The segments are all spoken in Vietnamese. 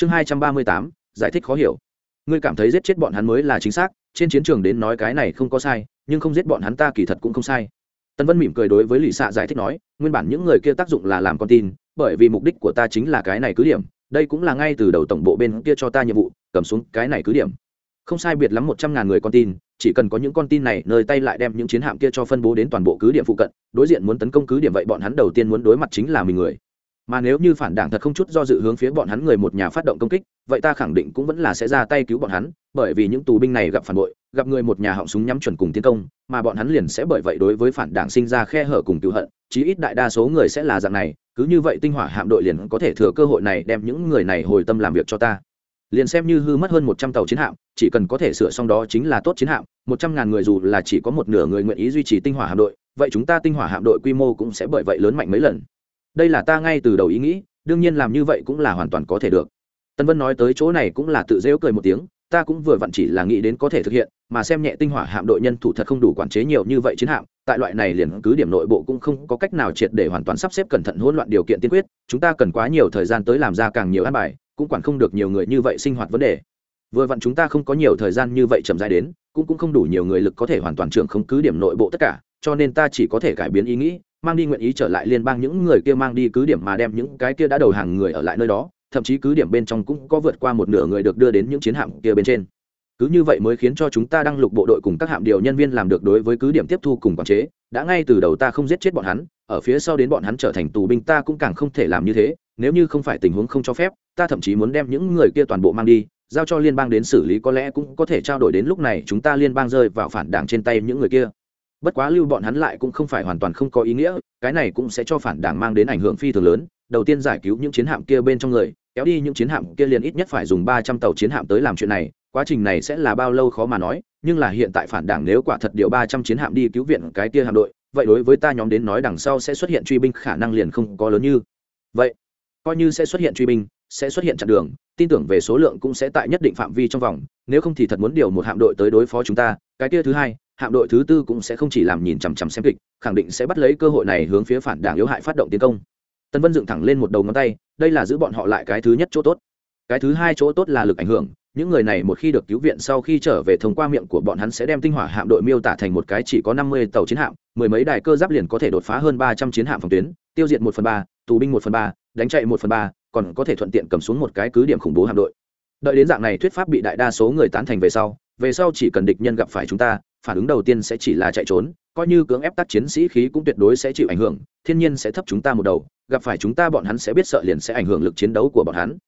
chương hai trăm ba mươi tám, giải thích khó hiểu. Ngươi cảm thấy giết chết bọn hắn mới là chính xác, trên chiến trường đến nói cái này không có sai, nhưng không giết bọn hắn ta kỳ thật cũng không sai. Tân vân mỉm cười đối với lì xạ giải thích nói, nguyên bản những người kia tác dụng là làm con tin, bởi vì mục đích của ta chính là cái này cứ điểm, đây cũng là ngay từ đầu tổng bộ bên kia cho ta nhiệm vụ, cầm xuống cái này cứ điểm. Không sai biệt lắm một trăm ngàn người con tin, chỉ cần có những con tin này, nơi tay lại đem những chiến hạm kia cho phân bố đến toàn bộ cứ điểm phụ cận, đối diện muốn tấn công cứ điểm vậy bọn hắn đầu tiên muốn đối mặt chính là mình người mà nếu như phản đảng thật không chút do dự hướng phía bọn hắn người một nhà phát động công kích, vậy ta khẳng định cũng vẫn là sẽ ra tay cứu bọn hắn, bởi vì những tù binh này gặp phản bội, gặp người một nhà họng súng nhắm chuẩn cùng tiến công, mà bọn hắn liền sẽ bởi vậy đối với phản đảng sinh ra khe hở cùng cứu hận, chí ít đại đa số người sẽ là dạng này, cứ như vậy tinh hỏa hạm đội liền có thể thừa cơ hội này đem những người này hồi tâm làm việc cho ta. Liền xem như hư mất hơn một trăm tàu chiến hạm, chỉ cần có thể sửa xong đó chính là tốt chiến hạm, một trăm ngàn người dù là chỉ có một nửa người nguyện ý duy trì tinh hỏa hạm đội, vậy chúng ta tinh hỏa hạm đội quy mô cũng sẽ bởi vậy lớn mạnh mấy lần đây là ta ngay từ đầu ý nghĩ, đương nhiên làm như vậy cũng là hoàn toàn có thể được. Tân vân nói tới chỗ này cũng là tự dễ cười một tiếng, ta cũng vừa vặn chỉ là nghĩ đến có thể thực hiện, mà xem nhẹ tinh hỏa hạm đội nhân thủ thật không đủ quản chế nhiều như vậy chiến hạm, tại loại này liền cứ điểm nội bộ cũng không có cách nào triệt để hoàn toàn sắp xếp cẩn thận hỗn loạn điều kiện tiên quyết, chúng ta cần quá nhiều thời gian tới làm ra càng nhiều an bài, cũng quản không được nhiều người như vậy sinh hoạt vấn đề. Vừa vặn chúng ta không có nhiều thời gian như vậy chậm dài đến, cũng cũng không đủ nhiều người lực có thể hoàn toàn trưởng không cứ điểm nội bộ tất cả, cho nên ta chỉ có thể cải biến ý nghĩ mang đi nguyện ý trở lại liên bang những người kia mang đi cứ điểm mà đem những cái kia đã đầu hàng người ở lại nơi đó, thậm chí cứ điểm bên trong cũng có vượt qua một nửa người được đưa đến những chiến hạm kia bên trên. Cứ như vậy mới khiến cho chúng ta đăng lục bộ đội cùng các hạm điều nhân viên làm được đối với cứ điểm tiếp thu cùng quản chế, đã ngay từ đầu ta không giết chết bọn hắn, ở phía sau đến bọn hắn trở thành tù binh ta cũng càng không thể làm như thế, nếu như không phải tình huống không cho phép, ta thậm chí muốn đem những người kia toàn bộ mang đi, giao cho liên bang đến xử lý có lẽ cũng có thể trao đổi đến lúc này chúng ta liên bang rơi vào phản đảng trên tay những người kia bất quá lưu bọn hắn lại cũng không phải hoàn toàn không có ý nghĩa, cái này cũng sẽ cho phản đảng mang đến ảnh hưởng phi thường lớn. Đầu tiên giải cứu những chiến hạm kia bên trong người, kéo đi những chiến hạm kia liền ít nhất phải dùng ba trăm tàu chiến hạm tới làm chuyện này, quá trình này sẽ là bao lâu khó mà nói, nhưng là hiện tại phản đảng nếu quả thật điều ba trăm chiến hạm đi cứu viện cái kia hạm đội, vậy đối với ta nhóm đến nói đằng sau sẽ xuất hiện truy binh khả năng liền không có lớn như. Vậy, coi như sẽ xuất hiện truy binh, sẽ xuất hiện chặn đường, tin tưởng về số lượng cũng sẽ tại nhất định phạm vi trong vòng, nếu không thì thật muốn điều một hạm đội tới đối phó chúng ta, cái kia thứ hai hạm đội thứ tư cũng sẽ không chỉ làm nhìn chằm chằm xem kịch, khẳng định sẽ bắt lấy cơ hội này hướng phía phản đảng yếu hại phát động tiến công. Tân vân dựng thẳng lên một đầu ngón tay, đây là giữ bọn họ lại cái thứ nhất chỗ tốt. Cái thứ hai chỗ tốt là lực ảnh hưởng, những người này một khi được cứu viện sau khi trở về thông qua miệng của bọn hắn sẽ đem tinh hỏa hạm đội miêu tả thành một cái chỉ có năm mươi tàu chiến hạm, mười mấy đài cơ giáp liền có thể đột phá hơn ba trăm chiến hạm phòng tuyến, tiêu diệt một phần ba, tù binh một phần ba, đánh chạy một phần ba, còn có thể thuận tiện cầm xuống một cái cứ điểm khủng bố hạm đội. Đợi đến dạng này thuyết pháp bị đại đa số người tán thành về sau về sau chỉ cần địch nhân gặp phải chúng ta phản ứng đầu tiên sẽ chỉ là chạy trốn, coi như cưỡng ép tác chiến sĩ khí cũng tuyệt đối sẽ chịu ảnh hưởng, thiên nhiên sẽ thấp chúng ta một đầu, gặp phải chúng ta bọn hắn sẽ biết sợ liền sẽ ảnh hưởng lực chiến đấu của bọn hắn.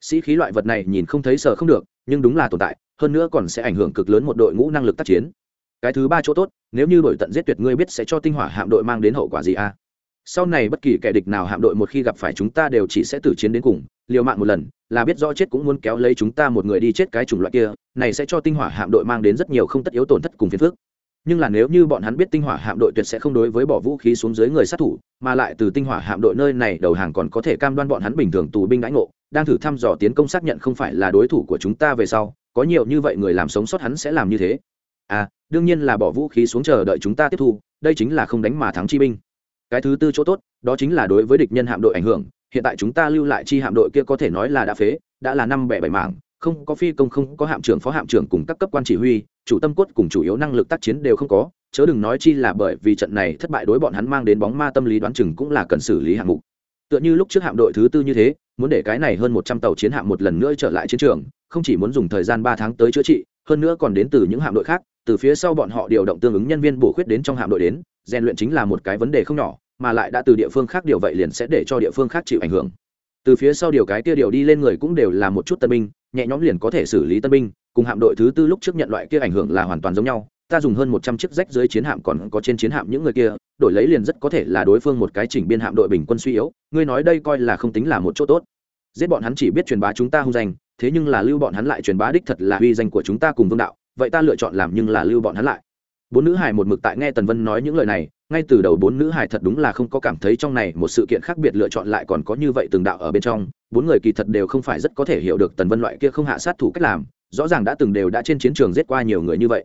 Sĩ khí loại vật này nhìn không thấy sợ không được, nhưng đúng là tồn tại, hơn nữa còn sẽ ảnh hưởng cực lớn một đội ngũ năng lực tác chiến. Cái thứ ba chỗ tốt, nếu như đội tận giết tuyệt ngươi biết sẽ cho tinh hỏa hạm đội mang đến hậu quả gì à? Sau này bất kỳ kẻ địch nào hạm đội một khi gặp phải chúng ta đều chỉ sẽ tử chiến đến cùng, liều mạng một lần, là biết rõ chết cũng muốn kéo lấy chúng ta một người đi chết cái chủng loại kia, này sẽ cho tinh hỏa hạm đội mang đến rất nhiều không tất yếu tổn thất cùng phiền phức. Nhưng là nếu như bọn hắn biết tinh hỏa hạm đội tuyệt sẽ không đối với bỏ vũ khí xuống dưới người sát thủ, mà lại từ tinh hỏa hạm đội nơi này đầu hàng còn có thể cam đoan bọn hắn bình thường tù binh đãi ngộ, đang thử thăm dò tiến công xác nhận không phải là đối thủ của chúng ta về sau, có nhiều như vậy người làm sống sót hắn sẽ làm như thế. À đương nhiên là bỏ vũ khí xuống chờ đợi chúng ta tiếp thu, đây chính là không đánh mà thắng chi binh cái thứ tư chỗ tốt, đó chính là đối với địch nhân hạm đội ảnh hưởng, hiện tại chúng ta lưu lại chi hạm đội kia có thể nói là đã phế, đã là năm bẻ bảy mảng, không có phi công, không có hạm trưởng, phó hạm trưởng cùng các cấp quan chỉ huy, chủ tâm cốt cùng chủ yếu năng lực tác chiến đều không có, chớ đừng nói chi là bởi vì trận này thất bại đối bọn hắn mang đến bóng ma tâm lý đoán chừng cũng là cần xử lý hạng mục. Tựa như lúc trước hạm đội thứ tư như thế, muốn để cái này hơn một trăm tàu chiến hạm một lần nữa trở lại chiến trường, không chỉ muốn dùng thời gian ba tháng tới chữa trị hơn nữa còn đến từ những hạm đội khác, từ phía sau bọn họ điều động tương ứng nhân viên bổ khuyết đến trong hạm đội đến, rèn luyện chính là một cái vấn đề không nhỏ, mà lại đã từ địa phương khác điều vậy liền sẽ để cho địa phương khác chịu ảnh hưởng. Từ phía sau điều cái kia điều đi lên người cũng đều là một chút tân binh, nhẹ nhõm liền có thể xử lý tân binh, cùng hạm đội thứ tư lúc trước nhận loại kia ảnh hưởng là hoàn toàn giống nhau, ta dùng hơn một trăm chiếc rách dưới chiến hạm còn có trên chiến hạm những người kia, đổi lấy liền rất có thể là đối phương một cái chỉnh biên hạm đội bình quân suy yếu, ngươi nói đây coi là không tính là một chỗ tốt. Giết bọn hắn chỉ biết truyền bá chúng ta hung danh thế nhưng là lưu bọn hắn lại truyền bá đích thật là uy danh của chúng ta cùng vương đạo, vậy ta lựa chọn làm nhưng là lưu bọn hắn lại. Bốn nữ hải một mực tại nghe tần vân nói những lời này, ngay từ đầu bốn nữ hải thật đúng là không có cảm thấy trong này một sự kiện khác biệt lựa chọn lại còn có như vậy từng đạo ở bên trong, bốn người kỳ thật đều không phải rất có thể hiểu được tần vân loại kia không hạ sát thủ cách làm, rõ ràng đã từng đều đã trên chiến trường giết qua nhiều người như vậy.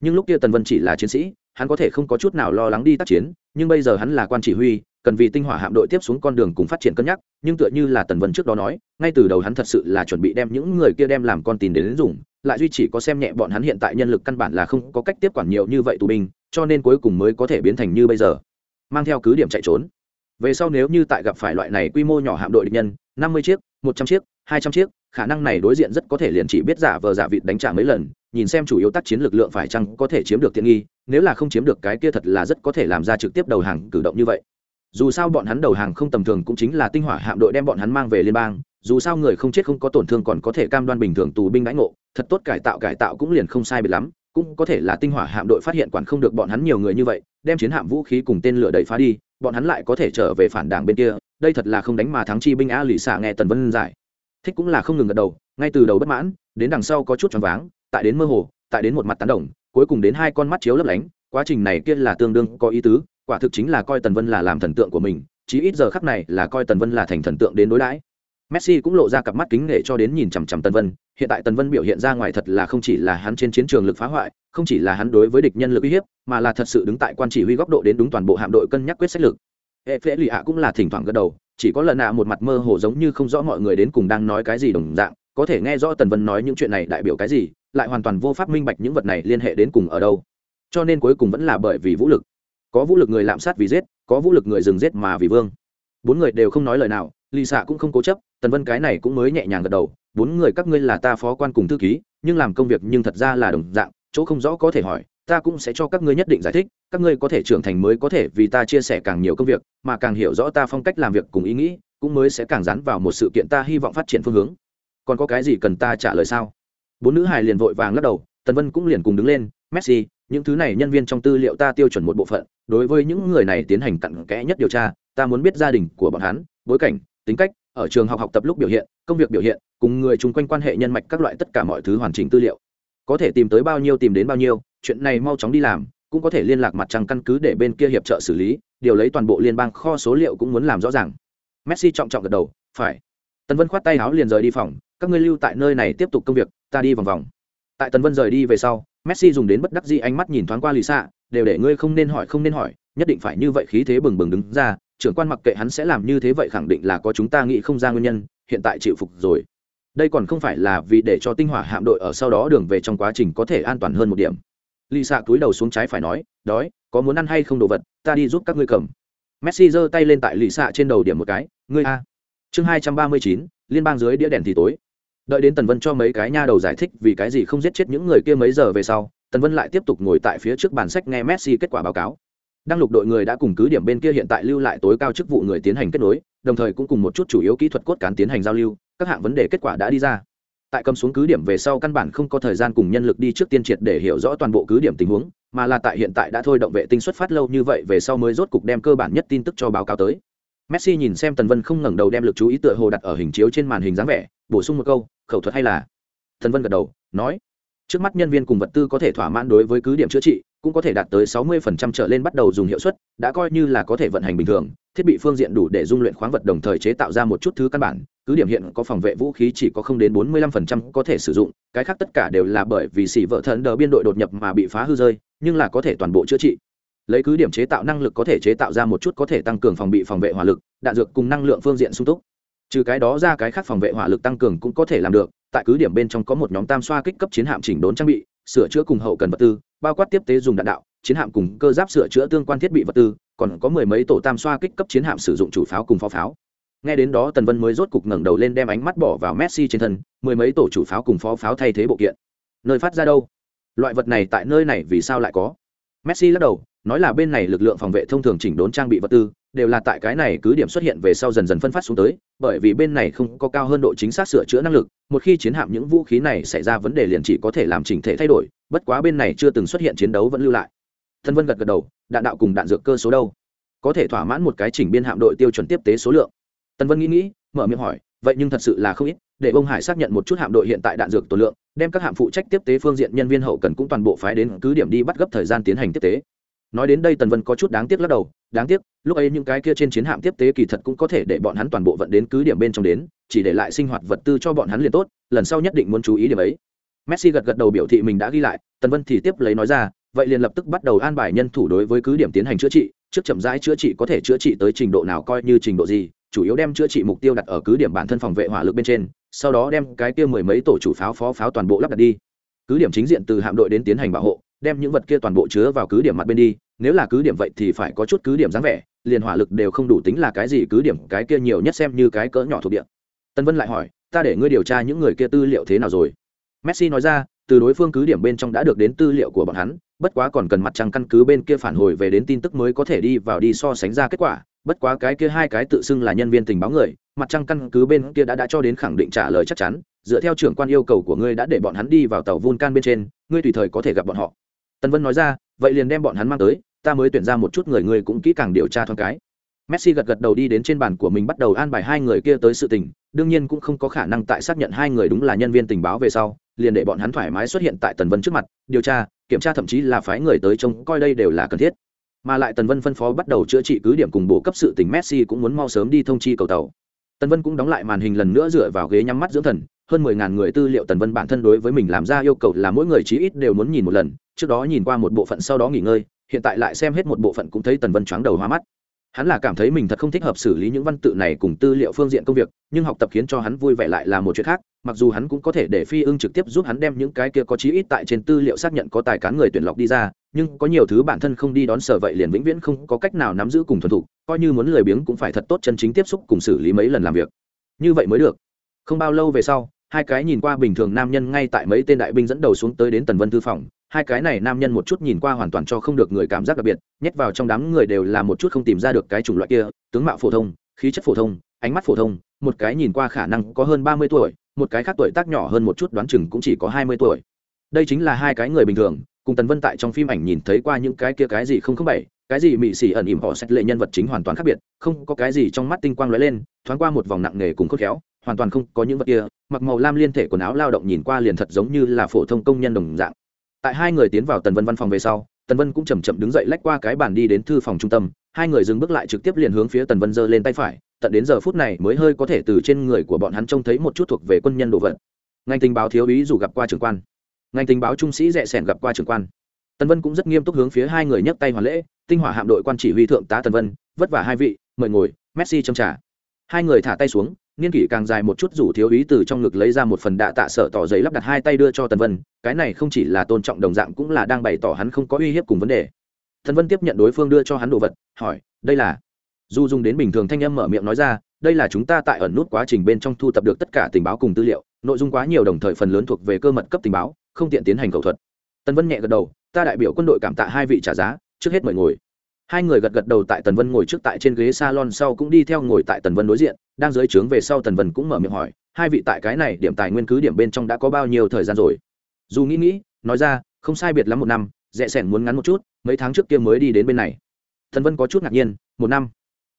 Nhưng lúc kia tần vân chỉ là chiến sĩ, hắn có thể không có chút nào lo lắng đi tác chiến, nhưng bây giờ hắn là quan chỉ huy cần vì tinh hỏa hạm đội tiếp xuống con đường cùng phát triển cân nhắc nhưng tựa như là tần vân trước đó nói ngay từ đầu hắn thật sự là chuẩn bị đem những người kia đem làm con tin đến, đến dùng lại duy chỉ có xem nhẹ bọn hắn hiện tại nhân lực căn bản là không có cách tiếp quản nhiều như vậy tù binh cho nên cuối cùng mới có thể biến thành như bây giờ. Mang theo cứ điểm chạy trốn. Về sau nếu như tại gặp phải loại này quy mô nhỏ hạm đội địch nhân năm mươi chiếc một trăm chiếc hai trăm chiếc khả năng này đối diện rất có thể liền chỉ biết giả vờ giả vịt đánh trả mấy lần nhìn xem chủ yếu tác chiến lực lượng phải chăng có thể chiếm được tiện nghi nếu là không chiếm được cái kia thật là rất có thể làm ra trực tiếp đầu hàng cử động như vậy dù sao bọn hắn đầu hàng không tầm thường cũng chính là tinh hỏa hạm đội đem bọn hắn mang về liên bang, dù sao người không chết không có tổn thương còn có thể cam đoan bình thường tù binh đãi ngộ, thật tốt cải tạo cải tạo cũng liền không sai biệt lắm, cũng có thể là tinh hỏa hạm đội phát hiện quản không được bọn hắn nhiều người như vậy, đem chiến hạm vũ khí cùng tên lửa đẩy phá đi, bọn hắn lại có thể trở về phản đảng bên kia, đây thật là không đánh mà thắng chi binh a lì xạ nghe tần vân giải. Thích cũng là không ngừng gật đầu, ngay từ đầu bất mãn, đến đằng sau có chút choáng váng, tại đến mơ hồ, tại đến một mặt tán đồng, cuối cùng đến hai con mắt chiếu lấp lánh, quá trình này kia là tương đương có ý tứ quả thực chính là coi tần vân là làm thần tượng của mình, chí ít giờ khắc này là coi tần vân là thành thần tượng đến đối đãi. Messi cũng lộ ra cặp mắt kính nể cho đến nhìn chằm chằm tần vân, hiện tại tần vân biểu hiện ra ngoài thật là không chỉ là hắn trên chiến trường lực phá hoại, không chỉ là hắn đối với địch nhân lực uy hiếp, mà là thật sự đứng tại quan chỉ huy góc độ đến đúng toàn bộ hạm đội cân nhắc quyết sách lực. Hệ phễ lì ạ cũng là thỉnh thoảng gật đầu, chỉ có lần nạ một mặt mơ hồ giống như không rõ mọi người đến cùng đang nói cái gì đồng dạng, có thể nghe rõ tần vân nói những chuyện này đại biểu cái gì, lại hoàn toàn vô pháp minh bạch những vật này liên hệ đến cùng ở đâu. Cho nên cuối cùng vẫn là bởi vì vũ lực có vũ lực người lạm sát vì giết, có vũ lực người dừng giết mà vì vương. Bốn người đều không nói lời nào, lì xạ cũng không cố chấp, tần vân cái này cũng mới nhẹ nhàng gật đầu, bốn người các ngươi là ta phó quan cùng thư ký, nhưng làm công việc nhưng thật ra là đồng dạng, chỗ không rõ có thể hỏi, ta cũng sẽ cho các ngươi nhất định giải thích, các ngươi có thể trưởng thành mới có thể vì ta chia sẻ càng nhiều công việc, mà càng hiểu rõ ta phong cách làm việc cùng ý nghĩ, cũng mới sẽ càng dán vào một sự kiện ta hy vọng phát triển phương hướng. Còn có cái gì cần ta trả lời sao? Bốn nữ hài liền vội vàng lắc đầu, tần vân cũng liền cùng đứng lên, messi những thứ này nhân viên trong tư liệu ta tiêu chuẩn một bộ phận, đối với những người này tiến hành cặn kẽ nhất điều tra, ta muốn biết gia đình của bọn hắn, bối cảnh, tính cách, ở trường học học tập lúc biểu hiện, công việc biểu hiện, cùng người chung quanh quan hệ nhân mạch các loại tất cả mọi thứ hoàn chỉnh tư liệu. Có thể tìm tới bao nhiêu tìm đến bao nhiêu, chuyện này mau chóng đi làm, cũng có thể liên lạc mặt trăng căn cứ để bên kia hiệp trợ xử lý, điều lấy toàn bộ liên bang kho số liệu cũng muốn làm rõ ràng. Messi trọng trọng gật đầu, phải. Tần vân khoát tay áo liền rời đi phòng, các ngươi lưu tại nơi này tiếp tục công việc, ta đi vòng vòng. Tại tần vân rời đi về sau messi dùng đến bất đắc dĩ ánh mắt nhìn thoáng qua lì xạ, đều để ngươi không nên hỏi, không nên hỏi, nhất định phải như vậy khí thế bừng bừng đứng ra, trưởng quan mặc kệ hắn sẽ làm như thế vậy khẳng định là có chúng ta nghĩ không ra nguyên nhân, hiện tại chịu phục rồi. Đây còn không phải là vì để cho tinh hỏa hạm đội ở sau đó đường về trong quá trình có thể an toàn hơn một điểm. Lì xạ đầu xuống trái phải nói, đói, có muốn ăn hay không đồ vật, ta đi giúp các ngươi cầm. Messi giơ tay lên tại lì xạ trên đầu điểm một cái, ngươi a. Chương hai trăm ba mươi chín, liên bang dưới đĩa đèn thì tối đợi đến tần vân cho mấy cái nha đầu giải thích vì cái gì không giết chết những người kia mấy giờ về sau, tần vân lại tiếp tục ngồi tại phía trước bàn sách nghe messi kết quả báo cáo. Đăng lục đội người đã cùng cứ điểm bên kia hiện tại lưu lại tối cao chức vụ người tiến hành kết nối, đồng thời cũng cùng một chút chủ yếu kỹ thuật cốt cán tiến hành giao lưu, các hạng vấn đề kết quả đã đi ra. Tại cầm xuống cứ điểm về sau căn bản không có thời gian cùng nhân lực đi trước tiên triệt để hiểu rõ toàn bộ cứ điểm tình huống, mà là tại hiện tại đã thôi động vệ tinh xuất phát lâu như vậy về sau mới rốt cục đem cơ bản nhất tin tức cho báo cáo tới messi nhìn xem tần vân không ngẩng đầu đem lực chú ý tựa hồ đặt ở hình chiếu trên màn hình dáng vẻ, bổ sung một câu, khẩu thuật hay là? Tần vân gật đầu, nói, trước mắt nhân viên cùng vật tư có thể thỏa mãn đối với cứ điểm chữa trị, cũng có thể đạt tới 60% trở lên bắt đầu dùng hiệu suất, đã coi như là có thể vận hành bình thường, thiết bị phương diện đủ để dung luyện khoáng vật đồng thời chế tạo ra một chút thứ căn bản, cứ điểm hiện có phòng vệ vũ khí chỉ có không đến 45% có thể sử dụng, cái khác tất cả đều là bởi vì xỉ vợ thần đờ biên đội đột nhập mà bị phá hư rơi, nhưng là có thể toàn bộ chữa trị lấy cứ điểm chế tạo năng lực có thể chế tạo ra một chút có thể tăng cường phòng bị phòng vệ hỏa lực, đạn dược cùng năng lượng phương diện sung túc. Trừ cái đó ra cái khác phòng vệ hỏa lực tăng cường cũng có thể làm được, tại cứ điểm bên trong có một nhóm tam xoa kích cấp chiến hạm chỉnh đốn trang bị, sửa chữa cùng hậu cần vật tư, bao quát tiếp tế dùng đạn đạo, chiến hạm cùng cơ giáp sửa chữa tương quan thiết bị vật tư, còn có mười mấy tổ tam xoa kích cấp chiến hạm sử dụng chủ pháo cùng pháo pháo. Nghe đến đó tần vân mới rốt cục ngẩng đầu lên đem ánh mắt bỏ vào messi trên thân, mười mấy tổ chủ pháo cùng phó pháo thay thế bộ kiện. Nơi phát ra đâu? Loại vật này tại nơi này vì sao lại có? Messi lắc đầu nói là bên này lực lượng phòng vệ thông thường chỉnh đốn trang bị vật tư, đều là tại cái này cứ điểm xuất hiện về sau dần dần phân phát xuống tới, bởi vì bên này không có cao hơn độ chính xác sửa chữa năng lực, một khi chiến hạm những vũ khí này xảy ra vấn đề liền chỉ có thể làm chỉnh thể thay đổi, bất quá bên này chưa từng xuất hiện chiến đấu vẫn lưu lại. Thân vân gật gật đầu, đạn đạo cùng đạn dược cơ số đâu? Có thể thỏa mãn một cái chỉnh biên hạm đội tiêu chuẩn tiếp tế số lượng. Tân vân nghĩ nghĩ, mở miệng hỏi, vậy nhưng thật sự là không ít, để bông hải xác nhận một chút hạm đội hiện tại đạn dược tổ lượng, đem các hạm phụ trách tiếp tế phương diện nhân viên hậu cần cũng toàn bộ phái đến cứ điểm đi bắt gấp thời gian tiến hành tiếp tế nói đến đây tần vân có chút đáng tiếc lắc đầu, đáng tiếc, lúc ấy những cái kia trên chiến hạm tiếp tế kỳ thật cũng có thể để bọn hắn toàn bộ vận đến cứ điểm bên trong đến, chỉ để lại sinh hoạt vật tư cho bọn hắn liền tốt, lần sau nhất định muốn chú ý điểm ấy. Messi gật gật đầu biểu thị mình đã ghi lại, tần vân thì tiếp lấy nói ra, vậy liền lập tức bắt đầu an bài nhân thủ đối với cứ điểm tiến hành chữa trị, trước chậm rãi chữa trị có thể chữa trị tới trình độ nào coi như trình độ gì, chủ yếu đem chữa trị mục tiêu đặt ở cứ điểm bản thân phòng vệ hỏa lực bên trên, sau đó đem cái kia mười mấy tổ chủ pháo phó pháo toàn bộ lắp đặt đi. Cứ điểm chính diện từ hạm đội đến tiến hành bảo hộ, đem những vật kia toàn bộ chứa vào cứ điểm mặt bên đi nếu là cứ điểm vậy thì phải có chút cứ điểm dáng vẻ, liền hỏa lực đều không đủ tính là cái gì cứ điểm, cái kia nhiều nhất xem như cái cỡ nhỏ thuộc địa. Tân vân lại hỏi, ta để ngươi điều tra những người kia tư liệu thế nào rồi? Messi nói ra, từ đối phương cứ điểm bên trong đã được đến tư liệu của bọn hắn, bất quá còn cần mặt trăng căn cứ bên kia phản hồi về đến tin tức mới có thể đi vào đi so sánh ra kết quả, bất quá cái kia hai cái tự xưng là nhân viên tình báo người, mặt trăng căn cứ bên kia đã đã cho đến khẳng định trả lời chắc chắn, dựa theo trưởng quan yêu cầu của ngươi đã để bọn hắn đi vào tàu vulcan bên trên, ngươi tùy thời có thể gặp bọn họ. Tân vân nói ra vậy liền đem bọn hắn mang tới, ta mới tuyển ra một chút người ngươi cũng kỹ càng điều tra thoáng cái. Messi gật gật đầu đi đến trên bàn của mình bắt đầu an bài hai người kia tới sự tình, đương nhiên cũng không có khả năng tại xác nhận hai người đúng là nhân viên tình báo về sau, liền để bọn hắn thoải mái xuất hiện tại tần vân trước mặt, điều tra, kiểm tra thậm chí là phái người tới trông, coi đây đều là cần thiết. Mà lại tần vân phân phó bắt đầu chữa trị cứ điểm cùng bổ cấp sự tình, messi cũng muốn mau sớm đi thông chi cầu tàu tần vân cũng đóng lại màn hình lần nữa dựa vào ghế nhắm mắt dưỡng thần, hơn mười ngàn người tư liệu tần vân bản thân đối với mình làm ra yêu cầu là mỗi người chí ít đều muốn nhìn một lần, trước đó nhìn qua một bộ phận sau đó nghỉ ngơi, hiện tại lại xem hết một bộ phận cũng thấy tần vân choáng đầu hoa mắt. Hắn là cảm thấy mình thật không thích hợp xử lý những văn tự này cùng tư liệu phương diện công việc, nhưng học tập khiến cho hắn vui vẻ lại là một chuyện khác mặc dù hắn cũng có thể để phi ưng trực tiếp giúp hắn đem những cái kia có chí ít tại trên tư liệu xác nhận có tài cán người tuyển lọc đi ra, nhưng có nhiều thứ bản thân không đi đón sở vậy liền vĩnh viễn không có cách nào nắm giữ cùng thuần thục, coi như muốn lười biếng cũng phải thật tốt chân chính tiếp xúc cùng xử lý mấy lần làm việc. Như vậy mới được. Không bao lâu về sau, hai cái nhìn qua bình thường nam nhân ngay tại mấy tên đại binh dẫn đầu xuống tới đến tần vân thư phòng. Hai cái này nam nhân một chút nhìn qua hoàn toàn cho không được người cảm giác đặc biệt, nhét vào trong đám người đều là một chút không tìm ra được cái chủng loại kia, tướng mạo phổ thông, khí chất phổ thông, ánh mắt phổ thông, một cái nhìn qua khả năng có hơn ba mươi tuổi một cái khác tuổi tác nhỏ hơn một chút đoán chừng cũng chỉ có hai mươi tuổi. Đây chính là hai cái người bình thường, cùng tần vân tại trong phim ảnh nhìn thấy qua những cái kia cái gì không không bảy, cái gì mị xỉ ẩn ỉm họ xét lệ nhân vật chính hoàn toàn khác biệt, không có cái gì trong mắt tinh quang lóe lên, thoáng qua một vòng nặng nề cùng khôn khéo, hoàn toàn không có những vật kia, mặc màu lam liên thể quần áo lao động nhìn qua liền thật giống như là phổ thông công nhân đồng dạng. Tại hai người tiến vào tần vân văn phòng về sau, tần vân cũng chầm chậm đứng dậy lách qua cái bàn đi đến thư phòng trung tâm, hai người dừng bước lại trực tiếp liền hướng phía tần vân giơ lên tay phải tận đến giờ phút này mới hơi có thể từ trên người của bọn hắn trông thấy một chút thuộc về quân nhân đồ vật. Ngành tình báo thiếu ý dù gặp qua trưởng quan. Ngành tình báo trung sĩ rẽ sẻn gặp qua trưởng quan. Tần vân cũng rất nghiêm túc hướng phía hai người nhấc tay hoàn lễ, tinh hỏa hạm đội quan chỉ huy thượng tá tần vân, vất vả hai vị, mời ngồi, messi châm trà hai người thả tay xuống, niên kỷ càng dài một chút rủ thiếu ý từ trong ngực lấy ra một phần đạ tạ sở tỏ giấy lắp đặt hai tay đưa cho tần vân, cái này không chỉ là tôn trọng đồng dạng cũng là đang bày tỏ hắn không có uy hiếp cùng vấn đề. Tần vân tiếp nhận đối phương đưa cho hắn đồ vật, hỏi, đây là dù dùng đến bình thường thanh âm mở miệng nói ra, đây là chúng ta tại ẩn nút quá trình bên trong thu thập được tất cả tình báo cùng tư liệu, nội dung quá nhiều đồng thời phần lớn thuộc về cơ mật cấp tình báo, không tiện tiến hành cầu thuật. Tần vân nhẹ gật đầu, ta đại biểu quân đội cảm tạ hai vị trả giá, trước hết mời ngồi. Hai người gật gật đầu tại tần vân ngồi trước tại trên ghế salon sau cũng đi theo ngồi tại tần vân đối diện, đang dưới trướng về sau tần vân cũng mở miệng hỏi, hai vị tại cái này điểm tài nguyên cứ điểm bên trong đã có bao nhiêu thời gian rồi? Dù nghĩ nghĩ, nói ra, không sai biệt lắm một năm dẹ sẻn muốn ngắn một chút, mấy tháng trước kia mới đi đến bên này. Tần vân có chút ngạc nhiên, một năm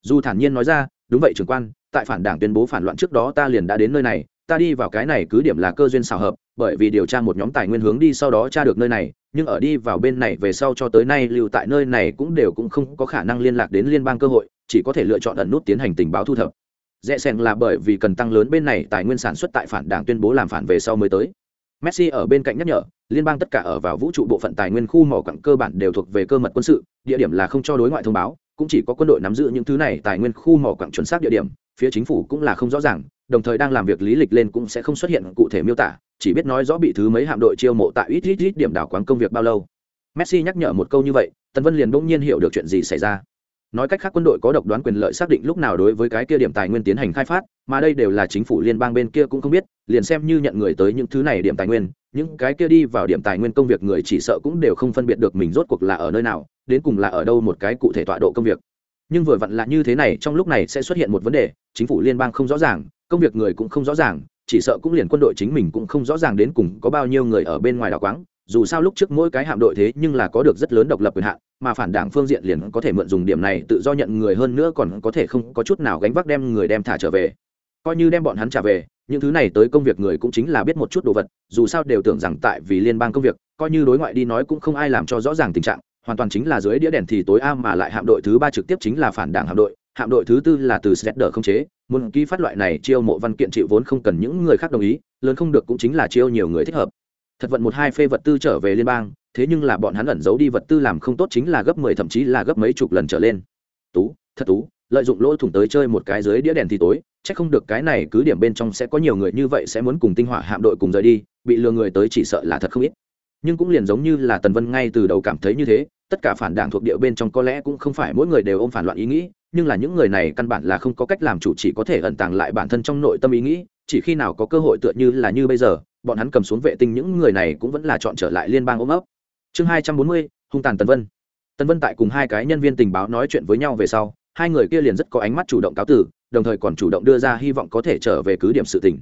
dù thản nhiên nói ra, đúng vậy trưởng quan, tại phản đảng tuyên bố phản loạn trước đó ta liền đã đến nơi này, ta đi vào cái này cứ điểm là cơ duyên xào hợp, bởi vì điều tra một nhóm tài nguyên hướng đi sau đó tra được nơi này, nhưng ở đi vào bên này về sau cho tới nay lưu tại nơi này cũng đều cũng không có khả năng liên lạc đến liên bang cơ hội, chỉ có thể lựa chọn ẩn nút tiến hành tình báo thu thập. Dễ xèn là bởi vì cần tăng lớn bên này tài nguyên sản xuất tại phản đảng tuyên bố làm phản về sau mới tới. Messi ở bên cạnh nhắc nhở, liên bang tất cả ở vào vũ trụ bộ phận tài nguyên khu mỏ quặng cơ bản đều thuộc về cơ mật quân sự, địa điểm là không cho đối ngoại thông báo cũng chỉ có quân đội nắm giữ những thứ này tài nguyên khu mỏ quặng chuẩn xác địa điểm, phía chính phủ cũng là không rõ ràng, đồng thời đang làm việc lý lịch lên cũng sẽ không xuất hiện cụ thể miêu tả, chỉ biết nói rõ bị thứ mấy hạm đội chiêu mộ tại ít ít ít điểm đảo quán công việc bao lâu. Messi nhắc nhở một câu như vậy, tần vân liền bỗng nhiên hiểu được chuyện gì xảy ra. Nói cách khác quân đội có độc đoán quyền lợi xác định lúc nào đối với cái kia điểm tài nguyên tiến hành khai phát, mà đây đều là chính phủ liên bang bên kia cũng không biết, liền xem như nhận người tới những thứ này điểm tài nguyên những cái kia đi vào điểm tài nguyên công việc người chỉ sợ cũng đều không phân biệt được mình rốt cuộc là ở nơi nào, đến cùng là ở đâu một cái cụ thể tọa độ công việc. Nhưng vừa vặn là như thế này, trong lúc này sẽ xuất hiện một vấn đề, chính phủ liên bang không rõ ràng, công việc người cũng không rõ ràng, chỉ sợ cũng liền quân đội chính mình cũng không rõ ràng đến cùng có bao nhiêu người ở bên ngoài đảo quáng. Dù sao lúc trước mỗi cái hạm đội thế nhưng là có được rất lớn độc lập quyền hạn, mà phản đảng phương diện liền có thể mượn dùng điểm này tự do nhận người hơn nữa còn có thể không có chút nào gánh vác đem người đem thả trở về. Coi như đem bọn hắn trả về những thứ này tới công việc người cũng chính là biết một chút đồ vật dù sao đều tưởng rằng tại vì liên bang công việc coi như đối ngoại đi nói cũng không ai làm cho rõ ràng tình trạng hoàn toàn chính là dưới đĩa đèn thì tối a mà lại hạm đội thứ ba trực tiếp chính là phản đảng hạm đội hạm đội thứ tư là từ Sledder không chế, muốn ký phát loại này chiêu mộ văn kiện chịu vốn không cần những người khác đồng ý, lớn không được cũng chính là chiêu nhiều người thích hợp. Thật vận một hai phê vật tư trở về liên bang, thế nhưng là bọn hắn ẩn giấu đi vật tư làm không tốt chính là gấp mười thậm chí là gấp mấy chục lần trở lên tú thật tú lợi dụng lỗ thủng tới chơi một cái dưới đĩa đèn thì tối chắc không được cái này cứ điểm bên trong sẽ có nhiều người như vậy sẽ muốn cùng tinh hỏa hạm đội cùng rời đi, bị lừa người tới chỉ sợ là thật không ít. Nhưng cũng liền giống như là tần vân ngay từ đầu cảm thấy như thế, tất cả phản đảng thuộc địa bên trong có lẽ cũng không phải mỗi người đều ôm phản loạn ý nghĩ, nhưng là những người này căn bản là không có cách làm chủ chỉ có thể ẩn tàng lại bản thân trong nội tâm ý nghĩ, chỉ khi nào có cơ hội tựa như là như bây giờ, bọn hắn cầm xuống vệ tinh những người này cũng vẫn là chọn trở lại liên bang ôm ấp. Chương hai trăm bốn mươi, hung tàn tần vân. Tần vân tại cùng hai cái nhân viên tình báo nói chuyện với nhau về sau, hai người kia liền rất có ánh mắt chủ động cáo tử đồng thời còn chủ động đưa ra hy vọng có thể trở về cứ điểm sự tình.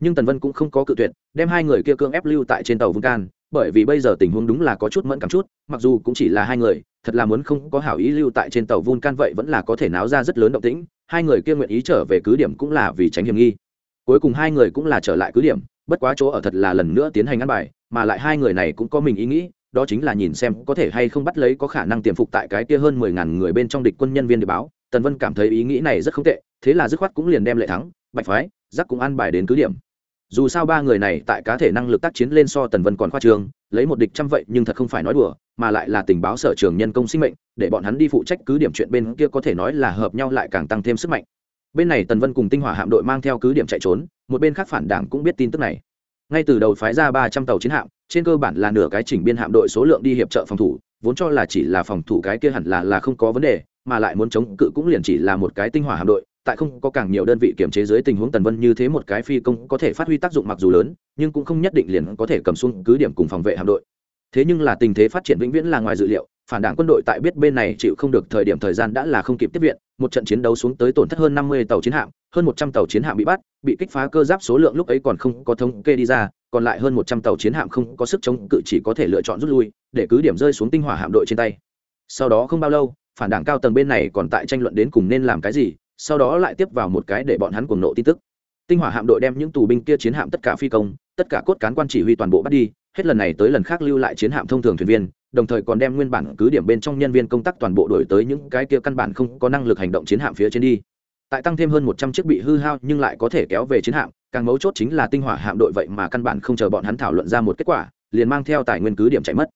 Nhưng tần vân cũng không có cự tuyệt, đem hai người kia cưỡng ép lưu tại trên tàu vulcan bởi vì bây giờ tình huống đúng là có chút mẫn cảm chút, mặc dù cũng chỉ là hai người, thật là muốn không có hảo ý lưu tại trên tàu vulcan vậy vẫn là có thể náo ra rất lớn động tĩnh, hai người kia nguyện ý trở về cứ điểm cũng là vì tránh hiểm nghi. Cuối cùng hai người cũng là trở lại cứ điểm, bất quá chỗ ở thật là lần nữa tiến hành ăn bài, mà lại hai người này cũng có mình ý nghĩ, đó chính là nhìn xem có thể hay không bắt lấy có khả năng tiềm phục tại cái kia hơn mười ngàn người bên trong địch quân nhân viên địa báo tần vân cảm thấy ý nghĩ này rất không tệ, thế là dứt khoát cũng liền đem lệ thắng, bạch phái giác cũng ăn bài đến cứ điểm. Dù sao ba người này tại cá thể năng lực tác chiến lên so tần vân còn khoa trường lấy một địch trăm vậy nhưng thật không phải nói đùa, mà lại là tình báo sở trường nhân công sinh mệnh, để bọn hắn đi phụ trách cứ điểm chuyện bên kia có thể nói là hợp nhau lại càng tăng thêm sức mạnh. Bên này tần vân cùng tinh hỏa hạm đội mang theo cứ điểm chạy trốn, một bên khác phản đảng cũng biết tin tức này. Ngay từ đầu phái ra ba trăm tàu chiến hạm, trên cơ bản là nửa cái chỉnh biên hạm đội số lượng đi hiệp trợ phòng thủ, vốn cho là chỉ là phòng thủ cái kia hẳn là là không có vấn đề mà lại muốn chống cự cũng liền chỉ là một cái tinh hỏa hạm đội, tại không có càng nhiều đơn vị kiểm chế dưới tình huống tần vân như thế một cái phi công có thể phát huy tác dụng mặc dù lớn, nhưng cũng không nhất định liền có thể cầm xuống cứ điểm cùng phòng vệ hạm đội. Thế nhưng là tình thế phát triển vĩnh viễn là ngoài dự liệu, phản đảng quân đội tại biết bên này chịu không được thời điểm thời gian đã là không kịp tiếp viện, một trận chiến đấu xuống tới tổn thất hơn năm mươi tàu chiến hạm, hơn một trăm tàu chiến hạm bị bắt, bị kích phá cơ giáp số lượng lúc ấy còn không có thống kê đi ra, còn lại hơn một trăm tàu chiến hạm không có sức chống cự chỉ có thể lựa chọn rút lui, để cứ điểm rơi xuống tinh hỏa hạm đội trên tay. Sau đó không bao lâu phản đảng cao tầng bên này còn tại tranh luận đến cùng nên làm cái gì, sau đó lại tiếp vào một cái để bọn hắn cuồng nộ tin tức. Tinh hỏa hạm đội đem những tù binh kia chiến hạm tất cả phi công, tất cả cốt cán quan chỉ huy toàn bộ bắt đi, hết lần này tới lần khác lưu lại chiến hạm thông thường thuyền viên, đồng thời còn đem nguyên bản cứ điểm bên trong nhân viên công tác toàn bộ đổi tới những cái kia căn bản không có năng lực hành động chiến hạm phía trên đi. Tại tăng thêm hơn một trăm chiếc bị hư hao nhưng lại có thể kéo về chiến hạm, càng mấu chốt chính là tinh hỏa hạm đội vậy mà căn bản không chờ bọn hắn thảo luận ra một kết quả, liền mang theo tài nguyên cứ điểm chạy mất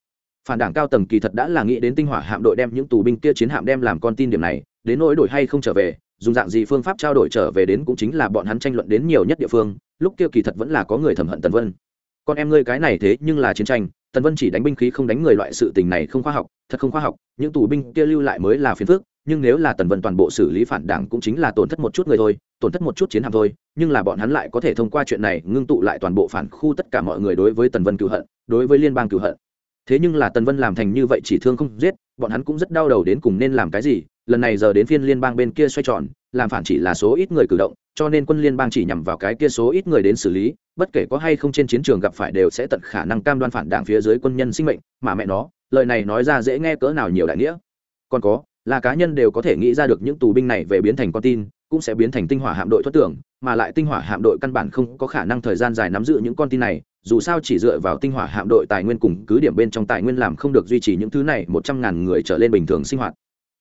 phản đảng cao tầng kỳ thật đã là nghĩ đến tinh hỏa hạm đội đem những tù binh kia chiến hạm đem làm con tin điểm này, đến nỗi đổi hay không trở về, dùng dạng gì phương pháp trao đổi trở về đến cũng chính là bọn hắn tranh luận đến nhiều nhất địa phương, lúc kia kỳ thật vẫn là có người thầm hận tần vân. Con em ngươi cái này thế nhưng là chiến tranh, tần vân chỉ đánh binh khí không đánh người loại sự tình này không khoa học, thật không khoa học, những tù binh kia lưu lại mới là phiền phước nhưng nếu là tần vân toàn bộ xử lý phản đảng cũng chính là tổn thất một chút người thôi, tổn thất một chút chiến hạm thôi, nhưng là bọn hắn lại có thể thông qua chuyện này ngưng tụ lại toàn bộ phản khu tất cả mọi người đối với tần vân cựu hận, đối với liên bang cựu hận thế nhưng là tần vân làm thành như vậy chỉ thương không giết, bọn hắn cũng rất đau đầu đến cùng nên làm cái gì, lần này giờ đến phiên liên bang bên kia xoay tròn, làm phản chỉ là số ít người cử động, cho nên quân liên bang chỉ nhằm vào cái kia số ít người đến xử lý, bất kể có hay không trên chiến trường gặp phải đều sẽ tận khả năng cam đoan phản đảng phía dưới quân nhân sinh mệnh, mà mẹ nó, lời này nói ra dễ nghe cỡ nào nhiều đại nghĩa. Còn có, là cá nhân đều có thể nghĩ ra được những tù binh này về biến thành con tin, cũng sẽ biến thành tinh hỏa hạm đội thoát tưởng, mà lại tinh hỏa hạm đội căn bản không có khả năng thời gian dài nắm giữ những con tin này dù sao chỉ dựa vào tinh hỏa hạm đội tài nguyên cùng cứ điểm bên trong tài nguyên làm không được duy trì những thứ này, một trăm ngàn người trở lên bình thường sinh hoạt.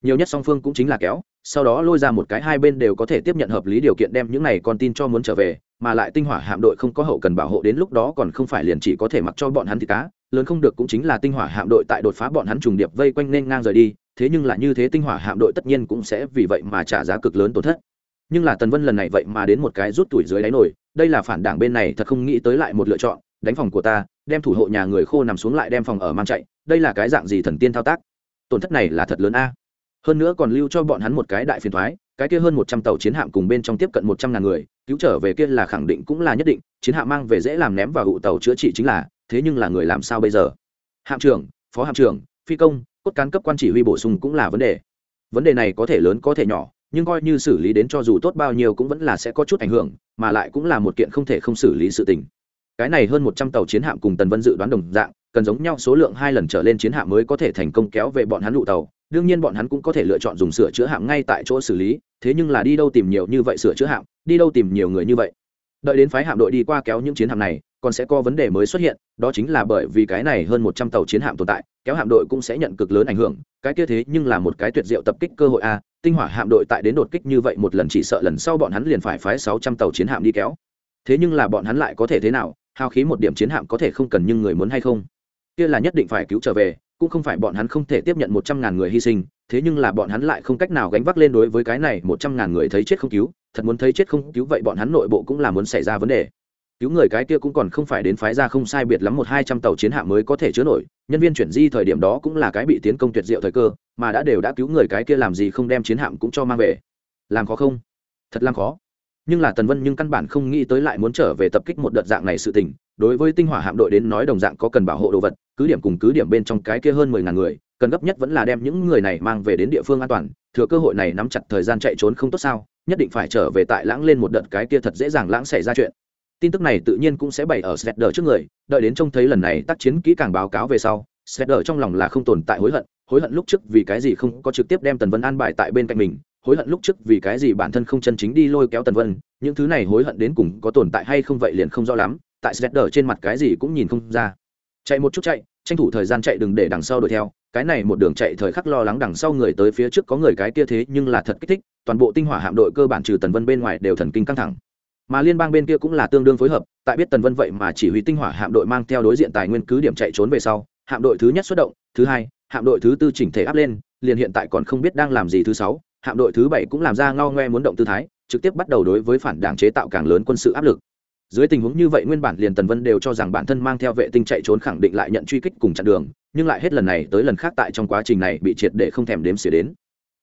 Nhiều nhất song phương cũng chính là kéo, sau đó lôi ra một cái hai bên đều có thể tiếp nhận hợp lý điều kiện đem những này con tin cho muốn trở về, mà lại tinh hỏa hạm đội không có hậu cần bảo hộ đến lúc đó còn không phải liền chỉ có thể mặc cho bọn hắn thì cá, lớn không được cũng chính là tinh hỏa hạm đội tại đột phá bọn hắn trùng điệp vây quanh nên ngang rời đi, thế nhưng là như thế tinh hỏa hạm đội tất nhiên cũng sẽ vì vậy mà trả giá cực lớn tổn thất. Nhưng là tần vân lần này vậy mà đến một cái rút tuổi dưới đáy nổi, đây là phản đảng bên này thật không nghĩ tới lại một lựa chọn đánh phòng của ta, đem thủ hộ nhà người khô nằm xuống lại đem phòng ở mang chạy, đây là cái dạng gì thần tiên thao tác? Tổn thất này là thật lớn a. Hơn nữa còn lưu cho bọn hắn một cái đại phiền thoái, cái kia hơn một trăm tàu chiến hạm cùng bên trong tiếp cận một trăm ngàn người, cứu trở về kia là khẳng định cũng là nhất định, chiến hạm mang về dễ làm ném vào hụ tàu chữa trị chính là, thế nhưng là người làm sao bây giờ? Hạm trưởng, phó hạm trưởng, phi công, cốt cán cấp quan chỉ huy bổ sung cũng là vấn đề. Vấn đề này có thể lớn có thể nhỏ, nhưng coi như xử lý đến cho dù tốt bao nhiêu cũng vẫn là sẽ có chút ảnh hưởng, mà lại cũng là một kiện không thể không xử lý sự tình cái này hơn một trăm tàu chiến hạm cùng tần vân dự đoán đồng dạng, cần giống nhau số lượng hai lần trở lên chiến hạm mới có thể thành công kéo về bọn hắn lụ tàu. Đương nhiên bọn hắn cũng có thể lựa chọn dùng sửa chữa hạm ngay tại chỗ xử lý, thế nhưng là đi đâu tìm nhiều như vậy sửa chữa hạm, đi đâu tìm nhiều người như vậy. Đợi đến phái hạm đội đi qua kéo những chiến hạm này, còn sẽ có vấn đề mới xuất hiện, đó chính là bởi vì cái này hơn một trăm tàu chiến hạm tồn tại, kéo hạm đội cũng sẽ nhận cực lớn ảnh hưởng, cái kia thế nhưng là một cái tuyệt diệu tập kích cơ hội a, tinh hỏa hạm đội tại đến đột kích như vậy một lần chỉ sợ lần sau bọn hắn liền phải phái sáu trăm tàu chiến hạm đi kéo. Thế nhưng là bọn hắn lại có thể thế nào hao khí một điểm chiến hạm có thể không cần nhưng người muốn hay không? Kia là nhất định phải cứu trở về, cũng không phải bọn hắn không thể tiếp nhận một trăm ngàn người hy sinh, thế nhưng là bọn hắn lại không cách nào gánh vác lên đối với cái này một trăm ngàn người thấy chết không cứu, thật muốn thấy chết không cứu vậy bọn hắn nội bộ cũng là muốn xảy ra vấn đề. Cứu người cái kia cũng còn không phải đến phái ra không sai biệt lắm một hai trăm tàu chiến hạm mới có thể chứa nổi, nhân viên chuyển di thời điểm đó cũng là cái bị tiến công tuyệt diệu thời cơ, mà đã đều đã cứu người cái kia làm gì không đem chiến hạm cũng cho mang về? Làm khó không? Thật làm khó nhưng là tần vân nhưng căn bản không nghĩ tới lại muốn trở về tập kích một đợt dạng này sự tình, đối với tinh hỏa hạm đội đến nói đồng dạng có cần bảo hộ đồ vật, cứ điểm cùng cứ điểm bên trong cái kia hơn mười ngàn người, cần gấp nhất vẫn là đem những người này mang về đến địa phương an toàn, thừa cơ hội này nắm chặt thời gian chạy trốn không tốt sao, nhất định phải trở về tại lãng lên một đợt cái kia thật dễ dàng lãng xảy ra chuyện. Tin tức này tự nhiên cũng sẽ bày ở Svedder trước người, đợi đến trông thấy lần này tác chiến kỹ càng báo cáo về sau Svedder trong lòng là không tồn tại hối hận hối hận lúc trước vì cái gì không có trực tiếp đem tần vân an bài tại bên cạnh mình hối hận lúc trước vì cái gì bản thân không chân chính đi lôi kéo tần vân, những thứ này hối hận đến cùng có tồn tại hay không vậy liền không rõ lắm, tại Svedder trên mặt cái gì cũng nhìn không ra. Chạy một chút chạy, tranh thủ thời gian chạy đừng để đằng sau đuổi theo, cái này một đường chạy thời khắc lo lắng đằng sau người tới phía trước có người cái kia thế nhưng là thật kích thích, toàn bộ tinh hỏa hạm đội cơ bản trừ tần vân bên ngoài đều thần kinh căng thẳng. Mà liên bang bên kia cũng là tương đương phối hợp, tại biết tần vân vậy mà chỉ huy tinh hỏa hạm đội mang theo đối diện tài nguyên cứ điểm chạy trốn về sau, hạm đội thứ nhất xuất động, thứ hai, hạm đội thứ tư chỉnh thể áp lên, liền hiện tại còn không biết đang làm gì thứ sáu hạm đội thứ bảy cũng làm ra ngao ngoe muốn động tư thái, trực tiếp bắt đầu đối với phản đảng chế tạo càng lớn quân sự áp lực. Dưới tình huống như vậy nguyên bản liền tần vân đều cho rằng bản thân mang theo vệ tinh chạy trốn khẳng định lại nhận truy kích cùng chặn đường, nhưng lại hết lần này tới lần khác tại trong quá trình này bị triệt để không thèm đếm xỉa đến.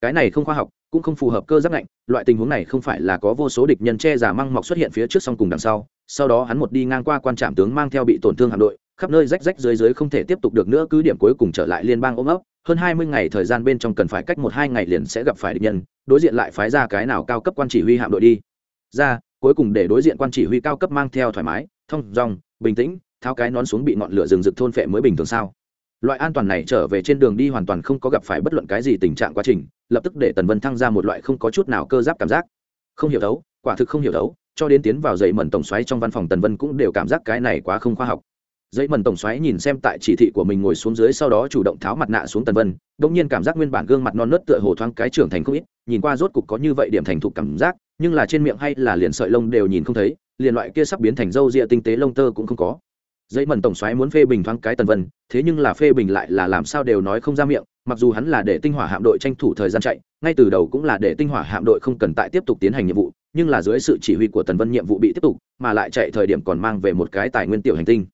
Cái này không khoa học, cũng không phù hợp cơ giác lạnh loại tình huống này không phải là có vô số địch nhân che giả măng mọc xuất hiện phía trước song cùng đằng sau sau đó hắn một đi ngang qua quan trạm tướng mang theo bị tổn thương hạm đội, khắp nơi rách rách dưới dưới không thể tiếp tục được nữa, cứ điểm cuối cùng trở lại liên bang ôm ấp hơn hai mươi ngày thời gian bên trong cần phải cách một hai ngày liền sẽ gặp phải địch nhân, đối diện lại phái ra cái nào cao cấp quan chỉ huy hạm đội đi. Ra, cuối cùng để đối diện quan chỉ huy cao cấp mang theo thoải mái, thông dong, bình tĩnh, tháo cái nón xuống bị ngọn lửa rừng rực thôn phệ mới bình thường sao. Loại an toàn này trở về trên đường đi hoàn toàn không có gặp phải bất luận cái gì tình trạng quá trình, lập tức để tần vân thăng ra một loại không có chút nào cơ giáp cảm giác. Không hiểu đấu quả thực không hiểu đấu cho đến tiến vào dậy mẩn tổng xoáy trong văn phòng tần vân cũng đều cảm giác cái này quá không khoa học dây mẩn tổng xoáy nhìn xem tại chỉ thị của mình ngồi xuống dưới sau đó chủ động tháo mặt nạ xuống tần vân đ ỗ n g nhiên cảm giác nguyên bản gương mặt non nớt tựa hồ thoáng cái trưởng thành không ít, nhìn qua rốt cục có như vậy điểm thành thục cảm giác, nhưng là trên miệng hay là liền sợi lông đều nhìn không thấy, liền loại kia sắp biến thành râu rịa tinh tế lông tơ cũng không có. Dây mần tổng xoáy muốn phê bình thoáng cái tần vân, thế nhưng là phê bình lại là làm sao đều nói không ra miệng, mặc dù hắn là để tinh hỏa hạm đội tranh thủ thời gian chạy, ngay từ đầu cũng là để tinh hỏa hạm đội không cần tại tiếp tục tiến hành nhiệm vụ, nhưng là dưới sự chỉ huy của tần vân nhiệm vụ bị tiếp tục, mà lại chạy thời điểm còn mang về một cái tài nguyên tiểu hành tinh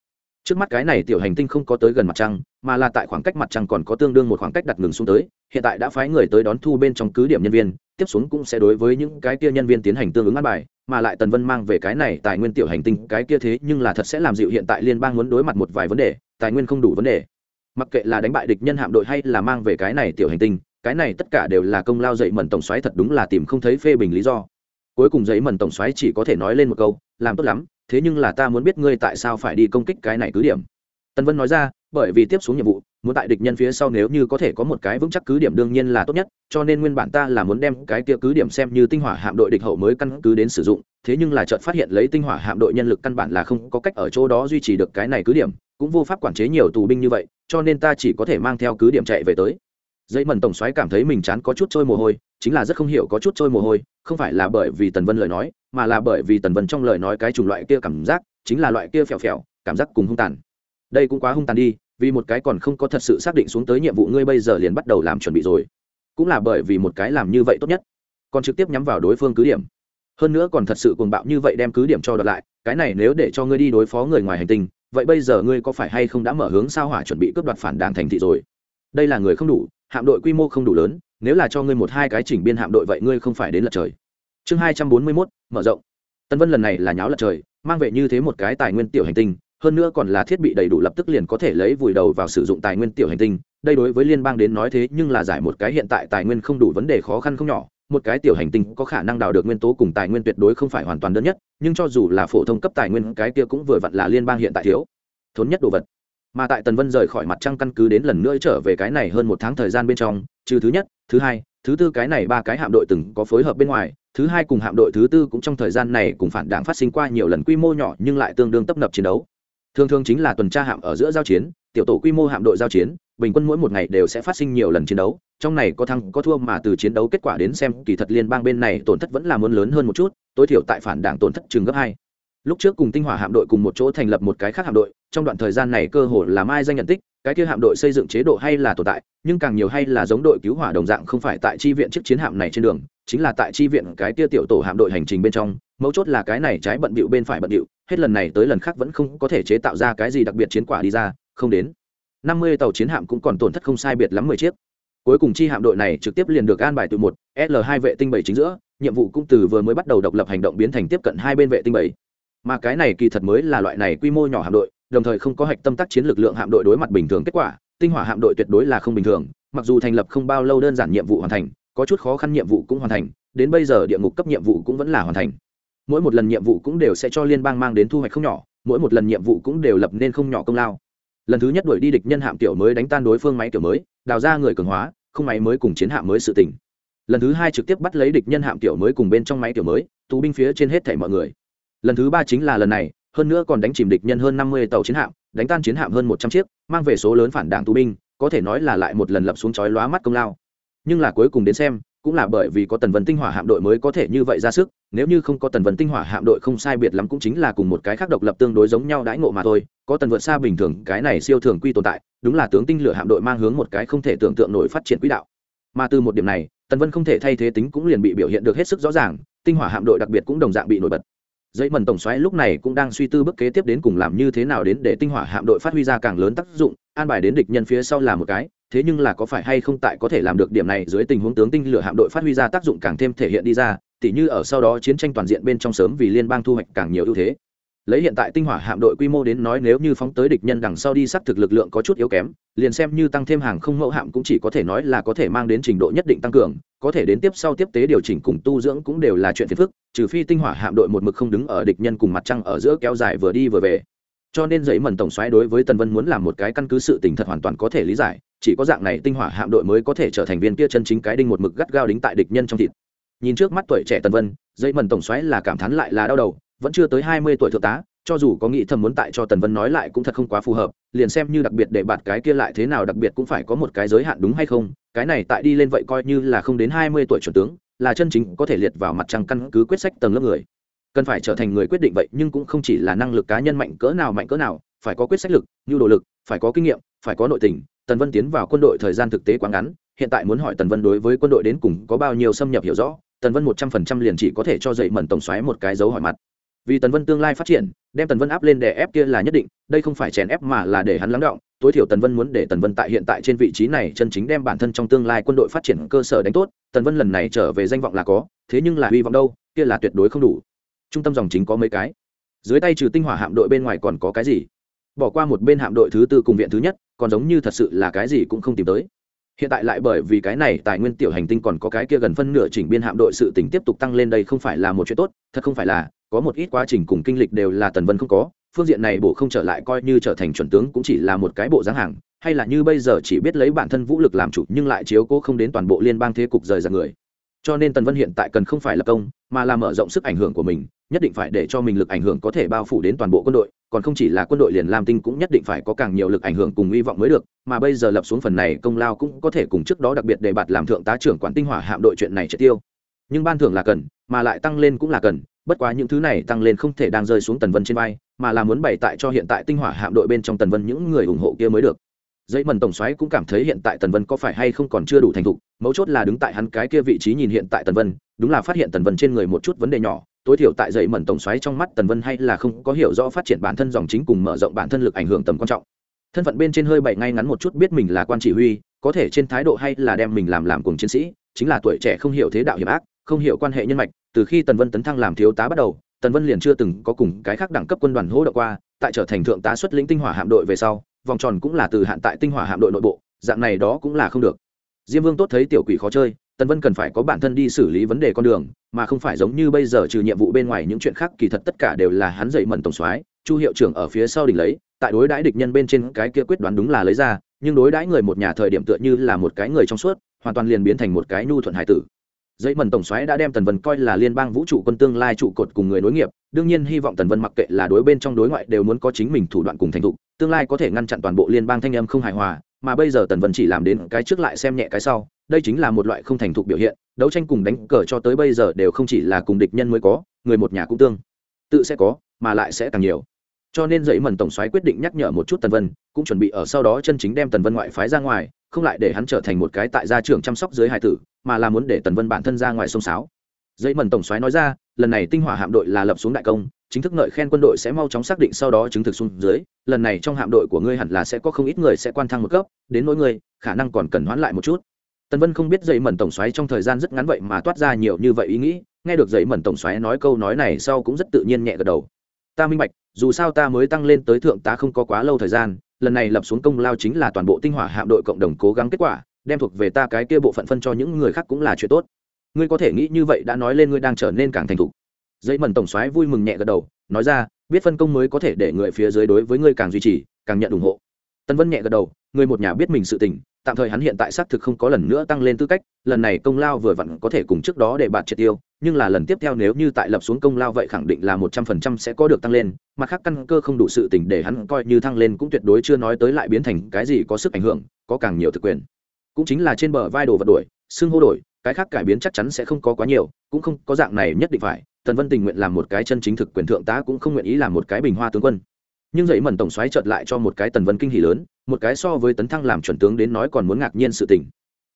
trước mắt cái này tiểu hành tinh không có tới gần mặt trăng, mà là tại khoảng cách mặt trăng còn có tương đương một khoảng cách đặt ngừng xuống tới, hiện tại đã phái người tới đón thu bên trong cứ điểm nhân viên, tiếp xuống cũng sẽ đối với những cái kia nhân viên tiến hành tương ứng ăn bài, mà lại tần vân mang về cái này tài nguyên tiểu hành tinh, cái kia thế nhưng là thật sẽ làm dịu hiện tại liên bang muốn đối mặt một vài vấn đề, tài nguyên không đủ vấn đề. Mặc kệ là đánh bại địch nhân hạm đội hay là mang về cái này tiểu hành tinh, cái này tất cả đều là công lao dậy mẩn tổng xoáy thật đúng là tìm không thấy phê bình lý do. Cuối cùng giấy mẩn tổng xoáy chỉ có thể nói lên một câu làm tốt lắm, thế nhưng là ta muốn biết ngươi tại sao phải đi công kích cái này cứ điểm. Tần vân nói ra, bởi vì tiếp xuống nhiệm vụ, muốn tại địch nhân phía sau nếu như có thể có một cái vững chắc cứ điểm đương nhiên là tốt nhất, cho nên nguyên bản ta là muốn đem cái kia cứ điểm xem như tinh hỏa hạm đội địch hậu mới căn cứ đến sử dụng, thế nhưng là chợt phát hiện lấy tinh hỏa hạm đội nhân lực căn bản là không có cách ở chỗ đó duy trì được cái này cứ điểm, cũng vô pháp quản chế nhiều tù binh như vậy, cho nên ta chỉ có thể mang theo cứ điểm chạy về tới. Dây mần tổng xoáy cảm thấy mình chán có chút trôi mồ hôi, chính là rất không hiểu có chút trôi mồ hôi, không phải là bởi vì tần vân lời nói mà là bởi vì tần vân trong lời nói cái chủng loại kia cảm giác, chính là loại kia phèo phèo, cảm giác cùng hung tàn. Đây cũng quá hung tàn đi, vì một cái còn không có thật sự xác định xuống tới nhiệm vụ ngươi bây giờ liền bắt đầu làm chuẩn bị rồi. Cũng là bởi vì một cái làm như vậy tốt nhất. Còn trực tiếp nhắm vào đối phương cứ điểm. Hơn nữa còn thật sự cuồng bạo như vậy đem cứ điểm cho đợt lại, cái này nếu để cho ngươi đi đối phó người ngoài hành tinh, vậy bây giờ ngươi có phải hay không đã mở hướng sao hỏa chuẩn bị cướp đoạt phản đảng thành thị rồi? Đây là người không đủ, hạm đội quy mô không đủ lớn, nếu là cho ngươi một hai cái chỉnh biên hạm đội vậy ngươi không phải đến lật trời chương hai trăm bốn mươi mốt, mở rộng. Tân vân lần này là nháo lật trời, mang về như thế một cái tài nguyên tiểu hành tinh, hơn nữa còn là thiết bị đầy đủ lập tức liền có thể lấy vùi đầu vào sử dụng tài nguyên tiểu hành tinh. Đây đối với liên bang đến nói thế, nhưng là giải một cái hiện tại tài nguyên không đủ vấn đề khó khăn không nhỏ. Một cái tiểu hành tinh có khả năng đào được nguyên tố cùng tài nguyên tuyệt đối không phải hoàn toàn đơn nhất, nhưng cho dù là phổ thông cấp tài nguyên, cái kia cũng vừa vặn là liên bang hiện tại thiếu. Thốn nhất đồ vật. Mà tại tần vân rời khỏi mặt trăng căn cứ đến lần nữa trở về cái này hơn một tháng thời gian bên trong, trừ thứ nhất, thứ hai, thứ tư cái này ba cái hạm đội từng có phối hợp bên ngoài thứ hai cùng hạm đội thứ tư cũng trong thời gian này cùng phản đảng phát sinh qua nhiều lần quy mô nhỏ nhưng lại tương đương tấp nập chiến đấu. Thường thường chính là tuần tra hạm ở giữa giao chiến, tiểu tổ quy mô hạm đội giao chiến, bình quân mỗi một ngày đều sẽ phát sinh nhiều lần chiến đấu, trong này có thăng có thua mà từ chiến đấu kết quả đến xem, kỳ thật liên bang bên này tổn thất vẫn là muốn lớn hơn một chút, tối thiểu tại phản đảng tổn thất chừng gấp hai. Lúc trước cùng tinh hỏa hạm đội cùng một chỗ thành lập một cái khác hạm đội, trong đoạn thời gian này cơ hồ là mai danh nhận tích, cái kia hạm đội xây dựng chế độ hay là tồn tại, nhưng càng nhiều hay là giống đội cứu hỏa đồng dạng không phải tại chi viện chiếc chiến hạm này trên đường chính là tại chi viện cái tia tiểu tổ hạm đội hành trình bên trong, mấu chốt là cái này trái bận bịu bên phải bận bịu, hết lần này tới lần khác vẫn không có thể chế tạo ra cái gì đặc biệt chiến quả đi ra, không đến. Năm mươi tàu chiến hạm cũng còn tổn thất không sai biệt lắm mười chiếc. Cuối cùng chi hạm đội này trực tiếp liền được an bài từ một, l hai vệ tinh bảy chính giữa, nhiệm vụ cũng từ vừa mới bắt đầu độc lập hành động biến thành tiếp cận hai bên vệ tinh bảy. Mà cái này kỳ thật mới là loại này quy mô nhỏ hạm đội, đồng thời không có hạch tâm tác chiến lực lượng hạm đội đối mặt bình thường kết quả, tinh hỏa hạm đội tuyệt đối là không bình thường mặc dù thành lập không bao lâu đơn giản nhiệm vụ hoàn thành, có chút khó khăn nhiệm vụ cũng hoàn thành, đến bây giờ địa ngục cấp nhiệm vụ cũng vẫn là hoàn thành. Mỗi một lần nhiệm vụ cũng đều sẽ cho liên bang mang đến thu hoạch không nhỏ, mỗi một lần nhiệm vụ cũng đều lập nên không nhỏ công lao. Lần thứ nhất đuổi đi địch nhân hạm tiểu mới đánh tan đối phương máy tiểu mới, đào ra người cường hóa, không máy mới cùng chiến hạm mới sự tỉnh lần thứ hai trực tiếp bắt lấy địch nhân hạm tiểu mới cùng bên trong máy tiểu mới, tù binh phía trên hết thảy mọi người. Lần thứ ba chính là lần này, hơn nữa còn đánh chìm địch nhân hơn năm mươi tàu chiến hạm, đánh tan chiến hạm hơn một trăm chiếc, mang về số lớn phản đảng tù binh có thể nói là lại một lần lập xuống chói lóa mắt công lao. Nhưng là cuối cùng đến xem, cũng là bởi vì có tần vân tinh hỏa hạm đội mới có thể như vậy ra sức, nếu như không có tần vân tinh hỏa hạm đội không sai biệt lắm cũng chính là cùng một cái khác độc lập tương đối giống nhau đãi ngộ mà thôi, có tần vượt xa bình thường, cái này siêu thường quy tồn tại, đúng là tướng tinh lửa hạm đội mang hướng một cái không thể tưởng tượng nổi phát triển quỹ đạo. Mà từ một điểm này, tần vân không thể thay thế tính cũng liền bị biểu hiện được hết sức rõ ràng, tinh hỏa hạm đội đặc biệt cũng đồng dạng bị nổi bật dây mần tổng xoáy lúc này cũng đang suy tư bước kế tiếp đến cùng làm như thế nào đến để tinh hỏa hạm đội phát huy ra càng lớn tác dụng, an bài đến địch nhân phía sau là một cái, thế nhưng là có phải hay không tại có thể làm được điểm này dưới tình huống tướng tinh lửa hạm đội phát huy ra tác dụng càng thêm thể hiện đi ra, tỉ như ở sau đó chiến tranh toàn diện bên trong sớm vì liên bang thu hoạch càng nhiều ưu thế lấy hiện tại tinh hỏa hạm đội quy mô đến nói nếu như phóng tới địch nhân đằng sau đi, xác thực lực lượng có chút yếu kém, liền xem như tăng thêm hàng không mẫu hạm cũng chỉ có thể nói là có thể mang đến trình độ nhất định tăng cường, có thể đến tiếp sau tiếp tế điều chỉnh cùng tu dưỡng cũng đều là chuyện phiền phức, trừ phi tinh hỏa hạm đội một mực không đứng ở địch nhân cùng mặt trăng ở giữa kéo dài vừa đi vừa về. Cho nên giấy mần tổng xoáy đối với tần vân muốn làm một cái căn cứ sự tình thật hoàn toàn có thể lý giải, chỉ có dạng này tinh hỏa hạm đội mới có thể trở thành viên kia chân chính cái đinh một mực gắt gao đính tại địch nhân trong thịt. Nhìn trước mắt tuổi trẻ tần vân, giấy mần tổng xoáy là cảm thán lại là đau đầu vẫn chưa tới hai mươi tuổi thượng tá, cho dù có nghĩ thầm muốn tại cho tần vân nói lại cũng thật không quá phù hợp, liền xem như đặc biệt để bạt cái kia lại thế nào đặc biệt cũng phải có một cái giới hạn đúng hay không, cái này tại đi lên vậy coi như là không đến hai mươi tuổi chuẩn tướng, là chân chính có thể liệt vào mặt trăng căn cứ quyết sách tầng lớp người. Cần phải trở thành người quyết định vậy nhưng cũng không chỉ là năng lực cá nhân mạnh cỡ nào mạnh cỡ nào, phải có quyết sách lực, nhu đồ lực, phải có kinh nghiệm, phải có nội tình. Tần vân tiến vào quân đội thời gian thực tế quá ngắn, hiện tại muốn hỏi tần vân đối với quân đội đến cùng có bao nhiêu xâm nhập hiểu rõ, tần vân một trăm phần trăm liền chỉ có thể cho dậy mẩn tổng xoáy một cái dấu hỏi mặt vì tần vân tương lai phát triển, đem tần vân áp lên để ép kia là nhất định, đây không phải chèn ép mà là để hắn lắng động. Tối thiểu tần vân muốn để tần vân tại hiện tại trên vị trí này chân chính đem bản thân trong tương lai quân đội phát triển cơ sở đánh tốt, tần vân lần này trở về danh vọng là có, thế nhưng là hy vọng đâu, kia là tuyệt đối không đủ. Trung tâm dòng chính có mấy cái? Dưới tay trừ tinh hỏa hạm đội bên ngoài còn có cái gì? Bỏ qua một bên hạm đội thứ tư cùng viện thứ nhất, còn giống như thật sự là cái gì cũng không tìm tới. Hiện tại lại bởi vì cái này tài nguyên tiểu hành tinh còn có cái kia gần phân nửa chỉnh biên hạm đội sự tỉnh tiếp tục tăng lên đây không phải là một chuyện tốt, thật không phải là có một ít quá trình cùng kinh lịch đều là tần vân không có, phương diện này bổ không trở lại coi như trở thành chuẩn tướng cũng chỉ là một cái bộ dáng hàng, hay là như bây giờ chỉ biết lấy bản thân vũ lực làm chủ nhưng lại chiếu cố không đến toàn bộ liên bang thế cục rời ra người. Cho nên tần vân hiện tại cần không phải là công, mà là mở rộng sức ảnh hưởng của mình, nhất định phải để cho mình lực ảnh hưởng có thể bao phủ đến toàn bộ quân đội, còn không chỉ là quân đội liền lam tinh cũng nhất định phải có càng nhiều lực ảnh hưởng cùng hy vọng mới được, mà bây giờ lập xuống phần này công lao cũng có thể cùng trước đó đặc biệt để bạt làm thượng tá trưởng quản tinh hỏa hạm đội chuyện này triệt tiêu. Nhưng ban thưởng là cần, mà lại tăng lên cũng là cần bất quá những thứ này tăng lên không thể đang rơi xuống tần vân trên vai, mà là muốn bày tại cho hiện tại tinh hỏa hạm đội bên trong tần vân những người ủng hộ kia mới được. Dây mần tổng xoáy cũng cảm thấy hiện tại tần vân có phải hay không còn chưa đủ thành thục, mấu chốt là đứng tại hắn cái kia vị trí nhìn hiện tại tần vân, đúng là phát hiện tần vân trên người một chút vấn đề nhỏ, tối thiểu tại dây mần tổng xoáy trong mắt tần vân hay là không có hiểu rõ phát triển bản thân dòng chính cùng mở rộng bản thân lực ảnh hưởng tầm quan trọng. Thân phận bên trên hơi bậy ngay ngắn một chút biết mình là quan chỉ huy, có thể trên thái độ hay là đem mình làm làm cùng chiến sĩ, chính là tuổi trẻ không hiểu thế đạo hiểm ác không hiểu quan hệ nhân mạch, từ khi tần vân tấn thăng làm thiếu tá bắt đầu, tần vân liền chưa từng có cùng cái khác đẳng cấp quân đoàn hỗ trợ qua, tại trở thành thượng tá xuất lĩnh tinh hỏa hạm đội về sau, vòng tròn cũng là từ hạn tại tinh hỏa hạm đội nội bộ, dạng này đó cũng là không được. Diêm vương tốt thấy tiểu quỷ khó chơi, tần vân cần phải có bản thân đi xử lý vấn đề con đường, mà không phải giống như bây giờ trừ nhiệm vụ bên ngoài những chuyện khác, kỳ thật tất cả đều là hắn dậy mẩn tổng soái, chu hiệu trưởng ở phía sau đỉnh lấy, tại đối đãi địch nhân bên trên cái kia quyết đoán đúng là lấy ra, nhưng đối đãi người một nhà thời điểm tựa như là một cái người trong suốt, hoàn toàn liền biến thành một cái nhu thuận hải tử dây mần tổng xoáy đã đem tần vân coi là liên bang vũ trụ quân tương lai trụ cột cùng người nối nghiệp, đương nhiên hy vọng tần vân mặc kệ là đối bên trong đối ngoại đều muốn có chính mình thủ đoạn cùng thành thục, tương lai có thể ngăn chặn toàn bộ liên bang thanh âm không hài hòa, mà bây giờ tần vân chỉ làm đến cái trước lại xem nhẹ cái sau, đây chính là một loại không thành thục biểu hiện, đấu tranh cùng đánh cờ cho tới bây giờ đều không chỉ là cùng địch nhân mới có, người một nhà cũng tương tự sẽ có, mà lại sẽ càng nhiều. Cho nên dậy mần tổng soái quyết định nhắc nhở một chút tần vân, cũng chuẩn bị ở sau đó chân chính đem tần vân ngoại phái ra ngoài, không lại để hắn trở thành một cái tại gia trưởng chăm sóc dưới hải tử mà là muốn để tần vân bản thân ra ngoài sông sáo. Dây mần tổng soái nói ra, lần này tinh hỏa hạm đội là lập xuống đại công, chính thức ngợi khen quân đội sẽ mau chóng xác định sau đó chứng thực xuống dưới, lần này trong hạm đội của ngươi hẳn là sẽ có không ít người sẽ quan thăng một cấp, đến nỗi ngươi, khả năng còn cần hoãn lại một chút. Tần vân không biết dây mẩn tổng xoáy trong thời gian rất ngắn vậy mà toát ra nhiều như vậy ý nghĩ, nghe được dây mẩn tổng xoáy nói câu nói này sau cũng rất tự nhiên nhẹ gật đầu. Ta minh bạch, dù sao ta mới tăng lên tới thượng tá không có quá lâu thời gian, lần này lập xuống công lao chính là toàn bộ tinh hỏa hạm đội cộng đồng cố gắng kết quả đem thuộc về ta cái kia bộ phận phân cho những người khác cũng là chuyện tốt. Ngươi có thể nghĩ như vậy đã nói lên ngươi đang trở nên càng thành thục. Dây mẩn tổng xoáy vui mừng nhẹ gật đầu, nói ra, biết phân công mới có thể để người phía dưới đối với ngươi càng duy trì, càng nhận ủng hộ. Tân vân nhẹ gật đầu, người một nhà biết mình sự tình, tạm thời hắn hiện tại xác thực không có lần nữa tăng lên tư cách, lần này công lao vừa vặn có thể cùng trước đó để bạn triệt tiêu, nhưng là lần tiếp theo nếu như tại lập xuống công lao vậy khẳng định là một trăm phần trăm sẽ có được tăng lên mặt khác căn cơ không đủ sự tình để hắn coi như thăng lên cũng tuyệt đối chưa nói tới lại biến thành cái gì có sức ảnh hưởng, có càng nhiều thực quyền cũng chính là trên bờ vai đồ vật đổi, xưng hô đổi, cái khác cải biến chắc chắn sẽ không có quá nhiều, cũng không có dạng này nhất định phải, tần vân tình nguyện làm một cái chân chính thực quyền thượng tá cũng không nguyện ý làm một cái bình hoa tướng quân. Nhưng dậy mẩn tổng xoáy chợt lại cho một cái tần vân kinh hỉ lớn, một cái so với tấn thăng làm chuẩn tướng đến nói còn muốn ngạc nhiên sự tình.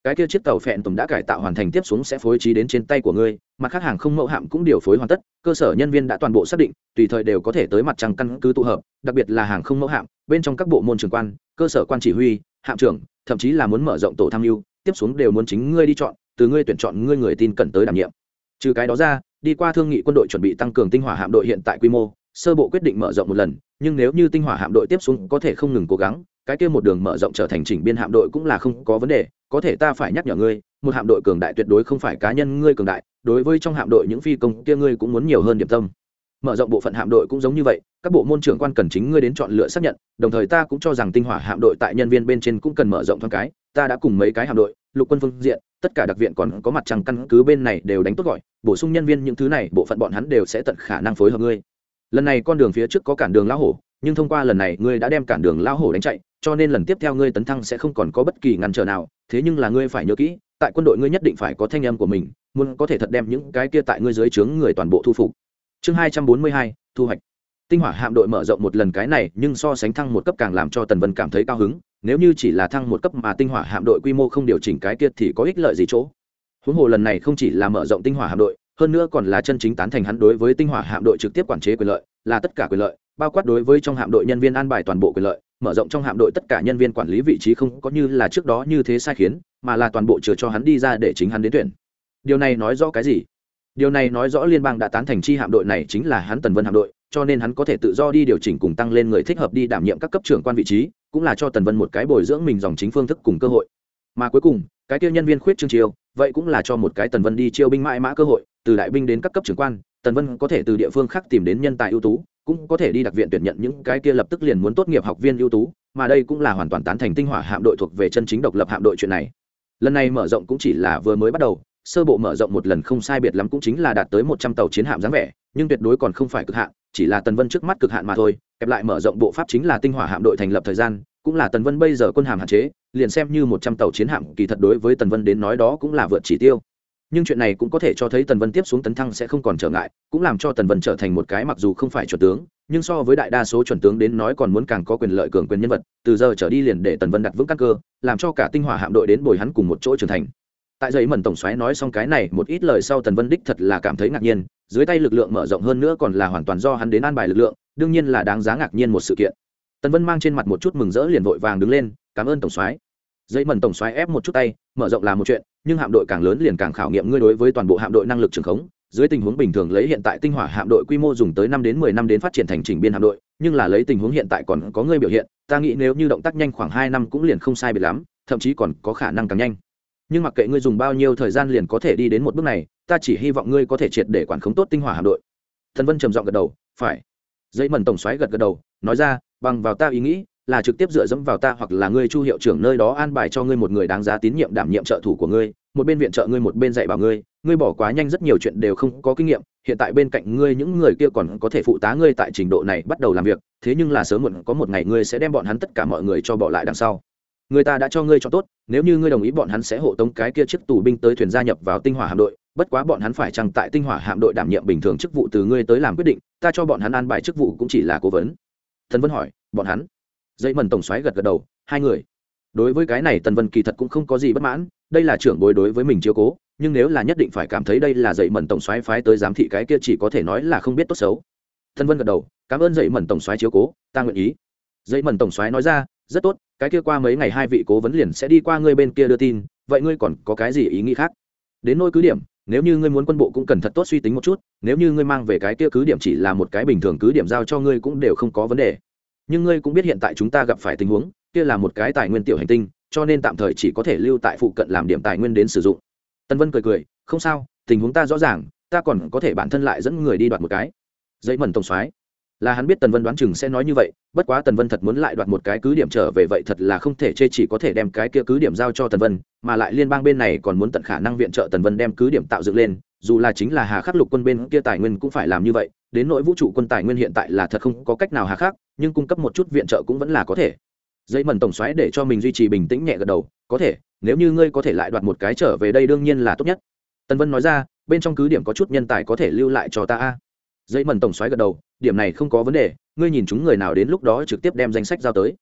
Cái kia chiếc tàu phẹn tùng đã cải tạo hoàn thành tiếp xuống sẽ phối trí đến trên tay của ngươi, mặt khác hàng không mẫu hạm cũng điều phối hoàn tất, cơ sở nhân viên đã toàn bộ xác định, tùy thời đều có thể tới mặt trăng căn cứ tụ hợp, đặc biệt là hàng không mẫu hạm, bên trong các bộ môn trường quan, cơ sở quan chỉ huy, hạm trưởng thậm chí là muốn mở rộng tổ tham mưu, tiếp xuống đều muốn chính ngươi đi chọn, từ ngươi tuyển chọn ngươi người tin cẩn tới đảm nhiệm. Trừ cái đó ra, đi qua thương nghị quân đội chuẩn bị tăng cường tinh hỏa hạm đội hiện tại quy mô, sơ bộ quyết định mở rộng một lần, nhưng nếu như tinh hỏa hạm đội tiếp xuống có thể không ngừng cố gắng, cái kia một đường mở rộng trở thành chỉnh biên hạm đội cũng là không có vấn đề, có thể ta phải nhắc nhở ngươi, một hạm đội cường đại tuyệt đối không phải cá nhân ngươi cường đại, đối với trong hạm đội những phi công kia ngươi cũng muốn nhiều hơn điểm tâm mở rộng bộ phận hạm đội cũng giống như vậy, các bộ môn trưởng quan cần chính ngươi đến chọn lựa xác nhận, đồng thời ta cũng cho rằng tinh hỏa hạm đội tại nhân viên bên trên cũng cần mở rộng thoáng cái, ta đã cùng mấy cái hạm đội, lục quân phương diện, tất cả đặc viện còn có mặt trăng căn cứ bên này đều đánh tốt gọi, bổ sung nhân viên những thứ này, bộ phận bọn hắn đều sẽ tận khả năng phối hợp ngươi. Lần này con đường phía trước có cản đường lão hổ, nhưng thông qua lần này ngươi đã đem cản đường lão hổ đánh chạy, cho nên lần tiếp theo ngươi tấn thăng sẽ không còn có bất kỳ ngăn trở nào, thế nhưng là ngươi phải nhớ kỹ, tại quân đội ngươi nhất định phải có thanh âm của mình, muốn có thể thật đem những cái kia tại ngươi dưới trướng người toàn bộ thu phục chương hai trăm bốn mươi hai, thu hoạch. Tinh hỏa hạm đội mở rộng một lần cái này, nhưng so sánh thăng một cấp càng làm cho tần vân cảm thấy cao hứng. Nếu như chỉ là thăng một cấp mà tinh hỏa hạm đội quy mô không điều chỉnh cái kia thì có ích lợi gì chỗ? Huống hồ lần này không chỉ là mở rộng tinh hỏa hạm đội, hơn nữa còn là chân chính tán thành hắn đối với tinh hỏa hạm đội trực tiếp quản chế quyền lợi, là tất cả quyền lợi, bao quát đối với trong hạm đội nhân viên an bài toàn bộ quyền lợi. Mở rộng trong hạm đội tất cả nhân viên quản lý vị trí không có như là trước đó như thế sai khiến, mà là toàn bộ chừa cho hắn đi ra để chính hắn đến tuyển. Điều này nói rõ cái gì? Điều này nói rõ liên bang đã tán thành chi hạm đội này chính là hắn tần vân hạm đội, cho nên hắn có thể tự do đi điều chỉnh cùng tăng lên người thích hợp đi đảm nhiệm các cấp trưởng quan vị trí, cũng là cho tần vân một cái bồi dưỡng mình dòng chính phương thức cùng cơ hội. Mà cuối cùng, cái tiêu nhân viên khuyết trương chiêu, vậy cũng là cho một cái tần vân đi chiêu binh mãi mã cơ hội, từ đại binh đến các cấp trưởng quan, tần vân có thể từ địa phương khác tìm đến nhân tài ưu tú, cũng có thể đi đặc viện tuyển nhận những cái kia lập tức liền muốn tốt nghiệp học viên ưu tú, mà đây cũng là hoàn toàn tán thành tinh hỏa hạm đội thuộc về chân chính độc lập hạm đội chuyện này. Lần này mở rộng cũng chỉ là vừa mới bắt đầu sơ bộ mở rộng một lần không sai biệt lắm cũng chính là đạt tới một trăm tàu chiến hạm dáng vẻ, nhưng tuyệt đối còn không phải cực hạn, chỉ là tần vân trước mắt cực hạn mà thôi, kẹp lại mở rộng bộ pháp chính là tinh hỏa hạm đội thành lập thời gian, cũng là tần vân bây giờ quân hàm hạn chế, liền xem như một trăm tàu chiến hạm, kỳ thật đối với tần vân đến nói đó cũng là vượt chỉ tiêu. Nhưng chuyện này cũng có thể cho thấy tần vân tiếp xuống tấn thăng sẽ không còn trở ngại, cũng làm cho tần vân trở thành một cái mặc dù không phải chuẩn tướng, nhưng so với đại đa số chuẩn tướng đến nói còn muốn càng có quyền lợi cường quyền nhân vật, từ giờ trở đi liền để tần vân đặt vững các cơ, làm cho cả tinh hỏa hạm đội đến bồi hắn cùng một chỗ trưởng thành tại giấy mẩn tổng xoáy nói xong cái này, một ít lời sau tần vân đích thật là cảm thấy ngạc nhiên, dưới tay lực lượng mở rộng hơn nữa còn là hoàn toàn do hắn đến an bài lực lượng, đương nhiên là đáng giá ngạc nhiên một sự kiện. Tần vân mang trên mặt một chút mừng rỡ liền vội vàng đứng lên, cảm ơn tổng xoáy. giấy mẩn tổng xoáy ép một chút tay, mở rộng là một chuyện, nhưng hạm đội càng lớn liền càng khảo nghiệm ngươi đối với toàn bộ hạm đội năng lực trường khống. Dưới tình huống bình thường lấy hiện tại tinh hỏa hạm đội quy mô dùng tới năm đến mười năm đến phát triển thành trình biên hạm đội, nhưng là lấy tình huống hiện tại còn có ngươi biểu hiện, ta nghĩ nếu như động tác nhanh khoảng hai năm cũng liền không sai biệt lắm, thậm chí còn có khả năng càng nhanh nhưng mặc kệ ngươi dùng bao nhiêu thời gian liền có thể đi đến một bước này, ta chỉ hy vọng ngươi có thể triệt để quản khống tốt tinh hỏa hạm đội. Thần vân trầm giọng gật đầu, phải. Dây mần tổng xoáy gật gật đầu, nói ra, bằng vào ta ý nghĩ, là trực tiếp dựa dẫm vào ta hoặc là ngươi chu hiệu trưởng nơi đó an bài cho ngươi một người đáng giá tín nhiệm đảm nhiệm trợ thủ của ngươi, một bên viện trợ ngươi một bên dạy bảo ngươi ngươi bỏ quá nhanh rất nhiều chuyện đều không có kinh nghiệm, hiện tại bên cạnh ngươi những người kia còn có thể phụ tá ngươi tại trình độ này bắt đầu làm việc, thế nhưng là sớm muộn có một ngày ngươi sẽ đem bọn hắn tất cả mọi người cho bỏ lại đằng sau người ta đã cho ngươi cho tốt, nếu như ngươi đồng ý bọn hắn sẽ hộ tống cái kia chiếc tù binh tới thuyền gia nhập vào tinh hỏa hạm đội, bất quá bọn hắn phải chăng tại tinh hỏa hạm đội đảm nhiệm bình thường chức vụ từ ngươi tới làm quyết định, ta cho bọn hắn an bài chức vụ cũng chỉ là cố vấn. Thần vân hỏi, bọn hắn? Dây mần tổng xoáy gật gật đầu, hai người. Đối với cái này tần vân kỳ thật cũng không có gì bất mãn, đây là trưởng bối đối với mình chiếu cố, nhưng nếu là nhất định phải cảm thấy đây là dậy mẩn tổng xoáy phái tới giám thị cái kia chỉ có thể nói là không biết tốt xấu. Thân vân gật đầu, cảm ơn dậy mẩn tổng xoáy chiếu cố, ta nguyện ý. Dậy mẩn tổng xoáy nói ra rất tốt, cái kia qua mấy ngày hai vị cố vấn liền sẽ đi qua ngươi bên kia đưa tin, vậy ngươi còn có cái gì ý nghĩ khác? Đến nôi cứ điểm, nếu như ngươi muốn quân bộ cũng cần thật tốt suy tính một chút, nếu như ngươi mang về cái kia cứ điểm chỉ là một cái bình thường cứ điểm giao cho ngươi cũng đều không có vấn đề. Nhưng ngươi cũng biết hiện tại chúng ta gặp phải tình huống, kia là một cái tài nguyên tiểu hành tinh, cho nên tạm thời chỉ có thể lưu tại phụ cận làm điểm tài nguyên đến sử dụng. Tân vân cười cười, không sao, tình huống ta rõ ràng, ta còn có thể bản thân lại dẫn người đi đoạt một cái. Dây mần tổng soái là hắn biết tần vân đoán chừng sẽ nói như vậy, bất quá tần vân thật muốn lại đoạt một cái cứ điểm trở về vậy thật là không thể chê chỉ có thể đem cái kia cứ điểm giao cho tần vân, mà lại liên bang bên này còn muốn tận khả năng viện trợ tần vân đem cứ điểm tạo dựng lên, dù là chính là hà khắc lục quân bên kia tài nguyên cũng phải làm như vậy, đến nỗi vũ trụ quân tài nguyên hiện tại là thật không có cách nào hà khắc, nhưng cung cấp một chút viện trợ cũng vẫn là có thể. Dây mần tổng xoáy để cho mình duy trì bình tĩnh nhẹ gật đầu, có thể, nếu như ngươi có thể lại đoạt một cái trở về đây đương nhiên là tốt nhất. Tần vân nói ra, bên trong cứ điểm có chút nhân tài có thể lưu lại cho ta a dây mần tổng xoáy gật đầu, điểm này không có vấn đề, ngươi nhìn chúng người nào đến lúc đó trực tiếp đem danh sách giao tới.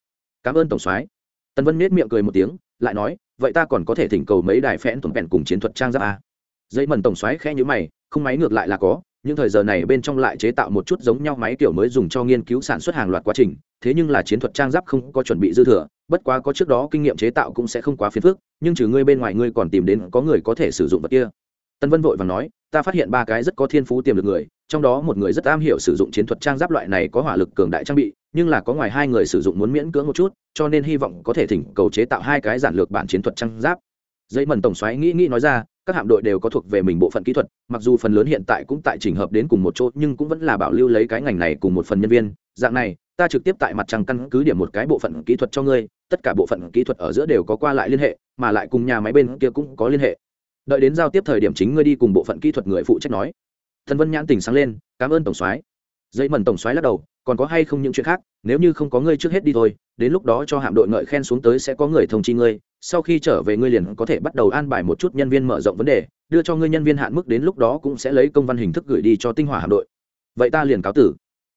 Cảm ơn tổng soái. Tần vân nết miệng cười một tiếng, lại nói, vậy ta còn có thể thỉnh cầu mấy đài phẽn tuần bèn cùng chiến thuật trang giáp a. Dây mần tổng xoáy khẽ nhữ mày, không máy ngược lại là có, nhưng thời giờ này bên trong lại chế tạo một chút giống nhau máy kiểu mới dùng cho nghiên cứu sản xuất hàng loạt quá trình, thế nhưng là chiến thuật trang giáp không có chuẩn bị dư thừa, bất quá có trước đó kinh nghiệm chế tạo cũng sẽ không quá phiền phức, nhưng trừ ngươi bên ngoài ngươi còn tìm đến có người có thể sử dụng vật kia. Tân vân vội và nói, ta phát hiện ba cái rất có thiên phú tiềm lực người trong đó một người rất am hiểu sử dụng chiến thuật trang giáp loại này có hỏa lực cường đại trang bị, nhưng là có ngoài hai người sử dụng muốn miễn cưỡng một chút, cho nên hy vọng có thể thỉnh cầu chế tạo hai cái giản lược bản chiến thuật trang giáp. Dây mần tổng xoáy nghĩ nghĩ nói ra, các hạm đội đều có thuộc về mình bộ phận kỹ thuật, mặc dù phần lớn hiện tại cũng tại trình hợp đến cùng một chỗ, nhưng cũng vẫn là bảo lưu lấy cái ngành này cùng một phần nhân viên. Dạng này, ta trực tiếp tại mặt trăng căn cứ điểm một cái bộ phận kỹ thuật cho ngươi, tất cả bộ phận kỹ thuật ở giữa đều có qua lại liên hệ, mà lại cùng nhà máy bên kia cũng có liên hệ. Đợi đến giao tiếp thời điểm chính ngươi đi cùng bộ phận kỹ thuật người phụ trách nói thần vân nhãn tỉnh sáng lên, cảm ơn tổng soái. Dây mần tổng soái lắc đầu, còn có hay không những chuyện khác? Nếu như không có ngươi trước hết đi thôi, đến lúc đó cho hạm đội ngợi khen xuống tới sẽ có người thông chi ngươi. Sau khi trở về ngươi liền có thể bắt đầu an bài một chút nhân viên mở rộng vấn đề, đưa cho ngươi nhân viên hạn mức đến lúc đó cũng sẽ lấy công văn hình thức gửi đi cho tinh hỏa hạm đội. Vậy ta liền cáo tử.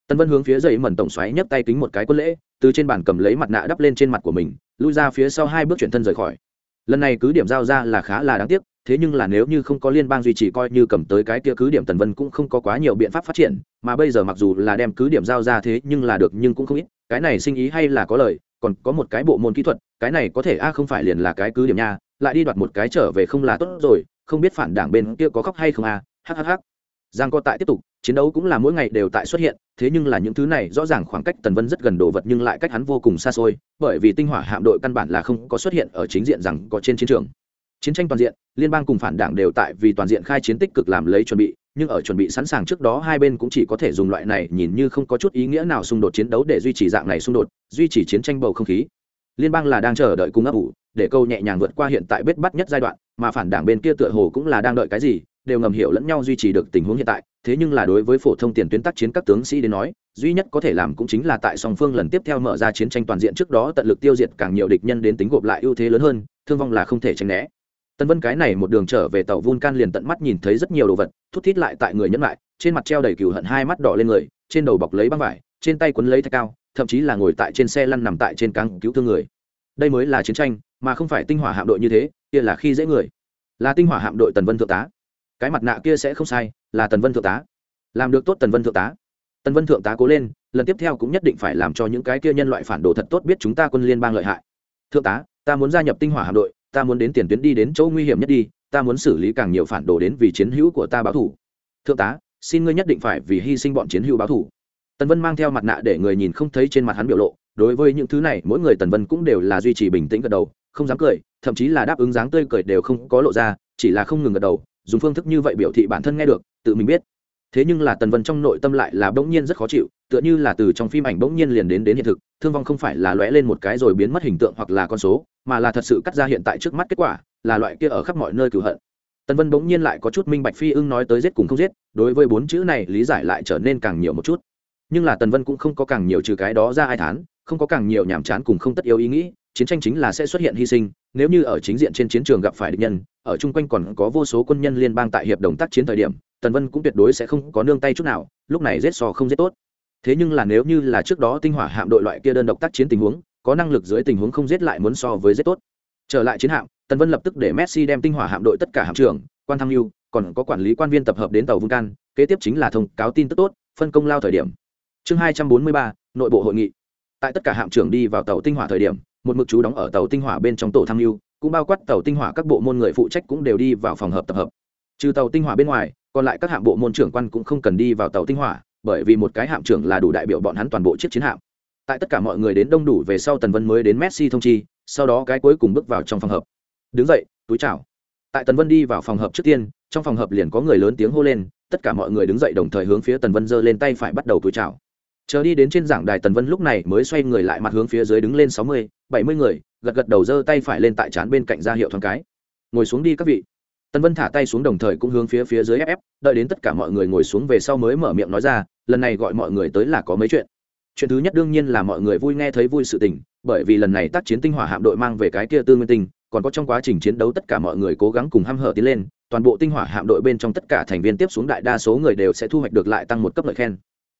Tân vân hướng phía dây mần tổng xoáy nhấc tay kính một cái quân lễ, từ trên bàn cầm lấy mặt nạ đắp lên trên mặt của mình, lui ra phía sau hai bước chuyển thân rời khỏi. Lần này cứ điểm giao ra là khá là đáng tiếc thế nhưng là nếu như không có liên bang duy trì coi như cầm tới cái kia cứ điểm tần vân cũng không có quá nhiều biện pháp phát triển, mà bây giờ mặc dù là đem cứ điểm giao ra thế nhưng là được nhưng cũng không ít, cái này sinh ý hay là có lời, còn có một cái bộ môn kỹ thuật, cái này có thể a không phải liền là cái cứ điểm nha, lại đi đoạt một cái trở về không là tốt rồi, không biết phản đảng bên kia có khóc hay không a hhh giang co tại tiếp tục, chiến đấu cũng là mỗi ngày đều tại xuất hiện, thế nhưng là những thứ này rõ ràng khoảng cách tần vân rất gần đồ vật nhưng lại cách hắn vô cùng xa xôi, bởi vì tinh hỏa hạm đội căn bản là không có xuất hiện ở chính diện rằng có trên chiến trường chiến tranh toàn diện, liên bang cùng phản đảng đều tại vì toàn diện khai chiến tích cực làm lấy chuẩn bị, nhưng ở chuẩn bị sẵn sàng trước đó hai bên cũng chỉ có thể dùng loại này nhìn như không có chút ý nghĩa nào xung đột chiến đấu để duy trì dạng này xung đột, duy trì chiến tranh bầu không khí. Liên bang là đang chờ đợi cung ấp ủ, để câu nhẹ nhàng vượt qua hiện tại bết bắt nhất giai đoạn, mà phản đảng bên kia tựa hồ cũng là đang đợi cái gì, đều ngầm hiểu lẫn nhau duy trì được tình huống hiện tại, thế nhưng là đối với phổ thông tiền tuyến tác chiến các tướng sĩ đến nói, duy nhất có thể làm cũng chính là tại song phương lần tiếp theo mở ra chiến tranh toàn diện trước đó tận lực tiêu diệt càng nhiều địch nhân đến tính gộp lại ưu thế lớn hơn, thương vong là không thể tránh né. Tần vân cái này một đường trở về tàu Vun Can liền tận mắt nhìn thấy rất nhiều đồ vật, thút thít lại tại người nhẫn lại, trên mặt treo đầy cừu hận hai mắt đỏ lên người, trên đầu bọc lấy băng vải, trên tay quấn lấy thạch cao, thậm chí là ngồi tại trên xe lăn nằm tại trên căng cứu thương người. Đây mới là chiến tranh, mà không phải tinh hỏa hạm đội như thế, kia là khi dễ người. Là tinh hỏa hạm đội tần vân thượng tá. Cái mặt nạ kia sẽ không sai, là tần vân thượng tá. Làm được tốt tần vân thượng tá. Tần vân thượng tá cố lên, lần tiếp theo cũng nhất định phải làm cho những cái kia nhân loại phản đồ thật tốt biết chúng ta quân liên bang lợi hại. Thượng tá, ta muốn gia nhập tinh hỏa hạm đội ta muốn đến tiền tuyến đi đến chỗ nguy hiểm nhất đi, ta muốn xử lý càng nhiều phản đồ đến vì chiến hữu của ta báo thủ. Thượng tá, xin ngươi nhất định phải vì hy sinh bọn chiến hữu báo thủ. Tần vân mang theo mặt nạ để người nhìn không thấy trên mặt hắn biểu lộ, đối với những thứ này, mỗi người tần vân cũng đều là duy trì bình tĩnh gật đầu, không dám cười, thậm chí là đáp ứng dáng tươi cười đều không có lộ ra, chỉ là không ngừng gật đầu, dùng phương thức như vậy biểu thị bản thân nghe được, tự mình biết. Thế nhưng là tần vân trong nội tâm lại là bỗng nhiên rất khó chịu tựa như là từ trong phim ảnh bỗng nhiên liền đến đến hiện thực, thương vong không phải là lóe lên một cái rồi biến mất hình tượng hoặc là con số, mà là thật sự cắt ra hiện tại trước mắt kết quả, là loại kia ở khắp mọi nơi cửu hận. Tần vân bỗng nhiên lại có chút minh bạch phi ưng nói tới giết cùng không giết, đối với bốn chữ này lý giải lại trở nên càng nhiều một chút. Nhưng là tần vân cũng không có càng nhiều trừ cái đó ra ai thán, không có càng nhiều nhàm chán cùng không tất yếu ý nghĩ, chiến tranh chính là sẽ xuất hiện hy sinh, nếu như ở chính diện trên chiến trường gặp phải địch nhân, ở chung quanh còn có vô số quân nhân liên bang tại hiệp đồng tác chiến thời điểm, tần vân cũng tuyệt đối sẽ không có nương tay chút nào, lúc này giết so không giết tốt thế nhưng là nếu như là trước đó tinh hỏa hạm đội loại kia đơn độc tác chiến tình huống, có năng lực dưới tình huống không giết lại muốn so với giết tốt. Trở lại chiến hạm, tần vân lập tức để messi đem tinh hỏa hạm đội tất cả hạm trưởng, quan tham mưu, còn có quản lý quan viên tập hợp đến tàu vung can, kế tiếp chính là thông cáo tin tức tốt, phân công lao thời điểm. Chương hai trăm bốn mươi ba, nội bộ hội nghị. Tại tất cả hạm trưởng đi vào tàu tinh hỏa thời điểm, một mực chú đóng ở tàu tinh hỏa bên trong tổ tham mưu, cũng bao quát tàu tinh hỏa các bộ môn người phụ trách cũng đều đi vào phòng hợp tập hợp. Trừ tàu tinh hỏa bên ngoài, còn lại các hạm bộ môn trưởng quan cũng không cần đi vào tàu tinh hỏa bởi vì một cái hạm trưởng là đủ đại biểu bọn hắn toàn bộ chiếc chiến hạm. Tại tất cả mọi người đến đông đủ về sau tần vân mới đến messi thông chi, sau đó cái cuối cùng bước vào trong phòng hợp đứng dậy, túi chào. Tại tần vân đi vào phòng hợp trước tiên, trong phòng hợp liền có người lớn tiếng hô lên, tất cả mọi người đứng dậy đồng thời hướng phía tần vân giơ lên tay phải bắt đầu túi chào. Chờ đi đến trên giảng đài tần vân lúc này mới xoay người lại mặt hướng phía dưới đứng lên sáu mươi, bảy mươi người, gật gật đầu giơ tay phải lên tại trán bên cạnh ra hiệu thoáng cái. Ngồi xuống đi các vị. Tần vân thả tay xuống đồng thời cũng hướng phía phía dưới ép ép, đợi đến tất cả mọi người ngồi xuống về sau mới mở miệng nói ra lần này gọi mọi người tới là có mấy chuyện. Chuyện thứ nhất đương nhiên là mọi người vui nghe thấy vui sự tình, bởi vì lần này tác chiến tinh hỏa hạm đội mang về cái kia tư nguyên tinh, còn có trong quá trình chiến đấu tất cả mọi người cố gắng cùng hăm hở tiến lên, toàn bộ tinh hỏa hạm đội bên trong tất cả thành viên tiếp xuống đại đa số người đều sẽ thu hoạch được lại tăng một cấp lợi khen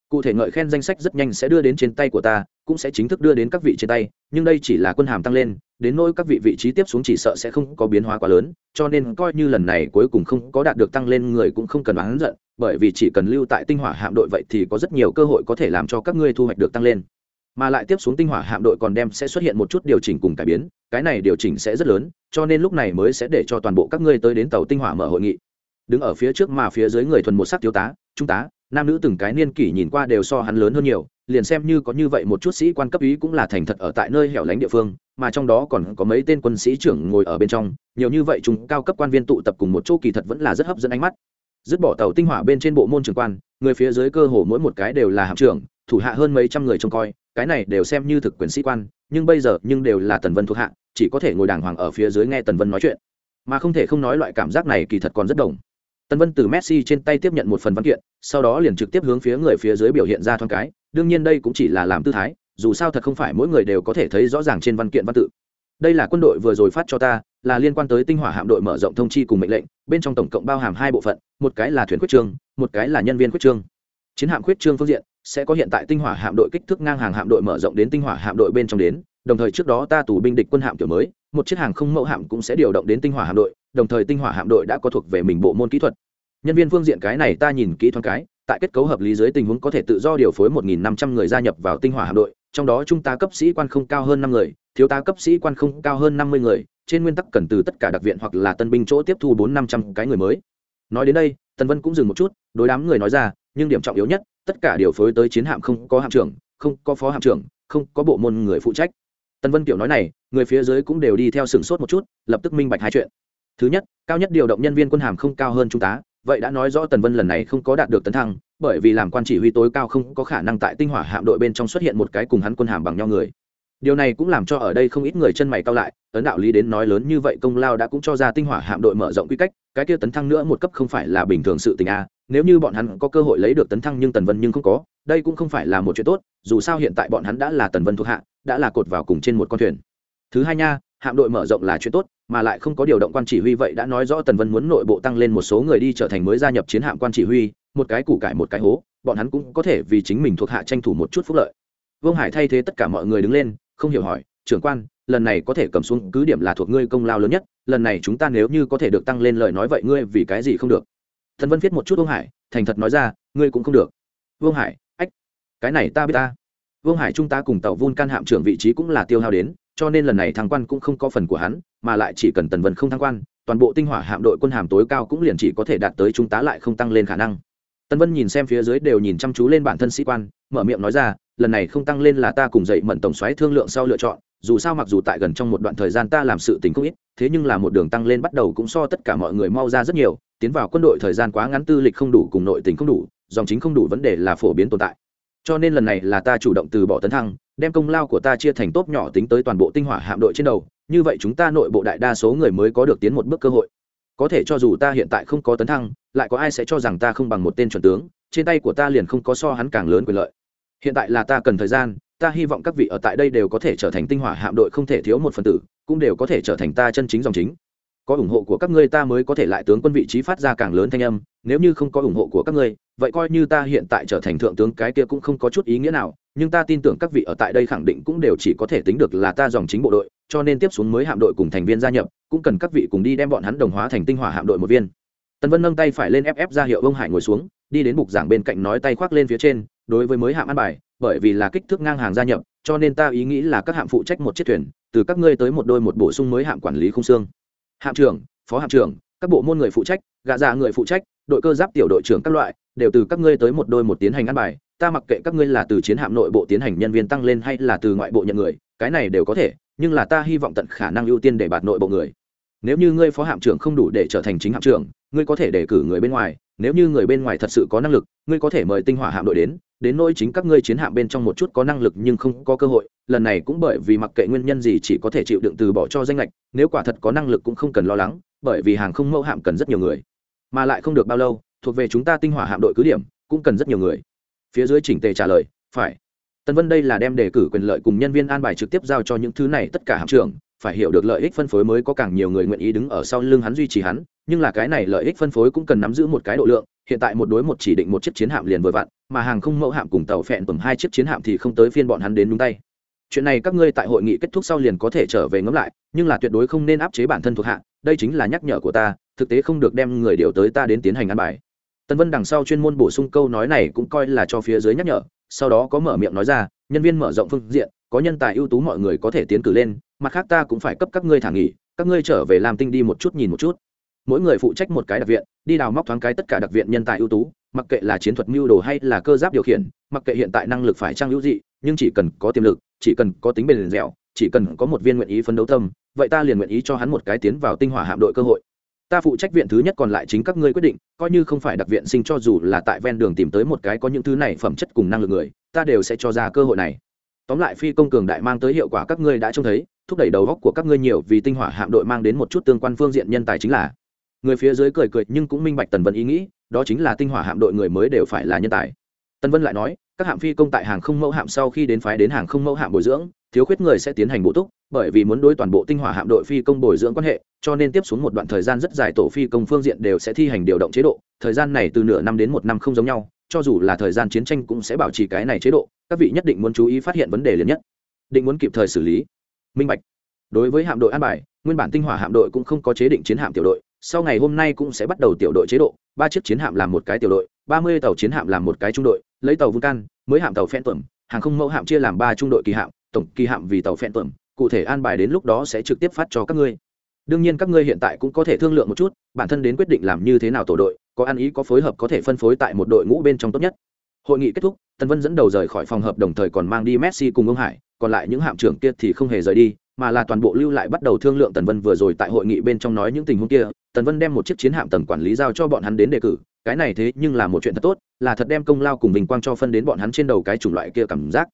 cụ thể ngợi khen danh sách rất nhanh sẽ đưa đến trên tay của ta, cũng sẽ chính thức đưa đến các vị trên tay, nhưng đây chỉ là quân hàm tăng lên, đến nỗi các vị vị trí tiếp xuống chỉ sợ sẽ không có biến hóa quá lớn, cho nên coi như lần này cuối cùng không có đạt được tăng lên, người cũng không cần bán giận, bởi vì chỉ cần lưu tại tinh hỏa hạm đội vậy thì có rất nhiều cơ hội có thể làm cho các ngươi thu hoạch được tăng lên. Mà lại tiếp xuống tinh hỏa hạm đội còn đem sẽ xuất hiện một chút điều chỉnh cùng cải biến, cái này điều chỉnh sẽ rất lớn, cho nên lúc này mới sẽ để cho toàn bộ các ngươi tới đến tàu tinh hỏa mở hội nghị. Đứng ở phía trước mà phía dưới người thuần một sắc thiếu tá, trung tá nam nữ từng cái niên kỷ nhìn qua đều so hắn lớn hơn nhiều, liền xem như có như vậy một chút sĩ quan cấp ý cũng là thành thật ở tại nơi hẻo lánh địa phương, mà trong đó còn có mấy tên quân sĩ trưởng ngồi ở bên trong, nhiều như vậy chúng cao cấp quan viên tụ tập cùng một chỗ kỳ thật vẫn là rất hấp dẫn ánh mắt. Dứt bỏ tàu tinh hỏa bên trên bộ môn trưởng quan, người phía dưới cơ hồ mỗi một cái đều là hạm trưởng, thủ hạ hơn mấy trăm người trông coi, cái này đều xem như thực quyền sĩ quan, nhưng bây giờ nhưng đều là tần vân thuộc hạ, chỉ có thể ngồi đàng hoàng ở phía dưới nghe tần vân nói chuyện. Mà không thể không nói loại cảm giác này kỳ thật còn rất đồng. Tân vân từ messi trên tay tiếp nhận một phần văn kiện, sau đó liền trực tiếp hướng phía người phía dưới biểu hiện ra thoáng cái, đương nhiên đây cũng chỉ là làm tư thái, dù sao thật không phải mỗi người đều có thể thấy rõ ràng trên văn kiện văn tự. Đây là quân đội vừa rồi phát cho ta, là liên quan tới tinh hỏa hạm đội mở rộng thông chi cùng mệnh lệnh, bên trong tổng cộng bao hàm hai bộ phận, một cái là thuyền quyết trương, một cái là nhân viên quyết trương. Chiến hạm quyết trương phương diện sẽ có hiện tại tinh hỏa hạm đội kích thước ngang hàng hạm đội mở rộng đến tinh hỏa hạm đội bên trong đến, đồng thời trước đó ta tù binh địch quân hạm kiểu mới, một chiếc hàng không mẫu hạm cũng sẽ điều động đến tinh hỏa hạm đội đồng thời tinh hỏa hạm đội đã có thuộc về mình bộ môn kỹ thuật. Nhân viên phương diện cái này ta nhìn kỹ thoáng cái, tại kết cấu hợp lý dưới tình huống có thể tự do điều phối 1.500 người gia nhập vào tinh hỏa hạm đội, trong đó trung tá cấp sĩ quan không cao hơn năm người, thiếu tá cấp sĩ quan không cao hơn năm mươi người, trên nguyên tắc cần từ tất cả đặc viện hoặc là tân binh chỗ tiếp thu bốn năm trăm cái người mới. Nói đến đây, tần vân cũng dừng một chút, đối đám người nói ra, nhưng điểm trọng yếu nhất, tất cả điều phối tới chiến hạm không có hạm trưởng, không có phó hạm trưởng, không có bộ môn người phụ trách. Tần vân kiểu nói này, người phía dưới cũng đều đi theo sửng sốt một chút, lập tức minh bạch hai chuyện thứ nhất, cao nhất điều động nhân viên quân hàm không cao hơn trung tá vậy đã nói rõ tần vân lần này không có đạt được tấn thăng, bởi vì làm quan chỉ huy tối cao không có khả năng tại tinh hỏa hạm đội bên trong xuất hiện một cái cùng hắn quân hàm bằng nhau người. Điều này cũng làm cho ở đây không ít người chân mày cao lại tấn đạo lý đến nói lớn như vậy công lao đã cũng cho ra tinh hỏa hạm đội mở rộng quy cách, cái kia tấn thăng nữa một cấp không phải là bình thường sự tình a nếu như bọn hắn có cơ hội lấy được tấn thăng nhưng tần vân nhưng không có, đây cũng không phải là một chuyện tốt, dù sao hiện tại bọn hắn đã là tần vân thuộc hạ, đã là cột vào cùng trên một con thuyền. Thứ hai nha hạm đội mở rộng là chuyện tốt, mà lại không có điều động quan chỉ huy vậy đã nói rõ tần vân muốn nội bộ tăng lên một số người đi trở thành mới gia nhập chiến hạm quan chỉ huy, một cái củ cải một cái hố, bọn hắn cũng có thể vì chính mình thuộc hạ tranh thủ một chút phúc lợi. Vương hải thay thế tất cả mọi người đứng lên, không hiểu hỏi, trưởng quan, lần này có thể cầm xuống cứ điểm là thuộc ngươi công lao lớn nhất, lần này chúng ta nếu như có thể được tăng lên lời nói vậy ngươi vì cái gì không được? Thần vân viết một chút vương hải, thành thật nói ra, ngươi cũng không được. Vương hải, ách, cái này ta biết ta. Vương hải chúng ta cùng tàu vun can hạm trưởng vị trí cũng là tiêu hao đến cho nên lần này thăng quan cũng không có phần của hắn, mà lại chỉ cần tần vân không thăng quan, toàn bộ tinh hỏa hạm đội quân hàm tối cao cũng liền chỉ có thể đạt tới trung tá lại không tăng lên khả năng. Tần vân nhìn xem phía dưới đều nhìn chăm chú lên bản thân sĩ quan, mở miệng nói ra, lần này không tăng lên là ta cùng dậy mận tổng xoáy thương lượng sau lựa chọn, dù sao mặc dù tại gần trong một đoạn thời gian ta làm sự tình không ít, thế nhưng là một đường tăng lên bắt đầu cũng so tất cả mọi người mau ra rất nhiều, tiến vào quân đội thời gian quá ngắn tư lịch không đủ cùng nội tình không đủ, dòng chính không đủ vấn đề là phổ biến tồn tại cho nên lần này là ta chủ động từ bỏ tấn thăng, đem công lao của ta chia thành tốt nhỏ tính tới toàn bộ tinh hỏa hạm đội trên đầu, như vậy chúng ta nội bộ đại đa số người mới có được tiến một bước cơ hội. Có thể cho dù ta hiện tại không có tấn thăng, lại có ai sẽ cho rằng ta không bằng một tên chuẩn tướng, trên tay của ta liền không có so hắn càng lớn quyền lợi. Hiện tại là ta cần thời gian, ta hy vọng các vị ở tại đây đều có thể trở thành tinh hỏa hạm đội không thể thiếu một phần tử, cũng đều có thể trở thành ta chân chính dòng chính. Có ủng hộ của các ngươi ta mới có thể lại tướng quân vị trí phát ra càng lớn thanh âm, nếu như không có ủng hộ của các ngươi vậy coi như ta hiện tại trở thành thượng tướng, cái kia cũng không có chút ý nghĩa nào, nhưng ta tin tưởng các vị ở tại đây khẳng định cũng đều chỉ có thể tính được là ta dòng chính bộ đội, cho nên tiếp xuống mới hạm đội cùng thành viên gia nhập, cũng cần các vị cùng đi đem bọn hắn đồng hóa thành tinh hỏa hạm đội một viên. Tần vân nâng tay phải lên ép ép ra hiệu ông hải ngồi xuống, đi đến bục giảng bên cạnh nói tay khoác lên phía trên, đối với mới hạm ăn bài, bởi vì là kích thước ngang hàng gia nhập, cho nên ta ý nghĩ là các hạm phụ trách một chiếc thuyền, từ các ngươi tới một đôi một bổ sung mới hạm quản lý không xương. Hạm trưởng, phó hạm trưởng, các bộ môn người phụ trách, gạ già người phụ trách, đội cơ giáp tiểu đội trưởng các loại đều từ các ngươi tới một đôi một tiến hành ăn bài, ta mặc kệ các ngươi là từ chiến hạm nội bộ tiến hành nhân viên tăng lên hay là từ ngoại bộ nhận người, cái này đều có thể, nhưng là ta hy vọng tận khả năng ưu tiên để bạt nội bộ người. Nếu như ngươi phó hạm trưởng không đủ để trở thành chính hạm trưởng, ngươi có thể đề cử người bên ngoài, nếu như người bên ngoài thật sự có năng lực, ngươi có thể mời tinh hỏa hạm đội đến đến nỗi chính các ngươi chiến hạm bên trong một chút có năng lực nhưng không có cơ hội, lần này cũng bởi vì mặc kệ nguyên nhân gì chỉ có thể chịu đựng từ bỏ cho danh lệch, nếu quả thật có năng lực cũng không cần lo lắng, bởi vì hàng không mẫu hạm cần rất nhiều người, mà lại không được bao lâu thuộc về chúng ta tinh hỏa hạm đội cứ điểm, cũng cần rất nhiều người. Phía dưới chỉnh tề trả lời, phải. Tân vân đây là đem đề cử quyền lợi cùng nhân viên an bài trực tiếp giao cho những thứ này tất cả hạm trưởng, phải hiểu được lợi ích phân phối mới có càng nhiều người nguyện ý đứng ở sau lưng hắn duy trì hắn, nhưng là cái này lợi ích phân phối cũng cần nắm giữ một cái độ lượng, hiện tại một đối một chỉ định một chiếc chiến hạm liền vừa vặn, mà hàng không mẫu hạm cùng tàu phẹn tầm hai chiếc chiến hạm thì không tới phiên bọn hắn đến đúng tay. Chuyện này các ngươi tại hội nghị kết thúc sau liền có thể trở về ngẫm lại, nhưng là tuyệt đối không nên áp chế bản thân thuộc hạ, đây chính là nhắc nhở của ta, thực tế không được đem người điều tới ta đến tiến hành ăn bài. Tần vân đằng sau chuyên môn bổ sung câu nói này cũng coi là cho phía dưới nhắc nhở, sau đó có mở miệng nói ra, nhân viên mở rộng phương diện, có nhân tài ưu tú mọi người có thể tiến cử lên, mặt khác ta cũng phải cấp các ngươi thả nghỉ, các ngươi trở về làm tinh đi một chút nhìn một chút. Mỗi người phụ trách một cái đặc viện, đi đào móc thoáng cái tất cả đặc viện nhân tài ưu tú, mặc kệ là chiến thuật mưu đồ hay là cơ giáp điều khiển, mặc kệ hiện tại năng lực phải trang hữu dị, nhưng chỉ cần có tiềm lực, chỉ cần có tính bền dẻo, chỉ cần có một viên nguyện ý phấn đấu tâm, vậy ta liền nguyện ý cho hắn một cái tiến vào tinh hỏa hạm đội cơ hội ta phụ trách viện thứ nhất còn lại chính các ngươi quyết định, coi như không phải đặc viện sinh cho dù là tại ven đường tìm tới một cái có những thứ này phẩm chất cùng năng lực người, ta đều sẽ cho ra cơ hội này. Tóm lại phi công cường đại mang tới hiệu quả các ngươi đã trông thấy, thúc đẩy đầu góc của các ngươi nhiều vì tinh hỏa hạm đội mang đến một chút tương quan phương diện nhân tài chính là. Người phía dưới cười cười nhưng cũng minh bạch tần vân ý nghĩ, đó chính là tinh hỏa hạm đội người mới đều phải là nhân tài. Tần vân lại nói, các hạm phi công tại hàng không mẫu hạm sau khi đến phái đến hàng không mẫu hạm bồi dưỡng thiếu khuyết người sẽ tiến hành bổ túc, bởi vì muốn đối toàn bộ tinh hỏa hạm đội phi công bồi dưỡng quan hệ, cho nên tiếp xuống một đoạn thời gian rất dài tổ phi công phương diện đều sẽ thi hành điều động chế độ. Thời gian này từ nửa năm đến một năm không giống nhau, cho dù là thời gian chiến tranh cũng sẽ bảo trì cái này chế độ, các vị nhất định muốn chú ý phát hiện vấn đề lớn nhất. Định muốn kịp thời xử lý. Minh bạch. Đối với hạm đội an bài, nguyên bản tinh hỏa hạm đội cũng không có chế định chiến hạm tiểu đội, sau ngày hôm nay cũng sẽ bắt đầu tiểu đội chế độ. Ba chiếc chiến hạm làm một cái tiểu đội, ba mươi tàu chiến hạm làm một cái trung đội, lấy tàu vulcan mới hạm tàu phen tuẩm, hàng không mẫu hạm chia làm ba trung đội kỳ hạm tổng kỳ hạm vì tàu phẹn tuẩm, cụ thể an bài đến lúc đó sẽ trực tiếp phát cho các ngươi. Đương nhiên các ngươi hiện tại cũng có thể thương lượng một chút, bản thân đến quyết định làm như thế nào tổ đội, có ăn ý có phối hợp có thể phân phối tại một đội ngũ bên trong tốt nhất. Hội nghị kết thúc, tần vân dẫn đầu rời khỏi phòng hợp đồng thời còn mang đi messi cùng ông hải, còn lại những hạm trưởng kia thì không hề rời đi, mà là toàn bộ lưu lại bắt đầu thương lượng tần vân vừa rồi tại hội nghị bên trong nói những tình huống kia. Tần vân đem một chiếc chiến hạm tầng quản lý giao cho bọn hắn đến đề cử, cái này thế nhưng là một chuyện thật tốt, là thật đem công lao cùng bình quang cho phân đến bọn hắn trên đầu cái chủng loại kia cảm giác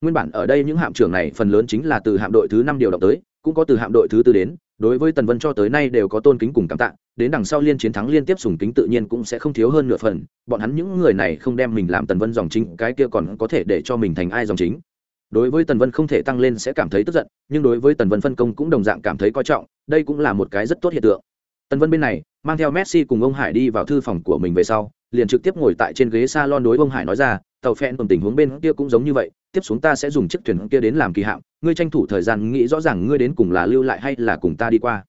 nguyên bản ở đây những hạm trưởng này phần lớn chính là từ hạm đội thứ năm điều động tới, cũng có từ hạm đội thứ tư đến, đối với tần vân cho tới nay đều có tôn kính cùng cảm tạ, đến đằng sau liên chiến thắng liên tiếp sùng kính tự nhiên cũng sẽ không thiếu hơn nửa phần, bọn hắn những người này không đem mình làm tần vân dòng chính, cái kia còn có thể để cho mình thành ai dòng chính. Đối với tần vân không thể tăng lên sẽ cảm thấy tức giận, nhưng đối với tần vân phân công cũng đồng dạng cảm thấy coi trọng, đây cũng là một cái rất tốt hiện tượng. Tần vân bên này, mang theo messi cùng ông hải đi vào thư phòng của mình về sau, liền trực tiếp ngồi tại trên ghế s a lon đối ông hải nói ra, tàu phen tuần tình huống bên kia cũng giống như vậy tiếp xuống ta sẽ dùng chiếc thuyền kia đến làm kỳ hạm, ngươi tranh thủ thời gian nghĩ rõ ràng ngươi đến cùng là lưu lại hay là cùng ta đi qua.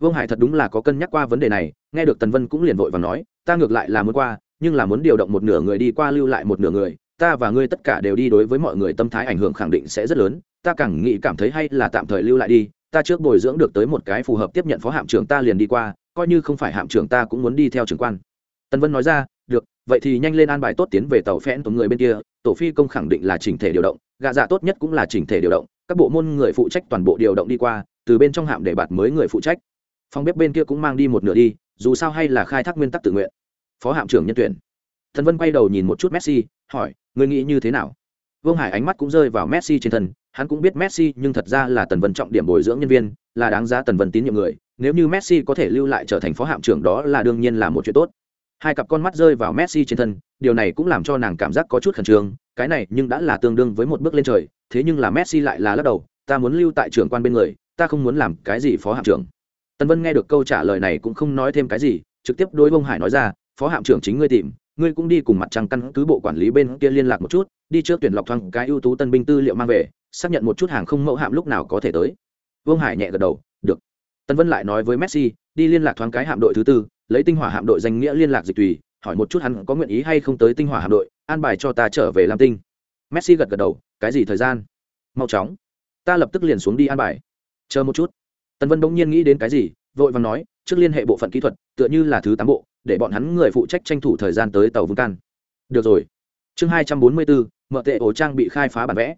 Vương hải thật đúng là có cân nhắc qua vấn đề này, nghe được tần vân cũng liền vội và nói, ta ngược lại là muốn qua, nhưng là muốn điều động một nửa người đi qua lưu lại một nửa người, ta và ngươi tất cả đều đi đối với mọi người tâm thái ảnh hưởng khẳng định sẽ rất lớn, ta càng nghĩ cảm thấy hay là tạm thời lưu lại đi, ta trước bồi dưỡng được tới một cái phù hợp tiếp nhận phó hạm trưởng ta liền đi qua, coi như không phải hạm trưởng ta cũng muốn đi theo trưởng quan. Tần vân nói ra vậy thì nhanh lên an bài tốt tiến về tàu phẽn của người bên kia, tổ phi công khẳng định là chỉnh thể điều động, gạ dạ tốt nhất cũng là chỉnh thể điều động, các bộ môn người phụ trách toàn bộ điều động đi qua, từ bên trong hạm để bạt mới người phụ trách. Phòng bếp bên kia cũng mang đi một nửa đi, dù sao hay là khai thác nguyên tắc tự nguyện. Phó hạm trưởng nhân tuyển. Thần vân quay đầu nhìn một chút messi, hỏi người nghĩ như thế nào? Vương hải ánh mắt cũng rơi vào messi trên thân, hắn cũng biết messi nhưng thật ra là tần vân trọng điểm bồi dưỡng nhân viên, là đáng giá tần vân tín nhiệm người, nếu như messi có thể lưu lại trở thành phó hạm trưởng đó là đương nhiên là một chuyện tốt hai cặp con mắt rơi vào messi trên thân, điều này cũng làm cho nàng cảm giác có chút khẩn trương, cái này nhưng đã là tương đương với một bước lên trời, thế nhưng là messi lại là lắc đầu, ta muốn lưu tại trưởng quan bên người, ta không muốn làm cái gì phó hạm trưởng. Tần vân nghe được câu trả lời này cũng không nói thêm cái gì, trực tiếp đối bông hải nói ra, phó hạm trưởng chính ngươi tìm, ngươi cũng đi cùng mặt trăng căn cứ bộ quản lý bên kia liên lạc một chút, đi trước tuyển lọc thoáng cái ưu tú tân binh tư liệu mang về, xác nhận một chút hàng không mẫu hạm lúc nào có thể tới. Vương hải nhẹ gật đầu, được. Tân vân lại nói với messi, đi liên lạc thoáng cái hạm đội thứ tư lấy tinh hỏa hạm đội danh nghĩa liên lạc dịch tùy, hỏi một chút hắn có nguyện ý hay không tới tinh hỏa hạm đội, an bài cho ta trở về lam tinh. Messi gật gật đầu, cái gì thời gian? Mau chóng. Ta lập tức liền xuống đi an bài. Chờ một chút. Tần vân bỗng nhiên nghĩ đến cái gì, vội vàng nói, trước liên hệ bộ phận kỹ thuật, tựa như là thứ tám bộ, để bọn hắn người phụ trách tranh thủ thời gian tới tàu vương can. Được rồi. Chương hai trăm bốn mươi bốn mợ tệ ổ trang bị khai phá bản vẽ.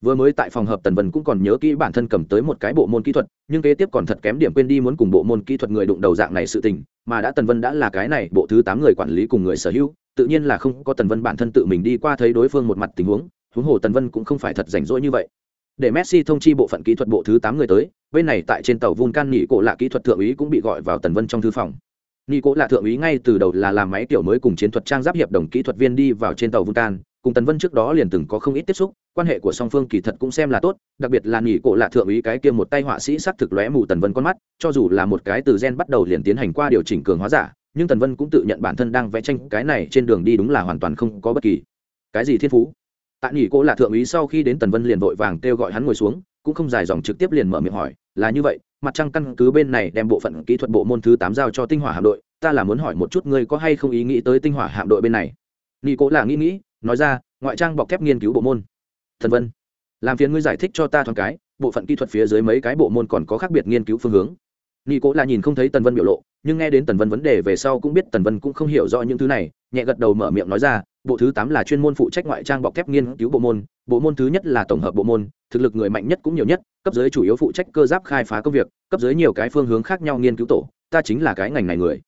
Vừa mới tại phòng hợp tần vân cũng còn nhớ kỹ bản thân cầm tới một cái bộ môn kỹ thuật, nhưng kế tiếp còn thật kém điểm quên đi muốn cùng bộ môn kỹ thuật người đụng đầu dạng này sự tình mà đã tần vân đã là cái này bộ thứ tám người quản lý cùng người sở hữu, tự nhiên là không có tần vân bản thân tự mình đi qua thấy đối phương một mặt tình huống huống hồ tần vân cũng không phải thật rảnh rỗi như vậy. Để messi thông chi bộ phận kỹ thuật bộ thứ tám người tới, bên này tại trên tàu vulcan nhị cổ lạ kỹ thuật thượng úy cũng bị gọi vào tần vân trong thư phòng. Nhị cổ lạ thượng úy ngay từ đầu là làm máy tiểu mới cùng chiến thuật trang giáp hiệp đồng kỹ thuật viên đi vào trên tàu vulcan cùng tần vân trước đó liền từng có không ít tiếp xúc quan hệ của song phương kỳ thật cũng xem là tốt đặc biệt là nghỉ cổ lạ thượng úy cái kia một tay họa sĩ xác thực lóe mù tần vân con mắt cho dù là một cái từ gen bắt đầu liền tiến hành qua điều chỉnh cường hóa giả nhưng tần vân cũng tự nhận bản thân đang vẽ tranh cái này trên đường đi đúng là hoàn toàn không có bất kỳ cái gì thiên phú tại nghỉ cổ lạ thượng úy sau khi đến tần vân liền vội vàng kêu gọi hắn ngồi xuống cũng không dài dòng trực tiếp liền mở miệng hỏi là như vậy mặt trăng căn cứ bên này đem bộ phận kỹ thuật bộ môn thứ tám giao cho tinh hỏa hạm đội ta là muốn hỏi một chút ngươi có hay không ý nghĩ tới tinh hỏa hạm đội bên này nghi cố là nghĩ nghĩ nói ra, ngoại trang bọc thép nghiên cứu bộ môn. Thần vân, làm phiền ngươi giải thích cho ta thoáng cái, bộ phận kỹ thuật phía dưới mấy cái bộ môn còn có khác biệt nghiên cứu phương hướng. Nghi cố là nhìn không thấy tần vân biểu lộ, nhưng nghe đến tần vân vấn đề về sau cũng biết tần vân cũng không hiểu rõ những thứ này, nhẹ gật đầu mở miệng nói ra, bộ thứ tám là chuyên môn phụ trách ngoại trang bọc thép nghiên cứu bộ môn bộ môn thứ nhất là tổng hợp bộ môn, thực lực người mạnh nhất cũng nhiều nhất, cấp dưới chủ yếu phụ trách cơ giáp khai phá công việc, cấp dưới nhiều cái phương hướng khác nhau nghiên cứu tổ, ta chính là cái ngành này người.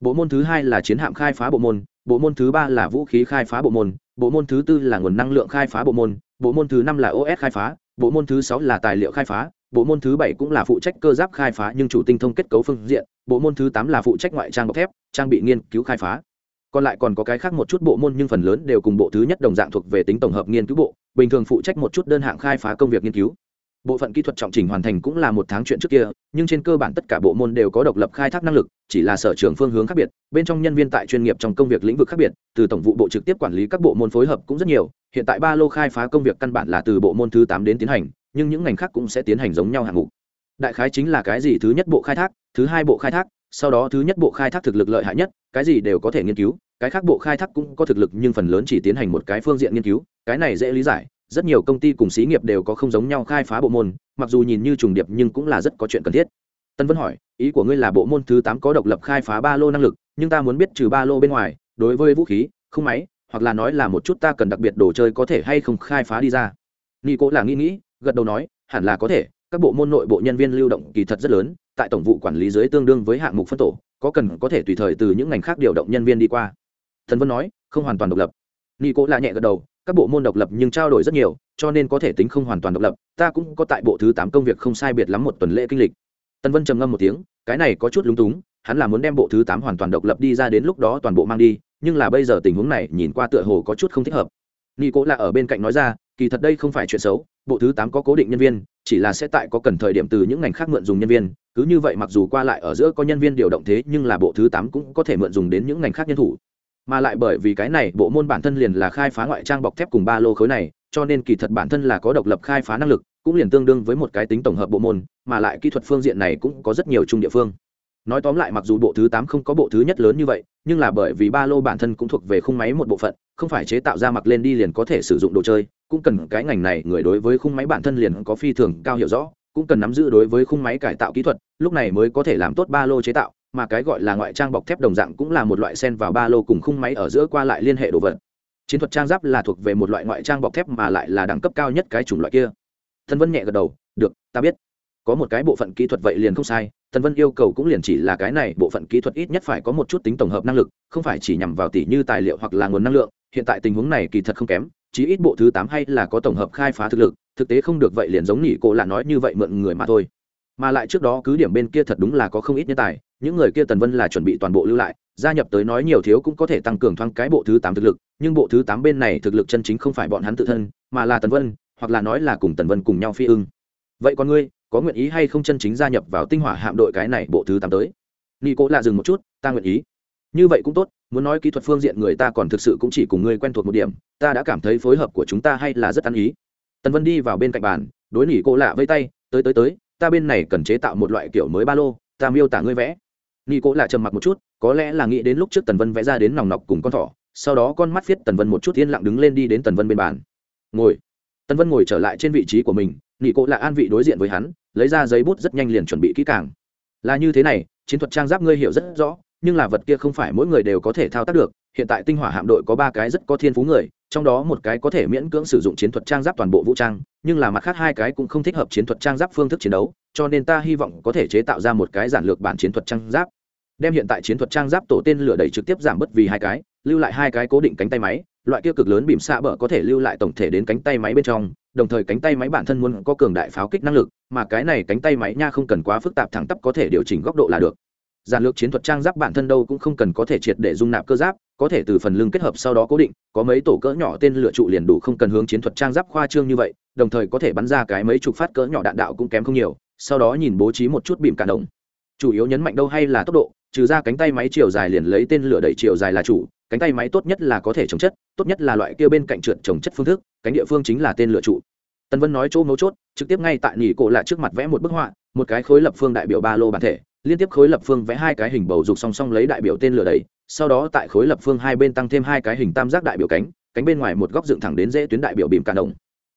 Bộ môn thứ hai là chiến hạm khai phá bộ môn bộ môn thứ ba là vũ khí khai phá bộ môn bộ môn thứ tư là nguồn năng lượng khai phá bộ môn bộ môn thứ năm là os khai phá, bộ môn thứ sáu là tài liệu khai phá, bộ môn thứ bảy cũng là phụ trách cơ giáp khai phá nhưng chủ tinh thông kết cấu phương diện, bộ môn thứ tám là phụ trách ngoại trang bọc thép, trang bị nghiên cứu khai phá. Còn lại còn có cái khác một chút bộ môn nhưng phần lớn đều cùng bộ thứ nhất đồng dạng thuộc về tính tổng hợp nghiên cứu bộ, bình thường phụ trách một chút đơn hạng khai phá công việc nghiên cứu bộ phận kỹ thuật trọng trình hoàn thành cũng là một tháng chuyện trước kia, nhưng trên cơ bản tất cả bộ môn đều có độc lập khai thác năng lực, chỉ là sở trường phương hướng khác biệt, bên trong nhân viên tại chuyên nghiệp trong công việc lĩnh vực khác biệt, từ tổng vụ bộ trực tiếp quản lý các bộ môn phối hợp cũng rất nhiều, hiện tại ba lô khai phá công việc căn bản là từ bộ môn thứ tám đến tiến hành, nhưng những ngành khác cũng sẽ tiến hành giống nhau hạng mục. Đại khái chính là cái gì thứ nhất bộ khai thác, thứ hai bộ khai thác, sau đó thứ nhất bộ khai thác thực lực lợi hại nhất, cái gì đều có thể nghiên cứu, cái khác bộ khai thác cũng có thực lực nhưng phần lớn chỉ tiến hành một cái phương diện nghiên cứu, cái này dễ lý giải rất nhiều công ty cùng xí nghiệp đều có không giống nhau khai phá bộ môn, mặc dù nhìn như trùng điệp nhưng cũng là rất có chuyện cần thiết. Tân vân hỏi, ý của ngươi là bộ môn thứ tám có độc lập khai phá ba lô năng lực, nhưng ta muốn biết trừ ba lô bên ngoài, đối với vũ khí không máy, hoặc là nói là một chút ta cần đặc biệt đồ chơi có thể hay không khai phá đi ra. Nghi cố là nghĩ nghĩ, gật đầu nói, hẳn là có thể, các bộ môn nội bộ nhân viên lưu động kỳ thật rất lớn, tại tổng vụ quản lý dưới tương đương với hạng mục phân tổ, có cần có thể tùy thời từ những ngành khác điều động nhân viên đi qua. Thần vân nói, không hoàn toàn độc lập. Nghi cố là nhẹ gật đầu các bộ môn độc lập nhưng trao đổi rất nhiều, cho nên có thể tính không hoàn toàn độc lập, ta cũng có tại bộ thứ tám công việc không sai biệt lắm một tuần lễ kinh lịch. Tân vân trầm ngâm một tiếng, cái này có chút lúng túng, hắn là muốn đem bộ thứ tám hoàn toàn độc lập đi ra đến lúc đó toàn bộ mang đi, nhưng là bây giờ tình huống này nhìn qua tựa hồ có chút không thích hợp. Nghi cố là ở bên cạnh nói ra, kỳ thật đây không phải chuyện xấu, bộ thứ tám có cố định nhân viên, chỉ là sẽ tại có cần thời điểm từ những ngành khác mượn dùng nhân viên, cứ như vậy mặc dù qua lại ở giữa có nhân viên điều động thế, nhưng là bộ thứ tám cũng có thể mượn dùng đến những ngành khác nhân thủ mà lại bởi vì cái này, bộ môn bản thân liền là khai phá ngoại trang bọc thép cùng ba lô khối này, cho nên kỳ thật bản thân là có độc lập khai phá năng lực, cũng liền tương đương với một cái tính tổng hợp bộ môn, mà lại kỹ thuật phương diện này cũng có rất nhiều chung địa phương. Nói tóm lại mặc dù bộ thứ tám không có bộ thứ nhất lớn như vậy, nhưng là bởi vì ba lô bản thân cũng thuộc về khung máy một bộ phận, không phải chế tạo ra mặc lên đi liền có thể sử dụng đồ chơi, cũng cần cái ngành này người đối với khung máy bản thân liền có phi thường cao hiểu rõ, cũng cần nắm giữ đối với khung máy cải tạo kỹ thuật, lúc này mới có thể làm tốt ba lô chế tạo mà cái gọi là ngoại trang bọc thép đồng dạng cũng là một loại sen vào ba lô cùng khung máy ở giữa qua lại liên hệ đồ vật. Chiến thuật trang giáp là thuộc về một loại ngoại trang bọc thép mà lại là đẳng cấp cao nhất cái chủng loại kia. Thân vân nhẹ gật đầu, được, ta biết. Có một cái bộ phận kỹ thuật vậy liền không sai, thần vân yêu cầu cũng liền chỉ là cái này, bộ phận kỹ thuật ít nhất phải có một chút tính tổng hợp năng lực, không phải chỉ nhằm vào tỷ như tài liệu hoặc là nguồn năng lượng, hiện tại tình huống này kỳ thật không kém, chí ít bộ thứ tám hay là có tổng hợp khai phá thực lực, thực tế không được vậy liền giống nhỉ cô là nói như vậy mượn người mà thôi. Mà lại trước đó cứ điểm bên kia thật đúng là có không ít nhân tài những người kia tần vân là chuẩn bị toàn bộ lưu lại, gia nhập tới nói nhiều thiếu cũng có thể tăng cường thoáng cái bộ thứ tám thực lực, nhưng bộ thứ tám bên này thực lực chân chính không phải bọn hắn tự thân, mà là tần vân, hoặc là nói là cùng tần vân cùng nhau phi ưng. Vậy còn ngươi, có nguyện ý hay không chân chính gia nhập vào tinh hỏa hạm đội cái này bộ thứ tám tới? Nghi cố lạ dừng một chút, ta nguyện ý. Như vậy cũng tốt, muốn nói kỹ thuật phương diện người ta còn thực sự cũng chỉ cùng ngươi quen thuộc một điểm, ta đã cảm thấy phối hợp của chúng ta hay là rất ăn ý. Tần vân đi vào bên cạnh bàn, đối nỉ cô lạ vây tay, tới tới tới, ta bên này cần chế tạo một loại kiểu mới ba lô, ta miêu tả ngươi vẽ nghi cô lạ trầm mặc một chút, có lẽ là nghĩ đến lúc trước tần vân vẽ ra đến nòng nọc cùng con thỏ, sau đó con mắt viết tần vân một chút yên lặng đứng lên đi đến tần vân bên bàn. Ngồi. Tần vân ngồi trở lại trên vị trí của mình nghi cô là an vị đối diện với hắn, lấy ra giấy bút rất nhanh liền chuẩn bị kỹ càng. Là như thế này, chiến thuật trang giáp ngươi hiểu rất rõ, nhưng là vật kia không phải mỗi người đều có thể thao tác được. Hiện tại tinh hỏa hạm đội có ba cái rất có thiên phú người, trong đó một cái có thể miễn cưỡng sử dụng chiến thuật trang giáp toàn bộ vũ trang, nhưng là mặt khác hai cái cũng không thích hợp chiến thuật trang giáp phương thức chiến đấu, cho nên ta hy vọng có thể chế tạo ra một cái giản lược bản chiến thuật trang giáp đem hiện tại chiến thuật trang giáp tổ tên lửa đẩy trực tiếp giảm bớt vì hai cái, lưu lại hai cái cố định cánh tay máy, loại kia cực lớn bìm xạ bờ có thể lưu lại tổng thể đến cánh tay máy bên trong, đồng thời cánh tay máy bản thân muốn có cường đại pháo kích năng lực, mà cái này cánh tay máy nha không cần quá phức tạp thẳng tắp có thể điều chỉnh góc độ là được. Giản lược chiến thuật trang giáp bản thân đâu cũng không cần có thể triệt để dung nạp cơ giáp, có thể từ phần lưng kết hợp sau đó cố định, có mấy tổ cỡ nhỏ tên lửa trụ liền đủ không cần hướng chiến thuật trang giáp khoa trương như vậy, đồng thời có thể bắn ra cái mấy chục phát cỡ nhỏ đạn đạo cũng kém không nhiều, sau đó nhìn bố trí một chút bìm cản động. Chủ yếu nhấn mạnh đâu hay là tốc độ trừ ra cánh tay máy chiều dài liền lấy tên lửa đẩy chiều dài là chủ, cánh tay máy tốt nhất là có thể trồng chất, tốt nhất là loại kia bên cạnh trượt trồng chất phương thức, cánh địa phương chính là tên lửa trụ tân vân nói chỗ mấu chốt, trực tiếp ngay tại nỉ cổ lạ trước mặt vẽ một bức họa, một cái khối lập phương đại biểu ba lô bản thể, liên tiếp khối lập phương vẽ hai cái hình bầu dục song song lấy đại biểu tên lửa đầy sau đó tại khối lập phương hai bên tăng thêm hai cái hình tam giác đại biểu cánh cánh bên ngoài một góc dựng thẳng đến dễ tuyến đại biểu bìm cả đồng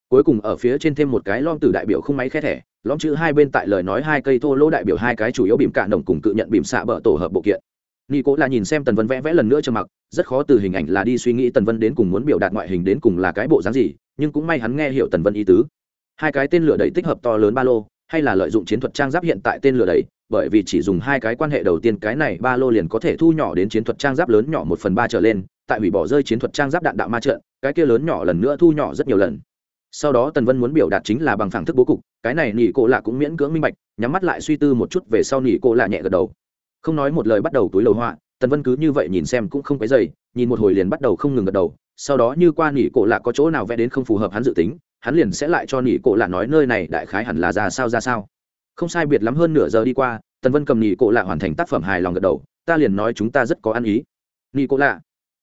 cuối cùng ở phía trên thêm một cái lom từ đại biểu không máy khe thẻ, lõm chữ hai bên tại lời nói hai cây thô lỗ đại biểu hai cái chủ yếu bìm cạn đồng cùng cự nhận bìm xạ bờ tổ hợp bộ kiện. Nghi cố là nhìn xem tần vân vẽ vẽ lần nữa cho mặc, rất khó từ hình ảnh là đi suy nghĩ tần vân đến cùng muốn biểu đạt ngoại hình đến cùng là cái bộ dáng gì, nhưng cũng may hắn nghe hiểu tần vân ý tứ. Hai cái tên lửa đẩy tích hợp to lớn ba lô, hay là lợi dụng chiến thuật trang giáp hiện tại tên lửa đẩy, bởi vì chỉ dùng hai cái quan hệ đầu tiên cái này ba lô liền có thể thu nhỏ đến chiến thuật trang giáp lớn nhỏ một phần ba trở lên, tại hủy bỏ rơi chiến thuật trang giáp đạn đạo ma trận, cái kia lớn nhỏ lần nữa thu nhỏ rất nhiều lần sau đó tần vân muốn biểu đạt chính là bằng phẳng thức bố cục, cái này nỉ cổ lạ cũng miễn cưỡng minh bạch, nhắm mắt lại suy tư một chút về sau nỉ cổ lạ nhẹ gật đầu. Không nói một lời bắt đầu túi lầu họa, tần vân cứ như vậy nhìn xem cũng không cái dày nhìn một hồi liền bắt đầu không ngừng gật đầu, sau đó như qua nỉ cổ lạ có chỗ nào vẽ đến không phù hợp hắn dự tính, hắn liền sẽ lại cho nỉ cổ lạ nói nơi này đại khái hẳn là ra sao ra sao. Không sai biệt lắm hơn nửa giờ đi qua, tần vân cầm nỉ cổ lạ hoàn thành tác phẩm hài lòng gật đầu, ta liền nói chúng ta rất có ăn ý. Nỉ cổ lạ,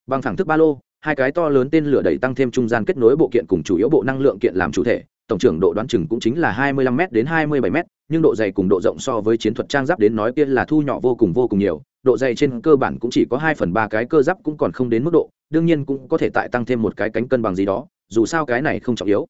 bằng phẳng thức ba lô hai cái to lớn tên lửa đẩy tăng thêm trung gian kết nối bộ kiện cùng chủ yếu bộ năng lượng kiện làm chủ thể, tổng trưởng độ đoán chừng cũng chính là 25 m đến 27 m nhưng độ dày cùng độ rộng so với chiến thuật trang giáp đến nói kia là thu nhỏ vô cùng vô cùng nhiều, độ dày trên cơ bản cũng chỉ có 2 phần ba cái cơ giáp cũng còn không đến mức độ, đương nhiên cũng có thể tại tăng thêm một cái cánh cân bằng gì đó, dù sao cái này không trọng yếu.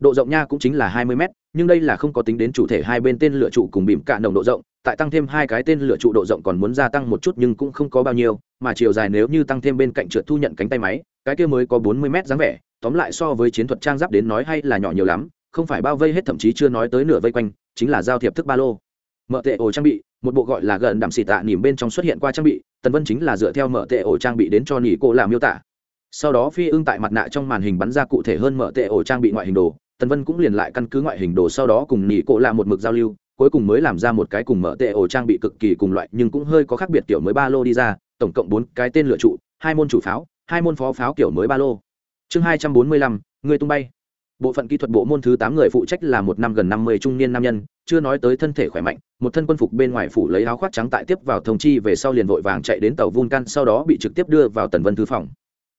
Độ rộng nha cũng chính là 20 m nhưng đây là không có tính đến chủ thể hai bên tên lửa trụ cùng bìm cạn đồng độ rộng, tại tăng thêm hai cái tên lửa trụ độ rộng còn muốn gia tăng một chút nhưng cũng không có bao nhiêu, mà chiều dài nếu như tăng thêm bên cạnh trượt thu nhận cánh tay máy cái kia mới có 40 mét dáng vẻ, tóm lại so với chiến thuật trang giáp đến nói hay là nhỏ nhiều lắm, không phải bao vây hết thậm chí chưa nói tới nửa vây quanh, chính là giao thiệp thức ba lô. Mở tệ ổ trang bị, một bộ gọi là gần đạm xì tạ nỉm bên trong xuất hiện qua trang bị, tần vân chính là dựa theo mở tệ ổ trang bị đến cho nỉ cô làm miêu tả. Sau đó phi ưng tại mặt nạ trong màn hình bắn ra cụ thể hơn mở tệ ổ trang bị ngoại hình đồ, tần vân cũng liền lại căn cứ ngoại hình đồ sau đó cùng nỉ cô làm một mực giao lưu, cuối cùng mới làm ra một cái cùng mở tệ ổ trang bị cực kỳ cùng loại nhưng cũng hơi có khác biệt kiểu mới ba lô đi ra, tổng cộng bốn cái tên lựa trụ, hai môn chủ pháo hai môn phó pháo kiểu mới ba lô. Chương hai trăm bốn mươi lăm, người tung bay. Bộ phận kỹ thuật bộ môn thứ tám người phụ trách là một năm gần năm mươi trung niên nam nhân, chưa nói tới thân thể khỏe mạnh, một thân quân phục bên ngoài phủ lấy áo khoác trắng tại tiếp vào thông chi về sau liền vội vàng chạy đến tàu vulcan, sau đó bị trực tiếp đưa vào tần vân thư phòng.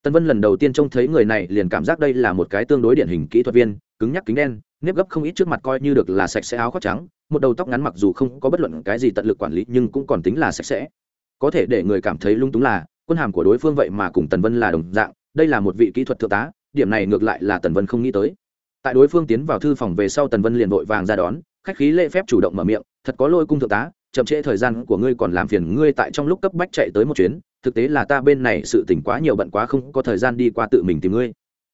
Tần vân lần đầu tiên trông thấy người này liền cảm giác đây là một cái tương đối điển hình kỹ thuật viên, cứng nhắc kính đen, nếp gấp không ít trước mặt coi như được là sạch sẽ áo khoác trắng, một đầu tóc ngắn mặc dù không có bất luận cái gì tận lực quản lý nhưng cũng còn tính là sạch sẽ. Có thể để người cảm thấy lung túng là quân hàm của đối phương vậy mà cùng tần vân là đồng dạng, đây là một vị kỹ thuật thượng tá, điểm này ngược lại là tần vân không nghĩ tới. Tại đối phương tiến vào thư phòng về sau tần vân liền vội vàng ra đón, khách khí lễ phép chủ động mở miệng, thật có lôi cung thượng tá, chậm trễ thời gian của ngươi còn làm phiền ngươi tại trong lúc cấp bách chạy tới một chuyến, thực tế là ta bên này sự tỉnh quá nhiều bận quá không có thời gian đi qua tự mình tìm ngươi.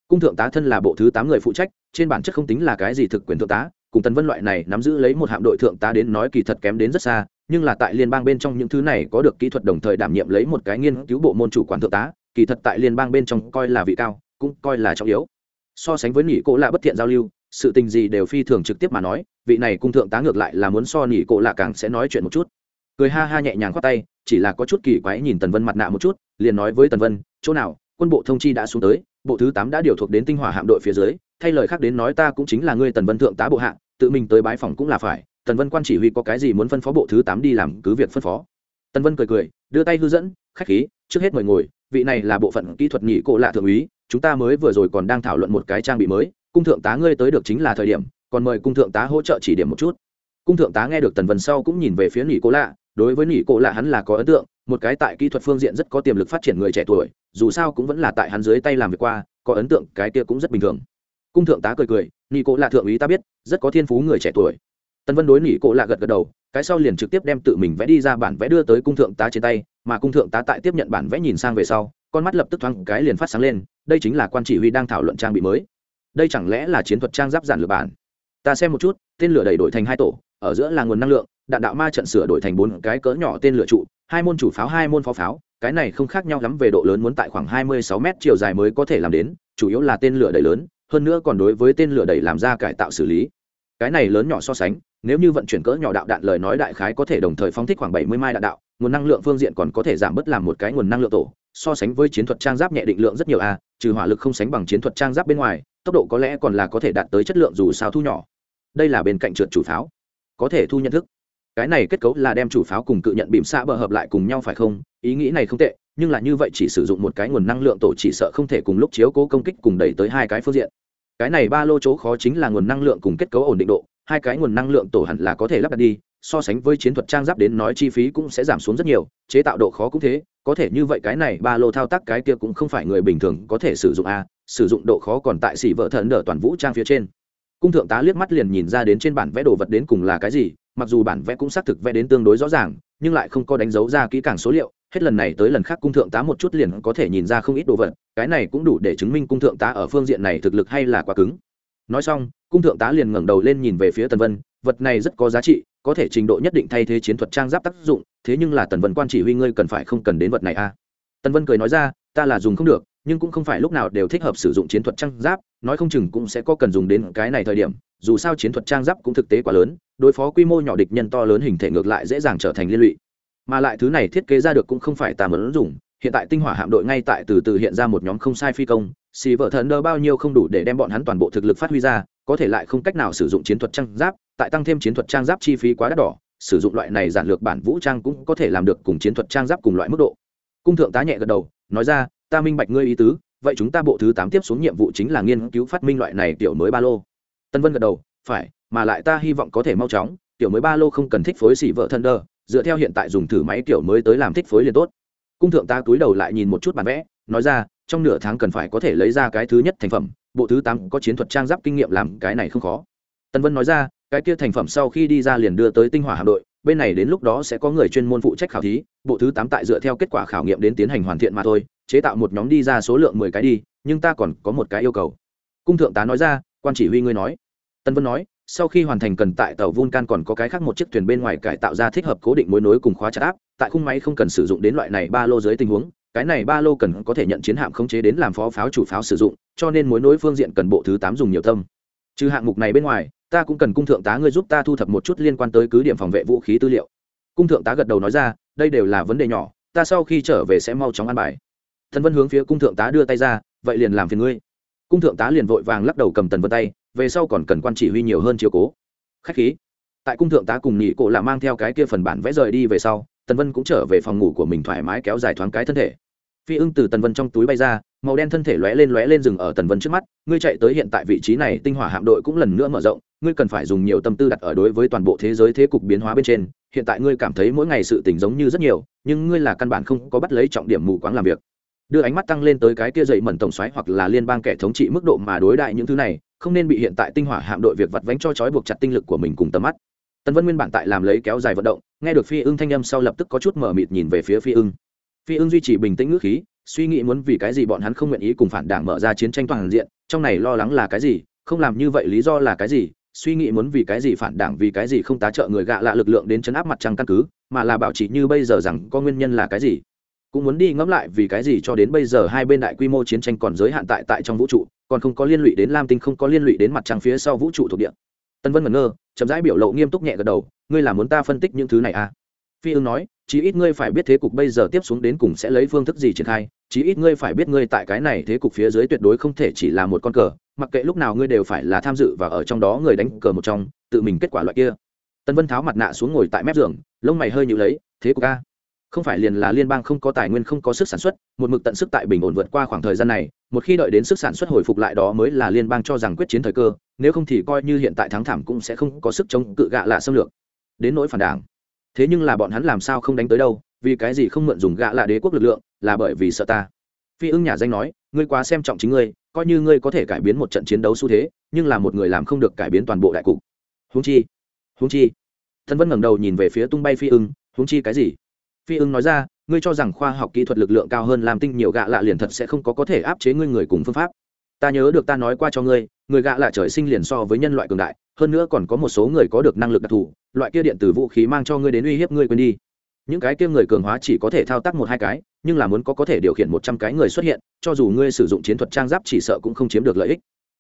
Cung thượng tá thân là bộ thứ tám người phụ trách, trên bản chất không tính là cái gì thực quyền thượng tá, cùng tần vân loại này nắm giữ lấy một hạm đội thượng tá đến nói kỳ thật kém đến rất xa nhưng là tại liên bang bên trong những thứ này có được kỹ thuật đồng thời đảm nhiệm lấy một cái nghiên cứu bộ môn chủ quản thượng tá, kỳ thật tại liên bang bên trong coi là vị cao, cũng coi là trọng yếu. So sánh với nỉ cỗ lạ bất thiện giao lưu, sự tình gì đều phi thường trực tiếp mà nói, vị này cung thượng tá ngược lại là muốn so nỉ cỗ lạ càng sẽ nói chuyện một chút. Cười ha ha nhẹ nhàng khoát tay, chỉ là có chút kỳ quái nhìn tần vân mặt nạ một chút, liền nói với tần vân, chỗ nào, quân bộ thông chi đã xuống tới, bộ thứ tám đã điều thuộc đến tinh hỏa hạm đội phía dưới, thay lời khác đến nói ta cũng chính là ngươi tần vân thượng tá bộ hạ, tự mình tới bái phòng cũng là phải tần vân quan chỉ huy có cái gì muốn phân phó bộ thứ tám đi làm cứ việc phân phó. tần vân cười cười, đưa tay hư dẫn, khách khí, trước hết mời ngồi, vị này là bộ phận kỹ thuật nhị cộ lạ thượng úy, chúng ta mới vừa rồi còn đang thảo luận một cái trang bị mới, cung thượng tá ngươi tới được chính là thời điểm, còn mời cung thượng tá hỗ trợ chỉ điểm một chút. cung thượng tá nghe được tần vân sau cũng nhìn về phía nhị cộ lạ, đối với nhị cộ lạ hắn là có ấn tượng, một cái tại kỹ thuật phương diện rất có tiềm lực phát triển người trẻ tuổi, dù sao cũng vẫn là tại hắn dưới tay làm việc qua, có ấn tượng cái kia cũng rất bình thường. cung thượng tá cười cười, nhị cộ lạ thượng úy ta biết, rất có thiên phú người trẻ tuổi tần vân đối nỉ cổ lạ gật gật đầu, cái sau liền trực tiếp đem tự mình vẽ đi ra bản vẽ đưa tới cung thượng tá trên tay, mà cung thượng tá tại tiếp nhận bản vẽ nhìn sang về sau, con mắt lập tức thoáng cái liền phát sáng lên, đây chính là quan chỉ huy đang thảo luận trang bị mới. Đây chẳng lẽ là chiến thuật trang giáp giản lược bản? Ta xem một chút, tên lửa đầy đổi thành hai tổ, ở giữa là nguồn năng lượng, đạn đạo ma trận sửa đổi thành bốn cái cỡ nhỏ tên lửa trụ, hai môn chủ pháo, hai môn pháo pháo, cái này không khác nhau lắm về độ lớn muốn tại khoảng hai mươi sáu m chiều dài mới có thể làm đến, chủ yếu là tên lửa đầy lớn, hơn nữa còn đối với tên lửa đầy làm ra cải tạo xử lý cái này lớn nhỏ so sánh, nếu như vận chuyển cỡ nhỏ đạo đạn lời nói đại khái có thể đồng thời phóng thích khoảng bảy mươi mai đạn đạo, nguồn năng lượng phương diện còn có thể giảm bớt làm một cái nguồn năng lượng tổ, so sánh với chiến thuật trang giáp nhẹ định lượng rất nhiều a, trừ hỏa lực không sánh bằng chiến thuật trang giáp bên ngoài, tốc độ có lẽ còn là có thể đạt tới chất lượng dù sao thu nhỏ. Đây là bên cạnh trượt chủ pháo. Có thể thu nhận thức. Cái này kết cấu là đem chủ pháo cùng cự nhận bìm xa bờ hợp lại cùng nhau phải không? Ý nghĩ này không tệ, nhưng là như vậy chỉ sử dụng một cái nguồn năng lượng tổ chỉ sợ không thể cùng lúc chiếu cố công kích cùng đẩy tới hai cái phương diện cái này ba lô chỗ khó chính là nguồn năng lượng cùng kết cấu ổn định độ, hai cái nguồn năng lượng tổ hẳn là có thể lắp đặt đi, so sánh với chiến thuật trang giáp đến nói chi phí cũng sẽ giảm xuống rất nhiều, chế tạo độ khó cũng thế, có thể như vậy cái này ba lô thao tác cái kia cũng không phải người bình thường có thể sử dụng a, sử dụng độ khó còn tại xỉ vợ thần đỡ toàn vũ trang phía trên. Cung thượng tá liếc mắt liền nhìn ra đến trên bản vẽ đồ vật đến cùng là cái gì, mặc dù bản vẽ cũng xác thực vẽ đến tương đối rõ ràng, nhưng lại không có đánh dấu ra kỹ càng số liệu hết lần này tới lần khác cung thượng tá một chút liền có thể nhìn ra không ít đồ vật, cái này cũng đủ để chứng minh cung thượng tá ở phương diện này thực lực hay là quá cứng nói xong, cung thượng tá liền ngẩng đầu lên nhìn về phía tần vân, vật này rất có giá trị, có thể trình độ nhất định thay thế chiến thuật trang giáp tác dụng, thế nhưng là tần vân quan chỉ huy ngươi cần phải không cần đến vật này a à? tần vân cười nói ra, ta là dùng không được, nhưng cũng không phải lúc nào đều thích hợp sử dụng chiến thuật trang giáp, nói không chừng cũng sẽ có cần dùng đến cái này thời điểm, dù sao chiến thuật trang giáp cũng thực tế quá lớn, đối phó quy mô nhỏ địch nhân to lớn hình thể ngược lại dễ dàng trở thành liên lụy mà lại thứ này thiết kế ra được cũng không phải ta muốn dùng, hiện tại tinh hỏa hạm đội ngay tại từ từ hiện ra một nhóm không sai phi công, xì vợ thần đơ bao nhiêu không đủ để đem bọn hắn toàn bộ thực lực phát huy ra, có thể lại không cách nào sử dụng chiến thuật trang giáp, tại tăng thêm chiến thuật trang giáp chi phí quá đắt đỏ, sử dụng loại này giản lược bản vũ trang cũng có thể làm được cùng chiến thuật trang giáp cùng loại mức độ. Cung thượng tá nhẹ gật đầu, nói ra, ta minh bạch ngươi ý tứ, vậy chúng ta bộ thứ tám tiếp xuống nhiệm vụ chính là nghiên cứu phát minh loại này tiểu mới ba lô. Tân vân gật đầu, phải, mà lại ta hy vọng có thể mau chóng, tiểu mới ba lô không cần thích phối xỉ vợ thân đơ dựa theo hiện tại dùng thử máy kiểu mới tới làm thích phối liền tốt. Cung thượng ta túi đầu lại nhìn một chút bản vẽ, nói ra, trong nửa tháng cần phải có thể lấy ra cái thứ nhất thành phẩm, bộ thứ tám có chiến thuật trang giáp kinh nghiệm làm cái này không khó. Tân vân nói ra, cái kia thành phẩm sau khi đi ra liền đưa tới tinh hỏa hạm đội, bên này đến lúc đó sẽ có người chuyên môn phụ trách khảo thí, bộ thứ tám tại dựa theo kết quả khảo nghiệm đến tiến hành hoàn thiện mà thôi, chế tạo một nhóm đi ra số lượng mười cái đi, nhưng ta còn có một cái yêu cầu. Cung thượng tá nói ra, quan chỉ huy ngươi nói. Tân vân nói sau khi hoàn thành cần tại tàu Vulcan còn có cái khác một chiếc thuyền bên ngoài cải tạo ra thích hợp cố định mối nối cùng khóa chặt áp, tại khung máy không cần sử dụng đến loại này ba lô dưới tình huống, cái này ba lô cần có thể nhận chiến hạm khống chế đến làm phó pháo chủ pháo sử dụng, cho nên mối nối phương diện cần bộ thứ tám dùng nhiều tâm. Trừ hạng mục này bên ngoài, ta cũng cần cung thượng tá ngươi giúp ta thu thập một chút liên quan tới cứ điểm phòng vệ vũ khí tư liệu. Cung thượng tá gật đầu nói ra, đây đều là vấn đề nhỏ, ta sau khi trở về sẽ mau chóng an bài. Thần Vân hướng phía cung thượng tá đưa tay ra, vậy liền làm phiền ngươi. Cung thượng tá liền vội vàng lắc đầu cầm Tần Vân tay, về sau còn cần quan chỉ huy nhiều hơn chiều cố. Khách khí. Tại cung thượng tá cùng nhị cổ là mang theo cái kia phần bản vẽ rời đi về sau, tần vân cũng trở về phòng ngủ của mình thoải mái kéo dài thoáng cái thân thể. Phi ưng từ tần vân trong túi bay ra, màu đen thân thể lóe lên lóe lên rừng ở tần vân trước mắt. Ngươi chạy tới hiện tại vị trí này, tinh hỏa hạm đội cũng lần nữa mở rộng, ngươi cần phải dùng nhiều tâm tư đặt ở đối với toàn bộ thế giới thế cục biến hóa bên trên. Hiện tại ngươi cảm thấy mỗi ngày sự tình giống như rất nhiều, nhưng ngươi là căn bản không có bắt lấy trọng điểm mù quáng làm việc. Đưa ánh mắt tăng lên tới cái kia dậy mẩn tổng xoáy hoặc là liên bang kẻ thống trị mức độ mà đối đại những thứ này không nên bị hiện tại tinh hỏa hạm đội việc vặt vánh cho trói buộc chặt tinh lực của mình cùng tầm mắt. Tần vân nguyên bản tại làm lấy kéo dài vận động, nghe được phi ưng thanh âm sau lập tức có chút mở mịt nhìn về phía phi ưng. Phi ưng duy trì bình tĩnh ngữ khí, suy nghĩ muốn vì cái gì bọn hắn không nguyện ý cùng phản đảng mở ra chiến tranh toàn diện, trong này lo lắng là cái gì, không làm như vậy lý do là cái gì, suy nghĩ muốn vì cái gì phản đảng, vì cái gì không tá trợ người gạ lạ lực lượng đến chấn áp mặt trăng căn cứ, mà là bảo trì như bây giờ rằng có nguyên nhân là cái gì cũng muốn đi ngẫm lại vì cái gì cho đến bây giờ hai bên đại quy mô chiến tranh còn giới hạn tại tại trong vũ trụ, còn không có liên lụy đến lam tinh, không có liên lụy đến mặt trăng phía sau vũ trụ thuộc địa. Tân vân ngẩn ngơ, chậm rãi biểu lộ nghiêm túc nhẹ gật đầu, ngươi là muốn ta phân tích những thứ này à? Phi ương nói, chí ít ngươi phải biết thế cục bây giờ tiếp xuống đến cùng sẽ lấy phương thức gì triển khai, chí ít ngươi phải biết ngươi tại cái này thế cục phía dưới tuyệt đối không thể chỉ là một con cờ, mặc kệ lúc nào ngươi đều phải là tham dự và ở trong đó người đánh cờ một trong, tự mình kết quả loại kia. Tân vân tháo mặt nạ xuống ngồi tại mép giường, lông mày hơi nhịu lấy, thế cục a? Không phải liền là liên bang không có tài nguyên không có sức sản xuất, một mực tận sức tại bình ổn vượt qua khoảng thời gian này, một khi đợi đến sức sản xuất hồi phục lại đó mới là liên bang cho rằng quyết chiến thời cơ, nếu không thì coi như hiện tại thắng thảm cũng sẽ không có sức chống cự gạ lạ xâm lược. Đến nỗi phản đảng. Thế nhưng là bọn hắn làm sao không đánh tới đâu, vì cái gì không mượn dùng gạ lạ đế quốc lực lượng, là bởi vì sợ ta. Phi ưng nhà danh nói, ngươi quá xem trọng chính ngươi, coi như ngươi có thể cải biến một trận chiến đấu xu thế, nhưng là một người làm không được cải biến toàn bộ đại cục. Húng chi húng chi. Thân vẫn ngẩng đầu nhìn về phía tung bay phi ưng húng chi cái gì? Phi ưng nói ra, ngươi cho rằng khoa học kỹ thuật lực lượng cao hơn làm tinh nhiều gạ lạ liền thật sẽ không có có thể áp chế ngươi người cùng phương pháp. Ta nhớ được ta nói qua cho ngươi, người gạ lạ trời sinh liền so với nhân loại cường đại, hơn nữa còn có một số người có được năng lực đặc thù, loại kia điện tử vũ khí mang cho ngươi đến uy hiếp ngươi quên đi. Những cái kia người cường hóa chỉ có thể thao tác một hai cái, nhưng là muốn có có thể điều khiển một trăm cái người xuất hiện, cho dù ngươi sử dụng chiến thuật trang giáp chỉ sợ cũng không chiếm được lợi ích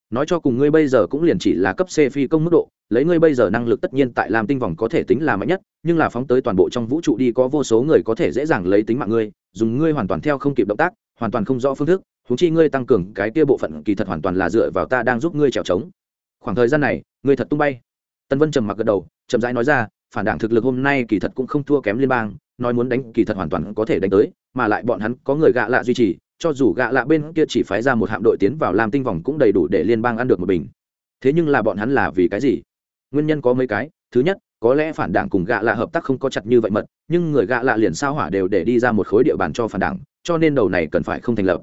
nói cho cùng ngươi bây giờ cũng liền chỉ là cấp c phi công mức độ, lấy ngươi bây giờ năng lực tất nhiên tại làm tinh vòng có thể tính là mạnh nhất, nhưng là phóng tới toàn bộ trong vũ trụ đi có vô số người có thể dễ dàng lấy tính mạng ngươi, dùng ngươi hoàn toàn theo không kịp động tác, hoàn toàn không rõ phương thức húng chi ngươi tăng cường cái kia bộ phận kỳ thật hoàn toàn là dựa vào ta đang giúp ngươi trèo trống. Khoảng thời gian này, ngươi thật tung bay. Tân vân trầm mặc gật đầu, chậm rãi nói ra, phản đảng thực lực hôm nay kỳ thật cũng không thua kém liên bang, nói muốn đánh kỳ thật hoàn toàn có thể đánh tới, mà lại bọn hắn có người gạ lạ duy trì cho dù gạ lạ bên kia chỉ phái ra một hạm đội tiến vào làm tinh vòng cũng đầy đủ để liên bang ăn được một bình. Thế nhưng là bọn hắn là vì cái gì? Nguyên nhân có mấy cái. Thứ nhất, có lẽ phản đảng cùng gạ lạ hợp tác không có chặt như vậy mật, nhưng người gạ lạ liền sao hỏa đều để đi ra một khối địa bàn cho phản đảng, cho nên đầu này cần phải không thành lập.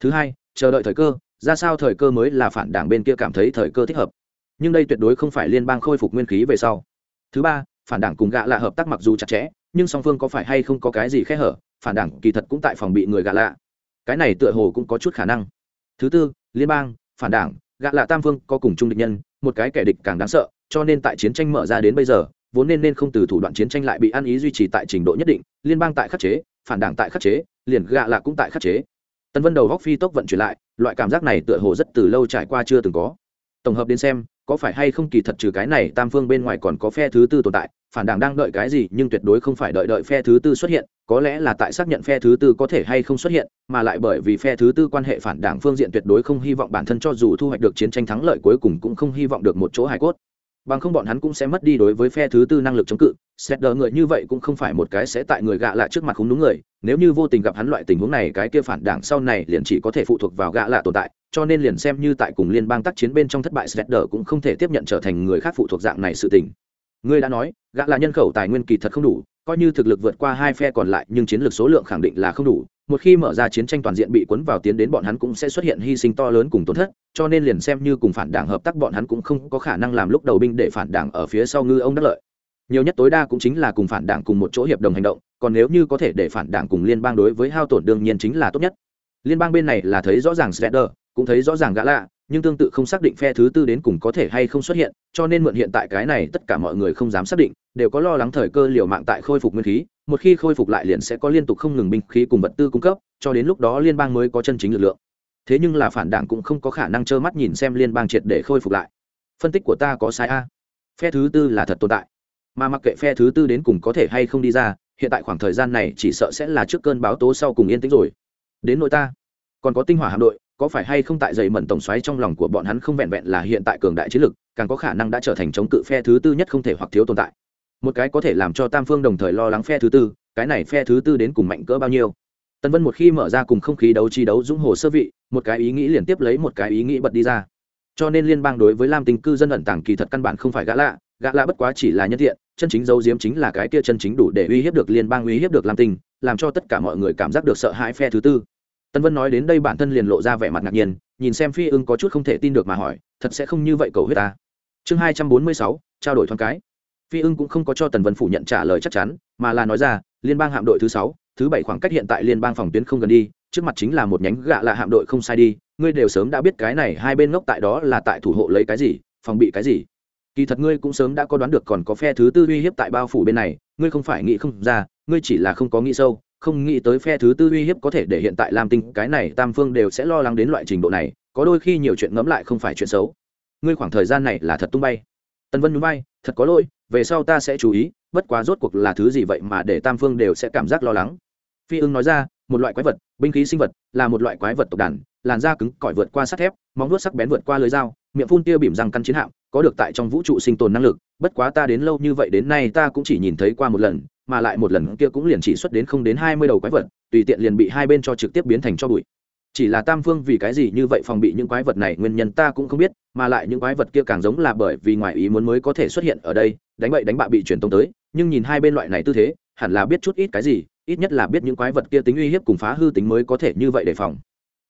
Thứ hai, chờ đợi thời cơ, ra sao thời cơ mới là phản đảng bên kia cảm thấy thời cơ thích hợp. Nhưng đây tuyệt đối không phải liên bang khôi phục nguyên khí về sau. Thứ ba, phản đảng cùng gạ lạ hợp tác mặc dù chặt chẽ, nhưng song phương có phải hay không có cái gì khe hở, phản đảng kỳ thật cũng tại phòng bị người gạ lạ cái này tựa hồ cũng có chút khả năng. Thứ tư, liên bang, phản đảng, gạ lạ tam phương có cùng chung địch nhân, một cái kẻ địch càng đáng sợ, cho nên tại chiến tranh mở ra đến bây giờ, vốn nên nên không từ thủ đoạn chiến tranh lại bị ăn ý duy trì tại trình độ nhất định, liên bang tại khắc chế, phản đảng tại khắc chế, liền gạ lạ cũng tại khắc chế. Tân vân đầu góc phi tốc vận chuyển lại, loại cảm giác này tựa hồ rất từ lâu trải qua chưa từng có. Tổng hợp đến xem, có phải hay không kỳ thật trừ cái này tam phương bên ngoài còn có phe thứ tư tồn tại phản đảng đang đợi cái gì nhưng tuyệt đối không phải đợi đợi phe thứ tư xuất hiện, có lẽ là tại xác nhận phe thứ tư có thể hay không xuất hiện, mà lại bởi vì phe thứ tư quan hệ phản đảng phương diện tuyệt đối không hy vọng bản thân cho dù thu hoạch được chiến tranh thắng lợi cuối cùng cũng không hy vọng được một chỗ hài cốt. Bằng không bọn hắn cũng sẽ mất đi đối với phe thứ tư năng lực chống cự, xét đỡ người như vậy cũng không phải một cái sẽ tại người gạ lạ trước mặt không đúng người, nếu như vô tình gặp hắn loại tình huống này cái kia phản đảng sau này liền chỉ có thể phụ thuộc vào gạ lạ tồn tại, cho nên liền xem như tại cùng liên bang tác chiến bên trong thất bại, xét đỡ cũng không thể tiếp nhận trở thành người khác phụ thuộc dạng này sự tình ngươi đã nói gã là nhân khẩu tài nguyên kỳ thật không đủ coi như thực lực vượt qua hai phe còn lại nhưng chiến lược số lượng khẳng định là không đủ. Một khi mở ra chiến tranh toàn diện bị cuốn vào tiến đến bọn hắn cũng sẽ xuất hiện hy sinh to lớn cùng tổn thất cho nên liền xem như cùng phản đảng hợp tác bọn hắn cũng không có khả năng làm lúc đầu binh để phản đảng ở phía sau ngư ông đắc lợi. Nhiều nhất tối đa cũng chính là cùng phản đảng cùng một chỗ hiệp đồng hành động còn nếu như có thể để phản đảng cùng liên bang đối với hao tổn đương nhiên chính là tốt nhất. Liên bang bên này là thấy rõ ràng Sredder, cũng thấy rõ ràng gã lạ nhưng tương tự không xác định phe thứ tư đến cùng có thể hay không xuất hiện, cho nên mượn hiện tại cái này tất cả mọi người không dám xác định, đều có lo lắng thời cơ liều mạng tại khôi phục nguyên khí, một khi khôi phục lại liền sẽ có liên tục không ngừng binh khí cùng vật tư cung cấp, cho đến lúc đó liên bang mới có chân chính lực lượng. Thế nhưng là phản đảng cũng không có khả năng trơ mắt nhìn xem liên bang triệt để khôi phục lại. Phân tích của ta có sai a? Phe thứ tư là thật tồn tại. Mà mặc kệ phe thứ tư đến cùng có thể hay không đi ra, hiện tại khoảng thời gian này chỉ sợ sẽ là trước cơn báo tố sau cùng yên tĩnh rồi. Đến nội ta. Còn có tinh hỏa hạm đội có phải hay không tại dày mẩn tổng xoáy trong lòng của bọn hắn không vẹn vẹn là hiện tại cường đại chiến lực, càng có khả năng đã trở thành chống cự phe thứ tư nhất không thể hoặc thiếu tồn tại. Một cái có thể làm cho tam phương đồng thời lo lắng phe thứ tư, cái này phe thứ tư đến cùng mạnh cỡ bao nhiêu? Tân vân một khi mở ra cùng không khí đấu chi đấu dũng hồ sơ vị, một cái ý nghĩ liền tiếp lấy một cái ý nghĩ bật đi ra. Cho nên liên bang đối với lam tinh cư dân ẩn tàng kỳ thật căn bản không phải gã lạ gã lạ bất quá chỉ là nhân thiện chân chính dấu diếm chính là cái kia chân chính đủ để uy hiếp được liên bang, uy hiếp được lam tinh, làm cho tất cả mọi người cảm giác được sợ hãi phe thứ tư tân vân nói đến đây bản thân liền lộ ra vẻ mặt ngạc nhiên, nhìn xem phi ưng có chút không thể tin được mà hỏi, thật sẽ không như vậy cầu huyết ta? Chương hai trăm bốn mươi sáu, trao đổi thoáng cái. Phi ưng cũng không có cho tần vân phủ nhận trả lời chắc chắn, mà là nói ra, liên bang hạm đội thứ sáu, thứ bảy khoảng cách hiện tại liên bang phòng tuyến không gần đi, trước mặt chính là một nhánh gạ là hạm đội không sai đi, ngươi đều sớm đã biết cái này hai bên ngốc tại đó là tại thủ hộ lấy cái gì, phòng bị cái gì. Kỳ thật ngươi cũng sớm đã có đoán được còn có phe thứ tư uy hiếp tại bao phủ bên này, ngươi không phải nghĩ không ra, ngươi chỉ là không có nghĩ sâu không nghĩ tới phe thứ tư uy hiếp có thể để hiện tại làm tinh, cái này tam phương đều sẽ lo lắng đến loại trình độ này, có đôi khi nhiều chuyện ngẫm lại không phải chuyện xấu. Ngươi khoảng thời gian này là thật tung bay. Tân vân núi bay thật có lỗi, về sau ta sẽ chú ý, bất quá rốt cuộc là thứ gì vậy mà để tam phương đều sẽ cảm giác lo lắng. Phi ưng nói ra, một loại quái vật, binh khí sinh vật, là một loại quái vật tộc đàn, làn da cứng, cỏi vượt qua sắt thép, móng vuốt sắc bén vượt qua lưới dao, miệng phun tia bìm răng căn chiến hạm, có được tại trong vũ trụ sinh tồn năng lực, bất quá ta đến lâu như vậy đến nay ta cũng chỉ nhìn thấy qua một lần mà lại một lần kia cũng liền chỉ xuất đến không đến hai mươi đầu quái vật, tùy tiện liền bị hai bên cho trực tiếp biến thành cho bụi. Chỉ là tam phương vì cái gì như vậy phòng bị những quái vật này, nguyên nhân ta cũng không biết, mà lại những quái vật kia càng giống là bởi vì ngoài ý muốn mới có thể xuất hiện ở đây, đánh bậy đánh bạ bị truyền tống tới, nhưng nhìn hai bên loại này tư thế, hẳn là biết chút ít cái gì, ít nhất là biết những quái vật kia tính uy hiếp cùng phá hư tính mới có thể như vậy đề phòng.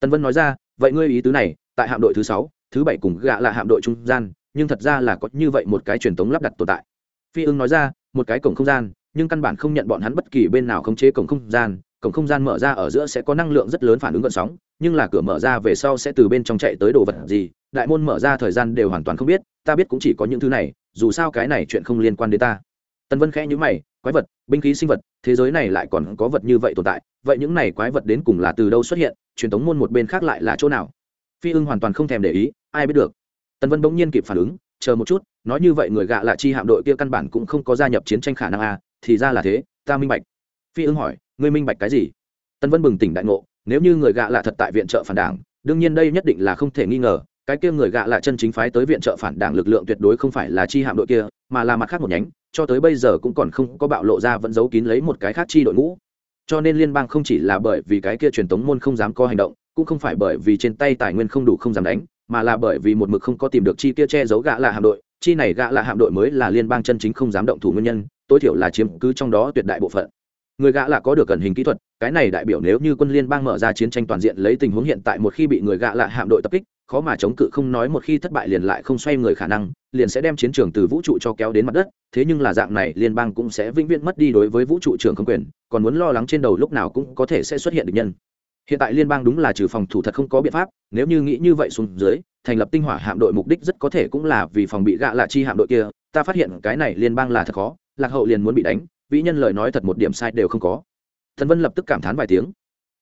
Tân vân nói ra, vậy ngươi ý tứ này, tại hạm đội thứ sáu, thứ bảy cùng gạ là hạm đội trung gian, nhưng thật ra là có như vậy một cái truyền tống lắp đặt tồn tại. Phi ưng nói ra, một cái cổng không gian nhưng căn bản không nhận bọn hắn bất kỳ bên nào khống chế cổng không gian cổng không gian mở ra ở giữa sẽ có năng lượng rất lớn phản ứng gợn sóng nhưng là cửa mở ra về sau sẽ từ bên trong chạy tới đồ vật gì đại môn mở ra thời gian đều hoàn toàn không biết ta biết cũng chỉ có những thứ này dù sao cái này chuyện không liên quan đến ta. Tần vân khẽ nhữ mày quái vật binh khí sinh vật thế giới này lại còn có vật như vậy tồn tại vậy những này quái vật đến cùng là từ đâu xuất hiện truyền thống môn một bên khác lại là chỗ nào? Phi ưng hoàn toàn không thèm để ý ai biết được. Tần vân bỗng nhiên kịp phản ứng chờ một chút nói như vậy người gạ lạ chi hạm đội kia căn bản cũng không có gia nhập chiến tranh khả năng a à, thì ra là thế, ta minh bạch. Phi ưng hỏi, ngươi minh bạch cái gì? Tân vân bừng tỉnh đại ngộ, nếu như người gạ là thật tại viện trợ phản đảng, đương nhiên đây nhất định là không thể nghi ngờ, cái kia người gạ là chân chính phái tới viện trợ phản đảng lực lượng tuyệt đối không phải là chi hạm đội kia, mà là mặt khác một nhánh, cho tới bây giờ cũng còn không có bạo lộ ra vẫn giấu kín lấy một cái khác chi đội ngũ. Cho nên liên bang không chỉ là bởi vì cái kia truyền thống môn không dám có hành động, cũng không phải bởi vì trên tay tài nguyên không đủ không dám đánh, mà là bởi vì một mực không có tìm được chi kia che giấu gạ là hạm đội, chi này gạ là hạm đội mới là liên bang chân chính không dám động thủ nguyên nhân tối thiểu là chiếm cứ trong đó tuyệt đại bộ phận. Người gạ lạ có được cẩn hình kỹ thuật, cái này đại biểu nếu như quân liên bang mở ra chiến tranh toàn diện lấy tình huống hiện tại một khi bị người gạ lạ hạm đội tập kích, khó mà chống cự không nói một khi thất bại liền lại không xoay người khả năng, liền sẽ đem chiến trường từ vũ trụ cho kéo đến mặt đất, thế nhưng là dạng này liên bang cũng sẽ vĩnh viễn mất đi đối với vũ trụ trường không quyền, còn muốn lo lắng trên đầu lúc nào cũng có thể sẽ xuất hiện địch nhân. Hiện tại liên bang đúng là trừ phòng thủ thật không có biện pháp, nếu như nghĩ như vậy xuống dưới, thành lập tinh hỏa hạm đội mục đích rất có thể cũng là vì phòng bị gạ lạ chi hạm đội kia, ta phát hiện cái này liên bang là thật khó lạc hậu liền muốn bị đánh, vĩ nhân lời nói thật một điểm sai đều không có. Thần vân lập tức cảm thán vài tiếng.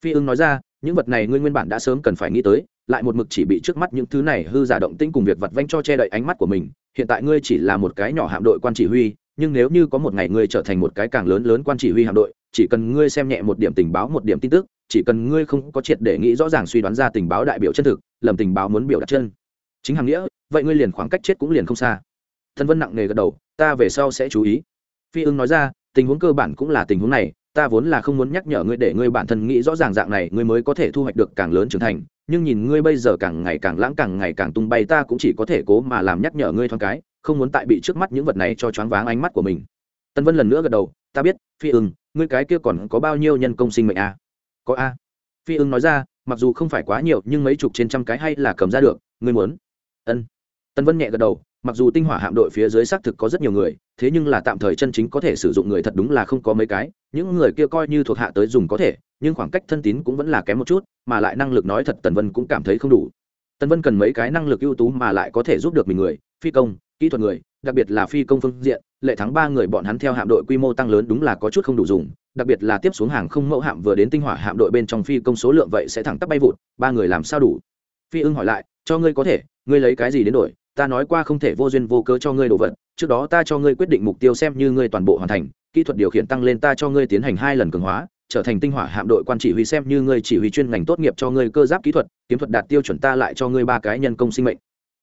Phi ưng nói ra, những vật này ngươi nguyên bản đã sớm cần phải nghĩ tới, lại một mực chỉ bị trước mắt những thứ này hư giả động tĩnh cùng việc vặt vanh cho che đậy ánh mắt của mình, hiện tại ngươi chỉ là một cái nhỏ hạm đội quan chỉ huy, nhưng nếu như có một ngày ngươi trở thành một cái càng lớn lớn quan chỉ huy hạm đội, chỉ cần ngươi xem nhẹ một điểm tình báo, một điểm tin tức, chỉ cần ngươi không có triệt để nghĩ rõ ràng suy đoán ra tình báo đại biểu chân thực, lầm tình báo muốn biểu đặt chân. Chính hàng nghĩa, vậy ngươi liền khoảng cách chết cũng liền không xa. Thần vân nặng nề gật đầu, ta về sau sẽ chú ý phi ưng nói ra, tình huống cơ bản cũng là tình huống này, ta vốn là không muốn nhắc nhở ngươi để ngươi bản thân nghĩ rõ ràng dạng này, ngươi mới có thể thu hoạch được càng lớn trưởng thành. Nhưng nhìn ngươi bây giờ càng ngày càng lãng, càng ngày càng tung bay, ta cũng chỉ có thể cố mà làm nhắc nhở ngươi thoáng cái, không muốn tại bị trước mắt những vật này cho choáng váng ánh mắt của mình. Tân vân lần nữa gật đầu, ta biết, phi ưng, ngươi cái kia còn có bao nhiêu nhân công sinh mệnh a à? có a. Phi ưng nói ra, mặc dù không phải quá nhiều, nhưng mấy chục trên trăm cái hay là cầm ra được, ngươi muốn. Ân. Tân vân nhẹ gật đầu mặc dù tinh hỏa hạm đội phía dưới xác thực có rất nhiều người, thế nhưng là tạm thời chân chính có thể sử dụng người thật đúng là không có mấy cái. Những người kia coi như thuộc hạ tới dùng có thể, nhưng khoảng cách thân tín cũng vẫn là kém một chút, mà lại năng lực nói thật tần vân cũng cảm thấy không đủ. Tần vân cần mấy cái năng lực ưu tú mà lại có thể giúp được mình người, phi công, kỹ thuật người, đặc biệt là phi công phương diện, lệ thắng ba người bọn hắn theo hạm đội quy mô tăng lớn đúng là có chút không đủ dùng, đặc biệt là tiếp xuống hàng không mẫu hạm vừa đến tinh hỏa hạm đội bên trong phi công số lượng vậy sẽ thẳng tắp bay vụt, ba người làm sao đủ? Phi ưng hỏi lại, cho ngươi có thể, ngươi lấy cái gì đến đổi? Ta nói qua không thể vô duyên vô cớ cho ngươi đồ vật, trước đó ta cho ngươi quyết định mục tiêu xem như ngươi toàn bộ hoàn thành, kỹ thuật điều khiển tăng lên ta cho ngươi tiến hành hai lần cường hóa, trở thành tinh hỏa hạm đội quan chỉ huy xem như ngươi chỉ huy chuyên ngành tốt nghiệp cho ngươi cơ giáp kỹ thuật, kiếm thuật đạt tiêu chuẩn ta lại cho ngươi ba cái nhân công sinh mệnh.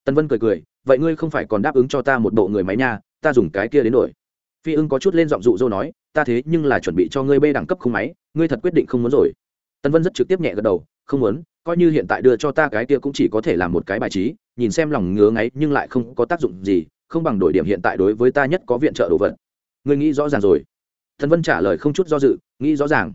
Tân vân cười cười, vậy ngươi không phải còn đáp ứng cho ta một bộ người máy nha, ta dùng cái kia đến đổi. Phi ưng có chút lên giọng dụ dỗ nói, ta thế nhưng là chuẩn bị cho ngươi bê đẳng cấp không máy, ngươi thật quyết định không muốn rồi. Tân vân rất trực tiếp nhẹ gật đầu, không muốn, coi như hiện tại đưa cho ta cái kia cũng chỉ có thể là một cái bài trí nhìn xem lòng ngứa ngáy nhưng lại không có tác dụng gì, không bằng đổi điểm hiện tại đối với ta nhất có viện trợ đồ vật. Ngươi nghĩ rõ ràng rồi. Thần vân trả lời không chút do dự, nghĩ rõ ràng.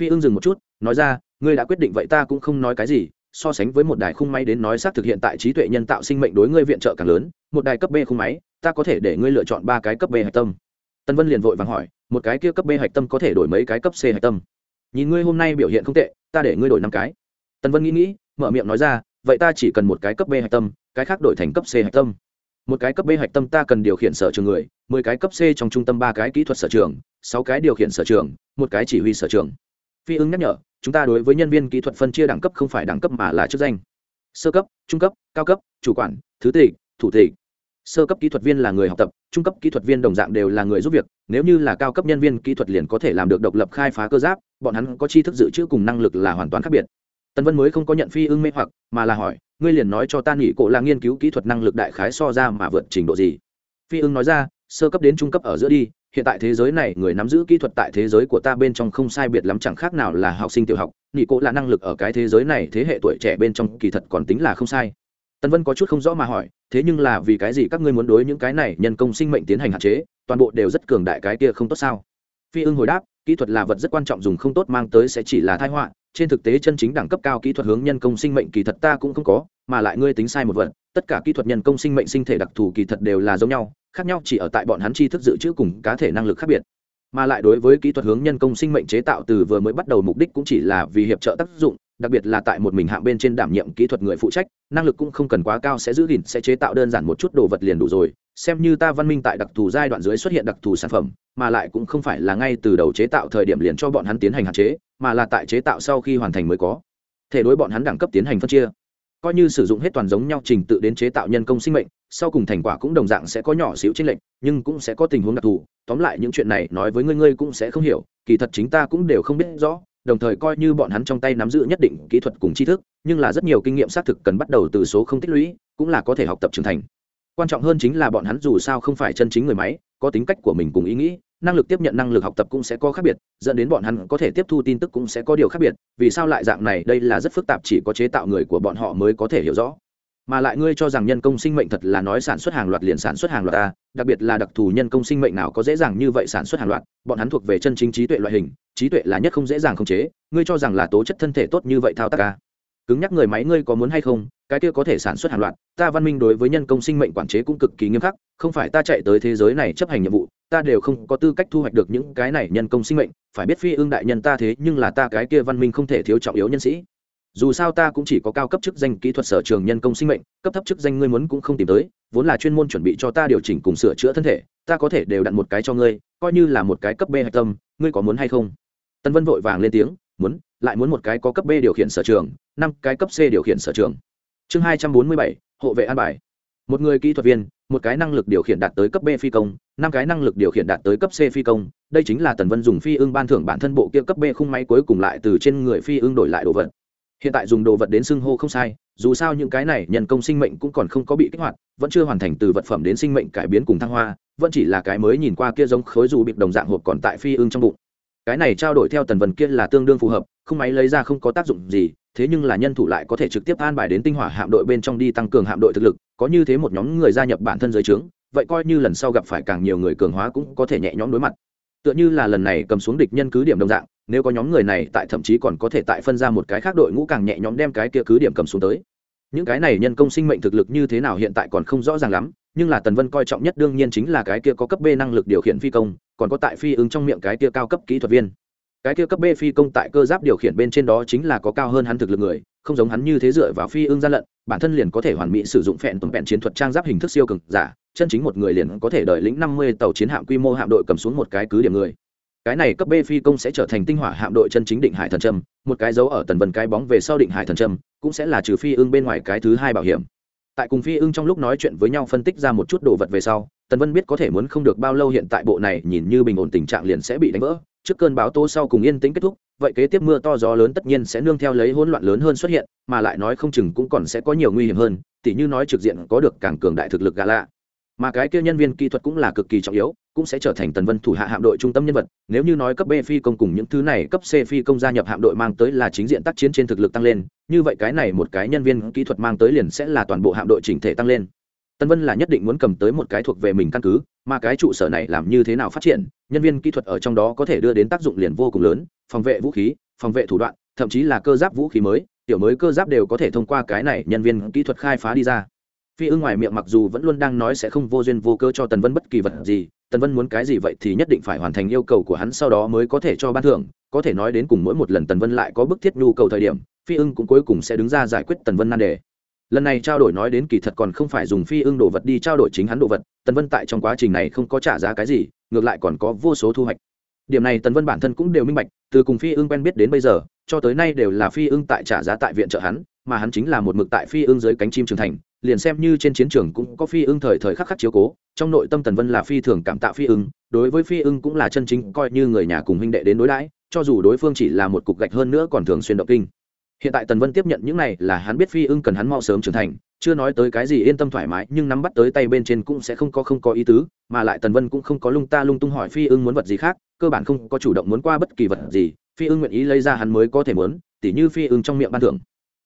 Phi ưng dừng một chút, nói ra, ngươi đã quyết định vậy ta cũng không nói cái gì, so sánh với một đài khung máy đến nói xác thực hiện tại trí tuệ nhân tạo sinh mệnh đối ngươi viện trợ càng lớn, một đài cấp b khung máy, ta có thể để ngươi lựa chọn ba cái cấp b hạch tâm. Tân vân liền vội vàng hỏi, một cái kia cấp b hạch tâm có thể đổi mấy cái cấp c hạch tâm? Nhìn ngươi hôm nay biểu hiện không tệ, ta để ngươi đổi năm cái. Tân vân nghĩ nghĩ, mở miệng nói ra vậy ta chỉ cần một cái cấp b hạch tâm, cái khác đổi thành cấp c hạch tâm. Một cái cấp b hạch tâm ta cần điều khiển sở trường người, mười cái cấp c trong trung tâm ba cái kỹ thuật sở trường, sáu cái điều khiển sở trường, một cái chỉ huy sở trường. Phi ứng nhắc nhở, chúng ta đối với nhân viên kỹ thuật phân chia đẳng cấp không phải đẳng cấp mà là chức danh. Sơ cấp, trung cấp, cao cấp, chủ quản, thứ tịch, thủ tịch. Sơ cấp kỹ thuật viên là người học tập, trung cấp kỹ thuật viên đồng dạng đều là người giúp việc. Nếu như là cao cấp nhân viên kỹ thuật liền có thể làm được độc lập khai phá cơ giáp, bọn hắn có tri thức dự trữ cùng năng lực là hoàn toàn khác biệt tần vân mới không có nhận phi ưng mê hoặc, mà là hỏi, ngươi liền nói cho ta nghỉ cổ là nghiên cứu kỹ thuật năng lực đại khái so ra mà vượt trình độ gì? Phi ưng nói ra, sơ cấp đến trung cấp ở giữa đi, hiện tại thế giới này người nắm giữ kỹ thuật tại thế giới của ta bên trong không sai biệt lắm chẳng khác nào là học sinh tiểu học nghỉ cổ là năng lực ở cái thế giới này thế hệ tuổi trẻ bên trong kỳ thật còn tính là không sai. Tân vân có chút không rõ mà hỏi, thế nhưng là vì cái gì các ngươi muốn đối những cái này nhân công sinh mệnh tiến hành hạn chế, toàn bộ đều rất cường đại cái kia không tốt sao? Phi ưng hồi đáp, kỹ thuật là vật rất quan trọng dùng không tốt mang tới sẽ chỉ là thai họa trên thực tế chân chính đẳng cấp cao kỹ thuật hướng nhân công sinh mệnh kỳ thật ta cũng không có, mà lại ngươi tính sai một vật, tất cả kỹ thuật nhân công sinh mệnh sinh thể đặc thù kỳ thật đều là giống nhau, khác nhau chỉ ở tại bọn hắn tri thức dự trữ cùng cá thể năng lực khác biệt. Mà lại đối với kỹ thuật hướng nhân công sinh mệnh chế tạo từ vừa mới bắt đầu mục đích cũng chỉ là vì hiệp trợ tác dụng đặc biệt là tại một mình hạng bên trên đảm nhiệm kỹ thuật người phụ trách, năng lực cũng không cần quá cao, sẽ giữ gìn, sẽ chế tạo đơn giản một chút đồ vật liền đủ rồi. Xem như ta văn minh tại đặc thù giai đoạn dưới xuất hiện đặc thù sản phẩm, mà lại cũng không phải là ngay từ đầu chế tạo thời điểm liền cho bọn hắn tiến hành hạn chế, mà là tại chế tạo sau khi hoàn thành mới có. Thể đối bọn hắn đẳng cấp tiến hành phân chia. Coi như sử dụng hết toàn giống nhau trình tự đến chế tạo nhân công sinh mệnh, sau cùng thành quả cũng đồng dạng sẽ có nhỏ xíu trên lệnh nhưng cũng sẽ có tình huống đặc thù. Tóm lại những chuyện này nói với ngươi ngươi cũng sẽ không hiểu, kỳ thật chính ta cũng đều không biết rõ đồng thời coi như bọn hắn trong tay nắm giữ nhất định kỹ thuật cùng tri thức, nhưng là rất nhiều kinh nghiệm xác thực cần bắt đầu từ số không tích lũy, cũng là có thể học tập trưởng thành. Quan trọng hơn chính là bọn hắn dù sao không phải chân chính người máy, có tính cách của mình cùng ý nghĩ, năng lực tiếp nhận năng lực học tập cũng sẽ có khác biệt, dẫn đến bọn hắn có thể tiếp thu tin tức cũng sẽ có điều khác biệt, vì sao lại dạng này, đây là rất phức tạp chỉ có chế tạo người của bọn họ mới có thể hiểu rõ mà lại ngươi cho rằng nhân công sinh mệnh thật là nói sản xuất hàng loạt liền sản xuất hàng loạt ta, đặc biệt là đặc thù nhân công sinh mệnh nào có dễ dàng như vậy sản xuất hàng loạt, bọn hắn thuộc về chân chính trí tuệ loại hình, trí tuệ là nhất không dễ dàng khống chế, ngươi cho rằng là tố chất thân thể tốt như vậy thao tác a cứng nhắc người máy ngươi có muốn hay không, cái kia có thể sản xuất hàng loạt, ta văn minh đối với nhân công sinh mệnh quản chế cũng cực kỳ nghiêm khắc, không phải ta chạy tới thế giới này chấp hành nhiệm vụ, ta đều không có tư cách thu hoạch được những cái này nhân công sinh mệnh, phải biết phi ương đại nhân ta thế nhưng là ta cái kia văn minh không thể thiếu trọng yếu nhân sĩ dù sao ta cũng chỉ có cao cấp chức danh kỹ thuật sở trường nhân công sinh mệnh, cấp thấp chức danh ngươi muốn cũng không tìm tới, vốn là chuyên môn chuẩn bị cho ta điều chỉnh cùng sửa chữa thân thể, ta có thể đều đặn một cái cho ngươi, coi như là một cái cấp b hạch tâm, ngươi có muốn hay không? Tân vân vội vàng lên tiếng, muốn, lại muốn một cái có cấp b điều khiển sở trường, năm cái cấp c điều khiển sở trường. Chương hai trăm bốn mươi bảy, hộ vệ an bài. Một người kỹ thuật viên, một cái năng lực điều khiển đạt tới cấp b phi công, năm cái năng lực điều khiển đạt tới cấp c phi công, đây chính là tần vân dùng phi ưng ban thưởng bản thân bộ kia cấp b khung máy cuối cùng lại từ trên người phi ưng đổi lại đồ vật hiện tại dùng đồ vật đến xưng hô không sai, dù sao những cái này nhân công sinh mệnh cũng còn không có bị kích hoạt, vẫn chưa hoàn thành từ vật phẩm đến sinh mệnh cải biến cùng thăng hoa, vẫn chỉ là cái mới nhìn qua kia giống khối dù bịp đồng dạng hộp còn tại phi ưng trong bụng. Cái này trao đổi theo tần vần kia là tương đương phù hợp, không máy lấy ra không có tác dụng gì, thế nhưng là nhân thủ lại có thể trực tiếp an bài đến tinh hỏa hạm đội bên trong đi tăng cường hạm đội thực lực, có như thế một nhóm người gia nhập bản thân giới trướng, vậy coi như lần sau gặp phải càng nhiều người cường hóa cũng có thể nhẹ nhõm đối mặt. Tựa như là lần này cầm xuống địch nhân cứ điểm đồng dạng nếu có nhóm người này tại thậm chí còn có thể tại phân ra một cái khác đội ngũ càng nhẹ nhõm đem cái kia cứ điểm cầm xuống tới. Những cái này nhân công sinh mệnh thực lực như thế nào hiện tại còn không rõ ràng lắm, nhưng là tần vân coi trọng nhất đương nhiên chính là cái kia có cấp b năng lực điều khiển phi công, còn có tại phi ứng trong miệng cái kia cao cấp kỹ thuật viên. Cái kia cấp b phi công tại cơ giáp điều khiển bên trên đó chính là có cao hơn hắn thực lực người, không giống hắn như thế dựa vào phi ưng gian lận, bản thân liền có thể hoàn mỹ sử dụng phẹn tuần vẹn chiến thuật trang giáp hình thức siêu cực giả, chân chính một người liền có thể đợi lĩnh năm mươi tàu chiến hạm quy mô hạm đội cầm xuống một cái cứ điểm người cái này cấp b phi công sẽ trở thành tinh hỏa hạm đội chân chính định hải thần trâm, một cái dấu ở tần vân cái bóng về sau định hải thần trâm, cũng sẽ là trừ phi ưng bên ngoài cái thứ hai bảo hiểm. Tại cùng phi ưng trong lúc nói chuyện với nhau phân tích ra một chút đồ vật về sau, tần vân biết có thể muốn không được bao lâu hiện tại bộ này nhìn như bình ổn tình trạng liền sẽ bị đánh vỡ. Trước cơn báo tố sau cùng yên tĩnh kết thúc, vậy kế tiếp mưa to gió lớn tất nhiên sẽ nương theo lấy hỗn loạn lớn hơn xuất hiện, mà lại nói không chừng cũng còn sẽ có nhiều nguy hiểm hơn, tỉ như nói trực diện có được càng cường đại thực lực gà lạ. Mà cái kia nhân viên kỹ thuật cũng là cực kỳ trọng yếu cũng sẽ trở thành tần vân thủ hạ hạm đội trung tâm nhân vật. Nếu như nói cấp b phi công cùng những thứ này, cấp c phi công gia nhập hạm đội mang tới là chính diện tác chiến trên thực lực tăng lên, như vậy cái này một cái nhân viên kỹ thuật mang tới liền sẽ là toàn bộ hạm đội chỉnh thể tăng lên. Tân vân là nhất định muốn cầm tới một cái thuộc về mình căn cứ, mà cái trụ sở này làm như thế nào phát triển, nhân viên kỹ thuật ở trong đó có thể đưa đến tác dụng liền vô cùng lớn, phòng vệ vũ khí, phòng vệ thủ đoạn, thậm chí là cơ giáp vũ khí mới, tiểu mới cơ giáp đều có thể thông qua cái này nhân viên kỹ thuật khai phá đi ra. Phi ưng ngoài miệng mặc dù vẫn luôn đang nói sẽ không vô duyên vô cơ cho tần vân bất kỳ vật gì tần vân muốn cái gì vậy thì nhất định phải hoàn thành yêu cầu của hắn sau đó mới có thể cho ban thưởng. Có thể nói đến cùng mỗi một lần tần vân lại có bức thiết nhu cầu thời điểm, phi ưng cũng cuối cùng sẽ đứng ra giải quyết tần vân nan đề. Lần này trao đổi nói đến kỳ thật còn không phải dùng phi ưng đồ vật đi trao đổi chính hắn đồ vật, tần vân tại trong quá trình này không có trả giá cái gì, ngược lại còn có vô số thu hoạch. Điểm này tần vân bản thân cũng đều minh bạch, từ cùng phi ưng quen biết đến bây giờ, cho tới nay đều là phi ưng tại trả giá tại viện trợ hắn, mà hắn chính là một mực tại phi ưng dưới cánh chim trưởng thành liền xem như trên chiến trường cũng có phi ưng thời thời khắc khắc chiếu cố, trong nội tâm tần vân là phi thường cảm tạ phi ưng, đối với phi ưng cũng là chân chính coi như người nhà cùng huynh đệ đến đối đãi, cho dù đối phương chỉ là một cục gạch hơn nữa còn thường xuyên động kinh. Hiện tại tần vân tiếp nhận những này là hắn biết phi ưng cần hắn mau sớm trưởng thành, chưa nói tới cái gì yên tâm thoải mái, nhưng nắm bắt tới tay bên trên cũng sẽ không có không có ý tứ, mà lại tần vân cũng không có lung ta lung tung hỏi phi ưng muốn vật gì khác, cơ bản không có chủ động muốn qua bất kỳ vật gì, phi ưng nguyện ý lấy ra hắn mới có thể muốn, tỉ như phi ưng trong miệng ban thưởng.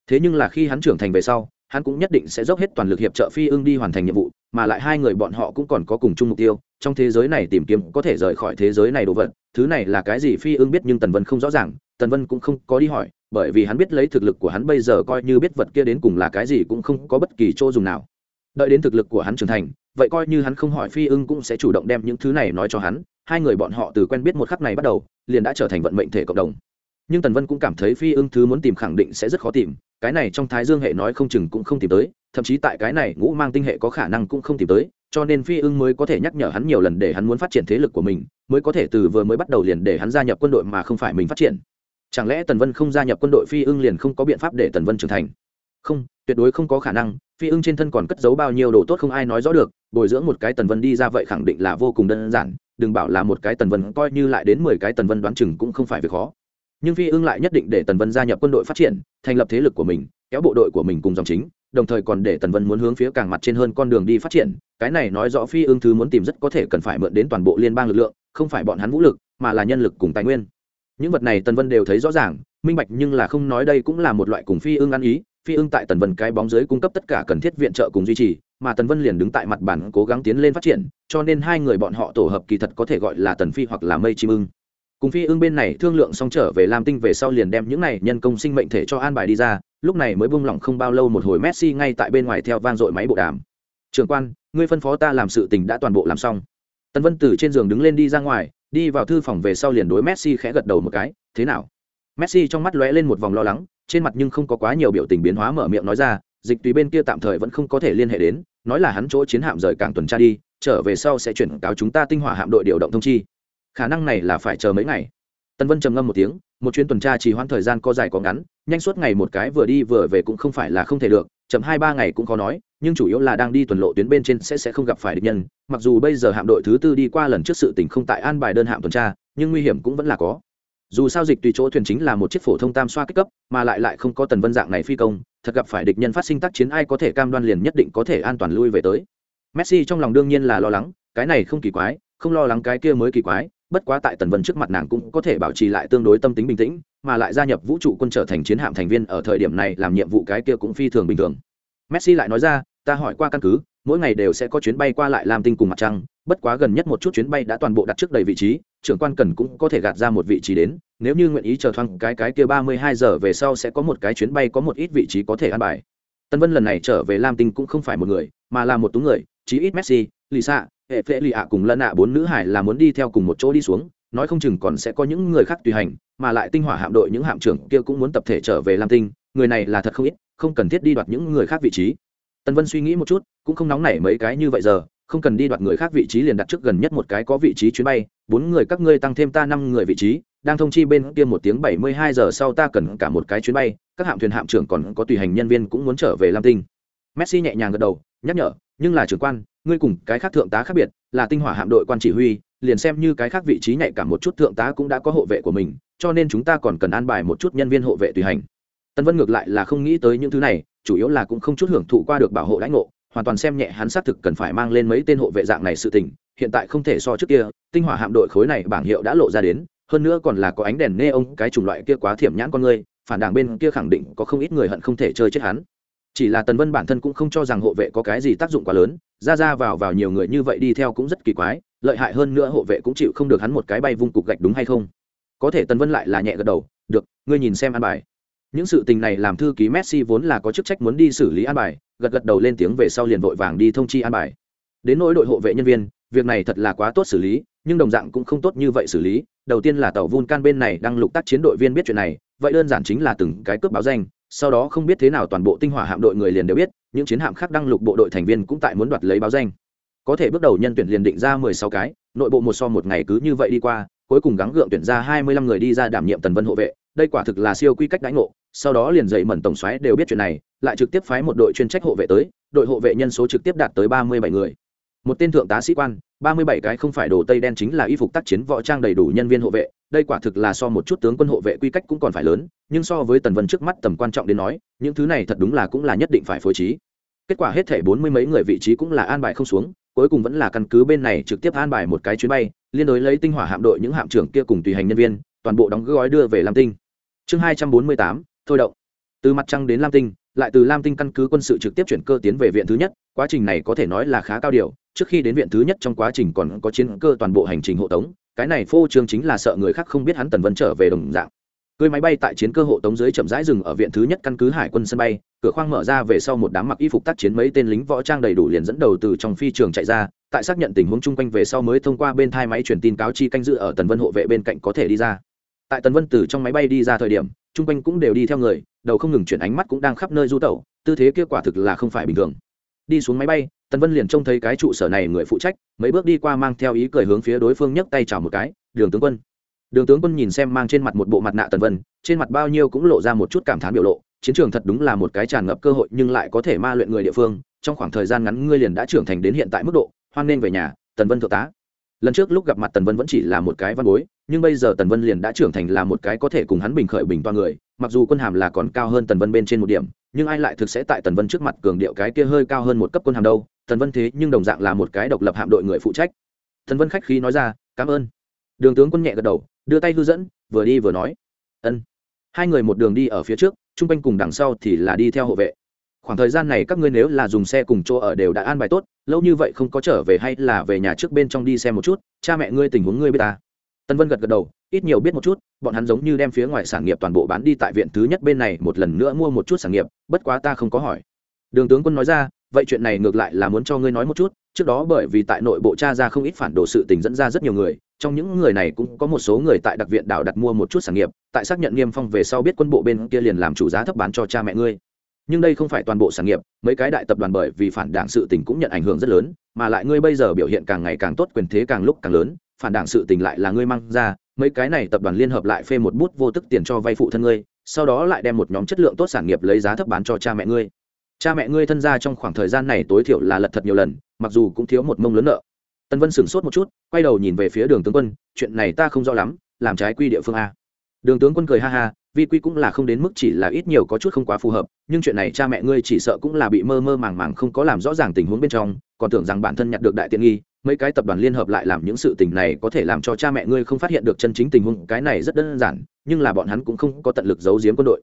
Thế nhưng là khi hắn trưởng thành về sau hắn cũng nhất định sẽ dốc hết toàn lực hiệp trợ phi ưng đi hoàn thành nhiệm vụ, mà lại hai người bọn họ cũng còn có cùng chung mục tiêu, trong thế giới này tìm kiếm có thể rời khỏi thế giới này đồ vật, thứ này là cái gì phi ưng biết nhưng tần vân không rõ ràng, tần vân cũng không có đi hỏi, bởi vì hắn biết lấy thực lực của hắn bây giờ coi như biết vật kia đến cùng là cái gì cũng không có bất kỳ chỗ dùng nào. Đợi đến thực lực của hắn trưởng thành, vậy coi như hắn không hỏi phi ưng cũng sẽ chủ động đem những thứ này nói cho hắn, hai người bọn họ từ quen biết một khắc này bắt đầu, liền đã trở thành vận mệnh thể cộng đồng nhưng tần vân cũng cảm thấy phi ưng thứ muốn tìm khẳng định sẽ rất khó tìm, cái này trong thái dương hệ nói không chừng cũng không tìm tới, thậm chí tại cái này ngũ mang tinh hệ có khả năng cũng không tìm tới, cho nên phi ưng mới có thể nhắc nhở hắn nhiều lần để hắn muốn phát triển thế lực của mình, mới có thể từ vừa mới bắt đầu liền để hắn gia nhập quân đội mà không phải mình phát triển. Chẳng lẽ tần vân không gia nhập quân đội phi ưng liền không có biện pháp để tần vân trưởng thành? Không, tuyệt đối không có khả năng, phi ưng trên thân còn cất giấu bao nhiêu đồ tốt không ai nói rõ được, bồi dưỡng một cái tần vân đi ra vậy khẳng định là vô cùng đơn giản, đừng bảo là một cái tần vân coi như lại đến mười cái tần vân đoán chừng cũng không phải việc khó nhưng phi ưng lại nhất định để tần vân gia nhập quân đội phát triển, thành lập thế lực của mình, kéo bộ đội của mình cùng dòng chính, đồng thời còn để tần vân muốn hướng phía càng mặt trên hơn con đường đi phát triển. Cái này nói rõ phi ưng thứ muốn tìm rất có thể cần phải mượn đến toàn bộ liên bang lực lượng, không phải bọn hắn vũ lực, mà là nhân lực cùng tài nguyên. Những vật này tần vân đều thấy rõ ràng, minh bạch nhưng là không nói đây cũng là một loại cùng phi ưng ăn ý. Phi ưng tại tần vân cái bóng dưới cung cấp tất cả cần thiết viện trợ cùng duy trì, mà tần vân liền đứng tại mặt bản cố gắng tiến lên phát triển, cho nên hai người bọn họ tổ hợp kỳ thật có thể gọi là tần phi hoặc là mây chim ưng cùng phi ương bên này thương lượng xong trở về làm tinh về sau liền đem những này nhân công sinh mệnh thể cho an bài đi ra, lúc này mới buông lỏng không bao lâu một hồi messi ngay tại bên ngoài theo vang dội máy bộ đàm. Trường quan, ngươi phân phó ta làm sự tình đã toàn bộ làm xong. Tần vân từ trên giường đứng lên đi ra ngoài, đi vào thư phòng về sau liền đối messi khẽ gật đầu một cái, thế nào? Messi trong mắt lóe lên một vòng lo lắng, trên mặt nhưng không có quá nhiều biểu tình biến hóa mở miệng nói ra, dịch tùy bên kia tạm thời vẫn không có thể liên hệ đến, nói là hắn chỗ chiến hạm rời cảng tuần tra đi, trở về sau sẽ chuyển cáo chúng ta tinh hỏa hạm đội điều động thông chi khả năng này là phải chờ mấy ngày. Tân vân trầm ngâm một tiếng, một chuyến tuần tra chỉ hoãn thời gian có dài có ngắn, nhanh suốt ngày một cái vừa đi vừa về cũng không phải là không thể được, chậm hai ba ngày cũng khó nói, nhưng chủ yếu là đang đi tuần lộ tuyến bên trên sẽ sẽ không gặp phải địch nhân, mặc dù bây giờ hạm đội thứ tư đi qua lần trước sự tình không tại an bài đơn hạm tuần tra, nhưng nguy hiểm cũng vẫn là có. Dù sao dịch tùy chỗ thuyền chính là một chiếc phổ thông tam xoa kích cấp, mà lại lại không có tần vân dạng này phi công, thật gặp phải địch nhân phát sinh tác chiến ai có thể cam đoan liền nhất định có thể an toàn lui về tới. Messi trong lòng đương nhiên là lo lắng, cái này không kỳ quái, không lo lắng cái kia mới kỳ quái bất quá tại tần vân trước mặt nàng cũng có thể bảo trì lại tương đối tâm tính bình tĩnh, mà lại gia nhập vũ trụ quân trở thành chiến hạm thành viên ở thời điểm này làm nhiệm vụ cái kia cũng phi thường bình thường. Messi lại nói ra, ta hỏi qua căn cứ, mỗi ngày đều sẽ có chuyến bay qua lại làm tinh cùng mặt trăng, bất quá gần nhất một chút chuyến bay đã toàn bộ đặt trước đầy vị trí, trưởng quan cần cũng có thể gạt ra một vị trí đến, nếu như nguyện ý chờ thoáng cái cái kia ba mươi hai giờ về sau sẽ có một cái chuyến bay có một ít vị trí có thể ăn bài. Tân vân lần này trở về lam tinh cũng không phải một người, mà là một tú người, chí ít messi, lisa hệ phệ lì ạ cùng lân ạ bốn nữ hải là muốn đi theo cùng một chỗ đi xuống, nói không chừng còn sẽ có những người khác tùy hành, mà lại tinh hỏa hạm đội những hạm trưởng kia cũng muốn tập thể trở về lam tinh, người này là thật không ít, không cần thiết đi đoạt những người khác vị trí. Tân vân suy nghĩ một chút, cũng không nóng nảy mấy cái như vậy giờ, không cần đi đoạt người khác vị trí liền đặt trước gần nhất một cái có vị trí chuyến bay, bốn người các ngươi tăng thêm ta năm người vị trí, đang thông chi bên kia một tiếng bảy mươi hai giờ sau ta cần cả một cái chuyến bay, các hạm thuyền hạm trưởng còn có tùy hành nhân viên cũng muốn trở về lam tinh. Messi nhẹ nhàng gật đầu, nhắc nhở, nhưng là trưởng quan ngươi cùng cái khác thượng tá khác biệt, là tinh hỏa hạm đội quan chỉ huy, liền xem như cái khác vị trí nhạy cảm một chút thượng tá cũng đã có hộ vệ của mình, cho nên chúng ta còn cần an bài một chút nhân viên hộ vệ tùy hành. Tân vân ngược lại là không nghĩ tới những thứ này, chủ yếu là cũng không chút hưởng thụ qua được bảo hộ lãnh ngộ, hoàn toàn xem nhẹ hắn xác thực cần phải mang lên mấy tên hộ vệ dạng này sự tình, hiện tại không thể so trước kia, tinh hỏa hạm đội khối này bảng hiệu đã lộ ra đến, hơn nữa còn là có ánh đèn nê ông cái chủng loại kia quá thiểm nhãn con người, phản đảng bên kia khẳng định có không ít người hận không thể chơi chết hắn. Chỉ là tần vân bản thân cũng không cho rằng hộ vệ có cái gì tác dụng quá lớn ra ra vào vào nhiều người như vậy đi theo cũng rất kỳ quái, lợi hại hơn nữa hộ vệ cũng chịu không được hắn một cái bay vung cục gạch đúng hay không? Có thể tần vân lại là nhẹ gật đầu, được, ngươi nhìn xem an bài. Những sự tình này làm thư ký messi vốn là có chức trách muốn đi xử lý an bài, gật gật đầu lên tiếng về sau liền vội vàng đi thông chi an bài. Đến nỗi đội hộ vệ nhân viên, việc này thật là quá tốt xử lý, nhưng đồng dạng cũng không tốt như vậy xử lý. Đầu tiên là tàu vulcan bên này đang lục tác chiến đội viên biết chuyện này, vậy đơn giản chính là từng cái cướp báo danh, sau đó không biết thế nào toàn bộ tinh hỏa hạm đội người liền đều biết những chiến hạm khác đăng lục bộ đội thành viên cũng tại muốn đoạt lấy báo danh. Có thể bước đầu nhân tuyển liền định ra mười sáu cái, nội bộ một so một ngày cứ như vậy đi qua, cuối cùng gắng gượng tuyển ra hai mươi lăm người đi ra đảm nhiệm tần vân hộ vệ. Đây quả thực là siêu quy cách đãi ngộ. Sau đó liền dậy mẩn tổng xoáy đều biết chuyện này, lại trực tiếp phái một đội chuyên trách hộ vệ tới, đội hộ vệ nhân số trực tiếp đạt tới ba mươi bảy người. Một tên thượng tá sĩ quan, ba mươi bảy cái không phải đồ tây đen chính là y phục tác chiến võ trang đầy đủ nhân viên hộ vệ. Đây quả thực là so một chút tướng quân hộ vệ quy cách cũng còn phải lớn, nhưng so với tần vân trước mắt tầm quan trọng đến nói, những thứ này thật đúng là cũng là nhất định phải phối trí kết quả hết thể bốn mươi mấy người vị trí cũng là an bài không xuống, cuối cùng vẫn là căn cứ bên này trực tiếp an bài một cái chuyến bay, liên đối lấy tinh hỏa hạm đội những hạm trưởng kia cùng tùy hành nhân viên, toàn bộ đóng gói đưa về lam tinh. Chương hai trăm bốn mươi tám, thôi động. Từ mặt trăng đến lam tinh, lại từ lam tinh căn cứ quân sự trực tiếp chuyển cơ tiến về viện thứ nhất, quá trình này có thể nói là khá cao điều, trước khi đến viện thứ nhất trong quá trình còn có chiến cơ toàn bộ hành trình hộ tống, cái này phô trương chính là sợ người khác không biết hắn tần vân trở về đồng dạng cưới máy bay tại chiến cơ hộ tống dưới chậm rãi rừng ở viện thứ nhất căn cứ hải quân sân bay, cửa khoang mở ra về sau một đám mặc y phục tác chiến mấy tên lính võ trang đầy đủ liền dẫn đầu từ trong phi trường chạy ra, tại xác nhận tình huống chung quanh về sau mới thông qua bên thai máy truyền tin cáo chi canh dự ở tần vân hộ vệ bên cạnh có thể đi ra. Tại tần vân từ trong máy bay đi ra thời điểm, chung quanh cũng đều đi theo người, đầu không ngừng chuyển ánh mắt cũng đang khắp nơi du tẩu, tư thế kia quả thực là không phải bình thường. Đi xuống máy bay, tần vân liền trông thấy cái trụ sở này người phụ trách, mấy bước đi qua mang theo ý cười hướng phía đối phương nhấc tay chào một cái, đường tướng quân đường tướng quân nhìn xem mang trên mặt một bộ mặt nạ tần vân, trên mặt bao nhiêu cũng lộ ra một chút cảm thán biểu lộ, chiến trường thật đúng là một cái tràn ngập cơ hội nhưng lại có thể ma luyện người địa phương, trong khoảng thời gian ngắn ngươi liền đã trưởng thành đến hiện tại mức độ, hoan nên về nhà, tần vân thượng tá. Lần trước lúc gặp mặt tần vân vẫn chỉ là một cái văn bối, nhưng bây giờ tần vân liền đã trưởng thành là một cái có thể cùng hắn bình khởi bình toa người, mặc dù quân hàm là còn cao hơn tần vân bên trên một điểm, nhưng ai lại thực sẽ tại tần vân trước mặt cường điệu cái kia hơi cao hơn một cấp quân hàm đâu, tần vân thế nhưng đồng dạng là một cái độc lập hạm đội người phụ trách. Tần vân khách khí nói ra, cảm ơn đường tướng quân nhẹ gật đầu, đưa tay hư dẫn, vừa đi vừa nói. Ân. Hai người một đường đi ở phía trước, chung quanh cùng đằng sau thì là đi theo hộ vệ. Khoảng thời gian này các ngươi nếu là dùng xe cùng chỗ ở đều đã an bài tốt, lâu như vậy không có trở về hay là về nhà trước bên trong đi xem một chút, cha mẹ ngươi tình huống ngươi biết ta. Tân vân gật gật đầu, ít nhiều biết một chút, bọn hắn giống như đem phía ngoài sản nghiệp toàn bộ bán đi tại viện thứ nhất bên này, một lần nữa mua một chút sản nghiệp, bất quá ta không có hỏi. Đường tướng quân nói ra, vậy chuyện này ngược lại là muốn cho ngươi nói một chút, trước đó bởi vì tại nội bộ cha ra không ít phản đồ sự tình dẫn ra rất nhiều người trong những người này cũng có một số người tại đặc viện đảo đặt mua một chút sản nghiệp, tại xác nhận niêm phong về sau biết quân bộ bên kia liền làm chủ giá thấp bán cho cha mẹ ngươi. Nhưng đây không phải toàn bộ sản nghiệp, mấy cái đại tập đoàn bởi vì phản đảng sự tình cũng nhận ảnh hưởng rất lớn, mà lại ngươi bây giờ biểu hiện càng ngày càng tốt, quyền thế càng lúc càng lớn, phản đảng sự tình lại là ngươi mang ra, mấy cái này tập đoàn liên hợp lại phê một bút vô tức tiền cho vay phụ thân ngươi, sau đó lại đem một nhóm chất lượng tốt sản nghiệp lấy giá thấp bán cho cha mẹ ngươi. Cha mẹ ngươi thân ra trong khoảng thời gian này tối thiểu là lật thật nhiều lần, mặc dù cũng thiếu một mông lớn nợ tân vân sửng sốt một chút, quay đầu nhìn về phía đường tướng quân, chuyện này ta không rõ lắm, làm trái quy địa phương a. Đường tướng quân cười ha ha, vi quy cũng là không đến mức chỉ là ít nhiều có chút không quá phù hợp, nhưng chuyện này cha mẹ ngươi chỉ sợ cũng là bị mơ mơ màng màng không có làm rõ ràng tình huống bên trong, còn tưởng rằng bản thân nhặt được đại tiện nghi, mấy cái tập đoàn liên hợp lại làm những sự tình này có thể làm cho cha mẹ ngươi không phát hiện được chân chính tình huống, cái này rất đơn giản, nhưng là bọn hắn cũng không có tận lực giấu giếm quân đội.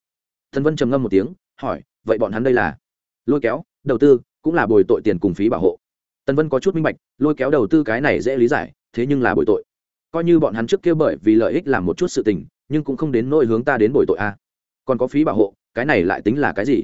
Thân vân trầm ngâm một tiếng, hỏi, vậy bọn hắn đây là? Lôi kéo, đầu tư, cũng là bồi tội tiền cùng phí bảo hộ tân vân có chút minh bạch, lôi kéo đầu tư cái này dễ lý giải, thế nhưng là bồi tội. Coi như bọn hắn trước kia bởi vì lợi ích làm một chút sự tình, nhưng cũng không đến nỗi hướng ta đến bồi tội a còn có phí bảo hộ, cái này lại tính là cái gì?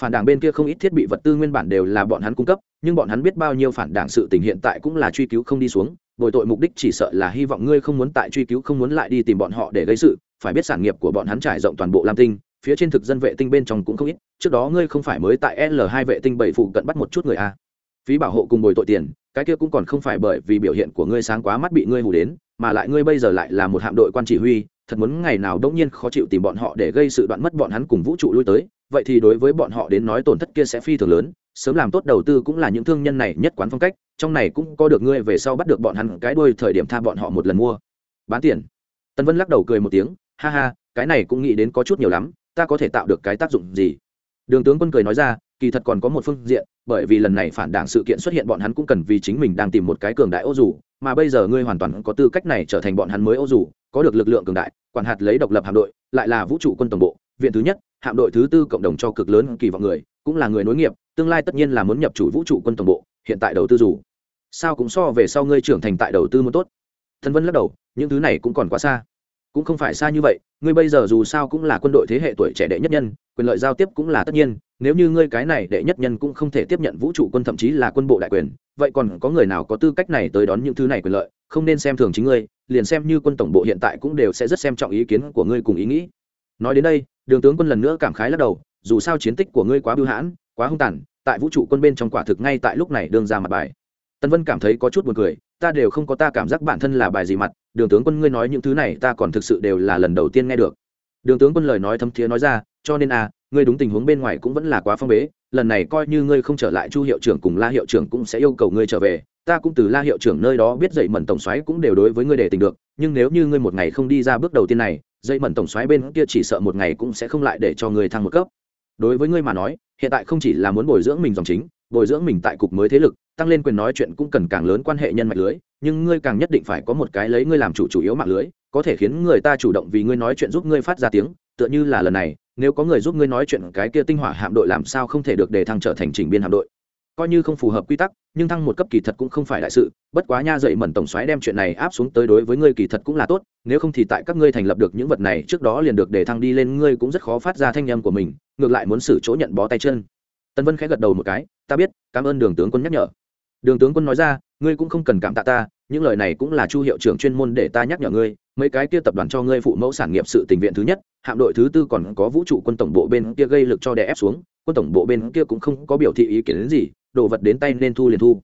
Phản đảng bên kia không ít thiết bị vật tư nguyên bản đều là bọn hắn cung cấp, nhưng bọn hắn biết bao nhiêu phản đảng sự tình hiện tại cũng là truy cứu không đi xuống bồi tội mục đích chỉ sợ là hy vọng ngươi không muốn tại truy cứu không muốn lại đi tìm bọn họ để gây sự, phải biết sản nghiệp của bọn hắn trải rộng toàn bộ lam tinh, phía trên thực dân vệ tinh bên trong cũng không ít, trước đó ngươi không phải mới tại l hai vệ tinh bảy phụ cận bắt một chút người a phí bảo hộ cùng bồi tội tiền, cái kia cũng còn không phải bởi vì biểu hiện của ngươi sáng quá mắt bị ngươi hù đến, mà lại ngươi bây giờ lại là một hạm đội quan chỉ huy, thật muốn ngày nào đông nhiên khó chịu tìm bọn họ để gây sự đoạn mất bọn hắn cùng vũ trụ lui tới, vậy thì đối với bọn họ đến nói tổn thất kia sẽ phi thường lớn, sớm làm tốt đầu tư cũng là những thương nhân này nhất quán phong cách, trong này cũng có được ngươi về sau bắt được bọn hắn cái đôi thời điểm tha bọn họ một lần mua. Bán tiền. Tân vân lắc đầu cười một tiếng, ha ha, cái này cũng nghĩ đến có chút nhiều lắm, ta có thể tạo được cái tác dụng gì? Đường tướng quân cười nói ra, kỳ thật còn có một phương diện, bởi vì lần này phản đảng sự kiện xuất hiện bọn hắn cũng cần vì chính mình đang tìm một cái cường đại ô dù, mà bây giờ ngươi hoàn toàn có tư cách này trở thành bọn hắn mới ô dù, có được lực lượng cường đại, quản hạt lấy độc lập hạm đội, lại là vũ trụ quân tổng bộ, viện thứ nhất, hạm đội thứ tư cộng đồng cho cực lớn kỳ vọng người, cũng là người nối nghiệp, tương lai tất nhiên là muốn nhập chủ vũ trụ quân tổng bộ, hiện tại đầu tư dù. Sao cũng so về sau ngươi trưởng thành tại đầu tư muốn tốt. Thân vân lắc đầu, những thứ này cũng còn quá xa cũng không phải xa như vậy, ngươi bây giờ dù sao cũng là quân đội thế hệ tuổi trẻ đệ nhất nhân, quyền lợi giao tiếp cũng là tất nhiên, nếu như ngươi cái này đệ nhất nhân cũng không thể tiếp nhận vũ trụ quân thậm chí là quân bộ đại quyền, vậy còn có người nào có tư cách này tới đón những thứ này quyền lợi, không nên xem thường chính ngươi, liền xem như quân tổng bộ hiện tại cũng đều sẽ rất xem trọng ý kiến của ngươi cùng ý nghĩ. Nói đến đây, đường tướng quân lần nữa cảm khái lắc đầu, dù sao chiến tích của ngươi quá bưu hãn, quá hung tàn, tại vũ trụ quân bên trong quả thực ngay tại lúc này đương ra mặt bài. Tân vân cảm thấy có chút buồn cười, ta đều không có ta cảm giác bản thân là bài gì mặt đường tướng quân ngươi nói những thứ này ta còn thực sự đều là lần đầu tiên nghe được. Đường tướng quân lời nói thấm thiế nói ra, cho nên à ngươi đúng tình huống bên ngoài cũng vẫn là quá phong bế, lần này coi như ngươi không trở lại chu hiệu trưởng cùng la hiệu trưởng cũng sẽ yêu cầu ngươi trở về, ta cũng từ la hiệu trưởng nơi đó biết dậy mẩn tổng xoáy cũng đều đối với ngươi để tình được, nhưng nếu như ngươi một ngày không đi ra bước đầu tiên này, dậy mẩn tổng xoáy bên kia chỉ sợ một ngày cũng sẽ không lại để cho ngươi thăng một cấp. Đối với ngươi mà nói, hiện tại không chỉ là muốn bồi dưỡng mình dòng chính bồi dưỡng mình tại cục mới thế lực, tăng lên quyền nói chuyện cũng cần càng lớn quan hệ nhân mạch lưới, nhưng ngươi càng nhất định phải có một cái lấy ngươi làm chủ chủ yếu mạng lưới, có thể khiến người ta chủ động vì ngươi nói chuyện giúp ngươi phát ra tiếng, tựa như là lần này, nếu có người giúp ngươi nói chuyện cái kia tinh hỏa hạm đội làm sao không thể được đề thăng trở thành trình biên hạm đội. Coi như không phù hợp quy tắc, nhưng thăng một cấp kỳ thật cũng không phải đại sự, bất quá nha dậy mẩn tổng xoáy đem chuyện này áp xuống tới đối với ngươi kỳ thật cũng là tốt, nếu không thì tại các ngươi thành lập được những vật này trước đó liền được đề thăng đi lên, ngươi cũng rất khó phát ra thanh â của mình, ngược lại muốn xử chỗ nhận bó tay chân. Tân vân khẽ gật đầu một cái ta biết, cảm ơn đường tướng quân nhắc nhở. Đường tướng quân nói ra, ngươi cũng không cần cảm tạ ta, những lời này cũng là chu hiệu trưởng chuyên môn để ta nhắc nhở ngươi, mấy cái kia tập đoàn cho ngươi phụ mẫu sản nghiệp sự tình viện thứ nhất, hạm đội thứ tư còn có vũ trụ quân tổng bộ bên kia gây lực cho đè ép xuống, quân tổng bộ bên kia cũng không có biểu thị ý kiến đến gì, đồ vật đến tay nên thu liền thu.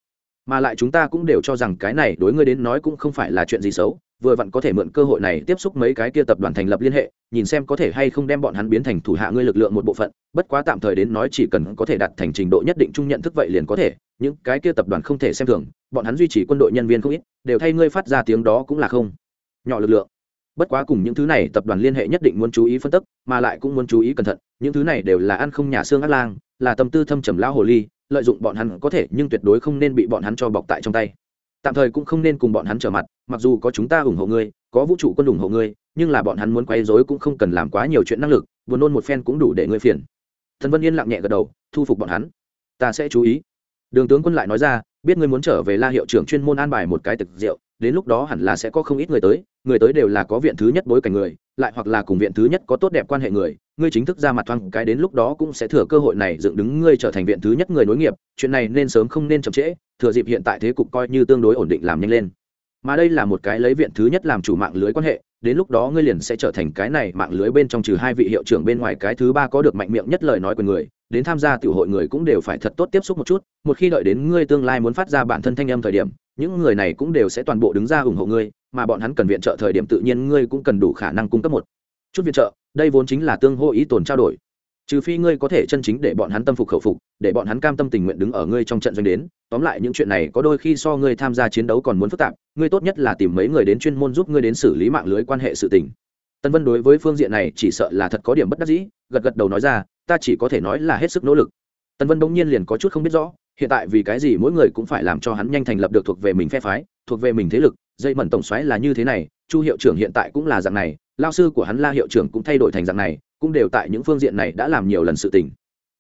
Mà lại chúng ta cũng đều cho rằng cái này đối ngươi đến nói cũng không phải là chuyện gì xấu vừa vặn có thể mượn cơ hội này tiếp xúc mấy cái kia tập đoàn thành lập liên hệ, nhìn xem có thể hay không đem bọn hắn biến thành thủ hạ ngươi lực lượng một bộ phận, bất quá tạm thời đến nói chỉ cần có thể đạt thành trình độ nhất định chung nhận thức vậy liền có thể, những cái kia tập đoàn không thể xem thường, bọn hắn duy trì quân đội nhân viên không ít, đều thay ngươi phát ra tiếng đó cũng là không nhỏ lực lượng. Bất quá cùng những thứ này tập đoàn liên hệ nhất định muốn chú ý phân tích mà lại cũng muốn chú ý cẩn thận, những thứ này đều là ăn không nhà xương ác lang, là tâm tư thâm trầm lao hồ ly, lợi dụng bọn hắn có thể nhưng tuyệt đối không nên bị bọn hắn cho bọc tại trong tay tạm thời cũng không nên cùng bọn hắn trở mặt, mặc dù có chúng ta ủng hộ ngươi, có vũ trụ quân ủng hộ ngươi, nhưng là bọn hắn muốn quay dối cũng không cần làm quá nhiều chuyện năng lực, buồn nôn một phen cũng đủ để ngươi phiền. Thần vân yên lặng nhẹ gật đầu, thu phục bọn hắn. Ta sẽ chú ý. Đường tướng quân lại nói ra, biết ngươi muốn trở về la hiệu trưởng chuyên môn an bài một cái thực rượu, đến lúc đó hẳn là sẽ có không ít người tới người tới đều là có viện thứ nhất bối cảnh người, lại hoặc là cùng viện thứ nhất có tốt đẹp quan hệ người ngươi chính thức ra mặt thoáng cái đến lúc đó cũng sẽ thừa cơ hội này dựng đứng ngươi trở thành viện thứ nhất người nối nghiệp, chuyện này nên sớm không nên chậm trễ, thừa dịp hiện tại thế cục coi như tương đối ổn định làm nhanh lên. Mà đây là một cái lấy viện thứ nhất làm chủ mạng lưới quan hệ, đến lúc đó ngươi liền sẽ trở thành cái này mạng lưới bên trong trừ hai vị hiệu trưởng bên ngoài cái thứ ba có được mạnh miệng nhất lời nói của người, đến tham gia tiểu hội người cũng đều phải thật tốt tiếp xúc một chút, một khi đợi đến ngươi tương lai muốn phát ra bản thân thanh âm thời điểm, những người này cũng đều sẽ toàn bộ đứng ra ủng hộ ngươi, mà bọn hắn cần viện trợ thời điểm tự nhiên ngươi cũng cần đủ khả năng cung cấp một chút viện trợ đây vốn chính là tương hô ý tồn trao đổi. Trừ phi ngươi có thể chân chính để bọn hắn tâm phục khẩu phục, để bọn hắn cam tâm tình nguyện đứng ở ngươi trong trận doanh đến. Tóm lại những chuyện này có đôi khi so ngươi tham gia chiến đấu còn muốn phức tạp, ngươi tốt nhất là tìm mấy người đến chuyên môn giúp ngươi đến xử lý mạng lưới quan hệ sự tình. Tân vân đối với phương diện này chỉ sợ là thật có điểm bất đắc dĩ, gật gật đầu nói ra, ta chỉ có thể nói là hết sức nỗ lực. Tân vân bỗng nhiên liền có chút không biết rõ, hiện tại vì cái gì mỗi người cũng phải làm cho hắn nhanh thành lập được thuộc về mình phe phái, thuộc về mình thế lực, dây mẩn tổng xoáy là như thế này, chu hiệu trưởng hiện tại cũng là dạng này lao sư của hắn la hiệu trưởng cũng thay đổi thành dạng này, cũng đều tại những phương diện này đã làm nhiều lần sự tình.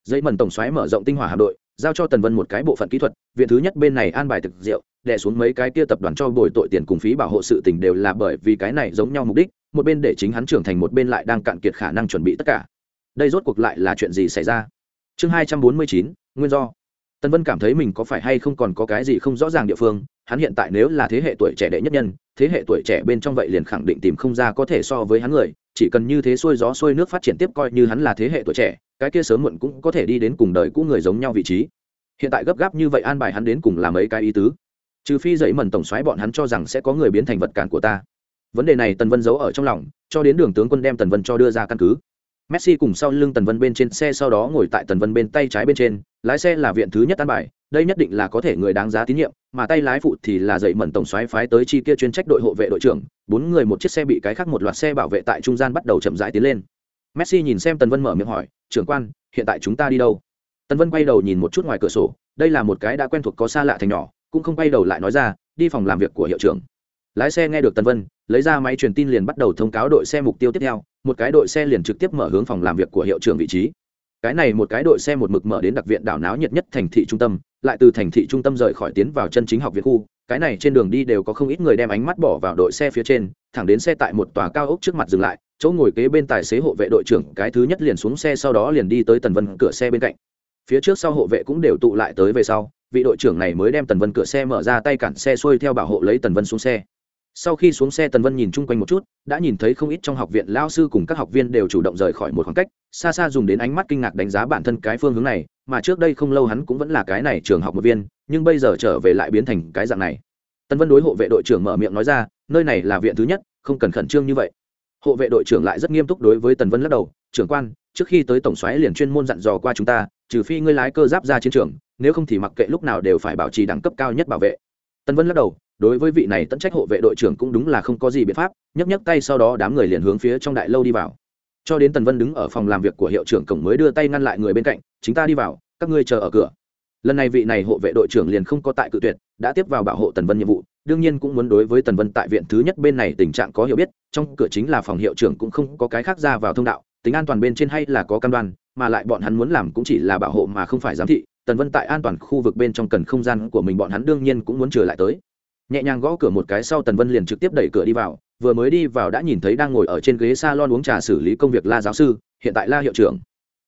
Dây mần tổng xoáy mở rộng tinh hỏa hạm đội, giao cho tần vân một cái bộ phận kỹ thuật, viện thứ nhất bên này an bài thực rượu đẻ xuống mấy cái kia tập đoàn cho bồi tội tiền cùng phí bảo hộ sự tình đều là bởi vì cái này giống nhau mục đích, một bên để chính hắn trưởng thành một bên lại đang cạn kiệt khả năng chuẩn bị tất cả. Đây rốt cuộc lại là chuyện gì xảy ra? Chương hai trăm bốn mươi chín, nguyên do. Tần vân cảm thấy mình có phải hay không còn có cái gì không rõ ràng địa phương hắn hiện tại nếu là thế hệ tuổi trẻ đệ nhất nhân, thế hệ tuổi trẻ bên trong vậy liền khẳng định tìm không ra có thể so với hắn người, chỉ cần như thế xuôi gió xuôi nước phát triển tiếp coi như hắn là thế hệ tuổi trẻ, cái kia sớm muộn cũng có thể đi đến cùng đời cũ người giống nhau vị trí. Hiện tại gấp gáp như vậy an bài hắn đến cùng làm mấy cái ý tứ. Trừ phi dậy mần tổng xoáy bọn hắn cho rằng sẽ có người biến thành vật cản của ta. Vấn đề này tần vân giấu ở trong lòng, cho đến đường tướng quân đem tần vân cho đưa ra căn cứ. Messi cùng sau lưng tần vân bên trên xe sau đó ngồi tại tần vân bên tay trái bên trên, lái xe là viện thứ nhất an bài đây nhất định là có thể người đáng giá tín nhiệm, mà tay lái phụ thì là dậy mẩn tổng xoáy phái tới chi kia chuyên trách đội hộ vệ đội trưởng, bốn người một chiếc xe bị cái khác một loạt xe bảo vệ tại trung gian bắt đầu chậm rãi tiến lên. Messi nhìn xem tần vân mở miệng hỏi, trưởng quan, hiện tại chúng ta đi đâu? Tần vân quay đầu nhìn một chút ngoài cửa sổ, đây là một cái đã quen thuộc có xa lạ thành nhỏ, cũng không quay đầu lại nói ra, đi phòng làm việc của hiệu trưởng. Lái xe nghe được tần vân, lấy ra máy truyền tin liền bắt đầu thông cáo đội xe mục tiêu tiếp theo, một cái đội xe liền trực tiếp mở hướng phòng làm việc của hiệu trưởng vị trí. Cái này một cái đội xe một mực mở đến đặc viện đảo náo nhiệt nhất thành thị trung tâm lại từ thành thị trung tâm rời khỏi tiến vào chân chính học viện khu, cái này trên đường đi đều có không ít người đem ánh mắt bỏ vào đội xe phía trên, thẳng đến xe tại một tòa cao ốc trước mặt dừng lại, chỗ ngồi kế bên tài xế hộ vệ đội trưởng, cái thứ nhất liền xuống xe sau đó liền đi tới tần vân cửa xe bên cạnh. Phía trước sau hộ vệ cũng đều tụ lại tới về sau, vị đội trưởng này mới đem tần vân cửa xe mở ra, tay cản xe xuôi theo bảo hộ lấy tần vân xuống xe sau khi xuống xe, tần vân nhìn chung quanh một chút, đã nhìn thấy không ít trong học viện lao sư cùng các học viên đều chủ động rời khỏi một khoảng cách, xa xa dùng đến ánh mắt kinh ngạc đánh giá bản thân cái phương hướng này, mà trước đây không lâu hắn cũng vẫn là cái này trường học một viên, nhưng bây giờ trở về lại biến thành cái dạng này. Tần vân đối hộ vệ đội trưởng mở miệng nói ra, nơi này là viện thứ nhất, không cần khẩn trương như vậy. Hộ vệ đội trưởng lại rất nghiêm túc đối với tần vân lắc đầu, trưởng quan, trước khi tới tổng xoáy liền chuyên môn dặn dò qua chúng ta, trừ phi ngươi lái cơ giáp ra chiến trường, nếu không thì mặc kệ lúc nào đều phải bảo trì đẳng cấp cao nhất bảo vệ. Tần vân lắc đầu đối với vị này tận trách hộ vệ đội trưởng cũng đúng là không có gì biện pháp, nhấc nhấc tay sau đó đám người liền hướng phía trong đại lâu đi vào. Cho đến tần vân đứng ở phòng làm việc của hiệu trưởng cổng mới đưa tay ngăn lại người bên cạnh, chính ta đi vào, các ngươi chờ ở cửa. Lần này vị này hộ vệ đội trưởng liền không có tại cự tuyệt, đã tiếp vào bảo hộ tần vân nhiệm vụ, đương nhiên cũng muốn đối với tần vân tại viện thứ nhất bên này tình trạng có hiểu biết, trong cửa chính là phòng hiệu trưởng cũng không có cái khác ra vào thông đạo, tính an toàn bên trên hay là có căn đoan, mà lại bọn hắn muốn làm cũng chỉ là bảo hộ mà không phải giám thị, tần vân tại an toàn khu vực bên trong cần không gian của mình bọn hắn đương nhiên cũng muốn trở lại tới nhẹ nhàng gõ cửa một cái sau tần vân liền trực tiếp đẩy cửa đi vào, vừa mới đi vào đã nhìn thấy đang ngồi ở trên ghế s a lon uống trà xử lý công việc la giáo sư, hiện tại la hiệu trưởng.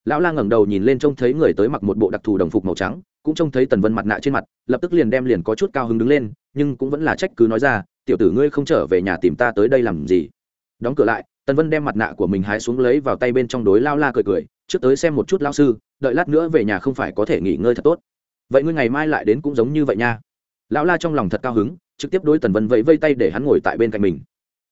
Lão la ngẩng đầu nhìn lên trông thấy người tới mặc một bộ đặc thù đồng phục màu trắng, cũng trông thấy tần vân mặt nạ trên mặt, lập tức liền đem liền có chút cao hứng đứng lên, nhưng cũng vẫn là trách cứ nói ra, tiểu tử ngươi không trở về nhà tìm ta tới đây làm gì? Đóng cửa lại, tần vân đem mặt nạ của mình hái xuống lấy vào tay bên trong đối lao la cười cười, trước tới xem một chút lao sư, đợi lát nữa về nhà không phải có thể nghỉ ngơi thật tốt. Vậy ngươi ngày mai lại đến cũng giống như vậy nha lão la trong lòng thật cao hứng, trực tiếp đối tần vân vẫy vây tay để hắn ngồi tại bên cạnh mình.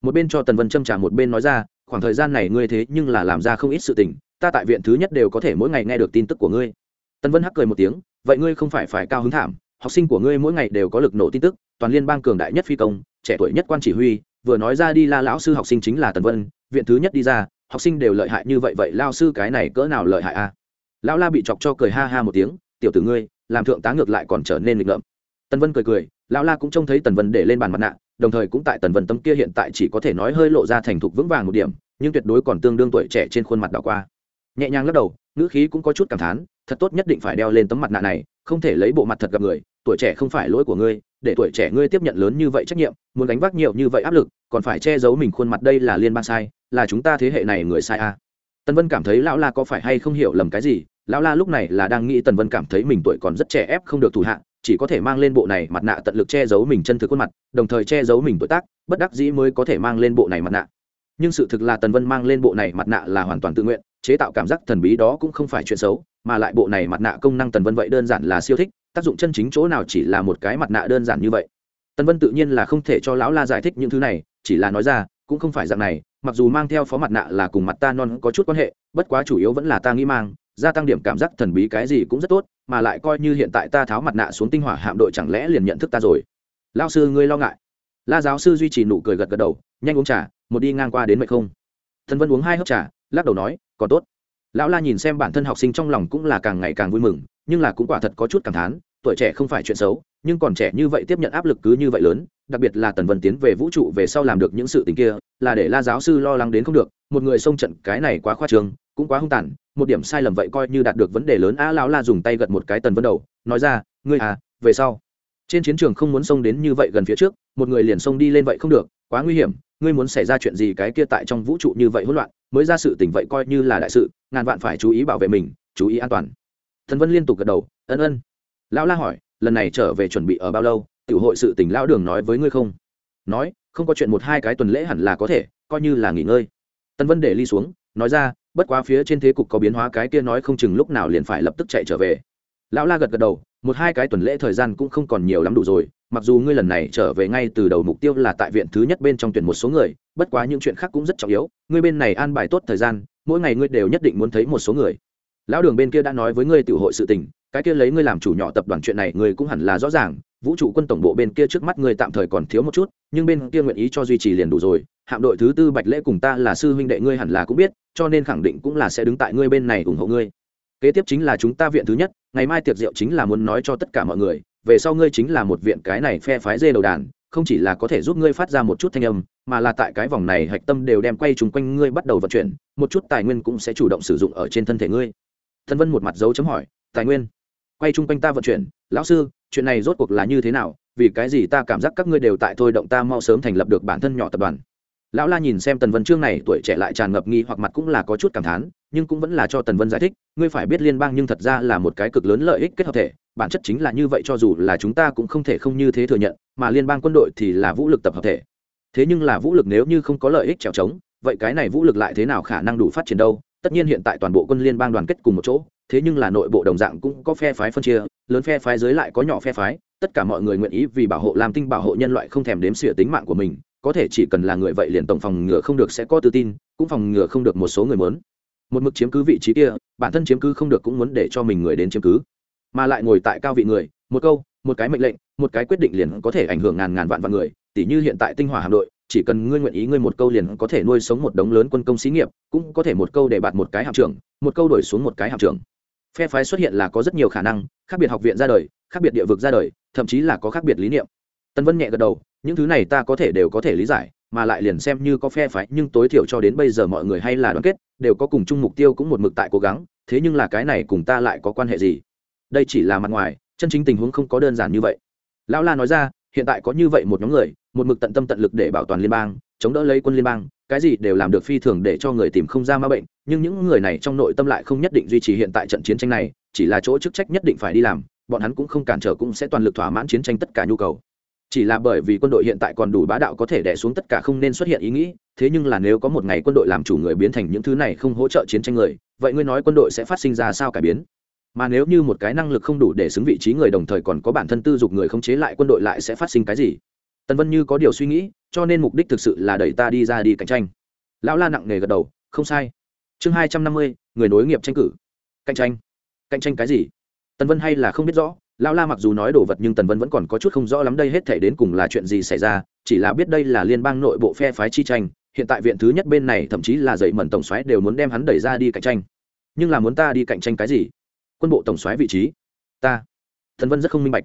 Một bên cho tần vân châm trả một bên nói ra, khoảng thời gian này ngươi thế nhưng là làm ra không ít sự tình, ta tại viện thứ nhất đều có thể mỗi ngày nghe được tin tức của ngươi. Tần vân hắc cười một tiếng, vậy ngươi không phải phải cao hứng thảm, học sinh của ngươi mỗi ngày đều có lực nổ tin tức, toàn liên bang cường đại nhất phi công, trẻ tuổi nhất quan chỉ huy, vừa nói ra đi la lão sư học sinh chính là tần vân, viện thứ nhất đi ra, học sinh đều lợi hại như vậy vậy lao sư cái này cỡ nào lợi hại a à? lão la bị chọc cho cười ha ha một tiếng, tiểu tử ngươi, làm thượng tá ngược lại còn trở nên lịch ngợm tần vân cười cười, lão la cũng trông thấy tần vân để lên bàn mặt nạ, đồng thời cũng tại tần vân tấm kia hiện tại chỉ có thể nói hơi lộ ra thành thục vững vàng một điểm, nhưng tuyệt đối còn tương đương tuổi trẻ trên khuôn mặt đảo qua nhẹ nhàng lắc đầu, ngữ khí cũng có chút cảm thán, thật tốt nhất định phải đeo lên tấm mặt nạ này, không thể lấy bộ mặt thật gặp người, tuổi trẻ không phải lỗi của ngươi, để tuổi trẻ ngươi tiếp nhận lớn như vậy trách nhiệm, muốn đánh vác nhiều như vậy áp lực, còn phải che giấu mình khuôn mặt đây là liên bang sai, là chúng ta thế hệ này người sai à. tần vân cảm thấy lão la có phải hay không hiểu lầm cái gì, lão la lúc này là đang nghĩ tần vân cảm thấy mình tuổi còn rất trẻ ép không được thủ hạ chỉ có thể mang lên bộ này mặt nạ tận lực che giấu mình chân thực khuôn mặt, đồng thời che giấu mình tuổi tác, bất đắc dĩ mới có thể mang lên bộ này mặt nạ. Nhưng sự thực là tần vân mang lên bộ này mặt nạ là hoàn toàn tự nguyện, chế tạo cảm giác thần bí đó cũng không phải chuyện xấu, mà lại bộ này mặt nạ công năng tần vân vậy đơn giản là siêu thích, tác dụng chân chính chỗ nào chỉ là một cái mặt nạ đơn giản như vậy. Tần vân tự nhiên là không thể cho lão la giải thích những thứ này, chỉ là nói ra, cũng không phải dạng này, mặc dù mang theo phó mặt nạ là cùng mặt ta non có chút quan hệ, bất quá chủ yếu vẫn là ta nghĩ mang gia tăng điểm cảm giác thần bí cái gì cũng rất tốt, mà lại coi như hiện tại ta tháo mặt nạ xuống tinh hỏa hạm đội chẳng lẽ liền nhận thức ta rồi? Lao sư, ngươi lo ngại. La giáo sư duy trì nụ cười gật gật đầu, nhanh uống trà, một đi ngang qua đến mệt không? Thần vân uống hai hớp trà, lắc đầu nói, còn tốt. Lão la nhìn xem bản thân học sinh trong lòng cũng là càng ngày càng vui mừng, nhưng là cũng quả thật có chút cảm thán, tuổi trẻ không phải chuyện xấu, nhưng còn trẻ như vậy tiếp nhận áp lực cứ như vậy lớn, đặc biệt là tần vân tiến về vũ trụ về sau làm được những sự tình kia, là để la giáo sư lo lắng đến không được, một người xông trận cái này quá khoa trương, cũng quá hung tàn một điểm sai lầm vậy coi như đạt được vấn đề lớn. A lão la dùng tay gật một cái tần vân đầu, nói ra, ngươi à về sau, trên chiến trường không muốn xông đến như vậy gần phía trước, một người liền xông đi lên vậy không được, quá nguy hiểm, ngươi muốn xảy ra chuyện gì cái kia tại trong vũ trụ như vậy hỗn loạn, mới ra sự tình vậy coi như là đại sự, ngàn vạn phải chú ý bảo vệ mình, chú ý an toàn. Thần vân liên tục gật đầu, ân ân. Lão la hỏi, lần này trở về chuẩn bị ở bao lâu? Tiểu hội sự tình lão đường nói với ngươi không? Nói, không có chuyện một hai cái tuần lễ hẳn là có thể, coi như là nghỉ ngơi. Tân vân để ly xuống nói ra, bất quá phía trên thế cục có biến hóa cái kia nói không chừng lúc nào liền phải lập tức chạy trở về. Lão la gật gật đầu, một hai cái tuần lễ thời gian cũng không còn nhiều lắm đủ rồi, mặc dù ngươi lần này trở về ngay từ đầu mục tiêu là tại viện thứ nhất bên trong tuyển một số người, bất quá những chuyện khác cũng rất trọng yếu, ngươi bên này an bài tốt thời gian, mỗi ngày ngươi đều nhất định muốn thấy một số người. Lão đường bên kia đã nói với ngươi tiểu hội sự tình, cái kia lấy ngươi làm chủ nhỏ tập đoàn chuyện này, ngươi cũng hẳn là rõ ràng vũ trụ quân tổng bộ bên kia trước mắt người tạm thời còn thiếu một chút, nhưng bên kia nguyện ý cho duy trì liền đủ rồi. Hạm đội thứ tư bạch lễ cùng ta là sư huynh đệ ngươi hẳn là cũng biết, cho nên khẳng định cũng là sẽ đứng tại ngươi bên này ủng hộ ngươi. Kế tiếp chính là chúng ta viện thứ nhất, ngày mai tiệc rượu chính là muốn nói cho tất cả mọi người, về sau ngươi chính là một viện cái này phe phái dê đầu đàn, không chỉ là có thể giúp ngươi phát ra một chút thanh âm, mà là tại cái vòng này hạch tâm đều đem quay chung quanh ngươi bắt đầu vận chuyển, một chút tài nguyên cũng sẽ chủ động sử dụng ở trên thân thể ngươi. Thân vân một mặt dấu chấm hỏi, tài nguyên? Quay chung quanh ta vận chuyển, lão sư chuyện này rốt cuộc là như thế nào, vì cái gì ta cảm giác các ngươi đều tại thôi động ta mau sớm thành lập được bản thân nhỏ tập đoàn. Lão la nhìn xem tần vân chương này, tuổi trẻ lại tràn ngập nghi hoặc mặt cũng là có chút cảm thán, nhưng cũng vẫn là cho tần vân giải thích, ngươi phải biết liên bang nhưng thật ra là một cái cực lớn lợi ích kết hợp thể, bản chất chính là như vậy cho dù là chúng ta cũng không thể không như thế thừa nhận, mà liên bang quân đội thì là vũ lực tập hợp thể. Thế nhưng là vũ lực nếu như không có lợi ích trèo trống, vậy cái này vũ lực lại thế nào khả năng đủ phát triển đâu? Tất nhiên hiện tại toàn bộ quân liên bang đoàn kết cùng một chỗ thế nhưng là nội bộ đồng dạng cũng có phe phái phân chia, lớn phe phái dưới lại có nhỏ phe phái, tất cả mọi người nguyện ý vì bảo hộ làm tinh bảo hộ nhân loại không thèm đếm xỉa tính mạng của mình, có thể chỉ cần là người vậy liền tổng phòng ngừa không được sẽ có tự tin, cũng phòng ngừa không được một số người muốn. Một mực chiếm cứ vị trí kia, bản thân chiếm cứ không được cũng muốn để cho mình người đến chiếm cứ. Mà lại ngồi tại cao vị người, một câu, một cái mệnh lệnh, một cái quyết định liền có thể ảnh hưởng ngàn ngàn vạn vạn người tỷ như hiện tại tinh hỏa hạm đội, chỉ cần ngươi nguyện ý ngươi một câu liền có thể nuôi sống một đống lớn quân công xí nghiệp, cũng có thể một câu để bạt một cái hạm trưởng, một câu đổi xuống một cái hạm trưởng phe phái xuất hiện là có rất nhiều khả năng, khác biệt học viện ra đời, khác biệt địa vực ra đời, thậm chí là có khác biệt lý niệm. Tân vân nhẹ gật đầu, những thứ này ta có thể đều có thể lý giải, mà lại liền xem như có phe phái, nhưng tối thiểu cho đến bây giờ mọi người hay là đoàn kết, đều có cùng chung mục tiêu cũng một mực tại cố gắng, thế nhưng là cái này cùng ta lại có quan hệ gì? Đây chỉ là mặt ngoài, chân chính tình huống không có đơn giản như vậy. Lão la nói ra, hiện tại có như vậy một nhóm người, một mực tận tâm tận lực để bảo toàn liên bang, chống đỡ lấy quân liên bang cái gì đều làm được phi thường để cho người tìm không ra ma bệnh, nhưng những người này trong nội tâm lại không nhất định duy trì hiện tại trận chiến tranh này, chỉ là chỗ chức trách nhất định phải đi làm, bọn hắn cũng không cản trở cũng sẽ toàn lực thỏa mãn chiến tranh tất cả nhu cầu. Chỉ là bởi vì quân đội hiện tại còn đủ bá đạo có thể đẻ xuống tất cả không nên xuất hiện ý nghĩ, thế nhưng là nếu có một ngày quân đội làm chủ người biến thành những thứ này không hỗ trợ chiến tranh người, vậy ngươi nói quân đội sẽ phát sinh ra sao cải biến? Mà nếu như một cái năng lực không đủ để xứng vị trí người đồng thời còn có bản thân tư dục người không chế lại quân đội lại sẽ phát sinh cái gì? Tần vân như có điều suy nghĩ, cho nên mục đích thực sự là đẩy ta đi ra đi cạnh tranh. Lão la nặng nề gật đầu, không sai. Chương hai trăm năm mươi, người nối nghiệp tranh cử. Cạnh tranh. Cạnh tranh cái gì? Tần vân hay là không biết rõ, lão la mặc dù nói đồ vật nhưng tần vân vẫn còn có chút không rõ lắm đây hết thể đến cùng là chuyện gì xảy ra, chỉ là biết đây là liên bang nội bộ phe phái chi tranh, hiện tại viện thứ nhất bên này thậm chí là dậy mẩn tổng xoáy đều muốn đem hắn đẩy ra đi cạnh tranh. Nhưng là muốn ta đi cạnh tranh cái gì? Quân bộ tổng xoáy vị trí. Ta. Thần vân rất không minh bạch.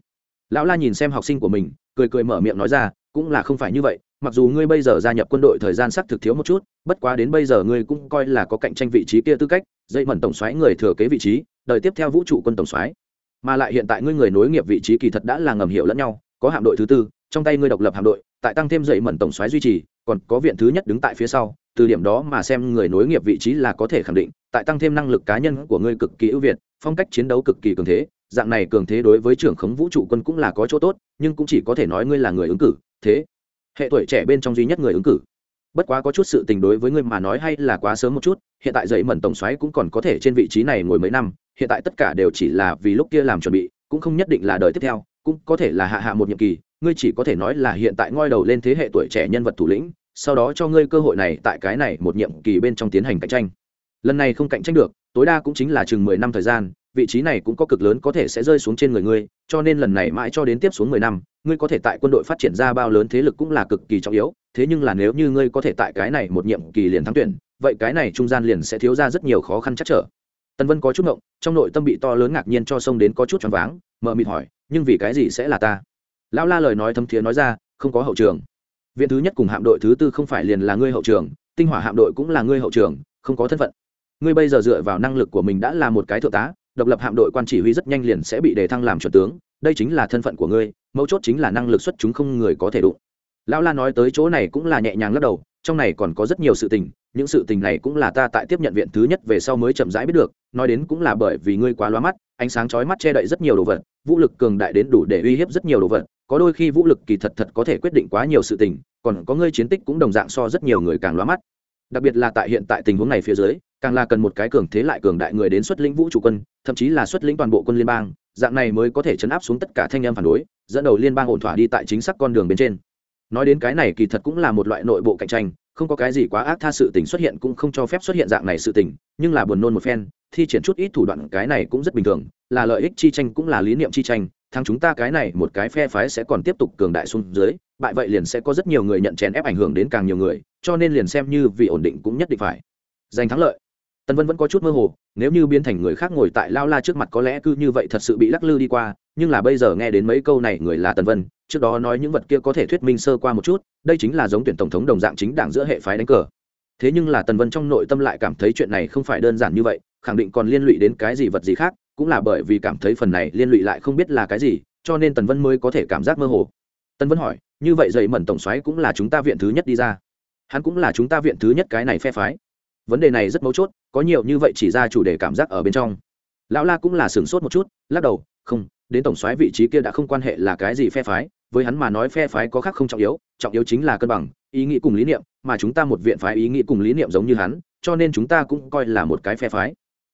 Lão la nhìn xem học sinh của mình cười cười mở miệng nói ra, cũng là không phải như vậy, mặc dù ngươi bây giờ gia nhập quân đội thời gian xác thực thiếu một chút, bất quá đến bây giờ ngươi cũng coi là có cạnh tranh vị trí kia tư cách, dây mẩn tổng xoáy người thừa kế vị trí, đời tiếp theo vũ trụ quân tổng xoáy mà lại hiện tại ngươi người nối nghiệp vị trí kỳ thật đã là ngầm hiểu lẫn nhau, có hạm đội thứ tư, trong tay ngươi độc lập hạm đội, tại tăng thêm dậy mẩn tổng xoáy duy trì, còn có viện thứ nhất đứng tại phía sau, từ điểm đó mà xem người nối nghiệp vị trí là có thể khẳng định, tại tăng thêm năng lực cá nhân của ngươi cực kỳ ưu việt, phong cách chiến đấu cực kỳ cường thế dạng này cường thế đối với trưởng khống vũ trụ quân cũng là có chỗ tốt, nhưng cũng chỉ có thể nói ngươi là người ứng cử, thế. Hệ tuổi trẻ bên trong duy nhất người ứng cử. Bất quá có chút sự tình đối với ngươi mà nói hay là quá sớm một chút, hiện tại dậy mẩn tổng xoáy cũng còn có thể trên vị trí này ngồi mấy năm, hiện tại tất cả đều chỉ là vì lúc kia làm chuẩn bị, cũng không nhất định là đời tiếp theo, cũng có thể là hạ hạ một nhiệm kỳ, ngươi chỉ có thể nói là hiện tại ngoi đầu lên thế hệ tuổi trẻ nhân vật thủ lĩnh, sau đó cho ngươi cơ hội này tại cái này một nhiệm kỳ bên trong tiến hành cạnh tranh. Lần này không cạnh tranh được, tối đa cũng chính là chừng mười năm thời gian vị trí này cũng có cực lớn có thể sẽ rơi xuống trên người ngươi, cho nên lần này mãi cho đến tiếp xuống mười năm, ngươi có thể tại quân đội phát triển ra bao lớn thế lực cũng là cực kỳ trọng yếu, thế nhưng là nếu như ngươi có thể tại cái này một nhiệm kỳ liền thắng tuyển, vậy cái này trung gian liền sẽ thiếu ra rất nhiều khó khăn chắc trở. Tân vân có chút ngộng, trong nội tâm bị to lớn ngạc nhiên cho sông đến có chút choáng váng mờ mịt hỏi, nhưng vì cái gì sẽ là ta? Lão la lời nói thấm thiế nói ra, không có hậu trường. Viện thứ nhất cùng hạm đội thứ tư không phải liền là ngươi hậu trường, tinh hỏa hạm đội cũng là ngươi hậu trường, không có thân phận. Ngươi bây giờ dựa vào năng lực của mình đã là một cái thượng tá độc lập hạm đội quan chỉ huy rất nhanh liền sẽ bị đề thăng làm chuẩn tướng, đây chính là thân phận của ngươi, mấu chốt chính là năng lực xuất chúng không người có thể đụng. Lão la nói tới chỗ này cũng là nhẹ nhàng lắc đầu, trong này còn có rất nhiều sự tình, những sự tình này cũng là ta tại tiếp nhận viện thứ nhất về sau mới chậm rãi biết được, nói đến cũng là bởi vì ngươi quá loa mắt, ánh sáng chói mắt che đậy rất nhiều đồ vật, vũ lực cường đại đến đủ để uy hiếp rất nhiều đồ vật, có đôi khi vũ lực kỳ thật thật có thể quyết định quá nhiều sự tình, còn có ngươi chiến tích cũng đồng dạng so rất nhiều người càng loa mắt đặc biệt là tại hiện tại tình huống này phía dưới, càng là cần một cái cường thế lại cường đại người đến xuất lĩnh vũ trụ quân, thậm chí là xuất lĩnh toàn bộ quân liên bang, dạng này mới có thể chấn áp xuống tất cả thanh em phản đối, dẫn đầu liên bang ổn thỏa đi tại chính xác con đường bên trên. Nói đến cái này kỳ thật cũng là một loại nội bộ cạnh tranh, không có cái gì quá ác tha sự tình xuất hiện cũng không cho phép xuất hiện dạng này sự tình, nhưng là buồn nôn một phen, thi triển chút ít thủ đoạn cái này cũng rất bình thường, là lợi ích chi tranh cũng là lý niệm chi tranh thắng chúng ta cái này, một cái phe phái sẽ còn tiếp tục cường đại xuống dưới, bại vậy liền sẽ có rất nhiều người nhận chèn ép ảnh hưởng đến càng nhiều người, cho nên liền xem như vì ổn định cũng nhất định phải giành thắng lợi. Tần vân vẫn có chút mơ hồ, nếu như biến thành người khác ngồi tại lao la trước mặt có lẽ cứ như vậy thật sự bị lắc lư đi qua, nhưng là bây giờ nghe đến mấy câu này, người là tần vân, trước đó nói những vật kia có thể thuyết minh sơ qua một chút, đây chính là giống tuyển tổng thống đồng dạng chính đảng giữa hệ phái đánh cờ. Thế nhưng là tần vân trong nội tâm lại cảm thấy chuyện này không phải đơn giản như vậy, khẳng định còn liên lụy đến cái gì vật gì khác cũng là bởi vì cảm thấy phần này liên lụy lại không biết là cái gì, cho nên tần vân mới có thể cảm giác mơ hồ. Tần vân hỏi, như vậy dậy mẩn tổng xoáy cũng là chúng ta viện thứ nhất đi ra. Hắn cũng là chúng ta viện thứ nhất cái này phe phái. Vấn đề này rất mấu chốt, có nhiều như vậy chỉ ra chủ đề cảm giác ở bên trong. Lão la cũng là sửng sốt một chút, lắc đầu, không, đến tổng xoáy vị trí kia đã không quan hệ là cái gì phe phái, với hắn mà nói phe phái có khác không trọng yếu trọng yếu chính là cân bằng, ý nghĩ cùng lý niệm, mà chúng ta một viện phái ý nghĩ cùng lý niệm giống như hắn, cho nên chúng ta cũng coi là một cái phe phái.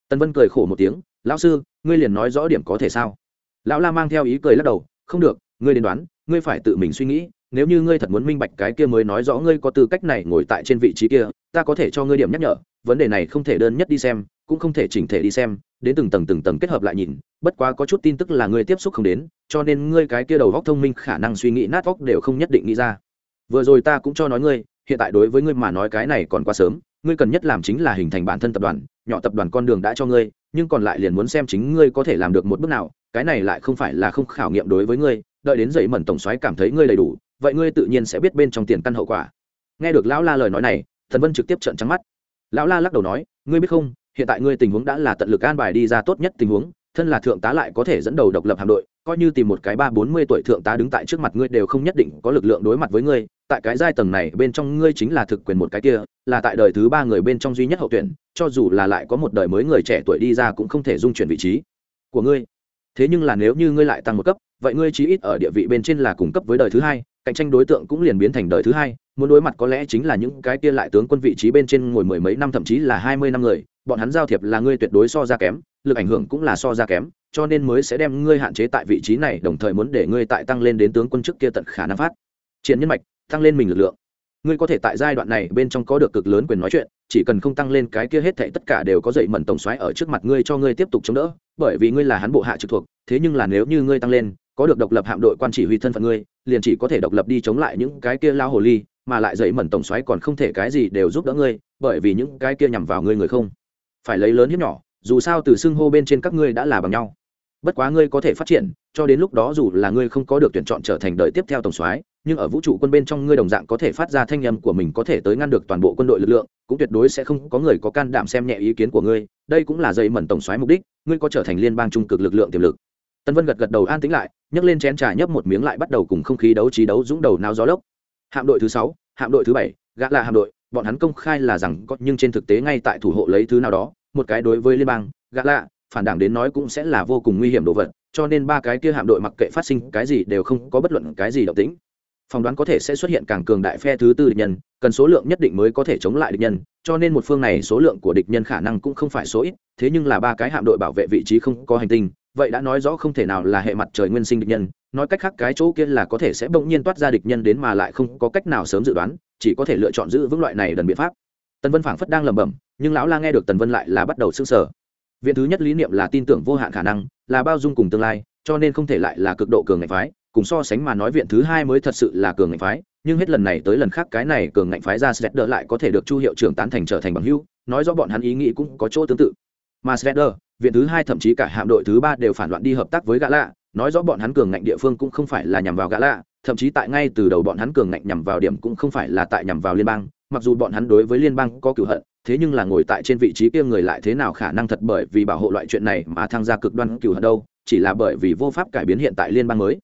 Tân vân cười khổ một tiếng, lão sư ngươi liền nói rõ điểm có thể sao? Lão la mang theo ý cười lắc đầu, không được, ngươi đến đoán, ngươi phải tự mình suy nghĩ, nếu như ngươi thật muốn minh bạch cái kia mới nói rõ ngươi có tư cách này ngồi tại trên vị trí kia, ta có thể cho ngươi điểm nhắc nhở, vấn đề này không thể đơn nhất đi xem, cũng không thể chỉnh thể đi xem, đến từng tầng từng tầng kết hợp lại nhìn, bất quá có chút tin tức là ngươi tiếp xúc không đến, cho nên ngươi cái kia đầu góc thông minh khả năng suy nghĩ nát góc đều không nhất định nghĩ ra. Vừa rồi ta cũng cho nói ngươi, hiện tại đối với ngươi mà nói cái này còn quá sớm, ngươi cần nhất làm chính là hình thành bản thân tập đoàn nhỏ tập đoàn con đường đã cho ngươi, nhưng còn lại liền muốn xem chính ngươi có thể làm được một bước nào, cái này lại không phải là không khảo nghiệm đối với ngươi, đợi đến dậy mẩn tổng soái cảm thấy ngươi đầy đủ, vậy ngươi tự nhiên sẽ biết bên trong tiền căn hậu quả. Nghe được lão la lời nói này, thần vân trực tiếp trợn trắng mắt. Lão la lắc đầu nói, ngươi biết không, hiện tại ngươi tình huống đã là tận lực an bài đi ra tốt nhất tình huống, thân là thượng tá lại có thể dẫn đầu độc lập hạm đội, coi như tìm một cái ba bốn mươi tuổi thượng tá đứng tại trước mặt ngươi đều không nhất định có lực lượng đối mặt với ngươi tại cái giai tầng này bên trong ngươi chính là thực quyền một cái kia, là tại đời thứ ba người bên trong duy nhất hậu tuyển, cho dù là lại có một đời mới người trẻ tuổi đi ra cũng không thể dung chuyển vị trí của ngươi. Thế nhưng là nếu như ngươi lại tăng một cấp, vậy ngươi chí ít ở địa vị bên trên là cùng cấp với đời thứ hai, cạnh tranh đối tượng cũng liền biến thành đời thứ hai, muốn đối mặt có lẽ chính là những cái kia lại tướng quân vị trí bên trên ngồi mười mấy năm thậm chí là hai mươi năm người, bọn hắn giao thiệp là ngươi tuyệt đối so ra kém, lực ảnh hưởng cũng là so ra kém, cho nên mới sẽ đem ngươi hạn chế tại vị trí này, đồng thời muốn để ngươi tại tăng lên đến tướng quân chức kia tận khả năng phát triển nhân mạch tăng lên mình lực lượng. Ngươi có thể tại giai đoạn này bên trong có được cực lớn quyền nói chuyện, chỉ cần không tăng lên cái kia hết thảy tất cả đều có dậy mẩn tổng xoáy ở trước mặt ngươi cho ngươi tiếp tục chống đỡ, bởi vì ngươi là hắn bộ hạ trực thuộc, thế nhưng là nếu như ngươi tăng lên, có được độc lập hạm đội quan chỉ huy thân phận ngươi, liền chỉ có thể độc lập đi chống lại những cái kia lao hồ ly, mà lại dậy mẩn tổng xoáy còn không thể cái gì đều giúp đỡ ngươi, bởi vì những cái kia nhằm vào ngươi người không phải lấy lớn hiếp nhỏ, dù sao từ xưng hô bên trên các ngươi đã là bằng nhau. Bất quá ngươi có thể phát triển, cho đến lúc đó dù là ngươi không có được tuyển chọn trở thành đời tiếp theo tổng soái nhưng ở vũ trụ quân bên trong ngươi đồng dạng có thể phát ra thanh âm của mình có thể tới ngăn được toàn bộ quân đội lực lượng, cũng tuyệt đối sẽ không có người có can đảm xem nhẹ ý kiến của ngươi, đây cũng là dây mẩn tổng xoáy mục đích, ngươi có trở thành liên bang trung cực lực lượng tiềm lực. Tân vân gật gật đầu an tĩnh lại, nhấc lên chén trà nhấp một miếng lại bắt đầu cùng không khí đấu trí đấu dũng đầu nao gió lốc. Hạm đội thứ sáu, hạm đội thứ bảy, gã là hạm đội, bọn hắn công khai là rằng có, nhưng trên thực tế ngay tại thủ hộ lấy thứ nào đó, một cái đối với liên bang, gã lạ phản đảng đến nói cũng sẽ là vô cùng nguy hiểm đồ vật, cho nên ba cái kia hạm đội mặc kệ phát sinh cái gì đều không có bất luận cái gì động tĩnh phỏng đoán có thể sẽ xuất hiện càng cường đại phe thứ tư địch nhân, cần số lượng nhất định mới có thể chống lại địch nhân, cho nên một phương này số lượng của địch nhân khả năng cũng không phải số ít, thế nhưng là ba cái hạm đội bảo vệ vị trí không có hành tinh, vậy đã nói rõ không thể nào là hệ mặt trời nguyên sinh địch nhân, nói cách khác cái chỗ kia là có thể sẽ bỗng nhiên toát ra địch nhân đến mà lại không có cách nào sớm dự đoán, chỉ có thể lựa chọn giữ vững loại này đần biện pháp. Tần vân phảng phất đang lẩm bẩm, nhưng lão la nghe được tần vân lại là bắt đầu s ư n g sở viện thứ nhất lý niệm là tin tưởng vô hạn khả năng, là bao dung cùng tương lai, cho nên không thể lại là cực độ cường ngạch phái cùng so sánh mà nói viện thứ hai mới thật sự là cường ngạnh phái, nhưng hết lần này tới lần khác cái này cường ngạnh phái ra Sredder lại có thể được chu hiệu trưởng tán thành trở thành bằng hữu, nói rõ bọn hắn ý nghĩ cũng có chỗ tương tự. Mà Sredder viện thứ hai thậm chí cả hạm đội thứ ba đều phản loạn đi hợp tác với gã lạ, nói rõ bọn hắn cường ngạnh địa phương cũng không phải là nhằm vào gã lạ, thậm chí tại ngay từ đầu bọn hắn cường ngạnh nhằm vào điểm cũng không phải là tại nhằm vào liên bang, mặc dù bọn hắn đối với liên bang có cửu hận, thế nhưng là ngồi tại trên vị trí kia người lại thế nào khả năng thật bởi vì bảo hộ loại chuyện này mà thăng ra cực đoan cửu hận đâu, chỉ là bởi vì vô pháp cải biến hiện tại liên bang mới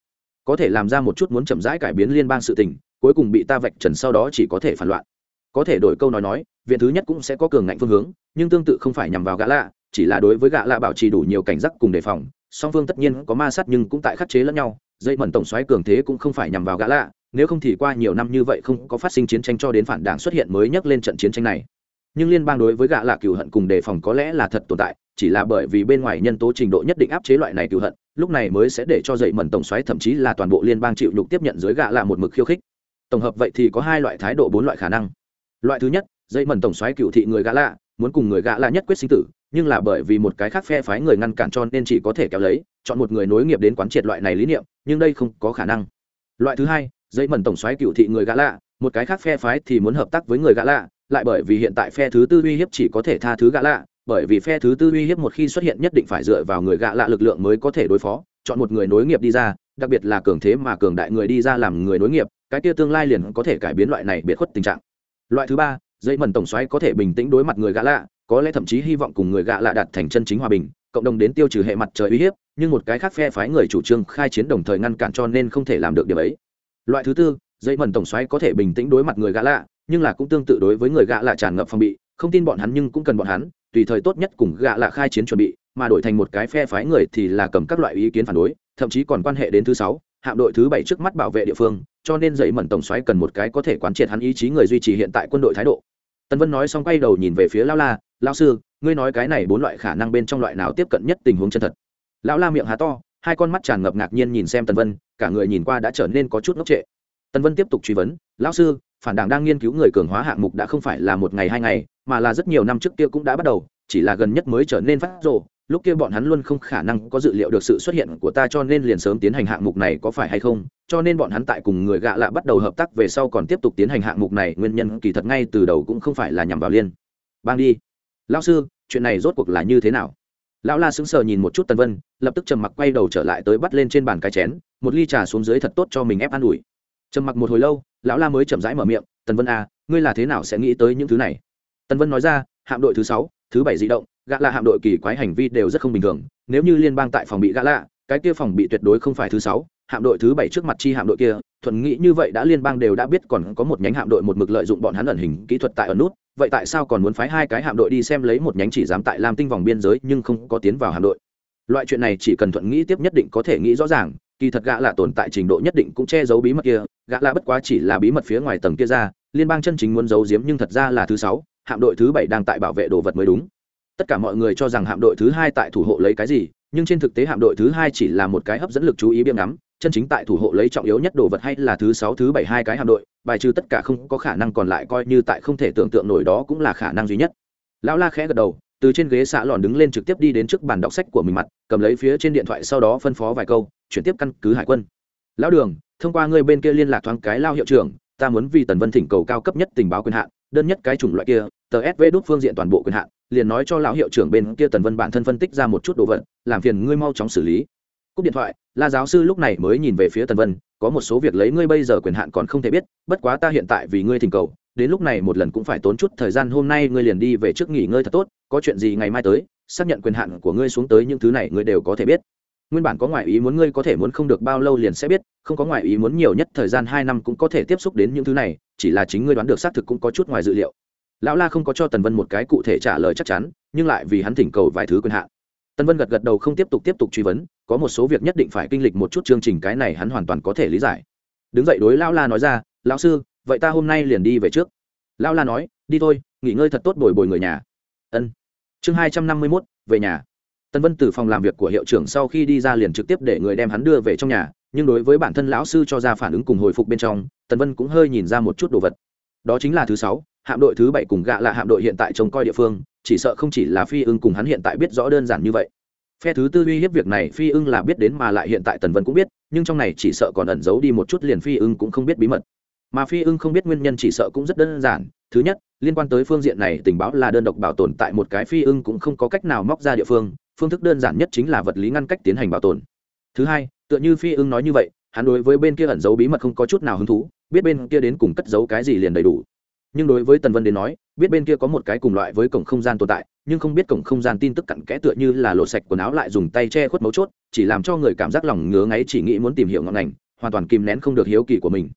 có thể làm ra một chút muốn chậm rãi cải biến liên bang sự tình, cuối cùng bị ta vạch trần sau đó chỉ có thể phản loạn. Có thể đổi câu nói nói, viện thứ nhất cũng sẽ có cường ngạnh phương hướng, nhưng tương tự không phải nhằm vào gã lạ, chỉ là đối với gã lạ bảo trì đủ nhiều cảnh giác cùng đề phòng, song phương tất nhiên có ma sát nhưng cũng tại khắc chế lẫn nhau, dây mẩn tổng xoáy cường thế cũng không phải nhằm vào gã lạ, nếu không thì qua nhiều năm như vậy không có phát sinh chiến tranh cho đến phản đảng xuất hiện mới nhắc lên trận chiến tranh này. Nhưng liên bang đối với gã lạ cừu hận cùng đề phòng có lẽ là thật tồn tại chỉ là bởi vì bên ngoài nhân tố trình độ nhất định áp chế loại này cựu hận, lúc này mới sẽ để cho dậy mẩn tổng xoáy thậm chí là toàn bộ liên bang chịu nhục tiếp nhận dưới gã lạ một mực khiêu khích. Tổng hợp vậy thì có hai loại thái độ, bốn loại khả năng. Loại thứ nhất dây mẩn tổng xoáy cựu thị người gã lạ, muốn cùng người gã lạ nhất quyết sinh tử, nhưng là bởi vì một cái khác phe phái người ngăn cản cho nên chỉ có thể kéo lấy, chọn một người nối nghiệp đến quán triệt loại này lý niệm, nhưng đây không có khả năng. Loại thứ hai dây mẩn tổng xoáy cựu thị người gã lạ, một cái khác phe phái thì muốn hợp tác với người gã lạ, lại bởi vì hiện tại phe thứ tư uy hiếp chỉ có thể tha thứ gã lạ bởi vì phe thứ tư uy hiếp một khi xuất hiện nhất định phải dựa vào người gạ lạ lực lượng mới có thể đối phó, chọn một người nối nghiệp đi ra, đặc biệt là cường thế mà cường đại người đi ra làm người nối nghiệp, cái kia tương lai liền có thể cải biến loại này biệt khuất tình trạng. Loại thứ ba, dây mần tổng xoáy có thể bình tĩnh đối mặt người gạ lạ, có lẽ thậm chí hy vọng cùng người gạ lạ đạt thành chân chính hòa bình, cộng đồng đến tiêu trừ hệ mặt trời uy hiếp, nhưng một cái khác phe phái người chủ trương khai chiến đồng thời ngăn cản cho nên không thể làm được điều ấy. Loại thứ tư, dây mần tổng xoáy có thể bình tĩnh đối mặt người gạ lạ, nhưng là cũng tương tự đối với người gạ lạ tràn ngập phòng bị, không tin bọn hắn nhưng cũng cần bọn hắn tùy thời tốt nhất cùng gạ lạ khai chiến chuẩn bị, mà đổi thành một cái phe phái người thì là cầm các loại ý kiến phản đối, thậm chí còn quan hệ đến thứ sáu, hạm đội thứ bảy trước mắt bảo vệ địa phương, cho nên dậy mẩn tổng xoáy cần một cái có thể quán triệt hắn ý chí người duy trì hiện tại quân đội thái độ. Tân vân nói xong quay đầu nhìn về phía lao la lao sư, ngươi nói cái này bốn loại khả năng bên trong loại nào tiếp cận nhất tình huống chân thật? Lão la miệng há to, hai con mắt tràn ngập ngạc nhiên nhìn xem tân vân, cả người nhìn qua đã trở nên có chút ngốc trệ. Tân vân tiếp tục truy vấn, lão sư phản đảng đang nghiên cứu người cường hóa hạng mục đã không phải là một ngày hai ngày, mà là rất nhiều năm trước kia cũng đã bắt đầu, chỉ là gần nhất mới trở nên phát rộ lúc kia bọn hắn luôn không khả năng có dự liệu được sự xuất hiện của ta cho nên liền sớm tiến hành hạng mục này có phải hay không, cho nên bọn hắn tại cùng người gạ lạ bắt đầu hợp tác về sau còn tiếp tục tiến hành hạng mục này, nguyên nhân kỳ thật ngay từ đầu cũng không phải là nhằm vào liên bang đi. Lao sư, chuyện này rốt cuộc là như thế nào? Lão la sững sờ nhìn một chút tần vân, lập tức trầm mặc quay đầu trở lại tới bắt lên trên bàn cái chén, một ly trà xuống dưới thật tốt cho mình ép ăn ủi. Trầm mặc một hồi lâu lão la mới chậm rãi mở miệng, tần vân à ngươi là thế nào sẽ nghĩ tới những thứ này? Tần vân nói ra, hạm đội thứ sáu, thứ bảy di động gã lạ hạm đội kỳ quái hành vi đều rất không bình thường. Nếu như liên bang tại phòng bị gã lạ, cái kia phòng bị tuyệt đối không phải thứ sáu, hạm đội thứ bảy trước mặt chi hạm đội kia. Thuận nghĩ như vậy đã liên bang đều đã biết còn có một nhánh hạm đội một mực lợi dụng bọn hắn ẩn hình kỹ thuật tại ẩn nút, vậy tại sao còn muốn phái hai cái hạm đội đi xem lấy một nhánh chỉ dám tại lam tinh vòng biên giới nhưng không có tiến vào hạm đội? Loại chuyện này chỉ cần thuận nghĩ tiếp nhất định có thể nghĩ rõ ràng kỳ thật gã là tồn tại trình độ nhất định cũng che giấu bí mật kia, gã là bất quá chỉ là bí mật phía ngoài tầng kia ra, liên bang chân chính muốn giấu giếm nhưng thật ra là thứ sáu, hạm đội thứ bảy đang tại bảo vệ đồ vật mới đúng. Tất cả mọi người cho rằng hạm đội thứ hai tại thủ hộ lấy cái gì, nhưng trên thực tế hạm đội thứ hai chỉ là một cái hấp dẫn lực chú ý biếng ngắm, chân chính tại thủ hộ lấy trọng yếu nhất đồ vật hay là thứ sáu, thứ bảy hai cái hạm đội, bài trừ tất cả không có khả năng còn lại coi như tại không thể tưởng tượng nổi đó cũng là khả năng duy nhất. Lão la khẽ gật đầu, từ trên ghế xạ lòn đứng lên trực tiếp đi đến trước bàn đọc sách của mình mặt, cầm lấy phía trên điện thoại sau đó phân phó vài câu chuyển tiếp căn cứ hải quân. Lão đường, thông qua người bên kia liên lạc thoáng cái lao hiệu trưởng, ta muốn vì tần vân thỉnh cầu cao cấp nhất tình báo quyền hạn, đơn nhất cái chủng loại kia, tờ sv đốt phương diện toàn bộ quyền hạn, liền nói cho lão hiệu trưởng bên kia tần vân bản thân phân tích ra một chút đồ vật, làm phiền ngươi mau chóng xử lý. Cúp điện thoại, la giáo sư lúc này mới nhìn về phía tần vân, có một số việc lấy ngươi bây giờ quyền hạn còn không thể biết, bất quá ta hiện tại vì ngươi thỉnh cầu, đến lúc này một lần cũng phải tốn chút thời gian hôm nay ngươi liền đi về trước nghỉ ngơi thật tốt, có chuyện gì ngày mai tới, xác nhận quyền hạn của ngươi xuống tới những thứ này ngươi đều có thể biết nguyên bản có ngoại ý muốn ngươi có thể muốn không được bao lâu liền sẽ biết, không có ngoại ý muốn nhiều nhất thời gian hai năm cũng có thể tiếp xúc đến những thứ này, chỉ là chính ngươi đoán được xác thực cũng có chút ngoài dự liệu. Lão la không có cho tần vân một cái cụ thể trả lời chắc chắn, nhưng lại vì hắn thỉnh cầu vài thứ quyền hạn. Tần vân gật gật đầu không tiếp tục tiếp tục truy vấn, có một số việc nhất định phải kinh lịch một chút chương trình cái này hắn hoàn toàn có thể lý giải. Đứng dậy đối lão la nói ra, lão sư, vậy ta hôm nay liền đi về trước. Lão la nói, đi thôi, nghỉ ngơi thật tốt bồi bồi người nhà. Ân. Chương hai trăm năm mươi mốt, về nhà tần vân từ phòng làm việc của hiệu trưởng sau khi đi ra liền trực tiếp để người đem hắn đưa về trong nhà, nhưng đối với bản thân lão sư cho ra phản ứng cùng hồi phục bên trong, tần vân cũng hơi nhìn ra một chút đồ vật. Đó chính là thứ sáu, hạm đội thứ bảy cùng gạ là hạm đội hiện tại trông coi địa phương, chỉ sợ không chỉ là phi ưng cùng hắn hiện tại biết rõ đơn giản như vậy. Phe thứ tư uy hiếp việc này phi ưng là biết đến mà lại hiện tại tần vân cũng biết, nhưng trong này chỉ sợ còn ẩn giấu đi một chút liền phi ưng cũng không biết bí mật. Mà phi ưng không biết nguyên nhân chỉ sợ cũng rất đơn giản, thứ nhất, liên quan tới phương diện này tình báo là đơn độc bảo tồn tại một cái phi ưng cũng không có cách nào móc ra địa phương phương thức đơn giản nhất chính là vật lý ngăn cách tiến hành bảo tồn. Thứ hai, tựa như phi ưng nói như vậy, hắn đối với bên kia ẩn giấu bí mật không có chút nào hứng thú, biết bên kia đến cùng cất giấu cái gì liền đầy đủ. Nhưng đối với tần vân đến nói, biết bên kia có một cái cùng loại với cổng không gian tồn tại, nhưng không biết cổng không gian tin tức cặn kẽ tựa như là lộ sạch quần áo lại dùng tay che khuất mấu chốt, chỉ làm cho người cảm giác lòng ngứa ngáy, chỉ nghĩ muốn tìm hiểu ngọn ngành, hoàn toàn kìm nén không được hiếu kỳ của mình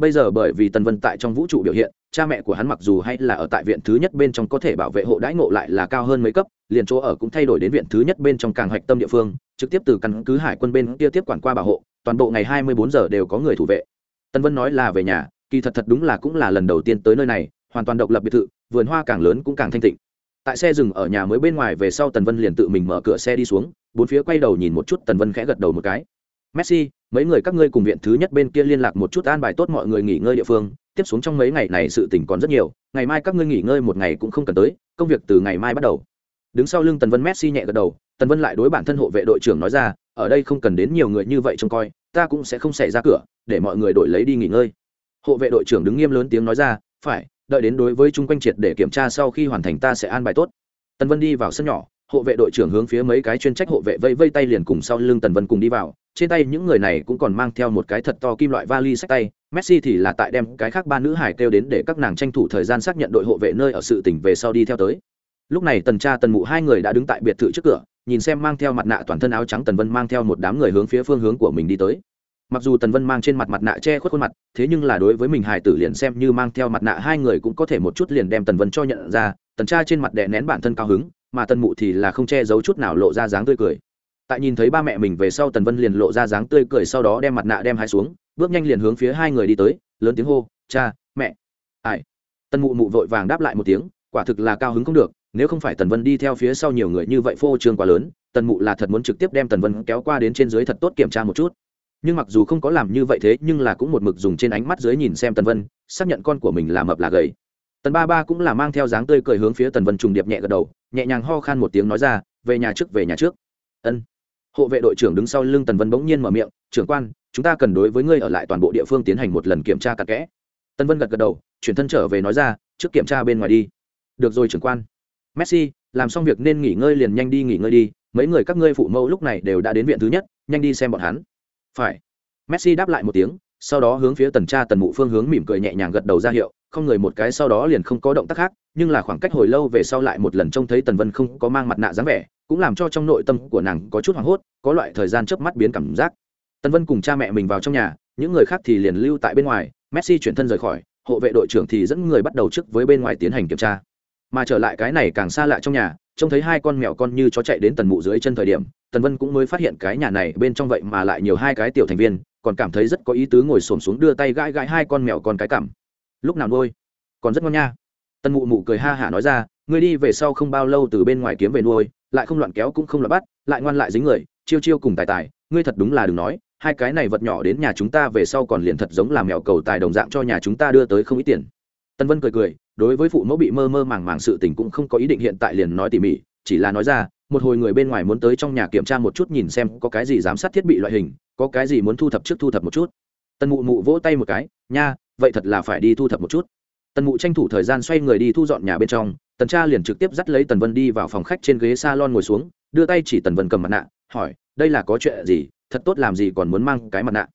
bây giờ bởi vì tần vân tại trong vũ trụ biểu hiện, cha mẹ của hắn mặc dù hay là ở tại viện thứ nhất bên trong có thể bảo vệ hộ đãi ngộ lại là cao hơn mấy cấp, liền chỗ ở cũng thay đổi đến viện thứ nhất bên trong càng hoạch tâm địa phương, trực tiếp từ căn cứ hải quân bên kia tiếp quản qua bảo hộ, toàn bộ ngày hai mươi bốn giờ đều có người thủ vệ. Tần vân nói là về nhà, kỳ thật thật đúng là cũng là lần đầu tiên tới nơi này, hoàn toàn độc lập biệt thự, vườn hoa càng lớn cũng càng thanh tịnh. Tại xe dừng ở nhà mới bên ngoài về sau tần vân liền tự mình mở cửa xe đi xuống, bốn phía quay đầu nhìn một chút tần vân khẽ gật đầu một cái messi, mấy người các ngươi cùng viện thứ nhất bên kia liên lạc một chút an bài tốt mọi người nghỉ ngơi địa phương, tiếp xuống trong mấy ngày này sự tỉnh còn rất nhiều, ngày mai các ngươi nghỉ ngơi một ngày cũng không cần tới, công việc từ ngày mai bắt đầu. Đứng sau lưng tần vân messi nhẹ gật đầu, tần vân lại đối bản thân hộ vệ đội trưởng nói ra, ở đây không cần đến nhiều người như vậy trông coi, ta cũng sẽ không xảy ra cửa, để mọi người đổi lấy đi nghỉ ngơi. Hộ vệ đội trưởng đứng nghiêm lớn tiếng nói ra, phải, đợi đến đối với chung quanh triệt để kiểm tra sau khi hoàn thành ta sẽ an bài tốt. Tần vân đi vào sân nhỏ hộ vệ đội trưởng hướng phía mấy cái chuyên trách hộ vệ vây vây tay liền cùng sau lưng tần vân cùng đi vào. Trên tay những người này cũng còn mang theo một cái thật to kim loại vali sách tay. Messi thì là tại đem cái khác ba nữ hải kêu đến để các nàng tranh thủ thời gian xác nhận đội hộ vệ nơi ở sự tỉnh về sau đi theo tới. Lúc này tần cha, tần mụ hai người đã đứng tại biệt thự trước cửa, nhìn xem mang theo mặt nạ toàn thân áo trắng tần vân mang theo một đám người hướng phía phương hướng của mình đi tới. Mặc dù tần vân mang trên mặt mặt nạ che khuất khuôn mặt, thế nhưng là đối với mình hải tử liền xem như mang theo mặt nạ hai người cũng có thể một chút liền đem tần vân cho nhận ra. Tần cha trên mặt đè nén bản thân cao hứng mà tần mụ thì là không che giấu chút nào lộ ra dáng tươi cười. Tại nhìn thấy ba mẹ mình về sau tần vân liền lộ ra dáng tươi cười sau đó đem mặt nạ đem hai xuống, bước nhanh liền hướng phía hai người đi tới, lớn tiếng hô, cha, mẹ. Ai? Tần mụ mụ vội vàng đáp lại một tiếng, quả thực là cao hứng không được, nếu không phải tần vân đi theo phía sau nhiều người như vậy phô trương quá lớn, tần mụ là thật muốn trực tiếp đem tần vân kéo qua đến trên dưới thật tốt kiểm tra một chút. Nhưng mặc dù không có làm như vậy thế, nhưng là cũng một mực dùng trên ánh mắt dưới nhìn xem tần vân, xác nhận con của mình là mập là gầy tần ba ba cũng là mang theo dáng tươi cười hướng phía tần vân trùng điệp nhẹ gật đầu, nhẹ nhàng ho khan một tiếng nói ra, về nhà trước, về nhà trước. Ân. Hộ vệ đội trưởng đứng sau lưng tần vân bỗng nhiên mở miệng, trưởng quan, chúng ta cần đối với ngươi ở lại toàn bộ địa phương tiến hành một lần kiểm tra cặn kẽ. Tần vân gật gật đầu, chuyển thân trở về nói ra, trước kiểm tra bên ngoài đi. Được rồi, trưởng quan. Messi, làm xong việc nên nghỉ ngơi liền nhanh đi nghỉ ngơi đi, mấy người các ngươi phụ mẫu lúc này đều đã đến viện thứ nhất, nhanh đi xem bọn hắn. Phải. Messi đáp lại một tiếng, sau đó hướng phía tần cha tần mụ phương hướng mỉm cười nhẹ nhàng gật đầu ra hiệu không người một cái sau đó liền không có động tác khác, nhưng là khoảng cách hồi lâu về sau lại một lần trông thấy tần vân không có mang mặt nạ dáng vẻ, cũng làm cho trong nội tâm của nàng có chút hoảng hốt, có loại thời gian chớp mắt biến cảm giác. Tần vân cùng cha mẹ mình vào trong nhà, những người khác thì liền lưu tại bên ngoài, messi chuyển thân rời khỏi, hộ vệ đội trưởng thì dẫn người bắt đầu trước với bên ngoài tiến hành kiểm tra. Mà trở lại cái này càng xa lạ trong nhà, trông thấy hai con mèo con như chó chạy đến tần mụ dưới chân thời điểm, tần vân cũng mới phát hiện cái nhà này bên trong vậy mà lại nhiều hai cái tiểu thành viên, còn cảm thấy rất có ý tứ ngồi xổm xuống đưa tay gãi gãi hai con mèo con cái cảm lúc nào nuôi? Còn rất ngon nha. Tần mụ mụ cười ha hả nói ra, ngươi đi về sau không bao lâu từ bên ngoài kiếm về nuôi, lại không loạn kéo cũng không loạn bắt, lại ngoan lại dính người, chiêu chiêu cùng tài tài, ngươi thật đúng là đừng nói, hai cái này vật nhỏ đến nhà chúng ta về sau còn liền thật giống làm mèo cầu tài đồng dạng cho nhà chúng ta đưa tới không ít tiền. Tân vân cười cười, đối với phụ mẫu bị mơ mơ màng màng sự tình cũng không có ý định hiện tại liền nói tỉ mỉ, chỉ là nói ra, một hồi người bên ngoài muốn tới trong nhà kiểm tra một chút nhìn xem có cái gì giám sát thiết bị loại hình, có cái gì muốn thu thập trước thu thập một chút. Tần mụ mụ vỗ tay một cái, nha vậy thật là phải đi thu thập một chút. Tần mụ tranh thủ thời gian xoay người đi thu dọn nhà bên trong, tần cha liền trực tiếp dắt lấy tần vân đi vào phòng khách trên ghế s a lon ngồi xuống, đưa tay chỉ tần vân cầm mặt nạ, hỏi, đây là có chuyện gì? Thật tốt làm gì còn muốn mang cái mặt nạ?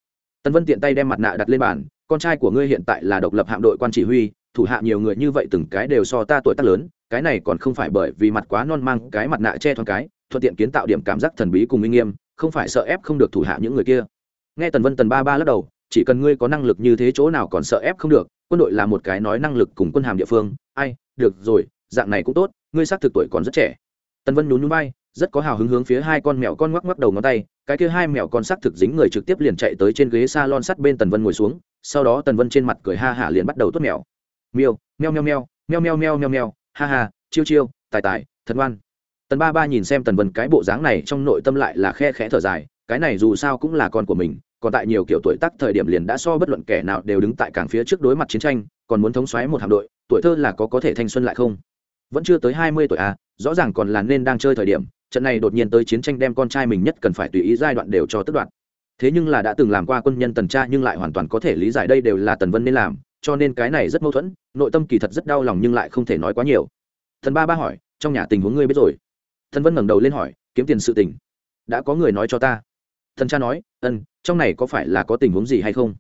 Tần vân tiện tay đem mặt nạ đặt lên bàn, con trai của ngươi hiện tại là độc lập hạm đội quan chỉ huy, thủ hạ nhiều người như vậy từng cái đều so ta tuổi tác lớn, cái này còn không phải bởi vì mặt quá non mang cái mặt nạ che thoáng cái, thuận tiện kiến tạo điểm cảm giác thần bí cùng minh nghiêm, không phải sợ ép không được thủ hạ những người kia. Nghe tần vân tần ba ba lắc đầu chỉ cần ngươi có năng lực như thế chỗ nào còn sợ ép không được, quân đội là một cái nói năng lực cùng quân hàm địa phương, ai, được rồi, dạng này cũng tốt, ngươi xác thực tuổi còn rất trẻ. Tần vân nhún nhún bay rất có hào hứng hướng phía hai con mèo con ngoắc ngoắc đầu ngón tay, cái kia hai mèo con xác thực dính người trực tiếp liền chạy tới trên ghế s a lon sắt bên tần vân ngồi xuống, sau đó tần vân trên mặt cười ha hả liền bắt đầu tuốt mèo. Miêu, meo meo meo meo meo meo meo meo, ha ha, chiêu chiêu, tài tài, thật ngoan. Tần ba ba nhìn xem tần vân cái bộ dáng này trong nội tâm lại là khe khẽ thở dài, cái này dù sao cũng là con của mình còn tại nhiều kiểu tuổi tác thời điểm liền đã so bất luận kẻ nào đều đứng tại cảng phía trước đối mặt chiến tranh, còn muốn thống xoáy một hạm đội, tuổi thơ là có có thể thanh xuân lại không? Vẫn chưa tới hai mươi tuổi à rõ ràng còn là nên đang chơi thời điểm, trận này đột nhiên tới chiến tranh đem con trai mình nhất cần phải tùy ý giai đoạn đều cho tức đoạn thế nhưng là đã từng làm qua quân nhân tần tra nhưng lại hoàn toàn có thể lý giải đây đều là tần vân nên làm, cho nên cái này rất mâu thuẫn, nội tâm kỳ thật rất đau lòng nhưng lại không thể nói quá nhiều. Thần ba ba hỏi, trong nhà tình huống ngươi biết rồi? Thần vân ngẩng đầu lên hỏi, kiếm tiền sự tình. Đã có người nói cho ta. Thần cha nói, ân trong này có phải là có tình huống gì hay không?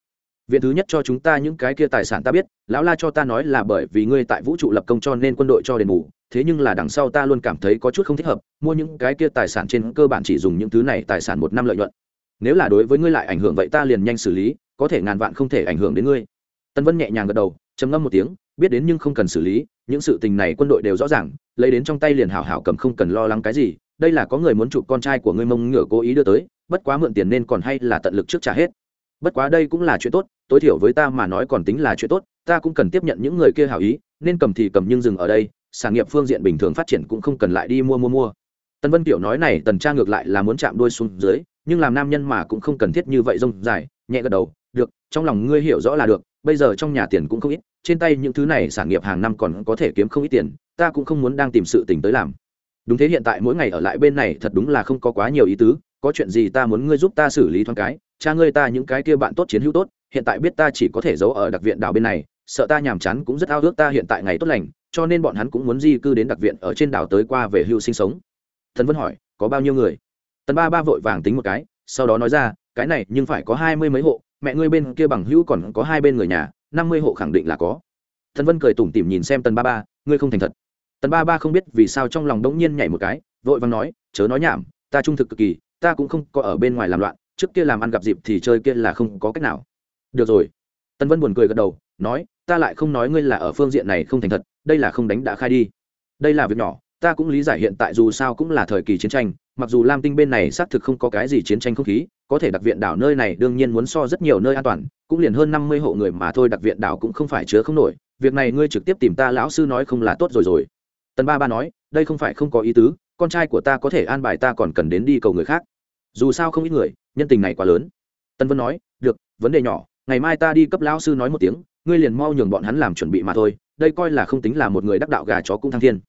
Viện thứ nhất cho chúng ta những cái kia tài sản ta biết, lão la cho ta nói là bởi vì ngươi tại vũ trụ lập công cho nên quân đội cho đền bù, thế nhưng là đằng sau ta luôn cảm thấy có chút không thích hợp, mua những cái kia tài sản trên cơ bản chỉ dùng những thứ này tài sản một năm lợi nhuận. Nếu là đối với ngươi lại ảnh hưởng vậy ta liền nhanh xử lý, có thể ngàn vạn không thể ảnh hưởng đến ngươi. Tân vân nhẹ nhàng gật đầu, trầm ngâm một tiếng, biết đến nhưng không cần xử lý, những sự tình này quân đội đều rõ ràng, lấy đến trong tay liền hảo hảo cầm không cần lo lắng cái gì, đây là có người muốn chụp con trai của ngươi mông ngựa cố ý đưa tới bất quá mượn tiền nên còn hay là tận lực trước trả hết. Bất quá đây cũng là chuyện tốt, tối thiểu với ta mà nói còn tính là chuyện tốt, ta cũng cần tiếp nhận những người kia hảo ý, nên cầm thì cầm nhưng dừng ở đây, sản nghiệp phương diện bình thường phát triển cũng không cần lại đi mua mua mua. Tần vân kiểu nói này, tần tra ngược lại là muốn chạm đuôi xuống dưới, nhưng làm nam nhân mà cũng không cần thiết như vậy rông dài, nhẹ gật đầu, được, trong lòng ngươi hiểu rõ là được, bây giờ trong nhà tiền cũng không ít, trên tay những thứ này sản nghiệp hàng năm còn có thể kiếm không ít tiền, ta cũng không muốn đang tìm sự tình tới làm. Đúng thế, hiện tại mỗi ngày ở lại bên này thật đúng là không có quá nhiều ý tứ có chuyện gì ta muốn ngươi giúp ta xử lý thoáng cái, cha ngươi ta những cái kia bạn tốt chiến hữu tốt, hiện tại biết ta chỉ có thể giấu ở đặc viện đảo bên này, sợ ta nhàm chán cũng rất ao ước ta hiện tại ngày tốt lành, cho nên bọn hắn cũng muốn di cư đến đặc viện ở trên đảo tới qua về hưu sinh sống. Thần vân hỏi, có bao nhiêu người? Tần ba ba vội vàng tính một cái, sau đó nói ra, cái này nhưng phải có hai mươi mấy hộ, mẹ ngươi bên kia bằng hữu còn có hai bên người nhà, năm mươi hộ khẳng định là có. Thần vân cười tủm tỉm nhìn xem tần ba ba, ngươi không thành thật. Tần ba ba không biết vì sao trong lòng đống nhiên nhảy một cái, vội vàng nói, chớ nói nhảm, ta trung thực cực kỳ ta cũng không có ở bên ngoài làm loạn, trước kia làm ăn gặp dịp thì chơi kia là không có cách nào. Được rồi. Tần vân buồn cười gật đầu, nói, ta lại không nói ngươi là ở phương diện này không thành thật, đây là không đánh đã khai đi. Đây là việc nhỏ, ta cũng lý giải hiện tại dù sao cũng là thời kỳ chiến tranh, mặc dù lam tinh bên này xác thực không có cái gì chiến tranh không khí, có thể đặc viện đảo nơi này đương nhiên muốn so rất nhiều nơi an toàn, cũng liền hơn năm mươi hộ người mà thôi đặc viện đảo cũng không phải chứa không nổi, việc này ngươi trực tiếp tìm ta lão sư nói không là tốt rồi rồi. Tần ba ba nói, đây không phải không có ý tứ con trai của ta có thể an bài ta còn cần đến đi cầu người khác. Dù sao không ít người, nhân tình này quá lớn. Tân vân nói, được, vấn đề nhỏ, ngày mai ta đi cấp lão sư nói một tiếng, ngươi liền mau nhường bọn hắn làm chuẩn bị mà thôi, đây coi là không tính là một người đắc đạo gà chó cũng thăng thiên.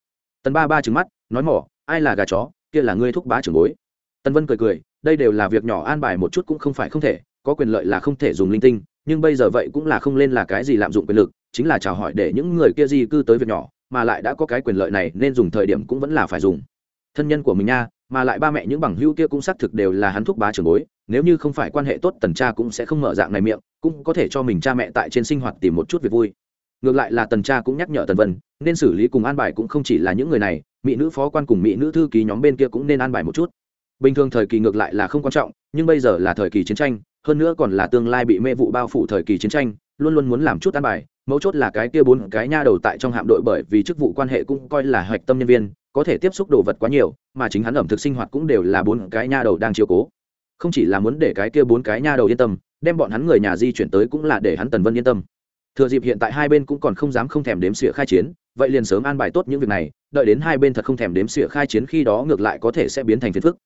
Tần ba ba trứng mắt, nói, mỏ, ai là gà chó? Kia là ngươi thúc bá trưởng bối. Tân vân cười cười, đây đều là việc nhỏ, an bài một chút cũng không phải không thể, có quyền lợi là không thể dùng linh tinh, nhưng bây giờ vậy cũng là không lên là cái gì lạm dụng quyền lực, chính là chào hỏi để những người kia di cư tới việc nhỏ, mà lại đã có cái quyền lợi này, nên dùng thời điểm cũng vẫn là phải dùng thân nhân của mình nha, mà lại ba mẹ những bằng hữu kia cũng xác thực đều là hắn thúc bá trưởng bối, nếu như không phải quan hệ tốt, tần cha cũng sẽ không mở dạng này miệng, cũng có thể cho mình cha mẹ tại trên sinh hoạt tìm một chút việc vui. Ngược lại là tần cha cũng nhắc nhở tần vân, nên xử lý cùng an bài cũng không chỉ là những người này, mỹ nữ phó quan cùng mỹ nữ thư ký nhóm bên kia cũng nên an bài một chút. Bình thường thời kỳ ngược lại là không quan trọng, nhưng bây giờ là thời kỳ chiến tranh, hơn nữa còn là tương lai bị mê vụ bao phủ thời kỳ chiến tranh, luôn luôn muốn làm chút an bài, mấu chốt là cái kia bốn cái nha đầu tại trong hạm đội bởi vì chức vụ quan hệ cũng coi là hạch tâm nhân viên có thể tiếp xúc đồ vật quá nhiều, mà chính hắn ẩm thực sinh hoạt cũng đều là bốn cái nha đầu đang chiều cố. Không chỉ là muốn để cái kia bốn cái nha đầu yên tâm, đem bọn hắn người nhà di chuyển tới cũng là để hắn tần vân yên tâm. Thừa dịp hiện tại hai bên cũng còn không dám không thèm đếm xỉa khai chiến, vậy liền sớm an bài tốt những việc này, đợi đến hai bên thật không thèm đếm xỉa khai chiến khi đó ngược lại có thể sẽ biến thành phiền phức.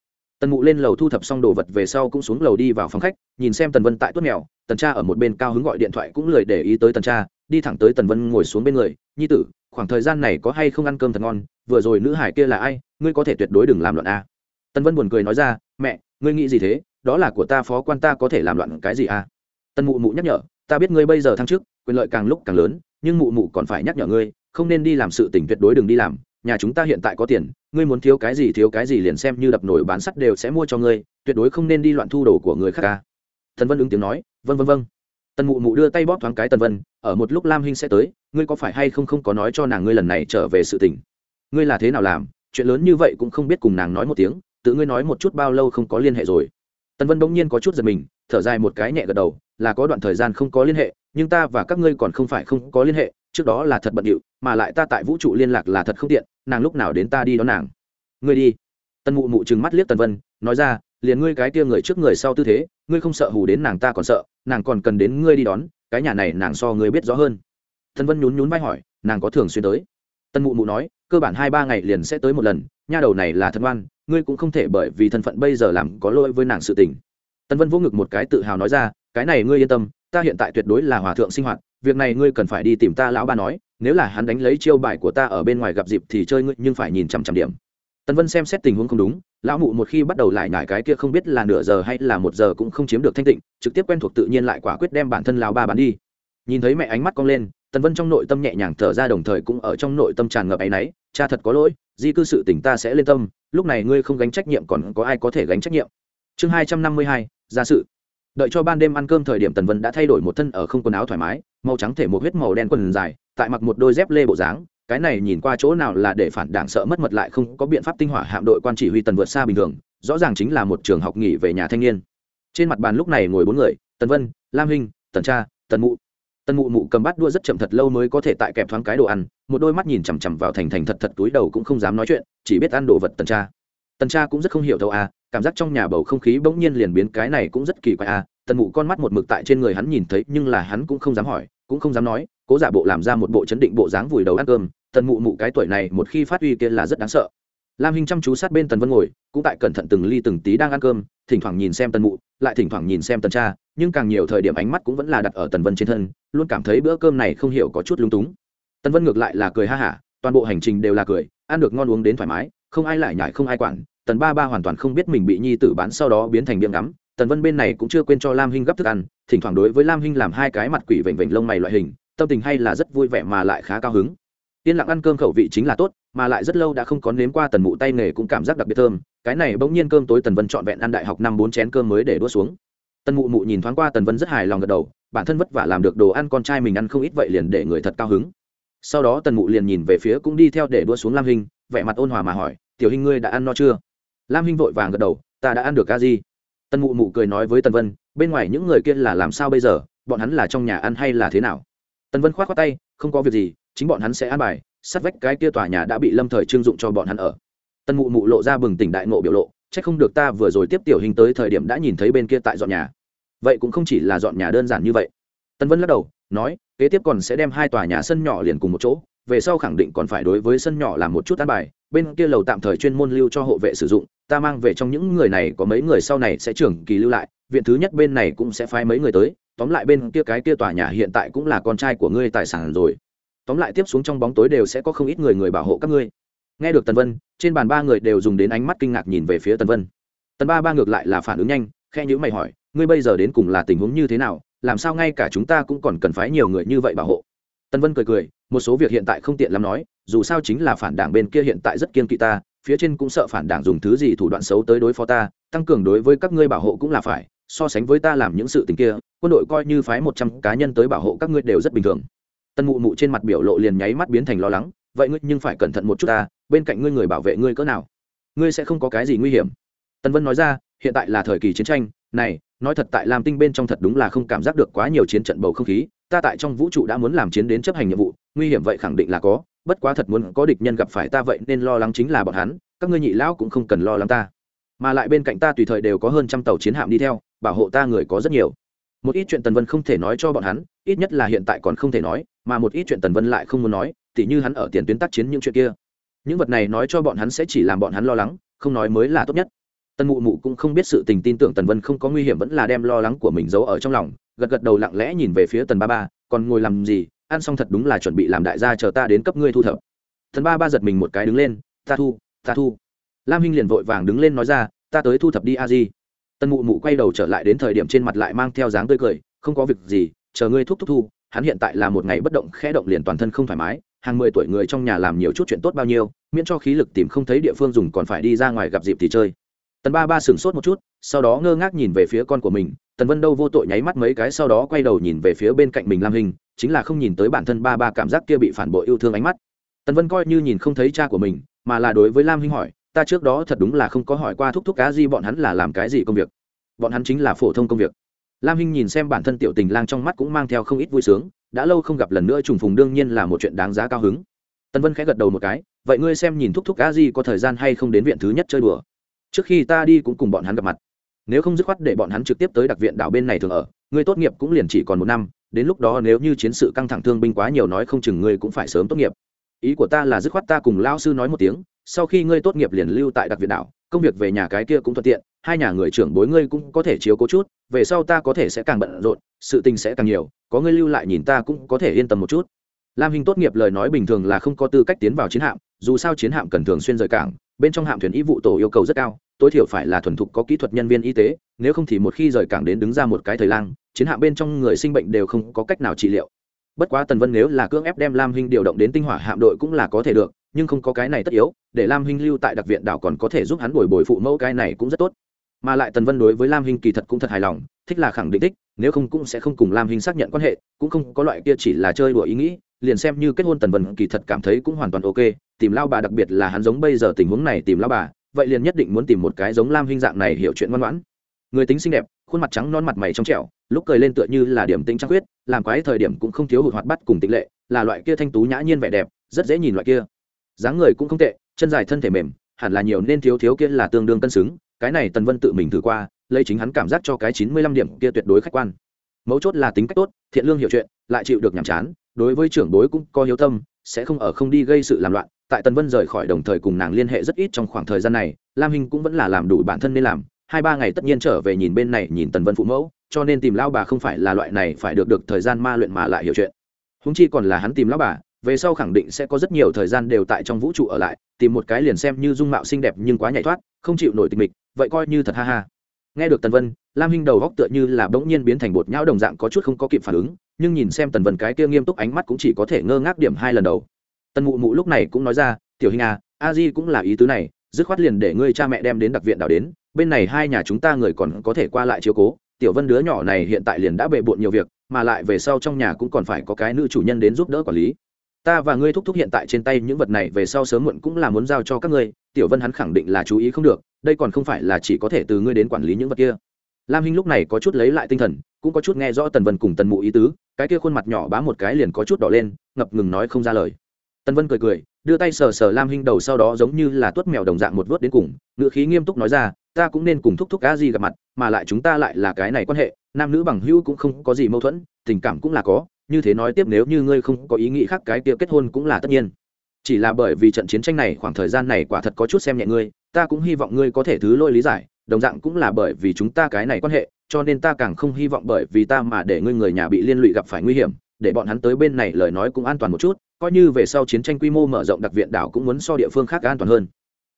Tần mụ lên lầu thu thập xong đồ vật về sau cũng xuống lầu đi vào phòng khách, nhìn xem tần vân tại tuốt mèo tần cha ở một bên cao hứng gọi điện thoại cũng lười để ý tới tần cha đi thẳng tới tần vân ngồi xuống bên người, nhi tử, khoảng thời gian này có hay không ăn cơm thật ngon? Vừa rồi nữ hải kia là ai? Ngươi có thể tuyệt đối đừng làm loạn a. Tần vân buồn cười nói ra, mẹ, ngươi nghĩ gì thế? Đó là của ta phó quan ta có thể làm loạn cái gì a? Tần mụ mụ nhắc nhở, ta biết ngươi bây giờ thăng chức, quyền lợi càng lúc càng lớn, nhưng mụ mụ còn phải nhắc nhở ngươi, không nên đi làm sự tình tuyệt đối đừng đi làm. Nhà chúng ta hiện tại có tiền, ngươi muốn thiếu cái gì thiếu cái gì liền xem như đập nổi bán sắt đều sẽ mua cho ngươi, tuyệt đối không nên đi loạn thu đồ của người khác ca Tần vân ứng tiếng nói vân vân vân. Tần mụ mụ đưa tay bóp thoáng cái tần vân, ở một lúc lam hinh sẽ tới, ngươi có phải hay không không có nói cho nàng ngươi lần này trở về sự tình? Ngươi là thế nào làm? Chuyện lớn như vậy cũng không biết cùng nàng nói một tiếng, tự ngươi nói một chút bao lâu không có liên hệ rồi. Tần vân bỗng nhiên có chút giật mình, thở dài một cái nhẹ gật đầu, là có đoạn thời gian không có liên hệ, nhưng ta và các ngươi còn không phải không có liên hệ, trước đó là thật bận điệu, mà lại ta tại vũ trụ liên lạc là thật không tiện, nàng lúc nào đến ta đi đón nàng. Ngươi đi. Tần mụ mụ trừng mắt liếc tần vân, nói ra liền ngươi cái kia người trước người sau tư thế, ngươi không sợ hù đến nàng ta còn sợ, nàng còn cần đến ngươi đi đón, cái nhà này nàng so ngươi biết rõ hơn. Tần vân nhún nhún vai hỏi, nàng có thường xuyên tới? Tân mụ mụ nói, cơ bản hai ba ngày liền sẽ tới một lần, nha đầu này là thân văn ngươi cũng không thể bởi vì thân phận bây giờ làm có lỗi với nàng sự tình. Tân vân vỗ ngực một cái tự hào nói ra, cái này ngươi yên tâm, ta hiện tại tuyệt đối là hòa thượng sinh hoạt, việc này ngươi cần phải đi tìm ta lão ba nói, nếu là hắn đánh lấy chiêu bài của ta ở bên ngoài gặp dịp thì chơi ngươi, nhưng phải nhìn chằm chằm điểm tần vân xem xét tình huống không đúng, lão mụ một khi bắt đầu lại nhải cái kia không biết là nửa giờ hay là một giờ cũng không chiếm được thanh tịnh, trực tiếp quen thuộc tự nhiên lại quả quyết đem bản thân lão ba bán đi. Nhìn thấy mẹ ánh mắt cong lên, tần vân trong nội tâm nhẹ nhàng thở ra đồng thời cũng ở trong nội tâm tràn ngập áy náy, cha thật có lỗi, di cư sự tỉnh ta sẽ lên tâm, lúc này ngươi không gánh trách nhiệm còn có ai có thể gánh trách nhiệm. Chương hai trăm năm mươi hai, gia sự. Đợi cho ban đêm ăn cơm thời điểm tần vân đã thay đổi một thân ở không quần áo thoải mái, màu trắng thể một huyết màu đen quần dài, tại mặc một đôi dép lê bộ dáng cái này nhìn qua chỗ nào là để phản đảng sợ mất mật lại không có biện pháp tinh hỏa hạm đội quan chỉ huy tần vượt xa bình thường, rõ ràng chính là một trường học nghỉ về nhà thanh niên. Trên mặt bàn lúc này ngồi bốn người, tần vân, lam hinh, tần cha, tần mụ. Tần mụ mụ cầm bát đua rất chậm thật lâu mới có thể tại kẹp thoáng cái đồ ăn, một đôi mắt nhìn chằm chằm vào thành thành thật thật túi đầu cũng không dám nói chuyện, chỉ biết ăn đồ vật tần cha. Tần cha cũng rất không hiểu đâu à cảm giác trong nhà bầu không khí bỗng nhiên liền biến, cái này cũng rất kỳ quái à tần mụ con mắt một mực tại trên người hắn nhìn thấy, nhưng là hắn cũng không dám hỏi, cũng không dám nói cố giả bộ làm ra một bộ chấn định bộ dáng vùi đầu ăn cơm, tần mụ mụ cái tuổi này một khi phát uy kia là rất đáng sợ. Lam hinh chăm chú sát bên tần vân ngồi, cũng tại cẩn thận từng ly từng tí đang ăn cơm, thỉnh thoảng nhìn xem tần mụ, lại thỉnh thoảng nhìn xem tần cha, nhưng càng nhiều thời điểm ánh mắt cũng vẫn là đặt ở tần vân trên thân, luôn cảm thấy bữa cơm này không hiểu có chút lung túng. Tần vân ngược lại là cười ha hả, toàn bộ hành trình đều là cười, ăn được ngon uống đến thoải mái, không ai lại nhải không ai quản, tần ba ba hoàn toàn không biết mình bị nhi tử bán sau đó biến thành miệng ngắm, tần vân bên này cũng chưa quên cho lam hinh gấp thức ăn, thỉnh thoảng đối với lam hinh làm hai cái mặt quỷ vểnh vểnh lông mày loại hình tâm tình hay là rất vui vẻ mà lại khá cao hứng. Yên lặng ăn cơm khẩu vị chính là tốt, mà lại rất lâu đã không có nếm qua tần mụ tay nghề cũng cảm giác đặc biệt thơm, cái này bỗng nhiên cơm tối tần vân trọn vẹn ăn đại học năm bốn chén cơm mới để đua xuống. Tần mụ mụ nhìn thoáng qua tần vân rất hài lòng gật đầu, bản thân vất vả làm được đồ ăn con trai mình ăn không ít vậy liền để người thật cao hứng. Sau đó tần mụ liền nhìn về phía cũng đi theo để đua xuống lam hình vẻ mặt ôn hòa mà hỏi, tiểu hình ngươi đã ăn no chưa? Lam hình vội vàng gật đầu, ta đã ăn được ca gì tần mụ mụ cười nói với tần vân, bên ngoài những người kia là làm sao bây giờ? Bọn hắn là trong nhà ăn hay là thế nào? Tần vân k h o á t khoác tay, không có việc gì, chính bọn hắn sẽ ăn bài, sát vách cái kia tòa nhà đã bị lâm thời trưng dụng cho bọn hắn ở. Tần mụ mụ lộ ra bừng tỉnh đại nộ biểu lộ c h ắ c không được ta vừa rồi tiếp tiểu hình tới thời điểm đã nhìn thấy bên kia tại dọn nhà. Vậy cũng không chỉ là dọn nhà đơn giản như vậy. Tần vân lắc đầu, nói, kế tiếp còn sẽ đem hai tòa nhà sân nhỏ liền cùng một chỗ, về sau khẳng định còn phải đối với sân nhỏ làm một chút ăn bài, bên kia lầu tạm thời chuyên môn lưu cho hộ vệ sử dụng, ta mang về trong những người này, có mấy người sau này sẽ trưởng kỳ lưu lại viện thứ nhất bên này cũng sẽ phái mấy người tới, tóm lại bên kia cái kia tòa nhà hiện tại cũng là con trai của ngươi tài sản rồi. Tóm lại tiếp xuống trong bóng tối đều sẽ có không ít người người bảo hộ các ngươi. Nghe được tần vân, trên bàn ba người đều dùng đến ánh mắt kinh ngạc nhìn về phía tần vân. Tần ba ba ngược lại là phản ứng nhanh khe nhữ mày hỏi, ngươi bây giờ đến cùng là tình huống như thế nào? Làm sao ngay cả chúng ta cũng còn cần phái nhiều người như vậy bảo hộ? Tần vân cười cười, một số việc hiện tại không tiện lắm nói, dù sao chính là phản đảng bên kia hiện tại rất kiên kỵ ta, phía trên cũng sợ phản đảng dùng thứ gì thủ đoạn xấu tới đối phó ta, tăng cường đối với các ngươi bảo hộ cũng là phải so sánh với ta làm những sự tình kia, quân đội coi như phái một trăm cá nhân tới bảo hộ các ngươi đều rất bình thường. Tân mụ mụ trên mặt biểu lộ liền nháy mắt biến thành lo lắng, vậy ngươi nhưng phải cẩn thận một chút ta, bên cạnh ngươi người bảo vệ ngươi cỡ nào? Ngươi sẽ không có cái gì nguy hiểm. Tân vân nói ra, hiện tại là thời kỳ chiến tranh, này, nói thật tại làm tinh bên trong thật đúng là không cảm giác được quá nhiều chiến trận bầu không khí, ta tại trong vũ trụ đã muốn làm chiến đến chấp hành nhiệm vụ, nguy hiểm vậy khẳng định là có, bất quá thật muốn có địch nhân gặp phải ta vậy nên lo lắng chính là bọn hắn, các ngươi nhị lão cũng không cần lo lắng ta. Mà lại bên cạnh ta tùy thời đều có hơn trăm tàu chiến hạm đi theo bảo hộ ta người có rất nhiều. Một ít chuyện tần vân không thể nói cho bọn hắn, ít nhất là hiện tại còn không thể nói, mà một ít chuyện tần vân lại không muốn nói, tỉ như hắn ở tiền tuyến tác chiến những chuyện kia. Những vật này nói cho bọn hắn sẽ chỉ làm bọn hắn lo lắng, không nói mới là tốt nhất. Tần mụ mụ cũng không biết sự tình tin tưởng tần vân không có nguy hiểm vẫn là đem lo lắng của mình giấu ở trong lòng, gật gật đầu lặng lẽ nhìn về phía tần ba ba, còn ngồi làm gì? Ăn xong thật đúng là chuẩn bị làm đại gia chờ ta đến cấp ngươi thu thập. Tần ba ba giật mình một cái đứng lên, ta thu ta thu. Lam hinh liền vội vàng đứng lên nói ra, ta tới thu thập đi a di. Tân mụ mụ quay đầu trở lại đến thời điểm trên mặt lại mang theo dáng tươi cười, không có việc gì, chờ ngươi thúc thúc thu, hắn hiện tại là một ngày bất động, khẽ động liền toàn thân không thoải mái, hàng mười tuổi người trong nhà làm nhiều chút chuyện tốt bao nhiêu, miễn cho khí lực tìm không thấy địa phương dùng còn phải đi ra ngoài gặp dịp thì chơi. Tần ba ba sửng sốt một chút, sau đó ngơ ngác nhìn về phía con của mình, tần vân đâu vô tội nháy mắt mấy cái sau đó quay đầu nhìn về phía bên cạnh mình lam hình, chính là không nhìn tới bản thân ba ba cảm giác kia bị phản bội yêu thương ánh mắt. Tần vân coi như nhìn không thấy cha của mình, mà là đối với lam hinh hỏi ta trước đó thật đúng là không có hỏi qua thúc thúc cá gì bọn hắn là làm cái gì công việc. Bọn hắn chính là phổ thông công việc. Lam hinh nhìn xem bản thân tiểu tình lang trong mắt cũng mang theo không ít vui sướng, đã lâu không gặp lần nữa trùng phùng đương nhiên là một chuyện đáng giá cao hứng. Tân vân khẽ gật đầu một cái, vậy ngươi xem nhìn thúc thúc cá gì có thời gian hay không đến viện thứ nhất chơi đùa? Trước khi ta đi cũng cùng bọn hắn gặp mặt. Nếu không dứt khoát để bọn hắn trực tiếp tới đặc viện đảo bên này thường ở, ngươi tốt nghiệp cũng liền chỉ còn một năm, đến lúc đó nếu như chiến sự căng thẳng thương binh quá nhiều nói không chừng ngươi cũng phải sớm tốt nghiệp ý của ta là dứt khoát ta cùng lao sư nói một tiếng, sau khi ngươi tốt nghiệp liền lưu tại đặc viện đảo, công việc về nhà cái kia cũng thuận tiện, hai nhà người trưởng bối ngươi cũng có thể chiếu cố chút, về sau ta có thể sẽ càng bận rộn, sự tình sẽ càng nhiều, có ngươi lưu lại nhìn ta cũng có thể yên tâm một chút. Lam hình tốt nghiệp lời nói bình thường là không có tư cách tiến vào chiến hạm, dù sao chiến hạm cần thường xuyên rời cảng, bên trong hạm thuyền y vụ tổ yêu cầu rất cao, tối thiểu phải là thuần thục có kỹ thuật nhân viên y tế, nếu không thì một khi rời cảng đến đứng ra một cái thời lang, chiến hạm bên trong người sinh bệnh đều không có cách nào trị liệu bất quá tần vân nếu là cưỡng ép đem lam hinh điều động đến tinh hỏa hạm đội cũng là có thể được, nhưng không có cái này tất yếu, để lam hinh lưu tại đặc viện đảo còn có thể giúp hắn bồi bồi phụ mẫu cái này cũng rất tốt. Mà lại tần vân đối với lam hinh kỳ thật cũng thật hài lòng, thích là khẳng định thích, nếu không cũng sẽ không cùng lam hinh xác nhận quan hệ, cũng không có loại kia chỉ là chơi đùa ý nghĩ, liền xem như kết hôn tần vân kỳ thật cảm thấy cũng hoàn toàn ok, tìm lao bà đặc biệt là hắn giống bây giờ tình huống này tìm lao bà, vậy liền nhất định muốn tìm một cái giống lam hinh dạng này hiểu chuyện ngoan ngoãn người tính xinh đẹp, khuôn mặt trắng non mặt mày trong trẻo, lúc cười lên tựa như là điểm tính trăng quyết làm quái thời điểm cũng không thiếu hụt hoạt bắt cùng tịch lệ, là loại kia thanh tú nhã nhiên vẻ đẹp, rất dễ nhìn loại kia. Dáng người cũng không tệ, chân dài thân thể mềm, hẳn là nhiều nên thiếu thiếu kia là tương đương cân xứng, cái này tần vân tự mình thử qua, lấy chính hắn cảm giác cho cái chín mươi lăm điểm kia tuyệt đối khách quan. Mấu chốt là tính cách tốt, thiện lương hiểu chuyện, lại chịu được nhàm chán, đối với trưởng bối cũng có hiếu tâm, sẽ không ở không đi gây sự làm loạn, tại tần vân rời khỏi đồng thời cùng nàng liên hệ rất ít trong khoảng thời gian này, lam hình cũng vẫn là làm đủ bản thân nên làm hai ba ngày tất nhiên trở về nhìn bên này nhìn tần vân phụ mẫu, cho nên tìm lao bà không phải là loại này phải được được thời gian ma luyện mà lại hiểu chuyện. Húng chi còn là hắn tìm lao bà, về sau khẳng định sẽ có rất nhiều thời gian đều tại trong vũ trụ ở lại, tìm một cái liền xem như dung mạo xinh đẹp nhưng quá nhảy thoát, không chịu nổi tình mịch, vậy coi như thật ha ha. Nghe được tần vân, lam hinh đầu góc tựa như là bỗng nhiên biến thành bột nhão đồng dạng có chút không có kịp phản ứng, nhưng nhìn xem tần vân cái kia nghiêm túc ánh mắt cũng chỉ có thể ngơ ngác điểm hai lần đầu. Tần mụ mụ lúc này cũng nói ra, tiểu hình à a di cũng là ý tứ này, dứt khoát liền để ngươi cha mẹ đem đến đặc viện đảo đến bên này hai nhà chúng ta người còn có thể qua lại chiếu cố, tiểu vân đứa nhỏ này hiện tại liền đã bề bộn nhiều việc, mà lại về sau trong nhà cũng còn phải có cái nữ chủ nhân đến giúp đỡ quản lý. Ta và ngươi thúc thúc hiện tại trên tay những vật này về sau sớm muộn cũng là muốn giao cho các ngươi, tiểu vân hắn khẳng định là chú ý không được, đây còn không phải là chỉ có thể từ ngươi đến quản lý những vật kia. Lam hinh lúc này có chút lấy lại tinh thần, cũng có chút nghe rõ tần vân cùng tần mụ ý tứ, cái kia khuôn mặt nhỏ bá một cái liền có chút đỏ lên, ngập ngừng nói không ra lời tần vân cười cười, đưa tay sờ sờ lam hinh đầu sau đó giống như là tuất mèo đồng dạng một vớt đến cùng ngự khí nghiêm túc nói ra, ta cũng nên cùng thúc thúc cá gì gặp mặt, mà lại chúng ta lại là cái này quan hệ, nam nữ bằng hữu cũng không có gì mâu thuẫn, tình cảm cũng là có, như thế nói tiếp nếu như ngươi không có ý nghĩ khác cái kia kết hôn cũng là tất nhiên. Chỉ là bởi vì trận chiến tranh này khoảng thời gian này quả thật có chút xem nhẹ ngươi, ta cũng hy vọng ngươi có thể thứ lôi lý giải, đồng dạng cũng là bởi vì chúng ta cái này quan hệ, cho nên ta càng không hy vọng bởi vì ta mà để ngươi người nhà bị liên lụy gặp phải nguy hiểm để bọn hắn tới bên này lời nói cũng an toàn một chút, coi như về sau chiến tranh quy mô mở rộng đặc viện đảo cũng muốn so địa phương khác an toàn hơn.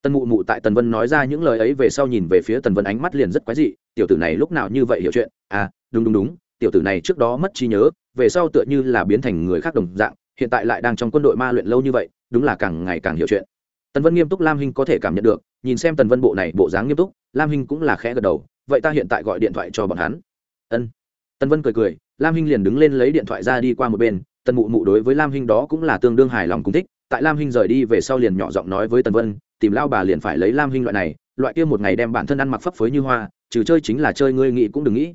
Tần mụ mụ tại tần vân nói ra những lời ấy về sau nhìn về phía tần vân ánh mắt liền rất quái dị, tiểu tử này lúc nào như vậy hiểu chuyện? À đúng đúng đúng, tiểu tử này trước đó mất trí nhớ, về sau tựa như là biến thành người khác đồng dạng, hiện tại lại đang trong quân đội ma luyện lâu như vậy, đúng là càng ngày càng hiểu chuyện. Tần vân nghiêm túc lam hinh có thể cảm nhận được, nhìn xem tần vân bộ này bộ dáng nghiêm túc, lam hinh cũng là khẽ gật đầu, vậy ta hiện tại gọi điện thoại cho bọn hắn. Ân. Tần vân cười cười lam hinh liền đứng lên lấy điện thoại ra đi qua một bên, tần mụ mụ đối với lam hinh đó cũng là tương đương hài lòng cùng thích. Tại lam hinh rời đi về sau liền nhỏ giọng nói với tần vân, tìm lao bà liền phải lấy lam hinh loại này, loại kia một ngày đem bản thân ăn mặc phấp phới như hoa, trừ chơi chính là chơi ngươi nghĩ cũng đừng nghĩ.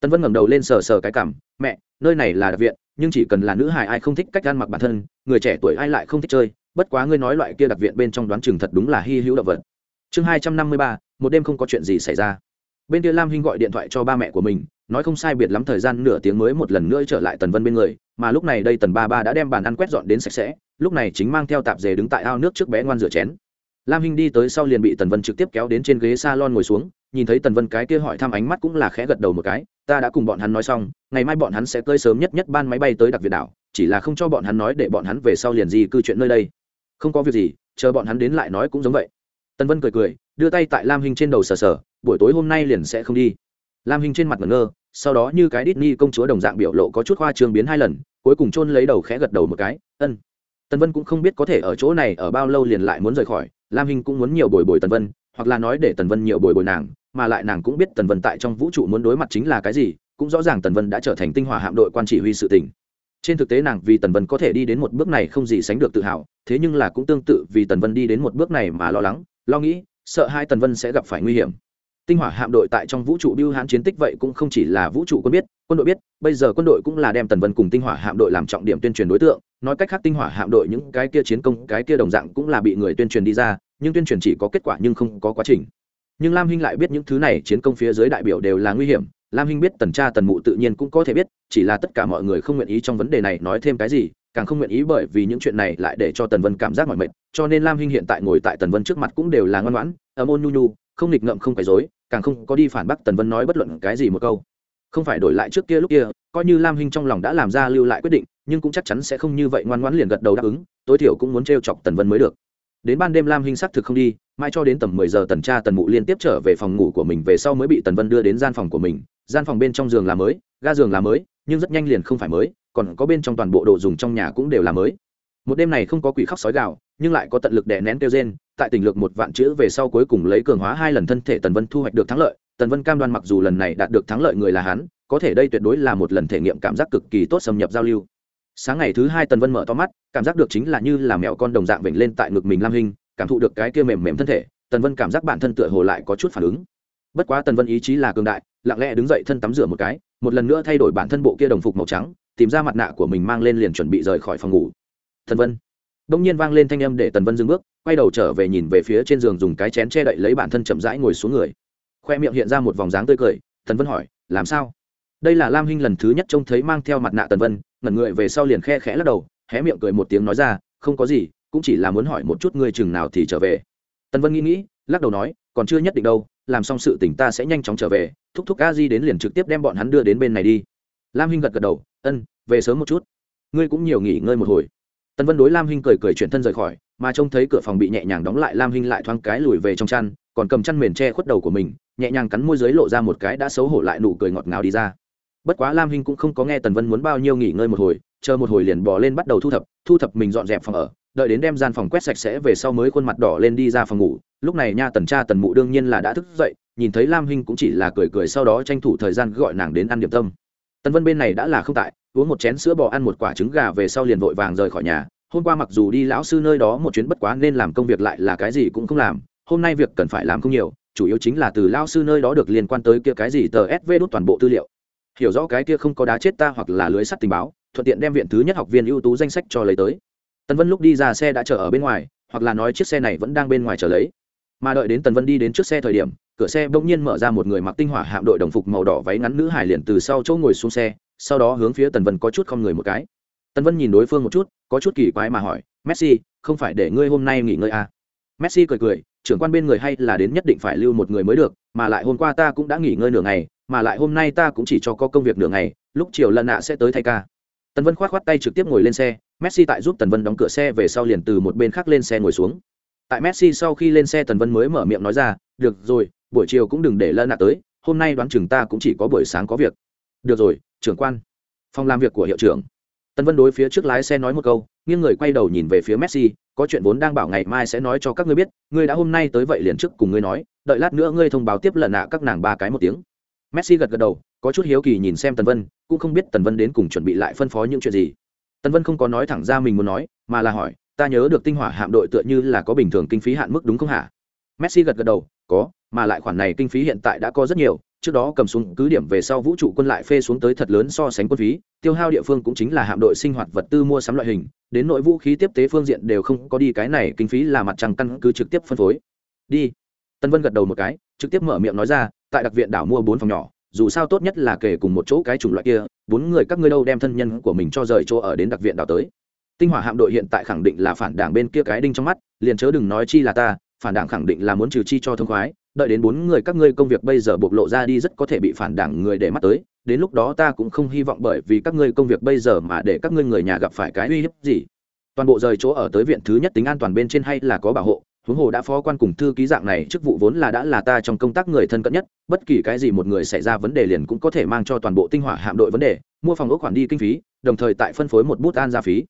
Tần vân ngẩng đầu lên sờ sờ cái cảm mẹ, nơi này là đặc viện, nhưng chỉ cần là nữ hài ai không thích cách ăn mặc bản thân, người trẻ tuổi ai lại không thích chơi, bất quá ngươi nói loại kia đặc viện bên trong đoán chừng thật đúng là hy hữu động vật. Chương hai trăm năm mươi ba, một đêm không có chuyện gì xảy ra. Bên kia lam hinh gọi điện thoại cho ba mẹ của mình nói không sai biệt lắm thời gian nửa tiếng mới một lần nữa trở lại tần vân bên người, mà lúc này đây tần ba ba đã đem bàn ăn quét dọn đến sạch sẽ, lúc này chính mang theo tạp dề đứng tại ao nước trước bé ngoan rửa chén. Lam hinh đi tới sau liền bị tần vân trực tiếp kéo đến trên ghế s a lon ngồi xuống, nhìn thấy tần vân cái kia hỏi thăm ánh mắt cũng là khẽ gật đầu một cái, ta đã cùng bọn hắn nói xong, ngày mai bọn hắn sẽ cơi sớm nhất nhất ban máy bay tới đặc việt đảo, chỉ là không cho bọn hắn nói để bọn hắn về sau liền gì cư chuyện nơi đây. Không có việc gì, chờ bọn hắn đến lại nói cũng giống vậy. Tần vân cười cười, đưa tay tại lam hinh trên đầu sờ sờ, buổi tối hôm nay liền sẽ không đi. Lam hinh trên mặt ngẩn ngơ sau đó như cái Disney công chúa đồng dạng biểu lộ có chút hoa trương biến hai lần, cuối cùng chôn lấy đầu khẽ gật đầu một cái, ân. Tần vân cũng không biết có thể ở chỗ này ở bao lâu liền lại muốn rời khỏi, lam hinh cũng muốn nhiều bồi bồi tần vân, hoặc là nói để tần vân nhiều bồi bồi nàng, mà lại nàng cũng biết tần vân tại trong vũ trụ muốn đối mặt chính là cái gì, cũng rõ ràng tần vân đã trở thành tinh hỏa hạm đội quan chỉ huy sự tình. Trên thực tế nàng vì tần vân có thể đi đến một bước này không gì sánh được tự hào, thế nhưng là cũng tương tự vì tần vân đi đến một bước này mà lo lắng, lo nghĩ, sợ hai tần vân sẽ gặp phải nguy hiểm tinh hỏa hạm đội tại trong vũ trụ biêu hãn chiến tích vậy cũng không chỉ là vũ trụ quân biết, quân đội biết, bây giờ quân đội cũng là đem tần vân cùng tinh hỏa hạm đội làm trọng điểm tuyên truyền đối tượng. Nói cách khác tinh hỏa hạm đội những cái kia chiến công, cái kia đồng dạng cũng là bị người tuyên truyền đi ra, nhưng tuyên truyền chỉ có kết quả nhưng không có quá trình. Nhưng lam hinh lại biết những thứ này chiến công phía dưới đại biểu đều là nguy hiểm. Lam hinh biết tần cha, tần mụ tự nhiên cũng có thể biết, chỉ là tất cả mọi người không nguyện ý trong vấn đề này nói thêm cái gì, càng không nguyện ý bởi vì những chuyện này lại để cho tần vân cảm giác mỏi mệt. Cho nên lam hinh hiện tại ngồi tại tần vân trước mặt cũng đều là ngoan ngoãn ấm ôn nhu nhu không nghịch ngợm không phải dối càng không có đi phản bác tần vân nói bất luận cái gì một câu. Không phải đổi lại trước kia lúc kia, coi như lam hinh trong lòng đã làm ra lưu lại quyết định, nhưng cũng chắc chắn sẽ không như vậy ngoan ngoãn liền gật đầu đáp ứng, tối thiểu cũng muốn t chọc tần vân mới được. Đến ban đêm lam hinh xác thực không đi, mai cho đến tầm mười giờ tần cha tần mụ liên tiếp trở về phòng ngủ của mình về sau mới bị tần vân đưa đến gian phòng của mình. Gian phòng bên trong giường là mới, ga giường là mới, nhưng rất nhanh liền không phải mới, còn có bên trong toàn bộ đồ dùng trong nhà cũng đều là mới. Một đêm này không có quỷ khóc sói gạo nhưng lại có tận lực đè nén tiêu gen tại tình lực một vạn chữ về sau cuối cùng lấy cường hóa hai lần thân thể tần vân thu hoạch được thắng lợi, tần vân cam đoan mặc dù lần này đạt được thắng lợi người là hắn, có thể đây tuyệt đối là một lần thể nghiệm cảm giác cực kỳ tốt xâm nhập giao lưu. Sáng ngày thứ hai tần vân mở to mắt, cảm giác được chính là như là mèo con đồng dạng vểnh lên tại ngực mình lam hình cảm thụ được cái kia mềm mềm thân thể, tần vân cảm giác bản thân tựa hồ lại có chút phản ứng. Bất quá tần vân ý chí là cường đại, lặng lẽ đứng dậy thân tắm rửa một cái, một lần nữa thay đổi bản thân bộ kia đồng phục màu trắng, tìm ra mặt nạ của mình mang lên liền chuẩn bị rời khỏi phòng ngủ. Tần vân đông nhiên vang lên thanh âm để tần vân dừng bước, quay đầu trở về nhìn về phía trên giường dùng cái chén che đậy lấy bản thân chậm rãi ngồi xuống người. Khoe miệng hiện ra một vòng dáng tươi cười, tần vân hỏi, làm sao? Đây là lam hinh lần thứ nhất trông thấy mang theo mặt nạ tần vân, ngẩn người về sau liền khe khẽ lắc đầu, hé miệng cười một tiếng nói ra, không có gì, cũng chỉ là muốn hỏi một chút ngươi chừng nào thì trở về. Tần vân nghĩ nghĩ, lắc đầu nói, còn chưa nhất định đâu, làm xong sự tỉnh ta sẽ nhanh chóng trở về, thúc thúc a di đến liền trực tiếp đem bọn hắn đưa đến bên này đi. Lam hinh gật gật đầu, ân, về sớm một chút. Ngươi cũng nhiều nghỉ ngơi một hồi tần vân đối lam hinh cười cười chuyển thân rời khỏi, mà trông thấy cửa phòng bị nhẹ nhàng đóng lại, lam hinh lại thoáng cái lùi về trong chăn, còn cầm chăn mền che khuất đầu của mình, nhẹ nhàng cắn môi dưới lộ ra một cái đã xấu hổ lại nụ cười ngọt ngào đi ra. Bất quá lam hinh cũng không có nghe tần vân muốn bao nhiêu nghỉ ngơi một hồi, chờ một hồi liền bỏ lên bắt đầu thu thập thu thập mình dọn dẹp phòng ở, đợi đến đem gian phòng quét sạch sẽ về sau mới khuôn mặt đỏ lên đi ra phòng ngủ. Lúc này nha tần cha tần mụ đương nhiên là đã thức dậy, nhìn thấy lam hinh cũng chỉ là cười cười sau đó tranh thủ thời gian gọi nàng đến ăn điểm tâm. Tần vân bên này đã là không tại uống một chén sữa bò ăn một quả trứng gà về sau liền vội vàng rời khỏi nhà. Hôm qua mặc dù đi lão sư nơi đó một chuyến bất quá nên làm công việc lại là cái gì cũng không làm, hôm nay việc cần phải làm không nhiều, chủ yếu chính là từ lão sư nơi đó được liên quan tới kia cái gì tờ sv đốt toàn bộ tư liệu. Hiểu rõ cái kia không có đá chết ta hoặc là lưới sắt tình báo, thuận tiện đem viện thứ nhất học viên ưu tú danh sách cho lấy tới. Tần vân lúc đi ra xe đã chờ ở bên ngoài, hoặc là nói chiếc xe này vẫn đang bên ngoài chờ lấy. Mà đợi đến tần vân đi đến trước xe thời điểm, cửa xe bỗng nhiên mở ra một người mặc tinh hỏa hạm đội đồng phục màu đỏ váy ngắn nữ hải liền từ sau chỗ ngồi xuống xe sau đó hướng phía tần vân có chút không người một cái. Tần vân nhìn đối phương một chút, có chút kỳ quái mà hỏi, messi, không phải để ngươi hôm nay nghỉ ngơi à? messi cười cười, trưởng quan bên người hay là đến nhất định phải lưu một người mới được, mà lại hôm qua ta cũng đã nghỉ ngơi nửa ngày, mà lại hôm nay ta cũng chỉ cho có công việc nửa ngày, lúc chiều lần nạ sẽ tới thay ca. Tần vân k h o á t k h o á t tay trực tiếp ngồi lên xe, messi tại giúp tần vân đóng cửa xe về sau liền từ một bên khác lên xe ngồi xuống. Tại messi sau khi lên xe, tần vân mới mở miệng nói ra, được rồi, buổi chiều cũng đừng để lân nạ tới, hôm nay đoán chừng ta cũng chỉ có buổi sáng có việc. Được rồi trưởng quan. Phòng làm việc của hiệu trưởng. Tân vân đối phía trước lái xe nói một câu, nghiêng người quay đầu nhìn về phía messi, có chuyện vốn đang bảo ngày mai sẽ nói cho các ngươi biết, ngươi đã hôm nay tới vậy liền trước cùng ngươi nói, đợi lát nữa ngươi thông báo tiếp lần nạ các nàng ba cái một tiếng. Messi gật gật đầu, có chút hiếu kỳ nhìn xem tần vân, cũng không biết tần vân đến cùng chuẩn bị lại phân phó những chuyện gì. Tần vân không có nói thẳng ra mình muốn nói, mà là hỏi, ta nhớ được tinh hỏa hạm đội tựa như là có bình thường kinh phí hạn mức đúng không hả? Messi gật gật đầu, có, mà lại khoản này kinh phí hiện tại đã có rất nhiều trước đó cầm xuống cứ điểm về sau vũ trụ quân lại phê xuống tới thật lớn so sánh quân phí, tiêu hao địa phương cũng chính là hạm đội sinh hoạt vật tư mua sắm loại hình, đến nội vũ khí tiếp tế phương diện đều không có đi, cái này kinh phí là mặt trăng căn cứ trực tiếp phân phối. Đi. Tân vân gật đầu một cái, trực tiếp mở miệng nói ra, tại đặc viện đảo mua bốn phòng nhỏ, dù sao tốt nhất là kể cùng một chỗ cái chủng loại kia, bốn người các ngươi đâu đem thân nhân của mình cho rời chỗ ở đến đặc viện đảo tới. Tinh hỏa hạm đội hiện tại khẳng định là phản đảng bên kia cái đinh trong mắt, liền chớ đừng nói chi là ta, phản đảng khẳng định là muốn trừ chi cho thông khoái đợi đến bốn người các ngươi công việc bây giờ bộc lộ ra đi rất có thể bị phản đảng người để mắt tới, đến lúc đó ta cũng không hy vọng bởi vì các ngươi công việc bây giờ mà để các ngươi người nhà gặp phải cái uy hiếp gì. Toàn bộ rời chỗ ở tới viện thứ nhất tính an toàn bên trên hay là có bảo hộ, huống hồ đã phó quan cùng thư ký dạng này chức vụ vốn là đã là ta trong công tác người thân cận nhất, bất kỳ cái gì một người xảy ra vấn đề liền cũng có thể mang cho toàn bộ tinh hỏa hạm đội vấn đề, mua phòng ốc khoản đi kinh phí, đồng thời tại phân phối một bút an gia phí.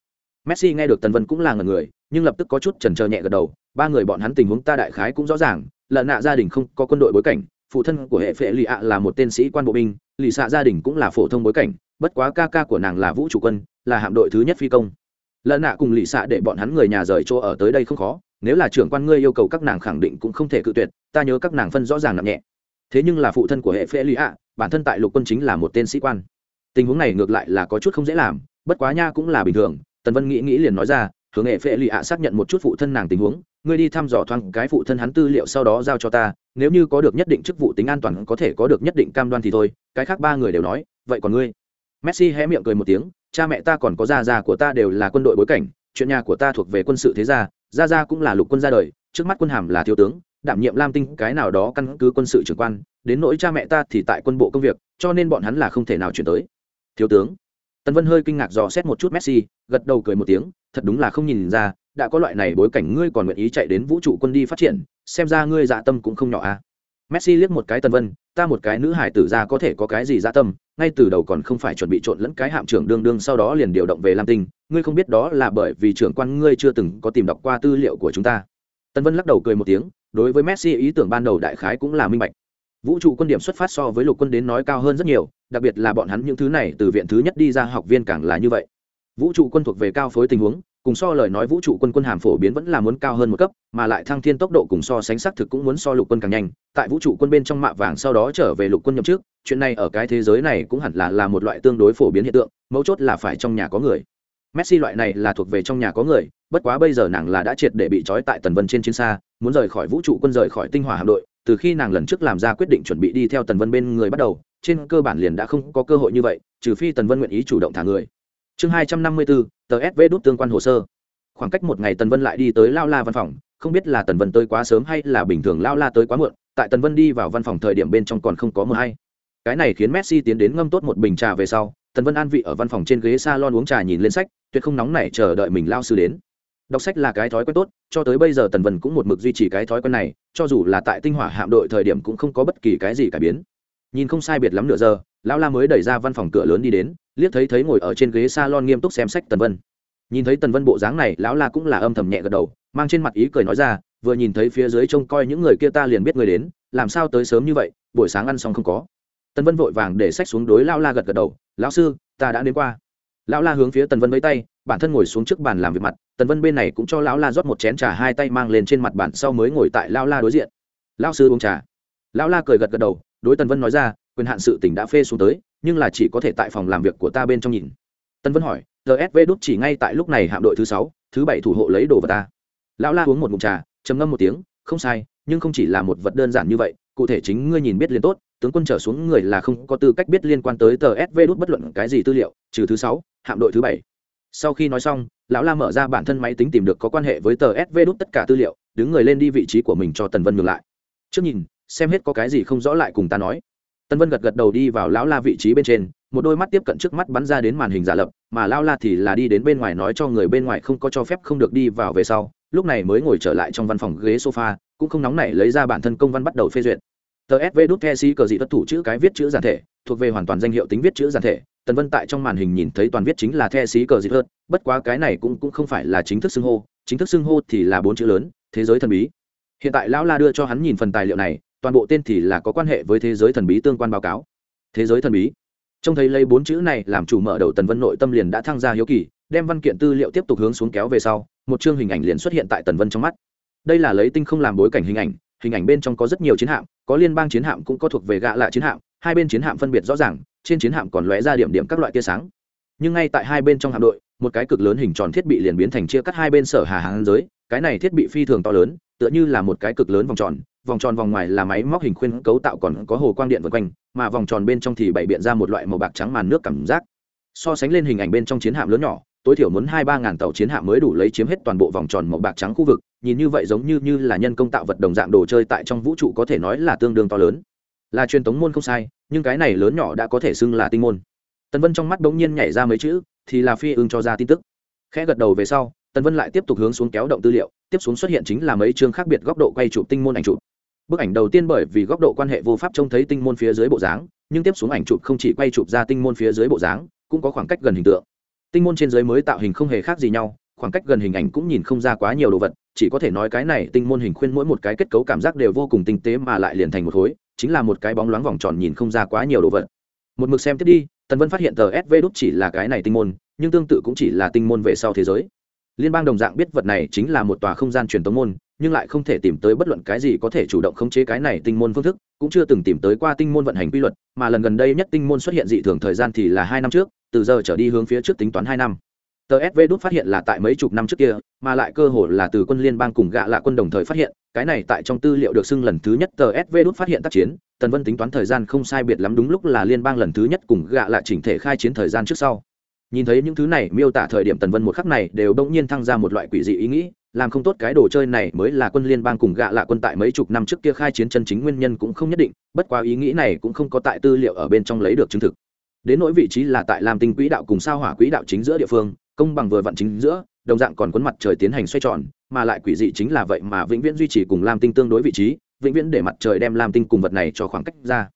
Messi nghe được tần vân cũng là người nhưng lập tức có chút chần chờ nhẹ gật đầu, ba người bọn hắn tình huống ta đại khái cũng rõ ràng lợn nạ gia đình không có quân đội bối cảnh, phụ thân của hệ phệ lì ạ là một tên sĩ quan bộ binh, lì xạ gia đình cũng là phổ thông bối cảnh, bất quá ca ca của nàng là vũ trụ quân, là hạm đội thứ nhất phi công. Lợn nạ cùng lì xạ để bọn hắn người nhà rời chỗ ở tới đây không khó, nếu là trưởng quan ngươi yêu cầu các nàng khẳng định cũng không thể cự tuyệt, ta nhớ các nàng phân rõ ràng nặng nhẹ. Thế nhưng là phụ thân của hệ phệ lì ạ, bản thân tại lục quân chính là một tên sĩ quan. Tình huống này ngược lại là có chút không dễ làm, bất quá nha cũng là bình thường, tần vân nghĩ nghĩ liền nói ra hướng hệ phệ lì ạ xác nhận một chút phụ thân nàng tình huống, ngươi đi thăm dò thoáng cái phụ thân hắn tư liệu sau đó giao cho ta, nếu như có được nhất định chức vụ tính an toàn có thể có được nhất định cam đoan thì thôi, cái khác ba người đều nói, vậy còn ngươi? Messi hé miệng cười một tiếng, cha mẹ ta còn có gia gia của ta đều là quân đội bối cảnh, chuyện nhà của ta thuộc về quân sự thế gia gia gia cũng là lục quân ra đời, trước mắt quân hàm là thiếu tướng, đảm nhiệm lam tinh cái nào đó căn cứ quân sự trưởng quan, đến nỗi cha mẹ ta thì tại quân bộ công việc, cho nên bọn hắn là không thể nào chuyển tới. Thiếu tướng. Tần vân hơi kinh ngạc dò xét một chút messi, gật đầu cười một tiếng thật đúng là không nhìn ra, đã có loại này bối cảnh ngươi còn nguyện ý chạy đến vũ trụ quân đi phát triển, xem ra ngươi dạ tâm cũng không nhỏ à. Messi liếc một cái tần vân, ta một cái nữ hải tử ra có thể có cái gì dạ tâm, ngay từ đầu còn không phải chuẩn bị trộn lẫn cái hạm trưởng đương đương sau đó liền điều động về lam tinh ngươi không biết đó là bởi vì trưởng quan ngươi chưa từng có tìm đọc qua tư liệu của chúng ta. Tần vân lắc đầu cười một tiếng, đối với messi ý tưởng ban đầu đại khái cũng là minh bạch. Vũ trụ quân điểm xuất phát so với lục quân đến nói cao hơn rất nhiều, đặc biệt là bọn hắn những thứ này từ viện thứ nhất đi ra học viên càng là như vậy vũ trụ quân thuộc về cao phối tình huống, cùng so lời nói vũ trụ quân quân hàm phổ biến vẫn là muốn cao hơn một cấp, mà lại thăng thiên tốc độ cùng so sánh xác thực cũng muốn so lục quân càng nhanh. Tại vũ trụ quân bên trong mạ vàng sau đó trở về lục quân nhậm trước chuyện này ở cái thế giới này cũng hẳn là là một loại tương đối phổ biến hiện tượng, mấu chốt là phải trong nhà có người. Messi loại này là thuộc về trong nhà có người, bất quá bây giờ nàng là đã triệt để bị trói tại tần vân trên chiến xa, muốn rời khỏi vũ trụ quân rời khỏi tinh hỏa hạm đội, từ khi nàng lần trước làm ra quyết định chuẩn bị đi theo tần vân bên người bắt đầu, trên cơ bản liền đã không có cơ hội như vậy, trừ phi tần vân nguyện ý chủ động thả người chương hai trăm năm mươi bốn tờ sv đút tương quan hồ sơ. Khoảng cách một ngày tần vân lại đi tới lao la văn phòng, không biết là tần vân tới quá sớm hay là bình thường lao la tới quá muộn, tại tần vân đi vào văn phòng thời điểm bên trong còn không có mờ hay. Cái này khiến messi tiến đến ngâm tốt một bình trà về sau, tần vân an vị ở văn phòng trên ghế s a lon uống trà nhìn lên sách, tuyệt không nóng nảy chờ đợi mình lao sư đến. Đọc sách là cái thói quen tốt, cho tới bây giờ tần vân cũng một mực duy trì cái thói quen này, cho dù là tại tinh hỏa hạm đội thời điểm cũng không có bất kỳ cái gì cải biến. Nhìn không sai biệt lắm nửa giờ lão la mới đẩy ra văn phòng cửa lớn đi đến liếc thấy thấy ngồi ở trên ghế salon nghiêm túc xem sách tần vân. Nhìn thấy tần vân bộ dáng này, lão la cũng là âm thầm nhẹ gật đầu, mang trên mặt ý cười nói ra, vừa nhìn thấy phía dưới trông coi những người kia ta liền biết người đến, làm sao tới sớm như vậy, buổi sáng ăn xong không có. Tần vân vội vàng để sách xuống đối lão la gật gật đầu, lão sư, ta đã đến qua. Lão la hướng phía tần vân với tay, bản thân ngồi xuống trước bàn làm việc mặt, tần vân bên này cũng cho lão la rót một chén trà hai tay mang lên trên mặt bàn sau mới ngồi tại lão la đối diện. Lão sư uống trà. Lão la cười gật gật đầu, đối tần vân nói ra, quyền hạn sự tỉnh đã phê xuống tới nhưng là chỉ có thể tại phòng làm việc của ta bên trong nhìn. Tần vân hỏi rsv đút chỉ ngay tại lúc này hạm đội thứ sáu, thứ bảy thủ hộ lấy đồ vào ta. Lão la uống một ngụm trà, trầm ngâm một tiếng, không sai, nhưng không chỉ là một vật đơn giản như vậy, cụ thể chính ngươi nhìn biết liền tốt, tướng quân trở xuống người là không có tư cách biết liên quan tới tờ sv đút bất luận cái gì tư liệu, trừ thứ sáu, hạm đội thứ bảy. Sau khi nói xong, lão la mở ra bản thân máy tính tìm được có quan hệ với tờ sv đút tất cả tư liệu, đứng người lên đi vị trí của mình cho tần vân ngược lại. Trước nhìn, xem hết có cái gì không rõ lại cùng ta nói tần vân gật gật đầu đi vào lão la vị trí bên trên, một đôi mắt tiếp cận trước mắt bắn ra đến màn hình giả lập, mà lao la thì là đi đến bên ngoài nói cho người bên ngoài không có cho phép không được đi vào về sau, lúc này mới ngồi trở lại trong văn phòng ghế sofa, cũng không nóng nảy lấy ra bản thân công văn bắt đầu phê duyệt. Tờ sv đút the si cờ dị tất thủ chữ cái viết chữ giản thể, thuộc về hoàn toàn danh hiệu tính viết chữ giản thể. Tần vân tại trong màn hình nhìn thấy toàn viết chính là the si cờ dị hơn bất quá cái này cũng cũng không phải là chính thức xưng hô, chính thức xưng hô thì là bốn chữ lớn, thế giới thần bí. Hiện tại lão la đưa cho hắn nhìn phần tài liệu này toàn bộ tên thì là có quan hệ với thế giới thần bí tương quan báo cáo. Thế giới thần bí. Trông thấy lấy bốn chữ này làm chủ mở đầu tần vân nội tâm liền đã thăng ra hiếu kỳ, đem văn kiện tư liệu tiếp tục hướng xuống kéo về sau, một chương hình ảnh liền xuất hiện tại tần vân trong mắt. Đây là lấy tinh không làm bối cảnh hình ảnh hình ảnh bên trong có rất nhiều chiến hạm, có liên bang chiến hạm cũng có thuộc về gạ lạ chiến hạm, hai bên chiến hạm phân biệt rõ ràng, trên chiến hạm còn lóe ra điểm điểm các loại tia sáng. Nhưng ngay tại hai bên trong hạm đội, một cái cực lớn hình tròn thiết bị liền biến thành chia cắt hai bên sở hà hàng giới, cái này thiết bị phi thường to lớn, tựa như là một cái cực lớn vòng tròn vòng tròn vòng ngoài là máy móc hình khuyên cấu tạo còn có hồ quang điện vân quanh, mà vòng tròn bên trong thì bày biện ra một loại màu bạc trắng màn nước cảm giác. So sánh lên hình ảnh bên trong chiến hạm lớn nhỏ, tối thiểu muốn hai ba ngàn tàu chiến hạm mới đủ lấy chiếm hết toàn bộ vòng tròn màu bạc trắng khu vực, nhìn như vậy giống như như là nhân công tạo vật đồng dạng đồ chơi tại trong vũ trụ có thể nói là tương đương to lớn. Là truyền tống môn không sai, nhưng cái này lớn nhỏ đã có thể xưng là tinh môn. Tần vân trong mắt bỗng nhiên nhảy ra mấy chữ, thì là phi ưng cho ra tin tức. Khẽ gật đầu về sau, tần vân lại tiếp tục hướng xuống kéo động tư liệu, tiếp xuống xuất hiện chính là mấy chương khác biệt góc độ quay chụp tinh môn ảnh chụp bức ảnh đầu tiên bởi vì góc độ quan hệ vô pháp trông thấy tinh môn phía dưới bộ dáng, nhưng tiếp xuống ảnh chụp không chỉ quay chụp ra tinh môn phía dưới bộ dáng, cũng có khoảng cách gần hình tượng. Tinh môn trên dưới mới tạo hình không hề khác gì nhau, khoảng cách gần hình ảnh cũng nhìn không ra quá nhiều đồ vật, chỉ có thể nói cái này tinh môn hình khuyên mỗi một cái kết cấu cảm giác đều vô cùng tinh tế mà lại liền thành một khối, chính là một cái bóng loáng vòng tròn nhìn không ra quá nhiều đồ vật. Một mực xem tiếp đi, tần vân phát hiện tờ sv đúc chỉ là cái này tinh môn, nhưng tương tự cũng chỉ là tinh môn về sau thế giới. Liên bang đồng dạng biết vật này chính là một tòa không gian truyền tống môn nhưng lại không thể tìm tới bất luận cái gì có thể chủ động khống chế cái này tinh môn phương thức, cũng chưa từng tìm tới qua tinh môn vận hành quy luật, mà lần gần đây nhất tinh môn xuất hiện dị thường thời gian thì là hai năm trước, từ giờ trở đi hướng phía trước tính toán hai năm. Tờ sv đút phát hiện là tại mấy chục năm trước kia, mà lại cơ hội là từ quân liên bang cùng gạ lạ quân đồng thời phát hiện, cái này tại trong tư liệu được xưng lần thứ nhất tờ sv đút phát hiện tác chiến, tần vân tính toán thời gian không sai biệt lắm đúng lúc là liên bang lần thứ nhất cùng gạ lạ chỉnh thể khai chiến thời gian trước sau. Nhìn thấy những thứ này miêu tả thời điểm tần vân một khắc này đều đông nhiên thăng ra một loại quỷ dị ý nghĩ làm không tốt cái đồ chơi này mới là quân liên bang cùng gạ lạ quân tại mấy chục năm trước kia khai chiến chân chính nguyên nhân cũng không nhất định, bất quá ý nghĩ này cũng không có tại tư liệu ở bên trong lấy được chứng thực. Đến nỗi vị trí là tại lam tinh quỹ đạo cùng sao hỏa quỹ đạo chính giữa địa phương, công bằng vừa vặn chính giữa, đồng dạng còn quấn mặt trời tiến hành xoay tròn, mà lại quỷ dị chính là vậy mà vĩnh viễn duy trì cùng lam tinh tương đối vị trí, vĩnh viễn để mặt trời đem lam tinh cùng vật này cho khoảng cách ra.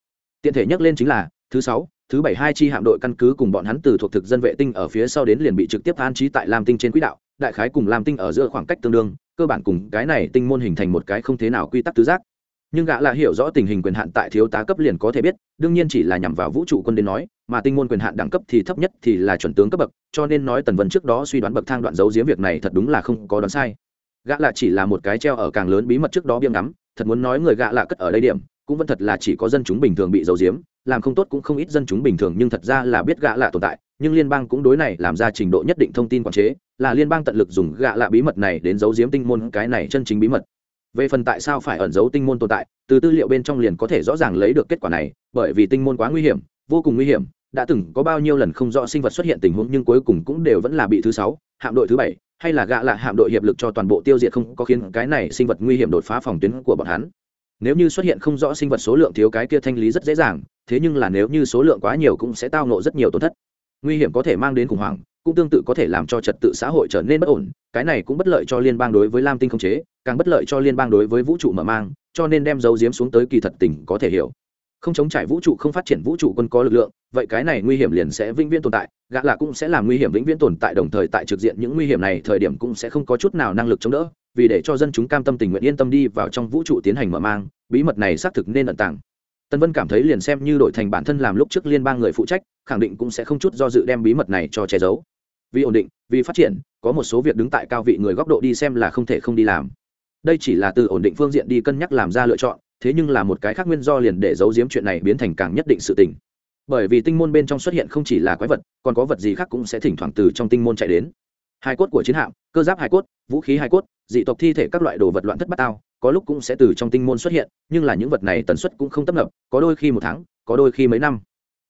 Tiện thể nhắc lên chính là, thứ sáu, thứ bảy hai chi hạm đội căn cứ cùng bọn hắn từ thuộc thực dân vệ tinh ở phía sau đến liền bị trực tiếp an trí tại lam tinh trên quỹ đạo đại khái cùng làm tinh ở giữa khoảng cách tương đương, cơ bản cùng cái này tinh môn hình thành một cái không thế nào quy tắc tứ giác. Nhưng gã là hiểu rõ tình hình quyền hạn tại thiếu tá cấp liền có thể biết, đương nhiên chỉ là nhằm vào vũ trụ quân đến nói, mà tinh môn quyền hạn đẳng cấp thì thấp nhất thì là chuẩn tướng cấp bậc, cho nên nói tần vân trước đó suy đoán bậc thang đoạn giấu giếm việc này thật đúng là không có đoán sai. Gã là chỉ là một cái treo ở càng lớn bí mật trước đó biêm ngắm, thật muốn nói người gã là cất ở đây điểm, cũng vẫn thật là chỉ có dân chúng bình thường bị giấu giếm làm không tốt cũng không ít dân chúng bình thường nhưng thật ra là biết gã lạ tồn tại, nhưng liên bang cũng đối này làm ra trình độ nhất định thông tin quản chế, là liên bang tận lực dùng gã lạ bí mật này đến giấu giếm tinh môn cái này chân chính bí mật. Về phần tại sao phải ẩn giấu tinh môn tồn tại, từ tư liệu bên trong liền có thể rõ ràng lấy được kết quả này, bởi vì tinh môn quá nguy hiểm, vô cùng nguy hiểm, đã từng có bao nhiêu lần không rõ sinh vật xuất hiện tình huống nhưng cuối cùng cũng đều vẫn là bị thứ sáu, hạm đội thứ bảy, hay là gạ lạ hạm đội hiệp lực cho toàn bộ tiêu diệt không có khiến cái này sinh vật nguy hiểm đột phá phòng tuyến của bọn hắn. Nếu như xuất hiện không rõ sinh vật số lượng thiếu cái kia thanh lý rất dễ dàng thế nhưng là nếu như số lượng quá nhiều cũng sẽ tao nộ rất nhiều tổn thất. Nguy hiểm có thể mang đến khủng hoảng, cũng tương tự có thể làm cho trật tự xã hội trở nên bất ổn, cái này cũng bất lợi cho liên bang đối với lam tinh không chế, càng bất lợi cho liên bang đối với vũ trụ mở mang, cho nên đem dấu diếm xuống tới kỳ thật tình có thể hiểu. Không chống trải vũ trụ, không phát triển vũ trụ quân có lực lượng, vậy cái này nguy hiểm liền sẽ vĩnh viễn tồn tại, gã là cũng sẽ làm nguy hiểm vĩnh viễn tồn tại, đồng thời tại trực diện những nguy hiểm này thời điểm cũng sẽ không có chút nào năng lực chống đỡ, vì để cho dân chúng cam tâm tình nguyện yên tâm đi vào trong vũ trụ tiến hành mở mang, bí mật này xác thực nên ẩn tàng tân vân cảm thấy liền xem như đổi thành bản thân làm lúc trước liên bang người phụ trách, khẳng định cũng sẽ không chút do dự đem bí mật này cho che giấu. Vì ổn định, vì phát triển, có một số việc đứng tại cao vị người góc độ đi xem là không thể không đi làm. Đây chỉ là từ ổn định phương diện đi cân nhắc làm ra lựa chọn, thế nhưng là một cái khác nguyên do liền để giấu giếm chuyện này biến thành càng nhất định sự tình. Bởi vì tinh môn bên trong xuất hiện không chỉ là quái vật, còn có vật gì khác cũng sẽ thỉnh thoảng từ trong tinh môn chạy đến. Hai cốt của chiến hạm, cơ giáp hai cốt, vũ khí hai cốt, dị tộc thi thể các loại đồ vật loạn thất bát ao có lúc cũng sẽ từ trong tinh môn xuất hiện, nhưng là những vật này tần suất cũng không tấp nập, có đôi khi một tháng, có đôi khi mấy năm.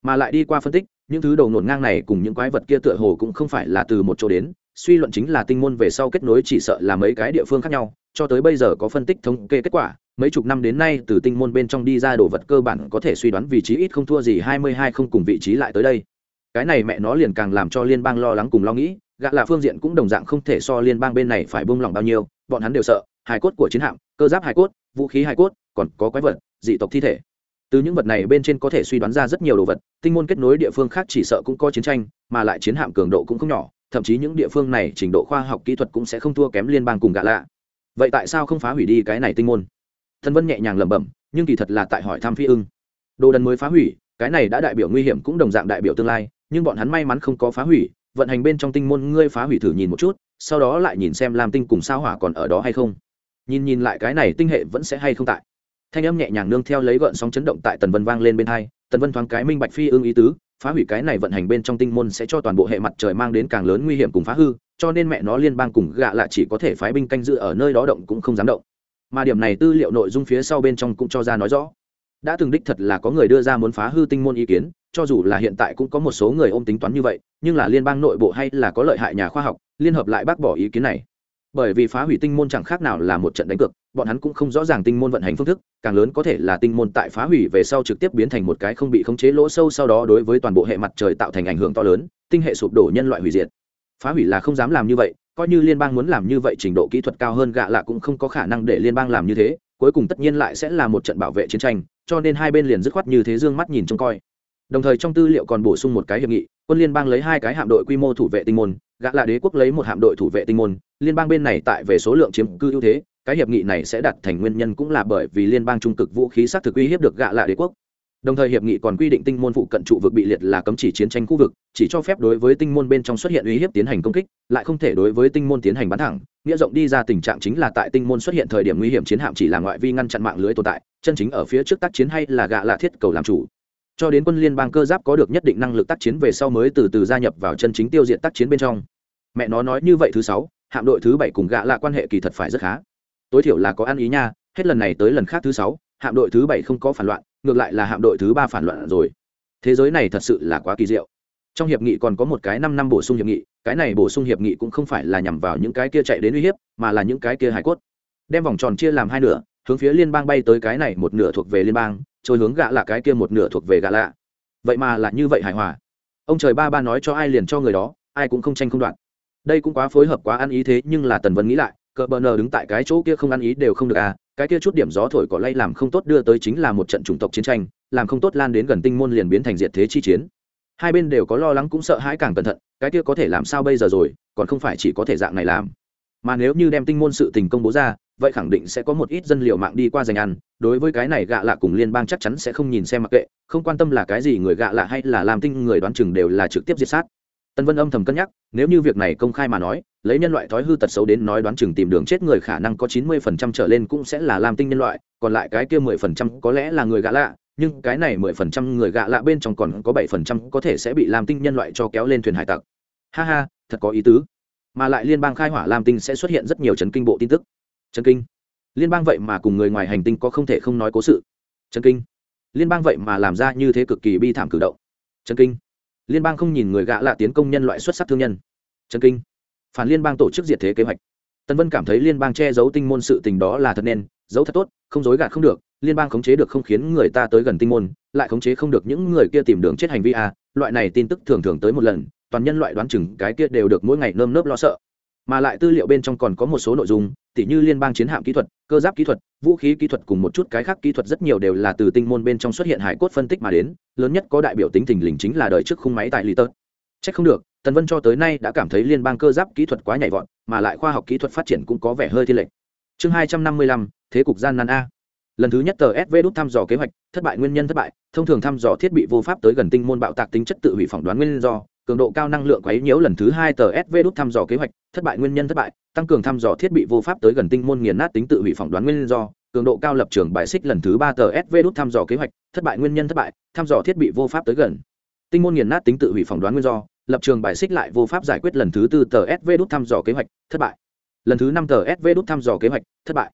Mà lại đi qua phân tích, những thứ đầu nổn ngang này cùng những quái vật kia tựa hồ cũng không phải là từ một chỗ đến, suy luận chính là tinh môn về sau kết nối chỉ sợ là mấy cái địa phương khác nhau, cho tới bây giờ có phân tích thống kê kết quả, mấy chục năm đến nay từ tinh môn bên trong đi ra đồ vật cơ bản có thể suy đoán vị trí ít không thua gì hai mươi hai không cùng vị trí lại tới đây. Cái này mẹ nó liền càng làm cho liên bang lo lắng cùng lo nghĩ, gã là phương diện cũng đồng dạng không thể so liên bang bên này phải bung lỏng bao nhiêu, bọn hắn đều sợ hài cốt của chiến hạm, cơ giáp hài cốt, vũ khí hài cốt, còn có quái vật, dị tộc thi thể. Từ những vật này bên trên có thể suy đoán ra rất nhiều đồ vật, tinh môn kết nối địa phương khác chỉ sợ cũng có chiến tranh, mà lại chiến hạm cường độ cũng không nhỏ, thậm chí những địa phương này trình độ khoa học kỹ thuật cũng sẽ không thua kém liên bang cùng gạ lạ. Vậy tại sao không phá hủy đi cái này tinh môn? Thân vân nhẹ nhàng lẩm bẩm, nhưng kỳ thật là tại hỏi tham phi ưng. Đồ đần mới phá hủy, cái này đã đại biểu nguy hiểm cũng đồng dạng đại biểu tương lai, nhưng bọn hắn may mắn không có phá hủy, vận hành bên trong tinh môn ngươi phá hủy thử nhìn một chút, sau đó lại nhìn xem lam tinh cùng sao hỏa còn ở đó hay không nhìn nhìn lại cái này tinh hệ vẫn sẽ hay không tại. Thanh âm nhẹ nhàng nương theo lấy gợn sóng chấn động tại tần vân vang lên bên hai, tần vân thoáng cái minh bạch phi ương ý tứ, phá hủy cái này vận hành bên trong tinh môn sẽ cho toàn bộ hệ mặt trời mang đến càng lớn nguy hiểm cùng phá hư, cho nên mẹ nó liên bang cùng gạ lạ chỉ có thể phái binh canh dự ở nơi đó động cũng không dám động. Mà điểm này tư liệu nội dung phía sau bên trong cũng cho ra nói rõ. Đã từng đích thật là có người đưa ra muốn phá hư tinh môn ý kiến, cho dù là hiện tại cũng có một số người ôm tính toán như vậy, nhưng là liên bang nội bộ hay là có lợi hại nhà khoa học, liên hợp lại bác bỏ ý kiến này bởi vì phá hủy tinh môn chẳng khác nào là một trận đánh cược, bọn hắn cũng không rõ ràng tinh môn vận hành phương thức, càng lớn có thể là tinh môn tại phá hủy về sau trực tiếp biến thành một cái không bị khống chế lỗ sâu sau đó đối với toàn bộ hệ mặt trời tạo thành ảnh hưởng to lớn, tinh hệ sụp đổ nhân loại hủy diệt. Phá hủy là không dám làm như vậy, coi như liên bang muốn làm như vậy trình độ kỹ thuật cao hơn gạ lạ cũng không có khả năng để liên bang làm như thế, cuối cùng tất nhiên lại sẽ là một trận bảo vệ chiến tranh, cho nên hai bên liền dứt khoát như thế dương mắt nhìn trông coi. Đồng thời trong tư liệu còn bổ sung một cái hiệp nghị quân liên bang lấy hai cái hạm đội quy mô thủ vệ tinh môn, gã là đế quốc lấy một hạm đội thủ vệ tinh môn, liên bang bên này tại về số lượng chiếm cư ưu thế, cái hiệp nghị này sẽ đặt thành nguyên nhân cũng là bởi vì liên bang trung cực vũ khí xác thực uy hiếp được gã là đế quốc. Đồng thời hiệp nghị còn quy định tinh môn phụ cận trụ vực bị liệt là cấm chỉ chiến tranh khu vực, chỉ cho phép đối với tinh môn bên trong xuất hiện uy hiếp tiến hành công kích, lại không thể đối với tinh môn tiến hành bắn thẳng. Nghĩa rộng đi ra tình trạng chính là tại tinh môn xuất hiện thời điểm nguy hiểm chiến hạm chỉ là ngoại vi ngăn chặn mạng lưới tồn tại, chân chính ở phía trước tác chiến hay là gạ lạ thiết cầu làm chủ cho đến quân liên bang cơ giáp có được nhất định năng lực tác chiến về sau mới từ từ gia nhập vào chân chính tiêu diệt tác chiến bên trong. Mẹ nó nói như vậy thứ sáu, hạm đội thứ bảy cùng gạ là quan hệ kỳ thật phải rất khá. Tối thiểu là có ăn ý nha, hết lần này tới lần khác thứ sáu, hạm đội thứ bảy không có phản loạn, ngược lại là hạm đội thứ ba phản loạn rồi. Thế giới này thật sự là quá kỳ diệu. Trong hiệp nghị còn có một cái năm năm bổ sung hiệp nghị, cái này bổ sung hiệp nghị cũng không phải là nhằm vào những cái kia chạy đến uy hiếp, mà là những cái kia hải cốt. Đem vòng tròn chia làm hai nửa, hướng phía liên bang bay tới cái này một nửa thuộc về liên bang trôi hướng gạ là cái kia một nửa thuộc về gạ lạ. Vậy mà là như vậy hài hòa. Ông trời ba ba nói cho ai liền cho người đó, ai cũng không tranh không đoạn đây cũng quá phối hợp quá ăn ý thế, nhưng là tần vân nghĩ lại, cờ bờ nờ đứng tại cái chỗ kia không ăn ý đều không được à cái kia chút điểm gió thổi cỏ lay làm không tốt đưa tới chính là một trận chủng tộc chiến tranh, làm không tốt lan đến gần tinh môn liền biến thành diệt thế chi chiến. Hai bên đều có lo lắng cũng sợ hãi càng cẩn thận, cái kia có thể làm sao bây giờ rồi, còn không phải chỉ có thể dạng này làm. Mà nếu như đem tinh môn sự tình công bố ra vậy khẳng định sẽ có một ít dân liệu mạng đi qua giành ăn. Đối với cái này gạ lạ cùng liên bang chắc chắn sẽ không nhìn xem mặc kệ, không quan tâm là cái gì người gạ lạ hay là làm tinh người đoán chừng đều là trực tiếp diệt sát. Tân vân âm thầm cân nhắc, nếu như việc này công khai mà nói, lấy nhân loại thói hư tật xấu đến nói đoán chừng tìm đường chết người khả năng có chín mươi phần trăm trở lên cũng sẽ là làm tinh nhân loại, còn lại cái kia mười phần trăm có lẽ là người gạ lạ, nhưng cái này mười phần trăm người gạ lạ bên trong còn có bảy phần trăm có thể sẽ bị làm tinh nhân loại cho kéo lên thuyền hải tặc. Ha ha, thật có ý tứ. Mà lại liên bang khai hỏa làm tinh sẽ xuất hiện rất nhiều chấn kinh bộ tin tức trấn kinh. Liên bang vậy mà cùng người ngoài hành tinh có không thể không nói cố sự. Trấn kinh. Liên bang vậy mà làm ra như thế cực kỳ bi thảm cử động. Trấn kinh. Liên bang không nhìn người gã lạ tiến công nhân loại xuất sắc thương nhân. Trấn kinh. Phản liên bang tổ chức diệt thế kế hoạch. Tân vân cảm thấy liên bang che giấu tinh môn sự tình đó là thật nên, giấu thật tốt, không dối gạt không được, liên bang khống chế được không khiến người ta tới gần tinh môn, lại khống chế không được những người kia tìm đường chết hành vi a loại này tin tức thường thường tới một lần, toàn nhân loại đoán chừng cái kia đều được mỗi ngày nơm nớp lo sợ. Mà lại tư liệu bên trong còn có một số nội dung tỉ như liên bang chiến hạm kỹ thuật, cơ giáp kỹ thuật, vũ khí kỹ thuật cùng một chút cái khác kỹ thuật rất nhiều đều là từ tinh môn bên trong xuất hiện hải cốt phân tích mà đến, lớn nhất có đại biểu tính thình lình chính là đời trước khung máy tại lý tớt trách không được, tần vân cho tới nay đã cảm thấy liên bang cơ giáp kỹ thuật quá nhảy vọt, mà lại khoa học kỹ thuật phát triển cũng có vẻ hơi thiên lệch. Chương hai trăm năm mươi lăm, thế cục gian nan a. Lần thứ nhất tờ sv đút thăm dò kế hoạch, thất bại nguyên nhân thất bại, thông thường thăm dò thiết bị vô pháp tới gần tinh môn bạo tạc tính chất tự hủy phỏng đoán nguyên do cường độ cao năng lượng quấy nhiễu lần thứ hai tờ sv đút thăm dò kế hoạch, thất bại nguyên nhân thất bại, tăng cường thăm dò thiết bị vô pháp tới gần tinh môn nghiền nát tính tự hủy phỏng đoán nguyên do, cường độ cao lập trường bài xích lần thứ ba tờ sv đút thăm dò kế hoạch, thất bại nguyên nhân thất bại, thăm dò thiết bị vô pháp tới gần. Tinh môn nghiền nát tính tự hủy phỏng đoán nguyên do, lập trường bài xích lại vô pháp giải quyết lần thứ tư tờ sv đút thăm dò kế hoạch, thất bại. Lần thứ năm tờ sv đút thăm dò kế hoạch, thất bại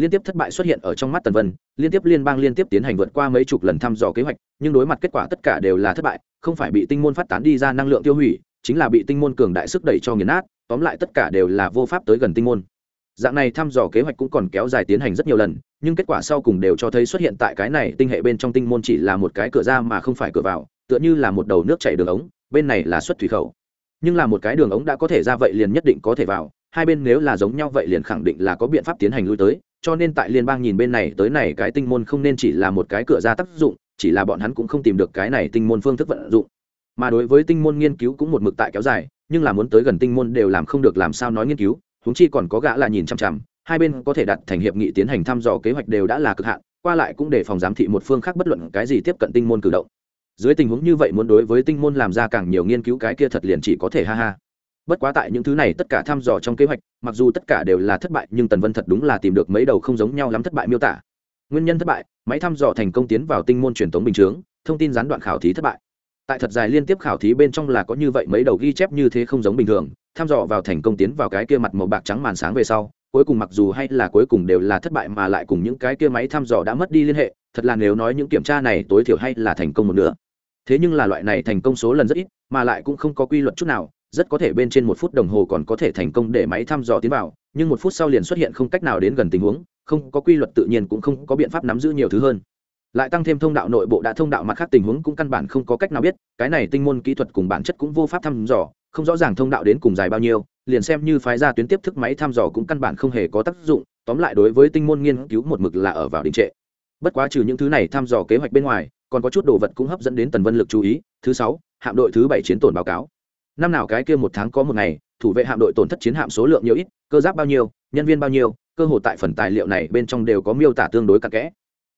liên tiếp thất bại xuất hiện ở trong mắt tần vân, liên tiếp liên bang liên tiếp tiến hành vượt qua mấy chục lần thăm dò kế hoạch, nhưng đối mặt kết quả tất cả đều là thất bại, không phải bị tinh môn phát tán đi ra năng lượng tiêu hủy, chính là bị tinh môn cường đại sức đẩy cho nghiền nát, tóm lại tất cả đều là vô pháp tới gần tinh môn. Dạng này thăm dò kế hoạch cũng còn kéo dài tiến hành rất nhiều lần, nhưng kết quả sau cùng đều cho thấy xuất hiện tại cái này tinh hệ bên trong tinh môn chỉ là một cái cửa ra mà không phải cửa vào, tựa như là một đầu nước chảy đường ống, bên này là xuất thủy khẩu. Nhưng là một cái đường ống đã có thể ra vậy liền nhất định có thể vào hai bên nếu là giống nhau vậy liền khẳng định là có biện pháp tiến hành lui tới, cho nên tại liên bang nhìn bên này tới này cái tinh môn không nên chỉ là một cái cửa ra tác dụng, chỉ là bọn hắn cũng không tìm được cái này tinh môn phương thức vận dụng. Mà đối với tinh môn nghiên cứu cũng một mực tại kéo dài, nhưng là muốn tới gần tinh môn đều làm không được làm sao nói nghiên cứu húng chi còn có gã là nhìn chằm chằm, hai bên có thể đặt thành hiệp nghị tiến hành thăm dò kế hoạch đều đã là cực hạn, qua lại cũng để phòng giám thị một phương khác bất luận cái gì tiếp cận tinh môn cử động. Dưới tình huống như vậy muốn đối với tinh môn làm ra càng nhiều nghiên cứu cái kia thật liền chỉ có thể ha ha bất quá tại những thứ này tất cả thăm dò trong kế hoạch, mặc dù tất cả đều là thất bại, nhưng tần vân thật đúng là tìm được mấy đầu không giống nhau lắm thất bại miêu tả. Nguyên nhân thất bại, máy thăm dò thành công tiến vào tinh môn truyền thống bình chướng, thông tin gián đoạn khảo thí thất bại. Tại thật dài liên tiếp khảo thí bên trong là có như vậy mấy đầu ghi chép như thế không giống bình thường, thăm dò vào thành công tiến vào cái kia mặt màu bạc trắng màn sáng về sau, cuối cùng mặc dù hay là cuối cùng đều là thất bại mà lại cùng những cái kia máy thăm dò đã mất đi liên hệ, thật là nếu nói những kiểm tra này tối thiểu hay là thành công một nửa. Thế nhưng là loại này thành công số lần rất ít, mà lại cũng không có quy luật chút nào rất có thể bên trên một phút đồng hồ còn có thể thành công để máy thăm dò tiến vào, nhưng một phút sau liền xuất hiện không cách nào đến gần tình huống, không có quy luật tự nhiên cũng không có biện pháp nắm giữ nhiều thứ hơn. Lại tăng thêm thông đạo nội bộ đã thông đạo mặt khác tình huống cũng căn bản không có cách nào biết, cái này tinh môn kỹ thuật cùng bản chất cũng vô pháp thăm dò, không rõ ràng thông đạo đến cùng dài bao nhiêu, liền xem như phái ra tuyến tiếp thức máy thăm dò cũng căn bản không hề có tác dụng, tóm lại đối với tinh môn nghiên cứu một mực là ở vào đình trệ. Bất quá trừ những thứ này thăm dò kế hoạch bên ngoài, còn có chút đồ vật cũng hấp dẫn đến tần vân lực chú ý, thứ sáu, hạm đội thứ bảy chiến tổn báo cáo năm nào cái kia một tháng có một ngày, thủ vệ hạm đội tổn thất chiến hạm số lượng nhiều ít, cơ giáp bao nhiêu, nhân viên bao nhiêu, cơ hội tại phần tài liệu này bên trong đều có miêu tả tương đối cặn kẽ.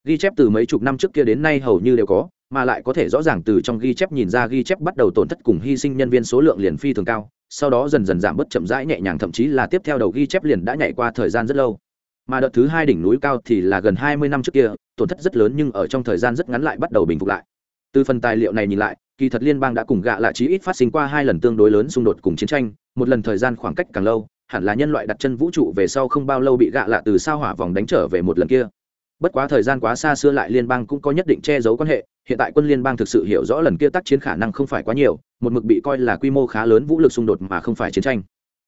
Ghi chép từ mấy chục năm trước kia đến nay hầu như đều có, mà lại có thể rõ ràng từ trong ghi chép nhìn ra ghi chép bắt đầu tổn thất cùng hy sinh nhân viên số lượng liền phi thường cao, sau đó dần dần giảm bớt chậm rãi nhẹ nhàng, thậm chí là tiếp theo đầu ghi chép liền đã nhảy qua thời gian rất lâu. Mà đợt thứ hai đỉnh núi cao thì là gần hai mươi năm trước kia, tổn thất rất lớn nhưng ở trong thời gian rất ngắn lại bắt đầu bình phục lại. Từ phần tài liệu này nhìn lại kỳ thật liên bang đã cùng gạ lạ chí ít phát sinh qua hai lần tương đối lớn xung đột cùng chiến tranh, một lần thời gian khoảng cách càng lâu, hẳn là nhân loại đặt chân vũ trụ về sau không bao lâu bị gạ lạ từ sao hỏa vòng đánh trở về một lần kia. Bất quá thời gian quá xa xưa lại liên bang cũng có nhất định che giấu quan hệ, hiện tại quân liên bang thực sự hiểu rõ lần kia tác chiến khả năng không phải quá nhiều, một mực bị coi là quy mô khá lớn vũ lực xung đột mà không phải chiến tranh.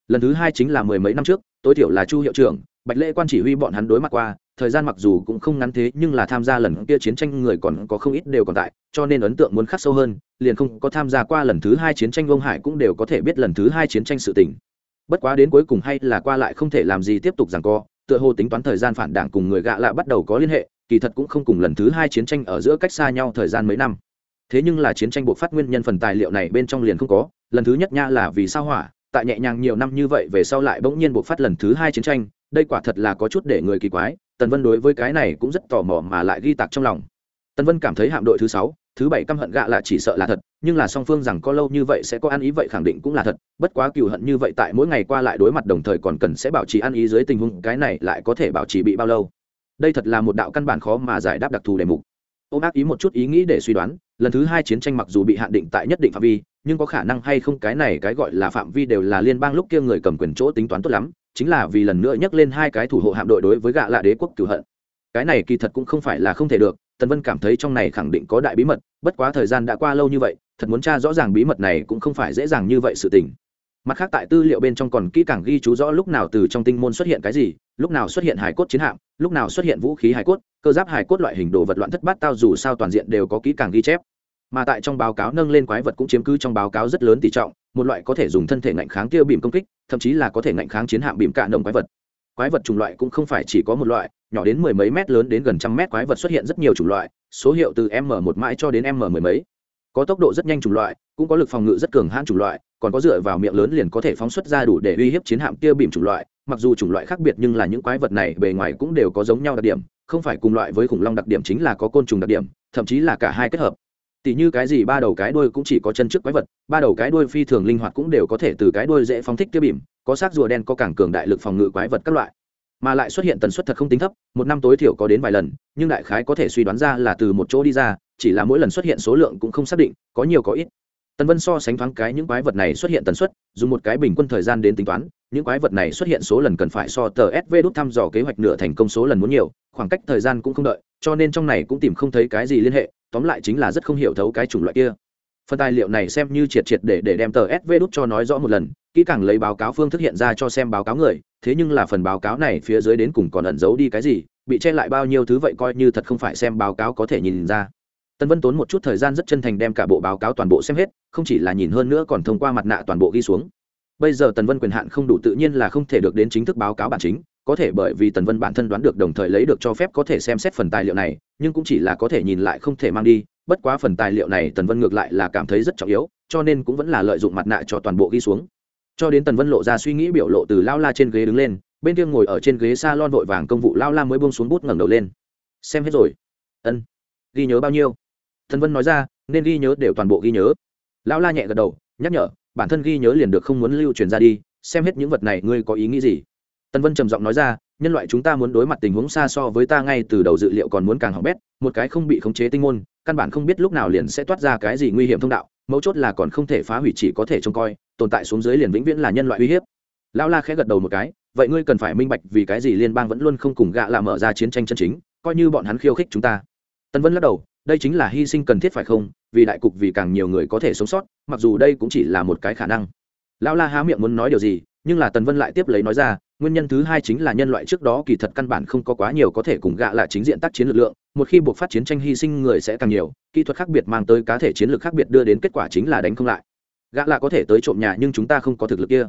Lần thứ hai chính là mười mấy năm trước, tối thiểu là chu hiệu trưởng, bạch lễ quan chỉ huy bọn hắn đối mặt qua thời gian mặc dù cũng không ngắn thế, nhưng là tham gia lần kia chiến tranh người còn có không ít đều còn tại, cho nên ấn tượng muốn khắc sâu hơn, liền không có tham gia qua lần thứ hai chiến tranh vông hải cũng đều có thể biết lần thứ hai chiến tranh sự tình. Bất quá đến cuối cùng hay là qua lại không thể làm gì tiếp tục rằng co, tựa hồ tính toán thời gian phản đảng cùng người gạ lạ bắt đầu có liên hệ, kỳ thật cũng không cùng lần thứ hai chiến tranh ở giữa cách xa nhau thời gian mấy năm. Thế nhưng là chiến tranh buộc phát nguyên nhân phần tài liệu này bên trong liền không có, lần thứ nhất nha là vì sao hỏa, tại nhẹ nhàng nhiều năm như vậy về sau lại bỗng nhiên buộc phát lần thứ hai chiến tranh, đây quả thật là có chút để người kỳ quái tần vân đối với cái này cũng rất tò mò mà lại ghi tạc trong lòng. Tần vân cảm thấy hạm đội thứ sáu, thứ bảy căm hận gạ là chỉ sợ là thật, nhưng là song phương rằng có lâu như vậy sẽ có ăn ý vậy khẳng định cũng là thật, bất quá cựu hận như vậy tại mỗi ngày qua lại đối mặt đồng thời còn cần sẽ bảo trì ăn ý dưới tình huống, cái này lại có thể bảo trì bị bao lâu? Đây thật là một đạo căn bản khó mà giải đáp đặc thù đề mục. Ôm ác ý một chút ý nghĩ để suy đoán, lần thứ hai chiến tranh mặc dù bị hạn định tại nhất định phạm vi, nhưng có khả năng hay không cái này cái gọi là phạm vi đều là liên bang lúc kia người cầm quyền chỗ tính toán tốt lắm chính là vì lần nữa nhắc lên hai cái thủ hộ hạm đội đối với gạ lạ đế quốc cửu hận. Cái này kỳ thật cũng không phải là không thể được, tần vân cảm thấy trong này khẳng định có đại bí mật, bất quá thời gian đã qua lâu như vậy, thật muốn tra rõ ràng bí mật này cũng không phải dễ dàng như vậy sự tình. Mặt khác tại tư liệu bên trong còn kỹ càng ghi chú rõ lúc nào từ trong tinh môn xuất hiện cái gì, lúc nào xuất hiện hải cốt chiến hạm, lúc nào xuất hiện vũ khí hải cốt, cơ giáp hải cốt loại hình đồ vật loạn thất bát tao dù sao toàn diện đều có kỹ càng ghi chép. Mà tại trong báo cáo nâng lên quái vật cũng chiếm cứ trong báo cáo rất lớn tỷ trọng một loại có thể dùng thân thể ngạnh kháng tiêu bìm công kích, thậm chí là có thể ngạnh kháng chiến hạm bìm cạn động quái vật. Quái vật chủng loại cũng không phải chỉ có một loại, nhỏ đến mười mấy mét lớn đến gần trăm mét quái vật xuất hiện rất nhiều chủng loại, số hiệu từ m một mãi cho đến m mười mấy. Có tốc độ rất nhanh chủng loại, cũng có lực phòng ngự rất cường hãn chủng loại, còn có dựa vào miệng lớn liền có thể phóng xuất ra đủ để uy hiếp chiến hạm tiêu bìm chủng loại, mặc dù chủng loại khác biệt nhưng là những quái vật này bề ngoài cũng đều có giống nhau đặc điểm, không phải cùng loại với khủng long đặc điểm chính là có côn trùng đặc điểm, thậm chí là cả hai kết hợp. Tỉ như cái gì ba đầu cái đuôi cũng chỉ có chân trước quái vật, ba đầu cái đuôi phi thường linh hoạt cũng đều có thể từ cái đuôi dễ phóng thích tiêu bìm, có xác rùa đen có càng cường đại lực phòng ngự quái vật các loại. Mà lại xuất hiện tần suất thật không tính thấp, một năm tối thiểu có đến vài lần, nhưng đại khái có thể suy đoán ra là từ một chỗ đi ra, chỉ là mỗi lần xuất hiện số lượng cũng không xác định, có nhiều có ít. Tần Vân so sánh thoáng cái những quái vật này xuất hiện tần suất, dùng một cái bình quân thời gian đến tính toán, những quái vật này xuất hiện số lần cần phải so tờ SV đút thăm dò kế hoạch nửa thành công số lần muốn nhiều, khoảng cách thời gian cũng không đợi, cho nên trong này cũng tìm không thấy cái gì liên hệ, tóm lại chính là rất không hiểu thấu cái chủng loại kia. Phần tài liệu này xem như triệt triệt để để đem tờ sv đút cho nói rõ một lần, kỹ càng lấy báo cáo phương thức hiện ra cho xem báo cáo người, thế nhưng là phần báo cáo này phía dưới đến cùng còn ẩn giấu đi cái gì, bị che lại bao nhiêu thứ vậy coi như thật không phải xem báo cáo có thể nhìn ra. Tần vân tốn một chút thời gian rất chân thành đem cả bộ báo cáo toàn bộ xem hết, không chỉ là nhìn hơn nữa còn thông qua mặt nạ toàn bộ ghi xuống. Bây giờ tần vân quyền hạn không đủ tự nhiên là không thể được đến chính thức báo cáo bản chính có thể bởi vì tần vân bản thân đoán được đồng thời lấy được cho phép có thể xem xét phần tài liệu này, nhưng cũng chỉ là có thể nhìn lại không thể mang đi, bất quá phần tài liệu này tần vân ngược lại là cảm thấy rất trọng yếu, cho nên cũng vẫn là lợi dụng mặt nạ cho toàn bộ ghi xuống. Cho đến tần vân lộ ra suy nghĩ biểu lộ từ lao la trên ghế đứng lên, bên kia ngồi ở trên ghế s a lon vội vàng công vụ lao la mới bông xuống bút ngẩng đầu lên. Xem hết rồi. Ân. Ghi nhớ bao nhiêu? Tần vân nói ra, nên ghi nhớ đều toàn bộ ghi nhớ. Lao la nhẹ gật đầu, nhắc nhở, bản thân ghi nhớ liền được không muốn lưu truyền ra đi, xem hết những vật này ngươi có ý nghĩ gì tần vân trầm giọng nói ra, nhân loại chúng ta muốn đối mặt tình huống xa so với ta ngay từ đầu dự liệu còn muốn càng hỏng bét, một cái không bị khống chế tinh môn, căn bản không biết lúc nào liền sẽ toát ra cái gì nguy hiểm thông đạo, mấu chốt là còn không thể phá hủy chỉ có thể trông coi, tồn tại xuống dưới liền vĩnh viễn là nhân loại uy hiếp. Lão la khẽ gật đầu một cái, vậy ngươi cần phải minh bạch vì cái gì liên bang vẫn luôn không cùng gạ là mở ra chiến tranh chân chính, coi như bọn hắn khiêu khích chúng ta. Tân vân lắc đầu, đây chính là hy sinh cần thiết phải không? Vì đại cục vì càng nhiều người có thể sống sót, mặc dù đây cũng chỉ là một cái khả năng. Lão la há miệng muốn nói điều gì, nhưng là tần vân lại tiếp lấy nói ra nguyên nhân thứ hai chính là nhân loại trước đó kỳ thật căn bản không có quá nhiều có thể cùng gạ là chính diện tác chiến lực lượng, một khi buộc phát chiến tranh hy sinh người sẽ càng nhiều, kỹ thuật khác biệt mang tới cá thể chiến lược khác biệt đưa đến kết quả chính là đánh không lại. Gạ là có thể tới trộm nhà nhưng chúng ta không có thực lực kia.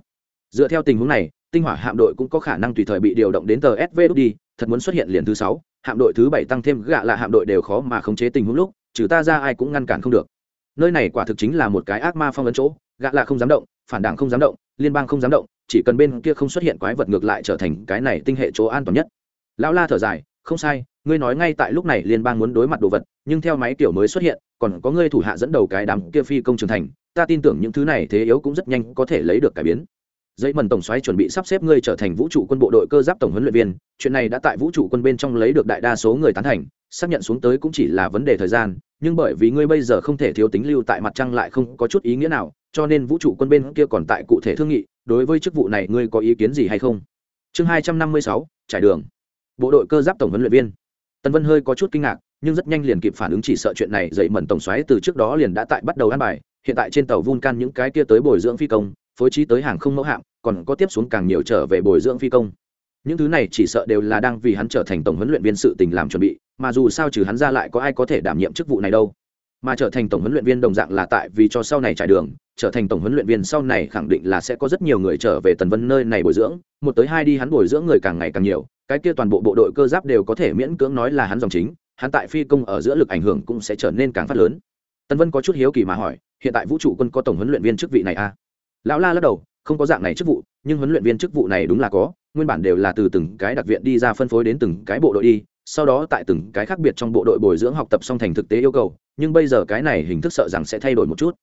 Dựa theo tình huống này, tinh hỏa hạm đội cũng có khả năng tùy thời bị điều động đến tờ sv đi, thật muốn xuất hiện liền thứ sáu, hạm đội thứ bảy tăng thêm gạ là hạm đội đều khó mà khống chế tình huống lúc, trừ ta ra ai cũng ngăn cản không được. Nơi này quả thực chính là một cái ác ma phong ấn chỗ, gạ là không dám động, phản đảng không dám động liên bang không dám động, chỉ cần bên kia không xuất hiện quái vật ngược lại trở thành cái này tinh hệ chỗ an toàn nhất. Lão la thở dài, không sai, ngươi nói ngay tại lúc này liên bang muốn đối mặt đồ vật, nhưng theo máy kiểu mới xuất hiện, còn có ngươi thủ hạ dẫn đầu cái đám kia phi công trưởng thành, ta tin tưởng những thứ này thế yếu cũng rất nhanh có thể lấy được cải biến. Giấy mần tổng xoáy chuẩn bị sắp xếp ngươi trở thành vũ trụ quân bộ đội cơ giáp tổng huấn luyện viên, chuyện này đã tại vũ trụ quân bên trong lấy được đại đa số người tán thành, xác nhận xuống tới cũng chỉ là vấn đề thời gian nhưng bởi vì ngươi bây giờ không thể thiếu tính lưu tại mặt trăng lại không có chút ý nghĩa nào, cho nên vũ trụ quân bên kia còn tại cụ thể thương nghị, đối với chức vụ này ngươi có ý kiến gì hay không? Chương hai trăm năm mươi sáu, trải đường. Bộ đội cơ giáp tổng huấn luyện viên. Tần vân hơi có chút kinh ngạc, nhưng rất nhanh liền kịp phản ứng chỉ sợ chuyện này, dậy mẩn tổng xoáy từ trước đó liền đã tại bắt đầu ăn bài, hiện tại trên tàu vulcan những cái kia tới bồi dưỡng phi công, phối trí tới hàng không mẫu hạm, còn có tiếp xuống càng nhiều trở về bồi dưỡng phi công những thứ này chỉ sợ đều là đang vì hắn trở thành tổng huấn luyện viên sự tình làm chuẩn bị, mà dù sao trừ hắn ra lại có ai có thể đảm nhiệm chức vụ này đâu. Mà trở thành tổng huấn luyện viên đồng dạng là tại vì cho sau này trải đường, trở thành tổng huấn luyện viên sau này khẳng định là sẽ có rất nhiều người trở về tần vân nơi này bồi dưỡng, một tới hai đi hắn bồi dưỡng người càng ngày càng nhiều, cái kia toàn bộ bộ đội cơ giáp đều có thể miễn cưỡng nói là hắn dòng chính, hắn tại phi công ở giữa lực ảnh hưởng cũng sẽ trở nên càng phát lớn. Tần vân có chút hiếu kỳ mà hỏi, hiện tại vũ trụ quân có tổng huấn luyện viên chức vị này à? Lão la lắc đầu không có dạng này chức vụ, nhưng huấn luyện viên chức vụ này đúng là có, nguyên bản đều là từ từng cái đặc viện đi ra phân phối đến từng cái bộ đội đi, sau đó tại từng cái khác biệt trong bộ đội bồi dưỡng học tập song thành thực tế yêu cầu, nhưng bây giờ cái này hình thức sợ rằng sẽ thay đổi một chút.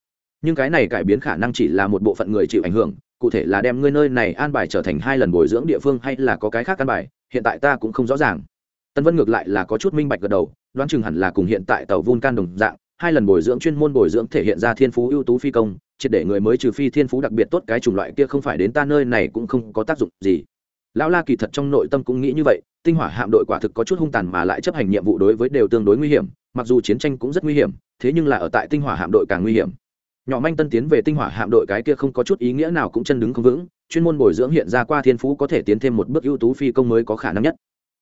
Nhưng cái này cải biến khả năng chỉ là một bộ phận người chịu ảnh hưởng, cụ thể là đem ngươi nơi này an bài trở thành hai lần bồi dưỡng địa phương hay là có cái khác an bài, hiện tại ta cũng không rõ ràng. Tân vân ngược lại là có chút minh bạch gật đầu, đoán chừng hẳn là cùng hiện tại tàu vun can đồng dạng hai lần bồi dưỡng chuyên môn bồi dưỡng thể hiện ra thiên phú ưu tú phi công, triệt để người mới trừ phi thiên phú đặc biệt tốt cái chủng loại kia không phải đến ta nơi này cũng không có tác dụng gì. Lão la kỳ thật trong nội tâm cũng nghĩ như vậy, tinh hỏa hạm đội quả thực có chút hung tàn mà lại chấp hành nhiệm vụ đối với đều tương đối nguy hiểm, mặc dù chiến tranh cũng rất nguy hiểm, thế nhưng là ở tại tinh hỏa hạm đội càng nguy hiểm. Nhỏ manh tân tiến về tinh hỏa hạm đội cái kia không có chút ý nghĩa nào cũng chân đứng không vững, chuyên môn bồi dưỡng hiện ra qua thiên phú có thể tiến thêm một bước ưu tú phi công mới có khả năng nhất.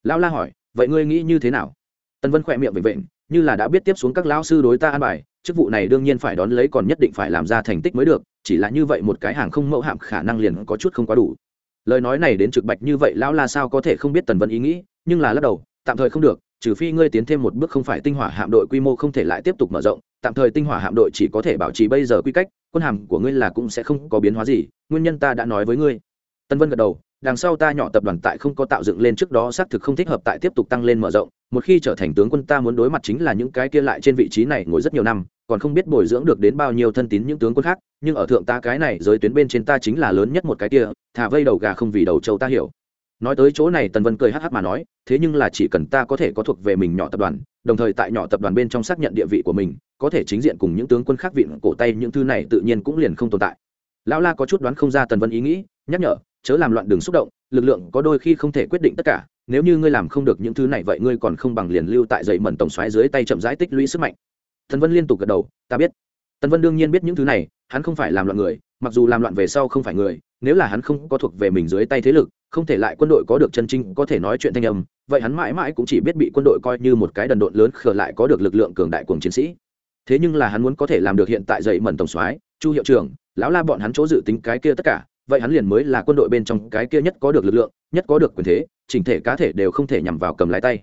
Lão la hỏi, vậy ngươi nghĩ như thế nào? Tân vân khỏe miệng vệnh vệnh như là đã biết tiếp xuống các lão sư đối ta an bài, chức vụ này đương nhiên phải đón lấy còn nhất định phải làm ra thành tích mới được, chỉ là như vậy một cái hàng không mẫu hạm khả năng liền có chút không quá đủ. Lời nói này đến trực bạch như vậy, lão la sao có thể không biết tần vân ý nghĩ, nhưng là lắc đầu, tạm thời không được, trừ phi ngươi tiến thêm một bước không phải tinh hỏa hạm đội quy mô không thể lại tiếp tục mở rộng, tạm thời tinh hỏa hạm đội chỉ có thể bảo trì bây giờ quy cách, quân hàm của ngươi là cũng sẽ không có biến hóa gì, nguyên nhân ta đã nói với ngươi. Tân vân gật đầu đằng sau ta nhỏ tập đoàn tại không có tạo dựng lên trước đó xác thực không thích hợp tại tiếp tục tăng lên mở rộng, một khi trở thành tướng quân ta muốn đối mặt chính là những cái kia lại trên vị trí này ngồi rất nhiều năm, còn không biết bồi dưỡng được đến bao nhiêu thân tín những tướng quân khác, nhưng ở thượng ta cái này giới tuyến bên trên ta chính là lớn nhất một cái kia, thả vây đầu gà không vì đầu châu ta hiểu. Nói tới chỗ này tần vân cười hh mà nói, thế nhưng là chỉ cần ta có thể có thuộc về mình nhỏ tập đoàn, đồng thời tại nhỏ tập đoàn bên trong xác nhận địa vị của mình, có thể chính diện cùng những tướng quân khác vịn cổ tay những thứ này tự nhiên cũng liền không tồn tại. Lão la có chút đoán không ra tần vân ý nghĩ, nhắc nhở chớ làm loạn đường xúc động, lực lượng có đôi khi không thể quyết định tất cả, nếu như ngươi làm không được những thứ này vậy ngươi còn không bằng liền lưu tại dậy mẩn tổng xoáy dưới tay chậm rãi tích lũy sức mạnh. Tần vân liên tục gật đầu, ta biết. Tần vân đương nhiên biết những thứ này, hắn không phải làm loạn người, mặc dù làm loạn về sau không phải người, nếu là hắn không có thuộc về mình dưới tay thế lực, không thể lại quân đội có được chân trinh có thể nói chuyện thanh âm, vậy hắn mãi mãi cũng chỉ biết bị quân đội coi như một cái đần độn lớn khờ lại có được lực lượng cường đại cuồng chiến sĩ. Thế nhưng là hắn muốn có thể làm được hiện tại dậy mẩn tổng soái, chu hiệu trưởng, lão la bọn hắn chỗ dự tính cái kia tất cả vậy hắn liền mới là quân đội bên trong cái kia nhất có được lực lượng, nhất có được quyền thế, chỉnh thể cá thể đều không thể nhằm vào cầm lái tay.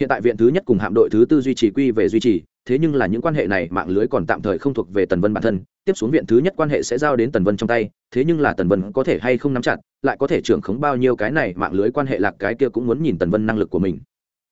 Hiện tại viện thứ nhất cùng hạm đội thứ tư duy trì quy về duy trì, thế nhưng là những quan hệ này mạng lưới còn tạm thời không thuộc về tần vân bản thân, tiếp xuống viện thứ nhất quan hệ sẽ giao đến tần vân trong tay, thế nhưng là tần vân có thể hay không nắm chặt, lại có thể trưởng khống bao nhiêu cái này mạng lưới quan hệ lạc cái kia cũng muốn nhìn tần vân năng lực của mình.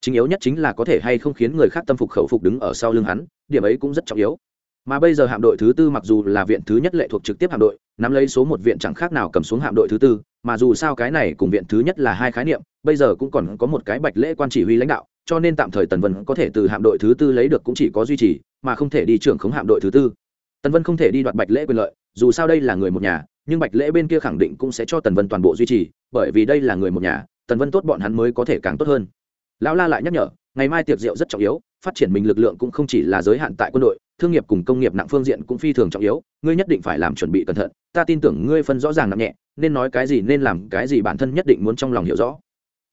Chính yếu nhất chính là có thể hay không khiến người khác tâm phục khẩu phục đứng ở sau lưng hắn, điểm ấy cũng rất trọng yếu mà bây giờ hạm đội thứ tư mặc dù là viện thứ nhất lệ thuộc trực tiếp hạm đội, nắm lấy số một viện chẳng khác nào cầm xuống hạm đội thứ tư, mà dù sao cái này cùng viện thứ nhất là hai khái niệm, bây giờ cũng còn có một cái bạch lễ quan chỉ huy lãnh đạo, cho nên tạm thời tần vân có thể từ hạm đội thứ tư lấy được cũng chỉ có duy trì, mà không thể đi trưởng khống hạm đội thứ tư. Tần vân không thể đi đoạt bạch lễ quyền lợi, dù sao đây là người một nhà, nhưng bạch lễ bên kia khẳng định cũng sẽ cho tần vân toàn bộ duy trì, bởi vì đây là người một nhà, tần vân tốt bọn hắn mới có thể càng tốt hơn. Lão la lại nhắc nhở ngày mai tiệc rượu rất trọng yếu, phát triển mình lực lượng cũng không chỉ là giới hạn tại quân đội, thương nghiệp cùng công nghiệp nặng phương diện cũng phi thường trọng yếu, ngươi nhất định phải làm chuẩn bị cẩn thận, ta tin tưởng ngươi phân rõ ràng nặng nhẹ, nên nói cái gì nên làm cái gì bản thân nhất định muốn trong lòng hiểu rõ.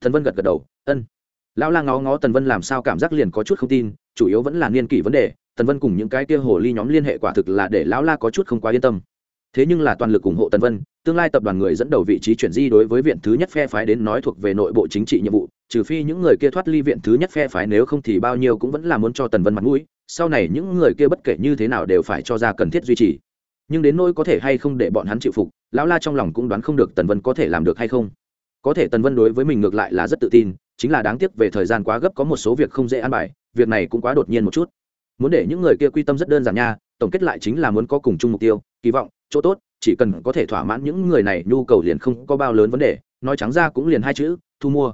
Thần vân gật gật đầu, ân. Lão la ngó ngó tần vân làm sao cảm giác liền có chút không tin, chủ yếu vẫn là niên kỷ vấn đề, tần vân cùng những cái kia hồ ly nhóm liên hệ quả thực là để lão la có chút không quá yên tâm. Thế nhưng là toàn lực ủng hộ tần vân tương lai tập đoàn người dẫn đầu vị trí chuyển di đối với viện thứ nhất phe phái đến nói thuộc về nội bộ chính trị nhiệm vụ, trừ phi những người kia thoát ly viện thứ nhất phe phái, nếu không thì bao nhiêu cũng vẫn là muốn cho tần vân mặt mũi, sau này những người kia bất kể như thế nào đều phải cho ra cần thiết duy trì. Nhưng đến nỗi có thể hay không để bọn hắn chịu phục, lão la trong lòng cũng đoán không được tần vân có thể làm được hay không. Có thể tần vân đối với mình ngược lại là rất tự tin, chính là đáng tiếc về thời gian quá gấp có một số việc không dễ an bài, việc này cũng quá đột nhiên một chút. Muốn để những người kia quy tâm rất đơn giản nha, tổng kết lại chính là muốn có cùng chung mục tiêu, kỳ vọng, chỗ tốt chỉ cần có thể thỏa mãn những người này, nhu cầu liền không có bao lớn vấn đề. Nói trắng ra cũng liền hai chữ, thu mua.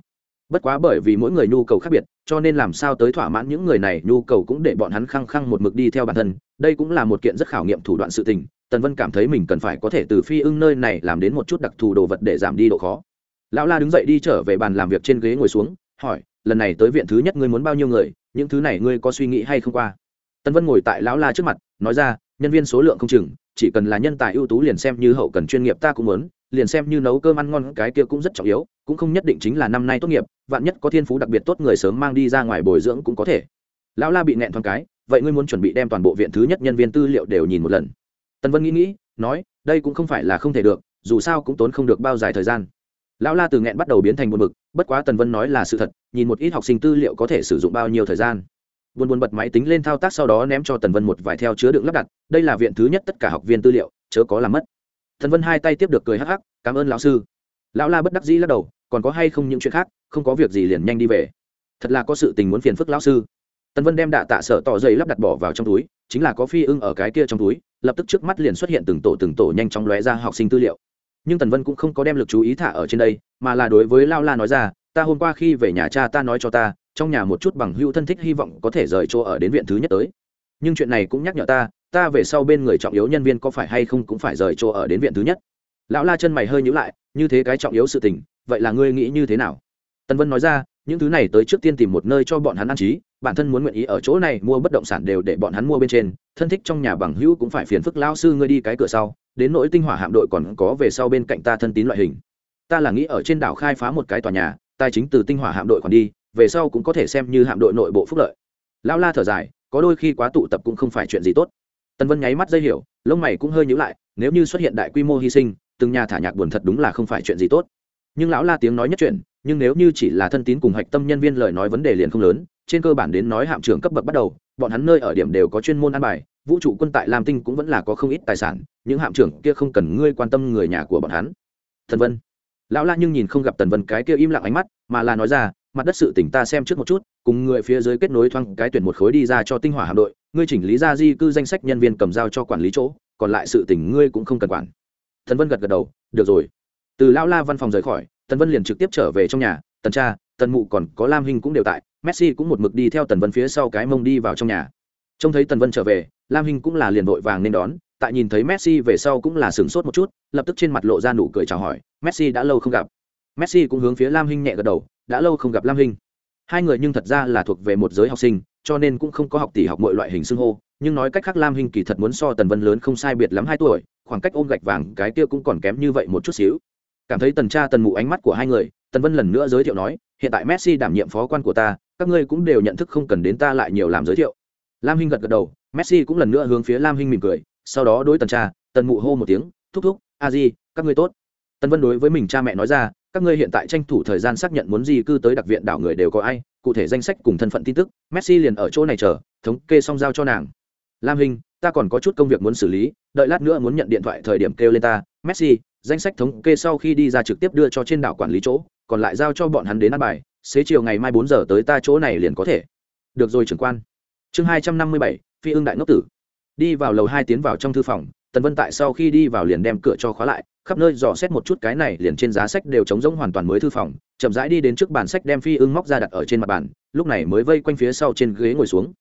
Bất quá bởi vì mỗi người nhu cầu khác biệt, cho nên làm sao tới thỏa mãn những người này, nhu cầu cũng để bọn hắn khăng khăng một mực đi theo bản thân. Đây cũng là một kiện rất khảo nghiệm thủ đoạn sự tình. Tần vân cảm thấy mình cần phải có thể từ phi ưng nơi này làm đến một chút đặc thù đồ vật để giảm đi độ khó. Lão la đứng dậy đi trở về bàn làm việc trên ghế ngồi xuống, hỏi, lần này tới viện thứ nhất ngươi muốn bao nhiêu người? Những thứ này ngươi có suy nghĩ hay không qua? Tần vân ngồi tại lão la trước mặt, nói ra, nhân viên số lượng không chừng chỉ cần là nhân tài ưu tú liền xem như hậu cần chuyên nghiệp ta cũng muốn, liền xem như nấu cơm ăn ngon cái kia cũng rất trọng yếu, cũng không nhất định chính là năm nay tốt nghiệp, vạn nhất có thiên phú đặc biệt tốt người sớm mang đi ra ngoài bồi dưỡng cũng có thể. Lão la bị nẹn thoáng cái, vậy ngươi muốn chuẩn bị đem toàn bộ viện thứ nhất nhân viên tư liệu đều nhìn một lần. Tần vân nghĩ nghĩ, nói, đây cũng không phải là không thể được, dù sao cũng tốn không được bao dài thời gian. Lão la từ nghẹn bắt đầu biến thành buồn bực, bất quá tần vân nói là sự thật, nhìn một ít học sinh tư liệu có thể sử dụng bao nhiêu thời gian buồn buồn bật máy tính lên thao tác sau đó ném cho tần vân một vài theo chứa đựng lắp đặt, đây là viện thứ nhất tất cả học viên tư liệu, chớ có làm mất. Tần vân hai tay tiếp được cười hắc hắc, cảm ơn lão sư. Lão la bất đắc dĩ lắc đầu, còn có hay không những chuyện khác, không có việc gì liền nhanh đi về. Thật là có sự tình muốn phiền phức lão sư. Tần vân đem đạ tạ sở tỏ dây lắp đặt bỏ vào trong túi, chính là có phi ưng ở cái kia trong túi, lập tức trước mắt liền xuất hiện từng tổ từng tổ nhanh chóng lóe ra học sinh tư liệu. Nhưng tần vân cũng không có đem lực chú ý thả ở trên đây, mà là đối với lao la nói ra, ta hôm qua khi về nhà cha ta nói cho ta trong nhà một chút bằng hữu thân thích hy vọng có thể rời chỗ ở đến viện thứ nhất tới. Nhưng chuyện này cũng nhắc nhở ta ta về sau bên người trọng yếu nhân viên có phải hay không cũng phải rời chỗ ở đến viện thứ nhất. Lão la chân mày hơi nhữ lại, như thế cái trọng yếu sự tình, vậy là ngươi nghĩ như thế nào? Tân vân nói ra, những thứ này tới trước tiên tìm một nơi cho bọn hắn ăn trí, bản thân muốn nguyện ý ở chỗ này mua bất động sản đều để bọn hắn mua bên trên, thân thích trong nhà bằng hữu cũng phải phiền phức lao sư ngươi đi cái cửa sau, đến nỗi tinh hỏa hạm đội còn có về sau bên cạnh ta thân tín loại hình. Ta là nghĩ ở trên đảo khai phá một cái tòa nhà, tài chính từ tinh hỏa hạm đội còn đi về sau cũng có thể xem như hạm đội nội bộ phúc lợi. Lão la thở dài, có đôi khi quá tụ tập cũng không phải chuyện gì tốt. Tần vân nháy mắt dây hiểu, lông mày cũng hơi nhíu lại, nếu như xuất hiện đại quy mô hy sinh, từng nhà thả nhạc buồn thật đúng là không phải chuyện gì tốt. Nhưng lão la tiếng nói nhất chuyện, nhưng nếu như chỉ là thân tín cùng hạch tâm nhân viên lời nói vấn đề liền không lớn, trên cơ bản đến nói hạm trưởng cấp bậc bắt đầu, bọn hắn nơi ở điểm đều có chuyên môn an bài, vũ trụ quân tại lam tinh cũng vẫn là có không ít tài sản, những hạm trưởng kia không cần ngươi quan tâm người nhà của bọn hắn. Thần vân. Lão la nhưng nhìn không gặp tần vân cái kia im lặng ánh mắt, mà là nói ra mặt đất sự tỉnh ta xem trước một chút, cùng người phía dưới kết nối thoáng cái tuyển một khối đi ra cho tinh hỏa hạm đội, ngươi chỉnh lý ra di cư danh sách nhân viên cầm dao cho quản lý chỗ, còn lại sự tỉnh ngươi cũng không cần quản. Thần vân gật gật đầu, được rồi. Từ lão la văn phòng rời khỏi, tần vân liền trực tiếp trở về trong nhà, tần cha, tần mụ còn có lam hình cũng đều tại, messi cũng một mực đi theo tần vân phía sau cái mông đi vào trong nhà. Trông thấy tần vân trở về, lam hình cũng là liền vội vàng nên đón, tại nhìn thấy messi về sau cũng là sửng sốt một chút, lập tức trên mặt lộ ra nụ cười chào hỏi, messi đã lâu không gặp. Messi cũng hướng phía lam hình nhẹ gật đầu đã lâu không gặp lam hinh. Hai người nhưng thật ra là thuộc về một giới học sinh, cho nên cũng không có học tỷ học mọi loại hình xưng hô, nhưng nói cách khác lam hinh kỳ thật muốn so tần vân lớn không sai biệt lắm hai tuổi, khoảng cách ôm gạch vàng cái kia cũng còn kém như vậy một chút xíu. Cảm thấy tần cha tần mụ ánh mắt của hai người, tần vân lần nữa giới thiệu nói, hiện tại messi đảm nhiệm phó quan của ta, các ngươi cũng đều nhận thức không cần đến ta lại nhiều làm giới thiệu. Lam hinh gật gật đầu, messi cũng lần nữa hướng phía lam hinh mỉm cười, sau đó đối tần cha, tần mụ hô một tiếng, thúc thúc, a di, các ngươi tốt. Tân vân đối với mình cha mẹ nói ra, các ngươi hiện tại tranh thủ thời gian xác nhận muốn di cư tới đặc viện đảo người đều có ai, cụ thể danh sách cùng thân phận tin tức, messi liền ở chỗ này chờ, thống kê xong giao cho nàng. Lam hình ta còn có chút công việc muốn xử lý, đợi lát nữa muốn nhận điện thoại thời điểm kêu lên ta, messi, danh sách thống kê sau khi đi ra trực tiếp đưa cho trên đảo quản lý chỗ, còn lại giao cho bọn hắn đến ăn bài, xế chiều ngày mai bốn giờ tới ta chỗ này liền có thể. Được rồi trưởng quan. Chương hai trăm năm mươi bảy, phi ưng đại ngốc tử. Đi vào lầu hai tiến vào trong thư phòng tần vân tại sau khi đi vào liền đem cửa cho khóa lại, khắp nơi dò xét một chút cái này liền trên giá sách đều trống rỗng hoàn toàn mới thư phòng, chậm rãi đi đến trước bàn sách đem phi ưng móc ra đặt ở trên mặt bàn, lúc này mới vây quanh phía sau trên ghế ngồi xuống.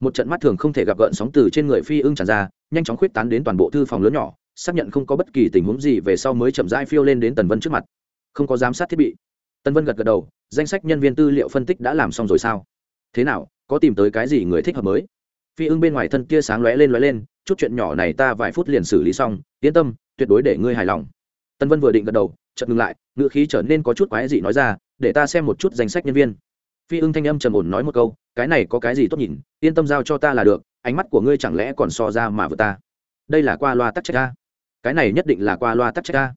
Một trận mắt thường không thể gặp gợn sóng từ trên người phi ưng tràn ra, nhanh chóng khuyết tán đến toàn bộ thư phòng lớn nhỏ, xác nhận không có bất kỳ tình huống gì về sau mới chậm rãi phiêu lên đến tần vân trước mặt. Không có giám sát thiết bị. Tần vân gật gật đầu, danh sách nhân viên tư liệu phân tích đã làm xong rồi sao? Thế nào, có tìm tới cái gì người thích hợp mới? Phi ưng bên ngoài thân kia sáng lóe lên lóe lên chút chuyện nhỏ này ta vài phút liền xử lý xong yên tâm tuyệt đối để ngươi hài lòng. Tân vân vừa định gật đầu chợt ngừng lại ngữ khí trở nên có chút quái dị nói ra để ta xem một chút danh sách nhân viên. Phi ưng thanh âm trầm ổn nói một câu cái này có cái gì tốt nhìn yên tâm giao cho ta là được ánh mắt của ngươi chẳng lẽ còn so ra mà vừa ta. Đây là qua loa tắc trách ta, cái này nhất định là qua loa tắc trách ta.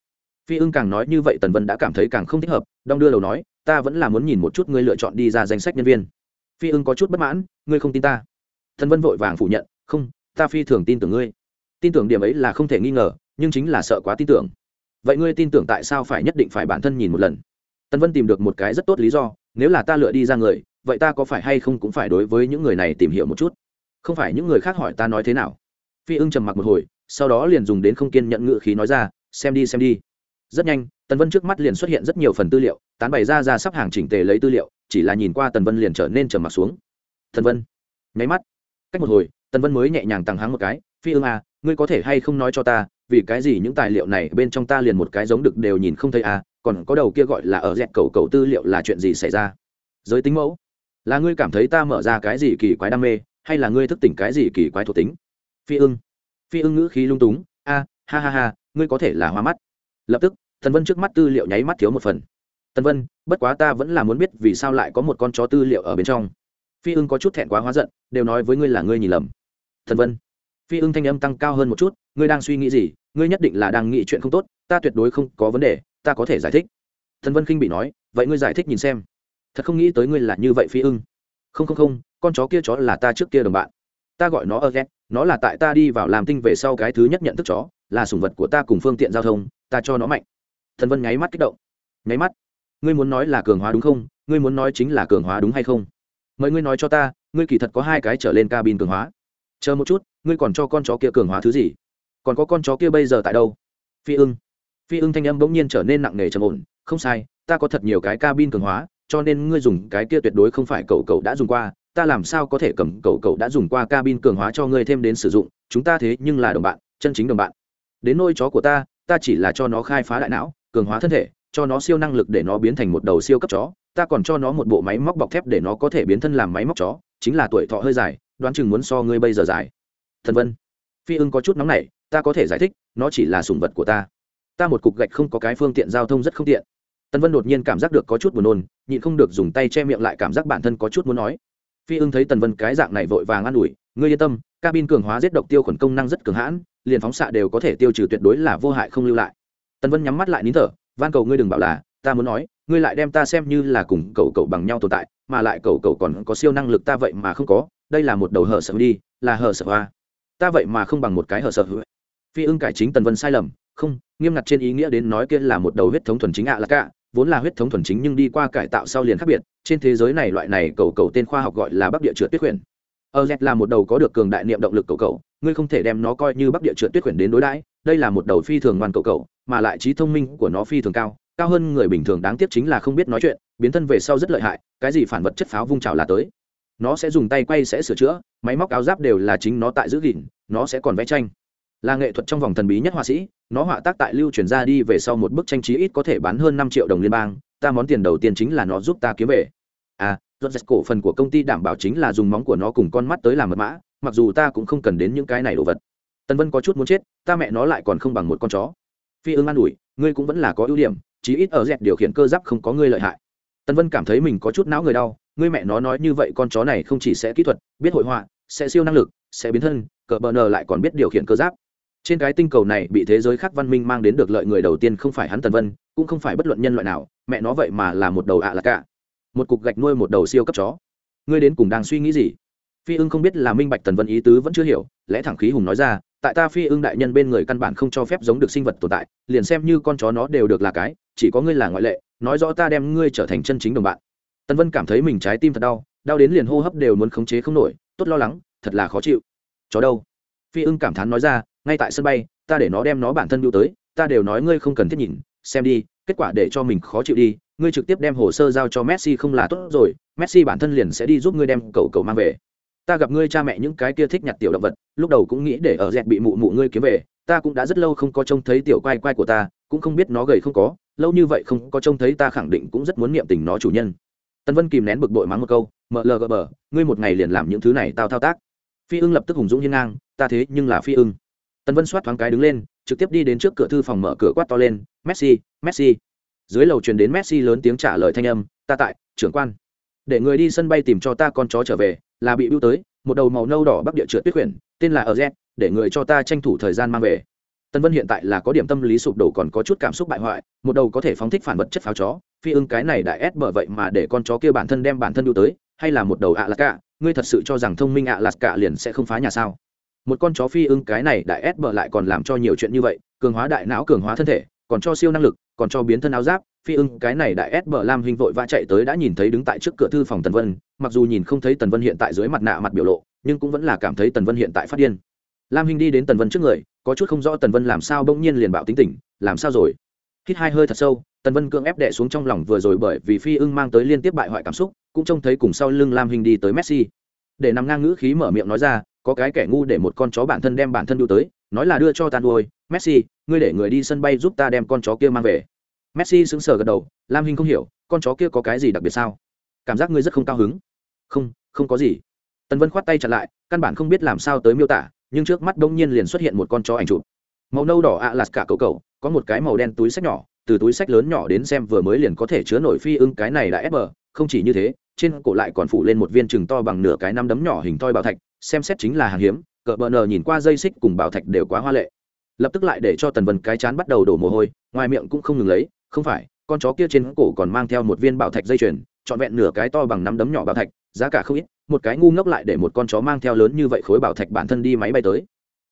phi ưng càng nói như vậy tần vân đã cảm thấy càng không thích hợp đong đưa đầu nói ta vẫn là muốn nhìn một chút ngươi lựa chọn đi ra danh sách nhân viên. Phi ưng có chút bất mãn ngươi không tin ta thần vân vội vàng phủ nhận, không, ta phi thường tin tưởng ngươi. Tin tưởng điểm ấy là không thể nghi ngờ, nhưng chính là sợ quá tin tưởng. Vậy ngươi tin tưởng tại sao phải nhất định phải bản thân nhìn một lần? Tân vân tìm được một cái rất tốt lý do, nếu là ta lựa đi ra người, vậy ta có phải hay không cũng phải đối với những người này tìm hiểu một chút? Không phải những người khác hỏi ta nói thế nào? Phi ưng trầm mặc một hồi, sau đó liền dùng đến không kiên nhận ngự khí nói ra, xem đi xem đi. Rất nhanh, tần vân trước mắt liền xuất hiện rất nhiều phần tư liệu, tán bày ra ra sắp hàng chỉnh tề lấy tư liệu, chỉ là nhìn qua tần vân liền trở nên trầm mặc xuống. Thần vân. Nháy mắt cách một hồi, tần vân mới nhẹ nhàng tằng hắng một cái, phi ưng à ngươi có thể hay không nói cho ta, vì cái gì những tài liệu này bên trong ta liền một cái giống đực đều nhìn không thấy à còn có đầu kia gọi là ở dẹt cầu cầu tư liệu là chuyện gì xảy ra? Giới tính mẫu. Là ngươi cảm thấy ta mở ra cái gì kỳ quái đam mê, hay là ngươi thức tỉnh cái gì kỳ quái thuộc tính? Phi ưng. Phi ưng ngữ khí lung túng, a, ha ha ha, ngươi có thể là hoa mắt. Lập tức, tần vân trước mắt tư liệu nháy mắt thiếu một phần. Tần vân, bất quá ta vẫn là muốn biết vì sao lại có một con chó tư liệu ở bên trong phi ưng có chút thẹn quá hóa giận, đều nói với ngươi là ngươi nhìn lầm. Thần vân, phi ưng thanh âm tăng cao hơn một chút, ngươi đang suy nghĩ gì? Ngươi nhất định là đang nghĩ chuyện không tốt, ta tuyệt đối không có vấn đề, ta có thể giải thích. Thần vân khinh bị nói, vậy ngươi giải thích nhìn xem. Thật không nghĩ tới ngươi là như vậy phi ưng. Không không không, con chó kia chó là ta trước kia đồng bạn. Ta gọi nó ơ ghét nó là tại ta đi vào làm tinh về sau cái thứ nhất nhận thức chó, là sủng vật của ta cùng phương tiện giao thông, ta cho nó mạnh. Thần vân nháy mắt kích động. Nháy mắt. Ngươi muốn nói là cường hóa đúng không? Ngươi muốn nói chính là cường hóa đúng hay không? Mời ngươi nói cho ta, ngươi kỳ thật có hai cái trở lên cabin cường hóa. Chờ một chút, ngươi còn cho con chó kia cường hóa thứ gì? Còn có con chó kia bây giờ tại đâu? Phi ưng. Phi ưng thanh âm bỗng nhiên trở nên nặng nề trầm ổn, không sai, ta có thật nhiều cái cabin cường hóa, cho nên ngươi dùng cái kia tuyệt đối không phải cậu cậu đã dùng qua, ta làm sao có thể cầm cậu cậu đã dùng qua cabin cường hóa cho ngươi thêm đến sử dụng, chúng ta thế nhưng là đồng bạn, chân chính đồng bạn. Đến nôi chó của ta ta chỉ là cho nó khai phá đại não, cường hóa thân thể, cho nó siêu năng lực để nó biến thành một đầu siêu cấp chó ta còn cho nó một bộ máy móc bọc thép để nó có thể biến thân làm máy móc chó, chính là tuổi thọ hơi dài, đoán chừng muốn so ngươi bây giờ dài. Thần vân, phi ưng có chút nóng này ta có thể giải thích, nó chỉ là sùng vật của ta. Ta một cục gạch không có cái phương tiện giao thông rất không tiện. Tân vân đột nhiên cảm giác được có chút buồn nôn, nhịn không được dùng tay che miệng lại cảm giác bản thân có chút muốn nói. Phi ưng thấy tần vân cái dạng này vội vàng an ủi, ngươi yên tâm, cabin cường hóa giết độc tiêu khuẩn công năng rất cường hãn, liền phóng xạ đều có thể tiêu trừ tuyệt đối là vô hại không lưu lại. Tần vân nhắm mắt lại nín thở, van cầu ngươi đừng bảo là ta muốn nói, ngươi lại đem ta xem như là cùng cậu cậu bằng nhau tồn tại, mà lại cậu cậu còn có siêu năng lực ta vậy mà không có, đây là một đầu hở sợ đi, là hở sợ hoa. Ta vậy mà không bằng một cái hở sợ hữu. Phi ưng cải chính tần vân sai lầm, không, nghiêm ngặt trên ý nghĩa đến nói kia là một đầu huyết thống thuần chính ạ là cả, vốn là huyết thống thuần chính nhưng đi qua cải tạo sau liền khác biệt, trên thế giới này loại này cầu cầu tên khoa học gọi là bắc địa trượt tuyết quyển ơ ờ, z là một đầu có được cường đại niệm động lực cầu cầu ngươi không thể đem nó coi như bắc địa trượt tuyết quyển đến đối đãi, đây là một đầu phi thường ngoan cầu cầu mà lại trí thông minh của nó phi thường cao cao hơn người bình thường đáng tiếc chính là không biết nói chuyện, biến thân về sau rất lợi hại, cái gì phản vật chất pháo vung trào là tới. Nó sẽ dùng tay quay sẽ sửa chữa, máy móc áo giáp đều là chính nó tại giữ gìn, nó sẽ còn vẽ tranh. Là nghệ thuật trong vòng thần bí nhất họa sĩ, nó họa tác tại lưu truyền ra đi về sau một bức tranh trí ít có thể bán hơn năm triệu đồng liên bang, ta món tiền đầu tiên chính là nó giúp ta kiếm về. À rốt cổ phần của công ty đảm bảo chính là dùng móng của nó cùng con mắt tới làm mật mã, mặc dù ta cũng không cần đến những cái này đồ vật. Tân vân có chút muốn chết, ta mẹ nó lại còn không bằng một con chó. Phi ưng an ủi, ngươi cũng vẫn là có ưu điểm chí ít ở dẹt điều khiển cơ giáp không có ngươi lợi hại. Tân vân cảm thấy mình có chút não người đau, ngươi mẹ nó nói như vậy con chó này không chỉ sẽ kỹ thuật, biết hội họa, sẽ siêu năng lực, sẽ biến thân cờ bờ nờ lại còn biết điều khiển cơ giáp. Trên cái tinh cầu này bị thế giới khác văn minh mang đến được lợi người đầu tiên không phải hắn tần vân, cũng không phải bất luận nhân loại nào, mẹ nó vậy mà là một đầu ạ là cả. Một cục gạch nuôi một đầu siêu cấp chó. Ngươi đến cùng đang suy nghĩ gì? Phi ưng không biết là minh bạch tần vân ý tứ vẫn chưa hiểu, lẽ thẳng khí hùng nói ra, tại ta phi ưng đại nhân bên người căn bản không cho phép giống được sinh vật tồn tại, liền xem như con chó nó đều được là cái chỉ có ngươi là ngoại lệ, nói rõ ta đem ngươi trở thành chân chính đồng bạn. Tần vân cảm thấy mình trái tim thật đau đau đến liền hô hấp đều muốn khống chế không nổi, tốt lo lắng, thật là khó chịu. Chó đâu? Phi ưng cảm thán nói ra, ngay tại sân bay, ta để nó đem nó bản thân đưa tới, ta đều nói ngươi không cần thiết nhìn, xem đi, kết quả để cho mình khó chịu đi, ngươi trực tiếp đem hồ sơ giao cho messi không là tốt rồi, messi bản thân liền sẽ đi giúp ngươi đem cậu cậu mang về. Ta gặp ngươi cha mẹ những cái kia thích nhặt tiểu động vật, lúc đầu cũng nghĩ để ở dẹt bị mụ mụ ngươi kiếm về, ta cũng đã rất lâu không có trông thấy tiểu quai quai của ta, cũng không biết nó gầy không có lâu như vậy không có trông thấy ta khẳng định cũng rất muốn niệm tình nó chủ nhân. Tân vân kìm nén bực bội mắng một câu mlgb ngươi một ngày liền làm những thứ này tao thao tác. Phi ưng lập tức hùng dũng hiên ngang, ta thế nhưng là phi ưng. Tân vân soát thoáng cái đứng lên, trực tiếp đi đến trước cửa thư phòng mở cửa quát to lên, messi messi. Dưới lầu truyền đến messi lớn tiếng trả lời thanh âm, ta tại, trưởng quan. Để người đi sân bay tìm cho ta con chó trở về, là bị bưu tới, một đầu màu nâu đỏ bắc địa trượt tuyết quyển, tên là ở z để người cho ta tranh thủ thời gian mang về tân vân hiện tại là có điểm tâm lý sụp đổ còn có chút cảm xúc bại hoại, một đầu có thể phóng thích phản vật chất pháo chó, phi ưng cái này đại ép bởi vậy mà để con chó kia bản thân đem bản thân đưa tới, hay là một đầu ạ lạc cả, ngươi thật sự cho rằng thông minh ạ lạc cả liền sẽ không phá nhà sao? Một con chó phi ưng cái này đại ép bở lại còn làm cho nhiều chuyện như vậy, cường hóa đại não, cường hóa thân thể, còn cho siêu năng lực, còn cho biến thân áo giáp, phi ưng cái này đại ép bờ lam hình vội vã chạy tới đã nhìn thấy đứng tại trước cửa thư phòng tần vân, mặc dù nhìn không thấy tần vân hiện tại dưới mặt nạ mặt biểu lộ, nhưng cũng vẫn là cảm thấy tần vân hiện tại phát điên lam hình đi đến tần vân trước người, có chút không rõ tần vân làm sao bỗng nhiên liền bạo tính tỉnh, làm sao rồi? Hít hai hơi thật sâu, tần vân cưỡng ép đệ xuống trong lòng vừa rồi bởi vì phi ưng mang tới liên tiếp bại hoại cảm xúc, cũng trông thấy cùng sau lưng lam hình đi tới messi. Để nằm ngang ngữ khí mở miệng nói ra, có cái kẻ ngu để một con chó bản thân đem bản thân đưa tới, nói là đưa cho ta nuôi, messi, ngươi để người đi sân bay giúp ta đem con chó kia mang về. Messi sững sờ gật đầu, lam hinh không hiểu, con chó kia có cái gì đặc biệt sao? Cảm giác ngươi rất không cao hứng. Không không có gì. Tần vân khoát tay chặt lại, căn bản không biết làm sao tới miêu tả nhưng trước mắt đông nhiên liền xuất hiện một con chó ảnh chụp. Màu nâu đỏ ạ lạt cả cầu cầu có một cái màu đen túi sách nhỏ, từ túi sách lớn nhỏ đến xem vừa mới liền có thể chứa nổi phi ưng, cái này đã ép bờ, không chỉ như thế, trên cổ lại còn phủ lên một viên chừng to bằng nửa cái năm đấm nhỏ hình toi bảo thạch, xem xét chính là hàng hiếm, cỡ bờ nờ nhìn qua dây xích cùng bảo thạch đều quá hoa lệ. Lập tức lại để cho tần vân cái chán bắt đầu đổ mồ hôi, ngoài miệng cũng không ngừng lấy, không phải, con chó kia trên cổ còn mang theo một viên bảo thạch dây chuyền, trọn vẹn nửa cái to bằng năm đấm nhỏ bảo thạch, giá cả không ít một cái ngu ngốc lại để một con chó mang theo lớn như vậy khối bảo thạch bản thân đi máy bay tới.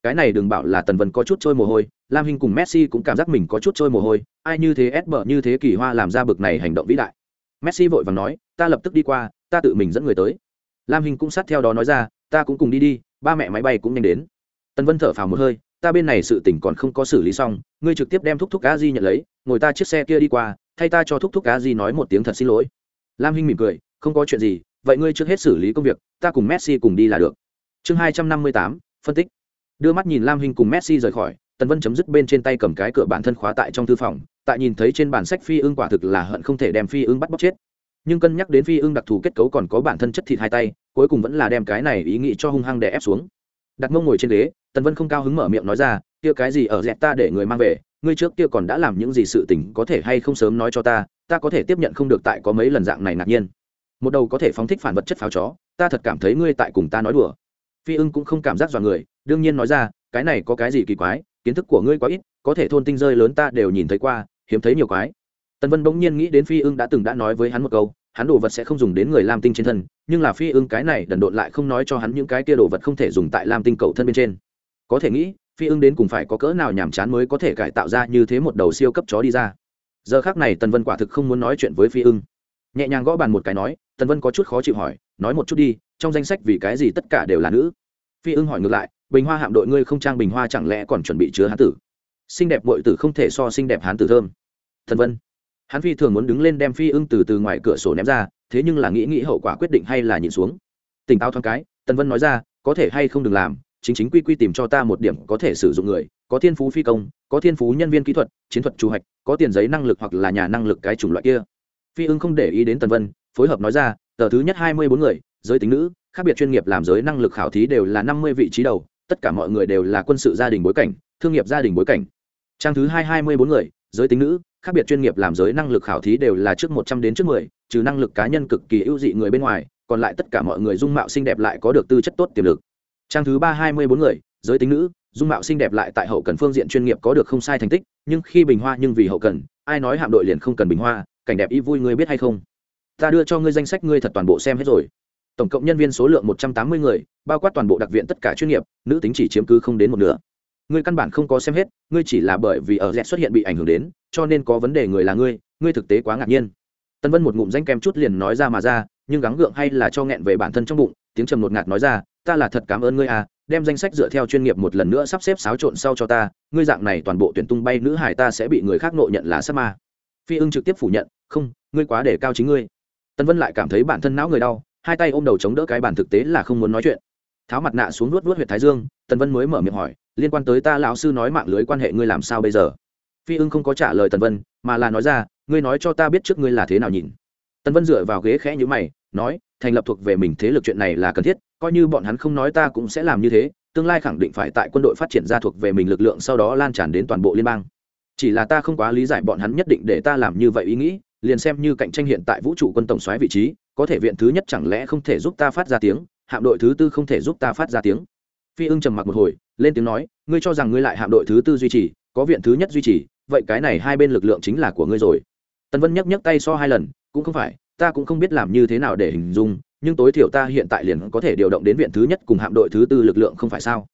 Cái này đừng bảo là tần vân có chút trôi mồ hôi, lam hình cùng messi cũng cảm giác mình có chút trôi mồ hôi, ai như thế ép bờ như thế kỳ hoa làm ra bực này hành động vĩ đại. Messi vội vàng nói, ta lập tức đi qua, ta tự mình dẫn người tới. Lam hình cũng sát theo đó nói ra, ta cũng cùng đi đi, ba mẹ máy bay cũng nhanh đến. Tần vân thở phào một hơi, ta bên này sự tỉnh còn không có xử lý xong, ngươi trực tiếp đem thúc thúc cá di nhận lấy, ngồi ta chiếc xe kia đi qua, thay ta cho thúc thúc cá di nói một tiếng thật xin lỗi. Lam hinh mỉm cười, không có chuyện gì vậy ngươi trước hết xử lý công việc, ta cùng messi cùng đi là được. Chương hai trăm năm mươi tám, phân tích. Đưa mắt nhìn lam hinh cùng messi rời khỏi, tần vân chấm dứt bên trên tay cầm cái cửa bản thân khóa tại trong thư phòng, tại nhìn thấy trên bản sách phi ưng quả thực là hận không thể đem phi ưng bắt bóc chết. Nhưng cân nhắc đến phi ưng đặc thù kết cấu còn có bản thân chất thịt hai tay, cuối cùng vẫn là đem cái này ý nghĩ cho hung hăng đè ép xuống. Đặt mông ngồi trên ghế, tần vân không cao hứng mở miệng nói ra, kia cái gì ở dẹp ta để người mang về, ngươi trước kia còn đã làm những gì sự tình có thể hay không sớm nói cho ta ta có thể tiếp nhận không được tại có mấy lần dạng này ngạc nhiên một đầu có thể phóng thích phản vật chất pháo chó, ta thật cảm thấy ngươi tại cùng ta nói đùa. Phi ưng cũng không cảm giác dọa người, đương nhiên nói ra, cái này có cái gì kỳ quái, kiến thức của ngươi quá ít, có thể thôn tinh rơi lớn ta đều nhìn thấy qua, hiếm thấy nhiều quái. Tần vân bỗng nhiên nghĩ đến phi ưng đã từng đã nói với hắn một câu, hắn đồ vật sẽ không dùng đến người lam tinh trên thân, nhưng là phi ưng cái này đần độn lại không nói cho hắn những cái kia đồ vật không thể dùng tại lam tinh cầu thân bên trên. Có thể nghĩ, phi ưng đến cùng phải có cỡ nào nhàm chán mới có thể cải tạo ra như thế một đầu siêu cấp chó đi ra. Giờ khác này tần vân quả thực không muốn nói chuyện với phi ưng nhẹ nhàng gõ bàn một cái nói, tần vân có chút khó chịu hỏi, nói một chút đi, trong danh sách vì cái gì tất cả đều là nữ? Phi ưng hỏi ngược lại, bình hoa hạm đội ngươi không trang bình hoa chẳng lẽ còn chuẩn bị chứa hán tử? Xinh đẹp bội tử không thể so xinh đẹp hán tử thơm. Thần vân, hắn phi thường muốn đứng lên đem phi ưng từ từ ngoài cửa sổ ném ra, thế nhưng là nghĩ nghĩ hậu quả quyết định hay là nhìn xuống. Tỉnh táo thoáng cái, tần vân nói ra, có thể hay không đừng làm, chính chính quy quy tìm cho ta một điểm có thể sử dụng người, có thiên phú phi công, có thiên phú nhân viên kỹ thuật, chiến thuật chủ hạch có tiền giấy năng lực hoặc là nhà năng lực cái chủng loại kia phi ưng không để ý đến tần vân, phối hợp nói ra, tờ thứ nhất hai mươi bốn người, giới tính nữ, khác biệt chuyên nghiệp làm giới năng lực khảo thí đều là năm mươi vị trí đầu, tất cả mọi người đều là quân sự gia đình bối cảnh, thương nghiệp gia đình bối cảnh. Trang thứ hai hai mươi bốn người, giới tính nữ, khác biệt chuyên nghiệp làm giới năng lực khảo thí đều là trước một trăm đến trước mười, trừ năng lực cá nhân cực kỳ ưu dị người bên ngoài, còn lại tất cả mọi người dung mạo xinh đẹp lại có được tư chất tốt tiềm lực. Trang thứ ba hai mươi bốn người, giới tính nữ, dung mạo xinh đẹp lại tại hậu cần phương diện chuyên nghiệp có được không sai thành tích, nhưng khi bình hoa nhưng vì hậu cần, ai nói hạm đội liền không cần bình hoa cảnh đẹp y vui ngươi biết hay không? Ta đưa cho ngươi danh sách ngươi thật toàn bộ xem hết rồi. Tổng cộng nhân viên số lượng một trăm tám mươi người, bao quát toàn bộ đặc viện tất cả chuyên nghiệp, nữ tính chỉ chiếm cứ không đến một nửa. Ngươi căn bản không có xem hết, ngươi chỉ là bởi vì ở rẽ xuất hiện bị ảnh hưởng đến, cho nên có vấn đề người là ngươi ngươi thực tế quá ngạc nhiên. Tân vân một ngụm danh kem chút liền nói ra mà ra, nhưng gắng gượng hay là cho nghẹn về bản thân trong bụng, tiếng trầm ngột ngạt nói ra, ta là thật cảm ơn ngươi à đem danh sách dựa theo chuyên nghiệp một lần nữa sắp xếp xáo trộn sau cho ta, ngươi dạng này toàn bộ tuyển tung bay nữ hải ta sẽ bị người khác nộ nhận là sát ma. Phi ưng trực tiếp phủ nhận không, ngươi quá để cao chính ngươi. Tân vân lại cảm thấy bản thân não người đau, hai tay ôm đầu chống đỡ cái bản thực tế là không muốn nói chuyện. Tháo mặt nạ xuống nuốt nuốt huyện thái dương Tân vân mới mở miệng hỏi, liên quan tới ta lão sư nói mạng lưới quan hệ ngươi làm sao bây giờ? Phi ưng không có trả lời tần vân, mà là nói ra, ngươi nói cho ta biết trước ngươi là thế nào nhìn. Tần vân dựa vào ghế khẽ nhữ mày, nói, thành lập thuộc về mình thế lực chuyện này là cần thiết, coi như bọn hắn không nói ta cũng sẽ làm như thế, tương lai khẳng định phải tại quân đội phát triển ra thuộc về mình lực lượng sau đó lan tràn đến toàn bộ liên bang. Chỉ là ta không quá lý giải bọn hắn nhất định để ta làm như vậy ý nghĩ liền xem như cạnh tranh hiện tại vũ trụ quân tổng xoáy vị trí, có thể viện thứ nhất chẳng lẽ không thể giúp ta phát ra tiếng, hạm đội thứ tư không thể giúp ta phát ra tiếng. Phi ưng trầm mặc một hồi, lên tiếng nói, ngươi cho rằng ngươi lại hạm đội thứ tư duy trì, có viện thứ nhất duy trì, vậy cái này hai bên lực lượng chính là của ngươi rồi. Tần vân nhấc nhấc tay so hai lần, cũng không phải, ta cũng không biết làm như thế nào để hình dung, nhưng tối thiểu ta hiện tại liền có thể điều động đến viện thứ nhất cùng hạm đội thứ tư lực lượng không phải sao?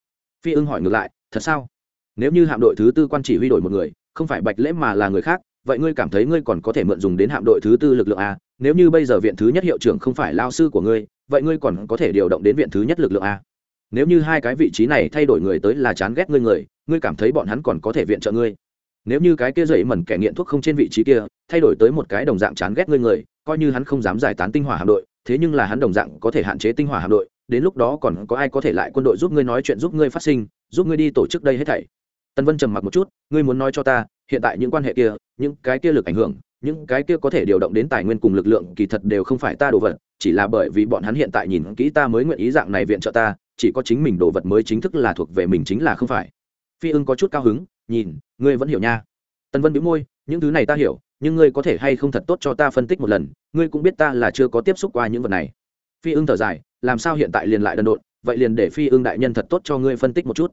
Phi ưng hỏi ngược lại, thật sao? Nếu như hạm đội thứ tư quan chỉ huy đổi một người, không phải bạch lễ mà là người khác vậy ngươi cảm thấy ngươi còn có thể mượn dùng đến hạm đội thứ tư lực lượng a, nếu như bây giờ viện thứ nhất hiệu trưởng không phải lao sư của ngươi, vậy ngươi còn có thể điều động đến viện thứ nhất lực lượng a. Nếu như hai cái vị trí này thay đổi người tới là chán ghét ngươi người, ngươi cảm thấy bọn hắn còn có thể viện trợ ngươi. Nếu như cái kia dậy mẩn kẻ nghiện thuốc không trên vị trí kia, thay đổi tới một cái đồng dạng chán ghét ngươi người, coi như hắn không dám giải tán tinh hỏa hạm đội, thế nhưng là hắn đồng dạng có thể hạn chế tinh hỏa hạm đội, đến lúc đó còn có ai có thể lại quân đội giúp ngươi nói chuyện giúp ngươi phát sinh, giúp ngươi đi tổ chức đây hết thảy. Tân vân trầm mặc một chút, ngươi muốn nói cho ta hiện tại những quan hệ kia, những cái kia lực ảnh hưởng, những cái kia có thể điều động đến tài nguyên cùng lực lượng kỳ thật đều không phải ta đồ vật, chỉ là bởi vì bọn hắn hiện tại nhìn kỹ ta mới nguyện ý dạng này viện trợ ta, chỉ có chính mình đồ vật mới chính thức là thuộc về mình chính là không phải. Phi ưng có chút cao hứng, nhìn, ngươi vẫn hiểu nha. Tân vân bị môi, những thứ này ta hiểu, nhưng ngươi có thể hay không thật tốt cho ta phân tích một lần, ngươi cũng biết ta là chưa có tiếp xúc qua những vật này. Phi ưng thở dài, làm sao hiện tại liền lại đần độn, vậy liền để phi ưng đại nhân thật tốt cho ngươi phân tích một chút.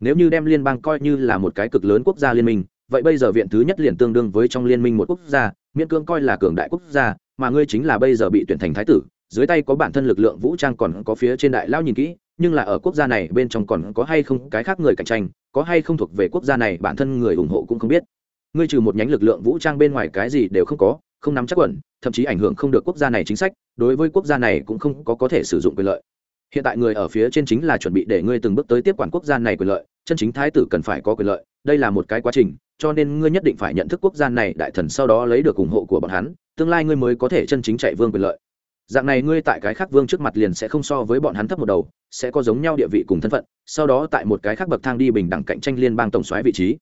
Nếu như đem liên bang coi như là một cái cực lớn quốc gia liên minh vậy bây giờ viện thứ nhất liền tương đương với trong liên minh một quốc gia, miễn cưỡng coi là cường đại quốc gia, mà ngươi chính là bây giờ bị tuyển thành thái tử, dưới tay có bản thân lực lượng vũ trang còn có phía trên đại lao nhìn kỹ, nhưng là ở quốc gia này bên trong còn có hay không cái khác người cạnh tranh, có hay không thuộc về quốc gia này bản thân người ủng hộ cũng không biết. Ngươi trừ một nhánh lực lượng vũ trang bên ngoài cái gì đều không có, không nắm chắc quẩn thậm chí ảnh hưởng không được quốc gia này chính sách, đối với quốc gia này cũng không có có thể sử dụng quyền lợi. Hiện tại người ở phía trên chính là chuẩn bị để ngươi từng bước tới tiếp quản quốc gia này quyền lợi chân chính thái tử cần phải có quyền lợi, đây là một cái quá trình, cho nên ngươi nhất định phải nhận thức quốc gia này, đại thần sau đó lấy được ủng hộ của bọn hắn, tương lai ngươi mới có thể chân chính chạy vương quyền lợi. Dạng này ngươi tại cái khác vương trước mặt liền sẽ không so với bọn hắn thấp một đầu, sẽ có giống nhau địa vị cùng thân phận, sau đó tại một cái khác bậc thang đi bình đẳng cạnh tranh liên bang tổng soái vị trí.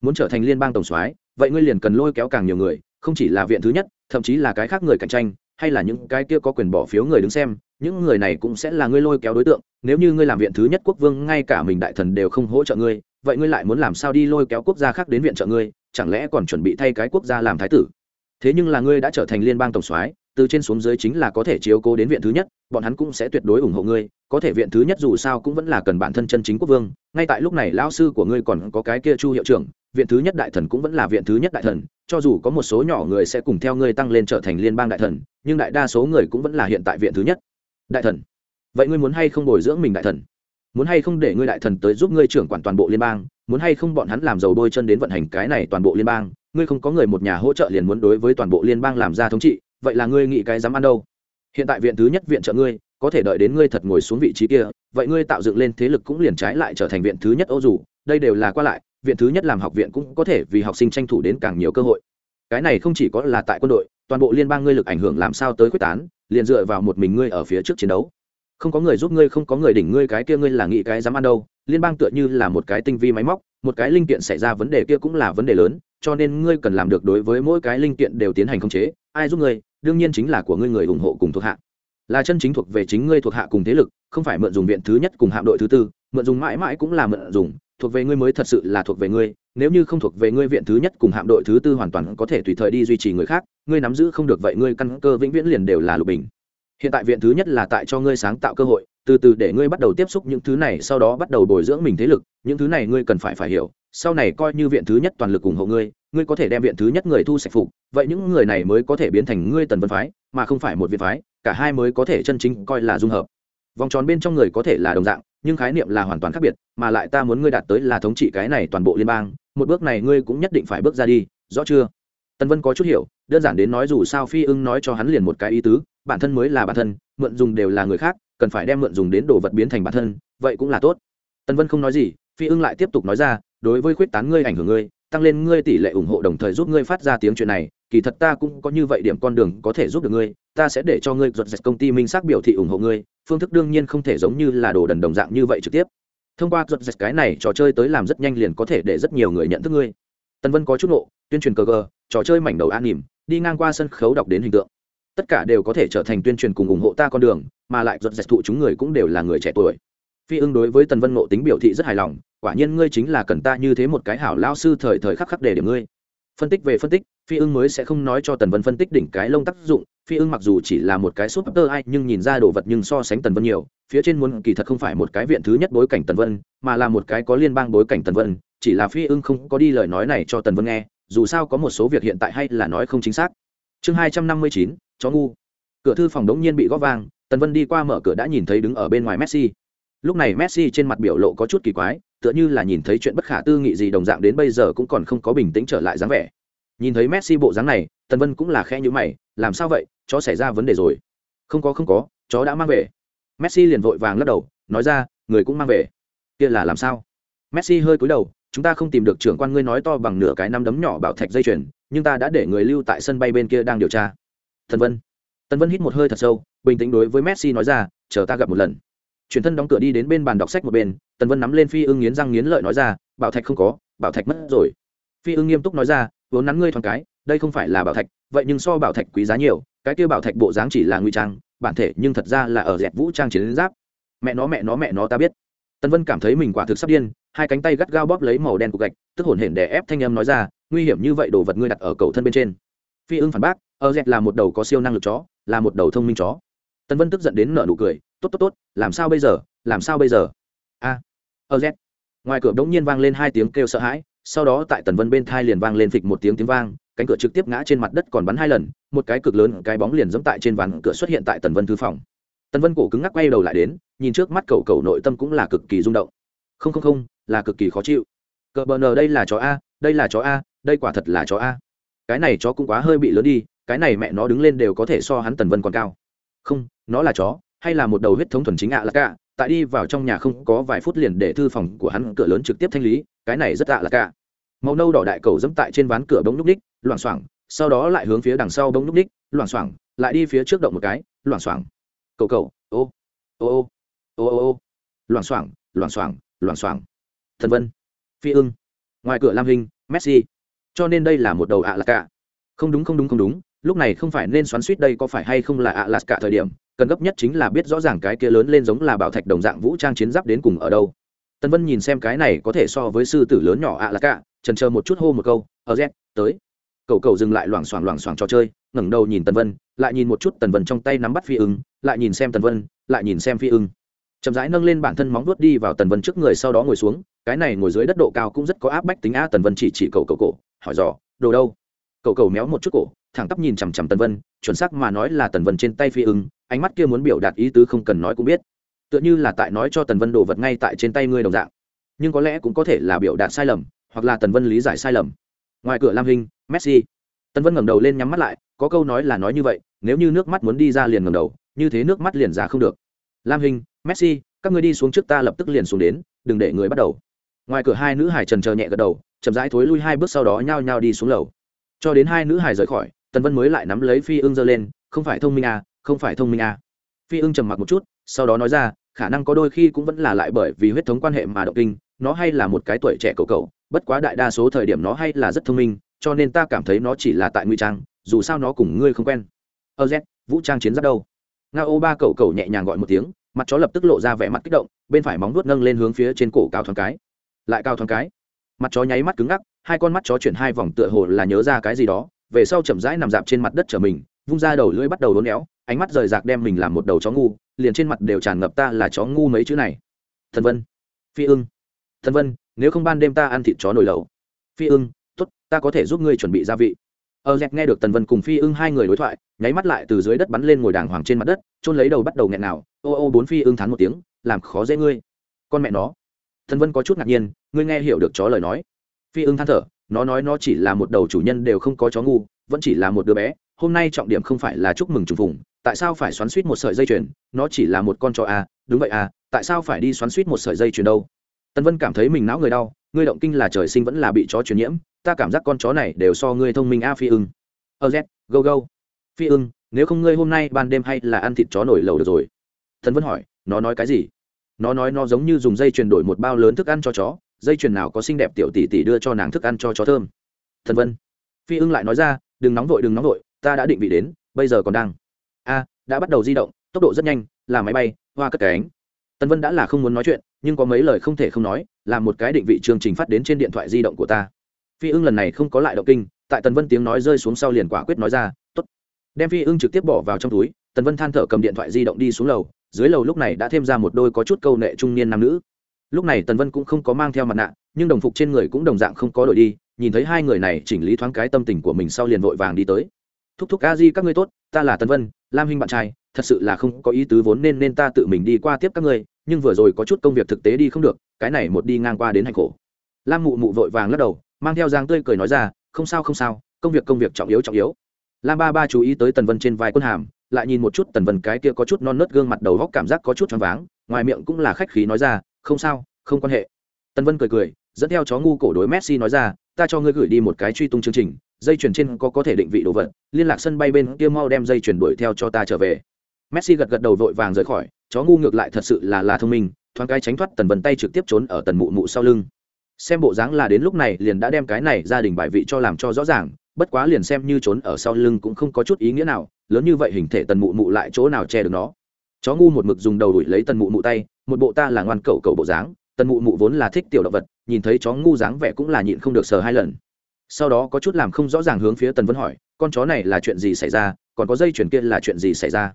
Muốn trở thành liên bang tổng soái, vậy ngươi liền cần lôi kéo càng nhiều người, không chỉ là viện thứ nhất, thậm chí là cái khác người cạnh tranh, hay là những cái kia có quyền bỏ phiếu người đứng xem, những người này cũng sẽ là ngươi lôi kéo đối tượng nếu như ngươi làm viện thứ nhất quốc vương, ngay cả mình đại thần đều không hỗ trợ ngươi, vậy ngươi lại muốn làm sao đi lôi kéo quốc gia khác đến viện trợ ngươi, chẳng lẽ còn chuẩn bị thay cái quốc gia làm thái tử? Thế nhưng là ngươi đã trở thành liên bang tổng soái, từ trên xuống dưới chính là có thể chiếu cố đến viện thứ nhất, bọn hắn cũng sẽ tuyệt đối ủng hộ ngươi, có thể viện thứ nhất dù sao cũng vẫn là cần bản thân chân chính quốc vương, ngay tại lúc này lão sư của ngươi còn có cái kia chu hiệu trưởng, viện thứ nhất đại thần cũng vẫn là viện thứ nhất đại thần, cho dù có một số nhỏ người sẽ cùng theo ngươi tăng lên trở thành liên bang đại thần, nhưng đại đa số người cũng vẫn là hiện tại viện thứ nhất đại thần vậy ngươi muốn hay không bồi dưỡng mình đại thần? Muốn hay không để ngươi đại thần tới giúp ngươi trưởng quản toàn bộ liên bang? Muốn hay không bọn hắn làm dầu đôi chân đến vận hành cái này toàn bộ liên bang? Ngươi không có người một nhà hỗ trợ liền muốn đối với toàn bộ liên bang làm ra thống trị, vậy là ngươi nghĩ cái dám ăn đâu? Hiện tại viện thứ nhất viện trợ ngươi, có thể đợi đến ngươi thật ngồi xuống vị trí kia, vậy ngươi tạo dựng lên thế lực cũng liền trái lại trở thành viện thứ nhất ô dù, đây đều là qua lại, viện thứ nhất làm học viện cũng có thể vì học sinh tranh thủ đến càng nhiều cơ hội. Cái này không chỉ có là tại quân đội, toàn bộ liên bang ngươi lực ảnh hưởng làm sao tới quyết tán, liền dựa vào một mình ngươi ở phía trước chiến đấu không có người giúp ngươi, không có người đỉnh ngươi, cái kia ngươi là nghĩ cái dám ăn đâu. Liên bang tựa như là một cái tinh vi máy móc, một cái linh kiện xảy ra vấn đề kia cũng là vấn đề lớn, cho nên ngươi cần làm được đối với mỗi cái linh kiện đều tiến hành khống chế. Ai giúp ngươi? Đương nhiên chính là của ngươi người ủng hộ cùng thuộc hạ. Là chân chính thuộc về chính ngươi thuộc hạ cùng thế lực, không phải mượn dùng viện thứ nhất cùng hạm đội thứ tư, mượn dùng mãi mãi cũng là mượn dùng, thuộc về ngươi mới thật sự là thuộc về ngươi. Nếu như không thuộc về ngươi viện thứ nhất cùng hạm đội thứ tư hoàn toàn có thể tùy thời đi duy trì người khác, ngươi nắm giữ không được vậy ngươi căn cơ vĩnh viễn liền đều là lục bình hiện tại viện thứ nhất là tại cho ngươi sáng tạo cơ hội, từ từ để ngươi bắt đầu tiếp xúc những thứ này, sau đó bắt đầu bồi dưỡng mình thế lực. Những thứ này ngươi cần phải phải hiểu, sau này coi như viện thứ nhất toàn lực ủng hộ ngươi ngươi có thể đem viện thứ nhất người thu sạch phục. Vậy những người này mới có thể biến thành ngươi tần vân phái, mà không phải một viện phái, cả hai mới có thể chân chính coi là dung hợp. Vòng tròn bên trong người có thể là đồng dạng, nhưng khái niệm là hoàn toàn khác biệt, mà lại ta muốn ngươi đạt tới là thống trị cái này toàn bộ liên bang. Một bước này ngươi cũng nhất định phải bước ra đi, rõ chưa? Tần vân có chút hiểu, đơn giản đến nói dù sao phi ưng nói cho hắn liền một cái ý tứ bản thân mới là bản thân mượn dùng đều là người khác cần phải đem mượn dùng đến đồ vật biến thành bản thân vậy cũng là tốt. Tần vân không nói gì phi ưng lại tiếp tục nói ra đối với khuyết tán ngươi ảnh hưởng ngươi tăng lên ngươi tỷ lệ ủng hộ đồng thời giúp ngươi phát ra tiếng chuyện này kỳ thật ta cũng có như vậy điểm con đường có thể giúp được ngươi ta sẽ để cho ngươi giật dạch công ty minh xác biểu thị ủng hộ ngươi phương thức đương nhiên không thể giống như là đồ đần đồng dạng như vậy trực tiếp. Thông qua giật dạch cái này trò chơi tới làm rất nhanh liền có thể để rất nhiều người nhận thức ngươi. Tần vân có chút nộ tuyên truyền cờ cơ, trò chơi mảnh đầu an nỉm đi ngang qua sân khấu đọc đến hình tượng tất cả đều có thể trở thành tuyên truyền cùng ủng hộ ta con đường, mà lại giật giật thụ chúng người cũng đều là người trẻ tuổi. Phi ưng đối với tần vân ngộ tính biểu thị rất hài lòng, quả nhiên ngươi chính là cần ta như thế một cái hảo lao sư thời thời khắc khắc để điểm ngươi. Phân tích về phân tích, phi ưng mới sẽ không nói cho tần vân phân tích đỉnh cái lông tác dụng, phi ưng mặc dù chỉ là một cái súp tơ ai, nhưng nhìn ra đồ vật nhưng so sánh tần vân nhiều, phía trên muốn kỳ thật không phải một cái viện thứ nhất bối cảnh tần vân, mà là một cái có liên bang bối cảnh tần vân, chỉ là phi ưng không có đi lời nói này cho tần vân nghe, dù sao có một số việc hiện tại hay là nói không chính xác. Chương hai trăm năm mươi chín chó ngu. Cửa thư phòng đống nhiên bị góp vang, tần vân đi qua mở cửa đã nhìn thấy đứng ở bên ngoài messi. Lúc này messi trên mặt biểu lộ có chút kỳ quái, tựa như là nhìn thấy chuyện bất khả tư nghị gì đồng dạng đến bây giờ cũng còn không có bình tĩnh trở lại dáng vẻ. Nhìn thấy messi bộ dáng này, tần vân cũng là khe nhữ mày, làm sao vậy? Chó xảy ra vấn đề rồi. Không có không có, chó đã mang về. Messi liền vội vàng lắc đầu, nói ra, người cũng mang về. Kia là làm sao? Messi hơi cúi đầu, chúng ta không tìm được trưởng quan ngươi nói to bằng nửa cái năm đấm nhỏ bảo thạch dây chuyền, nhưng ta đã để người lưu tại sân bay bên kia đang điều tra thần vân. Tần vân hít một hơi thật sâu, bình tĩnh đối với messi nói ra, chờ ta gặp một lần. Chuyển thân đóng cửa đi đến bên bàn đọc sách một bên, tần vân nắm lên phi ưng nghiến răng nghiến lợi nói ra, bảo thạch không có, bảo thạch mất rồi. Phi ưng nghiêm túc nói ra, vốn nắn ngươi thoáng cái, đây không phải là bảo thạch, vậy nhưng so bảo thạch quý giá nhiều, cái kia bảo thạch bộ dáng chỉ là nguy trang, bản thể nhưng thật ra là ở dẹp vũ trang chiến giáp. Mẹ nó mẹ nó mẹ nó, ta biết. Tần vân cảm thấy mình quả thực sắp điên, hai cánh tay gắt gao bóp lấy màu đen của gạch, tức hổn hển đè ép thanh âm nói ra, nguy hiểm như vậy đồ vật ngươi đặt ở cầu thân bên trên. Phi ưng phản bác Ờ, ở dẹt là một đầu có siêu năng lực chó, là một đầu thông minh chó. Tần vân tức giận đến nở nụ cười, tốt tốt tốt, làm sao bây giờ, làm sao bây giờ? A ờ, ở dẹt. ngoài cửa đống nhiên vang lên hai tiếng kêu sợ hãi, sau đó tại tần vân bên thai liền vang lên phịch một tiếng tiếng vang, cánh cửa trực tiếp ngã trên mặt đất còn bắn hai lần, một cái cực lớn, cái bóng liền dẫm tại trên ván cửa xuất hiện tại tần vân thư phòng. Tần vân cổ cứng ngắc quay đầu lại đến, nhìn trước mắt cầu cầu nội tâm cũng là cực kỳ rung động. Không không không, là cực kỳ khó chịu. Cờ bờ nờ đây là chó a, đây là chó a, đây quả thật là chó a. Cái này chó cũng quá hơi bị lớn đi cái này mẹ nó đứng lên đều có thể so hắn tần vân còn cao. Không, nó là chó, hay là một đầu huyết thống thuần chính ạ là cả tại đi vào trong nhà không có vài phút liền để thư phòng của hắn cửa lớn trực tiếp thanh lý, cái này rất ạ là cả màu nâu đỏ đại cầu dẫm tại trên ván cửa bông núc ních loảng xoảng, sau đó lại hướng phía đằng sau bông núc ních loảng xoảng, lại đi phía trước động một cái, loảng xoảng. Cầu cầu, ô ô ô ô ô ô. Loảng xoảng loảng xoảng loảng xoảng. Thần vân, phi ưng. Ngoài cửa lam hình messi. Cho nên đây là một đầu ạ là cả không đúng không đúng không đúng lúc này không phải nên xoắn suýt đây có phải hay không là ạ là cả thời điểm, cần gấp nhất chính là biết rõ ràng cái kia lớn lên giống là bảo thạch đồng dạng vũ trang chiến giáp đến cùng ở đâu. Tân vân nhìn xem cái này có thể so với sư tử lớn nhỏ ạ là cả trần chờ một chút hô một câu, ở z, tới. Cậu cậu dừng lại loảng xoảng loảng xoảng trò chơi, ngẩng đầu nhìn tần vân, lại nhìn một chút tần vân trong tay nắm bắt phi ưng, lại nhìn xem tần vân, lại nhìn xem phi ưng. Chậm rãi nâng lên bản thân móng vuốt đi vào tần vân trước người sau đó ngồi xuống, cái này ngồi dưới đất độ cao cũng rất có áp bách tính a tần vân chỉ chỉ cậu cậu cổ, hỏi dò, đồ đâu? Cậu cậu méo một chút cổ thẳng tắp nhìn chằm chằm tần vân, chuẩn xác mà nói là tần vân trên tay phi ưng, ánh mắt kia muốn biểu đạt ý tứ không cần nói cũng biết. Tựa như là tại nói cho tần vân đồ vật ngay tại trên tay ngươi đồng dạng. Nhưng có lẽ cũng có thể là biểu đạt sai lầm, hoặc là tần vân lý giải sai lầm. Ngoài cửa lam hình messi. Tần vân ngẩng đầu lên nhắm mắt lại, có câu nói là nói như vậy, nếu như nước mắt muốn đi ra liền ngẩng đầu, như thế nước mắt liền ra không được. Lam hình messi, các ngươi đi xuống trước ta lập tức liền xuống đến, đừng để người bắt đầu. Ngoài cửa hai nữ hải trần chờ nhẹ gật đầu, chậm rãi thối lui hai bước sau đó nhao nhao đi xuống lầu. Cho đến hai nữ hải rời khỏi tần vân mới lại nắm lấy phi ưng giơ lên, không phải thông minh à không phải thông minh à. Phi ưng trầm mặc một chút, sau đó nói ra, khả năng có đôi khi cũng vẫn là lại bởi vì huyết thống quan hệ mà động kinh, nó hay là một cái tuổi trẻ cầu cầu bất quá đại đa số thời điểm nó hay là rất thông minh, cho nên ta cảm thấy nó chỉ là tại nguy trang, dù sao nó cùng ngươi không quen. Ơ z, vũ trang chiến giáp đâu? Nga ô ba cầu cầu nhẹ nhàng gọi một tiếng, mặt chó lập tức lộ ra vẻ mặt kích động, bên phải móng nuốt nâng lên hướng phía trên cổ cao thoáng cái. Lại cao thoáng cái. Mặt chó nháy mắt cứng ngắc, hai con mắt chó chuyển hai vòng tựa hồ là nhớ ra cái gì đó về sau chậm rãi nằm dạp trên mặt đất trở mình, vung ra đầu lưỡi bắt đầu đốn éo, ánh mắt rời rạc đem mình làm một đầu chó ngu, liền trên mặt đều tràn ngập ta là chó ngu mấy chữ này. Thần vân, phi ưng. Thần vân, nếu không ban đêm ta ăn thịt chó nổi lẩu. Phi ưng t ố t ta có thể giúp ngươi chuẩn bị gia vị. Ở dẹt nghe được tần vân cùng phi ưng hai người đối thoại, nháy mắt lại từ dưới đất bắn lên ngồi đàng hoàng trên mặt đất trôn lấy đầu bắt đầu nghẹn nào. Ô ô, bốn phi ưng thắn một tiếng, làm khó dễ ngươi. Con mẹ nó. Tần vân có chút ngạc nhiên, ngươi nghe hiểu được chó lời nói. Phi ưng than thở nó nói nó chỉ là một đầu chủ nhân đều không có chó ngu vẫn chỉ là một đứa bé. Hôm nay trọng điểm không phải là chúc mừng trùng phùng tại sao phải xoắn suýt một sợi dây chuyền? Nó chỉ là một con chó à, đúng vậy à tại sao phải đi xoắn suýt một sợi dây chuyền đâu? Tân vân cảm thấy mình não người đau ngươi động kinh là trời sinh vẫn là bị chó truyền nhiễm ta cảm giác con chó này đều so ngươi thông minh a phi ưng. Ơ z go go. Phi ưng nếu không ngươi hôm nay ban đêm hay là ăn thịt chó nổi lầu được rồi? Thần vân hỏi nó nói cái gì? Nó nói nó giống như dùng dây chuyền đổi một bao lớn thức ăn cho chó dây chuyền nào có xinh đẹp tiểu tỷ tỷ đưa cho nàng thức ăn cho chó thơm. Thần vân. Phi ưng lại nói ra, đừng nóng vội, đừng nóng vội, ta đã định vị đến, bây giờ còn đang. A, đã bắt đầu di động, tốc độ rất nhanh, là máy bay, hoa cất cánh tần vân đã là không muốn nói chuyện, nhưng có mấy lời không thể không nói, là một cái định vị chương trình phát đến trên điện thoại di động của ta. Phi ưng lần này không có lại động kinh, tại tần vân tiếng nói rơi xuống sau liền quả quyết nói ra t ố t đem phi ưng trực tiếp bỏ vào trong túi, tần vân than thở cầm điện thoại di động đi xuống lầu, dưới lầu lúc này đã thêm ra một đôi có chút câu nệ trung niên nam nữ lúc này tần vân cũng không có mang theo mặt nạ, nhưng đồng phục trên người cũng đồng dạng không có đổi đi, nhìn thấy hai người này chỉnh lý thoáng cái tâm tình của mình sau liền vội vàng đi tới. Thúc thúc a di, các ngươi tốt, ta là tần vân, lam hình bạn trai, thật sự là không có ý tứ vốn nên nên ta tự mình đi qua tiếp các ngươi, nhưng vừa rồi có chút công việc thực tế đi không được, cái này một đi ngang qua đến hành khổ. Lam mụ mụ vội vàng lắc đầu, mang theo giang tươi cười nói ra, không sao không sao, công việc công việc trọng yếu trọng yếu. Lam ba ba chú ý tới tần vân trên vai quân hàm, lại nhìn một chút tần vân cái kia có chút non nớt gương mặt đầu góc cảm giác có chút choáng váng, ngoài miệng cũng là khách khí nói ra không sao, không quan hệ. Tần vân cười cười, dẫn theo chó ngu cổ đối messi nói ra, ta cho ngươi gửi đi một cái truy tung chương trình, dây chuyền trên có có thể định vị đồ vật, liên lạc sân bay bên kia mau đem dây chuyền đuổi theo cho ta trở về. Messi gật gật đầu vội vàng rời khỏi, chó ngu ngược lại thật sự là là thông minh, thoáng cái tránh thoát tần vân tay trực tiếp trốn ở tần mụ mụ sau lưng. Xem bộ dáng là đến lúc này liền đã đem cái này gia đình bài vị cho làm cho rõ ràng, bất quá liền xem như trốn ở sau lưng cũng không có chút ý nghĩa nào, lớn như vậy hình thể tần mụ mụ lại chỗ nào che được nó chó ngu một mực dùng đầu đuổi lấy tần mụ mụ tay, một bộ ta là ngoan cẩu cẩu bộ dáng, tần mụ mụ vốn là thích tiểu động vật, nhìn thấy chó ngu dáng vẻ cũng là nhịn không được sờ hai lần. Sau đó có chút làm không rõ ràng hướng phía tần vân hỏi, con chó này là chuyện gì xảy ra? Còn có dây chuyển kia là chuyện gì xảy ra?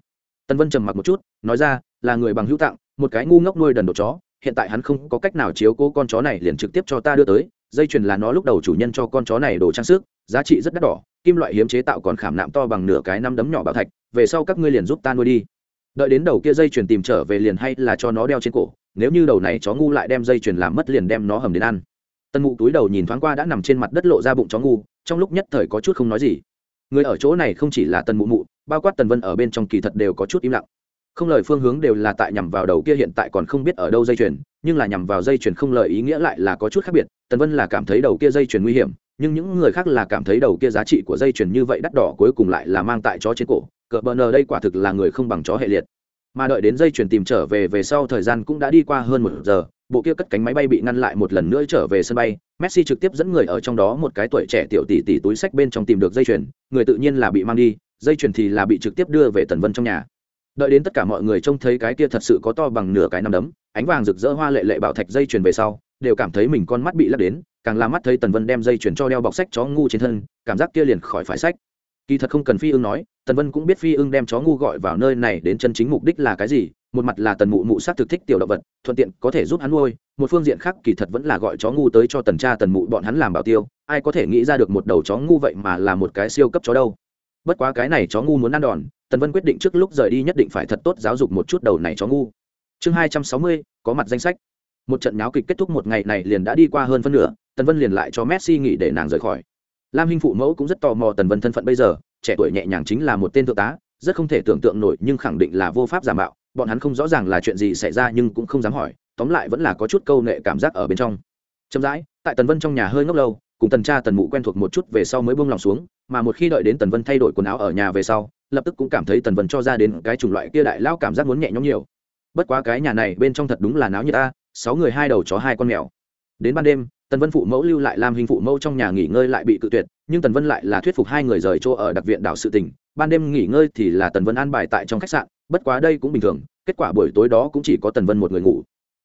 Tần vân trầm mặc một chút, nói ra, là người bằng hữu tặng, một cái ngu ngốc nuôi đần đột chó, hiện tại hắn không có cách nào chiếu cố con chó này liền trực tiếp cho ta đưa tới, dây chuyền là nó lúc đầu chủ nhân cho con chó này đồ trang sức, giá trị rất đắt đỏ, kim loại hiếm chế tạo còn khảm nạm to bằng nửa cái năm đấm nhỏ bảo thạch, về sau các ngươi liền giúp ta nuôi đi đợi đến đầu kia dây chuyền tìm trở về liền hay là cho nó đeo trên cổ, nếu như đầu này chó ngu lại đem dây chuyền làm mất liền đem nó hầm đến ăn. Tân mụ túi đầu nhìn thoáng qua đã nằm trên mặt đất lộ ra bụng chó ngu, trong lúc nhất thời có chút không nói gì. Người ở chỗ này không chỉ là tần mụ mụ, bao quát tần vân ở bên trong kỳ thật đều có chút im lặng. Không lời phương hướng đều là tại nhằm vào đầu kia hiện tại còn không biết ở đâu dây chuyền, nhưng là nhằm vào dây chuyền không lời ý nghĩa lại là có chút khác biệt. Tần vân là cảm thấy đầu kia dây chuyền nguy hiểm, nhưng những người khác là cảm thấy đầu kia giá trị của dây chuyền như vậy đắt đỏ cuối cùng lại là mang tại chó trên cổ cờ bờ nờ đây quả thực là người không bằng chó hệ liệt. Mà đợi đến dây chuyền tìm trở về về sau thời gian cũng đã đi qua hơn một giờ, bộ kia cất cánh máy bay bị ngăn lại một lần nữa trở về sân bay. Messi trực tiếp dẫn người ở trong đó một cái tuổi trẻ tiểu tỷ tỷ túi sách bên trong tìm được dây chuyền, người tự nhiên là bị mang đi, dây chuyền thì là bị trực tiếp đưa về tần vân trong nhà. Đợi đến tất cả mọi người trông thấy cái kia thật sự có to bằng nửa cái nắm đấm, ánh vàng rực rỡ hoa lệ lệ bảo thạch dây chuyền về sau, đều cảm thấy mình con mắt bị lắc đến, càng làm mắt thấy tần vân đem dây chuyền cho đeo bọc sách chó ngu trên thân, cảm giác kia liền khỏi phải sách kỳ thật không cần phi ưng nói, tần vân cũng biết phi ưng đem chó ngu gọi vào nơi này đến chân chính mục đích là cái gì, một mặt là tần mụ mụ sát thực thích tiểu động vật, thuận tiện có thể giúp hắn nuôi, một phương diện khác kỳ thật vẫn là gọi chó ngu tới cho tần cha tần mụ bọn hắn làm bảo tiêu, ai có thể nghĩ ra được một đầu chó ngu vậy mà là một cái siêu cấp chó đâu. Bất quá cái này chó ngu muốn ăn đòn, tần vân quyết định trước lúc rời đi nhất định phải thật tốt giáo dục một chút đầu này chó ngu. Chương hai trăm sáu mươi, có mặt danh sách. Một trận nháo kịch kết thúc một ngày này liền đã đi qua hơn phân nửa, tần vân liền lại cho messi nghỉ để nàng rời khỏi lam hinh phụ mẫu cũng rất tò mò tần vân thân phận bây giờ, trẻ tuổi nhẹ nhàng chính là một tên thượng tá, rất không thể tưởng tượng nổi nhưng khẳng định là vô pháp giả mạo, bọn hắn không rõ ràng là chuyện gì xảy ra nhưng cũng không dám hỏi, tóm lại vẫn là có chút câu nệ cảm giác ở bên trong. Chậm rãi, tại tần vân trong nhà hơi ngốc lâu, cùng tần cha tần mụ quen thuộc một chút về sau mới buông lòng xuống, mà một khi đợi đến tần vân thay đổi quần áo ở nhà về sau, lập tức cũng cảm thấy tần vân cho ra đến cái chủng loại kia đại lao cảm giác muốn nhẹ nhõm nhiều. Bất quá cái nhà này bên trong thật đúng là náo như ta sáu người hai đầu chó hai con mèo. Đến ban đêm tần vân phụ mẫu lưu lại làm hình phụ mẫu trong nhà nghỉ ngơi lại bị cự tuyệt, nhưng tần vân lại là thuyết phục hai người rời chỗ ở đặc viện đảo sự tỉnh ban đêm nghỉ ngơi thì là tần vân an bài tại trong khách sạn, bất quá đây cũng bình thường, kết quả buổi tối đó cũng chỉ có tần vân một người ngủ.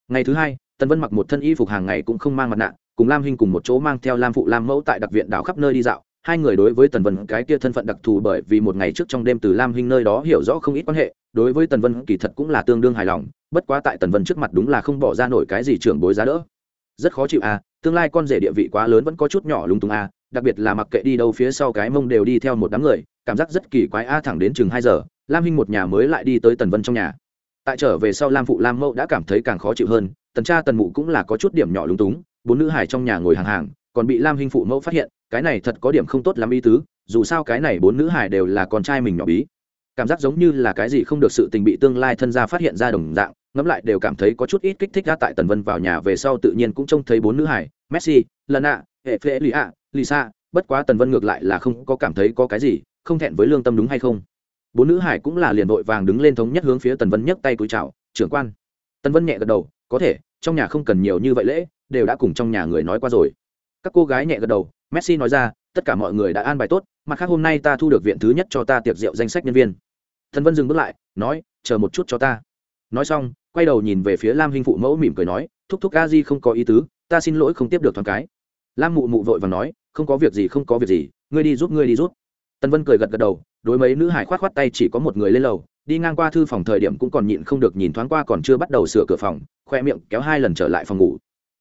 Ngày thứ hai, tần vân mặc một thân y phục hàng ngày cũng không mang mặt nạ, cùng lam hinh cùng một chỗ mang theo lam phụ lam mẫu tại đặc viện đảo khắp nơi đi dạo. Hai người đối với tần vân cái kia thân phận đặc thù bởi vì một ngày trước trong đêm từ lam hinh nơi đó hiểu rõ không ít quan hệ, đối với tần vân kỳ thật cũng là tương đương hài lòng, bất quá tại tần vân trước mặt đúng là không bỏ ra nổi cái gì trưởng bối giá đỡ. Rất khó chịu à tương lai con rể địa vị quá lớn vẫn có chút nhỏ lúng túng à đặc biệt là mặc kệ đi đâu phía sau cái mông đều đi theo một đám người, cảm giác rất kỳ quái, a, thẳng đến chừng hai giờ, lam hinh một nhà mới lại đi tới tần vân trong nhà. Tại trở về sau, lam phụ lam mẫu đã cảm thấy càng khó chịu hơn, tần cha tần mụ cũng là có chút điểm nhỏ lúng túng, bốn nữ hải trong nhà ngồi hàng hàng, còn bị lam hinh phụ mẫu phát hiện, cái này thật có điểm không tốt lắm ý tứ, dù sao cái này bốn nữ hải đều là con trai mình nhỏ bí. Cảm giác giống như là cái gì không được sự tình bị tương lai thân gia phát hiện ra đồng dạng ngẫm lại đều cảm thấy có chút ít kích thích ra tại tần vân vào nhà về sau tự nhiên cũng trông thấy bốn nữ hải, messi lần ạ hệ phê lì ạ lisa. Bất quá tần vân ngược lại là không có cảm thấy có cái gì, không thẹn với lương tâm đúng hay không? Bốn nữ hải cũng là liền vội vàng đứng lên thống nhất hướng phía tần vân nhấc tay túi chào, trưởng quan. Tần vân nhẹ gật đầu, có thể, trong nhà không cần nhiều như vậy lễ, đều đã cùng trong nhà người nói qua rồi. Các cô gái nhẹ gật đầu, messi nói ra, tất cả mọi người đã an bài tốt, mặt khác hôm nay ta thu được viện thứ nhất cho ta tiệc rượu danh sách nhân viên. Thần vân dừng bước lại, nói, chờ một chút cho ta. Nói xong quay đầu nhìn về phía lam hinh phụ mẫu mỉm cười nói, thúc thúc a di không có ý tứ, ta xin lỗi không tiếp được thoáng cái. Lam mụ mụ vội và nói, không có việc gì, không có việc gì, ngươi đi giúp, ngươi đi giúp. Tần vân cười gật gật đầu, đối mấy nữ hải khoát khoát tay chỉ có một người lên lầu, đi ngang qua thư phòng thời điểm cũng còn nhịn không được nhìn thoáng qua còn chưa bắt đầu sửa cửa phòng, khoe miệng kéo hai lần trở lại phòng ngủ.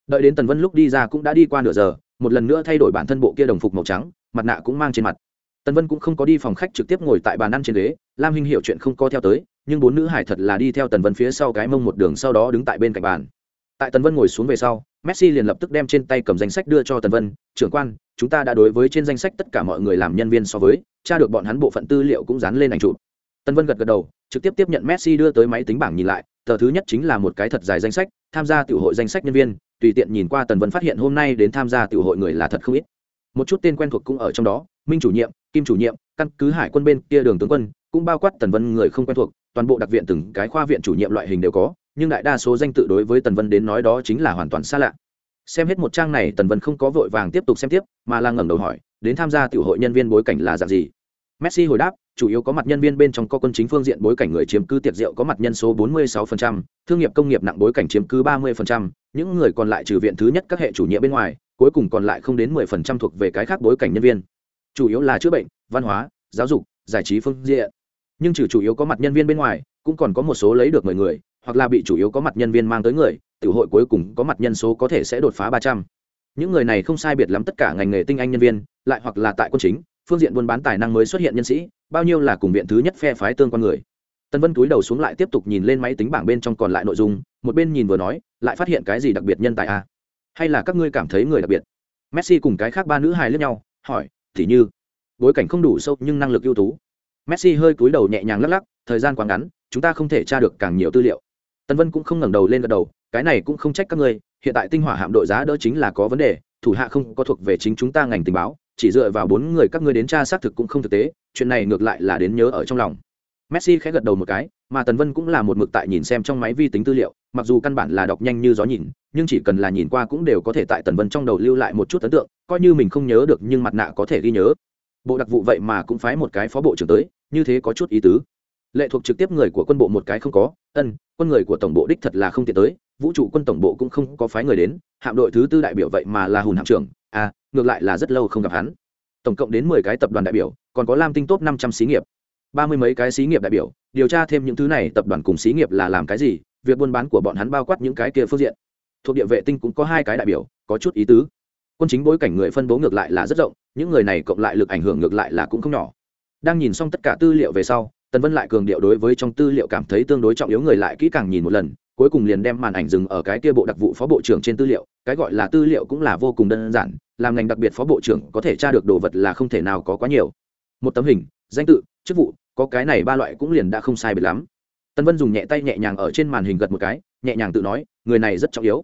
Đợi đến tần vân lúc đi ra cũng đã đi qua nửa giờ, một lần nữa thay đổi bản thân bộ kia đồng phục màu trắng, mặt nạ cũng mang trên mặt. Tần vân cũng không có đi phòng khách trực tiếp ngồi tại bàn ăn trên ghế, lam hinh hiểu chuyện không co theo tới nhưng bốn nữ hải thật là đi theo tần vân phía sau cái mông một đường sau đó đứng tại bên cạnh bàn. Tại tần vân ngồi xuống về sau, messi liền lập tức đem trên tay cầm danh sách đưa cho tần vân, trưởng quan, chúng ta đã đối với trên danh sách tất cả mọi người làm nhân viên so với, tra được bọn hắn bộ phận tư liệu cũng dán lên ảnh chụp. Tần vân gật gật đầu, trực tiếp tiếp nhận messi đưa tới máy tính bảng nhìn lại, tờ thứ nhất chính là một cái thật dài danh sách, tham gia tiểu hội danh sách nhân viên, tùy tiện nhìn qua tần vân phát hiện hôm nay đến tham gia tiểu hội người là thật không ít. Một chút tên quen thuộc cũng ở trong đó, minh chủ nhiệm, kim chủ nhiệm, căn cứ hải quân bên kia đường tướng quân, cũng bao quát tần vân người không quen thuộc toàn bộ đặc viện từng cái khoa viện chủ nhiệm loại hình đều có nhưng đại đa số danh tự đối với tần vân đến nói đó chính là hoàn toàn xa lạ. Xem hết một trang này tần vân không có vội vàng tiếp tục xem tiếp mà là ngẩng đầu hỏi đến tham gia tiểu hội nhân viên bối cảnh là dạng gì? Messi hồi đáp chủ yếu có mặt nhân viên bên trong có quân chính phương diện bối cảnh người chiếm cứ tiệc rượu có mặt nhân số 46%, thương nghiệp công nghiệp nặng bối cảnh chiếm cứ 30%, những người còn lại trừ viện thứ nhất các hệ chủ nhiệm bên ngoài cuối cùng còn lại không đến 10% thuộc về cái khác bối cảnh nhân viên. Chủ yếu là chữa bệnh văn hóa giáo dục giải trí phương diện nhưng trừ chủ yếu có mặt nhân viên bên ngoài, cũng còn có một số lấy được mười người, hoặc là bị chủ yếu có mặt nhân viên mang tới người, tiểu hội cuối cùng có mặt nhân số có thể sẽ đột phá ba trăm. Những người này không sai biệt lắm tất cả ngành nghề tinh anh nhân viên, lại hoặc là tại quân chính, phương diện buôn bán tài năng mới xuất hiện nhân sĩ, bao nhiêu là cùng viện thứ nhất phe phái tương quan người. Tân vân túi đầu xuống lại tiếp tục nhìn lên máy tính bảng bên trong còn lại nội dung, một bên nhìn vừa nói, lại phát hiện cái gì đặc biệt nhân tài a? À? hay là các ngươi cảm thấy người đặc biệt? Messi cùng cái khác ba nữ hài lẫn nhau, hỏi thì như, bối cảnh không đủ sâu nhưng năng lực ưu tú messi hơi cúi đầu nhẹ nhàng lắc lắc, thời gian quá ngắn, chúng ta không thể tra được càng nhiều tư liệu. Tân vân cũng không ngẩng đầu lên gật đầu, cái này cũng không trách các ngươi, hiện tại tinh hỏa hạm đội giá đỡ chính là có vấn đề, thủ hạ không có thuộc về chính chúng ta ngành tình báo, chỉ dựa vào bốn người các ngươi đến tra xác thực cũng không thực tế, chuyện này ngược lại là đến nhớ ở trong lòng. Messi khẽ gật đầu một cái, mà tần vân cũng là một mực tại nhìn xem trong máy vi tính tư liệu, mặc dù căn bản là đọc nhanh như gió nhìn, nhưng chỉ cần là nhìn qua cũng đều có thể tại tần vân trong đầu lưu lại một chút ấn tượng, coi như mình không nhớ được nhưng mặt nạ có thể ghi nhớ. Bộ đặc vụ vậy mà cũng phái một cái phó bộ trưởng tới như thế có chút ý tứ. Lệ thuộc trực tiếp người của quân bộ một cái không có, ân, quân người của tổng bộ đích thật là không tiện tới, vũ trụ quân tổng bộ cũng không có phái người đến, hạm đội thứ tư đại biểu vậy mà là hùn hạm trưởng à ngược lại là rất lâu không gặp hắn. Tổng cộng đến mười cái tập đoàn đại biểu, còn có lam tinh tốt năm trăm xí nghiệp. Ba mươi mấy cái xí nghiệp đại biểu, điều tra thêm những thứ này, tập đoàn cùng xí nghiệp là làm cái gì, việc buôn bán của bọn hắn bao quát những cái kia phương diện. Thuộc địa vệ tinh cũng có hai cái đại biểu, có chút ý tứ. Quân chính bối cảnh người phân bố ngược lại là rất rộng, những người này cộng lại lực ảnh hưởng ngược lại là cũng không nhỏ đang nhìn xong tất cả tư liệu về sau, tần vân lại cường điệu đối với trong tư liệu cảm thấy tương đối trọng yếu người lại kỹ càng nhìn một lần, cuối cùng liền đem màn ảnh dừng ở cái kia bộ đặc vụ phó bộ trưởng trên tư liệu, cái gọi là tư liệu cũng là vô cùng đơn giản, làm ngành đặc biệt phó bộ trưởng có thể tra được đồ vật là không thể nào có quá nhiều. Một tấm hình, danh tự, chức vụ, có cái này ba loại cũng liền đã không sai biệt lắm. Tân vân dùng nhẹ tay nhẹ nhàng ở trên màn hình gật một cái, nhẹ nhàng tự nói, người này rất trọng yếu.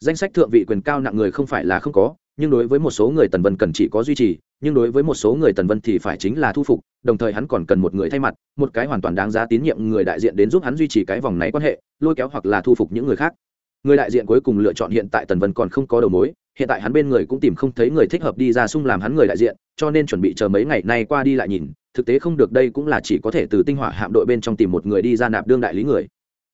Danh sách thượng vị quyền cao nặng người không phải là không có nhưng đối với một số người tần vân cần chỉ có duy trì, nhưng đối với một số người tần vân thì phải chính là thu phục, đồng thời hắn còn cần một người thay mặt, một cái hoàn toàn đáng giá tín nhiệm người đại diện đến giúp hắn duy trì cái vòng này quan hệ, lôi kéo hoặc là thu phục những người khác. Người đại diện cuối cùng lựa chọn hiện tại tần vân còn không có đầu mối, hiện tại hắn bên người cũng tìm không thấy người thích hợp đi ra sung làm hắn người đại diện, cho nên chuẩn bị chờ mấy ngày nay qua đi lại nhìn, thực tế không được đây cũng là chỉ có thể từ tinh hỏa hạm đội bên trong tìm một người đi ra nạp đương đại lý người.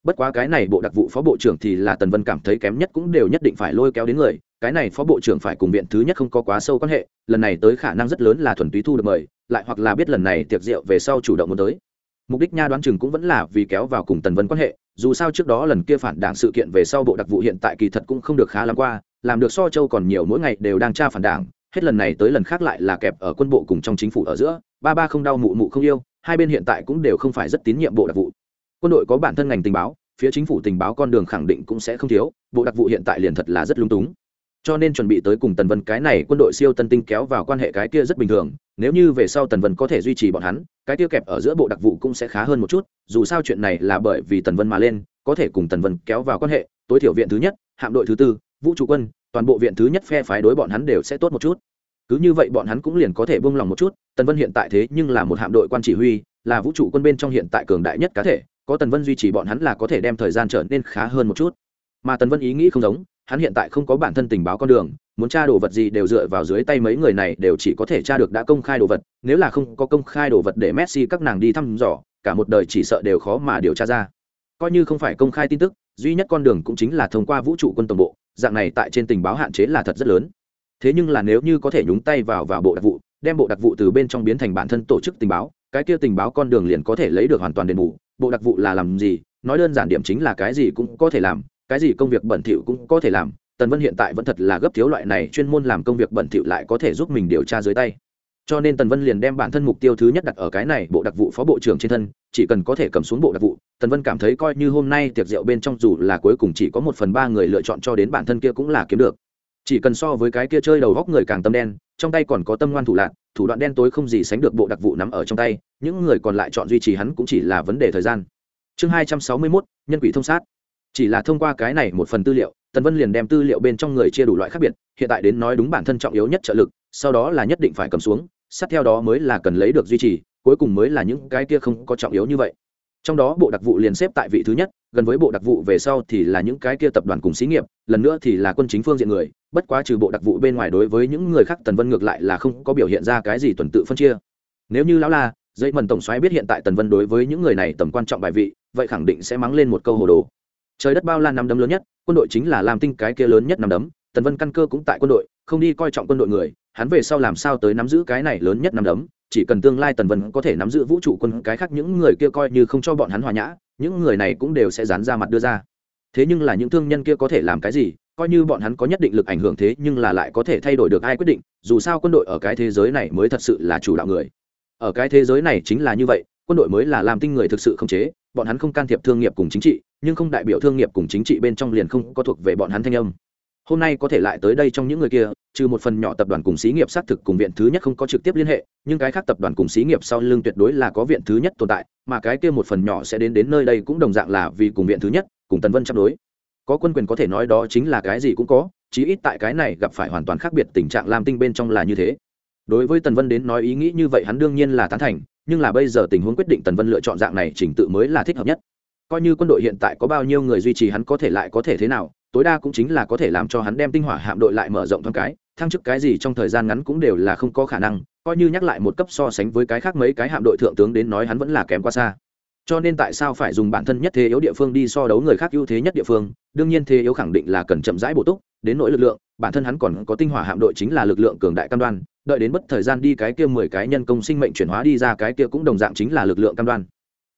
Bất quá cái này bộ đặc vụ phó bộ trưởng thì là tần vân cảm thấy kém nhất cũng đều nhất định phải lôi kéo đến người cái này phó bộ trưởng phải cùng viện thứ nhất không có quá sâu quan hệ, lần này tới khả năng rất lớn là thuần túy thu được mời, lại hoặc là biết lần này tiệc rượu về sau chủ động muốn tới. Mục đích nha đoán chừng cũng vẫn là vì kéo vào cùng tần vân quan hệ, dù sao trước đó lần kia phản đảng sự kiện về sau bộ đặc vụ hiện tại kỳ thật cũng không được khá lắm qua, làm được so châu còn nhiều mỗi ngày đều đang tra phản đảng, hết lần này tới lần khác lại là kẹp ở quân bộ cùng trong chính phủ ở giữa, ba ba không đau mụ mụ không yêu, hai bên hiện tại cũng đều không phải rất tín nhiệm bộ đặc vụ. Quân đội có bản thân ngành tình báo, phía chính phủ tình báo con đường khẳng định cũng sẽ không thiếu, bộ đặc vụ hiện tại liền thật là rất lung túng cho nên chuẩn bị tới cùng tần vân cái này quân đội siêu tân tinh kéo vào quan hệ cái kia rất bình thường, nếu như về sau tần vân có thể duy trì bọn hắn, cái kia kẹp ở giữa bộ đặc vụ cũng sẽ khá hơn một chút, dù sao chuyện này là bởi vì tần vân mà lên, có thể cùng tần vân kéo vào quan hệ, tối thiểu viện thứ nhất, hạm đội thứ tư, vũ trụ quân, toàn bộ viện thứ nhất phe phái đối bọn hắn đều sẽ tốt một chút. Cứ như vậy bọn hắn cũng liền có thể buông lòng một chút, tần vân hiện tại thế nhưng là một hạm đội quan chỉ huy, là vũ trụ quân bên trong hiện tại cường đại nhất cá thể, có tần vân duy trì bọn hắn là có thể đem thời gian trở nên khá hơn một chút. Mà tần vân ý nghĩ không giống hắn hiện tại không có bản thân tình báo con đường, muốn tra đồ vật gì đều dựa vào dưới tay mấy người này đều chỉ có thể tra được đã công khai đồ vật, nếu là không có công khai đồ vật để messi các nàng đi thăm dò, cả một đời chỉ sợ đều khó mà điều tra ra. Coi như không phải công khai tin tức, duy nhất con đường cũng chính là thông qua vũ trụ quân tổng bộ, dạng này tại trên tình báo hạn chế là thật rất lớn. Thế nhưng là nếu như có thể nhúng tay vào vào bộ đặc vụ, đem bộ đặc vụ từ bên trong biến thành bản thân tổ chức tình báo, cái kia tình báo con đường liền có thể lấy được hoàn toàn đền bù, bộ đặc vụ là làm gì, nói đơn giản điểm chính là cái gì cũng có thể làm cái gì công việc bẩn thỉu cũng có thể làm, tần vân hiện tại vẫn thật là gấp thiếu loại này chuyên môn làm công việc bẩn thỉu lại có thể giúp mình điều tra dưới tay. Cho nên tần vân liền đem bản thân mục tiêu thứ nhất đặt ở cái này bộ đặc vụ phó bộ trưởng trên thân, chỉ cần có thể cầm xuống bộ đặc vụ, tần vân cảm thấy coi như hôm nay tiệc rượu bên trong dù là cuối cùng chỉ có một phần ba người lựa chọn cho đến bản thân kia cũng là kiếm được. Chỉ cần so với cái kia chơi đầu góc người càng tâm đen, trong tay còn có tâm ngoan thủ lạc thủ đoạn đen tối không gì sánh được bộ đặc vụ nắm ở trong tay, những người còn lại chọn duy trì hắn cũng chỉ là vấn đề thời gian. Chương hai trăm sáu mươi mốt, nhân quỷ thông sát chỉ là thông qua cái này một phần tư liệu, tần vân liền đem tư liệu bên trong người chia đủ loại khác biệt, hiện tại đến nói đúng bản thân trọng yếu nhất trợ lực, sau đó là nhất định phải cầm xuống, sát theo đó mới là cần lấy được duy trì, cuối cùng mới là những cái kia không có trọng yếu như vậy. Trong đó bộ đặc vụ liền xếp tại vị thứ nhất, gần với bộ đặc vụ về sau thì là những cái kia tập đoàn cùng xí nghiệp, lần nữa thì là quân chính phương diện người, bất quá trừ bộ đặc vụ bên ngoài đối với những người khác tần vân ngược lại là không có biểu hiện ra cái gì tuần tự phân chia. Nếu như lão la dây mần tổng xoáy biết hiện tại tần vân đối với những người này tầm quan trọng bài vị, vậy khẳng định sẽ mắng lên một câu hồ đồ trời đất bao la năm đấm lớn nhất, quân đội chính là làm tinh cái kia lớn nhất năm đấm, tần vân căn cơ cũng tại quân đội, không đi coi trọng quân đội người, hắn về sau làm sao tới nắm giữ cái này lớn nhất năm đấm, chỉ cần tương lai tần vân có thể nắm giữ vũ trụ quân cái khác những người kia coi như không cho bọn hắn hòa nhã, những người này cũng đều sẽ dán ra mặt đưa ra. Thế nhưng là những thương nhân kia có thể làm cái gì, coi như bọn hắn có nhất định lực ảnh hưởng thế nhưng là lại có thể thay đổi được ai quyết định, dù sao quân đội ở cái thế giới này mới thật sự là chủ đạo người. Ở cái thế giới này chính là như vậy, quân đội mới là làm tinh người thực sự không chế bọn hắn không can thiệp thương nghiệp cùng chính trị, nhưng không đại biểu thương nghiệp cùng chính trị bên trong liền không có thuộc về bọn hắn thanh âm. Hôm nay có thể lại tới đây trong những người kia, trừ một phần nhỏ tập đoàn cùng xí nghiệp xác thực cùng viện thứ nhất không có trực tiếp liên hệ, nhưng cái khác tập đoàn cùng xí nghiệp sau lưng tuyệt đối là có viện thứ nhất tồn tại, mà cái kia một phần nhỏ sẽ đến đến nơi đây cũng đồng dạng là vì cùng viện thứ nhất, cùng tần vân chấp đối. Có quân quyền có thể nói đó chính là cái gì cũng có, chí ít tại cái này gặp phải hoàn toàn khác biệt tình trạng lam tinh bên trong là như thế. Đối với tần vân đến nói ý nghĩ như vậy hắn đương nhiên là tán thành nhưng là bây giờ tình huống quyết định tần vân lựa chọn dạng này trình tự mới là thích hợp nhất. Coi như quân đội hiện tại có bao nhiêu người duy trì hắn có thể lại có thể thế nào, tối đa cũng chính là có thể làm cho hắn đem tinh hỏa hạm đội lại mở rộng thoáng cái, thăng chức cái gì trong thời gian ngắn cũng đều là không có khả năng, coi như nhắc lại một cấp so sánh với cái khác mấy cái hạm đội thượng tướng đến nói hắn vẫn là kém quá xa. Cho nên tại sao phải dùng bản thân nhất thế yếu địa phương đi so đấu người khác ưu thế nhất địa phương, đương nhiên thế yếu khẳng định là cần chậm rãi bổ túc, đến nỗi lực lượng, bản thân hắn còn có tinh hỏa hạm đội chính là lực lượng cường đại cam đoan đợi đến bất thời gian đi cái kia mười cái nhân công sinh mệnh chuyển hóa đi ra cái kia cũng đồng dạng chính là lực lượng cam đoan.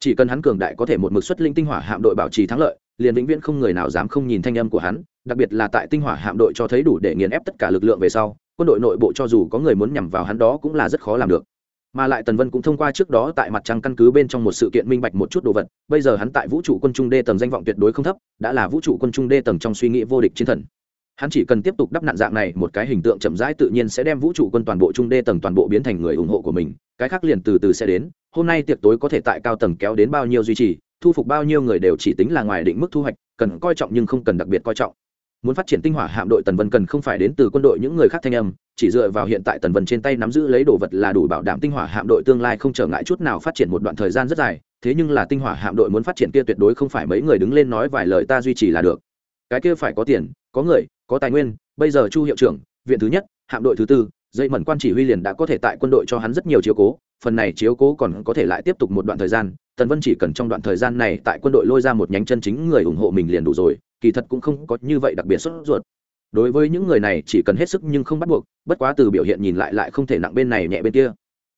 Chỉ cần hắn cường đại có thể một mực xuất linh tinh hỏa hạm đội bảo trì thắng lợi, liền vĩnh viễn không người nào dám không nhìn thanh âm của hắn, đặc biệt là tại tinh hỏa hạm đội cho thấy đủ để nghiền ép tất cả lực lượng về sau, quân đội nội bộ cho dù có người muốn nhằm vào hắn đó cũng là rất khó làm được. Mà lại tần vân cũng thông qua trước đó tại mặt trăng căn cứ bên trong một sự kiện minh bạch một chút đồ vật, bây giờ hắn tại vũ trụ quân trung đê tầng danh vọng tuyệt đối không thấp, đã là vũ trụ quân trung đê tầng trong suy nghĩ vô địch chiến thần hắn chỉ cần tiếp tục đắp nặn dạng này, một cái hình tượng chậm rãi tự nhiên sẽ đem vũ trụ quân toàn bộ trung đê tầng toàn bộ biến thành người ủng hộ của mình. Cái khác liền từ từ sẽ đến. Hôm nay tiệc tối có thể tại cao tầng kéo đến bao nhiêu duy trì, thu phục bao nhiêu người đều chỉ tính là ngoài định mức thu hoạch, cần coi trọng nhưng không cần đặc biệt coi trọng. Muốn phát triển tinh hỏa hạm đội tần vân cần không phải đến từ quân đội những người khác thanh âm, chỉ dựa vào hiện tại tần vân trên tay nắm giữ lấy đồ vật là đủ bảo đảm tinh hỏa hạm đội tương lai không trở ngại chút nào phát triển một đoạn thời gian rất dài, thế nhưng là tinh hỏa hạm đội muốn phát triển kia tuyệt đối không phải mấy người đứng lên nói vài lời ta duy trì là được cái kia phải có tiền, có người, có tài nguyên, bây giờ chu hiệu trưởng, viện thứ nhất, hạm đội thứ tư, dây mẩn quan chỉ huy liền đã có thể tại quân đội cho hắn rất nhiều chiếu cố, phần này chiếu cố còn có thể lại tiếp tục một đoạn thời gian, tần vân chỉ cần trong đoạn thời gian này tại quân đội lôi ra một nhánh chân chính người ủng hộ mình liền đủ rồi, kỳ thật cũng không có như vậy đặc biệt sốt ruột. Đối với những người này chỉ cần hết sức nhưng không bắt buộc, bất quá từ biểu hiện nhìn lại lại không thể nặng bên này nhẹ bên kia.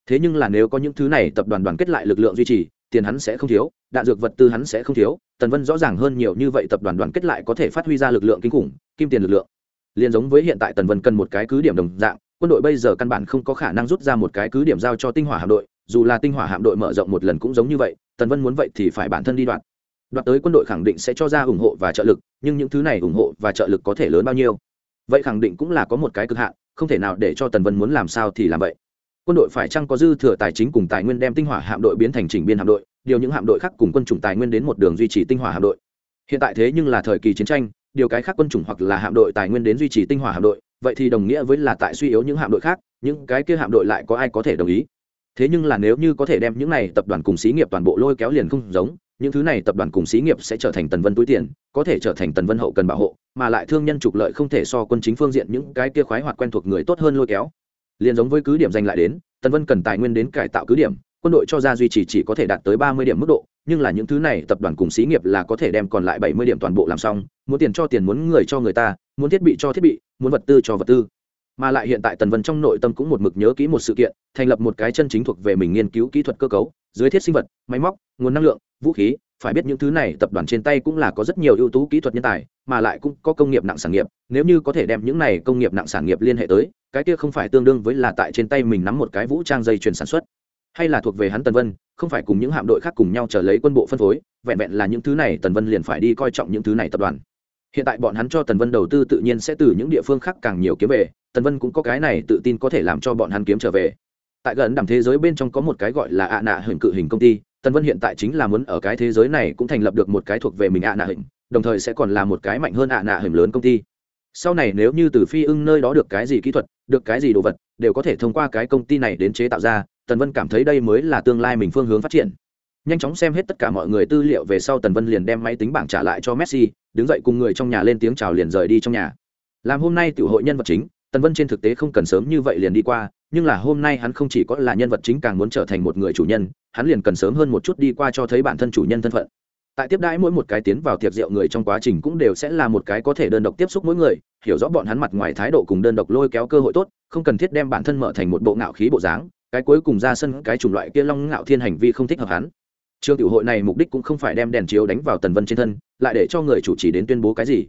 Thế nhưng là nếu có những thứ này, tập đoàn đoàn kết lại lực lượng duy trì tiền hắn sẽ không thiếu, đạn dược vật tư hắn sẽ không thiếu, tần vân rõ ràng hơn nhiều như vậy tập đoàn đoàn kết lại có thể phát huy ra lực lượng kinh khủng, kim tiền lực lượng. Liền giống với hiện tại tần vân cần một cái cứ điểm đồng dạng, quân đội bây giờ căn bản không có khả năng rút ra một cái cứ điểm giao cho tinh hỏa hạm đội, dù là tinh hỏa hạm đội mở rộng một lần cũng giống như vậy, tần vân muốn vậy thì phải bản thân đi đoạn. Đoạt tới quân đội khẳng định sẽ cho ra ủng hộ và trợ lực, nhưng những thứ này ủng hộ và trợ lực có thể lớn bao nhiêu? Vậy khẳng định cũng là có một cái cực hạn, không thể nào để cho tần vân muốn làm sao thì làm vậy quân đội phải chăng có dư thừa tài chính cùng tài nguyên đem tinh hỏa hạm đội biến thành chỉnh biên hạm đội, điều những hạm đội khác cùng quân chủng tài nguyên đến một đường duy trì tinh hỏa hạm đội. Hiện tại thế nhưng là thời kỳ chiến tranh, điều cái khác quân chủng hoặc là hạm đội tài nguyên đến duy trì tinh hỏa hạm đội, vậy thì đồng nghĩa với là tại suy yếu những hạm đội khác, những cái kia hạm đội lại có ai có thể đồng ý? Thế nhưng là nếu như có thể đem những này tập đoàn cùng xí nghiệp toàn bộ lôi kéo liền không giống, những thứ này tập đoàn cùng xí nghiệp sẽ trở thành tần vân túi tiền, có thể trở thành tần vân hậu cần bảo hộ, mà lại thương nhân trục lợi không thể so quân chính phương diện những cái kia khoái hoạt quen thuộc người tốt hơn lôi kéo liền giống với cứ điểm danh lại đến, tần vân cần tài nguyên đến cải tạo cứ điểm, quân đội cho ra duy trì chỉ có thể đạt tới ba mươi điểm mức độ, nhưng là những thứ này tập đoàn cùng xí nghiệp là có thể đem còn lại bảy mươi điểm toàn bộ làm xong, muốn tiền cho tiền muốn người cho người ta, muốn thiết bị cho thiết bị, muốn vật tư cho vật tư. Mà lại hiện tại tần vân trong nội tâm cũng một mực nhớ kỹ một sự kiện, thành lập một cái chân chính thuộc về mình nghiên cứu kỹ thuật cơ cấu, dưới thiết sinh vật, máy móc, nguồn năng lượng, vũ khí phải biết những thứ này tập đoàn trên tay cũng là có rất nhiều ưu tú kỹ thuật nhân tài, mà lại cũng có công nghiệp nặng sản nghiệp. Nếu như có thể đem những này công nghiệp nặng sản nghiệp liên hệ tới, cái kia không phải tương đương với là tại trên tay mình nắm một cái vũ trang dây chuyền sản xuất. Hay là thuộc về hắn tần vân, không phải cùng những hạm đội khác cùng nhau trở lấy quân bộ phân phối, vẹn vẹn là những thứ này tần vân liền phải đi coi trọng những thứ này tập đoàn. Hiện tại bọn hắn cho tần vân đầu tư tự nhiên sẽ từ những địa phương khác càng nhiều kiếm về, tần vân cũng có cái này tự tin có thể làm cho bọn hắn kiếm trở về. Tại gần đẳng thế giới bên trong có một cái gọi là ạ nạ hưởng cự hình công ty tần vân hiện tại chính là muốn ở cái thế giới này cũng thành lập được một cái thuộc về mình ạ nạ hình, đồng thời sẽ còn là một cái mạnh hơn ạ nạ hình lớn công ty. Sau này nếu như từ phi ưng nơi đó được cái gì kỹ thuật, được cái gì đồ vật, đều có thể thông qua cái công ty này đến chế tạo ra, tần vân cảm thấy đây mới là tương lai mình phương hướng phát triển. Nhanh chóng xem hết tất cả mọi người tư liệu về sau tần vân liền đem máy tính bảng trả lại cho messi, đứng dậy cùng người trong nhà lên tiếng chào liền rời đi trong nhà. Làm hôm nay tiểu hội nhân vật chính, tần vân trên thực tế không cần sớm như vậy liền đi qua, nhưng là hôm nay hắn không chỉ có là nhân vật chính càng muốn trở thành một người chủ nhân hắn liền cần sớm hơn một chút đi qua cho thấy bản thân chủ nhân thân phận. Tại tiếp đãi mỗi một cái tiến vào tiệc rượu người trong quá trình cũng đều sẽ là một cái có thể đơn độc tiếp xúc mỗi người, hiểu rõ bọn hắn mặt ngoài thái độ cùng đơn độc lôi kéo cơ hội tốt, không cần thiết đem bản thân mở thành một bộ ngạo khí bộ dáng, cái cuối cùng ra sân cái chủng loại kia long ngạo thiên hành vi không thích hợp hắn. Trường tiểu hội này mục đích cũng không phải đem đèn chiếu đánh vào tần vân trên thân, lại để cho người chủ trì đến tuyên bố cái gì.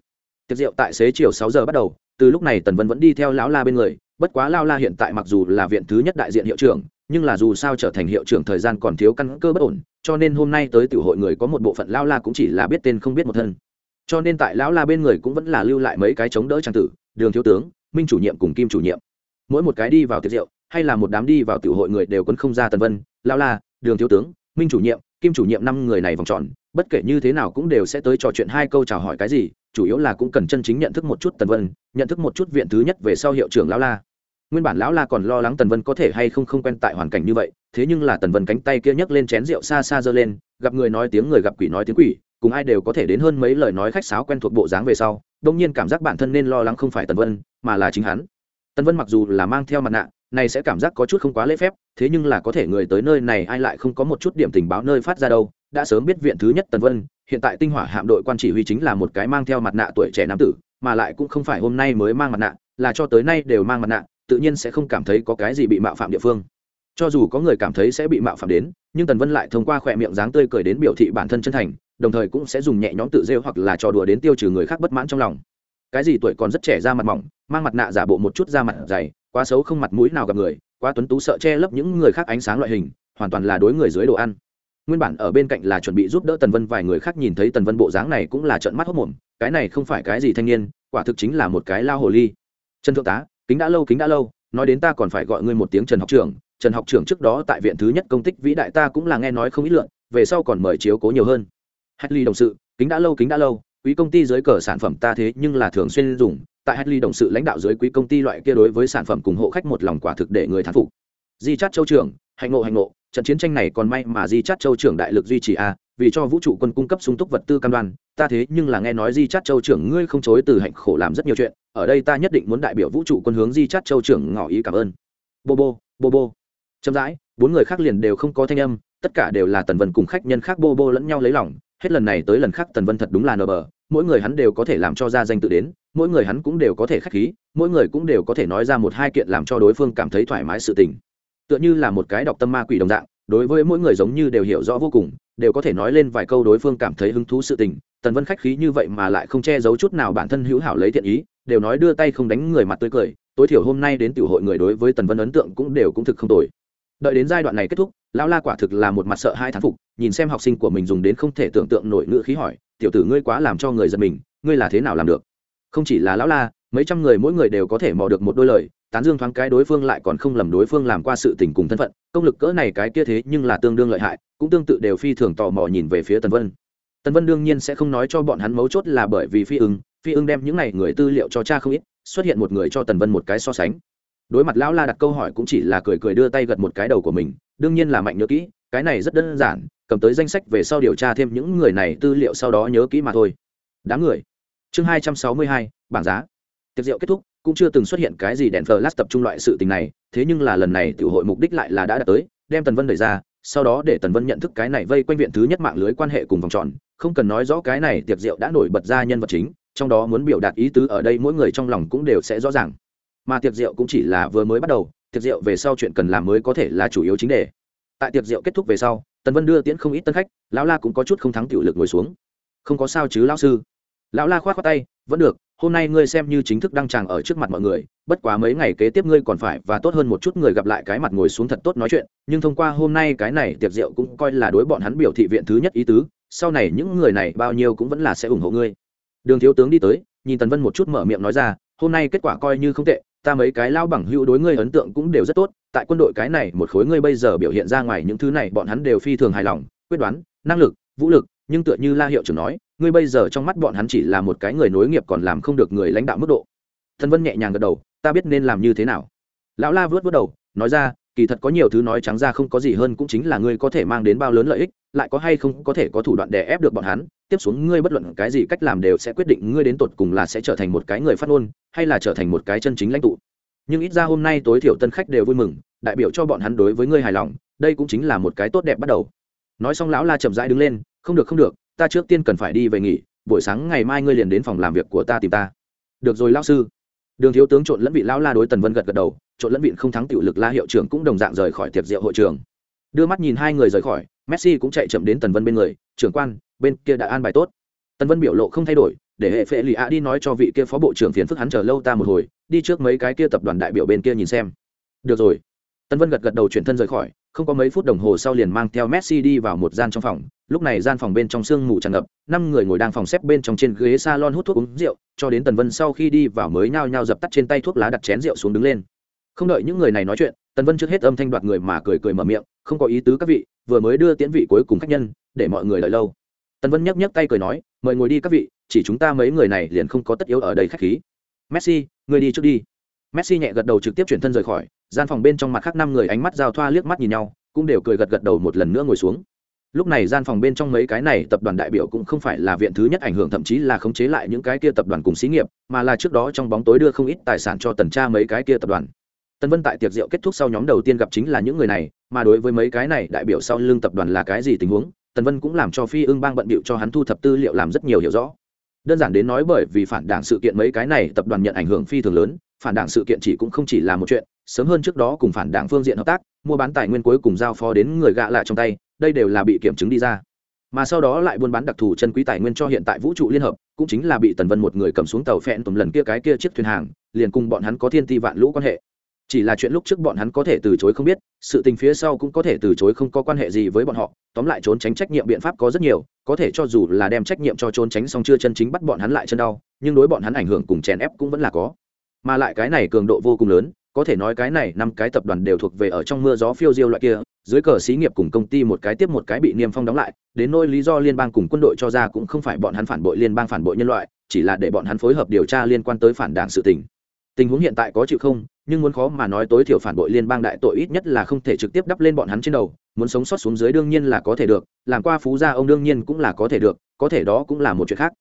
Tiệc rượu tại xế chiều sáu giờ bắt đầu, từ lúc này tần vân vẫn đi theo lão la bên người, bất quá lao la hiện tại mặc dù là viện thứ nhất đại diện hiệu trưởng nhưng là dù sao trở thành hiệu trưởng thời gian còn thiếu căn cơ bất ổn, cho nên hôm nay tới tiểu hội người có một bộ phận lao la cũng chỉ là biết tên không biết một thân. Cho nên tại lão la bên người cũng vẫn là lưu lại mấy cái chống đỡ trang tử, đường thiếu tướng, minh chủ nhiệm cùng kim chủ nhiệm. Mỗi một cái đi vào tiệc rượu, hay là một đám đi vào tiểu hội người đều quấn không ra tần vân lao la, đường thiếu tướng, minh chủ nhiệm, kim chủ nhiệm năm người này vòng tròn, bất kể như thế nào cũng đều sẽ tới trò chuyện hai câu chào hỏi cái gì, chủ yếu là cũng cần chân chính nhận thức một chút tần vân, nhận thức một chút viện thứ nhất về sau hiệu trưởng lão la nguyên bản lão la còn lo lắng tần vân có thể hay không không quen tại hoàn cảnh như vậy, thế nhưng là tần vân cánh tay kia nhấc lên chén rượu xa xa giơ lên, gặp người nói tiếng người gặp quỷ nói tiếng quỷ, cùng ai đều có thể đến hơn mấy lời nói khách sáo quen thuộc bộ dáng về sau, đông nhiên cảm giác bản thân nên lo lắng không phải tần vân, mà là chính hắn. Tần vân mặc dù là mang theo mặt nạ, này sẽ cảm giác có chút không quá lễ phép, thế nhưng là có thể người tới nơi này ai lại không có một chút điểm tình báo nơi phát ra đâu, đã sớm biết viện thứ nhất tần vân, hiện tại tinh hỏa hạm đội quan chỉ huy chính là một cái mang theo mặt nạ tuổi trẻ nam tử, mà lại cũng không phải hôm nay mới mang mặt nạ, là cho tới nay đều mang mặt nạ tự nhiên sẽ không cảm thấy có cái gì bị mạo phạm địa phương. Cho dù có người cảm thấy sẽ bị mạo phạm đến, nhưng tần vân lại thông qua khỏe miệng dáng tươi cười đến biểu thị bản thân chân thành, đồng thời cũng sẽ dùng nhẹ nhõm tự rêu hoặc là trò đùa đến tiêu trừ người khác bất mãn trong lòng. Cái gì tuổi còn rất trẻ ra mặt mỏng, mang mặt nạ giả bộ một chút ra mặt dày, quá xấu không mặt mũi nào gặp người, quá tuấn tú sợ che lấp những người khác ánh sáng loại hình, hoàn toàn là đối người dưới đồ ăn. Nguyên bản ở bên cạnh là chuẩn bị giúp đỡ tần vân, vài người khác nhìn thấy tần vân bộ dáng này cũng là trận mắt hốc mồm cái này không phải cái gì thanh niên, quả thực chính là một cái lao hồ ly. Trần thượng tá kính đã lâu, kính đã lâu, nói đến ta còn phải gọi ngươi một tiếng trần học trưởng. Trần học trưởng trước đó tại viện thứ nhất công tích vĩ đại ta cũng là nghe nói không ít lượn, về sau còn mời chiếu cố nhiều hơn. Hadley đồng sự, kính đã lâu, kính đã lâu, quý công ty dưới cờ sản phẩm ta thế nhưng là thường xuyên dùng. Tại Hadley đồng sự lãnh đạo dưới quý công ty loại kia đối với sản phẩm cùng hộ khách một lòng quả thực để người thán phục. Di chát châu trưởng, hạnh ngộ hạnh ngộ. Trận chiến tranh này còn may mà di chát châu trưởng đại lực duy trì a vì cho vũ trụ quân cung cấp sung túc vật tư cam đoan, ta thế nhưng là nghe nói di chát châu trưởng ngươi không chối từ hạnh khổ làm rất nhiều chuyện, ở đây ta nhất định muốn đại biểu vũ trụ quân hướng di chát châu trưởng ngỏ ý cảm ơn. Bô bô bô bô. Chậm rãi, bốn người khác liền đều không có thanh âm, tất cả đều là tần vân cùng khách nhân khác bô bô lẫn nhau lấy lòng, hết lần này tới lần khác tần vân thật đúng là nờ bờ, mỗi người hắn đều có thể làm cho ra danh tự đến, mỗi người hắn cũng đều có thể khách khí, mỗi người cũng đều có thể nói ra một hai kiện làm cho đối phương cảm thấy thoải mái sự tình. Tựa như là một cái đọc tâm ma quỷ đồng dạng, đối với mỗi người giống như đều hiểu rõ vô cùng đều có thể nói lên vài câu đối phương cảm thấy hứng thú sự tình. Tần vân khách khí như vậy mà lại không che giấu chút nào bản thân hữu hảo lấy thiện ý, đều nói đưa tay không đánh người mặt tươi cười. Tối thiểu hôm nay đến tiểu hội người đối với tần vân ấn tượng cũng đều cũng thực không tồi. Đợi đến giai đoạn này kết thúc, lão la quả thực là một mặt sợ hai thán phục, nhìn xem học sinh của mình dùng đến không thể tưởng tượng nổi ngữ khí hỏi, tiểu tử ngươi quá làm cho người giật mình, ngươi là thế nào làm được? Không chỉ là lão la, mấy trăm người mỗi người đều có thể mò được một đôi lời tán dương thoáng cái đối phương lại còn không lầm đối phương làm qua sự tình cùng thân phận, công lực cỡ này cái kia thế nhưng là tương đương lợi hại, cũng tương tự đều phi thường tò mò nhìn về phía tần vân. Tần vân đương nhiên sẽ không nói cho bọn hắn mấu chốt là bởi vì phi ưng phi ưng đem những này người tư liệu cho cha không ít, xuất hiện một người cho tần vân một cái so sánh. Đối mặt lão la đặt câu hỏi cũng chỉ là cười cười đưa tay gật một cái đầu của mình, đương nhiên là mạnh nhớ kỹ, cái này rất đơn giản, cầm tới danh sách về sau điều tra thêm những người này tư liệu sau đó nhớ kỹ mà thôi. Đám người. Chương hai trăm sáu mươi hai, bảng giá. Tiệc rượu kết thúc cũng chưa từng xuất hiện cái gì đèn flash tập trung loại sự tình này, thế nhưng là lần này tiểu hội mục đích lại là đã đạt tới, đem tần vân đẩy ra, sau đó để tần vân nhận thức cái này vây quanh viện thứ nhất mạng lưới quan hệ cùng vòng tròn, không cần nói rõ cái này tiệc rượu đã nổi bật ra nhân vật chính, trong đó muốn biểu đạt ý tứ ở đây mỗi người trong lòng cũng đều sẽ rõ ràng. Mà tiệc rượu cũng chỉ là vừa mới bắt đầu, tiệc rượu về sau chuyện cần làm mới có thể là chủ yếu chính đề. Tại tiệc rượu kết thúc về sau, tần vân đưa tiễn không ít tân khách, lão la cũng có chút không thắng tiểu lực ngồi xuống. Không có sao chứ, lão sư? Lão la k h o á t khoác tay, vẫn được, hôm nay ngươi xem như chính thức đăng tràng ở trước mặt mọi người, bất quá mấy ngày kế tiếp ngươi còn phải và tốt hơn một chút người gặp lại cái mặt ngồi xuống thật tốt nói chuyện, nhưng thông qua hôm nay cái này tiệc rượu cũng coi là đối bọn hắn biểu thị viện thứ nhất ý tứ, sau này những người này bao nhiêu cũng vẫn là sẽ ủng hộ ngươi. Đường thiếu tướng đi tới, nhìn tần vân một chút mở miệng nói ra, hôm nay kết quả coi như không tệ, ta mấy cái lao bằng hữu đối ngươi ấn tượng cũng đều rất tốt, tại quân đội cái này một khối ngươi bây giờ biểu hiện ra ngoài những thứ này bọn hắn đều phi thường hài lòng, quyết đoán, năng lực, vũ lực nhưng tựa như la hiệu trưởng nói, ngươi bây giờ trong mắt bọn hắn chỉ là một cái người nối nghiệp còn làm không được người lãnh đạo mức độ. Thân vân nhẹ nhàng gật đầu, ta biết nên làm như thế nào. Lão la vớt vớt đầu, nói ra, kỳ thật có nhiều thứ nói trắng ra không có gì hơn cũng chính là ngươi có thể mang đến bao lớn lợi ích, lại có hay không có thể có thủ đoạn đè ép được bọn hắn, tiếp xuống ngươi bất luận cái gì cách làm đều sẽ quyết định ngươi đến tột cùng là sẽ trở thành một cái người phát ngôn, hay là trở thành một cái chân chính lãnh tụ. Nhưng ít ra hôm nay tối thiểu tân khách đều vui mừng, đại biểu cho bọn hắn đối với ngươi hài lòng, đây cũng chính là một cái tốt đẹp bắt đầu. Nói xong lão la chậm rãi đứng lên không được không được, ta trước tiên cần phải đi về nghỉ, buổi sáng ngày mai ngươi liền đến phòng làm việc của ta tìm ta. Được rồi, lão sư. Đường thiếu tướng trộn lẫn vị lão la đối tần vân gật gật đầu, trộn lẫn vị không thắng tiểu lực la hiệu trưởng cũng đồng dạng rời khỏi tiệc rượu hội trường. Đưa mắt nhìn hai người rời khỏi, messi cũng chạy chậm đến tần vân bên người, trưởng quan, bên kia đã an bài tốt. Tần vân biểu lộ không thay đổi, để hệ phệ lì ạ đi nói cho vị kia phó bộ trưởng phiền phức hắn chờ lâu ta một hồi, đi trước mấy cái kia tập đoàn đại biểu bên kia nhìn xem. Được rồi. Tần vân gật gật đầu chuyển thân rời khỏi không có mấy phút đồng hồ sau liền mang theo messi đi vào một gian trong phòng. Lúc này gian phòng bên trong sương mù tràn ngập, năm người ngồi đang phòng xếp bên trong trên ghế salon hút thuốc uống rượu, cho đến tần vân sau khi đi vào mới nhao nhao dập tắt trên tay thuốc lá đặt chén rượu xuống đứng lên. Không đợi những người này nói chuyện, tần vân trước hết âm thanh đoạt người mà cười cười mở miệng, không có ý tứ các vị, vừa mới đưa tiễn vị cuối cùng khách nhân, để mọi người đợi lâu. Tần vân nhấc nhấc tay cười nói, mời ngồi đi các vị, chỉ chúng ta mấy người này liền không có tất yếu ở đây khách khí. Messi, người đi trước đi messi nhẹ gật đầu trực tiếp chuyển thân rời khỏi, gian phòng bên trong mặt khác năm người ánh mắt giao thoa liếc mắt nhìn nhau, cũng đều cười gật gật đầu một lần nữa ngồi xuống. Lúc này gian phòng bên trong mấy cái này tập đoàn đại biểu cũng không phải là viện thứ nhất ảnh hưởng, thậm chí là khống chế lại những cái kia tập đoàn cùng xí nghiệp, mà là trước đó trong bóng tối đưa không ít tài sản cho tần tra mấy cái kia tập đoàn. Tân vân tại tiệc rượu kết thúc sau nhóm đầu tiên gặp chính là những người này, mà đối với mấy cái này đại biểu sau lưng tập đoàn là cái gì tình huống, tần vân cũng làm cho phi ưng bang bận bịu cho hắn thu thập tư liệu làm rất nhiều hiểu rõ. Đơn giản đến nói bởi vì phản đảng sự kiện mấy cái này tập đoàn nhận ảnh hưởng phi thường lớn phản đảng sự kiện chỉ cũng không chỉ là một chuyện, sớm hơn trước đó cùng phản đảng phương diện hợp tác, mua bán tài nguyên cuối cùng giao phó đến người gạ lạ trong tay, đây đều là bị kiểm chứng đi ra. Mà sau đó lại buôn bán đặc thù chân quý tài nguyên cho hiện tại vũ trụ liên hợp, cũng chính là bị tần vân một người cầm xuống tàu phẹn tùm lần kia cái kia chiếc thuyền hàng, liền cùng bọn hắn có thiên ti vạn lũ quan hệ. Chỉ là chuyện lúc trước bọn hắn có thể từ chối không biết, sự tình phía sau cũng có thể từ chối không có quan hệ gì với bọn họ, tóm lại trốn tránh trách nhiệm biện pháp có rất nhiều, có thể cho dù là đem trách nhiệm cho trốn tránh xong chưa chân chính bắt bọn hắn lại chân đau, nhưng đối bọn hắn ảnh hưởng cùng chèn ép cũng vẫn là có mà lại cái này cường độ vô cùng lớn, có thể nói cái này năm cái tập đoàn đều thuộc về ở trong mưa gió phiêu diêu loại kia, dưới cờ xí nghiệp cùng công ty một cái tiếp một cái bị niêm phong đóng lại, đến nỗi lý do liên bang cùng quân đội cho ra cũng không phải bọn hắn phản bội liên bang phản bội nhân loại, chỉ là để bọn hắn phối hợp điều tra liên quan tới phản đảng sự tình. Tình huống hiện tại có chịu không, nhưng muốn khó mà nói tối thiểu phản bội liên bang đại tội ít nhất là không thể trực tiếp đắp lên bọn hắn trên đầu, muốn sống sót xuống dưới đương nhiên là có thể được, làm qua phú gia ông đương nhiên cũng là có thể được, có thể đó cũng là một chuyện khác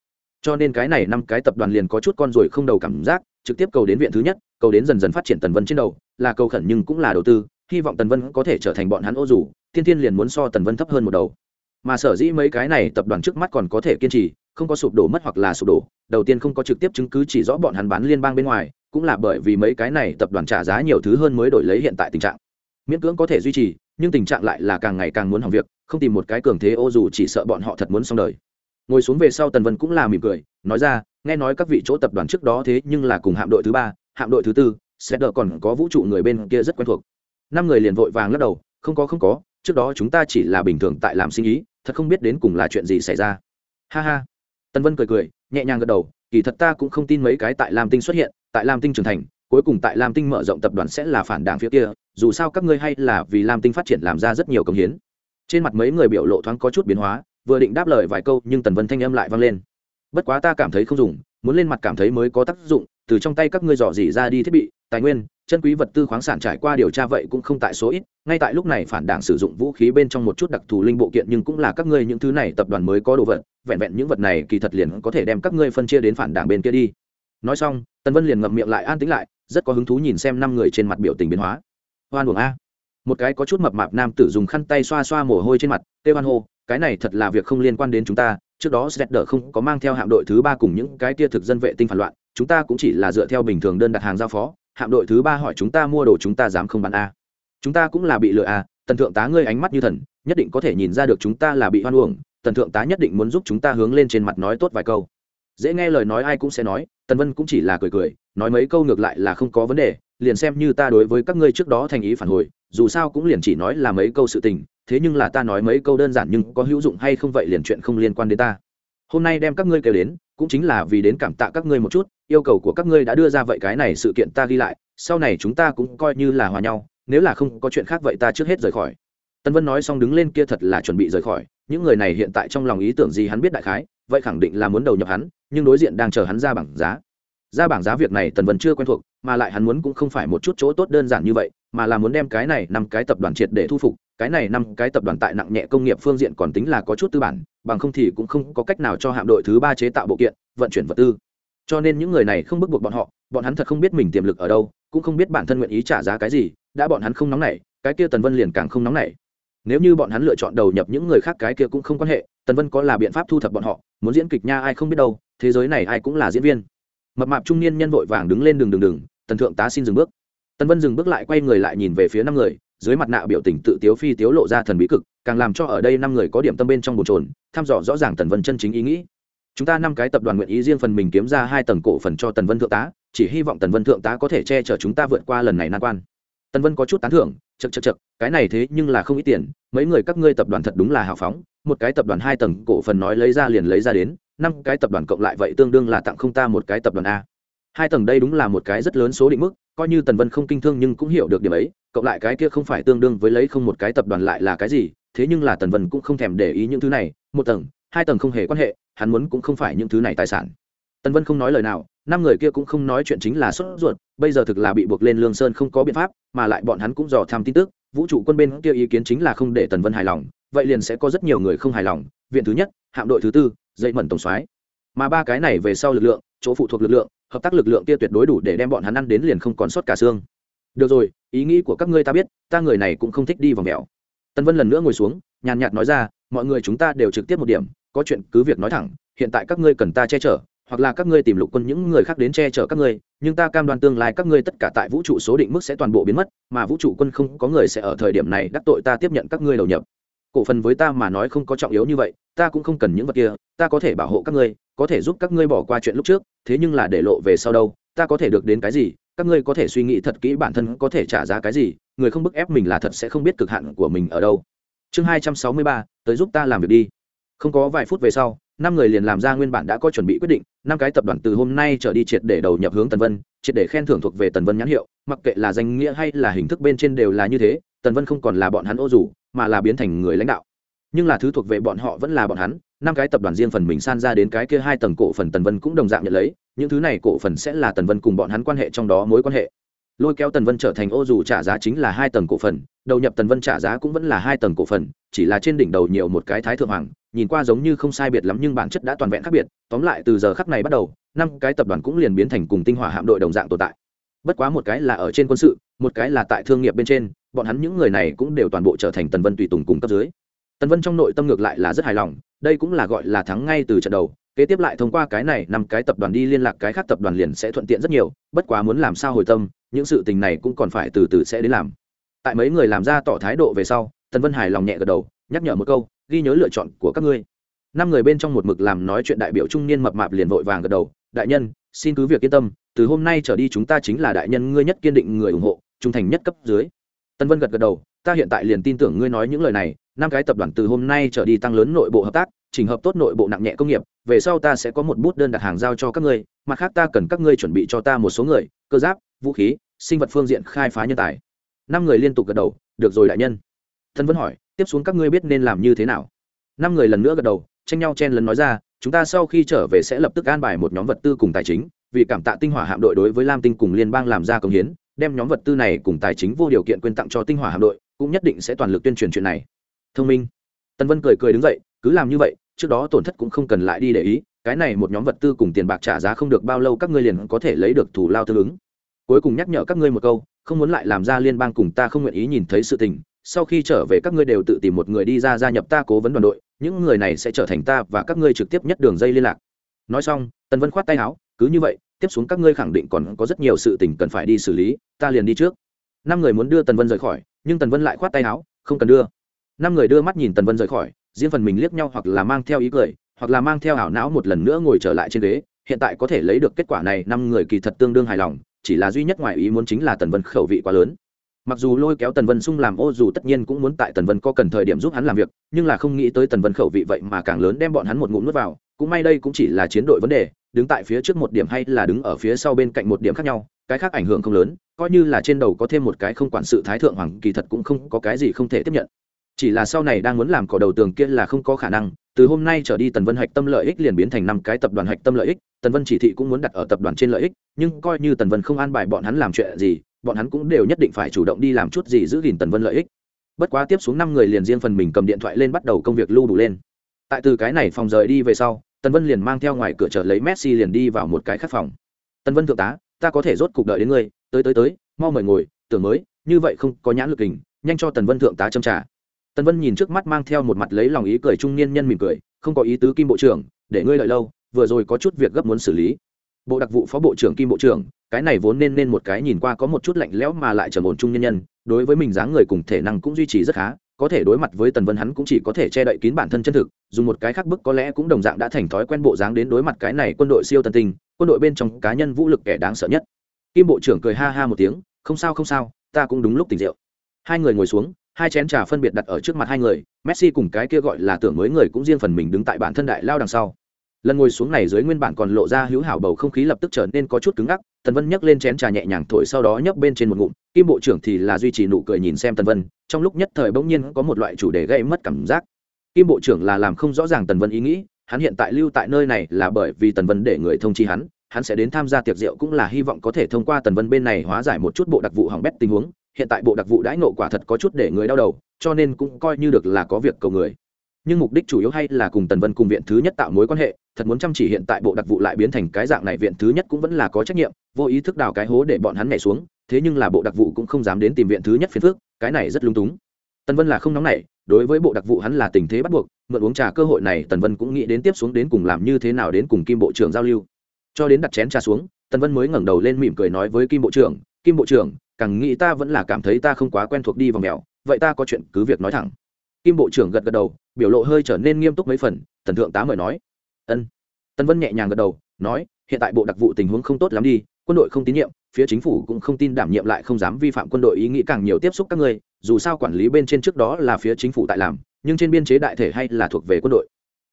cho nên cái này năm cái tập đoàn liền có chút con rồi không đầu cảm giác, trực tiếp cầu đến viện thứ nhất, cầu đến dần dần phát triển tần vân trên đầu, là cầu khẩn nhưng cũng là đầu tư, hy vọng tần vân có thể trở thành bọn hắn ô dù thiên thiên liền muốn so tần vân thấp hơn một đầu. Mà sở dĩ mấy cái này tập đoàn trước mắt còn có thể kiên trì, không có sụp đổ mất hoặc là sụp đổ, đầu tiên không có trực tiếp chứng cứ chỉ rõ bọn hắn bán liên bang bên ngoài, cũng là bởi vì mấy cái này tập đoàn trả giá nhiều thứ hơn mới đổi lấy hiện tại tình trạng. Miễn cưỡng có thể duy trì, nhưng tình trạng lại là càng ngày càng muốn hỏng việc, không tìm một cái cường thế ô dù chỉ sợ bọn họ thật muốn xong đời ngồi xuống về sau tần vân cũng là mỉm cười, nói ra, nghe nói các vị chỗ tập đoàn trước đó thế nhưng là cùng hạm đội thứ ba, hạm đội thứ tư sẽ đỡ còn có vũ trụ người bên kia rất quen thuộc. Năm người liền vội vàng lắc đầu, không có không có, trước đó chúng ta chỉ là bình thường tại làm sinh ý, thật không biết đến cùng là chuyện gì xảy ra. Ha ha. Tần vân cười cười, nhẹ nhàng gật đầu, kỳ thật ta cũng không tin mấy cái tại lam tinh xuất hiện, tại lam tinh trưởng thành, cuối cùng tại lam tinh mở rộng tập đoàn sẽ là phản đảng phía kia, dù sao các ngươi hay là vì lam tinh phát triển làm ra rất nhiều công hiến. Trên mặt mấy người biểu lộ thoáng có chút biến hóa vừa định đáp lời vài câu nhưng tần vân thanh âm lại vang lên. Bất quá ta cảm thấy không dùng, muốn lên mặt cảm thấy mới có tác dụng, từ trong tay các ngươi dò dỉ ra đi thiết bị, tài nguyên, chân quý vật tư khoáng sản trải qua điều tra vậy cũng không tại số ít, ngay tại lúc này phản đảng sử dụng vũ khí bên trong một chút đặc thù linh bộ kiện nhưng cũng là các ngươi những thứ này tập đoàn mới có đồ vật, vẹn vẹn những vật này kỳ thật liền có thể đem các ngươi phân chia đến phản đảng bên kia đi. Nói xong, tần vân liền ngậm miệng lại an tĩnh lại, rất có hứng thú nhìn xem năm người trên mặt biểu tình biến hóa. Hoan buồng a. Một cái có chút mập mạp nam tử dùng khăn tay xoa xoa mồ hôi trên mặt tê hoan hô cái này thật là việc không liên quan đến chúng ta, trước đó Zedder không có mang theo hạm đội thứ ba cùng những cái tia thực dân vệ tinh phản loạn, chúng ta cũng chỉ là dựa theo bình thường đơn đặt hàng giao phó, hạm đội thứ ba hỏi chúng ta mua đồ chúng ta dám không bán a. Chúng ta cũng là bị lừa a, tần thượng tá ngươi ánh mắt như thần, nhất định có thể nhìn ra được chúng ta là bị hoan uổng, tần thượng tá nhất định muốn giúp chúng ta hướng lên trên mặt nói tốt vài câu. Dễ nghe lời nói ai cũng sẽ nói, tần vân cũng chỉ là cười cười, nói mấy câu ngược lại là không có vấn đề, liền xem như ta đối với các ngươi trước đó thành ý phản hồi dù sao cũng liền chỉ nói là mấy câu sự tình, thế nhưng là ta nói mấy câu đơn giản nhưng có hữu dụng hay không vậy liền chuyện không liên quan đến ta. Hôm nay đem các ngươi kêu đến, cũng chính là vì đến cảm tạ các ngươi một chút, yêu cầu của các ngươi đã đưa ra vậy cái này sự kiện ta ghi lại, sau này chúng ta cũng coi như là hòa nhau, nếu là không có chuyện khác vậy ta trước hết rời khỏi. Tân vân nói xong đứng lên kia thật là chuẩn bị rời khỏi, những người này hiện tại trong lòng ý tưởng gì hắn biết đại khái, vậy khẳng định là muốn đầu nhập hắn, nhưng đối diện đang chờ hắn ra bảng giá ra bảng giá việc này tần vân chưa quen thuộc, mà lại hắn muốn cũng không phải một chút chỗ tốt đơn giản như vậy, mà là muốn đem cái này năm cái tập đoàn triệt để thu phục. Cái này năm cái tập đoàn tại nặng nhẹ công nghiệp phương diện còn tính là có chút tư bản, bằng không thì cũng không có cách nào cho hạm đội thứ ba chế tạo bộ kiện, vận chuyển vật tư. Cho nên những người này không bức buộc bọn họ, bọn hắn thật không biết mình tiềm lực ở đâu, cũng không biết bản thân nguyện ý trả giá cái gì, đã bọn hắn không nóng nảy, cái kia tần vân liền càng không nóng nảy. Nếu như bọn hắn lựa chọn đầu nhập những người khác cái kia cũng không quan hệ, tần vân có là biện pháp thu thập bọn họ, muốn diễn kịch nha ai không biết đâu, thế giới này ai cũng là diễn viên mập mạp trung niên nhân vội vàng đứng lên đường đường đường, tần thượng tá xin dừng bước. Tần vân dừng bước lại quay người lại nhìn về phía năm người, dưới mặt nạ biểu tình tự tiếu phi tiếu lộ ra thần bí cực, càng làm cho ở đây năm người có điểm tâm bên trong bồn trồn thăm dò rõ ràng tần vân chân chính ý nghĩ. Chúng ta năm cái tập đoàn nguyện ý riêng phần mình kiếm ra hai tầng cổ phần cho tần vân thượng tá, chỉ hy vọng tần vân thượng tá có thể che chở chúng ta vượt qua lần này nan quan. Tần vân có chút tán thưởng chật chật chật cái này thế nhưng là không ít tiền, mấy người các ngươi tập đoàn thật đúng là hào phóng, một cái tập đoàn hai tầng cổ phần nói lấy ra liền lấy ra đến năm cái tập đoàn cộng lại vậy tương đương là tặng không ta một cái tập đoàn a. Hai tầng đây đúng là một cái rất lớn số định mức, coi như tần vân không kinh thương nhưng cũng hiểu được điểm ấy, cộng lại cái kia không phải tương đương với lấy không một cái tập đoàn lại là cái gì, thế nhưng là tần vân cũng không thèm để ý những thứ này, một tầng, hai tầng không hề quan hệ, hắn muốn cũng không phải những thứ này tài sản. Tần vân không nói lời nào, năm người kia cũng không nói chuyện chính là sốt ruột, bây giờ thực là bị buộc lên lương sơn không có biện pháp, mà lại bọn hắn cũng dò tham tin tức, vũ trụ quân bên kia ý kiến chính là không để tần vân hài lòng, vậy liền sẽ có rất nhiều người không hài lòng. Viện thứ nhất, hạm đội thứ tư dậy mẩn tổng soái. Mà ba cái này về sau lực lượng, chỗ phụ thuộc lực lượng, hợp tác lực lượng kia tuyệt đối đủ để đem bọn hắn ăn đến liền không còn sót cả xương. Được rồi, ý nghĩ của các ngươi ta biết, ta người này cũng không thích đi vòng mèo tân vân lần nữa ngồi xuống, nhàn nhạt nói ra, mọi người chúng ta đều trực tiếp một điểm, có chuyện cứ việc nói thẳng, hiện tại các ngươi cần ta che chở, hoặc là các ngươi tìm lục quân những người khác đến che chở các ngươi, nhưng ta cam đoan tương lai các ngươi tất cả tại vũ trụ số định mức sẽ toàn bộ biến mất, mà vũ trụ quân không có người sẽ ở thời điểm này đắc tội ta tiếp nhận các ngươi đầu nhập cổ phần với ta mà nói không có trọng yếu như vậy, ta cũng không cần những vật kia, ta có thể bảo hộ các ngươi, có thể giúp các ngươi bỏ qua chuyện lúc trước, thế nhưng là để lộ về sau đâu, ta có thể được đến cái gì, các ngươi có thể suy nghĩ thật kỹ bản thân có thể trả giá cái gì, người không bức ép mình là thật sẽ không biết cực hạn của mình ở đâu. Chương hai trăm sáu mươi ba, tới giúp ta làm việc đi. Không có vài phút về sau, năm người liền làm ra nguyên bản đã có chuẩn bị quyết định, năm cái tập đoàn từ hôm nay trở đi triệt để đầu nhập hướng tần vân, triệt để khen thưởng thuộc về tần vân nhãn hiệu, mặc kệ là danh nghĩa hay là hình thức bên trên đều là như thế, tần vân không còn là bọn hắn ô dù mà là biến thành người lãnh đạo. Nhưng là thứ thuộc về bọn họ vẫn là bọn hắn, năm cái tập đoàn riêng phần mình san ra đến cái kia hai tầng cổ phần tần vân cũng đồng dạng nhận lấy, những thứ này cổ phần sẽ là tần vân cùng bọn hắn quan hệ trong đó mối quan hệ. Lôi kéo tần vân trở thành ô dù trả giá chính là hai tầng cổ phần, đầu nhập tần vân trả giá cũng vẫn là hai tầng cổ phần, chỉ là trên đỉnh đầu nhiều một cái thái thượng hoàng, nhìn qua giống như không sai biệt lắm nhưng bản chất đã toàn vẹn khác biệt, tóm lại từ giờ khắc này bắt đầu, năm cái tập đoàn cũng liền biến thành cùng tinh hỏa hạm đội đồng dạng tồn tại. Bất quá một cái là ở trên quân sự, một cái là tại thương nghiệp bên trên bọn hắn những người này cũng đều toàn bộ trở thành tần vân tùy tùng cùng cấp dưới. Tần vân trong nội tâm ngược lại là rất hài lòng, đây cũng là gọi là thắng ngay từ trận đầu, kế tiếp lại thông qua cái này, năm cái tập đoàn đi liên lạc cái khác tập đoàn liền sẽ thuận tiện rất nhiều, bất quá muốn làm sao hồi tâm, những sự tình này cũng còn phải từ từ sẽ đến làm. Tại mấy người làm ra tỏ thái độ về sau, tần vân hài lòng nhẹ gật đầu, nhắc nhở một câu, ghi nhớ lựa chọn của các ngươi. Năm người bên trong một mực làm nói chuyện đại biểu trung niên mập mạp liền vội vàng gật đầu, đại nhân, xin cứ việc yên tâm, từ hôm nay trở đi chúng ta chính là đại nhân ngươi nhất kiên định người ủng hộ, trung thành nhất cấp dưới tân vân gật gật đầu, ta hiện tại liền tin tưởng ngươi nói những lời này, năm cái tập đoàn từ hôm nay trở đi tăng lớn nội bộ hợp tác, chỉnh hợp tốt nội bộ nặng nhẹ công nghiệp, về sau ta sẽ có một bút đơn đặt hàng giao cho các ngươi, mặt khác ta cần các ngươi chuẩn bị cho ta một số người, cơ giáp, vũ khí, sinh vật phương diện khai phá nhân tài. Năm người liên tục gật đầu, được rồi đại nhân. Thân vẫn hỏi, tiếp xuống các ngươi biết nên làm như thế nào? Năm người lần nữa gật đầu, tranh nhau chen lấn nói ra, chúng ta sau khi trở về sẽ lập tức an bài một nhóm vật tư cùng tài chính, vì cảm tạ tinh hỏa hạm đội đối với lam tinh cùng liên bang làm ra công hiến đem nhóm vật tư này cùng tài chính vô điều kiện quyên tặng cho tinh hỏa hạm đội, cũng nhất định sẽ toàn lực tuyên truyền chuyện này. Thông minh. Tân vân cười cười đứng dậy, cứ làm như vậy, trước đó tổn thất cũng không cần lại đi để ý, cái này một nhóm vật tư cùng tiền bạc trả giá không được bao lâu các ngươi liền có thể lấy được thủ lao tương ứng. Cuối cùng nhắc nhở các ngươi một câu, không muốn lại làm ra liên bang cùng ta không nguyện ý nhìn thấy sự tình, sau khi trở về các ngươi đều tự tìm một người đi ra gia nhập ta cố vấn đoàn đội, những người này sẽ trở thành ta và các ngươi trực tiếp nhất đường dây liên lạc. Nói xong, tần vân khoát tay áo, cứ như vậy tiếp xuống các ngươi khẳng định còn có rất nhiều sự tình cần phải đi xử lý, ta liền đi trước. Năm người muốn đưa tần vân rời khỏi, nhưng tần vân lại khoát tay áo, không cần đưa. Năm người đưa mắt nhìn tần vân rời khỏi, riêng phần mình liếc nhau hoặc là mang theo ý cười, hoặc là mang theo ảo não một lần nữa ngồi trở lại trên ghế, hiện tại có thể lấy được kết quả này, năm người kỳ thật tương đương hài lòng, chỉ là duy nhất ngoài ý muốn chính là tần vân khẩu vị quá lớn. Mặc dù lôi kéo tần vân sung làm ô dù tất nhiên cũng muốn tại tần vân có cần thời điểm giúp hắn làm việc, nhưng là không nghĩ tới tần vân khẩu vị vậy mà càng lớn đem bọn hắn một ngụm nuốt vào, cũng may đây cũng chỉ là chiến đội vấn đề đứng tại phía trước một điểm hay là đứng ở phía sau bên cạnh một điểm khác nhau, cái khác ảnh hưởng không lớn, coi như là trên đầu có thêm một cái không quản sự thái thượng hoàng, kỳ thật cũng không có cái gì không thể tiếp nhận. Chỉ là sau này đang muốn làm cỏ đầu tường kia là không có khả năng, từ hôm nay trở đi tần vân hạch tâm lợi ích liền biến thành năm cái tập đoàn hạch tâm lợi ích, tần vân chỉ thị cũng muốn đặt ở tập đoàn trên lợi ích, nhưng coi như tần vân không an bài bọn hắn làm chuyện gì, bọn hắn cũng đều nhất định phải chủ động đi làm chút gì giữ gìn tần vân lợi ích. Bất quá tiếp xuống năm người liền riêng phần mình cầm điện thoại lên bắt đầu công việc lưu đủ lên. Tại từ cái này phòng rời đi về sau tần vân liền mang theo ngoài cửa chợ lấy messi liền đi vào một cái khách phòng. Tần vân thượng tá, ta có thể rốt cục đợi đến ngươi, tới tới tới, mau mời ngồi, tưởng mới, như vậy không có nhãn lực hình nhanh cho tần vân thượng tá châm trả. Tần vân nhìn trước mắt mang theo một mặt lấy lòng ý cười trung niên nhân mỉm cười, không có ý tứ kim bộ trưởng, để ngươi lợi lâu, vừa rồi có chút việc gấp muốn xử lý. Bộ đặc vụ phó bộ trưởng kim bộ trưởng, cái này vốn nên nên một cái nhìn qua có một chút lạnh lẽo mà lại trầm ổn trung nhân nhân, đối với mình dáng người cùng thể năng cũng duy trì rất khá có thể đối mặt với tần vân hắn cũng chỉ có thể che đậy kín bản thân chân thực, dùng một cái khác bức có lẽ cũng đồng dạng đã thành thói quen bộ dáng đến đối mặt cái này quân đội siêu tần tình quân đội bên trong cá nhân vũ lực kẻ đáng sợ nhất. Kim bộ trưởng cười ha ha một tiếng, không sao không sao, ta cũng đúng lúc tỉnh rượu. Hai người ngồi xuống, hai chén trà phân biệt đặt ở trước mặt hai người, messi cùng cái kia gọi là tưởng mới người cũng riêng phần mình đứng tại bản thân đại lao đằng sau. Lần ngồi xuống này dưới nguyên bản còn lộ ra hữu hảo bầu không khí lập tức trở nên có chút cứng ngắc, tần vân nhấc lên chén trà nhẹ nhàng thổi sau đó nhấc bên trên một ngụm kim bộ trưởng thì là duy trì nụ cười nhìn xem tần vân, trong lúc nhất thời bỗng nhiên có một loại chủ đề gây mất cảm giác. Kim bộ trưởng là làm không rõ ràng tần vân ý nghĩ, hắn hiện tại lưu tại nơi này là bởi vì tần vân để người thông chi hắn hắn sẽ đến tham gia tiệc rượu cũng là hy vọng có thể thông qua tần vân bên này hóa giải một chút bộ đặc vụ hỏng bét tình huống. Hiện tại bộ đặc vụ đãi nộ quả thật có chút để người đau đầu, cho nên cũng coi như được là có việc cầu người. Nhưng mục đích chủ yếu hay là cùng tần vân cùng viện thứ nhất tạo mối quan hệ, thật muốn chăm chỉ hiện tại bộ đặc vụ lại biến thành cái dạng này, viện thứ nhất cũng vẫn là có trách nhiệm, vô ý thức đào cái hố để bọn hắn nhảy xuống thế nhưng là bộ đặc vụ cũng không dám đến tìm viện thứ nhất phiền phước, cái này rất lung túng. Tần vân là không nóng nảy, đối với bộ đặc vụ hắn là tình thế bắt buộc, mượn uống trà cơ hội này tần vân cũng nghĩ đến tiếp xuống đến cùng làm như thế nào đến cùng kim bộ trưởng giao lưu. Cho đến đặt chén trà xuống, tần vân mới ngẩng đầu lên mỉm cười nói với kim bộ trưởng, kim bộ trưởng, càng nghĩ ta vẫn là cảm thấy ta không quá quen thuộc đi vào mèo, vậy ta có chuyện cứ việc nói thẳng. Kim bộ trưởng gật gật đầu, biểu lộ hơi trở nên nghiêm túc mấy phần, thần thượng tá mời nói, ân. Tần vân nhẹ nhàng gật đầu, nói, hiện tại bộ đặc vụ tình huống không tốt lắm đi, quân đội không tín nhiệm phía chính phủ cũng không tin đảm nhiệm lại không dám vi phạm quân đội ý nghĩ càng nhiều tiếp xúc các ngươi, dù sao quản lý bên trên trước đó là phía chính phủ tại làm, nhưng trên biên chế đại thể hay là thuộc về quân đội.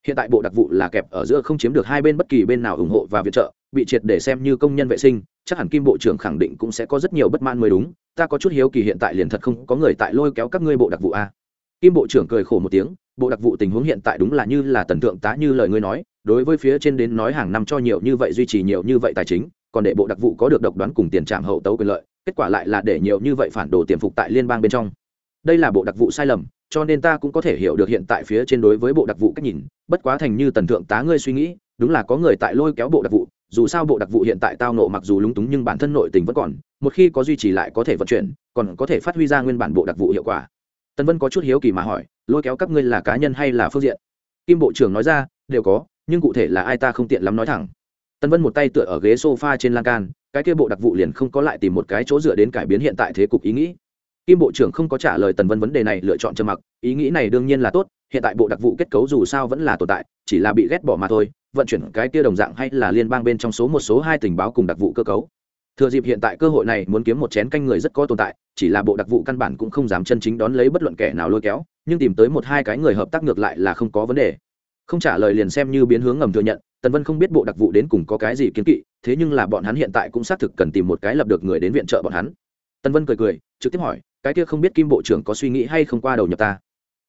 Hiện tại bộ đặc vụ là kẹp ở giữa không chiếm được hai bên bất kỳ bên nào ủng hộ và viện trợ, bị triệt để xem như công nhân vệ sinh, chắc hẳn kim bộ trưởng khẳng định cũng sẽ có rất nhiều bất mãn mới đúng, ta có chút hiếu kỳ hiện tại liền thật không có người tại lôi kéo các ngươi bộ đặc vụ a. Kim bộ trưởng cười khổ một tiếng, bộ đặc vụ tình huống hiện tại đúng là như là tần thượng tá như lời ngươi nói, đối với phía trên đến nói hàng năm cho nhiều như vậy duy trì nhiều như vậy tài chính còn để bộ đặc vụ có được độc đoán cùng tiền trạm hậu tấu quyền lợi, kết quả lại là để nhiều như vậy phản đồ tiềm phục tại liên bang bên trong. Đây là bộ đặc vụ sai lầm, cho nên ta cũng có thể hiểu được hiện tại phía trên đối với bộ đặc vụ cách nhìn, bất quá thành như tần thượng tá ngươi suy nghĩ, đúng là có người tại lôi kéo bộ đặc vụ, dù sao bộ đặc vụ hiện tại tao nộ mặc dù lúng túng nhưng bản thân nội tình vẫn còn, một khi có duy trì lại có thể vận chuyển, còn có thể phát huy ra nguyên bản bộ đặc vụ hiệu quả. Tần vân có chút hiếu kỳ mà hỏi, lôi kéo các ngươi là cá nhân hay là phương diện? Kim bộ trưởng nói ra, đều có, nhưng cụ thể là ai ta không tiện lắm nói thẳng tân vân một tay tựa ở ghế sofa trên lan can, cái kia bộ đặc vụ liền không có lại tìm một cái chỗ dựa đến cải biến hiện tại thế cục ý nghĩ. Kim bộ trưởng không có trả lời tần vân vấn đề này, lựa chọn trầm mặc, ý nghĩ này đương nhiên là tốt, hiện tại bộ đặc vụ kết cấu dù sao vẫn là tồn tại, chỉ là bị ghét bỏ mà thôi, vận chuyển cái kia đồng dạng hay là liên bang bên trong số một số hai tình báo cùng đặc vụ cơ cấu. Thừa dịp hiện tại cơ hội này muốn kiếm một chén canh người rất có tồn tại, chỉ là bộ đặc vụ căn bản cũng không dám chân chính đón lấy bất luận kẻ nào lôi kéo, nhưng tìm tới một hai cái người hợp tác ngược lại là không có vấn đề. Không trả lời liền xem như biến hướng ngầm thừa nhận tần vân không biết bộ đặc vụ đến cùng có cái gì kiến kỵ, thế nhưng là bọn hắn hiện tại cũng xác thực cần tìm một cái lập được người đến viện trợ bọn hắn. Tần vân cười cười, trực tiếp hỏi, cái kia không biết kim bộ trưởng có suy nghĩ hay không qua đầu nhập ta?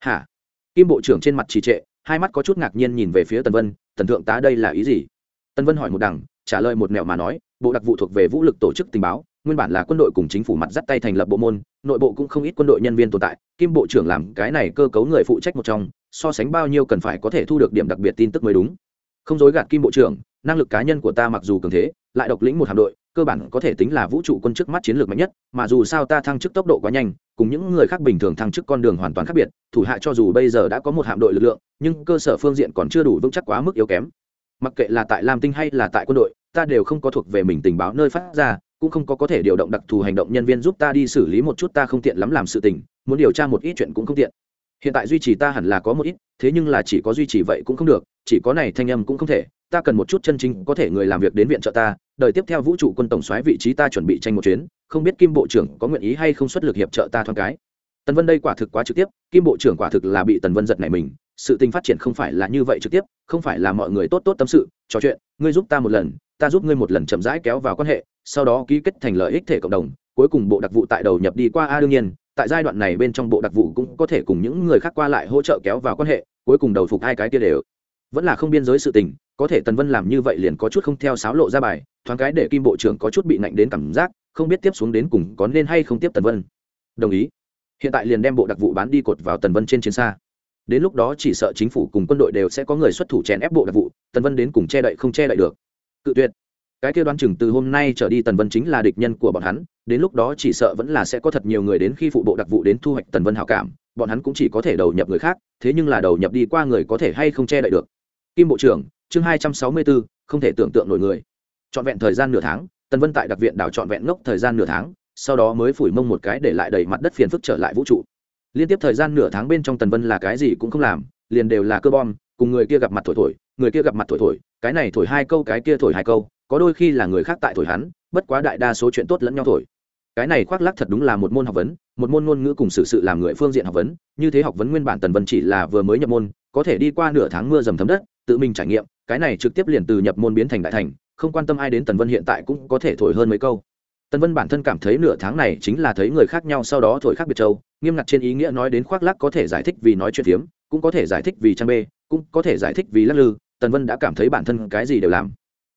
Hả? Kim bộ trưởng trên mặt trì trệ, hai mắt có chút ngạc nhiên nhìn về phía tần vân, tần thượng tá đây là ý gì? Tần vân hỏi một đằng, trả lời một mẹo mà nói, bộ đặc vụ thuộc về vũ lực tổ chức tình báo, nguyên bản là quân đội cùng chính phủ mặt dắt tay thành lập bộ môn, nội bộ cũng không ít quân đội nhân viên tồn tại, kim bộ trưởng làm cái này cơ cấu người phụ trách một trong, so sánh bao nhiêu cần phải có thể thu được điểm đặc biệt tin tức mới đúng không dối gạt kim bộ trưởng, năng lực cá nhân của ta mặc dù cường thế, lại độc lĩnh một hạm đội, cơ bản có thể tính là vũ trụ quân trước mắt chiến lược mạnh nhất, mà dù sao ta thăng chức tốc độ quá nhanh, cùng những người khác bình thường thăng chức con đường hoàn toàn khác biệt, thủ hạ cho dù bây giờ đã có một hạm đội lực lượng, nhưng cơ sở phương diện còn chưa đủ vững chắc quá mức yếu kém. Mặc kệ là tại lam tinh hay là tại quân đội, ta đều không có thuộc về mình tình báo nơi phát ra, cũng không có có thể điều động đặc thù hành động nhân viên giúp ta đi xử lý một chút ta không tiện lắm làm sự tình, muốn điều tra một ít chuyện cũng không tiện hiện tại duy trì ta hẳn là có một ít, thế nhưng là chỉ có duy trì vậy cũng không được, chỉ có này thanh âm cũng không thể, ta cần một chút chân chính có thể người làm việc đến viện trợ ta đời tiếp theo vũ trụ quân tổng xoáy vị trí ta chuẩn bị tranh một chuyến, không biết kim bộ trưởng có nguyện ý hay không xuất lực hiệp trợ ta thoáng cái. Tần vân đây quả thực quá trực tiếp, kim bộ trưởng quả thực là bị tần vân giật này mình, sự tình phát triển không phải là như vậy trực tiếp, không phải là mọi người tốt tốt tâm sự, trò chuyện, ngươi giúp ta một lần, ta giúp ngươi một lần chậm rãi kéo vào quan hệ, sau đó ký kết thành lợi ích thể cộng đồng, cuối cùng bộ đặc vụ tại đầu nhập đi qua, a, đương nhiên tại giai đoạn này bên trong bộ đặc vụ cũng có thể cùng những người khác qua lại hỗ trợ kéo vào quan hệ, cuối cùng đầu phục hai cái kia đều. Vẫn là không biên giới sự tình, có thể tần vân làm như vậy liền có chút không theo sáo lộ ra bài, thoáng cái để kim bộ trưởng có chút bị nạnh đến cảm giác, không biết tiếp xuống đến cùng có nên hay không tiếp tần vân. Đồng ý. Hiện tại liền đem bộ đặc vụ bán đi cột vào tần vân trên chiến xa. Đến lúc đó chỉ sợ chính phủ cùng quân đội đều sẽ có người xuất thủ chèn ép bộ đặc vụ, tần vân đến cùng che đậy không che đậy được. Cự tuyệt. Cái kia đoán chừng từ hôm nay trở đi tần vân chính là địch nhân của bọn hắn đến lúc đó chỉ sợ vẫn là sẽ có thật nhiều người đến khi phụ bộ đặc vụ đến thu hoạch tần vân hảo cảm, bọn hắn cũng chỉ có thể đầu nhập người khác, thế nhưng là đầu nhập đi qua người có thể hay không che đậy được. Kim bộ trưởng, chương hai trăm sáu mươi bốn, không thể tưởng tượng nổi người. Trọn vẹn thời gian nửa tháng, tần vân tại đặc viện đảo trọn vẹn ngốc thời gian nửa tháng, sau đó mới phủi mông một cái để lại đầy mặt đất phiền phức trở lại vũ trụ. Liên tiếp thời gian nửa tháng bên trong tần vân là cái gì cũng không làm, liền đều là cơ bom, cùng người kia gặp mặt thổi thổi, người kia gặp mặt thổi thổi, cái này thổi hai câu cái kia thổi hai câu, có đôi khi là người khác tại thổi hắn, bất quá đại đa số chuyện tốt lẫn nhau thổi cái này khoác lắc thật đúng là một môn học vấn, một môn ngôn ngữ cùng sự sự làm người phương diện học vấn, như thế học vấn nguyên bản tần vân chỉ là vừa mới nhập môn, có thể đi qua nửa tháng mưa dầm thấm đất, tự mình trải nghiệm, cái này trực tiếp liền từ nhập môn biến thành đại thành, không quan tâm ai đến tần vân hiện tại cũng có thể thổi hơn mấy câu. Tần vân bản thân cảm thấy nửa tháng này chính là thấy người khác nhau sau đó thổi khác biệt châu, nghiêm ngặt trên ý nghĩa nói đến khoác lắc có thể giải thích vì nói chuyện phiếm, cũng có thể giải thích vì trang bê, cũng có thể giải thích vì lắc lư, tần vân đã cảm thấy bản thân cái gì đều làm.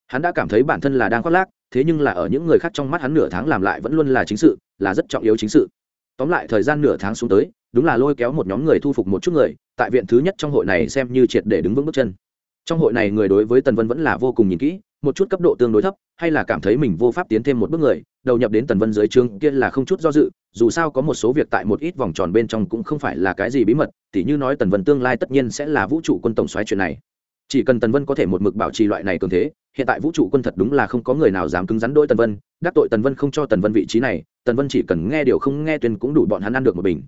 Hắn đã cảm thấy bản thân là đang khoác lác thế nhưng là ở những người khác trong mắt hắn nửa tháng làm lại vẫn luôn là chính sự là rất trọng yếu chính sự. Tóm lại thời gian nửa tháng xuống tới đúng là lôi kéo một nhóm người thu phục một chút người tại viện thứ nhất trong hội này xem như triệt để đứng vững bước chân. Trong hội này người đối với tần vân vẫn là vô cùng nhìn kỹ một chút cấp độ tương đối thấp hay là cảm thấy mình vô pháp tiến thêm một bước người đầu nhập đến tần vân dưới trường, kia là không chút do dự dù sao có một số việc tại một ít vòng tròn bên trong cũng không phải là cái gì bí mật tỉ như nói tần vân tương lai tất nhiên sẽ là vũ trụ quân tổng xoáy chuyện này chỉ cần tần vân có thể một mực bảo trì loại này cường thế, hiện tại vũ trụ quân thật đúng là không có người nào dám cứng rắn đôi tần vân, đắc tội tần vân không cho tần vân vị trí này, tần vân chỉ cần nghe điều không nghe tuyên cũng đủ bọn hắn ăn được một bình.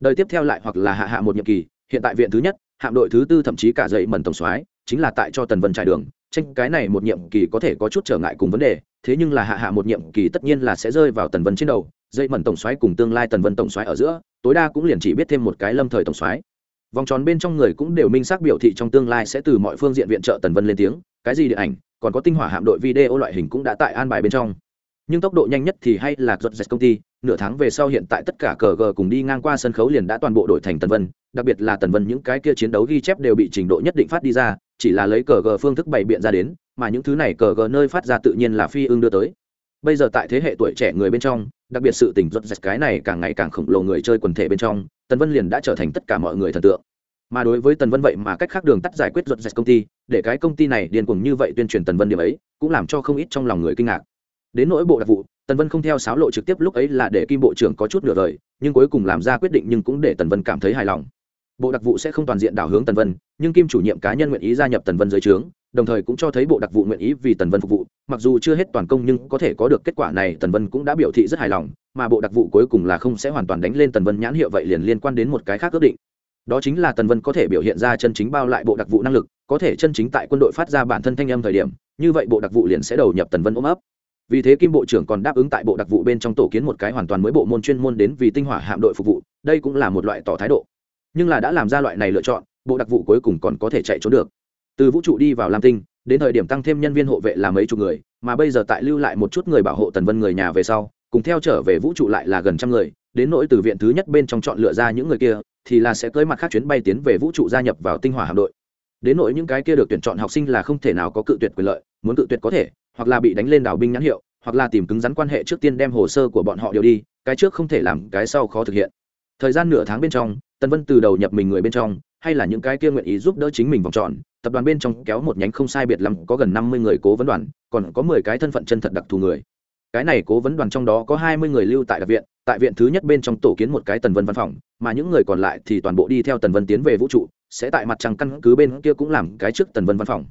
Đời tiếp theo lại hoặc là hạ hạ một nhiệm kỳ, hiện tại viện thứ nhất, hạm đội thứ tư thậm chí cả dậy mần tổng soái, chính là tại cho tần vân trải đường, tranh cái này một nhiệm kỳ có thể có chút trở ngại cùng vấn đề, thế nhưng là hạ hạ một nhiệm kỳ tất nhiên là sẽ rơi vào tần vân trên đầu dây mẩn tổng xoáy cùng tương lai tần vân tổng xoáy ở giữa, tối đa cũng liền chỉ biết thêm một cái lâm thời tổng xoáy vòng tròn bên trong người cũng đều minh xác biểu thị trong tương lai sẽ từ mọi phương diện viện trợ tần vân lên tiếng, cái gì điện ảnh, còn có tinh hỏa hạm đội video loại hình cũng đã tại an bài bên trong. Nhưng tốc độ nhanh nhất thì hay là giật giật công ty, nửa tháng về sau hiện tại tất cả cờ gờ cùng đi ngang qua sân khấu liền đã toàn bộ đổi thành tần vân, đặc biệt là tần vân những cái kia chiến đấu ghi chép đều bị trình độ nhất định phát đi ra, chỉ là lấy cờ gờ phương thức bày biện ra đến, mà những thứ này cờ gờ nơi phát ra tự nhiên là phi ương đưa tới. Bây giờ tại thế hệ tuổi trẻ người bên trong, đặc biệt sự tình giật giật cái này càng ngày càng khổng lồ người chơi quần thể bên trong tần vân liền đã trở thành tất cả mọi người thần tượng. Mà đối với tần vân vậy mà cách khác đường tắt giải quyết ruột rạch công ty, để cái công ty này điên cuồng như vậy tuyên truyền tần vân điểm ấy, cũng làm cho không ít trong lòng người kinh ngạc. Đến nỗi bộ đặc vụ, tần vân không theo sáo lộ trực tiếp lúc ấy là để kim bộ trưởng có chút nửa đời, nhưng cuối cùng làm ra quyết định nhưng cũng để tần vân cảm thấy hài lòng bộ đặc vụ sẽ không toàn diện đảo hướng tần vân, nhưng kim chủ nhiệm cá nhân nguyện ý gia nhập tần vân dưới trướng, đồng thời cũng cho thấy bộ đặc vụ nguyện ý vì tần vân phục vụ. Mặc dù chưa hết toàn công nhưng có thể có được kết quả này, tần vân cũng đã biểu thị rất hài lòng, mà bộ đặc vụ cuối cùng là không sẽ hoàn toàn đánh lên tần vân nhãn hiệu vậy liền liên quan đến một cái khác ước định. Đó chính là tần vân có thể biểu hiện ra chân chính bao lại bộ đặc vụ năng lực, có thể chân chính tại quân đội phát ra bản thân thanh âm thời điểm, như vậy bộ đặc vụ liền sẽ đầu nhập tần vân ôm ấp. Vì thế kim bộ trưởng còn đáp ứng tại bộ đặc vụ bên trong tổ kiến một cái hoàn toàn mới bộ môn chuyên môn đến vì tinh hỏa hạm đội phục vụ, đây cũng là một loại tỏ thái độ nhưng là đã làm ra loại này lựa chọn, bộ đặc vụ cuối cùng còn có thể chạy trốn được. Từ vũ trụ đi vào lam tinh, đến thời điểm tăng thêm nhân viên hộ vệ là mấy chục người, mà bây giờ tại lưu lại một chút người bảo hộ tần vân người nhà về sau, cùng theo trở về vũ trụ lại là gần trăm người, đến nỗi từ viện thứ nhất bên trong chọn lựa ra những người kia, thì là sẽ tới mặt khác chuyến bay tiến về vũ trụ gia nhập vào tinh hỏa hạm đội. Đến nỗi những cái kia được tuyển chọn học sinh là không thể nào có cự tuyệt quyền lợi, muốn cự tuyệt có thể, hoặc là bị đánh lên đảo binh nhãn hiệu, hoặc là tìm cứng rắn quan hệ trước tiên đem hồ sơ của bọn họ điều đi, cái trước không thể làm, cái sau khó thực hiện. Thời gian nửa tháng bên trong tần vân từ đầu nhập mình người bên trong, hay là những cái kia nguyện ý giúp đỡ chính mình vòng tròn, tập đoàn bên trong kéo một nhánh không sai biệt lắm, có gần năm mươi người cố vấn đoàn, còn có mười cái thân phận chân thật đặc thù người. Cái này cố vấn đoàn trong đó có hai mươi người lưu tại đặc viện, tại viện thứ nhất bên trong tổ kiến một cái tần vân văn phòng, mà những người còn lại thì toàn bộ đi theo tần vân tiến về vũ trụ, sẽ tại mặt trăng căn cứ bên kia cũng làm cái trước tần vân văn phòng.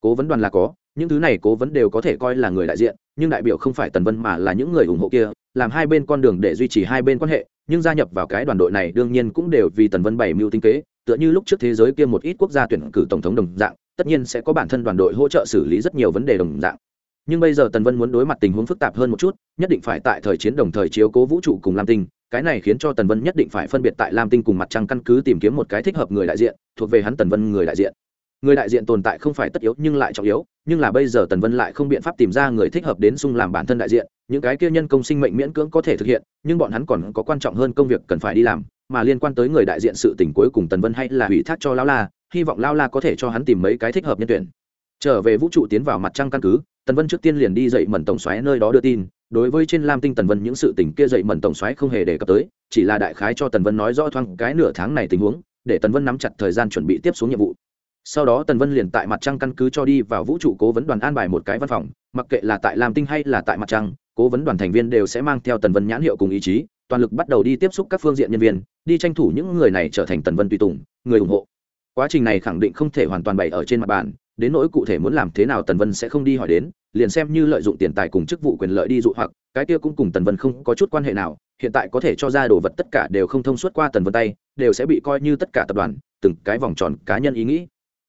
Cố vấn đoàn là có, những thứ này cố vấn đều có thể coi là người đại diện, nhưng đại biểu không phải tần vân mà là những người ủng hộ kia, làm hai bên con đường để duy trì hai bên quan hệ nhưng gia nhập vào cái đoàn đội này đương nhiên cũng đều vì tần vân bảy mưu tinh kế, tựa như lúc trước thế giới kia một ít quốc gia tuyển cử tổng thống đồng dạng, tất nhiên sẽ có bản thân đoàn đội hỗ trợ xử lý rất nhiều vấn đề đồng dạng. Nhưng bây giờ tần vân muốn đối mặt tình huống phức tạp hơn một chút, nhất định phải tại thời chiến đồng thời chiếu cố vũ trụ cùng lam tinh, cái này khiến cho tần vân nhất định phải phân biệt tại lam tinh cùng mặt trăng căn cứ tìm kiếm một cái thích hợp người đại diện, thuộc về hắn tần vân người đại diện. Người đại diện tồn tại không phải tất yếu nhưng lại trọng yếu nhưng là bây giờ tần vân lại không biện pháp tìm ra người thích hợp đến sung làm bản thân đại diện, những cái kia nhân công sinh mệnh miễn cưỡng có thể thực hiện, nhưng bọn hắn còn có quan trọng hơn công việc cần phải đi làm, mà liên quan tới người đại diện sự tình cuối cùng tần vân hay là ủy thác cho lao la, hy vọng lao la có thể cho hắn tìm mấy cái thích hợp nhân tuyển. Trở về vũ trụ tiến vào mặt trăng căn cứ, tần vân trước tiên liền đi dậy mẩn tổng xoáy nơi đó đưa tin, đối với trên lam tinh tần vân những sự tình kia dậy mẩn tổng xoáy không hề đề cập tới, chỉ là đại khái cho tần vân nói rõ thoáng cái nửa tháng này tình huống, để tần vân nắm chặt thời gian chuẩn bị tiếp xuống nhiệm vụ sau đó tần vân liền tại mặt trăng căn cứ cho đi vào vũ trụ cố vấn đoàn an bài một cái văn phòng, mặc kệ là tại lam tinh hay là tại mặt trăng, cố vấn đoàn thành viên đều sẽ mang theo tần vân nhãn hiệu cùng ý chí, toàn lực bắt đầu đi tiếp xúc các phương diện nhân viên, đi tranh thủ những người này trở thành tần vân tùy tùng, người ủng hộ. Quá trình này khẳng định không thể hoàn toàn bày ở trên mặt bàn, đến nỗi cụ thể muốn làm thế nào tần vân sẽ không đi hỏi đến, liền xem như lợi dụng tiền tài cùng chức vụ quyền lợi đi dụ hoặc, cái kia cũng cùng tần vân không có chút quan hệ nào, hiện tại có thể cho ra đồ vật tất cả đều không thông suốt qua tần vân tay, đều sẽ bị coi như tất cả tập đoàn, từng cái vòng tròn cá nhân ý nghĩ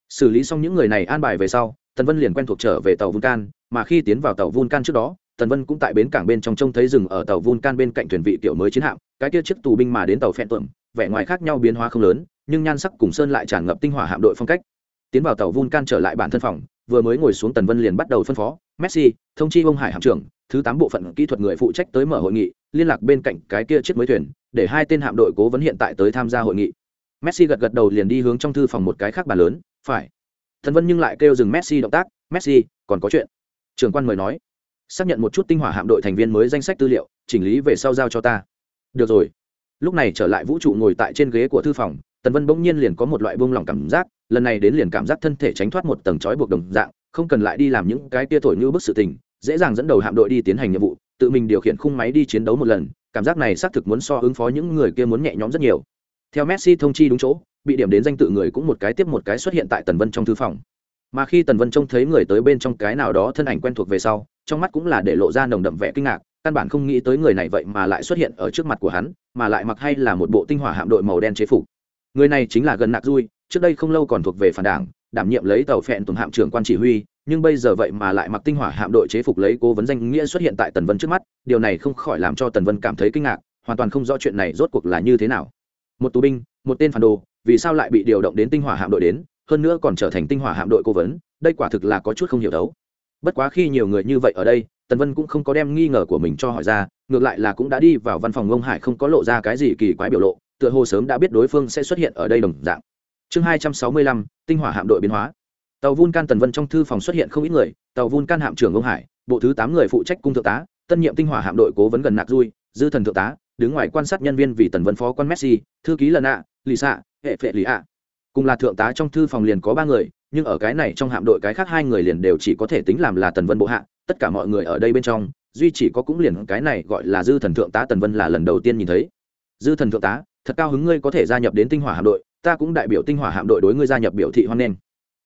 xử lý xong những người này an bài về sau, tần vân liền quen thuộc trở về tàu vulcan, mà khi tiến vào tàu vulcan trước đó, tần vân cũng tại bến cảng bên trong trông thấy rừng ở tàu vulcan bên cạnh thuyền vị tiểu mới chiến hạm, cái kia chiếc tù binh mà đến tàu phẹn tuẩm vẻ ngoài khác nhau biến hóa không lớn, nhưng nhan sắc cùng sơn lại tràn ngập tinh hỏa hạm đội phong cách. Tiến vào tàu vulcan trở lại bản thân phòng, vừa mới ngồi xuống tần vân liền bắt đầu phân phó, messi, thông chi ông hải hạm trưởng, thứ tám bộ phận kỹ thuật người phụ trách tới mở hội nghị, liên lạc bên cạnh cái kia chiếc mới thuyền, để hai tên hạm đội cố vấn hiện tại tới tham gia hội nghị. Messi gật gật đầu liền đi hướng trong thư phòng một cái khác bàn lớn phải. Thần vân nhưng lại kêu dừng messi động tác, messi, còn có chuyện. Trưởng quan mời nói. Xác nhận một chút tinh hỏa hạm đội thành viên mới danh sách tư liệu, chỉnh lý về sau giao cho ta. Được rồi. Lúc này trở lại vũ trụ ngồi tại trên ghế của thư phòng, tần vân bỗng nhiên liền có một loại buông lỏng cảm giác, lần này đến liền cảm giác thân thể tránh thoát một tầng trói buộc đồng dạng, không cần lại đi làm những cái tia thổi như bức sự tình, dễ dàng dẫn đầu hạm đội đi tiến hành nhiệm vụ, tự mình điều khiển khung máy đi chiến đấu một lần, cảm giác này xác thực muốn so ứng phó những người kia muốn nhẹ nhõm rất nhiều. Theo messi thông chi đúng chỗ bị điểm đến danh tự người cũng một cái tiếp một cái xuất hiện tại tần vân trong thư phòng. Mà khi tần vân trông thấy người tới bên trong cái nào đó thân ảnh quen thuộc về sau, trong mắt cũng là để lộ ra nồng đậm vẻ kinh ngạc, căn bản không nghĩ tới người này vậy mà lại xuất hiện ở trước mặt của hắn, mà lại mặc hay là một bộ tinh hỏa hạm đội màu đen chế phục. Người này chính là gần nạc dui, trước đây không lâu còn thuộc về phản đảng, đảm nhiệm lấy tàu phẹn tuần hạm trưởng quan chỉ huy, nhưng bây giờ vậy mà lại mặc tinh hỏa hạm đội chế phục lấy cố vấn danh nghĩa xuất hiện tại tần vân trước mắt, điều này không khỏi làm cho tần vân cảm thấy kinh ngạc, hoàn toàn không rõ chuyện này rốt cuộc là như thế nào một tù binh, một tên phản đồ, vì sao lại bị điều động đến tinh hỏa hạm đội đến, hơn nữa còn trở thành tinh hỏa hạm đội cố vấn, đây quả thực là có chút không hiểu đấu bất quá khi nhiều người như vậy ở đây, tần vân cũng không có đem nghi ngờ của mình cho hỏi ra, ngược lại là cũng đã đi vào văn phòng ông hải không có lộ ra cái gì kỳ quái biểu lộ, tựa hồ sớm đã biết đối phương sẽ xuất hiện ở đây đồng dạng. Chương hai trăm sáu mươi lăm, tinh hỏa hạm đội biến hóa. Tàu vun can tần vân trong thư phòng xuất hiện không ít người, tàu vun can hạm trưởng ông hải, bộ thứ tám người phụ trách cung thượng tá, tân nhiệm tinh hỏa hạm đội cố vấn gần nạc dui dư thần thượng tá đứng ngoài quan sát nhân viên vì tần vân phó quan messi, thư ký lần ạ lì xạ hệ phệ lì ạ. Cùng là thượng tá trong thư phòng liền có ba người, nhưng ở cái này trong hạm đội cái khác hai người liền đều chỉ có thể tính làm là tần vân bộ hạ, tất cả mọi người ở đây bên trong, duy chỉ có cũng liền cái này gọi là dư thần thượng tá tần vân là lần đầu tiên nhìn thấy. Dư thần thượng tá, thật cao hứng ngươi có thể gia nhập đến tinh hỏa hạm đội, ta cũng đại biểu tinh hỏa hạm đội đối ngươi gia nhập biểu thị hoan nghênh.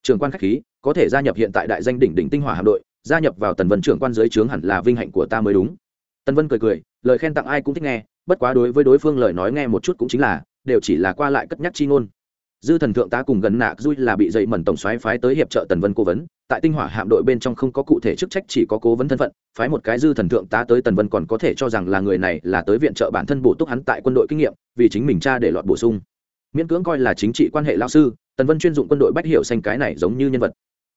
Trường quan khách khí, có thể gia nhập hiện tại đại danh đỉnh đỉnh tinh hỏa hạm đội, gia nhập vào tần vân trưởng quan giới trướng hẳn là vinh hạnh của ta mới đúng. Tần vân cười cười, lời khen tặng ai cũng thích nghe bất quá đối với đối phương lời nói nghe một chút cũng chính là, đều chỉ là qua lại cất nhắc chi ngôn. Dư thần thượng tá cùng gần nạc duy là bị dậy mẩn tổng xoáy phái tới hiệp trợ tần vân cố vấn, tại tinh hỏa hạm đội bên trong không có cụ thể chức trách, chỉ có cố vấn thân phận, phái một cái dư thần thượng tá tới tần vân còn có thể cho rằng là người này là tới viện trợ bản thân bổ túc hắn tại quân đội kinh nghiệm, vì chính mình cha để lọt bổ sung. Miễn cưỡng coi là chính trị quan hệ lao sư, tần vân chuyên dụng quân đội bách hiệu xanh cái này giống như nhân vật.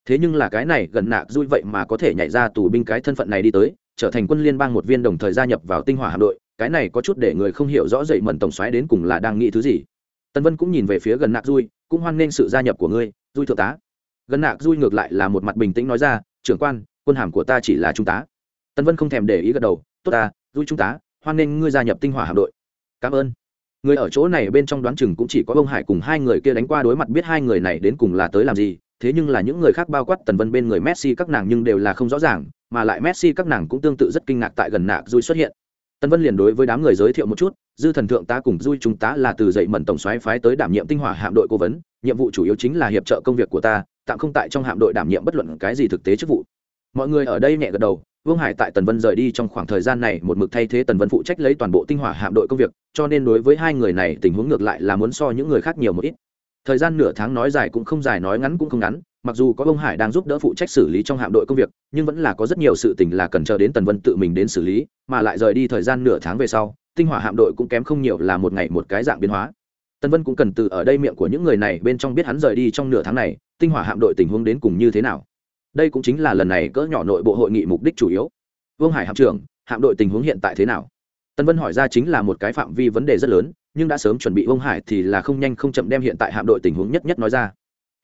Thế nhưng là cái này gần nạc duy vậy mà có thể nhảy ra tù binh cái thân phận này đi tới, trở thành quân liên bang một viên đồng thời gia nhập vào tinh hỏa hạm đội cái này có chút để người không hiểu rõ dậy mẩn tổng xoáy đến cùng là đang nghĩ thứ gì. Tần vân cũng nhìn về phía gần nạc dui, cũng hoan nghênh sự gia nhập của ngươi, dui thượng tá. Gần nạc dui ngược lại là một mặt bình tĩnh nói ra, trưởng quan, quân hàm của ta chỉ là trung tá. Tần vân không thèm để ý gật đầu, tốt ta, dui trung tá, hoan nghênh ngươi gia nhập tinh hỏa hạm đội. Cảm ơn. Người ở chỗ này bên trong đoán chừng cũng chỉ có ông hải cùng hai người kia đánh qua đối mặt biết hai người này đến cùng là tới làm gì, thế nhưng là những người khác bao quát tần vân bên người messi các nàng nhưng đều là không rõ ràng, mà lại messi các nàng cũng tương tự rất kinh ngạc tại gần nạc dui xuất hiện tần vân liền đối với đám người giới thiệu một chút, dư thần thượng tá cùng dui chúng ta là từ dậy mẩn tổng xoáy phái tới đảm nhiệm tinh hỏa hạm đội cố vấn, nhiệm vụ chủ yếu chính là hiệp trợ công việc của ta, tạm không tại trong hạm đội đảm nhiệm bất luận cái gì thực tế chức vụ. Mọi người ở đây nhẹ gật đầu, vương hải tại tần vân rời đi trong khoảng thời gian này một mực thay thế tần vân phụ trách lấy toàn bộ tinh hỏa hạm đội công việc, cho nên đối với hai người này tình huống ngược lại là muốn so những người khác nhiều một ít. Thời gian nửa tháng nói dài cũng không dài, nói ngắn cũng không ngắn mặc dù có ông hải đang giúp đỡ phụ trách xử lý trong hạm đội công việc, nhưng vẫn là có rất nhiều sự tình là cần chờ đến tần vân tự mình đến xử lý, mà lại rời đi thời gian nửa tháng về sau, tinh hỏa hạm đội cũng kém không nhiều là một ngày một cái dạng biến hóa. Tần vân cũng cần từ ở đây miệng của những người này bên trong biết hắn rời đi trong nửa tháng này, tinh hỏa hạm đội tình huống đến cùng như thế nào. Đây cũng chính là lần này cỡ nhỏ nội bộ hội nghị mục đích chủ yếu. Vương hải hạm trưởng, hạm đội tình huống hiện tại thế nào? Tân vân hỏi ra chính là một cái phạm vi vấn đề rất lớn, nhưng đã sớm chuẩn bị vương hải thì là không nhanh không chậm đem hiện tại hạm đội tình huống nhất nhất nói ra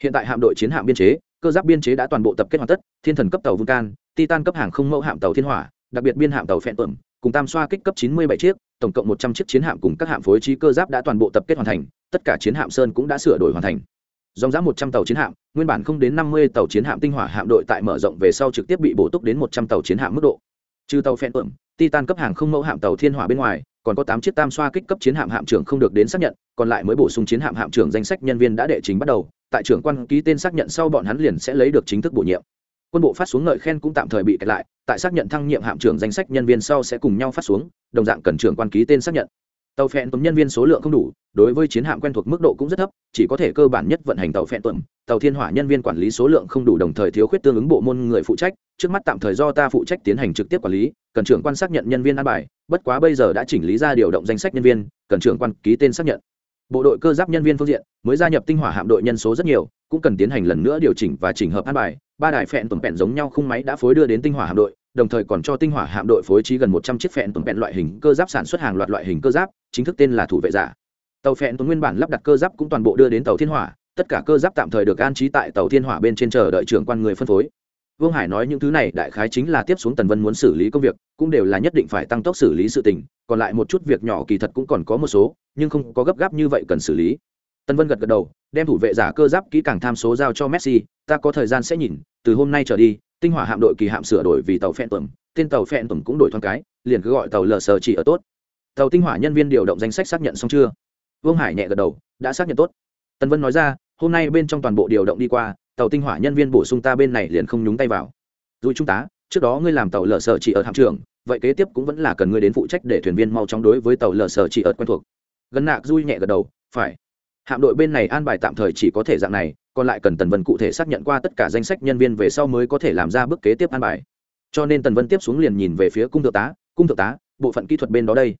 hiện tại hạm đội chiến hạm biên chế, cơ giáp biên chế đã toàn bộ tập kết hoàn tất, thiên thần cấp tàu vulcan titan cấp hàng không mẫu hạm tàu thiên hỏa, đặc biệt biên hạm tàu phẹn tuẩm, cùng tam xoa kích cấp chín mươi bảy chiếc, tổng cộng một trăm chiếc chiến hạm cùng các hạm phối trí cơ giáp đã toàn bộ tập kết hoàn thành, tất cả chiến hạm sơn cũng đã sửa đổi hoàn thành. Dòng giá một trăm tàu chiến hạm, nguyên bản không đến năm mươi tàu chiến hạm tinh hỏa hạm đội tại mở rộng về sau trực tiếp bị bổ túc đến một trăm tàu chiến hạm mức độ. Trừ tàu phẹn tuẩm, titan cấp hàng không mẫu hạm tàu thiên hỏa bên ngoài, còn có tám chiếc tam xoa kích cấp chiến hạm hạm trưởng không được đến xác nhận, còn lại mới bổ sung chiến hạm hạm trưởng danh sách nhân viên đã đệ trình bắt đầu tại trưởng quan ký tên xác nhận sau bọn hắn liền sẽ lấy được chính thức bổ nhiệm. Quân bộ phát xuống ngợi khen cũng tạm thời bị kẹt lại, tại xác nhận thăng nhiệm hạm trưởng danh sách nhân viên sau sẽ cùng nhau phát xuống, đồng dạng cần trưởng quan ký tên xác nhận. Tàu phẹn tuần nhân viên số lượng không đủ, đối với chiến hạm quen thuộc mức độ cũng rất thấp, chỉ có thể cơ bản nhất vận hành tàu phẹn tuần tàu thiên hỏa nhân viên quản lý số lượng không đủ đồng thời thiếu khuyết tương ứng bộ môn người phụ trách, trước mắt tạm thời do ta phụ trách tiến hành trực tiếp quản lý, cần trưởng quan xác nhận nhân viên an bài, bất quá bây giờ đã chỉnh lý ra điều động danh sách nhân viên, cần trưởng quan ký tên xác nhận bộ đội cơ giáp nhân viên phương diện mới gia nhập tinh hỏa hạm đội nhân số rất nhiều, cũng cần tiến hành lần nữa điều chỉnh và chỉnh hợp an bài. Ba đại phẹn tuần phẹn giống nhau khung máy đã phối đưa đến tinh hỏa hạm đội, đồng thời còn cho tinh hỏa hạm đội phối trí gần một trăm chiếc phẹn tuần phẹn loại hình cơ giáp sản xuất hàng loạt loại hình cơ giáp, chính thức tên là thủ vệ giả. Tàu phẹn tuần nguyên bản lắp đặt cơ giáp cũng toàn bộ đưa đến tàu thiên hỏa, tất cả cơ giáp tạm thời được an trí tại tàu thiên hỏa bên trên chờ đợi trưởng quan người phân phối vương hải nói những thứ này đại khái chính là tiếp xuống tần vân muốn xử lý công việc, cũng đều là nhất định phải tăng tốc xử lý sự tình, còn lại một chút việc nhỏ kỳ thật cũng còn có một số, nhưng không có gấp gáp như vậy cần xử lý. Tần vân gật gật đầu, đem thủ vệ giả cơ giáp kỹ càng tham số giao cho messi, ta có thời gian sẽ nhìn, từ hôm nay trở đi, tinh hỏa hạm đội kỳ hạm sửa đổi vì tàu phèn tuẩm tên tàu phèn tuẩm cũng đổi thoáng cái, liền cứ gọi tàu lờ sờ chỉ ở tốt. Tàu tinh hỏa nhân viên điều động danh sách xác nhận xong chưa? Vương hải nhẹ gật đầu, đã xác nhận tốt. Tần vân nói ra, hôm nay bên trong toàn bộ điều động đi qua tàu tinh hỏa nhân viên bổ sung ta bên này liền không nhúng tay vào. Dù trung tá trước đó ngươi làm tàu lở sở chỉ ở hạm trường, vậy kế tiếp cũng vẫn là cần ngươi đến phụ trách để thuyền viên mau chóng đối với tàu lở sở chỉ ở quen thuộc. Gần nạc dui nhẹ gật đầu, phải. Hạm đội bên này an bài tạm thời chỉ có thể dạng này, còn lại cần tần vân cụ thể xác nhận qua tất cả danh sách nhân viên về sau mới có thể làm ra bước kế tiếp an bài. Cho nên tần vân tiếp xuống liền nhìn về phía cung thượng tá, cung thượng tá, bộ phận kỹ thuật bên đó đây.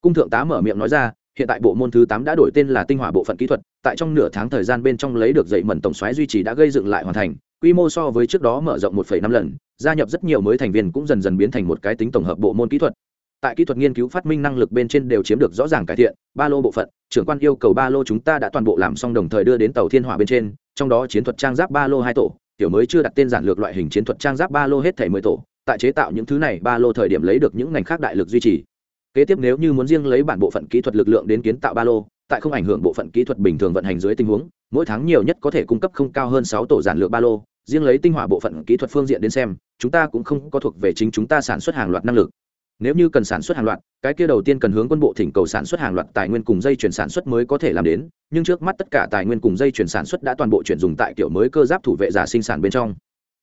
Cung thượng tá mở miệng nói ra hiện tại bộ môn thứ tám đã đổi tên là tinh hỏa bộ phận kỹ thuật tại trong nửa tháng thời gian bên trong lấy được dậy mẩn tổng xoáy duy trì đã gây dựng lại hoàn thành quy mô so với trước đó mở rộng 1,5 lần gia nhập rất nhiều mới thành viên cũng dần dần biến thành một cái tính tổng hợp bộ môn kỹ thuật. Tại kỹ thuật nghiên cứu phát minh năng lực bên trên đều chiếm được rõ ràng cải thiện ba lô bộ phận trưởng quan yêu cầu ba lô chúng ta đã toàn bộ làm xong đồng thời đưa đến tàu thiên hỏa bên trên trong đó chiến thuật trang giáp ba lô hai tổ tiểu mới chưa đặt tên giản lược loại hình chiến thuật trang giáp ba lô hết thể mười tổ tại chế tạo những thứ này ba lô thời điểm lấy được những ngành khác đại lực duy trì kế tiếp nếu như muốn riêng lấy bản bộ phận kỹ thuật lực lượng đến kiến tạo ba lô, tại không ảnh hưởng bộ phận kỹ thuật bình thường vận hành dưới tình huống, mỗi tháng nhiều nhất có thể cung cấp không cao hơn sáu tổ giản lược ba lô. Riêng lấy tinh hỏa bộ phận kỹ thuật phương diện đến xem, chúng ta cũng không có thuộc về chính chúng ta sản xuất hàng loạt năng lực. Nếu như cần sản xuất hàng loạt, cái kia đầu tiên cần hướng quân bộ thỉnh cầu sản xuất hàng loạt tài nguyên cùng dây chuyển sản xuất mới có thể làm đến, nhưng trước mắt tất cả tài nguyên cùng dây chuyển sản xuất đã toàn bộ chuyển dùng tại kiểu mới cơ giáp thủ vệ giả sinh sản bên trong.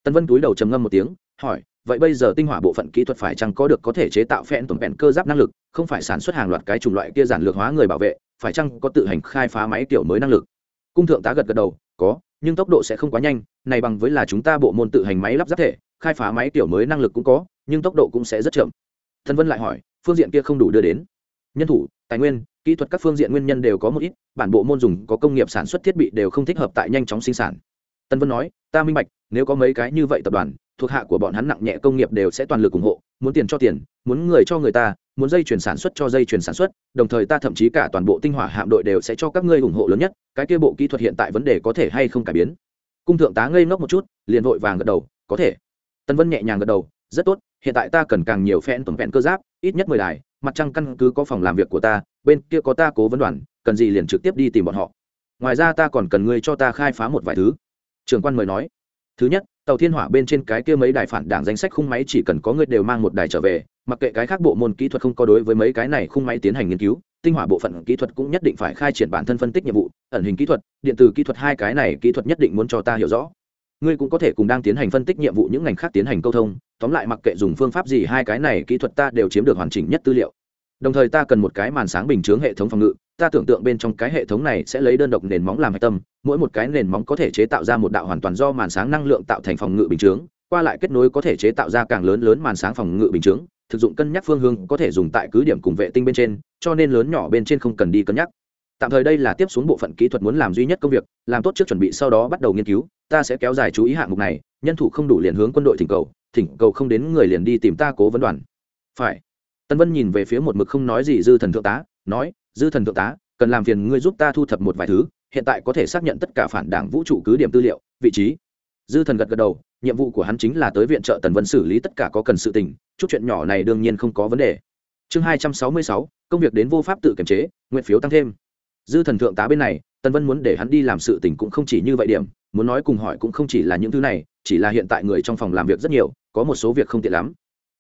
Tân vân túi đầu trầm ngâm một tiếng hỏi, vậy bây giờ tinh hỏa bộ phận kỹ thuật phải chăng có được có thể chế tạo phen tổn vẹn cơ giáp năng lực, không phải sản xuất hàng loạt cái chủng loại kia giản lược hóa người bảo vệ, phải chăng có tự hành khai phá máy kiểu mới năng lực? Cung thượng tá gật gật đầu, có, nhưng tốc độ sẽ không quá nhanh, này bằng với là chúng ta bộ môn tự hành máy lắp ráp thể, khai phá máy kiểu mới năng lực cũng có, nhưng tốc độ cũng sẽ rất chậm. Thân vân lại hỏi, phương diện kia không đủ đưa đến. Nhân thủ, tài nguyên, kỹ thuật các phương diện nguyên nhân đều có một ít, bản bộ môn dùng có công nghiệp sản xuất thiết bị đều không thích hợp tại nhanh chóng sinh sản tân vân nói, ta minh bạch, nếu có mấy cái như vậy tập đoàn, thuộc hạ của bọn hắn nặng nhẹ công nghiệp đều sẽ toàn lực ủng hộ, muốn tiền cho tiền, muốn người cho người ta, muốn dây chuyển sản xuất cho dây chuyển sản xuất, đồng thời ta thậm chí cả toàn bộ tinh hỏa hạm đội đều sẽ cho các ngươi ủng hộ lớn nhất, cái kia bộ kỹ thuật hiện tại vấn đề có thể hay không cải biến? Cung thượng tá ngây ngốc một chút, liền vội vàng gật đầu, có thể. Tân vân nhẹ nhàng gật đầu, rất tốt, hiện tại ta cần càng nhiều phen tổng vẹn cơ giáp, ít nhất mười đài, mặt trăng căn cứ có phòng làm việc của ta, bên kia có ta cố vấn đoàn, cần gì liền trực tiếp đi tìm bọn họ. Ngoài ra ta còn cần ngươi cho ta khai phá một vài thứ trường quan mời nói, thứ nhất, tàu thiên hỏa bên trên cái kia mấy đài phản đảng danh sách khung máy chỉ cần có người đều mang một đài trở về, mặc kệ cái khác bộ môn kỹ thuật không có đối với mấy cái này khung máy tiến hành nghiên cứu, tinh hỏa bộ phận kỹ thuật cũng nhất định phải khai triển bản thân phân tích nhiệm vụ, ẩn hình kỹ thuật, điện tử kỹ thuật hai cái này kỹ thuật nhất định muốn cho ta hiểu rõ. Ngươi cũng có thể cùng đang tiến hành phân tích nhiệm vụ những ngành khác tiến hành câu thông, tóm lại mặc kệ dùng phương pháp gì hai cái này kỹ thuật ta đều chiếm được hoàn chỉnh nhất tư liệu. Đồng thời ta cần một cái màn sáng bình chướng hệ thống phòng ngự ta tưởng tượng bên trong cái hệ thống này sẽ lấy đơn độc nền móng làm hạch tâm, mỗi một cái nền móng có thể chế tạo ra một đạo hoàn toàn do màn sáng năng lượng tạo thành phòng ngự bình chướng, qua lại kết nối có thể chế tạo ra càng lớn lớn màn sáng phòng ngự bình chướng, thực dụng cân nhắc phương hướng có thể dùng tại cứ điểm cùng vệ tinh bên trên, cho nên lớn nhỏ bên trên không cần đi cân nhắc. Tạm thời đây là tiếp xuống bộ phận kỹ thuật muốn làm duy nhất công việc, làm tốt trước chuẩn bị sau đó bắt đầu nghiên cứu, ta sẽ kéo dài chú ý hạng mục này, nhân thủ không đủ liền hướng quân đội thỉnh cầu thỉnh cầu không đến người liền đi tìm ta cố vấn đoàn. Phải. Tân vân nhìn về phía một mực không nói gì dư thần thượng tá, nói dư thần thượng tá, cần làm phiền ngươi giúp ta thu thập một vài thứ, hiện tại có thể xác nhận tất cả phản đảng vũ trụ cứ điểm tư liệu, vị trí. Dư thần gật gật đầu, nhiệm vụ của hắn chính là tới viện trợ tần vân xử lý tất cả có cần sự tình, chút chuyện nhỏ này đương nhiên không có vấn đề. Chương hai trăm sáu mươi sáu, công việc đến vô pháp tự kiểm chế, nguyện phiếu tăng thêm. Dư thần thượng tá bên này, tần vân muốn để hắn đi làm sự tình cũng không chỉ như vậy điểm, muốn nói cùng hỏi cũng không chỉ là những thứ này, chỉ là hiện tại người trong phòng làm việc rất nhiều, có một số việc không tiện lắm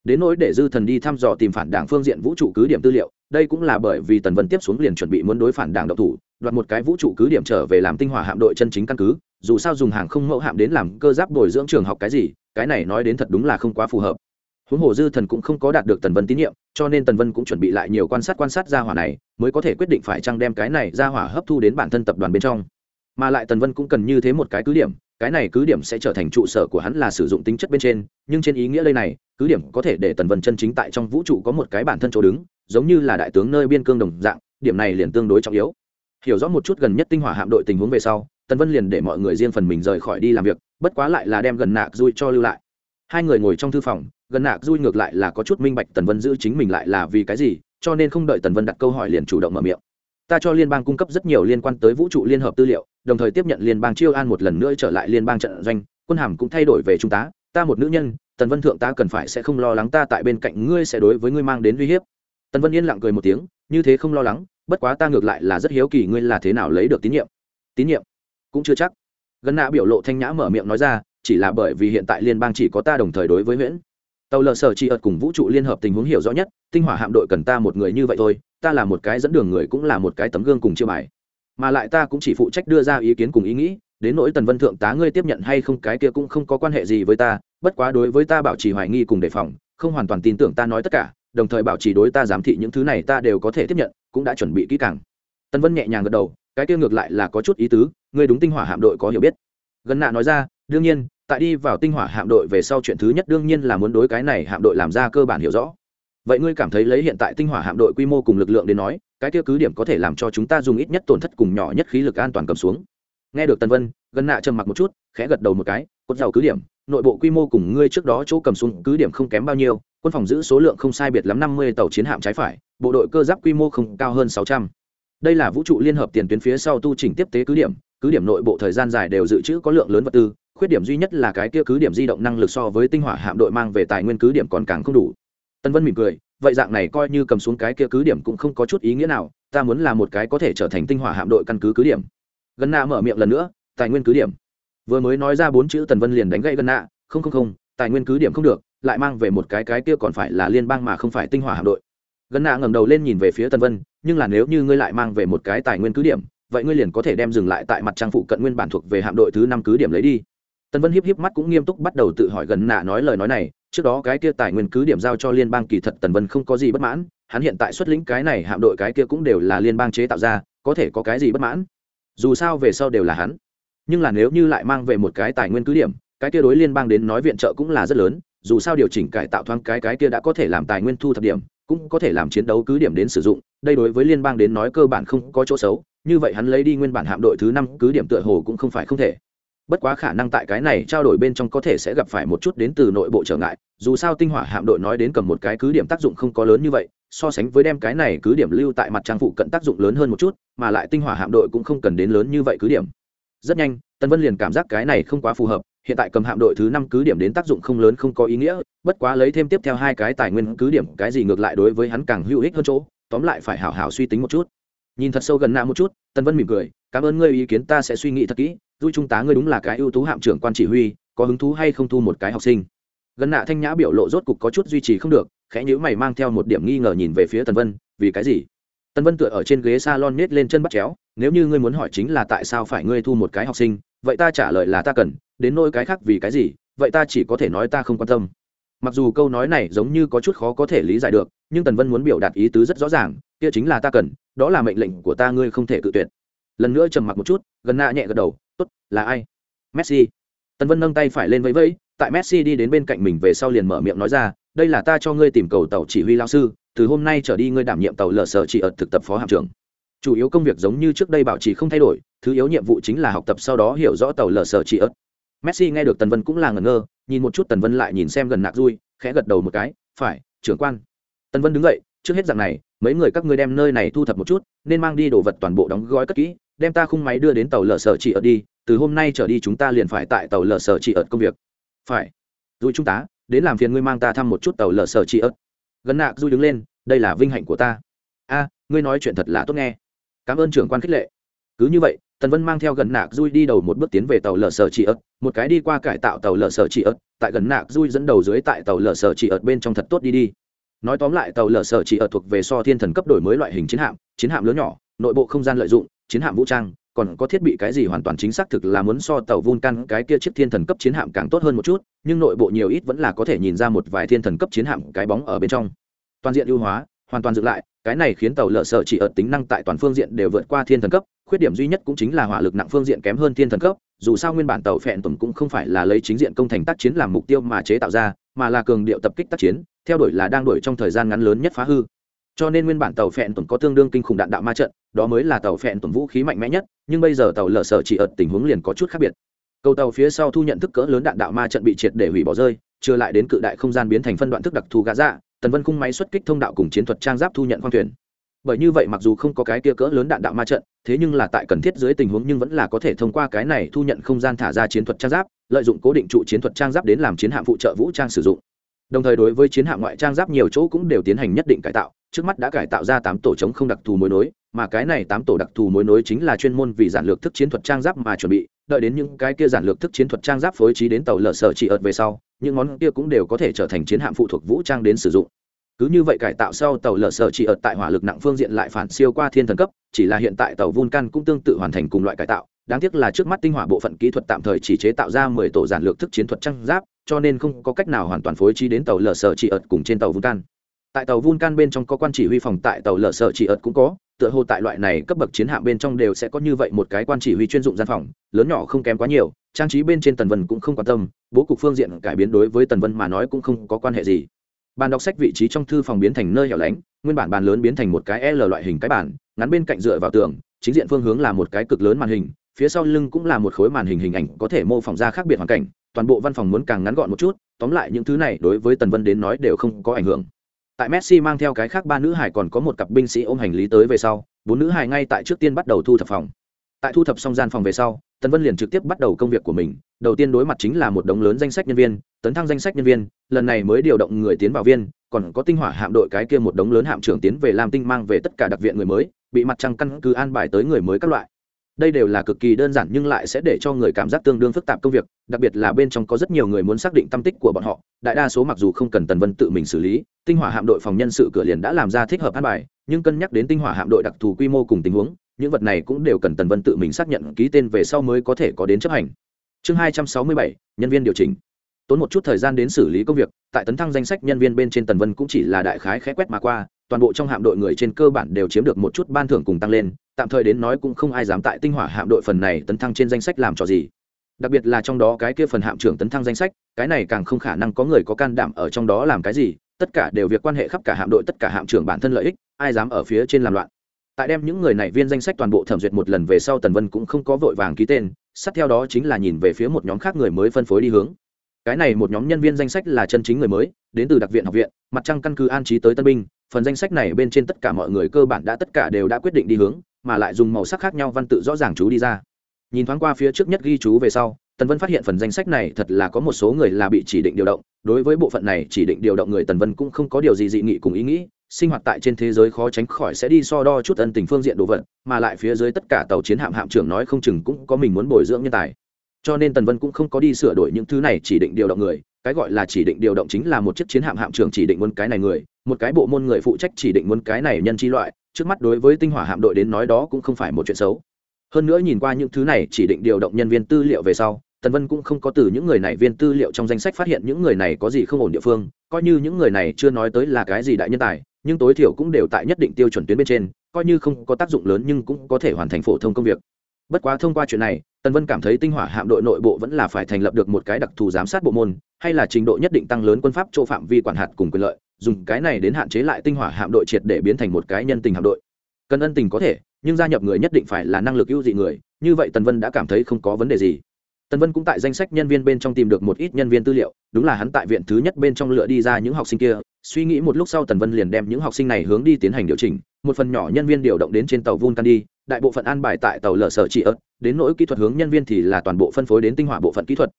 đến nỗi để dư thần đi thăm dò tìm phản đảng phương diện vũ trụ cứ điểm tư liệu, đây cũng là bởi vì tần vân tiếp xuống liền chuẩn bị muốn đối phản đảng độc thủ, đoạt một cái vũ trụ cứ điểm trở về làm tinh hỏa hạm đội chân chính căn cứ, dù sao dùng hàng không mẫu hạm đến làm cơ giáp bồi dưỡng trường học cái gì, cái này nói đến thật đúng là không quá phù hợp. Huống hồ dư thần cũng không có đạt được tần vân tín nhiệm, cho nên tần vân cũng chuẩn bị lại nhiều quan sát quan sát gia hỏa này, mới có thể quyết định phải chăng đem cái này ra hỏa hấp thu đến bản thân tập đoàn bên trong. Mà lại tần vân cũng cần như thế một cái cứ điểm, cái này cứ điểm sẽ trở thành trụ sở của hắn là sử dụng tính chất bên trên, nhưng trên ý nghĩa đây này cứ điểm có thể để tần vân chân chính tại trong vũ trụ có một cái bản thân chỗ đứng, giống như là đại tướng nơi biên cương đồng dạng, điểm này liền tương đối trọng yếu. Hiểu rõ một chút gần nhất tinh hỏa hạm đội tình huống về sau, tần vân liền để mọi người riêng phần mình rời khỏi đi làm việc, bất quá lại là đem gần nạc dui cho lưu lại. Hai người ngồi trong thư phòng, gần nạc dui ngược lại là có chút minh bạch tần vân giữ chính mình lại là vì cái gì, cho nên không đợi tần vân đặt câu hỏi liền chủ động mở miệng. Ta cho liên bang cung cấp rất nhiều liên quan tới vũ trụ liên hợp tư liệu, đồng thời tiếp nhận liên bang chiêu an một lần nữa trở lại liên bang trận doanh, quân hàm cũng thay đổi về trung tá, ta một nữ nhân tần vân thượng ta cần phải sẽ không lo lắng ta tại bên cạnh ngươi sẽ đối với ngươi mang đến uy hiếp. Tần vân yên lặng cười một tiếng, như thế không lo lắng, bất quá ta ngược lại là rất hiếu kỳ ngươi là thế nào lấy được tín nhiệm. Tín nhiệm? Cũng chưa chắc. Gần nạ biểu lộ thanh nhã mở miệng nói ra, chỉ là bởi vì hiện tại liên bang chỉ có ta đồng thời đối với nguyễn. Tàu lờ sở chỉ ợt cùng vũ trụ liên hợp tình huống hiểu rõ nhất, tinh hỏa hạm đội cần ta một người như vậy thôi, ta là một cái dẫn đường người cũng là một cái tấm gương cùng chiêu bài. Mà lại ta cũng chỉ phụ trách đưa ra ý kiến cùng ý nghĩ, đến nỗi tần vân thượng tá ngươi tiếp nhận hay không cái kia cũng không có quan hệ gì với ta bất quá đối với ta bảo trì hoài nghi cùng đề phòng, không hoàn toàn tin tưởng ta nói tất cả, đồng thời bảo trì đối ta giám thị những thứ này ta đều có thể tiếp nhận, cũng đã chuẩn bị kỹ càng. Tân vân nhẹ nhàng gật đầu, cái kia ngược lại là có chút ý tứ, ngươi đúng tinh hỏa hạm đội có hiểu biết. Gần nạ nói ra, đương nhiên, tại đi vào tinh hỏa hạm đội về sau chuyện thứ nhất đương nhiên là muốn đối cái này hạm đội làm ra cơ bản hiểu rõ. Vậy ngươi cảm thấy lấy hiện tại tinh hỏa hạm đội quy mô cùng lực lượng đến nói, cái kia cứ điểm có thể làm cho chúng ta dùng ít nhất tổn thất cùng nhỏ nhất khí lực an toàn cầm xuống. Nghe được tân vân, gần nạ trầm mặc một chút, khẽ gật đầu một cái, cốt giàu cứ điểm nội bộ quy mô cùng ngươi trước đó chỗ cầm xuống cứ điểm không kém bao nhiêu, quân phòng giữ số lượng không sai biệt lắm năm mươi tàu chiến hạm trái phải, bộ đội cơ giáp quy mô không cao hơn sáu trăm. Đây là vũ trụ liên hợp tiền tuyến phía sau tu chỉnh tiếp tế cứ điểm cứ điểm nội bộ thời gian dài đều dự trữ có lượng lớn vật tư, khuyết điểm duy nhất là cái kia cứ điểm di động năng lực so với tinh hỏa hạm đội mang về tài nguyên cứ điểm còn càng không đủ. Tân vân mỉm cười, vậy dạng này coi như cầm xuống cái kia cứ điểm cũng không có chút ý nghĩa nào, ta muốn là một cái có thể trở thành tinh hỏa hạm đội căn cứ cứ điểm. Gần na mở miệng lần nữa, tài nguyên cứ điểm vừa mới nói ra bốn chữ tần vân liền đánh gãy gần nạ, không không không, tài nguyên cứ điểm không được, lại mang về một cái cái kia còn phải là liên bang mà không phải tinh hỏa hạm đội. Gần nạ ngẩng đầu lên nhìn về phía tần vân, nhưng là nếu như ngươi lại mang về một cái tài nguyên cứ điểm, vậy ngươi liền có thể đem dừng lại tại mặt trang phụ cận nguyên bản thuộc về hạm đội thứ năm cứ điểm lấy đi. Tần vân hiếp hiếp mắt cũng nghiêm túc bắt đầu tự hỏi gần nạ nói lời nói này, trước đó cái kia tài nguyên cứ điểm giao cho liên bang kỳ thật tần vân không có gì bất mãn, hắn hiện tại xuất lĩnh cái này hạm đội cái kia cũng đều là liên bang chế tạo ra, có thể có cái gì bất mãn? Dù sao về sau đều là hắn nhưng là nếu như lại mang về một cái tài nguyên cứ điểm, cái kia đối liên bang đến nói viện trợ cũng là rất lớn, dù sao điều chỉnh cải tạo thoáng cái cái kia đã có thể làm tài nguyên thu thập điểm, cũng có thể làm chiến đấu cứ điểm đến sử dụng, đây đối với liên bang đến nói cơ bản không có chỗ xấu, như vậy hắn lấy đi nguyên bản hạm đội thứ năm cứ điểm tựa hồ cũng không phải không thể. Bất quá khả năng tại cái này trao đổi bên trong có thể sẽ gặp phải một chút đến từ nội bộ trở ngại, dù sao tinh hỏa hạm đội nói đến cầm một cái cứ điểm tác dụng không có lớn như vậy, so sánh với đem cái này cứ điểm lưu tại mặt trang phụ cận tác dụng lớn hơn một chút, mà lại tinh hỏa hạm đội cũng không cần đến lớn như vậy cứ điểm rất nhanh tân vân liền cảm giác cái này không quá phù hợp, hiện tại cầm hạm đội thứ năm cứ điểm đến tác dụng không lớn không có ý nghĩa, bất quá lấy thêm tiếp theo hai cái tài nguyên cứ điểm, cái gì ngược lại đối với hắn càng hữu ích hơn chỗ, tóm lại phải hảo hảo suy tính một chút. Nhìn thật sâu gần nạ một chút tân vân mỉm cười, cảm ơn ngươi ý kiến, ta sẽ suy nghĩ thật kỹ, vui trung tá ngươi đúng là cái ưu tú hạm trưởng quan chỉ huy, có hứng thú hay không thu một cái học sinh? Gần nạ thanh nhã biểu lộ rốt cục có chút duy trì không được, khẽ nhữ mày mang theo một điểm nghi ngờ nhìn về phía tần vân, vì cái gì? Tần vân tựa ở trên ghế s a lon nết lên chân bắt chéo nếu như ngươi muốn hỏi chính là tại sao phải ngươi thu một cái học sinh, vậy ta trả lời là ta cần, đến nỗi cái khác vì cái gì, vậy ta chỉ có thể nói ta không quan tâm. Mặc dù câu nói này giống như có chút khó có thể lý giải được, nhưng tần vân muốn biểu đạt ý tứ rất rõ ràng, kia chính là ta cần, đó là mệnh lệnh của ta ngươi không thể cự tuyệt. Lần nữa trầm mặc một chút, gần nạ nhẹ gật đầu, tốt, là ai? Messi. Tần vân nâng tay phải lên vẫy vẫy, tại messi đi đến bên cạnh mình về sau liền mở miệng nói ra, đây là ta cho ngươi tìm cầu tàu chỉ huy lao sư, từ hôm nay trở đi ngươi đảm nhiệm tàu lờ sở chỉ ở thực tập phó hạm trưởng chủ yếu công việc giống như trước đây bảo trì không thay đổi, thứ yếu nhiệm vụ chính là học tập sau đó hiểu rõ tàu lờ sở chỉ ớt. Messi nghe được tần vân cũng là ngẩn ngơ, nhìn một chút tần vân lại nhìn xem gần nạc dui khẽ gật đầu một cái, phải, trưởng quan. Tần vân đứng dậy, trước hết dạng này, mấy người các ngươi đem nơi này thu thập một chút, nên mang đi đồ vật toàn bộ đóng gói cất kỹ, đem ta khung máy đưa đến tàu lờ sở chỉ ớt đi, từ hôm nay trở đi chúng ta liền phải tại tàu lờ sở chỉ ớt công việc. Phải. Dùi chúng ta, đến làm phiền ngươi mang ta thăm một chút tàu lờ sở chỉ ớt. Gần nạc dùi đứng lên, đây là vinh hạnh của ta. A, ngươi nói chuyện thật là tốt nghe cảm ơn trưởng quan khích lệ cứ như vậy tần vân mang theo gần nạc dui đi đầu một bước tiến về tàu lở sở chỉ ớt một cái đi qua cải tạo tàu lở sở chỉ ớt tại gần nạc dui dẫn đầu dưới tại tàu lở sở chỉ ớt bên trong thật tốt đi đi nói tóm lại tàu lở sở chỉ ớt thuộc về so thiên thần cấp đổi mới loại hình chiến hạm chiến hạm lớn nhỏ nội bộ không gian lợi dụng chiến hạm vũ trang còn có thiết bị cái gì hoàn toàn chính xác thực là muốn so tàu Vulcan cái kia chiếc thiên thần cấp chiến hạm càng tốt hơn một chút, nhưng nội bộ nhiều ít vẫn là có thể nhìn ra một vài thiên thần cấp chiến hạm cái bóng ở bên trong. Toàn diện ưu hóa, hoàn toàn dựng lại, cái này khiến tàu lở sợ chỉ ở tính năng tại toàn phương diện đều vượt qua thiên thần cấp, khuyết điểm duy nhất cũng chính là hỏa lực nặng phương diện kém hơn thiên thần cấp, dù sao nguyên bản tàu phèn tùng cũng không phải là lấy chính diện công thành tác chiến làm mục tiêu mà chế tạo ra, mà là cường điệu tập kích tác chiến, theo đuổi là đang đuổi trong thời gian ngắn lớn nhất phá hư. Cho nên nguyên bản tàu phẹn tùng có tương đương kinh khủng đạn đạo ma trận đó mới là tàu phẹn tùng vũ khí mạnh mẽ nhất nhưng bây giờ tàu lở sợ chỉ ở tình huống liền có chút khác biệt. Cầu tàu phía sau thu nhận thức cỡ lớn đạn đạo ma trận bị triệt để hủy bỏ rơi chưa lại đến cự đại không gian biến thành phân đoạn thức đặc thù gã dạ tần vân cung máy xuất kích thông đạo cùng chiến thuật trang giáp thu nhận khoang thuyền. Bởi như vậy mặc dù không có cái kia cỡ lớn đạn đạo ma trận, thế nhưng là tại cần thiết dưới tình huống nhưng vẫn là có thể thông qua cái này thu nhận không gian thả ra chiến thuật trang giáp, lợi dụng cố định trụ chiến thuật trang giáp đến làm chiến hạm phụ trợ vũ trang sử dụng. Đồng thời đối với chiến hạm ngoại trang giáp nhiều chỗ cũng đều tiến hành nhất định cải tạo trước mắt đã cải tạo ra tám tổ chống không đặc thù mối nối, mà cái này tám tổ đặc thù mối nối chính là chuyên môn vì giản lược thức chiến thuật trang giáp mà chuẩn bị, đợi đến những cái kia giản lược thức chiến thuật trang giáp phối trí đến tàu lở sở chỉ ợt về sau, những món kia cũng đều có thể trở thành chiến hạm phụ thuộc vũ trang đến sử dụng. Cứ như vậy cải tạo sau tàu lở sở chỉ ợt tại hỏa lực nặng phương diện lại phản siêu qua thiên thần cấp, chỉ là hiện tại tàu vulcan cũng tương tự hoàn thành cùng loại cải tạo, đáng tiếc là trước mắt tinh hỏa bộ phận kỹ thuật tạm thời chỉ chế tạo ra mười tổ giản lược thức chiến thuật trang giáp, cho nên không có cách nào hoàn toàn phối trí đến tàu lở sở chỉ ợt cùng trên tàu vulcan tại tàu vulcan bên trong có quan chỉ huy phòng tại tàu lở sợ chỉ ợt cũng có, tựa hồ tại loại này cấp bậc chiến hạm bên trong đều sẽ có như vậy một cái quan chỉ huy chuyên dụng gian phòng, lớn nhỏ không kém quá nhiều, trang trí bên trên tần vân cũng không quan tâm, bố cục phương diện cải biến đối với tần vân mà nói cũng không có quan hệ gì. Bàn đọc sách vị trí trong thư phòng biến thành nơi hẻo lánh, nguyên bản bàn lớn biến thành một cái l loại hình cái bản ngắn bên cạnh dựa vào tường, chính diện phương hướng là một cái cực lớn màn hình, phía sau lưng cũng là một khối màn hình hình ảnh có thể mô phỏng ra khác biệt hoàn cảnh, toàn bộ văn phòng muốn càng ngắn gọn một chút, tóm lại những thứ này đối với tần vân đến nói đều không có ảnh hưởng tại messi mang theo cái khác ba nữ hải còn có một cặp binh sĩ ôm hành lý tới về sau, bốn nữ hải ngay tại trước tiên bắt đầu thu thập phòng. Tại thu thập xong gian phòng về sau, tần vân liền trực tiếp bắt đầu công việc của mình. Đầu tiên đối mặt chính là một đống lớn danh sách nhân viên, tấn thăng danh sách nhân viên, lần này mới điều động người tiến vào viên, còn có tinh hỏa hạm đội cái kia một đống lớn hạm trưởng tiến về làm tinh mang về tất cả đặc viện người mới, bị mặt trăng căn cứ an bài tới người mới các loại đây đều là cực kỳ đơn giản nhưng lại sẽ để cho người cảm giác tương đương phức tạp công việc, đặc biệt là bên trong có rất nhiều người muốn xác định tâm tích của bọn họ, đại đa số mặc dù không cần tần vân tự mình xử lý, tinh hỏa hạm đội phòng nhân sự cửa liền đã làm ra thích hợp an bài, nhưng cân nhắc đến tinh hỏa hạm đội đặc thù quy mô cùng tình huống, những vật này cũng đều cần tần vân tự mình xác nhận ký tên về sau mới có thể có đến chấp hành. Chương hai trăm sáu mươi bảy, nhân viên điều chỉnh. Tốn một chút thời gian đến xử lý công việc, tại tấn thăng danh sách nhân viên bên trên tần vân cũng chỉ là đại khái khẽ quét mà qua, toàn bộ trong hạm đội người trên cơ bản đều chiếm được một chút ban thưởng cùng tăng lên tạm thời đến nói cũng không ai dám tại tinh hỏa hạm đội phần này tấn thăng trên danh sách làm trò gì. Đặc biệt là trong đó cái kia phần hạm trưởng tấn thăng danh sách, cái này càng không khả năng có người có can đảm ở trong đó làm cái gì, tất cả đều việc quan hệ khắp cả hạm đội, tất cả hạm trưởng bản thân lợi ích, ai dám ở phía trên làm loạn. Tại đem những người này viên danh sách toàn bộ thẩm duyệt một lần về sau tần vân cũng không có vội vàng ký tên, sát theo đó chính là nhìn về phía một nhóm khác người mới phân phối đi hướng. Cái này một nhóm nhân viên danh sách là chân chính người mới, đến từ đặc viện học viện, mặt trăng căn cứ an trí tới tân binh, phần danh sách này bên trên tất cả mọi người cơ bản đã tất cả đều đã quyết định đi hướng mà lại dùng màu sắc khác nhau văn tự rõ ràng chú đi ra. Nhìn thoáng qua phía trước nhất ghi chú về sau, tần vân phát hiện phần danh sách này thật là có một số người là bị chỉ định điều động. Đối với bộ phận này chỉ định điều động người tần vân cũng không có điều gì dị nghị cùng ý nghĩ. Sinh hoạt tại trên thế giới khó tránh khỏi sẽ đi so đo chút ân tình phương diện đồ vật, mà lại phía dưới tất cả tàu chiến hạm hạm trưởng nói không chừng cũng có mình muốn bồi dưỡng nhân tài. Cho nên tần vân cũng không có đi sửa đổi những thứ này chỉ định điều động người. Cái gọi là chỉ định điều động chính là một chiếc chiến hạm hạm trưởng chỉ định muốn cái này người, một cái bộ môn người phụ trách chỉ định muốn cái này nhân chi loại trước mắt đối với tinh hỏa hạm đội đến nói đó cũng không phải một chuyện xấu. Hơn nữa nhìn qua những thứ này chỉ định điều động nhân viên tư liệu về sau, tần vân cũng không có từ những người này viên tư liệu trong danh sách phát hiện những người này có gì không ổn địa phương, coi như những người này chưa nói tới là cái gì đại nhân tài, nhưng tối thiểu cũng đều tại nhất định tiêu chuẩn tuyến bên trên, coi như không có tác dụng lớn nhưng cũng có thể hoàn thành phổ thông công việc. Bất quá thông qua chuyện này, tần vân cảm thấy tinh hỏa hạm đội nội bộ vẫn là phải thành lập được một cái đặc thù giám sát bộ môn, hay là trình độ nhất định tăng lớn quân pháp chỗ phạm vi quản hạt cùng quyền lợi dùng cái này đến hạn chế lại tinh hỏa hạm đội triệt để biến thành một cái nhân tình hạm đội. Cần ân tình có thể, nhưng gia nhập người nhất định phải là năng lực ưu dị người, như vậy tần vân đã cảm thấy không có vấn đề gì. Tần vân cũng tại danh sách nhân viên bên trong tìm được một ít nhân viên tư liệu, đúng là hắn tại viện thứ nhất bên trong lựa đi ra những học sinh kia, suy nghĩ một lúc sau tần vân liền đem những học sinh này hướng đi tiến hành điều chỉnh, một phần nhỏ nhân viên điều động đến trên tàu vulcan đi đại bộ phận an bài tại tàu lở sở trị ớt, đến nỗi kỹ thuật hướng nhân viên thì là toàn bộ phân phối đến tinh hỏa bộ phận kỹ thuật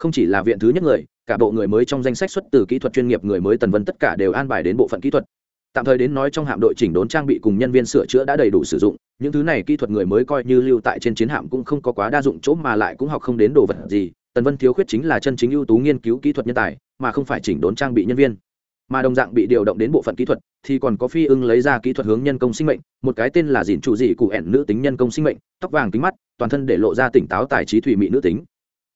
không chỉ là viện thứ nhất người, cả bộ người mới trong danh sách xuất từ kỹ thuật chuyên nghiệp người mới tần vân tất cả đều an bài đến bộ phận kỹ thuật. Tạm thời đến nói trong hạm đội chỉnh đốn trang bị cùng nhân viên sửa chữa đã đầy đủ sử dụng, những thứ này kỹ thuật người mới coi như lưu tại trên chiến hạm cũng không có quá đa dụng chỗ mà lại cũng học không đến đồ vật gì. Tần vân thiếu khuyết chính là chân chính ưu tú nghiên cứu kỹ thuật nhân tài, mà không phải chỉnh đốn trang bị nhân viên. Mà đồng dạng bị điều động đến bộ phận kỹ thuật, thì còn có phi ưng lấy ra kỹ thuật hướng nhân công sinh mệnh, một cái tên là dìn trụ dị cụ ẻn nữ tính nhân công sinh mệnh, tóc vàng kính mắt, toàn thân để lộ ra tỉnh táo tài trí thủy mỹ nữ tính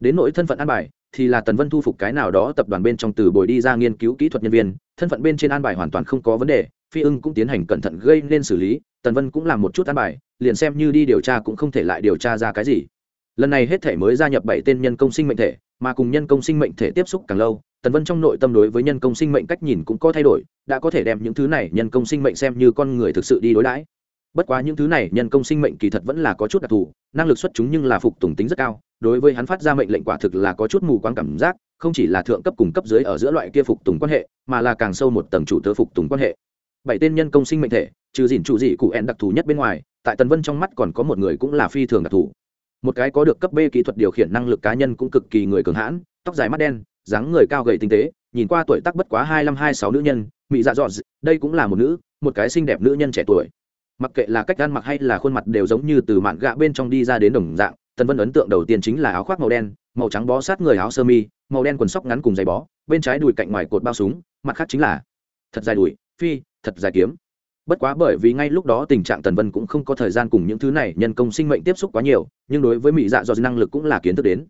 đến nỗi thân phận an bài, thì là tần vân thu phục cái nào đó tập đoàn bên trong từ bồi đi ra nghiên cứu kỹ thuật nhân viên, thân phận bên trên an bài hoàn toàn không có vấn đề, phi ưng cũng tiến hành cẩn thận gây nên xử lý, tần vân cũng làm một chút an bài, liền xem như đi điều tra cũng không thể lại điều tra ra cái gì. Lần này hết thể mới gia nhập bảy tên nhân công sinh mệnh thể, mà cùng nhân công sinh mệnh thể tiếp xúc càng lâu, tần vân trong nội tâm đối với nhân công sinh mệnh cách nhìn cũng có thay đổi, đã có thể đem những thứ này nhân công sinh mệnh xem như con người thực sự đi đối đãi bất quá những thứ này, nhân công sinh mệnh kỳ thật vẫn là có chút đặc thù, năng lực xuất chúng nhưng là phục tùng tính rất cao, đối với hắn phát ra mệnh lệnh quả thực là có chút mù quáng cảm giác, không chỉ là thượng cấp cùng cấp dưới ở giữa loại kia phục tùng quan hệ, mà là càng sâu một tầng chủ tớ phục tùng quan hệ. Bảy tên nhân công sinh mệnh thể, trừ dìn chủ dị cụ ẹn đặc thù nhất bên ngoài, tại tần vân trong mắt còn có một người cũng là phi thường đặc thù. Một cái có được cấp b kỹ thuật điều khiển năng lực cá nhân cũng cực kỳ người cường hãn, tóc dài mắt đen, dáng người cao gầy tinh tế, nhìn qua tuổi tác bất quá hai năm hai sáu nữ nhân mỹ dạ dọn đây cũng là một nữ, một cái xinh đẹp nữ nhân trẻ tuổi mặc kệ là cách ăn mặc hay là khuôn mặt đều giống như từ mạn gạ bên trong đi ra đến đồng dạng, tần vân ấn tượng đầu tiên chính là áo khoác màu đen, màu trắng bó sát người áo sơ mi, màu đen quần sóc ngắn cùng giày bó, bên trái đùi cạnh ngoài cột bao súng, mặt khác chính là thật dài đùi, phi, thật dài kiếm. Bất quá bởi vì ngay lúc đó tình trạng tần vân cũng không có thời gian cùng những thứ này nhân công sinh mệnh tiếp xúc quá nhiều, nhưng đối với mỹ dạ do năng lực cũng là kiến thức đến.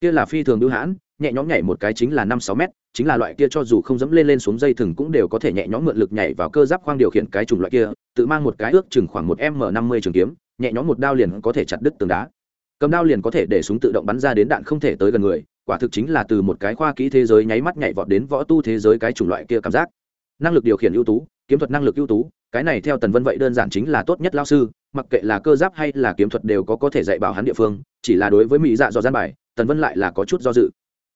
Kia là phi thường ưu hãn nhẹ nhõm nhảy một cái chính là năm sáu mét, chính là loại kia cho dù không dẫm lên lên xuống dây thừng cũng đều có thể nhẹ nhõm mượn lực nhảy vào cơ giáp khoang điều khiển cái chủng loại kia, tự mang một cái ước chừng khoảng một m năm mươi trường kiếm, nhẹ nhõm một đao liền có thể chặt đứt tường đá. Cầm đao liền có thể để súng tự động bắn ra đến đạn không thể tới gần người, quả thực chính là từ một cái khoa kỹ thế giới nháy mắt nhảy vọt đến võ tu thế giới cái chủng loại kia cảm giác. Năng lực điều khiển ưu tú, kiếm thuật năng lực ưu tú, cái này theo tần vân vậy đơn giản chính là tốt nhất lao sư, mặc kệ là cơ giáp hay là kiếm thuật đều có có thể dạy bảo hắn địa phương, chỉ là đối với mỹ dạ do gian bài, tần vân lại là có chút do dự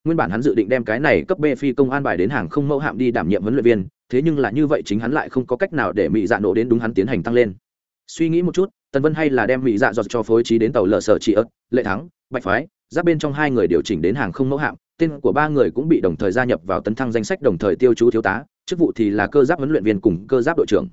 nguyên bản hắn dự định đem cái này cấp b phi công an bài đến hàng không mẫu hạm đi đảm nhiệm huấn luyện viên, thế nhưng là như vậy chính hắn lại không có cách nào để mỹ dạ nổ đến đúng hắn tiến hành tăng lên. Suy nghĩ một chút, tần vân hay là đem mỹ dạ dọt cho phối trí đến tàu lờ sở trị ớt lệ thắng, bạch phái, giáp bên trong hai người điều chỉnh đến hàng không mẫu hạm, tên của ba người cũng bị đồng thời gia nhập vào tấn thăng danh sách đồng thời tiêu chú thiếu tá, chức vụ thì là cơ giáp huấn luyện viên cùng cơ giáp đội trưởng.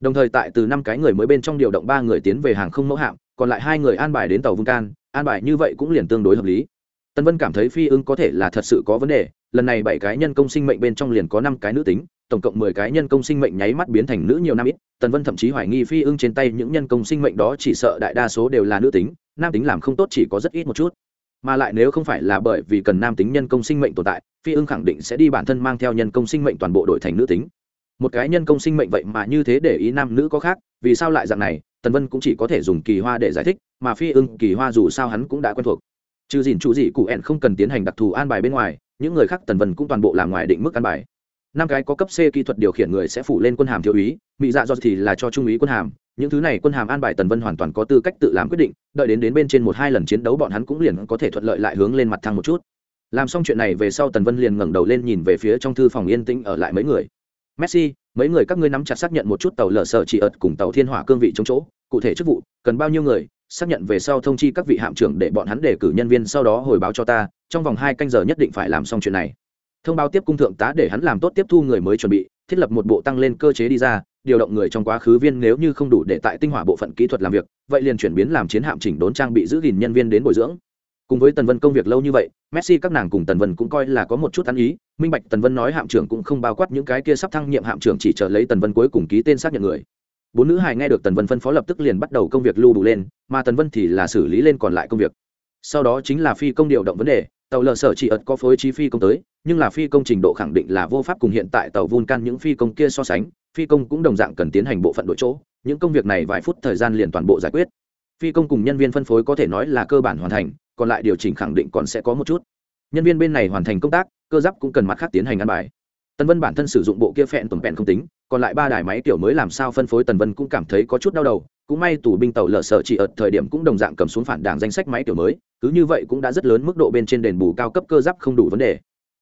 Đồng thời tại từ năm cái người mới bên trong điều động ba người tiến về hàng không mẫu hạm, còn lại hai người an bài đến tàu vulcan an bài như vậy cũng liền tương đối hợp lý tân vân cảm thấy phi ưng có thể là thật sự có vấn đề, lần này bảy cái nhân công sinh mệnh bên trong liền có năm cái nữ tính, tổng cộng mười cái nhân công sinh mệnh nháy mắt biến thành nữ nhiều năm ít. Tần vân thậm chí hoài nghi phi ưng trên tay những nhân công sinh mệnh đó chỉ sợ đại đa số đều là nữ tính, nam tính làm không tốt chỉ có rất ít một chút. Mà lại nếu không phải là bởi vì cần nam tính nhân công sinh mệnh tồn tại, phi ưng khẳng định sẽ đi bản thân mang theo nhân công sinh mệnh toàn bộ đổi thành nữ tính. Một cái nhân công sinh mệnh vậy mà như thế để ý nam nữ có khác, vì sao lại dạng này, tần vân cũng chỉ có thể dùng kỳ hoa để giải thích, mà phi ưng kỳ hoa dù sao hắn cũng đã quen thuộc trừ dìn chủ dị cụ ẹn không cần tiến hành đặc thù an bài bên ngoài, những người khác tần vân cũng toàn bộ làm ngoài định mức an bài. Năm cái có cấp c kỹ thuật điều khiển người sẽ phủ lên quân hàm thiếu úy mỹ dạ do thì là cho trung úy quân hàm. Những thứ này quân hàm an bài tần vân hoàn toàn có tư cách tự làm quyết định, đợi đến đến bên trên một hai lần chiến đấu bọn hắn cũng liền có thể thuận lợi lại hướng lên mặt thăng một chút. Làm xong chuyện này về sau tần vân liền ngẩng đầu lên nhìn về phía trong thư phòng yên tĩnh ở lại mấy người. Messi, mấy người các ngươi nắm chặt xác nhận một chút tàu lở sở chỉ ợt cùng tàu thiên hỏa cương vị chống chỗ, cụ thể chức vụ, cần bao nhiêu người xác nhận về sau thông chi các vị hạm trưởng để bọn hắn đề cử nhân viên sau đó hồi báo cho ta, trong vòng hai canh giờ nhất định phải làm xong chuyện này. Thông báo tiếp cung thượng tá để hắn làm tốt tiếp thu người mới chuẩn bị, thiết lập một bộ tăng lên cơ chế đi ra, điều động người trong quá khứ viên nếu như không đủ để tại tinh hỏa bộ phận kỹ thuật làm việc, vậy liền chuyển biến làm chiến hạm chỉnh đốn trang bị giữ gìn nhân viên đến bồi dưỡng. Cùng với tần vân công việc lâu như vậy, messi các nàng cùng tần vân cũng coi là có một chút ăn ý, minh bạch tần vân nói hạm trưởng cũng không bao quát những cái kia sắp thăng nhiệm hạm trưởng chỉ chờ lấy tần vân cuối cùng ký tên xác nhận người bốn nữ hài nghe được tần vân phân phó lập tức liền bắt đầu công việc lưu đủ lên, mà tần vân thì là xử lý lên còn lại công việc. Sau đó chính là phi công điều động vấn đề, tàu lờ sở chỉ ật có phối trí phi công tới, nhưng là phi công trình độ khẳng định là vô pháp cùng hiện tại tàu vulcan những phi công kia so sánh, phi công cũng đồng dạng cần tiến hành bộ phận đội chỗ, những công việc này vài phút thời gian liền toàn bộ giải quyết. Phi công cùng nhân viên phân phối có thể nói là cơ bản hoàn thành, còn lại điều chỉnh khẳng định còn sẽ có một chút. Nhân viên bên này hoàn thành công tác, cơ giáp cũng cần mặt khác tiến hành ăn bài tần vân bản thân sử dụng bộ kia phẹn tuần phẹn không tính, còn lại ba đài máy kiểu mới làm sao phân phối tần vân cũng cảm thấy có chút đau đầu. Cũng may tù binh tàu lở sợ chỉ ở thời điểm cũng đồng dạng cầm xuống phản đảng danh sách máy kiểu mới, cứ như vậy cũng đã rất lớn mức độ bên trên đền bù cao cấp cơ giáp không đủ vấn đề.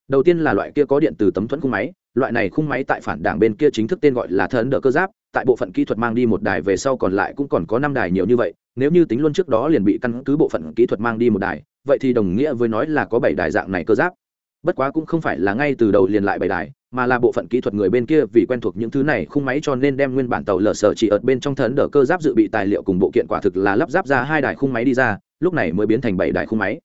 Đầu tiên là loại kia có điện từ tấm thuẫn khung máy, loại này khung máy tại phản đảng bên kia chính thức tên gọi là thần đỡ cơ giáp, tại bộ phận kỹ thuật mang đi một đài về sau còn lại cũng còn có năm đài nhiều như vậy, nếu như tính luôn trước đó liền bị căn cứ bộ phận kỹ thuật mang đi một đài, vậy thì đồng nghĩa với nói là có bảy đài dạng này cơ giáp. Bất quá cũng không phải là ngay từ đầu liền lại bảy đài mà là bộ phận kỹ thuật người bên kia vì quen thuộc những thứ này khung máy cho nên đem nguyên bản tàu lở sở chỉ ở bên trong thấn đỡ cơ giáp dự bị tài liệu cùng bộ kiện quả thực là lắp ráp ra hai đài khung máy đi ra, lúc này mới biến thành bảy đài khung máy.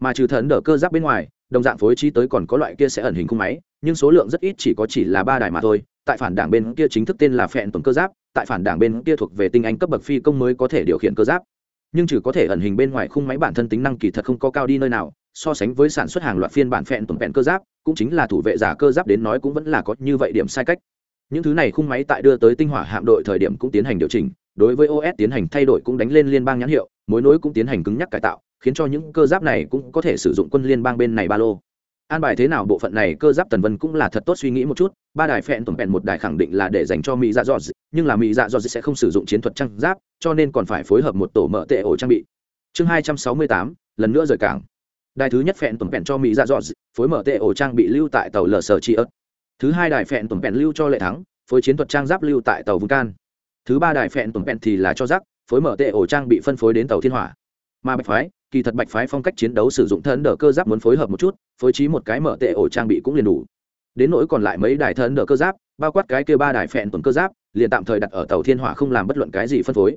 Mà trừ thấn đỡ cơ giáp bên ngoài, đồng dạng phối trí tới còn có loại kia sẽ ẩn hình khung máy, nhưng số lượng rất ít chỉ có chỉ là ba đài mà thôi. Tại phản đảng bên kia chính thức tên là phẹn tuần cơ giáp, tại phản đảng bên kia thuộc về tinh anh cấp bậc phi công mới có thể điều khiển cơ giáp. Nhưng trừ có thể ẩn hình bên ngoài khung máy bản thân tính năng kỳ thật không có cao đi nơi nào, so sánh với sản xuất hàng loạt phiên bản phẹn tuần phẹn cơ giáp cũng chính là thủ vệ giả cơ giáp đến nói cũng vẫn là có như vậy điểm sai cách. Những thứ này khung máy tại đưa tới tinh hỏa hạm đội thời điểm cũng tiến hành điều chỉnh, đối với os tiến hành thay đổi cũng đánh lên liên bang nhãn hiệu, mối nối cũng tiến hành cứng nhắc cải tạo, khiến cho những cơ giáp này cũng có thể sử dụng quân liên bang bên này ba lô. An bài thế nào bộ phận này, cơ giáp tần vân cũng là thật tốt suy nghĩ một chút, ba đài phẹn tuần vẹn một đài khẳng định là để dành cho mỹ dạ dọ nhưng là mỹ dạ dọ sẽ không sử dụng chiến thuật trang giáp, cho nên còn phải phối hợp một tổ mở tệ ổ trang bị. Chương hai trăm sáu mươi tám, lần nữa rời cảng đài thứ nhất phẹn tuần phẹn cho mỹ dạ ra dọ phối mở tệ ổ trang bị lưu tại tàu lờ sở chi ớt. Thứ hai đài phẹn tuần phẹn lưu cho lệ thắng, phối chiến thuật trang giáp lưu tại tàu vulcan thứ ba đài phẹn tuần phẹn thì là cho giác phối mở tệ ổ trang bị phân phối đến tàu thiên hỏa. Mà bạch phái, kỳ thật bạch phái phong cách chiến đấu sử dụng thân đỡ cơ giáp muốn phối hợp một chút, phối trí một cái mở tệ ổ trang bị cũng liền đủ. Đến nỗi còn lại mấy đài thân đỡ cơ giáp, bao quát cái kia ba đài phẹn tuần cơ giáp, liền tạm thời đặt ở tàu thiên hỏa không làm bất luận cái gì phân phối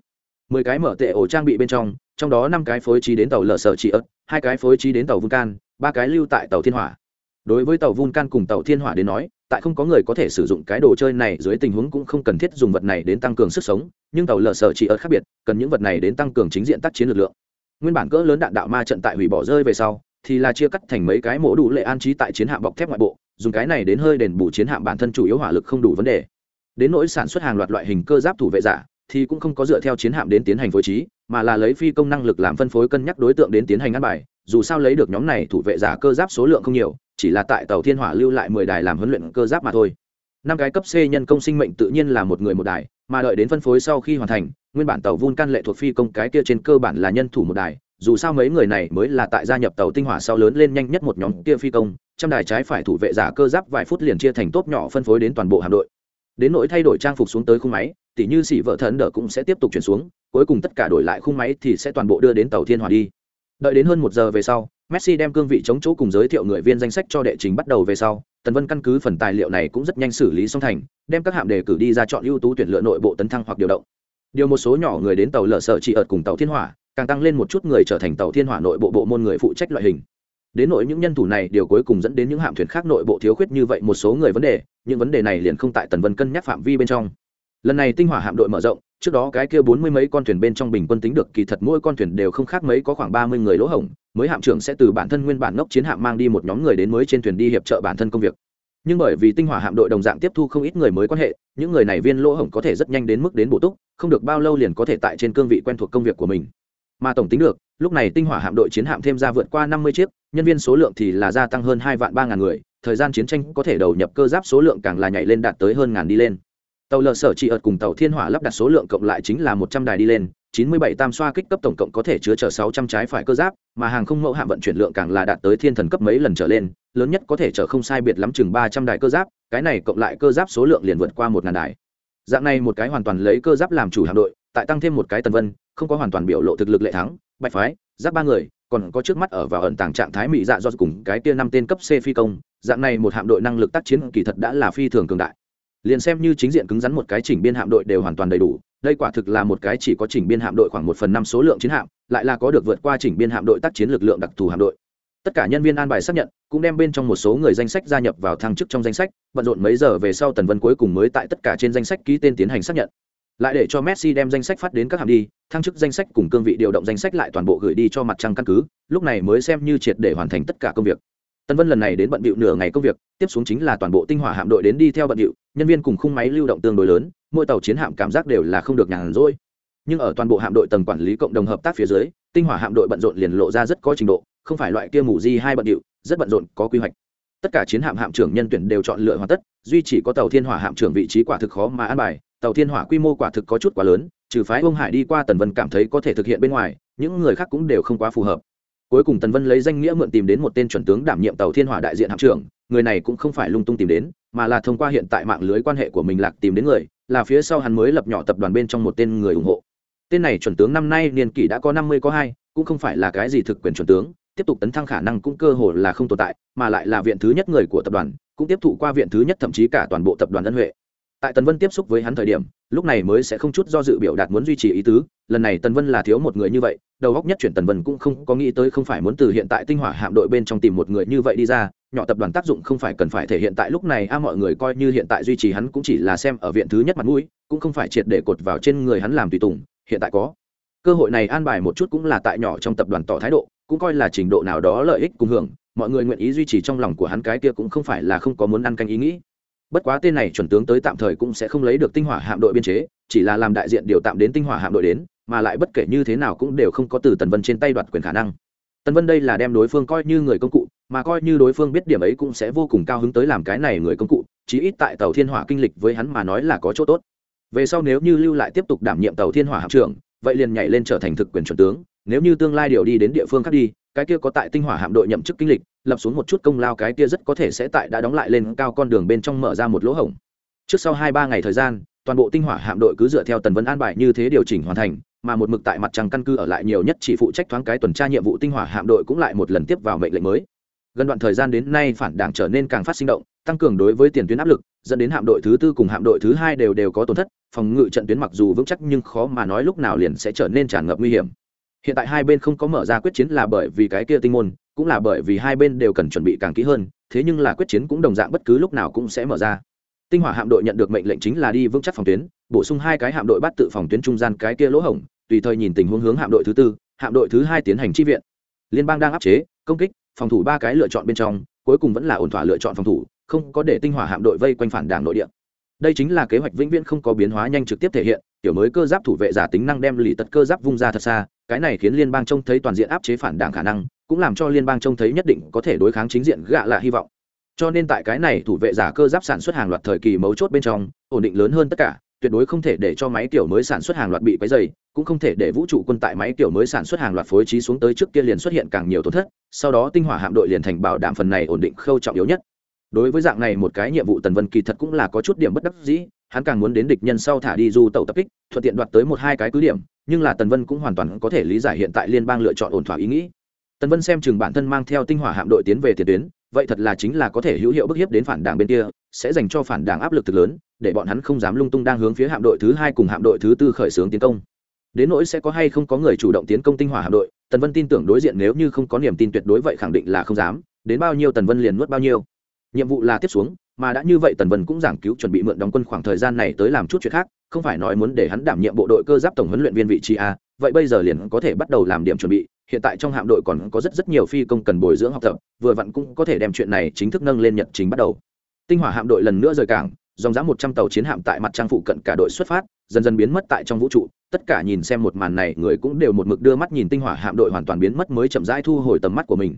mười cái mở tệ ổ trang bị bên trong trong đó năm cái phối trí đến tàu lở sở trị ớt, hai cái phối trí đến tàu vulcan, ba cái lưu tại tàu thiên hỏa. Đối với tàu vulcan cùng tàu thiên hỏa đến nói, tại không có người có thể sử dụng cái đồ chơi này dưới tình huống cũng không cần thiết dùng vật này đến tăng cường sức sống, nhưng tàu lở sở trị ớt khác biệt, cần những vật này đến tăng cường chính diện tác chiến lực lượng. Nguyên bản cỡ lớn đạn đạo ma trận tại hủy bỏ rơi về sau, thì là chia cắt thành mấy cái mổ đủ lệ an trí tại chiến hạm bọc thép ngoại bộ, dùng cái này đến hơi đền bù chiến hạm bản thân chủ yếu hỏa lực không đủ vấn đề. Đến nỗi sản xuất hàng loạt loại hình cơ giáp thủ vệ giả thì cũng không có dựa theo chiến hạm đến tiến hành phối trí, mà là lấy phi công năng lực làm phân phối cân nhắc đối tượng đến tiến hành ăn bài. Dù sao lấy được nhóm này thủ vệ giả cơ giáp số lượng không nhiều, chỉ là tại tàu thiên hỏa lưu lại mười đài làm huấn luyện cơ giáp mà thôi. Năm cái cấp c nhân công sinh mệnh tự nhiên là một người một đài, mà đợi đến phân phối sau khi hoàn thành, nguyên bản tàu vun can lệ thuộc phi công cái kia trên cơ bản là nhân thủ một đài. Dù sao mấy người này mới là tại gia nhập tàu tinh hỏa sau lớn lên nhanh nhất một nhóm kia phi công, trăm đài trái phải thủ vệ giả cơ giáp vài phút liền chia thành tốp nhỏ phân phối đến toàn bộ hạm đội. Đến nỗi thay đổi trang phục xuống tới khung máy tỉ như xỉ vợ thần đỡ cũng sẽ tiếp tục chuyển xuống, cuối cùng tất cả đổi lại khung máy thì sẽ toàn bộ đưa đến tàu thiên hòa đi. Đợi đến hơn một giờ về sau, messi đem cương vị chống chỗ cùng giới thiệu người viên danh sách cho đệ trình bắt đầu về sau, tần vân căn cứ phần tài liệu này cũng rất nhanh xử lý xong thành, đem các hạm đề cử đi ra chọn ưu tú tuyển lựa nội bộ tấn thăng hoặc điều động. Điều một số nhỏ người đến tàu lở sở chỉ ợt cùng tàu thiên hỏa, càng tăng lên một chút người trở thành tàu thiên hỏa nội bộ bộ môn người phụ trách loại hình. Đến nội những nhân thủ này, điều cuối cùng dẫn đến những hạm thuyền khác nội bộ thiếu khuyết như vậy một số người vấn đề, những vấn đề này liền không tại tần vân cân nhắc phạm vi bên trong lần này tinh hỏa hạm đội mở rộng, trước đó cái kia bốn mươi mấy con thuyền bên trong bình quân tính được kỳ thật mỗi con thuyền đều không khác mấy có khoảng ba mươi người lỗ hổng, mới hạm trưởng sẽ từ bản thân nguyên bản ngốc chiến hạm mang đi một nhóm người đến mới trên thuyền đi hiệp trợ bản thân công việc. Nhưng bởi vì tinh hỏa hạm đội đồng dạng tiếp thu không ít người mới quan hệ, những người này viên lỗ hổng có thể rất nhanh đến mức đến bổ túc, không được bao lâu liền có thể tại trên cương vị quen thuộc công việc của mình. Mà tổng tính được, lúc này tinh hỏa hạm đội chiến hạm thêm ra vượt qua năm mươi chiếc, nhân viên số lượng thì là gia tăng hơn hai vạn ba ngàn người, thời gian chiến tranh có thể đầu nhập cơ giáp số lượng càng là nhảy lên đạt tới hơn ngàn đi lên tàu lờ sở chỉ ợt cùng tàu thiên hỏa lắp đặt số lượng cộng lại chính là một trăm đài đi lên, chín mươi bảy tam xoa kích cấp tổng cộng có thể chứa chở sáu trăm trái phải cơ giáp, mà hàng không mẫu hạm vận chuyển lượng càng là đạt tới thiên thần cấp mấy lần trở lên, lớn nhất có thể chở không sai biệt lắm chừng ba trăm đài cơ giáp, cái này cộng lại cơ giáp số lượng liền vượt qua một ngàn đài. Dạng này một cái hoàn toàn lấy cơ giáp làm chủ hạm đội, tại tăng thêm một cái tần vân, không có hoàn toàn biểu lộ thực lực lệ thắng, bạch phái, giáp ba người, còn có trước mắt ở vào ẩn tàng trạng thái mỹ dạ do cùng cái tia năm tên cấp c phi công, dạng này một hạm đội năng lực tác chiến kỳ thật đã là phi thường cường đại liền xem như chính diện cứng rắn một cái chỉnh biên hạm đội đều hoàn toàn đầy đủ, đây quả thực là một cái chỉ có chỉnh biên hạm đội khoảng một phần năm số lượng chiến hạm, lại là có được vượt qua chỉnh biên hạm đội tác chiến lực lượng đặc thù hạm đội. Tất cả nhân viên an bài xác nhận, cũng đem bên trong một số người danh sách gia nhập vào thăng chức trong danh sách, bận rộn mấy giờ về sau tần vân cuối cùng mới tại tất cả trên danh sách ký tên tiến hành xác nhận. Lại để cho messi đem danh sách phát đến các hạm đi, thăng chức danh sách cùng cương vị điều động danh sách lại toàn bộ gửi đi cho mặt trăng căn cứ, lúc này mới xem như triệt để hoàn thành tất cả công việc tân vân lần này đến bận bịu nửa ngày công việc, tiếp xuống chính là toàn bộ tinh hỏa hạm đội đến đi theo bận bịu, nhân viên cùng khung máy lưu động tương đối lớn, mỗi tàu chiến hạm cảm giác đều là không được nhàn rỗi. Nhưng ở toàn bộ hạm đội tầng quản lý cộng đồng hợp tác phía dưới, tinh hỏa hạm đội bận rộn liền lộ ra rất có trình độ, không phải loại kia mù di hai bận điệu rất bận rộn, có quy hoạch. Tất cả chiến hạm hạm trưởng nhân tuyển đều chọn lựa hoàn tất, duy chỉ có tàu thiên hỏa hạm trưởng vị trí quả thực khó mà an bài, tàu thiên hỏa quy mô quả thực có chút quá lớn, trừ phái ông hải đi qua tần vân cảm thấy có thể thực hiện bên ngoài, những người khác cũng đều không quá phù hợp cuối cùng tần vân lấy danh nghĩa mượn tìm đến một tên chuẩn tướng đảm nhiệm tàu thiên hỏa đại diện hạm trưởng, người này cũng không phải lung tung tìm đến, mà là thông qua hiện tại mạng lưới quan hệ của mình lạc tìm đến người, là phía sau hắn mới lập nhỏ tập đoàn bên trong một tên người ủng hộ. Tên này chuẩn tướng năm nay niên kỷ đã có năm mươi có hai, cũng không phải là cái gì thực quyền chuẩn tướng, tiếp tục tấn thăng khả năng cũng cơ hồ là không tồn tại, mà lại là viện thứ nhất người của tập đoàn, cũng tiếp thụ qua viện thứ nhất thậm chí cả toàn bộ tập đoàn ân huệ tại tần vân tiếp xúc với hắn thời điểm, lúc này mới sẽ không chút do dự biểu đạt muốn duy trì ý tứ, lần này tần vân là thiếu một người như vậy, đầu góc nhất chuyển tần vân cũng không có nghĩ tới không phải muốn từ hiện tại tinh hỏa hạm đội bên trong tìm một người như vậy đi ra, nhỏ tập đoàn tác dụng không phải cần phải thể hiện tại lúc này, a, mọi người coi như hiện tại duy trì hắn cũng chỉ là xem ở viện thứ nhất mặt mũi, cũng không phải triệt để cột vào trên người hắn làm tùy tùng, hiện tại có cơ hội này an bài một chút cũng là tại nhỏ trong tập đoàn tỏ thái độ, cũng coi là trình độ nào đó lợi ích cùng hưởng, mọi người nguyện ý duy trì trong lòng của hắn cái kia cũng không phải là không có muốn ăn canh ý nghĩ bất quá tên này chuẩn tướng tới tạm thời cũng sẽ không lấy được tinh hỏa hạm đội biên chế, chỉ là làm đại diện điều tạm đến tinh hỏa hạm đội đến, mà lại bất kể như thế nào cũng đều không có từ tần vân trên tay đoạt quyền khả năng. Tần vân đây là đem đối phương coi như người công cụ, mà coi như đối phương biết điểm ấy cũng sẽ vô cùng cao hứng tới làm cái này người công cụ, chí ít tại tàu thiên hỏa kinh lịch với hắn mà nói là có chỗ tốt. Về sau nếu như lưu lại tiếp tục đảm nhiệm tàu thiên hỏa hạm trưởng, vậy liền nhảy lên trở thành thực quyền chuẩn tướng, nếu như tương lai điều đi đến địa phương khác đi, cái kia có tại tinh hỏa hạm đội nhậm chức kinh lịch lập xuống một chút công lao cái kia rất có thể sẽ tại đã đóng lại lên cao con đường bên trong mở ra một lỗ hổng. Trước sau hai ba ngày thời gian, toàn bộ tinh hỏa hạm đội cứ dựa theo tần vấn an bài như thế điều chỉnh hoàn thành, mà một mực tại mặt trăng căn cứ ở lại nhiều nhất chỉ phụ trách thoáng cái tuần tra nhiệm vụ tinh hỏa hạm đội cũng lại một lần tiếp vào mệnh lệnh mới. Gần đoạn thời gian đến nay phản đảng trở nên càng phát sinh động, tăng cường đối với tiền tuyến áp lực, dẫn đến hạm đội thứ tư cùng hạm đội thứ hai đều đều có tổn thất, phòng ngự trận tuyến mặc dù vững chắc nhưng khó mà nói lúc nào liền sẽ trở nên tràn ngập nguy hiểm hiện tại hai bên không có mở ra quyết chiến là bởi vì cái kia tinh môn, cũng là bởi vì hai bên đều cần chuẩn bị càng kỹ hơn, thế nhưng là quyết chiến cũng đồng dạng bất cứ lúc nào cũng sẽ mở ra. Tinh hỏa hạm đội nhận được mệnh lệnh chính là đi vững chắc phòng tuyến, bổ sung hai cái hạm đội bắt tự phòng tuyến trung gian cái kia lỗ hổng, tùy thời nhìn tình huống hướng hạm đội thứ tư, hạm đội thứ hai tiến hành chi viện. Liên bang đang áp chế, công kích, phòng thủ ba cái lựa chọn bên trong, cuối cùng vẫn là ổn thỏa lựa chọn phòng thủ, không có để tinh hỏa hạm đội vây quanh phản đảng nội địa. Đây chính là kế hoạch vĩnh viễn không có biến hóa nhanh trực tiếp thể hiện kiểu mới cơ giáp thủ vệ giả tính năng đem lì tật cơ giáp vung ra thật xa, cái này khiến liên bang trông thấy toàn diện áp chế phản đảng khả năng, cũng làm cho liên bang trông thấy nhất định có thể đối kháng chính diện gạ là hy vọng. Cho nên tại cái này thủ vệ giả cơ giáp sản xuất hàng loạt thời kỳ mấu chốt bên trong, ổn định lớn hơn tất cả, tuyệt đối không thể để cho máy kiểu mới sản xuất hàng loạt bị quấy dày cũng không thể để vũ trụ quân tại máy kiểu mới sản xuất hàng loạt phối trí xuống tới trước kia liền xuất hiện càng nhiều tổn thất, sau đó tinh hỏa hạm đội liền thành bảo đảm phần này ổn định khâu trọng yếu nhất. Đối với dạng này một cái nhiệm vụ tần vân kỳ thật cũng là có chút điểm bất đắc dĩ hắn càng muốn đến địch nhân sau thả đi du tàu tập kích, thuận tiện đoạt tới một hai cái cứ điểm, nhưng là tần vân cũng hoàn toàn có thể lý giải hiện tại liên bang lựa chọn ổn thỏa ý nghĩ. Tần vân xem chừng bản thân mang theo tinh hỏa hạm đội tiến về tiền tuyến, vậy thật là chính là có thể hữu hiệu bức hiếp đến phản đảng bên kia, sẽ dành cho phản đảng áp lực thực lớn, để bọn hắn không dám lung tung đang hướng phía hạm đội thứ hai cùng hạm đội thứ tư khởi xướng tiến công. Đến nỗi sẽ có hay không có người chủ động tiến công tinh hỏa hạm đội, tần vân tin tưởng đối diện nếu như không có niềm tin tuyệt đối vậy khẳng định là không dám, đến bao nhiêu tần vân liền nuốt bao nhiêu nhiệm vụ là tiếp xuống, mà đã như vậy tần vân cũng giảng cứu chuẩn bị mượn đóng quân khoảng thời gian này tới làm chút chuyện khác, không phải nói muốn để hắn đảm nhiệm bộ đội cơ giáp tổng huấn luyện viên vị trí a, vậy bây giờ liền có thể bắt đầu làm điểm chuẩn bị, hiện tại trong hạm đội còn có rất rất nhiều phi công cần bồi dưỡng học tập, vừa vặn cũng có thể đem chuyện này chính thức nâng lên nhật chính bắt đầu. Tinh hỏa hạm đội lần nữa rời cảng, dòng dã một trăm tàu chiến hạm tại mặt trang phụ cận cả đội xuất phát, dần dần biến mất tại trong vũ trụ, tất cả nhìn xem một màn này, người cũng đều một mực đưa mắt nhìn tinh hỏa hạm đội hoàn toàn biến mất mới chậm rãi thu hồi tầm mắt của mình.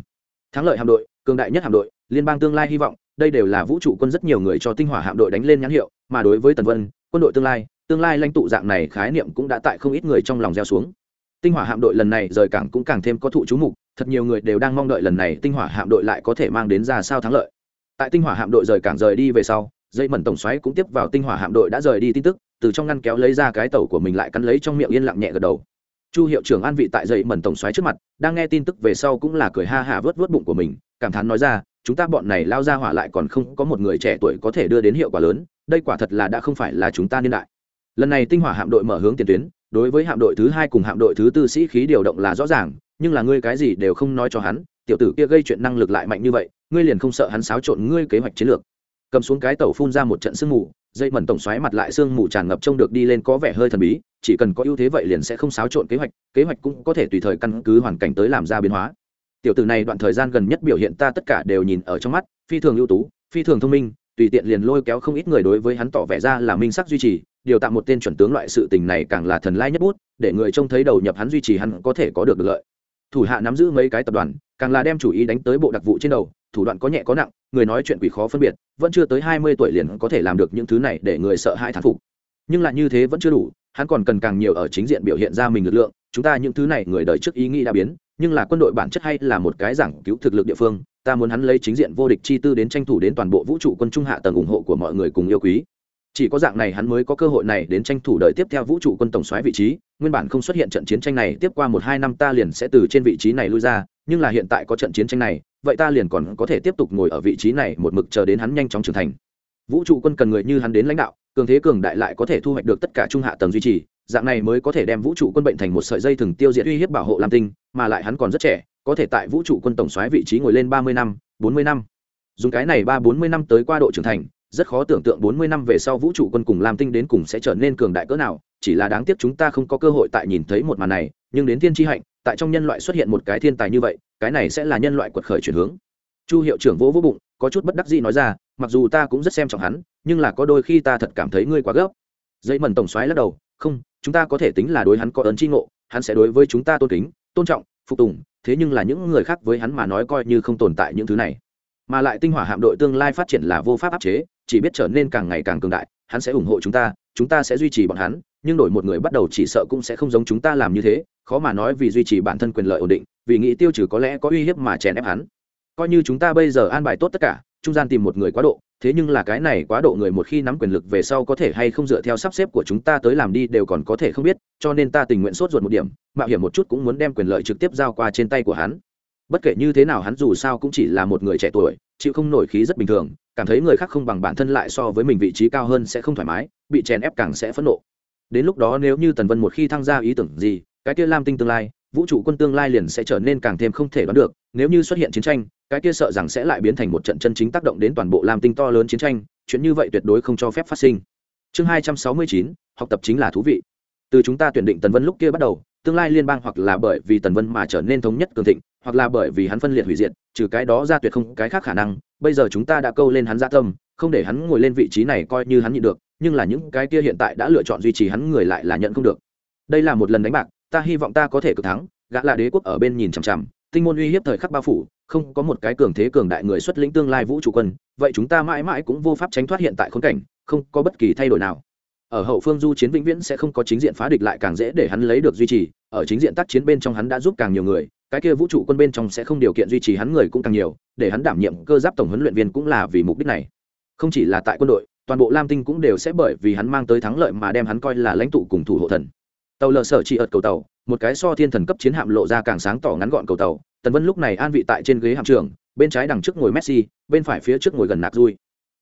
Thắng lợi hạm đội, cường đại nhất hạm đội, liên bang tương lai hy vọng đây đều là vũ trụ quân rất nhiều người cho tinh hỏa hạm đội đánh lên nhãn hiệu, mà đối với tần vân, quân đội tương lai tương lai lãnh tụ dạng này khái niệm cũng đã tại không ít người trong lòng gieo xuống. Tinh hỏa hạm đội lần này rời cảng cũng càng thêm có thụ chú mục, thật nhiều người đều đang mong đợi lần này tinh hỏa hạm đội lại có thể mang đến ra sao thắng lợi. Tại tinh hỏa hạm đội rời cảng rời đi về sau, dây mẩn tổng xoáy cũng tiếp vào tinh hỏa hạm đội đã rời đi tin tức, từ trong ngăn kéo lấy ra cái tàu của mình lại cắn lấy trong miệng yên lặng nhẹ gật đầu. Chu hiệu trưởng an vị tại dây mẩn tổng xoáy trước mặt, đang nghe tin tức về sau cũng là cười ha hả vớt vớt bụng của mình, cảm thán nói ra chúng ta bọn này lao ra hỏa lại còn không có một người trẻ tuổi có thể đưa đến hiệu quả lớn, đây quả thật là đã không phải là chúng ta niên đại. Lần này tinh hỏa hạm đội mở hướng tiền tuyến, đối với hạm đội thứ hai cùng hạm đội thứ tư sĩ khí điều động là rõ ràng, nhưng là ngươi cái gì đều không nói cho hắn, tiểu tử kia gây chuyện năng lực lại mạnh như vậy, ngươi liền không sợ hắn xáo trộn ngươi kế hoạch chiến lược. Cầm xuống cái tàu phun ra một trận sương mù, dây mẩn tổng xoáy mặt lại sương mù tràn ngập trông được đi lên có vẻ hơi thần bí, chỉ cần có ưu thế vậy liền sẽ không xáo trộn kế hoạch kế hoạch cũng có thể tùy thời căn cứ hoàn cảnh tới làm ra biến hóa tiểu tử này đoạn thời gian gần nhất biểu hiện ta tất cả đều nhìn ở trong mắt, phi thường ưu tú, phi thường thông minh, tùy tiện liền lôi kéo không ít người đối với hắn tỏ vẻ ra là minh sắc duy trì, điều tạo một tên chuẩn tướng loại sự tình này càng là thần lai nhất bút, để người trông thấy đầu nhập hắn duy trì hắn có thể có được lợi. Thủ hạ nắm giữ mấy cái tập đoàn, càng là đem chủ ý đánh tới bộ đặc vụ trên đầu, thủ đoạn có nhẹ có nặng, người nói chuyện quỷ khó phân biệt, vẫn chưa tới hai mươi tuổi liền có thể làm được những thứ này để người sợ hãi thán phục. Nhưng lại như thế vẫn chưa đủ, hắn còn cần càng nhiều ở chính diện biểu hiện ra mình lực lượng, chúng ta những thứ này người đời trước ý nghĩ đã biến nhưng là quân đội bản chất hay là một cái giảng cứu thực lực địa phương, ta muốn hắn lấy chính diện vô địch chi tư đến tranh thủ đến toàn bộ vũ trụ quân trung hạ tầng ủng hộ của mọi người cùng yêu quý. Chỉ có dạng này hắn mới có cơ hội này đến tranh thủ đợi tiếp theo vũ trụ quân tổng soái vị trí, nguyên bản không xuất hiện trận chiến tranh này, tiếp qua một hai năm ta liền sẽ từ trên vị trí này lui ra, nhưng là hiện tại có trận chiến tranh này, vậy ta liền còn có thể tiếp tục ngồi ở vị trí này một mực chờ đến hắn nhanh chóng trưởng thành. Vũ trụ quân cần người như hắn đến lãnh đạo, cường thế cường đại lại có thể thu hoạch được tất cả trung hạ tầng duy trì dạng này mới có thể đem vũ trụ quân bệnh thành một sợi dây thừng tiêu diệt uy hiếp bảo hộ lam tinh, mà lại hắn còn rất trẻ, có thể tại vũ trụ quân tổng soái vị trí ngồi lên ba mươi năm, bốn mươi năm. Dùng cái này ba bốn mươi năm tới qua độ trưởng thành, rất khó tưởng tượng bốn mươi năm về sau vũ trụ quân cùng lam tinh đến cùng sẽ trở nên cường đại cỡ nào, chỉ là đáng tiếc chúng ta không có cơ hội tại nhìn thấy một màn này, nhưng đến thiên tri hạnh, tại trong nhân loại xuất hiện một cái thiên tài như vậy, cái này sẽ là nhân loại quật khởi chuyển hướng. Chu hiệu trưởng vỗ vỗ bụng, có chút bất đắc dĩ nói ra, mặc dù ta cũng rất xem trọng hắn, nhưng là có đôi khi ta thật cảm thấy ngươi quá gấp. Dây mần tổng xoáy lắc đầu, không chúng ta có thể tính là đối hắn có ơn tri ngộ, hắn sẽ đối với chúng ta tôn kính, tôn trọng, phục tùng, thế nhưng là những người khác với hắn mà nói coi như không tồn tại những thứ này. Mà lại tinh hỏa hạm đội tương lai phát triển là vô pháp áp chế, chỉ biết trở nên càng ngày càng cường đại, hắn sẽ ủng hộ chúng ta chúng ta sẽ duy trì bọn hắn, nhưng đổi một người bắt đầu chỉ sợ cũng sẽ không giống chúng ta làm như thế, khó mà nói vì duy trì bản thân quyền lợi ổn định, vì nghĩ tiêu trừ có lẽ có uy hiếp mà chèn ép hắn. Coi như chúng ta bây giờ an bài tốt tất cả, trung gian tìm một người quá độ thế nhưng là cái này quá độ người một khi nắm quyền lực về sau có thể hay không dựa theo sắp xếp của chúng ta tới làm đi đều còn có thể không biết, cho nên ta tình nguyện sốt ruột một điểm, mạo hiểm một chút cũng muốn đem quyền lợi trực tiếp giao qua trên tay của hắn. Bất kể như thế nào hắn dù sao cũng chỉ là một người trẻ tuổi, chịu không nổi khí rất bình thường, cảm thấy người khác không bằng bản thân lại so với mình vị trí cao hơn sẽ không thoải mái, bị chèn ép càng sẽ phẫn nộ. Đến lúc đó nếu như tần vân một khi thăng ra ý tưởng gì, cái kia lam tinh tương lai vũ trụ quân tương lai liền sẽ trở nên càng thêm không thể đoán được, nếu như xuất hiện chiến tranh, cái kia sợ rằng sẽ lại biến thành một trận chân chính tác động đến toàn bộ lam tinh to lớn chiến tranh, chuyện như vậy tuyệt đối không cho phép phát sinh. Chương hai trăm sáu mươi chín, học tập chính là thú vị. Từ chúng ta tuyển định tần vân lúc kia bắt đầu, tương lai liên bang hoặc là bởi vì tần vân mà trở nên thống nhất cường thịnh, hoặc là bởi vì hắn phân liệt hủy diệt, trừ cái đó ra tuyệt không cái khác khả năng, bây giờ chúng ta đã câu lên hắn gia tâm, không để hắn ngồi lên vị trí này coi như hắn nhịn được, nhưng là những cái kia hiện tại đã lựa chọn duy trì hắn người lại là nhận không được. Đây là một lần đánh bạc ta hy vọng ta có thể cực thắng, gã là đế quốc ở bên nhìn chằm chằm, tinh môn uy hiếp thời khắc bao phủ, không có một cái cường thế cường đại người xuất lĩnh tương lai vũ trụ quân, vậy chúng ta mãi mãi cũng vô pháp tránh thoát hiện tại khốn cảnh, không có bất kỳ thay đổi nào. Ở hậu phương du chiến vĩnh viễn sẽ không có chính diện phá địch lại càng dễ để hắn lấy được duy trì, ở chính diện tác chiến bên trong hắn đã giúp càng nhiều người, cái kia vũ trụ quân bên trong sẽ không điều kiện duy trì hắn người cũng càng nhiều, để hắn đảm nhiệm cơ giáp tổng huấn luyện viên cũng là vì mục đích này. Không chỉ là tại quân đội, toàn bộ lam tinh cũng đều sẽ bởi vì hắn mang tới thắng lợi mà đem hắn coi là lãnh tụ cùng thủ hộ thần tàu lờ sở chỉ ợt cầu tàu, một cái so thiên thần cấp chiến hạm lộ ra càng sáng tỏ ngắn gọn cầu tàu, tần vân lúc này an vị tại trên ghế hạm trưởng, bên trái đằng trước ngồi messi, bên phải phía trước ngồi gần nạc dui.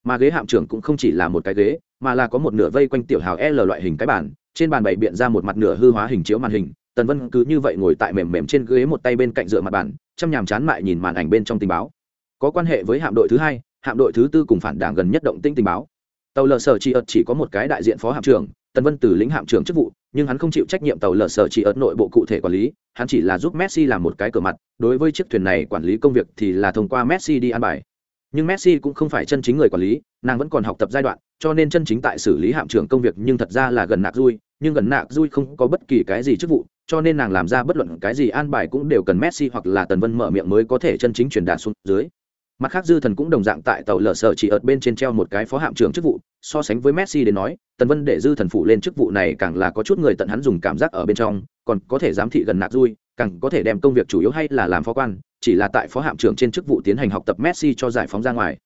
Mà ghế hạm trưởng cũng không chỉ là một cái ghế, mà là có một nửa vây quanh tiểu hào l loại hình cái bản trên bàn bày biện ra một mặt nửa hư hóa hình chiếu màn hình, tần vân cứ như vậy ngồi tại mềm mềm trên ghế một tay bên cạnh dựa mặt bàn, chăm nhàm chán mại nhìn màn ảnh bên trong tình báo. Có quan hệ với hạm đội thứ hai, hạm đội thứ tư cùng phản đảng gần nhất động tinh tình báo. Tàu lờ sở chỉ ợt chỉ có một cái đại diện phó hạm trưởng tần vân từ lĩnh hạm trưởng chức vụ, nhưng hắn không chịu trách nhiệm tàu lở sở chỉ ở nội bộ cụ thể quản lý, hắn chỉ là giúp messi làm một cái cửa mặt, đối với chiếc thuyền này quản lý công việc thì là thông qua messi đi an bài. Nhưng messi cũng không phải chân chính người quản lý, nàng vẫn còn học tập giai đoạn, cho nên chân chính tại xử lý hạm trưởng công việc nhưng thật ra là gần nạc dui nhưng gần nạc dui không có bất kỳ cái gì chức vụ, cho nên nàng làm ra bất luận cái gì an bài cũng đều cần messi hoặc là tần vân mở miệng mới có thể chân chính truyền đạt xuống dưới mặt khác dư thần cũng đồng dạng tại tàu lở sở chỉ ợt bên trên treo một cái phó hạm trưởng chức vụ, so sánh với messi đến nói, tần vân để dư thần phụ lên chức vụ này càng là có chút người tận hắn dùng cảm giác ở bên trong, còn có thể giám thị gần nạc dui càng có thể đem công việc chủ yếu hay là làm phó quan, chỉ là tại phó hạm trưởng trên chức vụ tiến hành học tập messi cho giải phóng ra ngoài.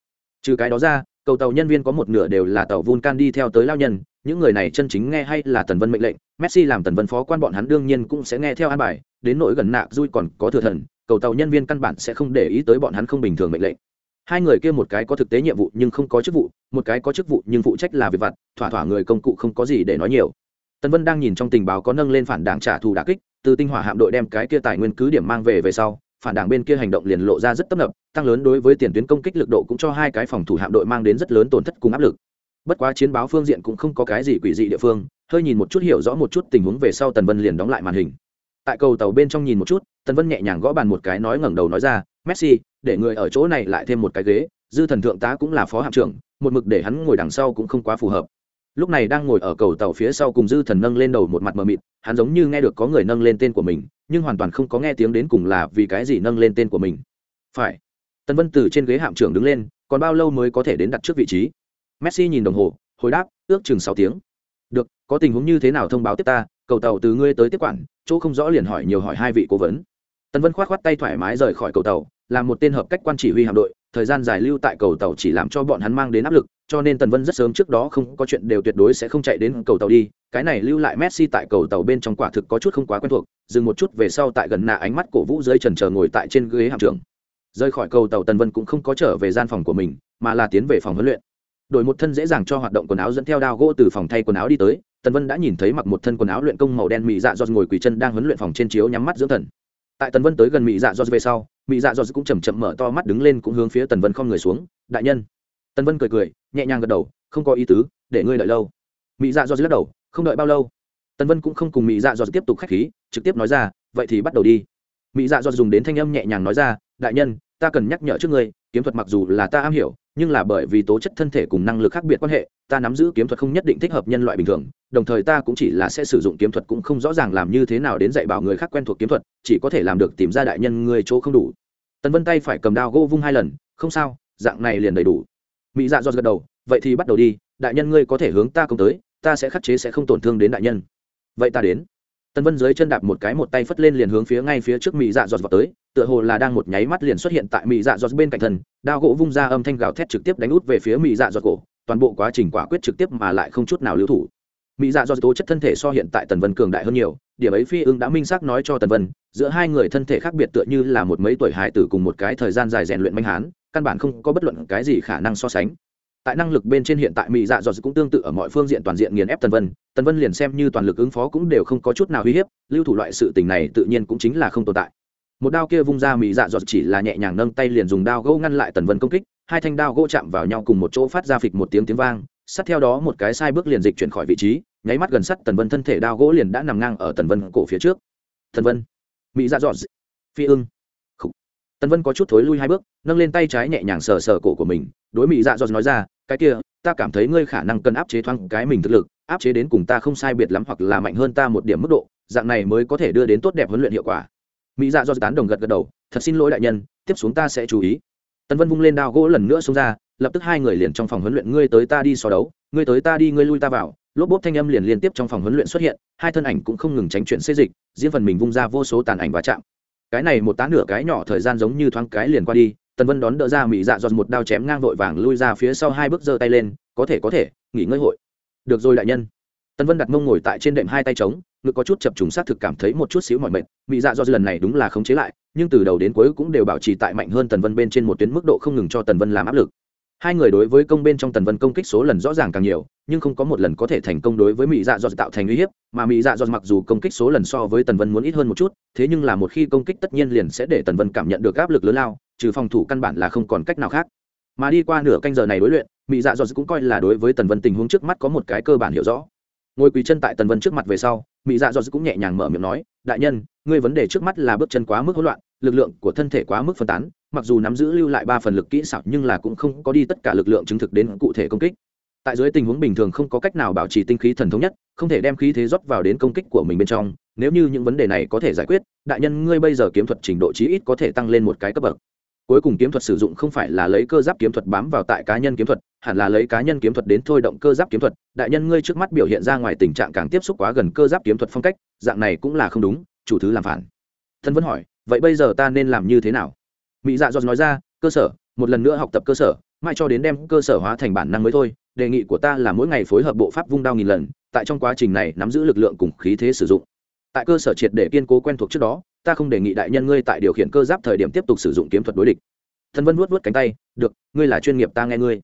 Trừ cái đó ra, cầu tàu nhân viên có một nửa đều là tàu vulcan đi theo tới lao nhân, những người này chân chính nghe hay là tần vân mệnh lệnh, messi làm tần vân phó quan bọn hắn đương nhiên cũng sẽ nghe theo an bài, đến nỗi gần nạc dui còn có thừa thần cầu tàu nhân viên căn bản sẽ không để ý tới bọn hắn không bình thường mệnh lệnh. Hai người kia một cái có thực tế nhiệm vụ nhưng không có chức vụ, một cái có chức vụ nhưng phụ trách là việc vặt, thỏa thỏa người công cụ không có gì để nói nhiều. Tân vân đang nhìn trong tình báo có nâng lên phản đảng trả thù đà kích, từ tinh hỏa hạm đội đem cái kia tài nguyên cứ điểm mang về về sau, phản đảng bên kia hành động liền lộ ra rất tấp nập, tăng lớn đối với tiền tuyến công kích lực độ cũng cho hai cái phòng thủ hạm đội mang đến rất lớn tổn thất cùng áp lực. Bất quá chiến báo phương diện cũng không có cái gì quỷ dị địa phương, hơi nhìn một chút hiểu rõ một chút tình huống về sau tần vân liền đóng lại màn hình tại cầu tàu bên trong nhìn một chút, tần vân nhẹ nhàng gõ bàn một cái nói ngẩng đầu nói ra, messi, để người ở chỗ này lại thêm một cái ghế, dư thần thượng tá cũng là phó hạm trưởng, một mực để hắn ngồi đằng sau cũng không quá phù hợp. Lúc này đang ngồi ở cầu tàu phía sau cùng dư thần nâng lên đầu một mặt mờ mịt, hắn giống như nghe được có người nâng lên tên của mình, nhưng hoàn toàn không có nghe tiếng đến cùng là vì cái gì nâng lên tên của mình. Phải. Tần vân từ trên ghế hạm trưởng đứng lên, còn bao lâu mới có thể đến đặt trước vị trí? Messi nhìn đồng hồ, hồi đáp, ước chừng sáu tiếng. Được, có tình huống như thế nào thông báo tiếp ta, cầu tàu từ ngươi tới tiếp quản chỗ không rõ liền hỏi nhiều hỏi hai vị cố vấn. Tần vân k h o á t k h o á t tay thoải mái rời khỏi cầu tàu làm một tên hợp cách quan chỉ huy hạm đội, thời gian dài lưu tại cầu tàu chỉ làm cho bọn hắn mang đến áp lực, cho nên tần vân rất sớm trước đó không có chuyện đều tuyệt đối sẽ không chạy đến cầu tàu đi, cái này lưu lại messi tại cầu tàu bên trong quả thực có chút không quá quen thuộc, dừng một chút về sau tại gần nạ ánh mắt cổ vũ dưới trần chờ ngồi tại trên ghế hạm trưởng. Rời khỏi cầu tàu tần vân cũng không có trở về gian phòng của mình, mà là tiến về phòng huấn luyện. Đổi một thân dễ dàng cho hoạt động quần áo dẫn theo đao gỗ từ phòng thay quần áo đi tới tần vân đã nhìn thấy mặc một thân quần áo luyện công màu đen mị dạ do ngồi quỳ chân đang huấn luyện phòng trên chiếu nhắm mắt dưỡng thần. Tại tần vân tới gần mỹ dạ do về sau mỹ dạ do cũng chầm chậm mở to mắt đứng lên cũng hướng phía tần vân không người xuống, đại nhân. Tần vân cười cười, nhẹ nhàng gật đầu, không có ý tứ, để ngươi đợi lâu. Mỹ dạ do lắc đầu, không đợi bao lâu. Tần vân cũng không cùng mỹ dạ do tiếp tục khách khí, trực tiếp nói ra, vậy thì bắt đầu đi. Mỹ dạ do dùng đến thanh âm nhẹ nhàng nói ra, đại nhân, ta cần nhắc nhở trước ngươi kiếm thuật mặc dù là ta am hiểu, nhưng là bởi vì tố chất thân thể cùng năng lực khác biệt quan hệ, ta nắm giữ kiếm thuật không nhất định thích hợp nhân loại bình thường, đồng thời ta cũng chỉ là sẽ sử dụng kiếm thuật cũng không rõ ràng làm như thế nào đến dạy bảo người khác quen thuộc kiếm thuật, chỉ có thể làm được tìm ra đại nhân người chỗ không đủ. Tần vân tay phải cầm đao gỗ vung hai lần, không sao, dạng này liền đầy đủ. Mỹ dạ do gật đầu, vậy thì bắt đầu đi, đại nhân ngươi có thể hướng ta công tới, ta sẽ khắc chế sẽ không tổn thương đến đại nhân. Vậy ta đến tần vân dưới chân đạp một cái một tay phất lên liền hướng phía ngay phía trước mỹ dạ dọt vào tới, tựa hồ là đang một nháy mắt liền xuất hiện tại mỹ dạ dọt bên cạnh thần đao gỗ vung ra âm thanh gào thét trực tiếp đánh út về phía mỹ dạ dọt cổ, toàn bộ quá trình quả quyết trực tiếp mà lại không chút nào lưu thủ. Mỹ dạ dọt tố chất thân thể so hiện tại tần vân cường đại hơn nhiều, điểm ấy phi ưng đã minh xác nói cho tần vân, giữa hai người thân thể khác biệt tựa như là một mấy tuổi hải tử cùng một cái thời gian dài rèn luyện manh hán, căn bản không có bất luận cái gì khả năng so sánh tại năng lực bên trên hiện tại mỹ dạ dọt cũng tương tự ở mọi phương diện toàn diện nghiền ép tần vân tần vân liền xem như toàn lực ứng phó cũng đều không có chút nào uy hiếp lưu thủ loại sự tình này tự nhiên cũng chính là không tồn tại một đao kia vung ra mỹ dạ dọt chỉ là nhẹ nhàng nâng tay liền dùng đao gỗ ngăn lại tần vân công kích hai thanh đao gỗ chạm vào nhau cùng một chỗ phát ra phịch một tiếng tiếng vang sát theo đó một cái sai bước liền dịch chuyển khỏi vị trí nháy mắt gần sắt tần vân thân thể đao gỗ liền đã nằm ngang ở tần vân cổ phía trước tần vân mỹ dạ dọt phi ưng tần vân có chút thối lui hai bước, nâng lên tay trái nhẹ nhàng sờ sờ cổ của mình, đối mỹ dạ dọt nói ra, cái kia, ta cảm thấy ngươi khả năng cần áp chế thoáng cái mình thực lực, áp chế đến cùng ta không sai biệt lắm hoặc là mạnh hơn ta một điểm mức độ, dạng này mới có thể đưa đến tốt đẹp huấn luyện hiệu quả. Mỹ dạ dọt tán đồng gật gật đầu, thật xin lỗi đại nhân, tiếp xuống ta sẽ chú ý. Tần vân vung lên đao gỗ lần nữa xuống ra, lập tức hai người liền trong phòng huấn luyện ngươi tới ta đi so đấu, ngươi tới ta đi, ngươi lui ta vào. Lốp bốp thanh âm liền liên tiếp trong phòng huấn luyện xuất hiện, hai thân ảnh cũng không ngừng tránh chuyện xê dịch, riêng phần mình vung ra vô số tàn ảnh và chạm cái này một tá nửa cái nhỏ thời gian giống như thoáng cái liền qua đi, tần vân đón đỡ ra mỹ dạ dọn một đao chém ngang vội vàng lui ra phía sau hai bước giơ tay lên, có thể có thể, nghỉ ngơi hội. Được rồi đại nhân. Tần vân đặt mông ngồi tại trên đệm hai tay trống, ngực có chút chập trùng xác thực cảm thấy một chút xíu mỏi mệt, mỹ dạ do lần này đúng là khống chế lại, nhưng từ đầu đến cuối cũng đều bảo trì tại mạnh hơn tần vân bên trên một tuyến mức độ không ngừng cho tần vân làm áp lực hai người đối với công bên trong tần vân công kích số lần rõ ràng càng nhiều, nhưng không có một lần có thể thành công đối với mỹ dạ dọt tạo thành uy hiếp, mà mỹ dạ dọt mặc dù công kích số lần so với tần vân muốn ít hơn một chút, thế nhưng là một khi công kích tất nhiên liền sẽ để tần vân cảm nhận được áp lực lớn lao, trừ phòng thủ căn bản là không còn cách nào khác. Mà đi qua nửa canh giờ này đối luyện mỹ dạ dọt cũng coi là đối với tần vân tình huống trước mắt có một cái cơ bản hiểu rõ. Ngồi quỳ chân tại tần vân trước mặt về sau mỹ dạ dọt cũng nhẹ nhàng mở miệng nói, đại nhân, ngươi vấn đề trước mắt là bước chân quá mức hỗn loạn lực lượng của thân thể quá mức phân tán, mặc dù nắm giữ lưu lại ba phần lực kỹ xảo nhưng là cũng không có đi tất cả lực lượng chứng thực đến cụ thể công kích. Tại dưới tình huống bình thường không có cách nào bảo trì tinh khí thần thống nhất, không thể đem khí thế rót vào đến công kích của mình bên trong, nếu như những vấn đề này có thể giải quyết, đại nhân ngươi bây giờ kiếm thuật trình độ chí ít có thể tăng lên một cái cấp bậc. Cuối cùng kiếm thuật sử dụng không phải là lấy cơ giáp kiếm thuật bám vào tại cá nhân kiếm thuật, hẳn là lấy cá nhân kiếm thuật đến thôi động cơ giáp kiếm thuật. Đại nhân ngươi trước mắt biểu hiện ra ngoài tình trạng càng tiếp xúc quá gần cơ giáp kiếm thuật phong cách, dạng này cũng là không đúng, chủ thứ làm phản. Thân vẫn hỏi vậy bây giờ ta nên làm như thế nào? Mỹ dạ Dọt nói ra, cơ sở, một lần nữa học tập cơ sở mai cho đến đem cơ sở hóa thành bản năng mới thôi, đề nghị của ta là mỗi ngày phối hợp bộ pháp vung đao nghìn lần, tại trong quá trình này nắm giữ lực lượng cùng khí thế sử dụng. Tại cơ sở triệt để kiên cố quen thuộc trước đó, ta không đề nghị đại nhân ngươi tại điều khiển cơ giáp thời điểm tiếp tục sử dụng kiếm thuật đối địch. Thần vân vuốt vuốt cánh tay, được, ngươi là chuyên nghiệp, ta nghe ngươi.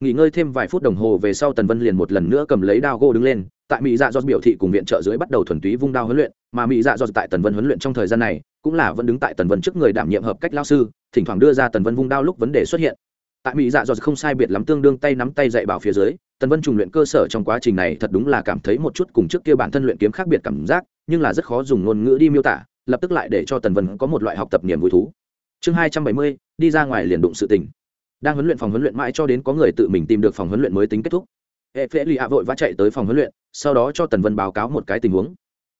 Nghỉ ngơi thêm vài phút đồng hồ về sau, tần vân liền một lần nữa cầm lấy đao gô đứng lên tại mỹ dạ do biểu thị cùng viện trợ dưới bắt đầu thuần túy vung đao huấn luyện, mà mỹ dạ do tại tần vân huấn luyện trong thời gian này, cũng là vẫn đứng tại tần vân trước người đảm nhiệm hợp cách lao sư, thỉnh thoảng đưa ra tần vân vung đao lúc vấn đề xuất hiện. Tại mỹ dạ do không sai biệt lắm tương đương tay nắm tay dạy bảo phía dưới, tần vân trùng luyện cơ sở trong quá trình này thật đúng là cảm thấy một chút cùng trước kia bản thân luyện kiếm khác biệt cảm giác, nhưng là rất khó dùng ngôn ngữ đi miêu tả, lập tức lại để cho tần vân có một loại học tập niềm vui thú. Chương hai trăm bảy mươi, đi ra ngoài liền đụng sự tình. Đang huấn luyện phòng huấn luyện mãi cho đến có người tự mình tìm được phòng huấn luyện mới tính kết thúc hệ phễ lì hạ vội vã chạy tới phòng huấn luyện, sau đó cho tần vân báo cáo một cái tình huống.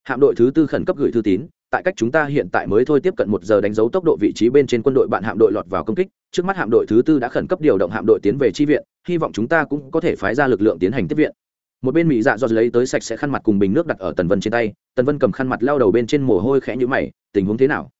Hạm đội thứ tư khẩn cấp gửi thư tín, tại cách chúng ta hiện tại mới thôi tiếp cận một giờ đánh dấu tốc độ vị trí bên trên quân đội bạn hạm đội lọt vào công kích. Trước mắt hạm đội thứ tư đã khẩn cấp điều động hạm đội tiến về tri viện, hy vọng chúng ta cũng có thể phái ra lực lượng tiến hành tiếp viện. Một bên mỹ dạ dọt lấy tới sạch sẽ khăn mặt cùng bình nước đặt ở tần vân trên tay, tần vân cầm khăn mặt lao đầu bên trên mồ hôi khẽ nhũ mày, tình huống thế nào?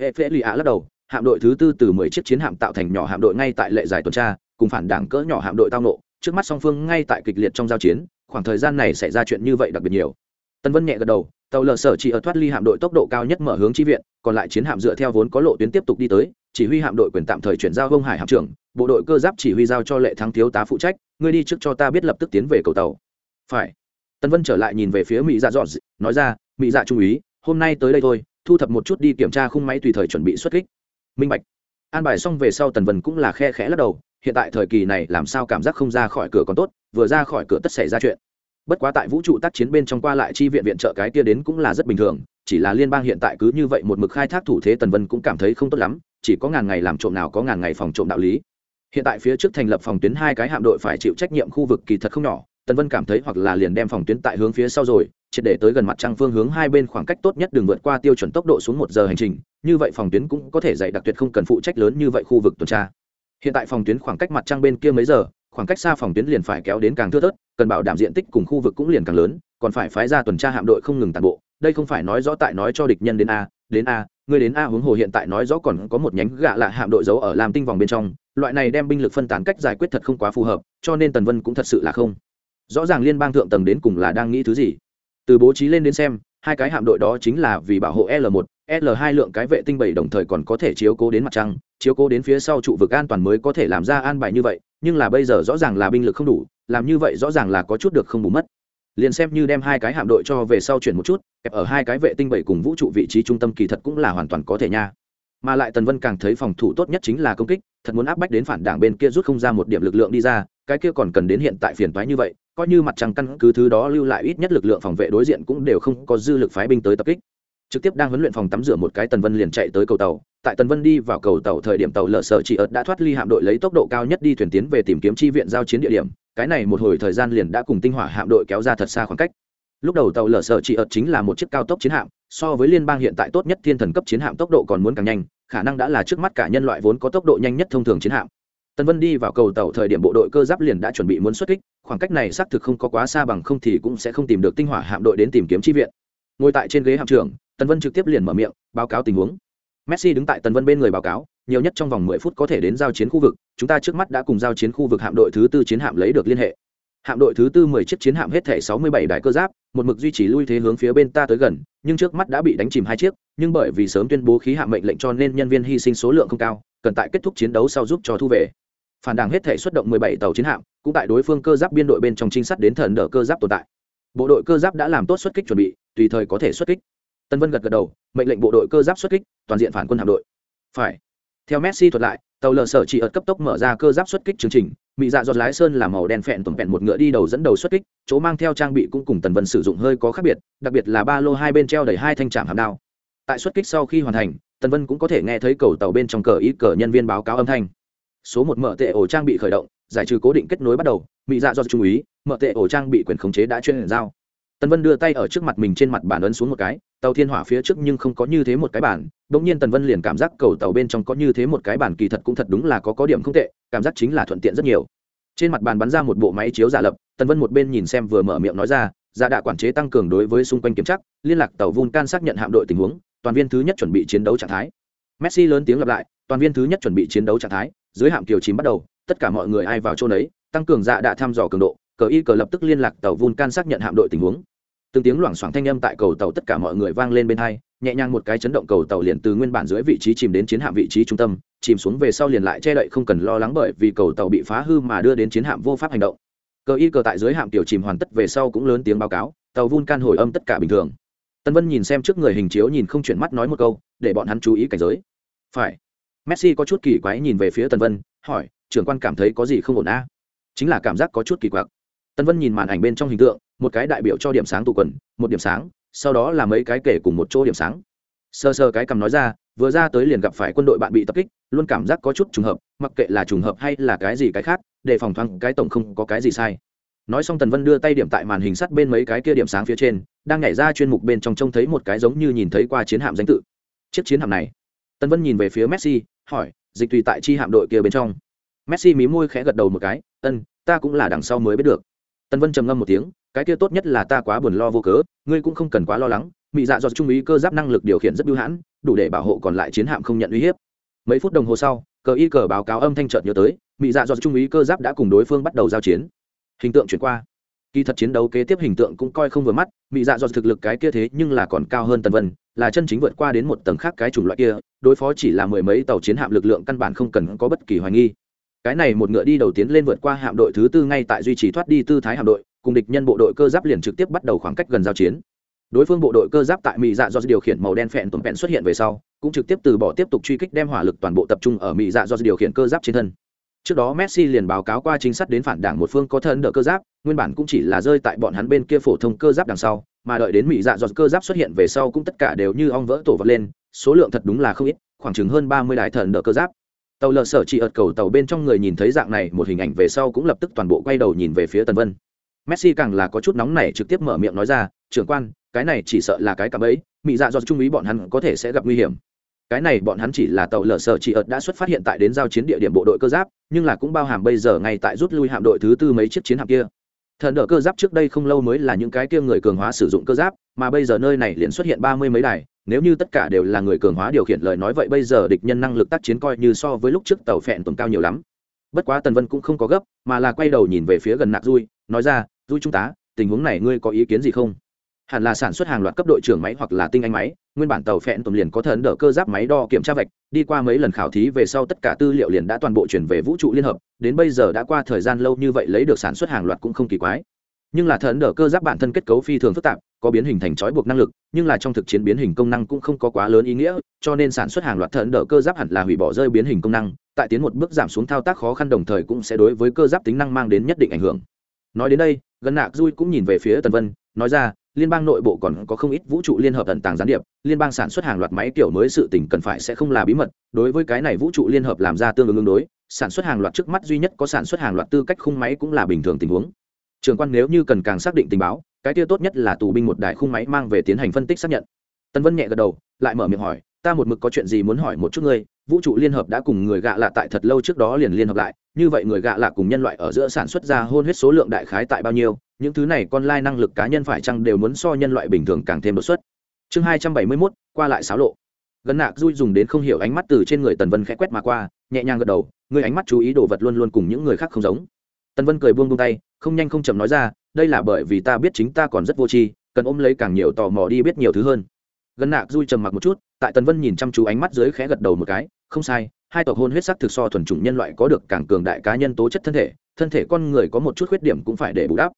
Hệ phễ lì ạ lắc đầu, hạm đội thứ tư từ mười chiếc chiến hạm tạo thành nhỏ hạm đội ngay tại lệ giải tuần tra, cùng phản đảng cỡ nhỏ hạm đội tao nộ trước mắt song phương ngay tại kịch liệt trong giao chiến, khoảng thời gian này xảy ra chuyện như vậy đặc biệt nhiều. Tân vân nhẹ gật đầu, tàu lờ sở chỉ ở thoát ly hạm đội tốc độ cao nhất mở hướng chi viện, còn lại chiến hạm dựa theo vốn có lộ tuyến tiếp tục đi tới, chỉ huy hạm đội quyền tạm thời chuyển giao vông hải hạm trưởng, bộ đội cơ giáp chỉ huy giao cho lệ thắng thiếu tá phụ trách, ngươi đi trước cho ta biết lập tức tiến về cầu tàu. Phải. Tân vân trở lại nhìn về phía mỹ dạ dọn, nói ra, mỹ dạ trung úy, hôm nay tới đây thôi, thu thập một chút đi kiểm tra khung máy tùy thời chuẩn bị xuất kích. Minh bạch. An bài xong về sau tần vân cũng là khe khẽ lắc đầu hiện tại thời kỳ này làm sao cảm giác không ra khỏi cửa còn tốt, vừa ra khỏi cửa tất xảy ra chuyện. Bất quá tại vũ trụ tác chiến bên trong qua lại chi viện viện trợ cái kia đến cũng là rất bình thường, chỉ là liên bang hiện tại cứ như vậy một mực khai thác thủ thế tần vân cũng cảm thấy không tốt lắm, chỉ có ngàn ngày làm trộm nào có ngàn ngày phòng trộm đạo lý. Hiện tại phía trước thành lập phòng tuyến hai cái hạm đội phải chịu trách nhiệm khu vực kỳ thật không nhỏ, tần vân cảm thấy hoặc là liền đem phòng tuyến tại hướng phía sau rồi, triệt để tới gần mặt trăng phương hướng hai bên khoảng cách tốt nhất đừng vượt qua tiêu chuẩn tốc độ xuống một giờ hành trình, như vậy phòng tuyến cũng có thể dạy đặc tuyệt không cần phụ trách lớn như vậy khu vực tuần tra hiện tại phòng tuyến khoảng cách mặt trăng bên kia mấy giờ, khoảng cách xa phòng tuyến liền phải kéo đến càng thưa thớt, cần bảo đảm diện tích cùng khu vực cũng liền càng lớn, còn phải phái ra tuần tra hạm đội không ngừng tàn bộ. Đây không phải nói rõ tại nói cho địch nhân đến a đến a, người đến a huống hồ hiện tại nói rõ còn có một nhánh gạ lạ hạm đội giấu ở làm tinh vòng bên trong, loại này đem binh lực phân tán cách giải quyết thật không quá phù hợp, cho nên tần vân cũng thật sự là không. Rõ ràng liên bang thượng tầng đến cùng là đang nghĩ thứ gì. Từ bố trí lên đến xem, hai cái hạm đội đó chính là vì bảo hộ l 1 l 2 lượng cái vệ tinh bảy đồng thời còn có thể chiếu cố đến mặt trăng, chiếu cố đến phía sau trụ vực an toàn mới có thể làm ra an bài như vậy, nhưng là bây giờ rõ ràng là binh lực không đủ, làm như vậy rõ ràng là có chút được không bù mất. Liền xem như đem hai cái hạm đội cho về sau chuyển một chút, kẹp ở hai cái vệ tinh bảy cùng vũ trụ vị trí trung tâm kỳ thật cũng là hoàn toàn có thể nha. Mà lại tần vân càng thấy phòng thủ tốt nhất chính là công kích, thật muốn áp bách đến phản đảng bên kia rút không ra một điểm lực lượng đi ra, cái kia còn cần đến hiện tại phiền toái như vậy, coi như mặt trăng căn cứ thứ đó lưu lại ít nhất lực lượng phòng vệ đối diện cũng đều không có dư lực phái binh tới tập kích trực tiếp đang huấn luyện phòng tắm rửa một cái tần vân liền chạy tới cầu tàu. Tại tần vân đi vào cầu tàu thời điểm tàu lở sở chỉ ớt đã thoát ly hạm đội lấy tốc độ cao nhất đi thuyền tiến về tìm kiếm chi viện giao chiến địa điểm. Cái này một hồi thời gian liền đã cùng tinh hỏa hạm đội kéo ra thật xa khoảng cách. Lúc đầu tàu lở sở chỉ ớt chính là một chiếc cao tốc chiến hạm so với liên bang hiện tại tốt nhất thiên thần cấp chiến hạm tốc độ còn muốn càng nhanh khả năng đã là trước mắt cả nhân loại vốn có tốc độ nhanh nhất thông thường chiến hạm. Tần Vân đi vào cầu tàu thời điểm bộ đội cơ giáp liền đã chuẩn bị muốn xuất kích, khoảng cách này xác thực không có quá xa bằng không thì cũng sẽ không tìm được tinh hỏa hạm đội đến tìm kiếm chi viện. Ngồi tại trên ghế hạm trưởng, Tần Vân trực tiếp liền mở miệng, báo cáo tình huống. Messi đứng tại Tần Vân bên người báo cáo, nhiều nhất trong vòng 10 phút có thể đến giao chiến khu vực, chúng ta trước mắt đã cùng giao chiến khu vực hạm đội thứ tư chiến hạm lấy được liên hệ. hạm đội thứ tư mười chiếc chiến hạm hết thể sáu mươi bảy đài cơ giáp một mực duy trì lui thế hướng phía bên ta tới gần nhưng trước mắt đã bị đánh chìm hai chiếc nhưng bởi vì sớm tuyên bố khí hạm mệnh lệnh cho nên nhân viên hy sinh số lượng không cao cần tại kết thúc chiến đấu sau giúp cho thu về phản đảng hết thể xuất động mười bảy tàu chiến hạm cũng tại đối phương cơ giáp biên đội bên trong trinh sát đến thần đỡ cơ giáp tồn tại bộ đội cơ giáp đã làm tốt xuất kích chuẩn bị tùy thời có thể xuất kích tân vân gật gật đầu, mệnh lệnh bộ đội cơ giáp xuất kích, toàn diện phản quân hạm đội. Phải. Theo messi thuật lại, tàu lờ sở chỉ ở cấp tốc mở ra cơ giáp xuất kích chương trình mỹ dạ giọt lái sơn là màu đen phẹn tuần phẹn một ngựa đi đầu dẫn đầu xuất kích, chỗ mang theo trang bị cũng cùng tần vân sử dụng hơi có khác biệt, đặc biệt là ba lô hai bên treo đầy hai thanh trạm hàm đao. Tại xuất kích sau khi hoàn thành, tần vân cũng có thể nghe thấy cầu tàu bên trong cờ ít cờ nhân viên báo cáo âm thanh. Số một mở tệ ổ trang bị khởi động, giải trừ cố định kết nối bắt đầu mỹ dạ do trung úy mở tệ ổ trang bị quyền khống chế đã chuyên giao tần vân đưa tay ở trước mặt mình trên mặt bản ấn xuống một cái, tàu thiên hỏa phía trước nhưng không có như thế một cái bản bỗng nhiên tần vân liền cảm giác cầu tàu bên trong có như thế một cái bản kỳ thật cũng thật đúng là có có điểm không tệ, cảm giác chính là thuận tiện rất nhiều. Trên mặt bàn bắn ra một bộ máy chiếu giả lập, tần vân một bên nhìn xem vừa mở miệng nói ra, giả đạ quản chế tăng cường đối với xung quanh kiểm chắc liên lạc tàu vun can xác nhận hạm đội tình huống, toàn viên thứ nhất chuẩn bị chiến đấu trạng thái. Messi lớn tiếng lặp lại, toàn viên thứ nhất chuẩn bị chiến đấu trạng thái, dưới hạm kiều chín bắt đầu, tất cả mọi người ai vào chỗ đấy tăng cường dạ đã thăm dò cường độ cờ y cờ lập tức liên lạc tàu vulcan xác nhận hạm đội tình huống. Từng tiếng loảng xoảng thanh âm tại cầu tàu tất cả mọi người vang lên bên hai, nhẹ nhàng một cái chấn động cầu tàu liền từ nguyên bản dưới vị trí chìm đến chiến hạm vị trí trung tâm, chìm xuống về sau liền lại che đậy không cần lo lắng bởi vì cầu tàu bị phá hư mà đưa đến chiến hạm vô pháp hành động. Cờ y cờ tại dưới hạm tiểu chìm hoàn tất về sau cũng lớn tiếng báo cáo, tàu vulcan hồi âm tất cả bình thường. Tân vân nhìn xem trước người hình chiếu nhìn không chuyển mắt nói một câu, để bọn hắn chú ý cảnh giới. Phải. Messi có chút kỳ quái nhìn về phía tân vân, hỏi, trưởng quan cảm thấy có gì không ổn a? Chính là cảm giác có chút kỳ quặc tân vân nhìn màn ảnh bên trong hình tượng, một cái đại biểu cho điểm sáng tụ quần, một điểm sáng, sau đó là mấy cái kể cùng một chỗ điểm sáng. Sơ sơ cái cầm nói ra, vừa ra tới liền gặp phải quân đội bạn bị tập kích, luôn cảm giác có chút trùng hợp, mặc kệ là trùng hợp hay là cái gì cái khác, để phòng thoáng cái tổng không có cái gì sai. Nói xong tần vân đưa tay điểm tại màn hình sắt bên mấy cái kia điểm sáng phía trên, đang nhảy ra chuyên mục bên trong trông thấy một cái giống như nhìn thấy qua chiến hạm danh tự. Chiếc chiến hạm này. Tần vân nhìn về phía messi, hỏi, dịch tùy tại chi hạm đội kia bên trong? Messi mí môi khẽ gật đầu một cái, ân, ta cũng là đằng sau mới biết được tần vân trầm ngâm một tiếng, cái kia tốt nhất là ta quá buồn lo vô cớ, ngươi cũng không cần quá lo lắng mỹ dạ do trung ý cơ giáp năng lực điều khiển rất bưu hãn, đủ để bảo hộ còn lại chiến hạm không nhận uy hiếp. Mấy phút đồng hồ sau, cờ y cờ báo cáo âm thanh trợt nhớ tới mỹ dạ do trung ý cơ giáp đã cùng đối phương bắt đầu giao chiến. Hình tượng chuyển qua. Kỳ thật chiến đấu kế tiếp hình tượng cũng coi không vừa mắt mỹ dạ do thực lực cái kia thế nhưng là còn cao hơn tần vân, là chân chính vượt qua đến một tầng khác cái chủng loại kia, đối phó chỉ là mười mấy tàu chiến hạm lực lượng căn bản không cần có bất kỳ hoài nghi cái này một ngựa đi đầu tiến lên vượt qua hạm đội thứ tư ngay tại duy trì thoát đi tư thái hạm đội, cùng địch nhân bộ đội cơ giáp liền trực tiếp bắt đầu khoảng cách gần giao chiến. Đối phương bộ đội cơ giáp tại mỹ dạ do điều khiển màu đen phẹn tuần phẹn xuất hiện về sau, cũng trực tiếp từ bỏ tiếp tục truy kích đem hỏa lực toàn bộ tập trung ở mỹ dạ do điều khiển cơ giáp trên thân. Trước đó messi liền báo cáo qua chính sách đến phản đảng một phương có thân đỡ cơ giáp, nguyên bản cũng chỉ là rơi tại bọn hắn bên kia phổ thông cơ giáp đằng sau, mà đợi đến mỹ dạ do cơ giáp xuất hiện về sau cũng tất cả đều như ong vỡ tổ vật lên, số lượng thật đúng là không ít, khoảng chừng hơn ba mươi đài thần đỡ cơ giáp tàu lờ sở chỉ ợt cầu tàu bên trong người nhìn thấy dạng này, một hình ảnh về sau cũng lập tức toàn bộ quay đầu nhìn về phía tần vân. Messi càng là có chút nóng này trực tiếp mở miệng nói ra, trưởng quan, cái này chỉ sợ là cái cạm ấy mỹ dạ do trung ý bọn hắn có thể sẽ gặp nguy hiểm. Cái này bọn hắn chỉ là tàu lở sở chỉ ợt đã xuất phát hiện tại đến giao chiến địa điểm bộ đội cơ giáp, nhưng là cũng bao hàm bây giờ ngay tại rút lui hạm đội thứ tư mấy chiếc chiến hạm kia. Thần đỡ cơ giáp trước đây không lâu mới là những cái kia người cường hóa sử dụng cơ giáp, mà bây giờ nơi này liền xuất hiện ba mươi mấy đài nếu như tất cả đều là người cường hóa điều khiển lời nói vậy bây giờ địch nhân năng lực tác chiến coi như so với lúc trước tàu phẹn tuần cao nhiều lắm. Bất quá tần vân cũng không có gấp, mà là quay đầu nhìn về phía gần nạc dui, nói ra, dui trung tá, tình huống này ngươi có ý kiến gì không? Hẳn là sản xuất hàng loạt cấp đội trưởng máy hoặc là tinh anh máy, nguyên bản tàu phẹn tuần liền có thần đỡ cơ giáp máy đo kiểm tra vạch, đi qua mấy lần khảo thí về sau tất cả tư liệu liền đã toàn bộ chuyển về vũ trụ liên hợp, đến bây giờ đã qua thời gian lâu như vậy lấy được sản xuất hàng loạt cũng không kỳ quái nhưng là thần đỡ cơ giáp bản thân kết cấu phi thường phức tạp, có biến hình thành trói buộc năng lực, nhưng là trong thực chiến biến hình công năng cũng không có quá lớn ý nghĩa, cho nên sản xuất hàng loạt thần đỡ cơ giáp hẳn là hủy bỏ rơi biến hình công năng, tại tiến một bước giảm xuống thao tác khó khăn đồng thời cũng sẽ đối với cơ giáp tính năng mang đến nhất định ảnh hưởng. Nói đến đây, gần nạc dui cũng nhìn về phía tần vân, nói ra, liên bang nội bộ còn có không ít vũ trụ liên hợp tận tàng gián điệp, liên bang sản xuất hàng loạt máy kiểu mới sự tình cần phải sẽ không là bí mật, đối với cái này vũ trụ liên hợp làm ra tương ứng ứng đối, sản xuất hàng loạt trước mắt duy nhất có sản xuất hàng loạt tư cách khung máy cũng là bình thường tình huống trường quan nếu như cần càng xác định tình báo, cái tiêu tốt nhất là tù binh một đài khung máy mang về tiến hành phân tích xác nhận. Tân vân nhẹ gật đầu, lại mở miệng hỏi, ta một mực có chuyện gì muốn hỏi một chút ngươi, vũ trụ liên hợp đã cùng người gạ lạ tại thật lâu trước đó liền liên hợp lại, như vậy người gạ lạ cùng nhân loại ở giữa sản xuất ra hôn huyết số lượng đại khái tại bao nhiêu, những thứ này con lai năng lực cá nhân phải chăng đều muốn so nhân loại bình thường càng thêm đột xuất. Chương hai trăm bảy mươi mốt, qua lại xáo lộ. Gần nạc dui dùng đến không hiểu ánh mắt từ trên người tần vân khẽ quét mà qua, nhẹ nhàng gật đầu người ánh mắt chú ý đồ vật luôn luôn cùng những người khác không giống tần vân cười buông buông tay, không nhanh không chậm nói ra, đây là bởi vì ta biết chính ta còn rất vô tri, cần ôm lấy càng nhiều tò mò đi biết nhiều thứ hơn. Gần nạc dui trầm mặc một chút, tại tần vân nhìn chăm chú ánh mắt dưới khẽ gật đầu một cái, không sai, hai tộc hôn huyết sắc thực so thuần chủng nhân loại có được càng cường đại cá nhân tố chất thân thể thân thể con người có một chút khuyết điểm cũng phải để bù đắp.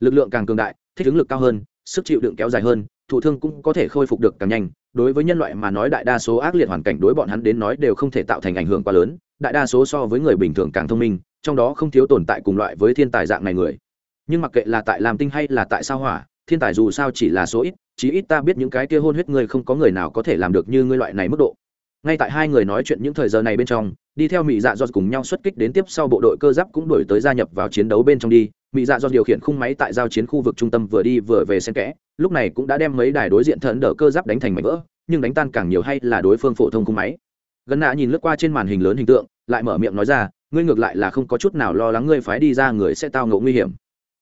Lực lượng càng cường đại, thích ứng lực cao hơn, sức chịu đựng kéo dài hơn, thụ thương cũng có thể khôi phục được càng nhanh. Đối với nhân loại mà nói đại đa số ác liệt hoàn cảnh đối bọn hắn đến nói đều không thể tạo thành ảnh hưởng quá lớn, đại đa số so với người bình thường càng thông minh trong đó không thiếu tồn tại cùng loại với thiên tài dạng này người. Nhưng mặc kệ là tại làm tinh hay là tại sao hỏa, thiên tài dù sao chỉ là số ít, chí ít ta biết những cái kia hôn huyết người không có người nào có thể làm được như ngươi loại này mức độ. Ngay tại hai người nói chuyện những thời giờ này bên trong, đi theo mỹ dạ do cùng nhau xuất kích đến tiếp sau bộ đội cơ giáp cũng đổi tới gia nhập vào chiến đấu bên trong đi. Mỹ dạ do điều khiển khung máy tại giao chiến khu vực trung tâm vừa đi vừa về xen kẽ, lúc này cũng đã đem mấy đài đối diện thần đỡ cơ giáp đánh thành mảnh vỡ, nhưng đánh tan càng nhiều hay là đối phương phổ thông khung máy. Gần nạ nhìn lướt qua trên màn hình lớn hình tượng, lại mở miệng nói ra ngươi ngược lại là không có chút nào lo lắng ngươi phái đi ra người sẽ tao ngộ nguy hiểm.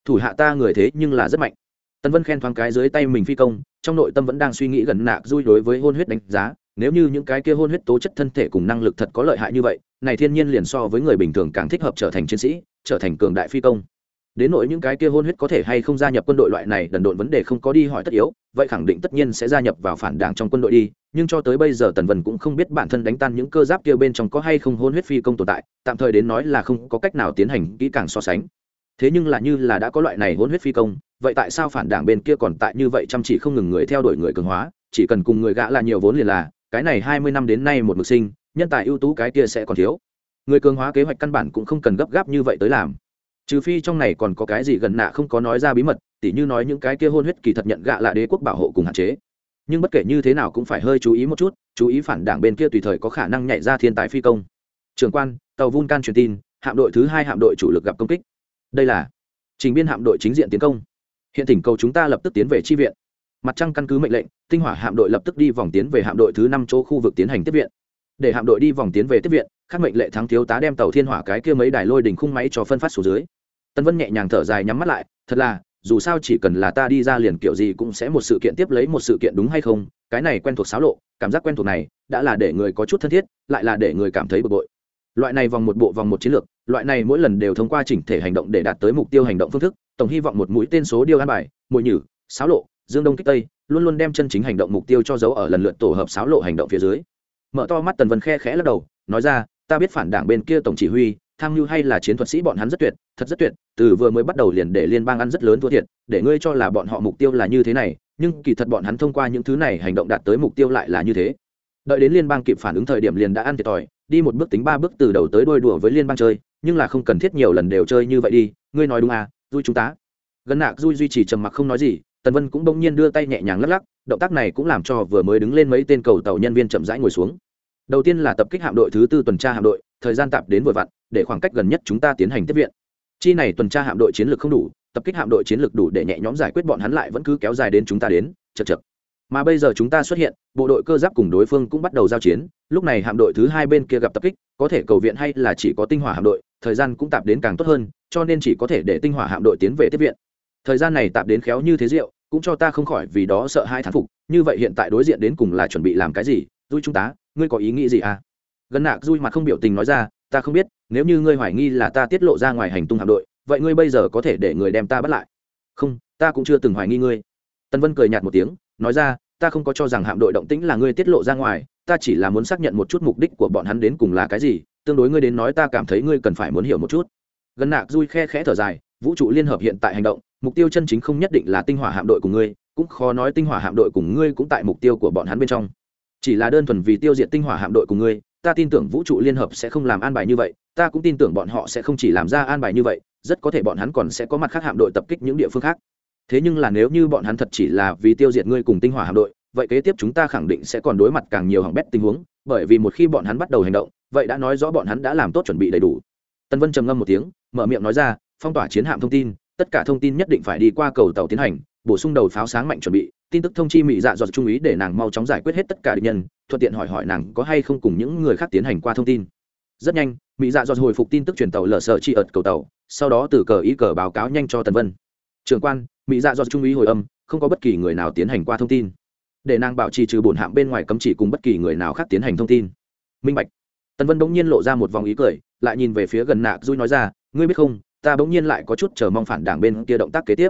Thủ hạ ta người thế nhưng là rất mạnh. Tân vân khen thoáng cái dưới tay mình phi công, trong nội tâm vẫn đang suy nghĩ gần nạc dui đối với hôn huyết đánh giá, nếu như những cái kia hôn huyết tố chất thân thể cùng năng lực thật có lợi hại như vậy, này thiên nhiên liền so với người bình thường càng thích hợp trở thành chiến sĩ, trở thành cường đại phi công đến nỗi những cái kia hôn huyết có thể hay không gia nhập quân đội loại này, đần độn vấn đề không có đi hỏi tất yếu, vậy khẳng định tất nhiên sẽ gia nhập vào phản đảng trong quân đội đi, nhưng cho tới bây giờ tần vân cũng không biết bản thân đánh tan những cơ giáp kia bên trong có hay không hôn huyết phi công tồn tại, tạm thời đến nói là không có cách nào tiến hành kỹ càng so sánh. Thế nhưng là như là đã có loại này hôn huyết phi công, vậy tại sao phản đảng bên kia còn tại như vậy chăm chỉ không ngừng người theo đuổi người cường hóa, chỉ cần cùng người gã là nhiều vốn liền là, cái này hai mươi năm đến nay một mực sinh, nhân tài ưu tú cái kia sẽ còn thiếu. Người cường hóa kế hoạch căn bản cũng không cần gấp gáp như vậy tới làm trừ phi trong này còn có cái gì gần nạ không có nói ra bí mật, tỉ như nói những cái kia hôn huyết kỳ thật nhận gạ là đế quốc bảo hộ cùng hạn chế. Nhưng bất kể như thế nào cũng phải hơi chú ý một chút, chú ý phản đảng bên kia tùy thời có khả năng nhảy ra thiên tài phi công. Trường quan, tàu vun can truyền tin, hạm đội thứ hai hạm đội chủ lực gặp công kích. Đây là trình biên hạm đội chính diện tiến công. Hiện tỉnh cầu chúng ta lập tức tiến về tri viện. Mặt trăng căn cứ mệnh lệnh, tinh hỏa hạm đội lập tức đi vòng tiến về hạm đội thứ năm chỗ khu vực tiến hành tiếp viện để hạm đội đi vòng tiến về tiếp viện các mệnh lệ thắng thiếu tá đem tàu thiên hỏa cái kia mấy đài lôi đỉnh khung máy cho phân phát xuống dưới. Tân vân nhẹ nhàng thở dài nhắm mắt lại, thật là, dù sao chỉ cần là ta đi ra liền kiểu gì cũng sẽ một sự kiện tiếp lấy một sự kiện đúng hay không, cái này quen thuộc xáo lộ, cảm giác quen thuộc này, đã là để người có chút thân thiết, lại là để người cảm thấy bực bội. Loại này vòng một bộ, vòng một chiến lược, loại này mỗi lần đều thông qua chỉnh thể hành động để đạt tới mục tiêu hành động phương thức, tổng hy vọng một mũi tên số điêu an bài, mùi nhử, xáo lộ, dương đông kích tây, luôn luôn đem chân chính hành động mục tiêu cho dấu ở lần lượt tổ hợp xáo lộ hành động phía dưới mở to mắt tần vân khe khẽ lắc đầu, nói ra, ta biết phản đảng bên kia tổng chỉ huy, tham mưu hay là chiến thuật sĩ bọn hắn rất tuyệt, thật rất tuyệt, từ vừa mới bắt đầu liền để liên bang ăn rất lớn thua thiệt, để ngươi cho là bọn họ mục tiêu là như thế này, nhưng kỳ thật bọn hắn thông qua những thứ này hành động đạt tới mục tiêu lại là như thế. Đợi đến liên bang kịp phản ứng thời điểm liền đã ăn thiệt thòi, đi một bước tính ba bước từ đầu tới đôi đùa với liên bang chơi, nhưng là không cần thiết nhiều lần đều chơi như vậy đi, ngươi nói đúng à vui chúng ta. Gần nạc Duy duy trì trầm mặc không nói gì tần vân cũng bỗng nhiên đưa tay nhẹ nhàng lắc lắc, động tác này cũng làm cho vừa mới đứng lên mấy tên cầu tàu nhân viên chậm rãi ngồi xuống. Đầu tiên là tập kích hạm đội, thứ tư tuần tra hạm đội, thời gian tạp đến vừa vặn, để khoảng cách gần nhất chúng ta tiến hành tiếp viện. Chi này tuần tra hạm đội chiến lược không đủ, tập kích hạm đội chiến lược đủ để nhẹ nhóm giải quyết bọn hắn lại vẫn cứ kéo dài đến chúng ta đến, chật chật. Mà bây giờ chúng ta xuất hiện, bộ đội cơ giáp cùng đối phương cũng bắt đầu giao chiến, lúc này hạm đội thứ hai bên kia gặp tập kích, có thể cầu viện hay là chỉ có tinh hỏa hạm đội, thời gian cũng tạp đến càng tốt hơn, cho nên chỉ có thể để tinh hỏa hạm đội tiến về tiếp viện thời gian này tạp đến khéo như thế rượu, cũng cho ta không khỏi vì đó sợ hai thán phục, như vậy hiện tại đối diện đến cùng là chuẩn bị làm cái gì? Vui chúng ta ngươi có ý nghĩ gì à? Gần nạc dui mặt không biểu tình nói ra, ta không biết, nếu như ngươi hoài nghi là ta tiết lộ ra ngoài hành tung hạm đội, vậy ngươi bây giờ có thể để người đem ta bắt lại? Không, ta cũng chưa từng hoài nghi ngươi. Tân vân cười nhạt một tiếng, nói ra, ta không có cho rằng hạm đội động tĩnh là ngươi tiết lộ ra ngoài, ta chỉ là muốn xác nhận một chút mục đích của bọn hắn đến cùng là cái gì, tương đối ngươi đến nói ta cảm thấy ngươi cần phải muốn hiểu một chút. Gần nạc dui khe khẽ thở dài, vũ trụ liên hợp hiện tại hành động mục tiêu chân chính không nhất định là tinh hỏa hạm đội của ngươi, cũng khó nói tinh hỏa hạm đội cùng ngươi cũng tại mục tiêu của bọn hắn bên trong. Chỉ là đơn thuần vì tiêu diệt tinh hỏa hạm đội của ngươi, ta tin tưởng vũ trụ liên hợp sẽ không làm an bài như vậy, ta cũng tin tưởng bọn họ sẽ không chỉ làm ra an bài như vậy, rất có thể bọn hắn còn sẽ có mặt khác hạm đội tập kích những địa phương khác. Thế nhưng là nếu như bọn hắn thật chỉ là vì tiêu diệt ngươi cùng tinh hỏa hạm đội, vậy kế tiếp chúng ta khẳng định sẽ còn đối mặt càng nhiều hỏng bét tình huống, bởi vì một khi bọn hắn bắt đầu hành động, vậy đã nói rõ bọn hắn đã làm tốt chuẩn bị đầy đủ. Tân vân trầm ngâm một tiếng, mở miệng nói ra, phong tỏa chiến hạm thông tin tất cả thông tin nhất định phải đi qua cầu tàu tiến hành, bổ sung đầu pháo sáng mạnh chuẩn bị, tin tức thông chi mỹ dạ dọt trung ý để nàng mau chóng giải quyết hết tất cả địch nhân, thuận tiện hỏi hỏi nàng có hay không cùng những người khác tiến hành qua thông tin. Rất nhanh, mỹ dạ dọt hồi phục tin tức truyền tàu lờ sợ chi ợt cầu tàu, sau đó từ cờ ý cờ báo cáo nhanh cho tần vân. Trường quan, mỹ dạ dọt trung ý hồi âm, không có bất kỳ người nào tiến hành qua thông tin. Để nàng bảo trì trừ bổn hạm bên ngoài cấm chỉ cùng bất kỳ người nào khác tiến hành thông tin. Minh bạch. Tần vân bỗng nhiên lộ ra một vòng ý cười, lại nhìn về phía gần nạc dui nói ra, ngươi biết không ta bỗng nhiên lại có chút chờ mong phản đảng bên kia động tác kế tiếp.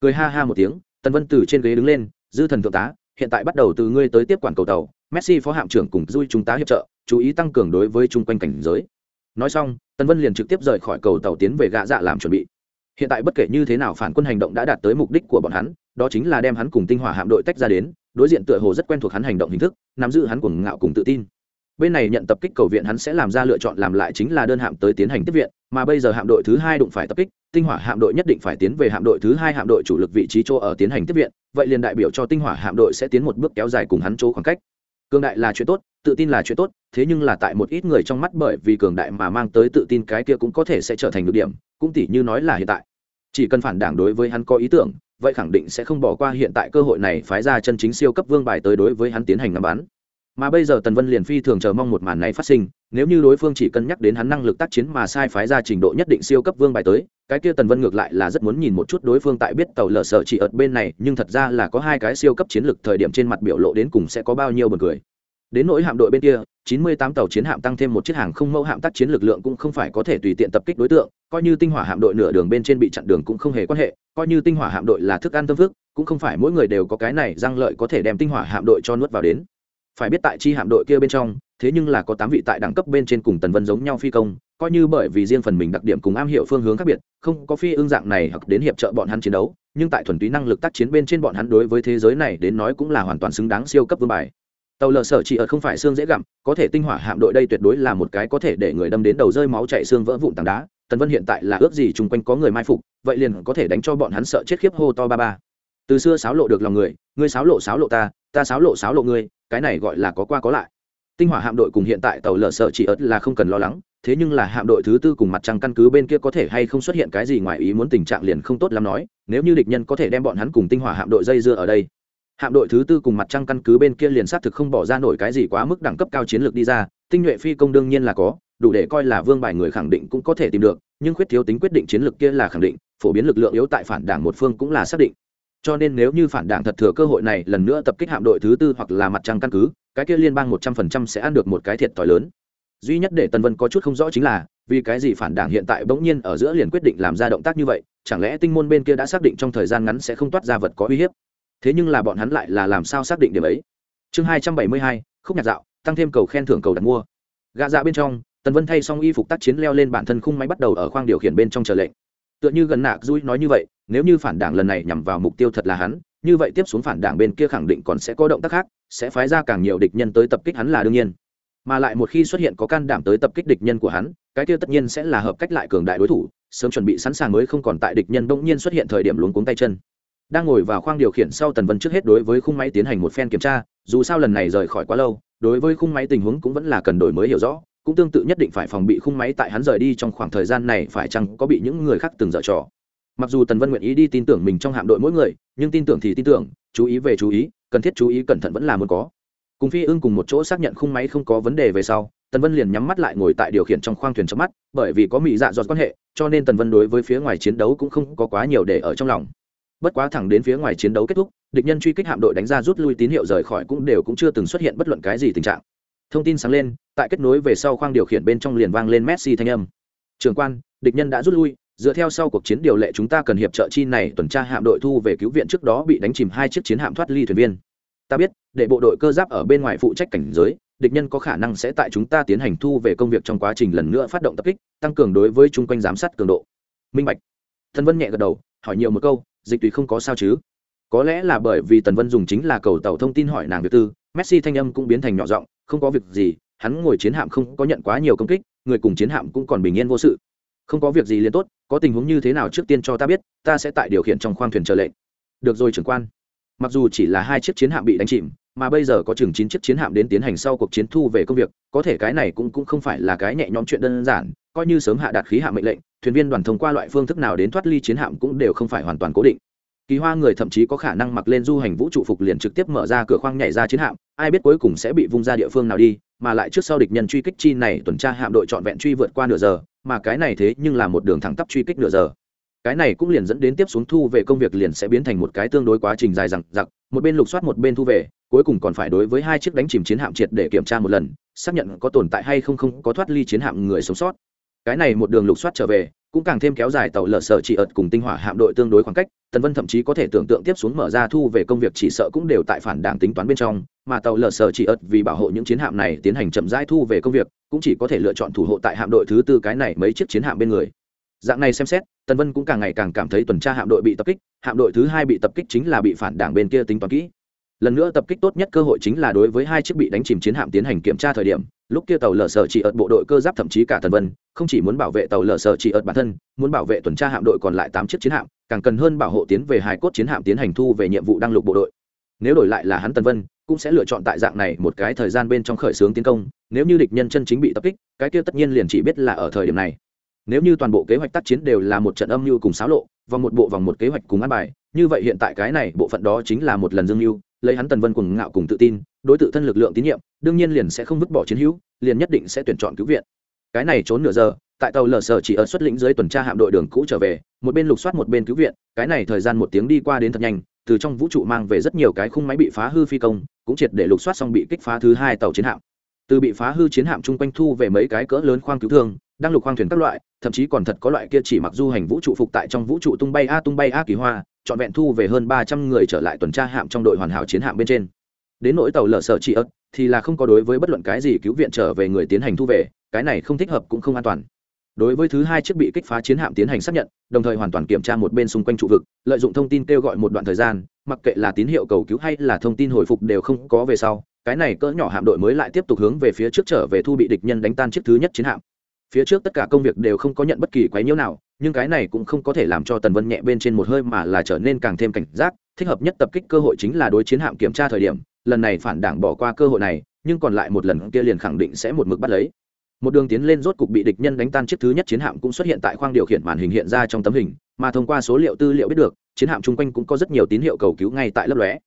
Cười ha ha một tiếng, tần vân từ trên ghế đứng lên, dư thần thượng tá, hiện tại bắt đầu từ ngươi tới tiếp quản cầu tàu, messi phó hạm trưởng cùng dui chúng ta hiệp trợ, chú ý tăng cường đối với chung quanh cảnh giới. Nói xong, tần vân liền trực tiếp rời khỏi cầu tàu tiến về gạ dạ làm chuẩn bị. Hiện tại bất kể như thế nào phản quân hành động đã đạt tới mục đích của bọn hắn, đó chính là đem hắn cùng tinh hỏa hạm đội tách ra đến, đối diện tựa hồ rất quen thuộc hắn hành động hình thức, nắm giữ hắn cuồng ngạo cùng tự tin. Bên này nhận tập kích cầu viện hắn sẽ làm ra lựa chọn làm lại chính là đơn hạm tới tiến hành tiếp viện mà bây giờ hạm đội thứ hai đụng phải tập kích, tinh hỏa hạm đội nhất định phải tiến về hạm đội thứ hai hạm đội chủ lực vị trí chỗ ở tiến hành tiếp viện, vậy liền đại biểu cho tinh hỏa hạm đội sẽ tiến một bước kéo dài cùng hắn chỗ khoảng cách. Cường đại là chuyện tốt, tự tin là chuyện tốt, thế nhưng là tại một ít người trong mắt bởi vì cường đại mà mang tới tự tin cái kia cũng có thể sẽ trở thành được điểm, cũng tỉ như nói là hiện tại. Chỉ cần phản đảng đối với hắn có ý tưởng, vậy khẳng định sẽ không bỏ qua hiện tại cơ hội này phái ra chân chính siêu cấp vương bài tới đối với hắn tiến hành ngắm bắn mà bây giờ tần vân liền phi thường chờ mong một màn này phát sinh, nếu như đối phương chỉ cân nhắc đến hắn năng lực tác chiến mà sai phái ra trình độ nhất định siêu cấp vương bài tới, cái kia tần vân ngược lại là rất muốn nhìn một chút đối phương tại biết tàu lở sợ chỉ ở bên này, nhưng thật ra là có hai cái siêu cấp chiến lực thời điểm trên mặt biểu lộ đến cùng sẽ có bao nhiêu bật cười. Đến nỗi hạm đội bên kia 98 tàu chiến hạm tăng thêm một chiếc hàng không mẫu hạm tác chiến lực lượng cũng không phải có thể tùy tiện tập kích đối tượng, coi như tinh hỏa hạm đội nửa đường bên trên bị chặn đường cũng không hề quan hệ, coi như tinh hỏa hạm đội là thức ăn tâm phức cũng không phải mỗi người đều có cái này răng lợi có thể đem tinh hỏa hạm đội cho nuốt vào đến phải biết tại chi hạm đội kia bên trong, thế nhưng là có tám vị tại đẳng cấp bên trên cùng tần vân giống nhau phi công, coi như bởi vì riêng phần mình đặc điểm cùng am hiểu phương hướng khác biệt, không có phi ương dạng này hoặc đến hiệp trợ bọn hắn chiến đấu, nhưng tại thuần túy năng lực tác chiến bên trên bọn hắn đối với thế giới này đến nói cũng là hoàn toàn xứng đáng siêu cấp vương bài. Tàu lờ sở chỉ ở không phải xương dễ gặm, có thể tinh hỏa hạm đội đây tuyệt đối là một cái có thể để người đâm đến đầu rơi máu chạy xương vỡ vụn tảng đá, tần vân hiện tại là ước gì chung quanh có người mai phục, vậy liền có thể đánh cho bọn hắn sợ chết khiếp hô to ba ba. Từ xưa sáo lộ được lòng người, ngươi sáo lộ sáo lộ ta ta sáo lộ sáo lộ ngươi cái này gọi là có qua có lại. Tinh hỏa hạm đội cùng hiện tại tàu lở sợ chỉ ớt là không cần lo lắng, thế nhưng là hạm đội thứ tư cùng mặt trăng căn cứ bên kia có thể hay không xuất hiện cái gì ngoài ý muốn tình trạng liền không tốt lắm nói, nếu như địch nhân có thể đem bọn hắn cùng tinh hỏa hạm đội dây dưa ở đây. Hạm đội thứ tư cùng mặt trăng căn cứ bên kia liền xác thực không bỏ ra nổi cái gì quá mức đẳng cấp cao chiến lược đi ra, tinh nhuệ phi công đương nhiên là có, đủ để coi là vương bài người khẳng định cũng có thể tìm được, nhưng khuyết thiếu tính quyết định chiến lược kia là khẳng định, phổ biến lực lượng yếu tại phản đảng một phương cũng là xác định cho nên nếu như phản đảng thật thừa cơ hội này, lần nữa tập kích hạm đội thứ tư hoặc là mặt trăng căn cứ, cái kia liên bang một trăm phần trăm sẽ ăn được một cái thiệt t h i lớn. Duy nhất để tần vân có chút không rõ chính là, vì cái gì phản đảng hiện tại bỗng nhiên ở giữa liền quyết định làm ra động tác như vậy, chẳng lẽ tinh môn bên kia đã xác định trong thời gian ngắn sẽ không toát ra vật có uy hiếp? Thế nhưng là bọn hắn lại là làm sao xác định điểm ấy? Chương hai trăm bảy mươi hai, khúc nhạc dạo, tăng thêm cầu khen thưởng cầu đặt mua. Gạ dạ bên trong, tần vân thay xong y phục tác chiến leo lên bản thân khung máy bắt đầu ở khoang điều khiển bên trong chờ lệnh. Tựa như gần nạc dui nói như vậy nếu như phản đảng lần này nhằm vào mục tiêu thật là hắn, như vậy tiếp xuống phản đảng bên kia khẳng định còn sẽ có động tác khác, sẽ phái ra càng nhiều địch nhân tới tập kích hắn là đương nhiên. Mà lại một khi xuất hiện có can đảm tới tập kích địch nhân của hắn, cái kia tất nhiên sẽ là hợp cách lại cường đại đối thủ, sớm chuẩn bị sẵn sàng mới không còn tại địch nhân bỗng nhiên xuất hiện thời điểm luống cuống tay chân. Đang ngồi vào khoang điều khiển sau tần vân trước hết đối với khung máy tiến hành một phen kiểm tra, dù sao lần này rời khỏi quá lâu, đối với khung máy tình huống cũng vẫn là cần đổi mới hiểu rõ, cũng tương tự nhất định phải phòng bị khung máy tại hắn rời đi trong khoảng thời gian này phải chăng có bị những người khác từng dở trò mặc dù tần vân nguyện ý đi tin tưởng mình trong hạm đội mỗi người, nhưng tin tưởng thì tin tưởng, chú ý về chú ý, cần thiết chú ý cẩn thận vẫn là muốn có. Cùng phi ưng cùng một chỗ xác nhận khung máy không có vấn đề về sau, tần vân liền nhắm mắt lại ngồi tại điều khiển trong khoang thuyền trong mắt, bởi vì có mỹ dạ dọt quan hệ, cho nên tần vân đối với phía ngoài chiến đấu cũng không có quá nhiều để ở trong lòng. Bất quá thẳng đến phía ngoài chiến đấu kết thúc, địch nhân truy kích hạm đội đánh ra rút lui tín hiệu rời khỏi cũng đều cũng chưa từng xuất hiện bất luận cái gì tình trạng. Thông tin sáng lên, tại kết nối về sau khoang điều khiển bên trong liền vang lên messi thanh âm. Trường quan, địch nhân đã rút lui dựa theo sau cuộc chiến điều lệ chúng ta cần hiệp trợ chi này, tuần tra hạm đội thu về cứu viện trước đó bị đánh chìm hai chiếc chiến hạm thoát ly thuyền viên. Ta biết, để bộ đội cơ giáp ở bên ngoài phụ trách cảnh giới, địch nhân có khả năng sẽ tại chúng ta tiến hành thu về công việc trong quá trình lần nữa phát động tập kích, tăng cường đối với chung quanh giám sát cường độ. Minh bạch. Thần vân nhẹ gật đầu, hỏi nhiều một câu, dịch tùy không có sao chứ? Có lẽ là bởi vì tần vân dùng chính là cầu tàu thông tin hỏi nàng việc tư, messi thanh âm cũng biến thành nhỏ giọng, không có việc gì, hắn ngồi chiến hạm không có nhận quá nhiều công kích, người cùng chiến hạm cũng còn bình yên vô sự không có việc gì liền tốt, có tình huống như thế nào trước tiên cho ta biết, ta sẽ tại điều khiển trong khoang thuyền chờ lệnh. Được rồi trưởng quan. Mặc dù chỉ là hai chiếc chiến hạm bị đánh chìm, mà bây giờ có chừng chín chiếc chiến hạm đến tiến hành sau cuộc chiến thu về công việc, có thể cái này cũng cũng không phải là cái nhẹ nhõm chuyện đơn giản, coi như sớm hạ đạt khí hạm mệnh lệnh, thuyền viên đoàn thông qua loại phương thức nào đến thoát ly chiến hạm cũng đều không phải hoàn toàn cố định. Kỳ hoa người thậm chí có khả năng mặc lên du hành vũ trụ phục liền trực tiếp mở ra cửa khoang nhảy ra chiến hạm, ai biết cuối cùng sẽ bị vung ra địa phương nào đi mà lại trước sau địch nhân truy kích chi này tuần tra hạm đội trọn vẹn truy vượt qua nửa giờ, mà cái này thế nhưng là một đường thẳng tắp truy kích nửa giờ. Cái này cũng liền dẫn đến tiếp xuống thu về công việc liền sẽ biến thành một cái tương đối quá trình dài dằng dặc, một bên lục soát một bên thu về, cuối cùng còn phải đối với hai chiếc đánh chìm chiến hạm triệt để kiểm tra một lần, xác nhận có tồn tại hay không không có thoát ly chiến hạm người sống sót cái này một đường lục soát trở về, cũng càng thêm kéo dài tàu lở sở chỉ ợt cùng tinh hỏa hạm đội tương đối khoảng cách, tần vân thậm chí có thể tưởng tượng tiếp xuống mở ra thu về công việc chỉ sợ cũng đều tại phản đảng tính toán bên trong, mà tàu lở sở chỉ ợt vì bảo hộ những chiến hạm này tiến hành chậm rãi thu về công việc, cũng chỉ có thể lựa chọn thủ hộ tại hạm đội thứ tư cái này mấy chiếc chiến hạm bên người. Dạng này xem xét, tần vân cũng càng ngày càng cảm thấy tuần tra hạm đội bị tập kích, hạm đội thứ hai bị tập kích chính là bị phản đảng bên kia tính toán kỹ. Lần nữa tập kích tốt nhất cơ hội chính là đối với hai chiếc bị đánh chìm chiến hạm tiến hành kiểm tra thời điểm, lúc kia tàu lở sở chỉ ợt bộ đội cơ giáp thậm chí cả tần vân không chỉ muốn bảo vệ tàu lở sở chỉ ợt bản thân, muốn bảo vệ tuần tra hạm đội còn lại tám chiếc chiến hạm, càng cần hơn bảo hộ tiến về hai cốt chiến hạm tiến hành thu về nhiệm vụ đăng lục bộ đội. Nếu đổi lại là hắn tần vân, cũng sẽ lựa chọn tại dạng này một cái thời gian bên trong khởi xướng tiến công, nếu như địch nhân chân chính bị tập kích, cái kia tất nhiên liền chỉ biết là ở thời điểm này. Nếu như toàn bộ kế hoạch tác chiến đều là một trận âm mưu cùng xáo lộ, vòng một bộ vòng một kế hoạch cùng ăn bài, như vậy hiện tại cái này bộ phận đó chính là một lần dương mưu, lấy hắn tần vân cùng ngạo cùng tự tin, đối tự thân lực lượng tín nhiệm, đương nhiên liền sẽ không vứt bỏ chiến hữu, liền nhất định sẽ tuyển chọn cứu viện cái này trốn nửa giờ, tại tàu lở sở chỉ ở xuất lĩnh dưới tuần tra hạm đội đường cũ trở về, một bên lục soát một bên cứu viện, cái này thời gian một tiếng đi qua đến thật nhanh, từ trong vũ trụ mang về rất nhiều cái khung máy bị phá hư phi công, cũng triệt để lục soát xong bị kích phá thứ hai tàu chiến hạm. Từ bị phá hư chiến hạm chung quanh thu về mấy cái cỡ lớn khoang cứu thương, đang lục khoang thuyền các loại, thậm chí còn thật có loại kia chỉ mặc du hành vũ trụ phục tại trong vũ trụ tung bay a tung bay a kỳ hoa, trọn vẹn thu về hơn ba trăm người trở lại tuần tra hạm trong đội hoàn hảo chiến hạm bên trên. Đến nỗi tàu lở sở trị ớt thì là không có đối với bất luận cái gì cứu viện trở về người tiến hành thu về cái này không thích hợp cũng không an toàn. Đối với thứ hai chiếc bị kích phá chiến hạm tiến hành xác nhận, đồng thời hoàn toàn kiểm tra một bên xung quanh trụ vực, lợi dụng thông tin kêu gọi một đoạn thời gian, mặc kệ là tín hiệu cầu cứu hay là thông tin hồi phục đều không có về sau, cái này cỡ nhỏ hạm đội mới lại tiếp tục hướng về phía trước trở về thu bị địch nhân đánh tan chiếc thứ nhất chiến hạm. Phía trước tất cả công việc đều không có nhận bất kỳ quái nhiễu nào, nhưng cái này cũng không có thể làm cho tần vân nhẹ bên trên một hơi mà là trở nên càng thêm cảnh giác, thích hợp nhất tập kích cơ hội chính là đối chiến hạm kiểm tra thời điểm, lần này phản đảng bỏ qua cơ hội này, nhưng còn lại một lần kia liền khẳng định sẽ một mực bắt lấy một đường tiến lên rốt cục bị địch nhân đánh tan chiếc thứ nhất chiến hạm cũng xuất hiện tại khoang điều khiển màn hình hiện ra trong tấm hình, mà thông qua số liệu tư liệu biết được, chiến hạm chung quanh cũng có rất nhiều tín hiệu cầu cứu ngay tại lớp lóe.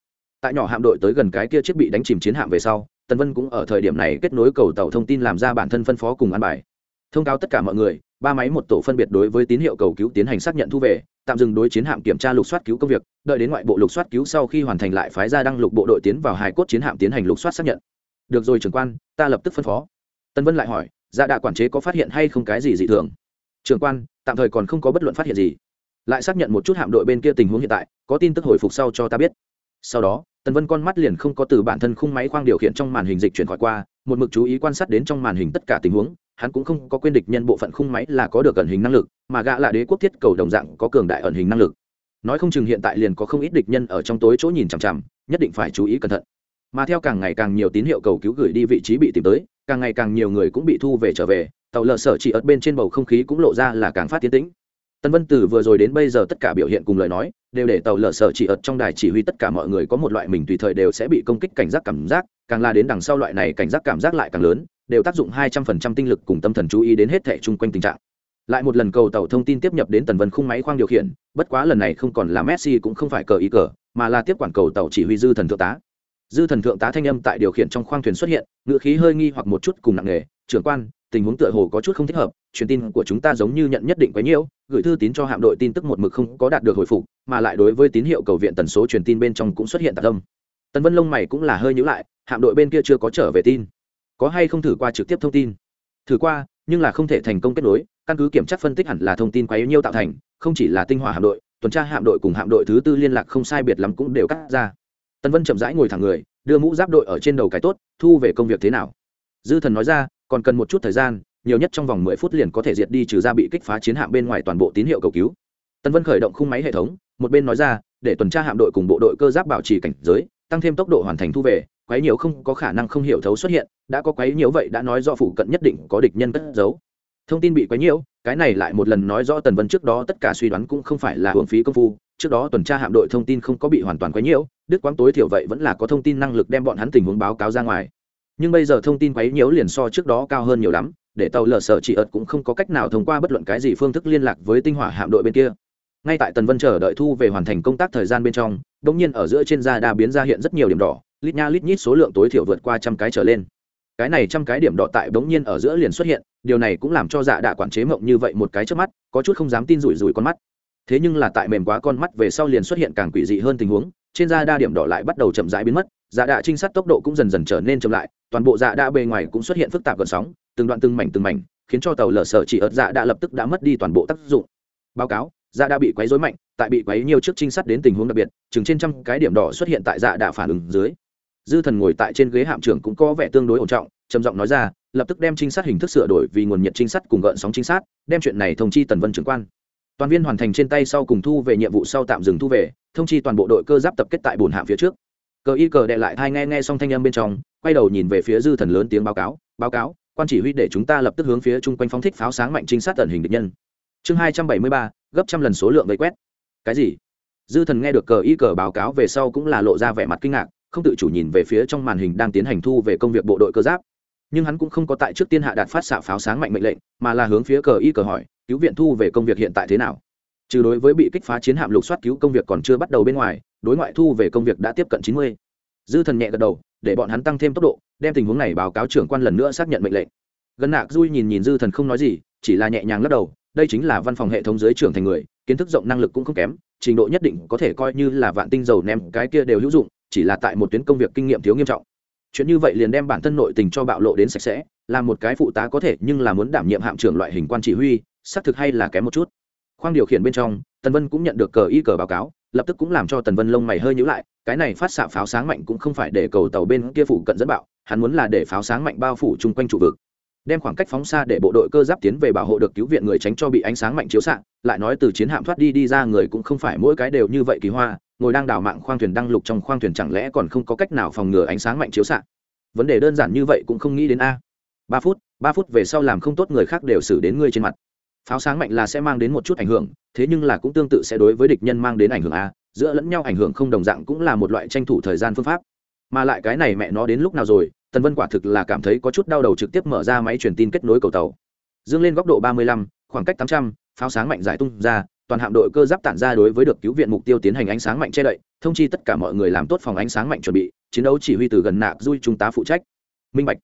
Tại nhỏ hạm đội tới gần cái kia chiếc bị đánh chìm chiến hạm về sau, tần vân cũng ở thời điểm này kết nối cầu tàu thông tin làm ra bản thân phân phó cùng ăn bài. Thông cáo tất cả mọi người, ba máy một tổ phân biệt đối với tín hiệu cầu cứu tiến hành xác nhận thu về, tạm dừng đối chiến hạm kiểm tra lục soát cứu công việc, đợi đến ngoại bộ lục soát cứu sau khi hoàn thành lại phái ra đăng lục bộ đội tiến vào hài cốt chiến hạm tiến hành lục soát xác nhận. Được rồi, trưởng quan, ta lập tức phân phó. Tân vân lại hỏi dạ đạ quản chế có phát hiện hay không cái gì dị thường? Trưởng quan, tạm thời còn không có bất luận phát hiện gì. Lại xác nhận một chút hạm đội bên kia tình huống hiện tại, có tin tức hồi phục sau cho ta biết. Sau đó, tần vân con mắt liền không có từ bản thân khung máy khoang điều khiển trong màn hình dịch chuyển khỏi qua, một mực chú ý quan sát đến trong màn hình tất cả tình huống, hắn cũng không có quên địch nhân bộ phận khung máy là có được ẩn hình năng lực, mà gã là đế quốc thiết cầu đồng dạng có cường đại ẩn hình năng lực. Nói không chừng hiện tại liền có không ít địch nhân ở trong tối chỗ nhìn chằm chằm, nhất định phải chú ý cẩn thận. Mà theo càng ngày càng nhiều tín hiệu cầu cứu gửi đi vị trí bị tìm tới càng ngày càng nhiều người cũng bị thu về trở về, tàu lờ sở chỉ ớt bên trên bầu không khí cũng lộ ra là càng phát tiến tĩnh. Tân vân tử vừa rồi đến bây giờ tất cả biểu hiện cùng lời nói, đều để tàu lờ sở chỉ ớt trong đài chỉ huy tất cả mọi người có một loại mình tùy thời đều sẽ bị công kích cảnh giác cảm giác, càng là đến đằng sau loại này cảnh giác cảm giác lại càng lớn, đều tác dụng hai trăm phần trăm tinh lực cùng tâm thần chú ý đến hết thẻ chung quanh tình trạng. Lại một lần cầu tàu thông tin tiếp nhập đến tần vân khung máy khoang điều khiển, bất quá lần này không còn là messi cũng không phải cờ ý cờ, mà là tiếp quản cầu tàu chỉ huy dư thần thượng tá dư thần thượng tá thanh âm tại điều khiển trong khoang thuyền xuất hiện ngựa khí hơi nghi hoặc một chút cùng nặng nề. trưởng quan, tình huống tựa hồ có chút không thích hợp, truyền tin của chúng ta giống như nhận nhất định quấy nhiễu, gửi thư tín cho hạm đội tin tức một mực không có đạt được hồi phục, mà lại đối với tín hiệu cầu viện tần số truyền tin bên trong cũng xuất hiện tạc tâm tần vân lông mày cũng là hơi nhữ lại, hạm đội bên kia chưa có trở về tin. Có hay không thử qua trực tiếp thông tin? Thử qua, nhưng là không thể thành công kết nối, căn cứ kiểm tra phân tích hẳn là thông tin quá yếu nhiêu tạo thành, không chỉ là tinh hỏa hạm đội, tuần tra hạm đội cùng hạm đội thứ tư liên lạc không sai biệt lắm cũng đều cắt ra. Tần vân chậm rãi ngồi thẳng người, đưa mũ giáp đội ở trên đầu cái tốt, thu về công việc thế nào? Dư thần nói ra, còn cần một chút thời gian, nhiều nhất trong vòng mười phút liền có thể diệt đi trừ ra bị kích phá chiến hạm bên ngoài toàn bộ tín hiệu cầu cứu. Tần vân khởi động khung máy hệ thống, một bên nói ra, để tuần tra hạm đội cùng bộ đội cơ giáp bảo trì cảnh giới, tăng thêm tốc độ hoàn thành thu về, quấy nhiều không có khả năng không hiểu thấu xuất hiện, đã có quấy nhiều vậy đã nói do phụ cận nhất định có địch nhân cất giấu. Thông tin bị quấy nhiễu cái này lại một lần nói rõ tần vân trước đó tất cả suy đoán cũng không phải là hưởng phí công phu trước đó tuần tra hạm đội thông tin không có bị hoàn toàn quấy nhiễu, đức quang tối thiểu vậy vẫn là có thông tin năng lực đem bọn hắn tình huống báo cáo ra ngoài. Nhưng bây giờ thông tin quấy nhiễu liền so trước đó cao hơn nhiều lắm, để tàu lở sở chỉ ợt cũng không có cách nào thông qua bất luận cái gì phương thức liên lạc với tinh hỏa hạm đội bên kia. Ngay tại tần vân chờ đợi thu về hoàn thành công tác thời gian bên trong đ ỗ n g nhiên ở giữa trên da đa biến ra hiện rất nhiều điểm đỏ, lít nha lít nhít số lượng tối thiểu vượt qua trăm cái trở lên. Cái này trăm cái điểm đỏ tại bỗng nhiên ở giữa liền xuất hiện, điều này cũng làm cho dạ đạ quản chế mộng như vậy một cái trước mắt, có chút không dám tin rủi rủi con mắt thế nhưng là tại mềm quá con mắt về sau liền xuất hiện càng quỷ dị hơn tình huống, trên da đa điểm đỏ lại bắt đầu chậm rãi biến mất dạ đạ trinh sát tốc độ cũng dần dần trở nên chậm lại, toàn bộ dạ đa bề ngoài cũng xuất hiện phức tạp gần sóng, từng đoạn từng mảnh từng mảnh, khiến cho tàu lở sở chỉ ớt dạ đã lập tức đã mất đi toàn bộ tác dụng. Báo cáo dạ đã bị quấy rối mạnh, tại bị quấy nhiều trước trinh sát đến tình huống đặc biệt, chừng trên trăm cái điểm đỏ xuất hiện tại dạ đã phản ứng dưới. Dư thần ngồi tại trên ghế hạm trưởng cũng có vẻ tương đối ổn trọng, trầm giọng nói ra, lập tức đem trinh sát hình thức sửa đổi vì nguồn nhiệt trinh sát cùng gợn sóng trinh sát, đem chuyện này thông chi tần vân trưởng quan toàn viên hoàn thành trên tay sau cùng thu về nhiệm vụ sau tạm dừng thu về, thông chi toàn bộ đội cơ giáp tập kết tại bồn hạm phía trước. Cờ y cờ đệ lại thai nghe nghe xong thanh âm bên trong, quay đầu nhìn về phía dư thần lớn tiếng báo cáo báo cáo, quan chỉ huy để chúng ta lập tức hướng phía chung quanh phóng thích pháo sáng mạnh trinh sát tận hình địch nhân. Chương hai trăm bảy mươi ba, gấp trăm lần số lượng vây quét. Cái gì? Dư thần nghe được cờ y cờ báo cáo về sau cũng là lộ ra vẻ mặt kinh ngạc, không tự chủ nhìn về phía trong màn hình đang tiến hành thu về công việc bộ đội cơ giáp. Nhưng hắn cũng không có tại trước tiên hạ đạt phát xạ pháo sáng mạnh mệnh lệnh, mà là hướng phía cờ y cờ hỏi cứu viện thu về công việc hiện tại thế nào? Trừ đối với bị kích phá chiến hạm lục soát cứu công việc còn chưa bắt đầu bên ngoài, đối ngoại thu về công việc đã tiếp cận chín mươi. Dư thần nhẹ gật đầu, để bọn hắn tăng thêm tốc độ, đem tình huống này báo cáo trưởng quan lần nữa xác nhận mệnh lệnh. Gần nạc dui nhìn nhìn dư thần không nói gì, chỉ là nhẹ nhàng lắc đầu, đây chính là văn phòng hệ thống giới trưởng thành người, kiến thức rộng năng lực cũng không kém, trình độ nhất định có thể coi như là vạn tinh dầu ném cái kia đều hữu dụng, chỉ là tại một tuyến công việc kinh nghiệm thiếu nghiêm trọng. Chuyện như vậy liền đem bản thân nội tình cho bạo lộ đến sạch sẽ, là một cái phụ tá có thể nhưng là muốn đảm nhiệm hạm trưởng loại hình quan chỉ huy xác thực hay là kém một chút. Khoang điều khiển bên trong, tần vân cũng nhận được cờ y cờ báo cáo, lập tức cũng làm cho tần vân lông mày hơi nhữ lại, cái này phát xạ pháo sáng mạnh cũng không phải để cầu tàu bên kia phủ cận dẫn bạo, hắn muốn là để pháo sáng mạnh bao phủ chung quanh trụ vực. Đem khoảng cách phóng xa để bộ đội cơ giáp tiến về bảo hộ được cứu viện người tránh cho bị ánh sáng mạnh chiếu xạ, lại nói từ chiến hạm thoát đi đi ra người cũng không phải mỗi cái đều như vậy kỳ hoa, ngồi đang đào mạng khoang thuyền đăng lục trong khoang thuyền chẳng lẽ còn không có cách nào phòng ngừa ánh sáng mạnh chiếu xạ? Vấn đề đơn giản như vậy cũng không nghĩ đến a. Ba phút ba phút về sau làm không tốt người khác đều xử đến ngươi trên mặt pháo sáng mạnh là sẽ mang đến một chút ảnh hưởng, thế nhưng là cũng tương tự sẽ đối với địch nhân mang đến ảnh hưởng a, giữa lẫn nhau ảnh hưởng không đồng dạng cũng là một loại tranh thủ thời gian phương pháp. Mà lại cái này mẹ nó đến lúc nào rồi, tần vân quả thực là cảm thấy có chút đau đầu trực tiếp mở ra máy truyền tin kết nối cầu tàu. Dương lên góc độ ba mươi lăm, khoảng cách tám trăm, pháo sáng mạnh giải tung ra, toàn hạm đội cơ giáp tản ra đối với được cứu viện mục tiêu tiến hành ánh sáng mạnh che đậy, thông chi tất cả mọi người làm tốt phòng ánh sáng mạnh chuẩn bị, chiến đấu chỉ huy từ gần nạp dui trung tá phụ trách. Minh bạch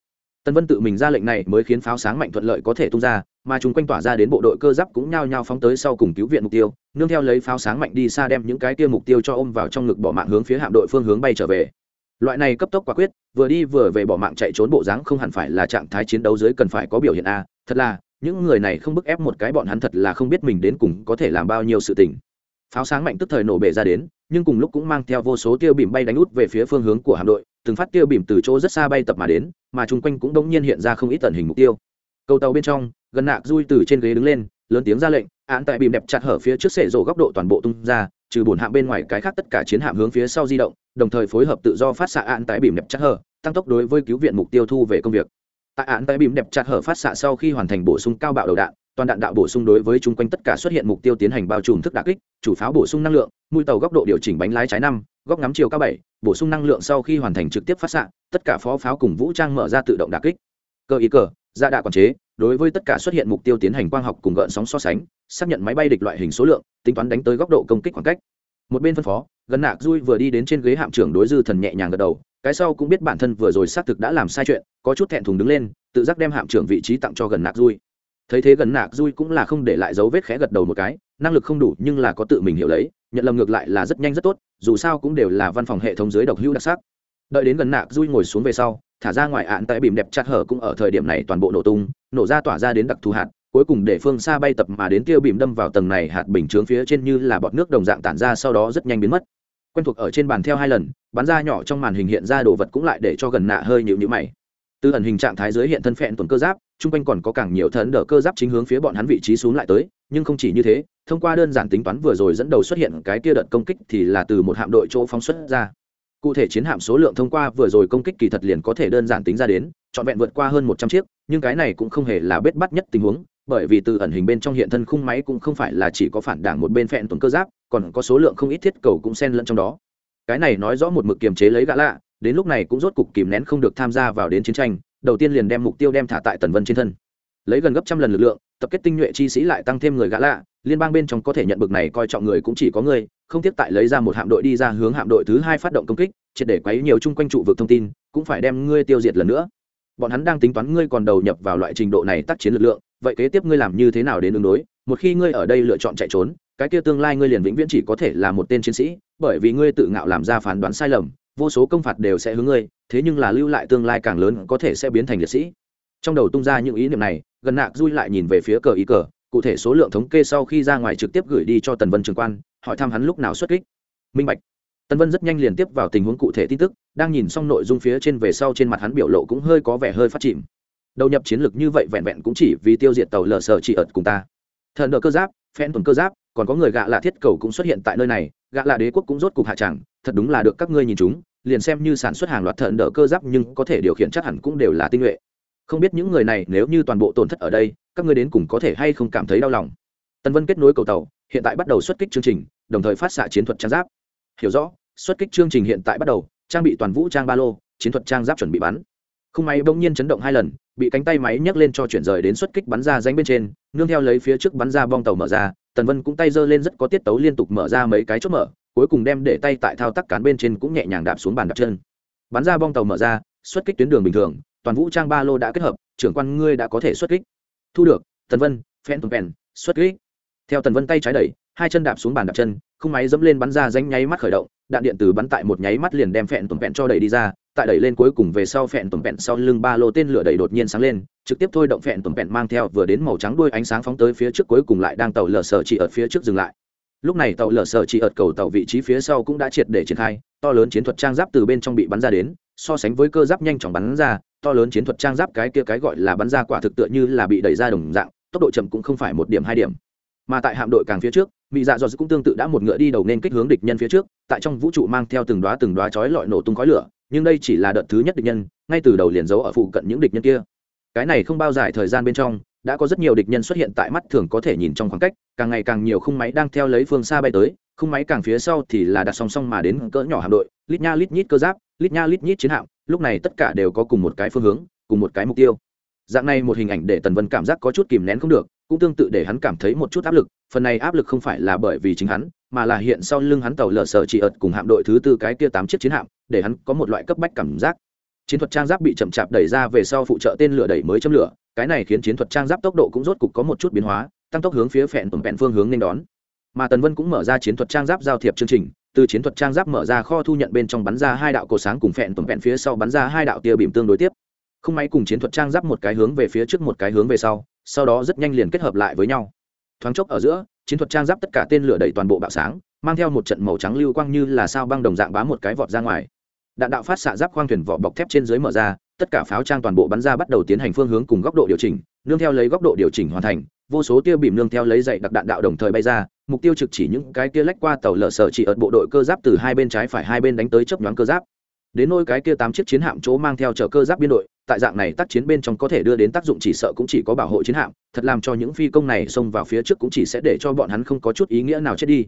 tân vân tự mình ra lệnh này mới khiến pháo sáng mạnh thuận lợi có thể tung ra, mà chúng quanh tỏa ra đến bộ đội cơ giáp cũng nhao nhao phóng tới sau cùng cứu viện mục tiêu, nương theo lấy pháo sáng mạnh đi xa đem những cái kia mục tiêu cho ôm vào trong ngực bỏ mạng hướng phía hạm đội phương hướng bay trở về. Loại này cấp tốc quả quyết, vừa đi vừa về bỏ mạng chạy trốn bộ dáng không hẳn phải là trạng thái chiến đấu dưới cần phải có biểu hiện a, thật là, những người này không bức ép một cái bọn hắn thật là không biết mình đến cùng có thể làm bao nhiêu sự tình. Pháo sáng mạnh tức thời nổ bể ra đến nhưng cùng lúc cũng mang theo vô số tiêu bìm bay đánh út về phía phương hướng của hạm đội, từng phát tiêu bìm từ chỗ rất xa bay tập mà đến, mà chung quanh cũng đống nhiên hiện ra không ít tần hình mục tiêu. Cầu tàu bên trong, gần nạc dui từ trên ghế đứng lên, lớn tiếng ra lệnh, án tại bìm đẹp chặt hở phía trước sệ rổ góc độ toàn bộ tung ra, trừ bổn hạm bên ngoài cái khác tất cả chiến hạm hướng phía sau di động, đồng thời phối hợp tự do phát xạ án tại bìm đẹp chặt hở, tăng tốc đối với cứu viện mục tiêu thu về công việc. Tại án tại bìm đẹp chặt hở phát xạ sau khi hoàn thành bổ sung cao bạo đầu đạn toàn đạn đạo bổ sung đối với chung quanh tất cả xuất hiện mục tiêu tiến hành bao trùm thức đà kích, chủ pháo bổ sung năng lượng, mũi tàu góc độ điều chỉnh bánh lái trái năm, góc ngắm chiều cao bảy, bổ sung năng lượng sau khi hoàn thành trực tiếp phát xạ, tất cả phó pháo cùng vũ trang mở ra tự động đà kích. Cơ ý cờ gia đạ quản chế, đối với tất cả xuất hiện mục tiêu tiến hành quang học cùng gợn sóng so sánh, xác nhận máy bay địch loại hình số lượng, tính toán đánh tới góc độ công kích khoảng cách. Một bên phân phó, gần nạc dui vừa đi đến trên ghế hạm trưởng đối dư thần nhẹ nhàng gật đầu, cái sau cũng biết bản thân vừa rồi xác thực đã làm sai chuyện, có chút thẹn thùng đứng lên, tự giác đem hạm trưởng vị trí tặng cho gần nạc dui thấy thế gần nạc dui cũng là không để lại dấu vết khẽ gật đầu một cái, năng lực không đủ nhưng là có tự mình hiểu lấy, nhận lầm ngược lại là rất nhanh rất tốt, dù sao cũng đều là văn phòng hệ thống dưới độc hữu đặc sắc. Đợi đến gần nạc dui ngồi xuống về sau, thả ra ngoài ạn tại bìm đẹp chặt hở cũng ở thời điểm này toàn bộ nổ tung, nổ ra tỏa ra đến đặc thù hạt, cuối cùng để phương xa bay tập mà đến tiêu bìm đâm vào tầng này hạt bình chướng phía trên như là bọt nước đồng dạng tản ra sau đó rất nhanh biến mất. Quen thuộc ở trên bàn theo hai lần, bắn ra nhỏ trong màn hình hiện ra đồ vật cũng lại để cho gần nạ hơi nhịu nhữ mày từ ẩn hình trạng thái dưới hiện thân phẹn tuần cơ giáp, chung quanh còn có càng nhiều thần đỡ cơ giáp chính hướng phía bọn hắn vị trí xuống lại tới, nhưng không chỉ như thế, thông qua đơn giản tính toán vừa rồi dẫn đầu xuất hiện cái kia đợt công kích thì là từ một hạm đội chỗ phóng xuất ra. Cụ thể chiến hạm số lượng thông qua vừa rồi công kích kỳ thật liền có thể đơn giản tính ra đến, trọn vẹn vượt qua hơn một trăm chiếc, nhưng cái này cũng không hề là bết bắt nhất tình huống, bởi vì từ ẩn hình bên trong hiện thân khung máy cũng không phải là chỉ có phản đảng một bên phẹn tuần cơ giáp, còn có số lượng không ít thiết cầu cũng xen lẫn trong đó. Cái này nói rõ một mực kiềm chế lấy gã lạ đến lúc này cũng rốt cục kìm nén không được tham gia vào đến chiến tranh, đầu tiên liền đem mục tiêu đem thả tại tần vân trên thân. Lấy gần gấp trăm lần lực lượng, tập kết tinh nhuệ chi sĩ lại tăng thêm người gã lạ, liên bang bên trong có thể nhận bực này coi trọng người cũng chỉ có người, không tiếp tại lấy ra một hạm đội đi ra hướng hạm đội thứ hai phát động công kích, triệt để quấy nhiều chung quanh trụ vực thông tin, cũng phải đem ngươi tiêu diệt lần nữa. Bọn hắn đang tính toán ngươi còn đầu nhập vào loại trình độ này tác chiến lực lượng, vậy kế tiếp ngươi làm như thế nào đến ứng đối? Một khi ngươi ở đây lựa chọn chạy trốn, cái kia tương lai ngươi liền vĩnh viễn chỉ có thể là một tên chiến sĩ, bởi vì ngươi tự ngạo làm ra phán đoán sai lầm vô số công phạt đều sẽ hướng ngươi, thế nhưng là lưu lại tương lai càng lớn có thể sẽ biến thành liệt sĩ. Trong đầu tung ra những ý niệm này, gần nạc dui lại nhìn về phía cờ ý cờ, cụ thể số lượng thống kê sau khi ra ngoài trực tiếp gửi đi cho tần vân trường quan, hỏi thăm hắn lúc nào xuất kích. Minh bạch. Tần vân rất nhanh liền tiếp vào tình huống cụ thể tin tức, đang nhìn xong nội dung phía trên về sau trên mặt hắn biểu lộ cũng hơi có vẻ hơi phát chìm. Đầu nhập chiến lược như vậy vẹn vẹn cũng chỉ vì tiêu diệt tàu lờ sờ chỉ ợt cùng ta. Thần đỡ cơ giáp, phen tuần cơ giáp, còn có người gạ lạ thiết cầu cũng xuất hiện tại nơi này, gạ lạ đế quốc cũng rốt cục hạ tràng, thật đúng là được các ngươi nhìn chúng liền xem như sản xuất hàng loạt thận đỡ cơ giáp nhưng có thể điều khiển chắc hẳn cũng đều là tinh nhuệ. Không biết những người này nếu như toàn bộ tổn thất ở đây, các ngươi đến cùng có thể hay không cảm thấy đau lòng? Tân vân kết nối cầu tàu, hiện tại bắt đầu xuất kích chương trình, đồng thời phát xạ chiến thuật trang giáp. Hiểu rõ, xuất kích chương trình hiện tại bắt đầu, trang bị toàn vũ trang ba lô, chiến thuật trang giáp chuẩn bị bắn. Không máy bỗng nhiên chấn động hai lần, bị cánh tay máy nhấc lên cho chuyển rời đến xuất kích bắn ra danh bên trên, nương theo lấy phía trước bắn ra bong tàu mở ra, tần vân cũng tay giơ lên rất có tiết tấu liên tục mở ra mấy cái chốt mở cuối cùng đem để tay tại thao tác cán bên trên cũng nhẹ nhàng đạp xuống bàn đạp chân. Bắn ra bong tàu mở ra, xuất kích tuyến đường bình thường, toàn vũ trang ba lô đã kết hợp, trưởng quan ngươi đã có thể xuất kích. Thu được, tần vân, phen tùng pèn, xuất kích. Theo tần vân tay trái đẩy, hai chân đạp xuống bàn đạp chân không máy dẫm lên bắn ra danh nháy mắt khởi động, đạn điện từ bắn tại một nháy mắt liền đem phẹn tùng pèn cho đẩy đi ra, tại đẩy lên cuối cùng về sau phẹn tùng pèn sau lưng ba lô tên lửa đẩy đột nhiên sáng lên, trực tiếp thôi động phẹn tùng pèn mang theo vừa đến màu trắng đuôi ánh sáng phóng tới phía trước cuối cùng lại đang tàu lờ sờ chỉ ở phía trước dừng lại lúc này tàu lở sở chỉ ợt cầu tàu vị trí phía sau cũng đã triệt để triển khai, to lớn chiến thuật trang giáp từ bên trong bị bắn ra đến, so sánh với cơ giáp nhanh chóng bắn ra, to lớn chiến thuật trang giáp cái kia cái gọi là bắn ra quả thực tựa như là bị đẩy ra đồng dạng, tốc độ chậm cũng không phải một điểm hai điểm. Mà tại hạm đội càng phía trước mỹ dạ dọt cũng tương tự đã một ngựa đi đầu nên kích hướng địch nhân phía trước, tại trong vũ trụ mang theo từng đoá từng đoá chói lọi nổ tung khói lửa, nhưng đây chỉ là đợt thứ nhất địch nhân, ngay từ đầu liền giấu ở phụ cận những địch nhân kia. Cái này không bao dài thời gian bên trong, đã có rất nhiều địch nhân xuất hiện tại mắt thường có thể nhìn trong khoảng cách càng ngày càng nhiều khung máy đang theo lấy phương xa bay tới, khung máy càng phía sau thì là đặt song song mà đến cỡ nhỏ hạm đội, lít nha lít nhít cơ giáp, lít nha lít nhít chiến hạm, lúc này tất cả đều có cùng một cái phương hướng, cùng một cái mục tiêu. Dạng này một hình ảnh để tần vân cảm giác có chút kìm nén không được, cũng tương tự để hắn cảm thấy một chút áp lực, phần này áp lực không phải là bởi vì chính hắn, mà là hiện sau lưng hắn tàu lở sở chỉ ợt cùng hạm đội thứ tư cái kia tám chiếc chiến hạm, để hắn có một loại cấp bách cảm giác. Chiến thuật trang giáp bị chậm chạp đẩy ra về sau phụ trợ tên lửa đẩy mới châm lửa, cái này khiến chiến thuật trang giáp tốc độ cũng rốt cục có một chút biến hóa tăng tốc hướng phía phẹn tuần vẹn phương hướng nên đón. Mà tần vân cũng mở ra chiến thuật trang giáp giao thiệp chương trình, từ chiến thuật trang giáp mở ra kho thu nhận bên trong bắn ra hai đạo cổ sáng cùng phẹn tuần vẹn phía sau bắn ra hai đạo tia bìm tương đối tiếp. Không máy cùng chiến thuật trang giáp một cái hướng về phía trước một cái hướng về sau sau đó rất nhanh liền kết hợp lại với nhau. Thoáng chốc ở giữa, chiến thuật trang giáp tất cả tên lửa đẩy toàn bộ bạo sáng, mang theo một trận màu trắng lưu quang như là sao băng đồng dạng bám một cái vọt ra ngoài. Đạn đạo phát xạ giáp khoang thuyền vỏ bọc thép trên dưới mở ra, tất cả pháo trang toàn bộ bắn ra bắt đầu tiến hành phương hướng cùng góc độ điều chỉnh, nương theo lấy góc độ điều chỉnh hoàn thành vô số tia bìm nương theo lấy dậy đặc đạn đạo đồng thời bay ra, mục tiêu trực chỉ những cái tia lách qua tàu lở sở chỉ ở bộ đội cơ giáp từ hai bên trái phải hai bên đánh tới chấp nhoáng cơ giáp. Đến nôi cái kia tám chiếc chiến hạm chỗ mang theo chở cơ giáp biên đội, tại dạng này tác chiến bên trong có thể đưa đến tác dụng chỉ sợ cũng chỉ có bảo hộ chiến hạm, thật làm cho những phi công này xông vào phía trước cũng chỉ sẽ để cho bọn hắn không có chút ý nghĩa nào chết đi.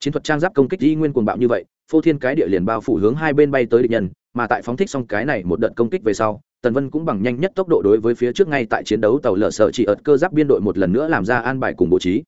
Chiến thuật trang giáp công kích y nguyên cuồng bạo như vậy, phô thiên cái địa liền bao phủ hướng hai bên bay tới địch nhân, mà tại phóng thích xong cái này một đợt công kích về sau tần vân cũng bằng nhanh nhất tốc độ đối với phía trước ngay tại chiến đấu tàu lở sợ chỉ ợt cơ giáp biên đội một lần nữa làm ra an bài cùng bố trí.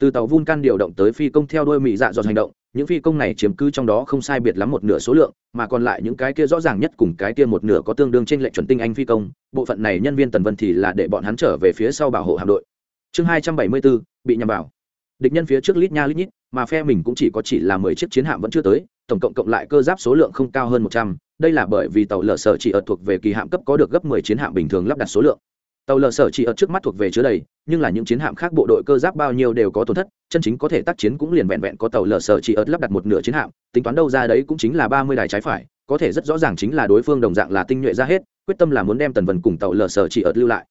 Từ tàu vun can điều động tới phi công theo đôi mỹ dạ dọn hành động, những phi công này chiếm cứ trong đó không sai biệt lắm một nửa số lượng, mà còn lại những cái kia rõ ràng nhất cùng cái kia một nửa có tương đương trên lệnh chuẩn tinh anh phi công, bộ phận này nhân viên tần vân thì là để bọn hắn trở về phía sau bảo hộ hạm đội. Chương hai trăm bảy mươi bốn, bị nhằm vào địch nhân phía trước lít nha lít nhít, mà phe mình cũng chỉ có chỉ là mười chiếc chiến hạm vẫn chưa tới, tổng cộng cộng lại cơ giáp số lượng không cao hơn một trăm. Đây là bởi vì tàu lở sở chỉ ở thuộc về kỳ hạm cấp có được gấp mười chiến hạm bình thường lắp đặt số lượng. Tàu lở sở chỉ ở trước mắt thuộc về chứa đầy, nhưng là những chiến hạm khác bộ đội cơ giáp bao nhiêu đều có tổn thất, chân chính có thể tác chiến cũng liền vẹn vẹn có tàu lở sở chỉ ở lắp đặt một nửa chiến hạm, tính toán đâu ra đấy cũng chính là ba mươi đài trái phải, có thể rất rõ ràng chính là đối phương đồng dạng là tinh nhuệ ra hết, quyết tâm là muốn đem tần vần cùng tàu lở sở chỉ ở lưu lại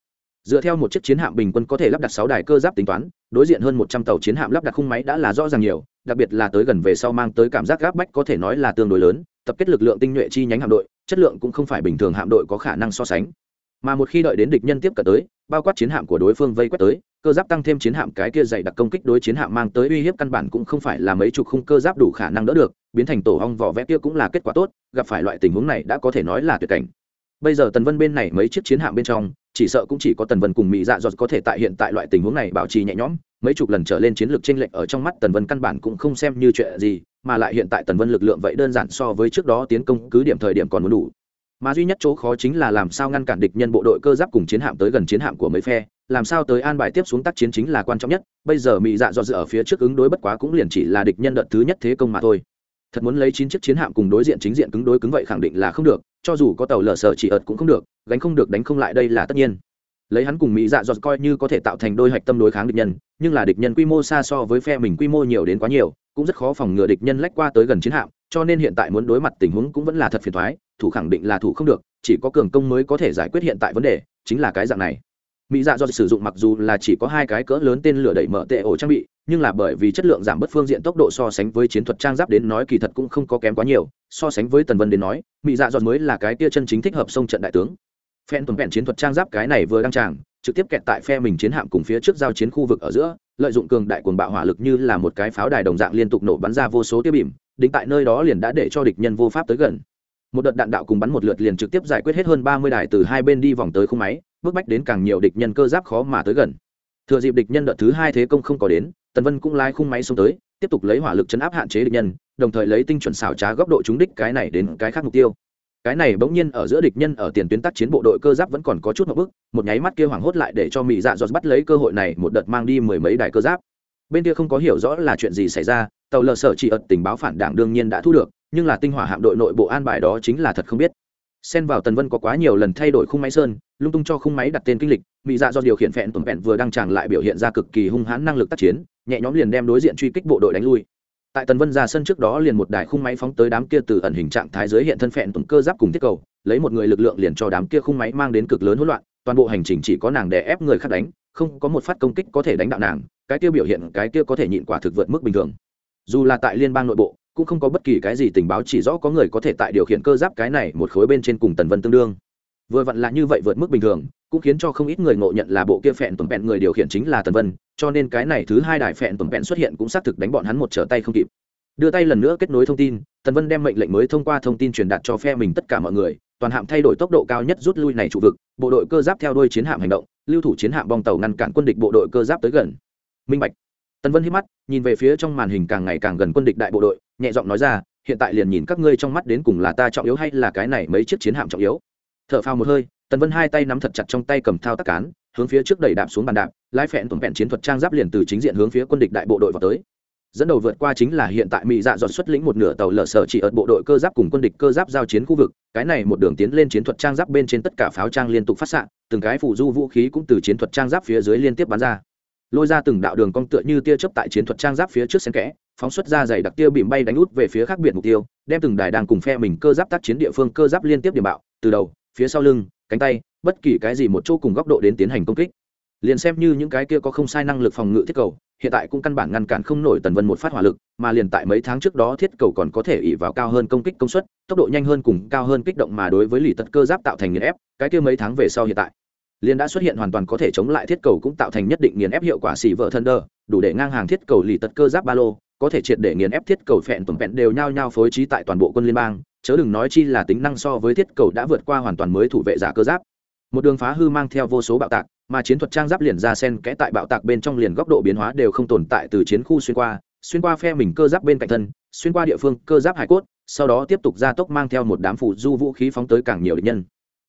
dựa theo một chiếc chiến hạm bình quân có thể lắp đặt sáu đài cơ giáp tính toán, đối diện hơn một trăm tàu chiến hạm lắp đặt khung máy đã là rõ ràng nhiều, đặc biệt là tới gần về sau mang tới cảm giác gáp bách có thể nói là tương đối lớn, tập kết lực lượng tinh nhuệ chi nhánh hạm đội, chất lượng cũng không phải bình thường hạm đội có khả năng so sánh. Mà một khi đợi đến địch nhân tiếp cận tới, bao quát chiến hạm của đối phương vây quét tới, cơ giáp tăng thêm chiến hạm cái kia dày đặc công kích đối chiến hạm mang tới uy hiếp căn bản cũng không phải là mấy chục khung cơ giáp đủ khả năng đỡ được, biến thành tổ hong vỏ vẽ kia cũng là kết quả tốt, gặp phải loại tình huống này đã có thể nói là tuyệt cảnh. Bây giờ tần vân bên này mấy chiếc chiến hạm bên trong chỉ sợ cũng chỉ có tần vân cùng mỹ dạ dọt có thể tại hiện tại loại tình huống này bảo trì nhẹ nhõm. Mấy chục lần trở lên chiến lược tranh lệch ở trong mắt tần vân căn bản cũng không xem như chuyện gì, mà lại hiện tại tần vân lực lượng vậy đơn giản so với trước đó tiến công cứ điểm thời điểm còn muốn đủ. Mà duy nhất chỗ khó chính là làm sao ngăn cản địch nhân bộ đội cơ giáp cùng chiến hạm tới gần chiến hạm của mấy phe, làm sao tới an bài tiếp xuống tác chiến chính là quan trọng nhất. Bây giờ mỹ dạ dọt dự ở phía trước ứng đối bất quá cũng liền chỉ là địch nhân đợt thứ nhất thế công mà thôi thật muốn lấy chín chiếc chiến hạm cùng đối diện chính diện cứng đối cứng vậy khẳng định là không được, cho dù có tàu lở sở chỉ ợt cũng không được, gánh không được đánh không lại đây là tất nhiên. Lấy hắn cùng mỹ dạ dọt coi như có thể tạo thành đôi hạch tâm đối kháng địch nhân, nhưng là địch nhân quy mô xa so với phe mình quy mô nhiều đến quá nhiều, cũng rất khó phòng ngừa địch nhân lách qua tới gần chiến hạm, cho nên hiện tại muốn đối mặt tình huống cũng vẫn là thật phiền thoái thủ khẳng định là thủ không được, chỉ có cường công mới có thể giải quyết hiện tại vấn đề, chính là cái dạng này mỹ dạ do sử dụng mặc dù là chỉ có hai cái cỡ lớn tên lửa đẩy mở tệ ổ trang bị, nhưng là bởi vì chất lượng giảm bất phương diện tốc độ so sánh với chiến thuật trang giáp đến nói kỳ thật cũng không có kém quá nhiều, so sánh với tần vân đến nói, mỹ dạ dọn mới là cái tia chân chính thích hợp sông trận đại tướng. Phen tuần vẹn chiến thuật trang giáp cái này vừa đăng tràng, trực tiếp kẹt tại phe mình chiến hạm cùng phía trước giao chiến khu vực ở giữa, lợi dụng cường đại cuồng bạo hỏa lực như là một cái pháo đài đồng dạng liên tục nổ bắn ra vô số tiêu bìm, đính tại nơi đó liền đã để cho địch nhân vô pháp tới gần. Một đợt đạn đạo cùng bắn một lượt liền trực tiếp giải quyết hết hơn ba mươi đài từ hai bên đi vòng tới khung máy bước bách đến càng nhiều địch nhân cơ giáp khó mà tới gần. Thừa dịp địch nhân đợt thứ hai thế công không có đến, tần vân cũng lái khung máy xuống tới, tiếp tục lấy hỏa lực chấn áp hạn chế địch nhân, đồng thời lấy tinh chuẩn xảo trá góc độ trúng đích cái này đến cái khác mục tiêu. Cái này bỗng nhiên ở giữa địch nhân ở tiền tuyến tác chiến bộ đội cơ giáp vẫn còn có chút một bước, một nháy mắt kia hoảng hốt lại để cho mỹ dạ dọt bắt lấy cơ hội này, một đợt mang đi mười mấy đài cơ giáp. Bên kia không có hiểu rõ là chuyện gì xảy ra, tàu lờ sở chỉ ật tình báo phản đảng đương nhiên đã thu được, nhưng là tinh hỏa hạm đội nội bộ an bài đó chính là thật không biết xen vào tần vân có quá nhiều lần thay đổi khung máy sơn, lung tung cho khung máy đặt tên kinh lịch mỹ dạ do điều khiển phẹn tuần vẹn vừa đăng tràng lại biểu hiện ra cực kỳ hung hãn năng lực tác chiến, nhẹ nhóm liền đem đối diện truy kích bộ đội đánh lui. Tại tần vân ra sân trước đó liền một đài khung máy phóng tới đám kia từ ẩn hình trạng thái giới hiện thân phẹn tuần cơ giáp cùng thiết cầu, lấy một người lực lượng liền cho đám kia khung máy mang đến cực lớn hỗn loạn, toàn bộ hành trình chỉ có nàng đè ép người khác đánh, không có một phát công kích có thể đánh đạo nàng, cái kia biểu hiện, cái kia có thể nhịn quả thực vượt mức bình thường. Dù là tại liên bang nội bộ cũng không có bất kỳ cái gì tình báo, chỉ rõ có người có thể tại điều khiển cơ giáp cái này một khối bên trên cùng tần vân tương đương. Vừa vặn là như vậy vượt mức bình thường, cũng khiến cho không ít người ngộ nhận là bộ kia phẹn tuần vẹn người điều khiển chính là tần vân, cho nên cái này thứ hai đại phẹn tuần vẹn xuất hiện cũng xác thực đánh bọn hắn một trở tay không kịp. Đưa tay lần nữa kết nối thông tin, tần vân đem mệnh lệnh mới thông qua thông tin truyền đạt cho phe mình tất cả mọi người, toàn hạm thay đổi tốc độ cao nhất rút lui này trụ vực, bộ đội cơ giáp theo đuôi chiến hạm hành động, lưu thủ chiến hạm bong tàu ngăn cản quân địch bộ đội cơ giáp tới gần. Minh bạch. Tần vân hít mắt, nhìn về phía trong màn hình càng ngày càng gần quân địch đại bộ đội nhẹ giọng nói ra, hiện tại liền nhìn các ngươi trong mắt đến cùng là ta trọng yếu hay là cái này mấy chiếc chiến hạm trọng yếu. T h ở phao một hơi, tần vân hai tay nắm thật chặt trong tay cầm thao tác cán, hướng phía trước đẩy đạp xuống bàn đạp, lái phẹn tuần vẹn chiến thuật trang giáp liền từ chính diện hướng phía quân địch đại bộ đội vào tới. Dẫn đầu vượt qua chính là hiện tại mỹ dạ dọn xuất lĩnh một nửa tàu lở sở chỉ ở bộ đội cơ giáp cùng quân địch cơ giáp giao chiến khu vực, cái này một đường tiến lên chiến thuật trang giáp bên trên tất cả pháo trang liên tục phát xạ, từng cái phụ du vũ khí cũng từ chiến thuật trang giáp phía dưới liên tiếp bắn ra lôi ra từng đạo đường cong tựa như tia chớp tại chiến thuật trang giáp phía trước xen kẽ, phóng xuất ra dày đặc tia bìm bay đánh út về phía khác biệt mục tiêu, đem từng đài đang cùng phe mình cơ giáp tác chiến địa phương cơ giáp liên tiếp điểm bạo, từ đầu, phía sau lưng, cánh tay, bất kỳ cái gì một chỗ cùng góc độ đến tiến hành công kích. Liền xem như những cái kia có không sai năng lực phòng ngự thiết cầu, hiện tại cũng căn bản ngăn cản không nổi tần vân một phát hỏa lực, mà liền tại mấy tháng trước đó thiết cầu còn có thể ỉ vào cao hơn công kích công suất, tốc độ nhanh hơn cùng cao hơn kích động mà đối với lì tật cơ giáp tạo thành nghiền ép, cái kia mấy tháng về sau hiện tại liền đã xuất hiện hoàn toàn có thể chống lại thiết cầu cũng tạo thành nhất định nghiền ép hiệu quả xỉ vợ thân đơ, đủ để ngang hàng thiết cầu lì tật cơ giáp ba lô, có thể triệt để nghiền ép thiết cầu phẹn tuần phẹn đều nhao nhao phối trí tại toàn bộ quân liên bang, chớ đừng nói chi là tính năng so với thiết cầu đã vượt qua hoàn toàn mới thủ vệ giả cơ giáp. Một đường phá hư mang theo vô số bạo tạc, mà chiến thuật trang giáp liền ra sen kẽ tại bạo tạc bên trong liền góc độ biến hóa đều không tồn tại từ chiến khu xuyên qua xuyên qua phe mình cơ giáp bên cạnh thân, xuyên qua địa phương cơ giáp hải cốt, sau đó tiếp tục gia tốc mang theo một đám phụ du vũ khí phóng tới càng nhiều địch nhân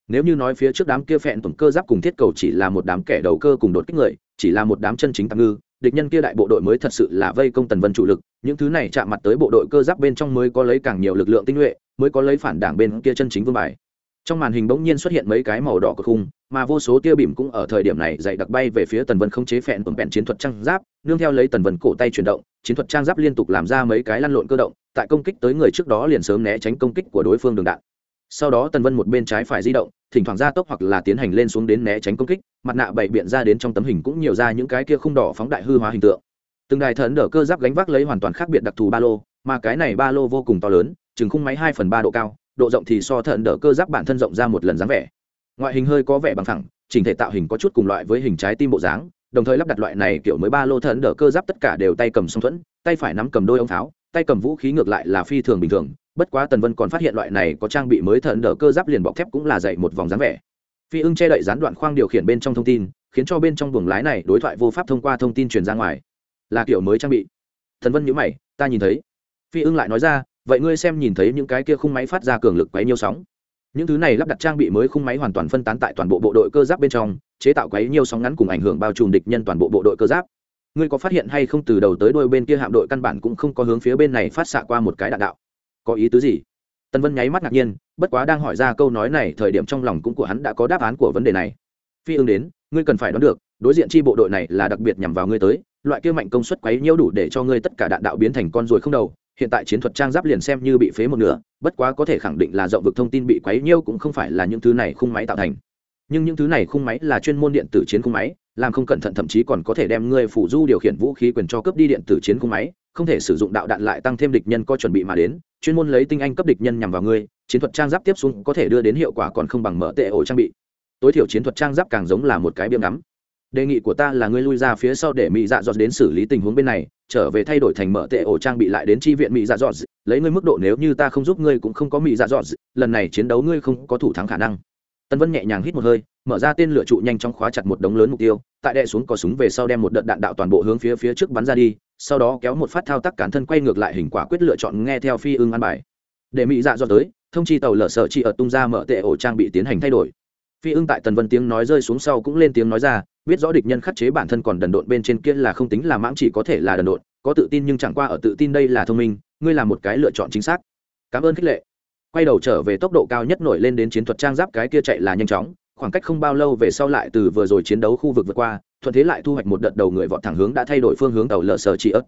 nếu như nói phía trước đám kia phẹn tổng cơ giáp cùng thiết cầu chỉ là một đám kẻ đầu cơ cùng đột kích người, chỉ là một đám chân chính tạm ngư, địch nhân kia đại bộ đội mới thật sự là vây công tần vân chủ lực. Những thứ này chạm mặt tới bộ đội cơ giáp bên trong mới có lấy càng nhiều lực lượng tinh nhuệ, mới có lấy phản đảng bên kia chân chính vương bài. Trong màn hình bỗng nhiên xuất hiện mấy cái màu đỏ cực khung, mà vô số tia bìm cũng ở thời điểm này dày đặc bay về phía tần vân không chế phẹn tuần vẹn chiến thuật trang giáp, nương theo lấy tần vân cổ tay chuyển động, chiến thuật trang giáp liên tục làm ra mấy cái lăn lộn cơ động, tại công kích tới người trước đó liền sớm né tránh công kích của đối phương đường đạn sau đó tần vân một bên trái phải di động, thỉnh thoảng ra tốc hoặc là tiến hành lên xuống đến né tránh công kích, mặt nạ bày biện ra đến trong tấm hình cũng nhiều ra những cái kia không đỏ phóng đại hư hóa hình tượng. Từng đài thần đỡ cơ giáp gánh vác lấy hoàn toàn khác biệt đặc thù ba lô, mà cái này ba lô vô cùng to lớn, chừng khung máy hai phần ba độ cao, độ rộng thì so thần đỡ cơ giáp bản thân rộng ra một lần dáng vẻ. Ngoại hình hơi có vẻ bằng thẳng chỉnh thể tạo hình có chút cùng loại với hình trái tim bộ dáng, đồng thời lắp đặt loại này kiểu mới ba lô thần đỡ cơ giáp tất cả đều tay cầm song thuẫn, tay phải nắm cầm đôi ông tháo tay cầm vũ khí ngược lại là phi thường bình thường, bất quá tần vân còn phát hiện loại này có trang bị mới thần đỡ cơ giáp liền bọc thép cũng là dạy một vòng dáng vẻ. Phi ưng che đậy gián đoạn khoang điều khiển bên trong thông tin, khiến cho bên trong buồng lái này đối thoại vô pháp thông qua thông tin truyền ra ngoài. Là kiểu mới trang bị. Thần vân nhữ mày, ta nhìn thấy. Phi ưng lại nói ra, vậy ngươi xem nhìn thấy những cái kia khung máy phát ra cường lực quấy nhiêu sóng. Những thứ này lắp đặt trang bị mới khung máy hoàn toàn phân tán tại toàn bộ bộ đội cơ giáp bên trong, chế tạo quấy nhiêu sóng ngắn cùng ảnh hưởng bao trùm địch nhân toàn bộ bộ đội cơ giáp ngươi có phát hiện hay không từ đầu tới đôi bên kia hạm đội căn bản cũng không có hướng phía bên này phát xạ qua một cái đạn đạo? Có ý tứ gì? Tân vân nháy mắt ngạc nhiên, bất quá đang hỏi ra câu nói này thời điểm trong lòng cũng của hắn đã có đáp án của vấn đề này. Phi ưng đến, ngươi cần phải đoán được, đối diện chi bộ đội này là đặc biệt nhằm vào ngươi tới, loại kia mạnh công suất quấy nhiễu đủ để cho ngươi tất cả đạn đạo biến thành con ruồi không đầu, hiện tại chiến thuật trang giáp liền xem như bị phế một nửa, bất quá có thể khẳng định là rộng vực thông tin bị quấy nhiễu cũng không phải là những thứ này khung máy tạo thành. Nhưng những thứ này khung máy là chuyên môn điện tử chiến khung máy làm không cẩn thận thậm chí còn có thể đem ngươi phủ du điều khiển vũ khí quyền cho cướp đi điện tử chiến cung máy, không thể sử dụng đạo đạn lại tăng thêm địch nhân có chuẩn bị mà đến, chuyên môn lấy tinh anh cấp địch nhân nhằm vào ngươi, chiến thuật trang giáp tiếp xuống có thể đưa đến hiệu quả còn không bằng mở tệ ổ trang bị. Tối thiểu chiến thuật trang giáp càng giống là một cái biếm ngắm. Đề nghị của ta là ngươi lui ra phía sau để mỹ dạ dọt đến xử lý tình huống bên này, trở về thay đổi thành mở tệ ổ trang bị lại đến tri viện mỹ dạ dọt lấy ngươi mức độ nếu như ta không giúp ngươi cũng không có mỹ dạ dọt lần này chiến đấu ngươi không có thủ thắng khả năng tân vân nhẹ nhàng hít một hơi, mở ra tên lửa trụ nhanh chóng khóa chặt một đống lớn mục tiêu, tại đệ xuống có súng về sau đem một đợt đạn đạo toàn bộ hướng phía phía trước bắn ra đi, sau đó kéo một phát thao tác cán thân quay ngược lại hình quả quyết lựa chọn nghe theo phi ưng ăn bài. Để mỹ dạ do tới, thông chi tàu lở sở chỉ ở tung ra mở tệ ổ trang bị tiến hành thay đổi. Phi ưng tại tần vân tiếng nói rơi xuống sau cũng lên tiếng nói ra, biết rõ địch nhân khắc chế bản thân còn đần độn bên trên kia là không tính là mãng chỉ có thể là đần độn, có tự tin nhưng chẳng qua ở tự tin đây là thông minh, ngươi là một cái lựa chọn chính xác. Cảm ơn khích lệ quay đầu trở về tốc độ cao nhất nổi lên đến chiến thuật trang giáp cái kia chạy là nhanh chóng, khoảng cách không bao lâu về sau lại từ vừa rồi chiến đấu khu vực vượt qua, thuận thế lại thu hoạch một đợt đầu người vọt thẳng hướng đã thay đổi phương hướng tàu lở sở chỉ ớt.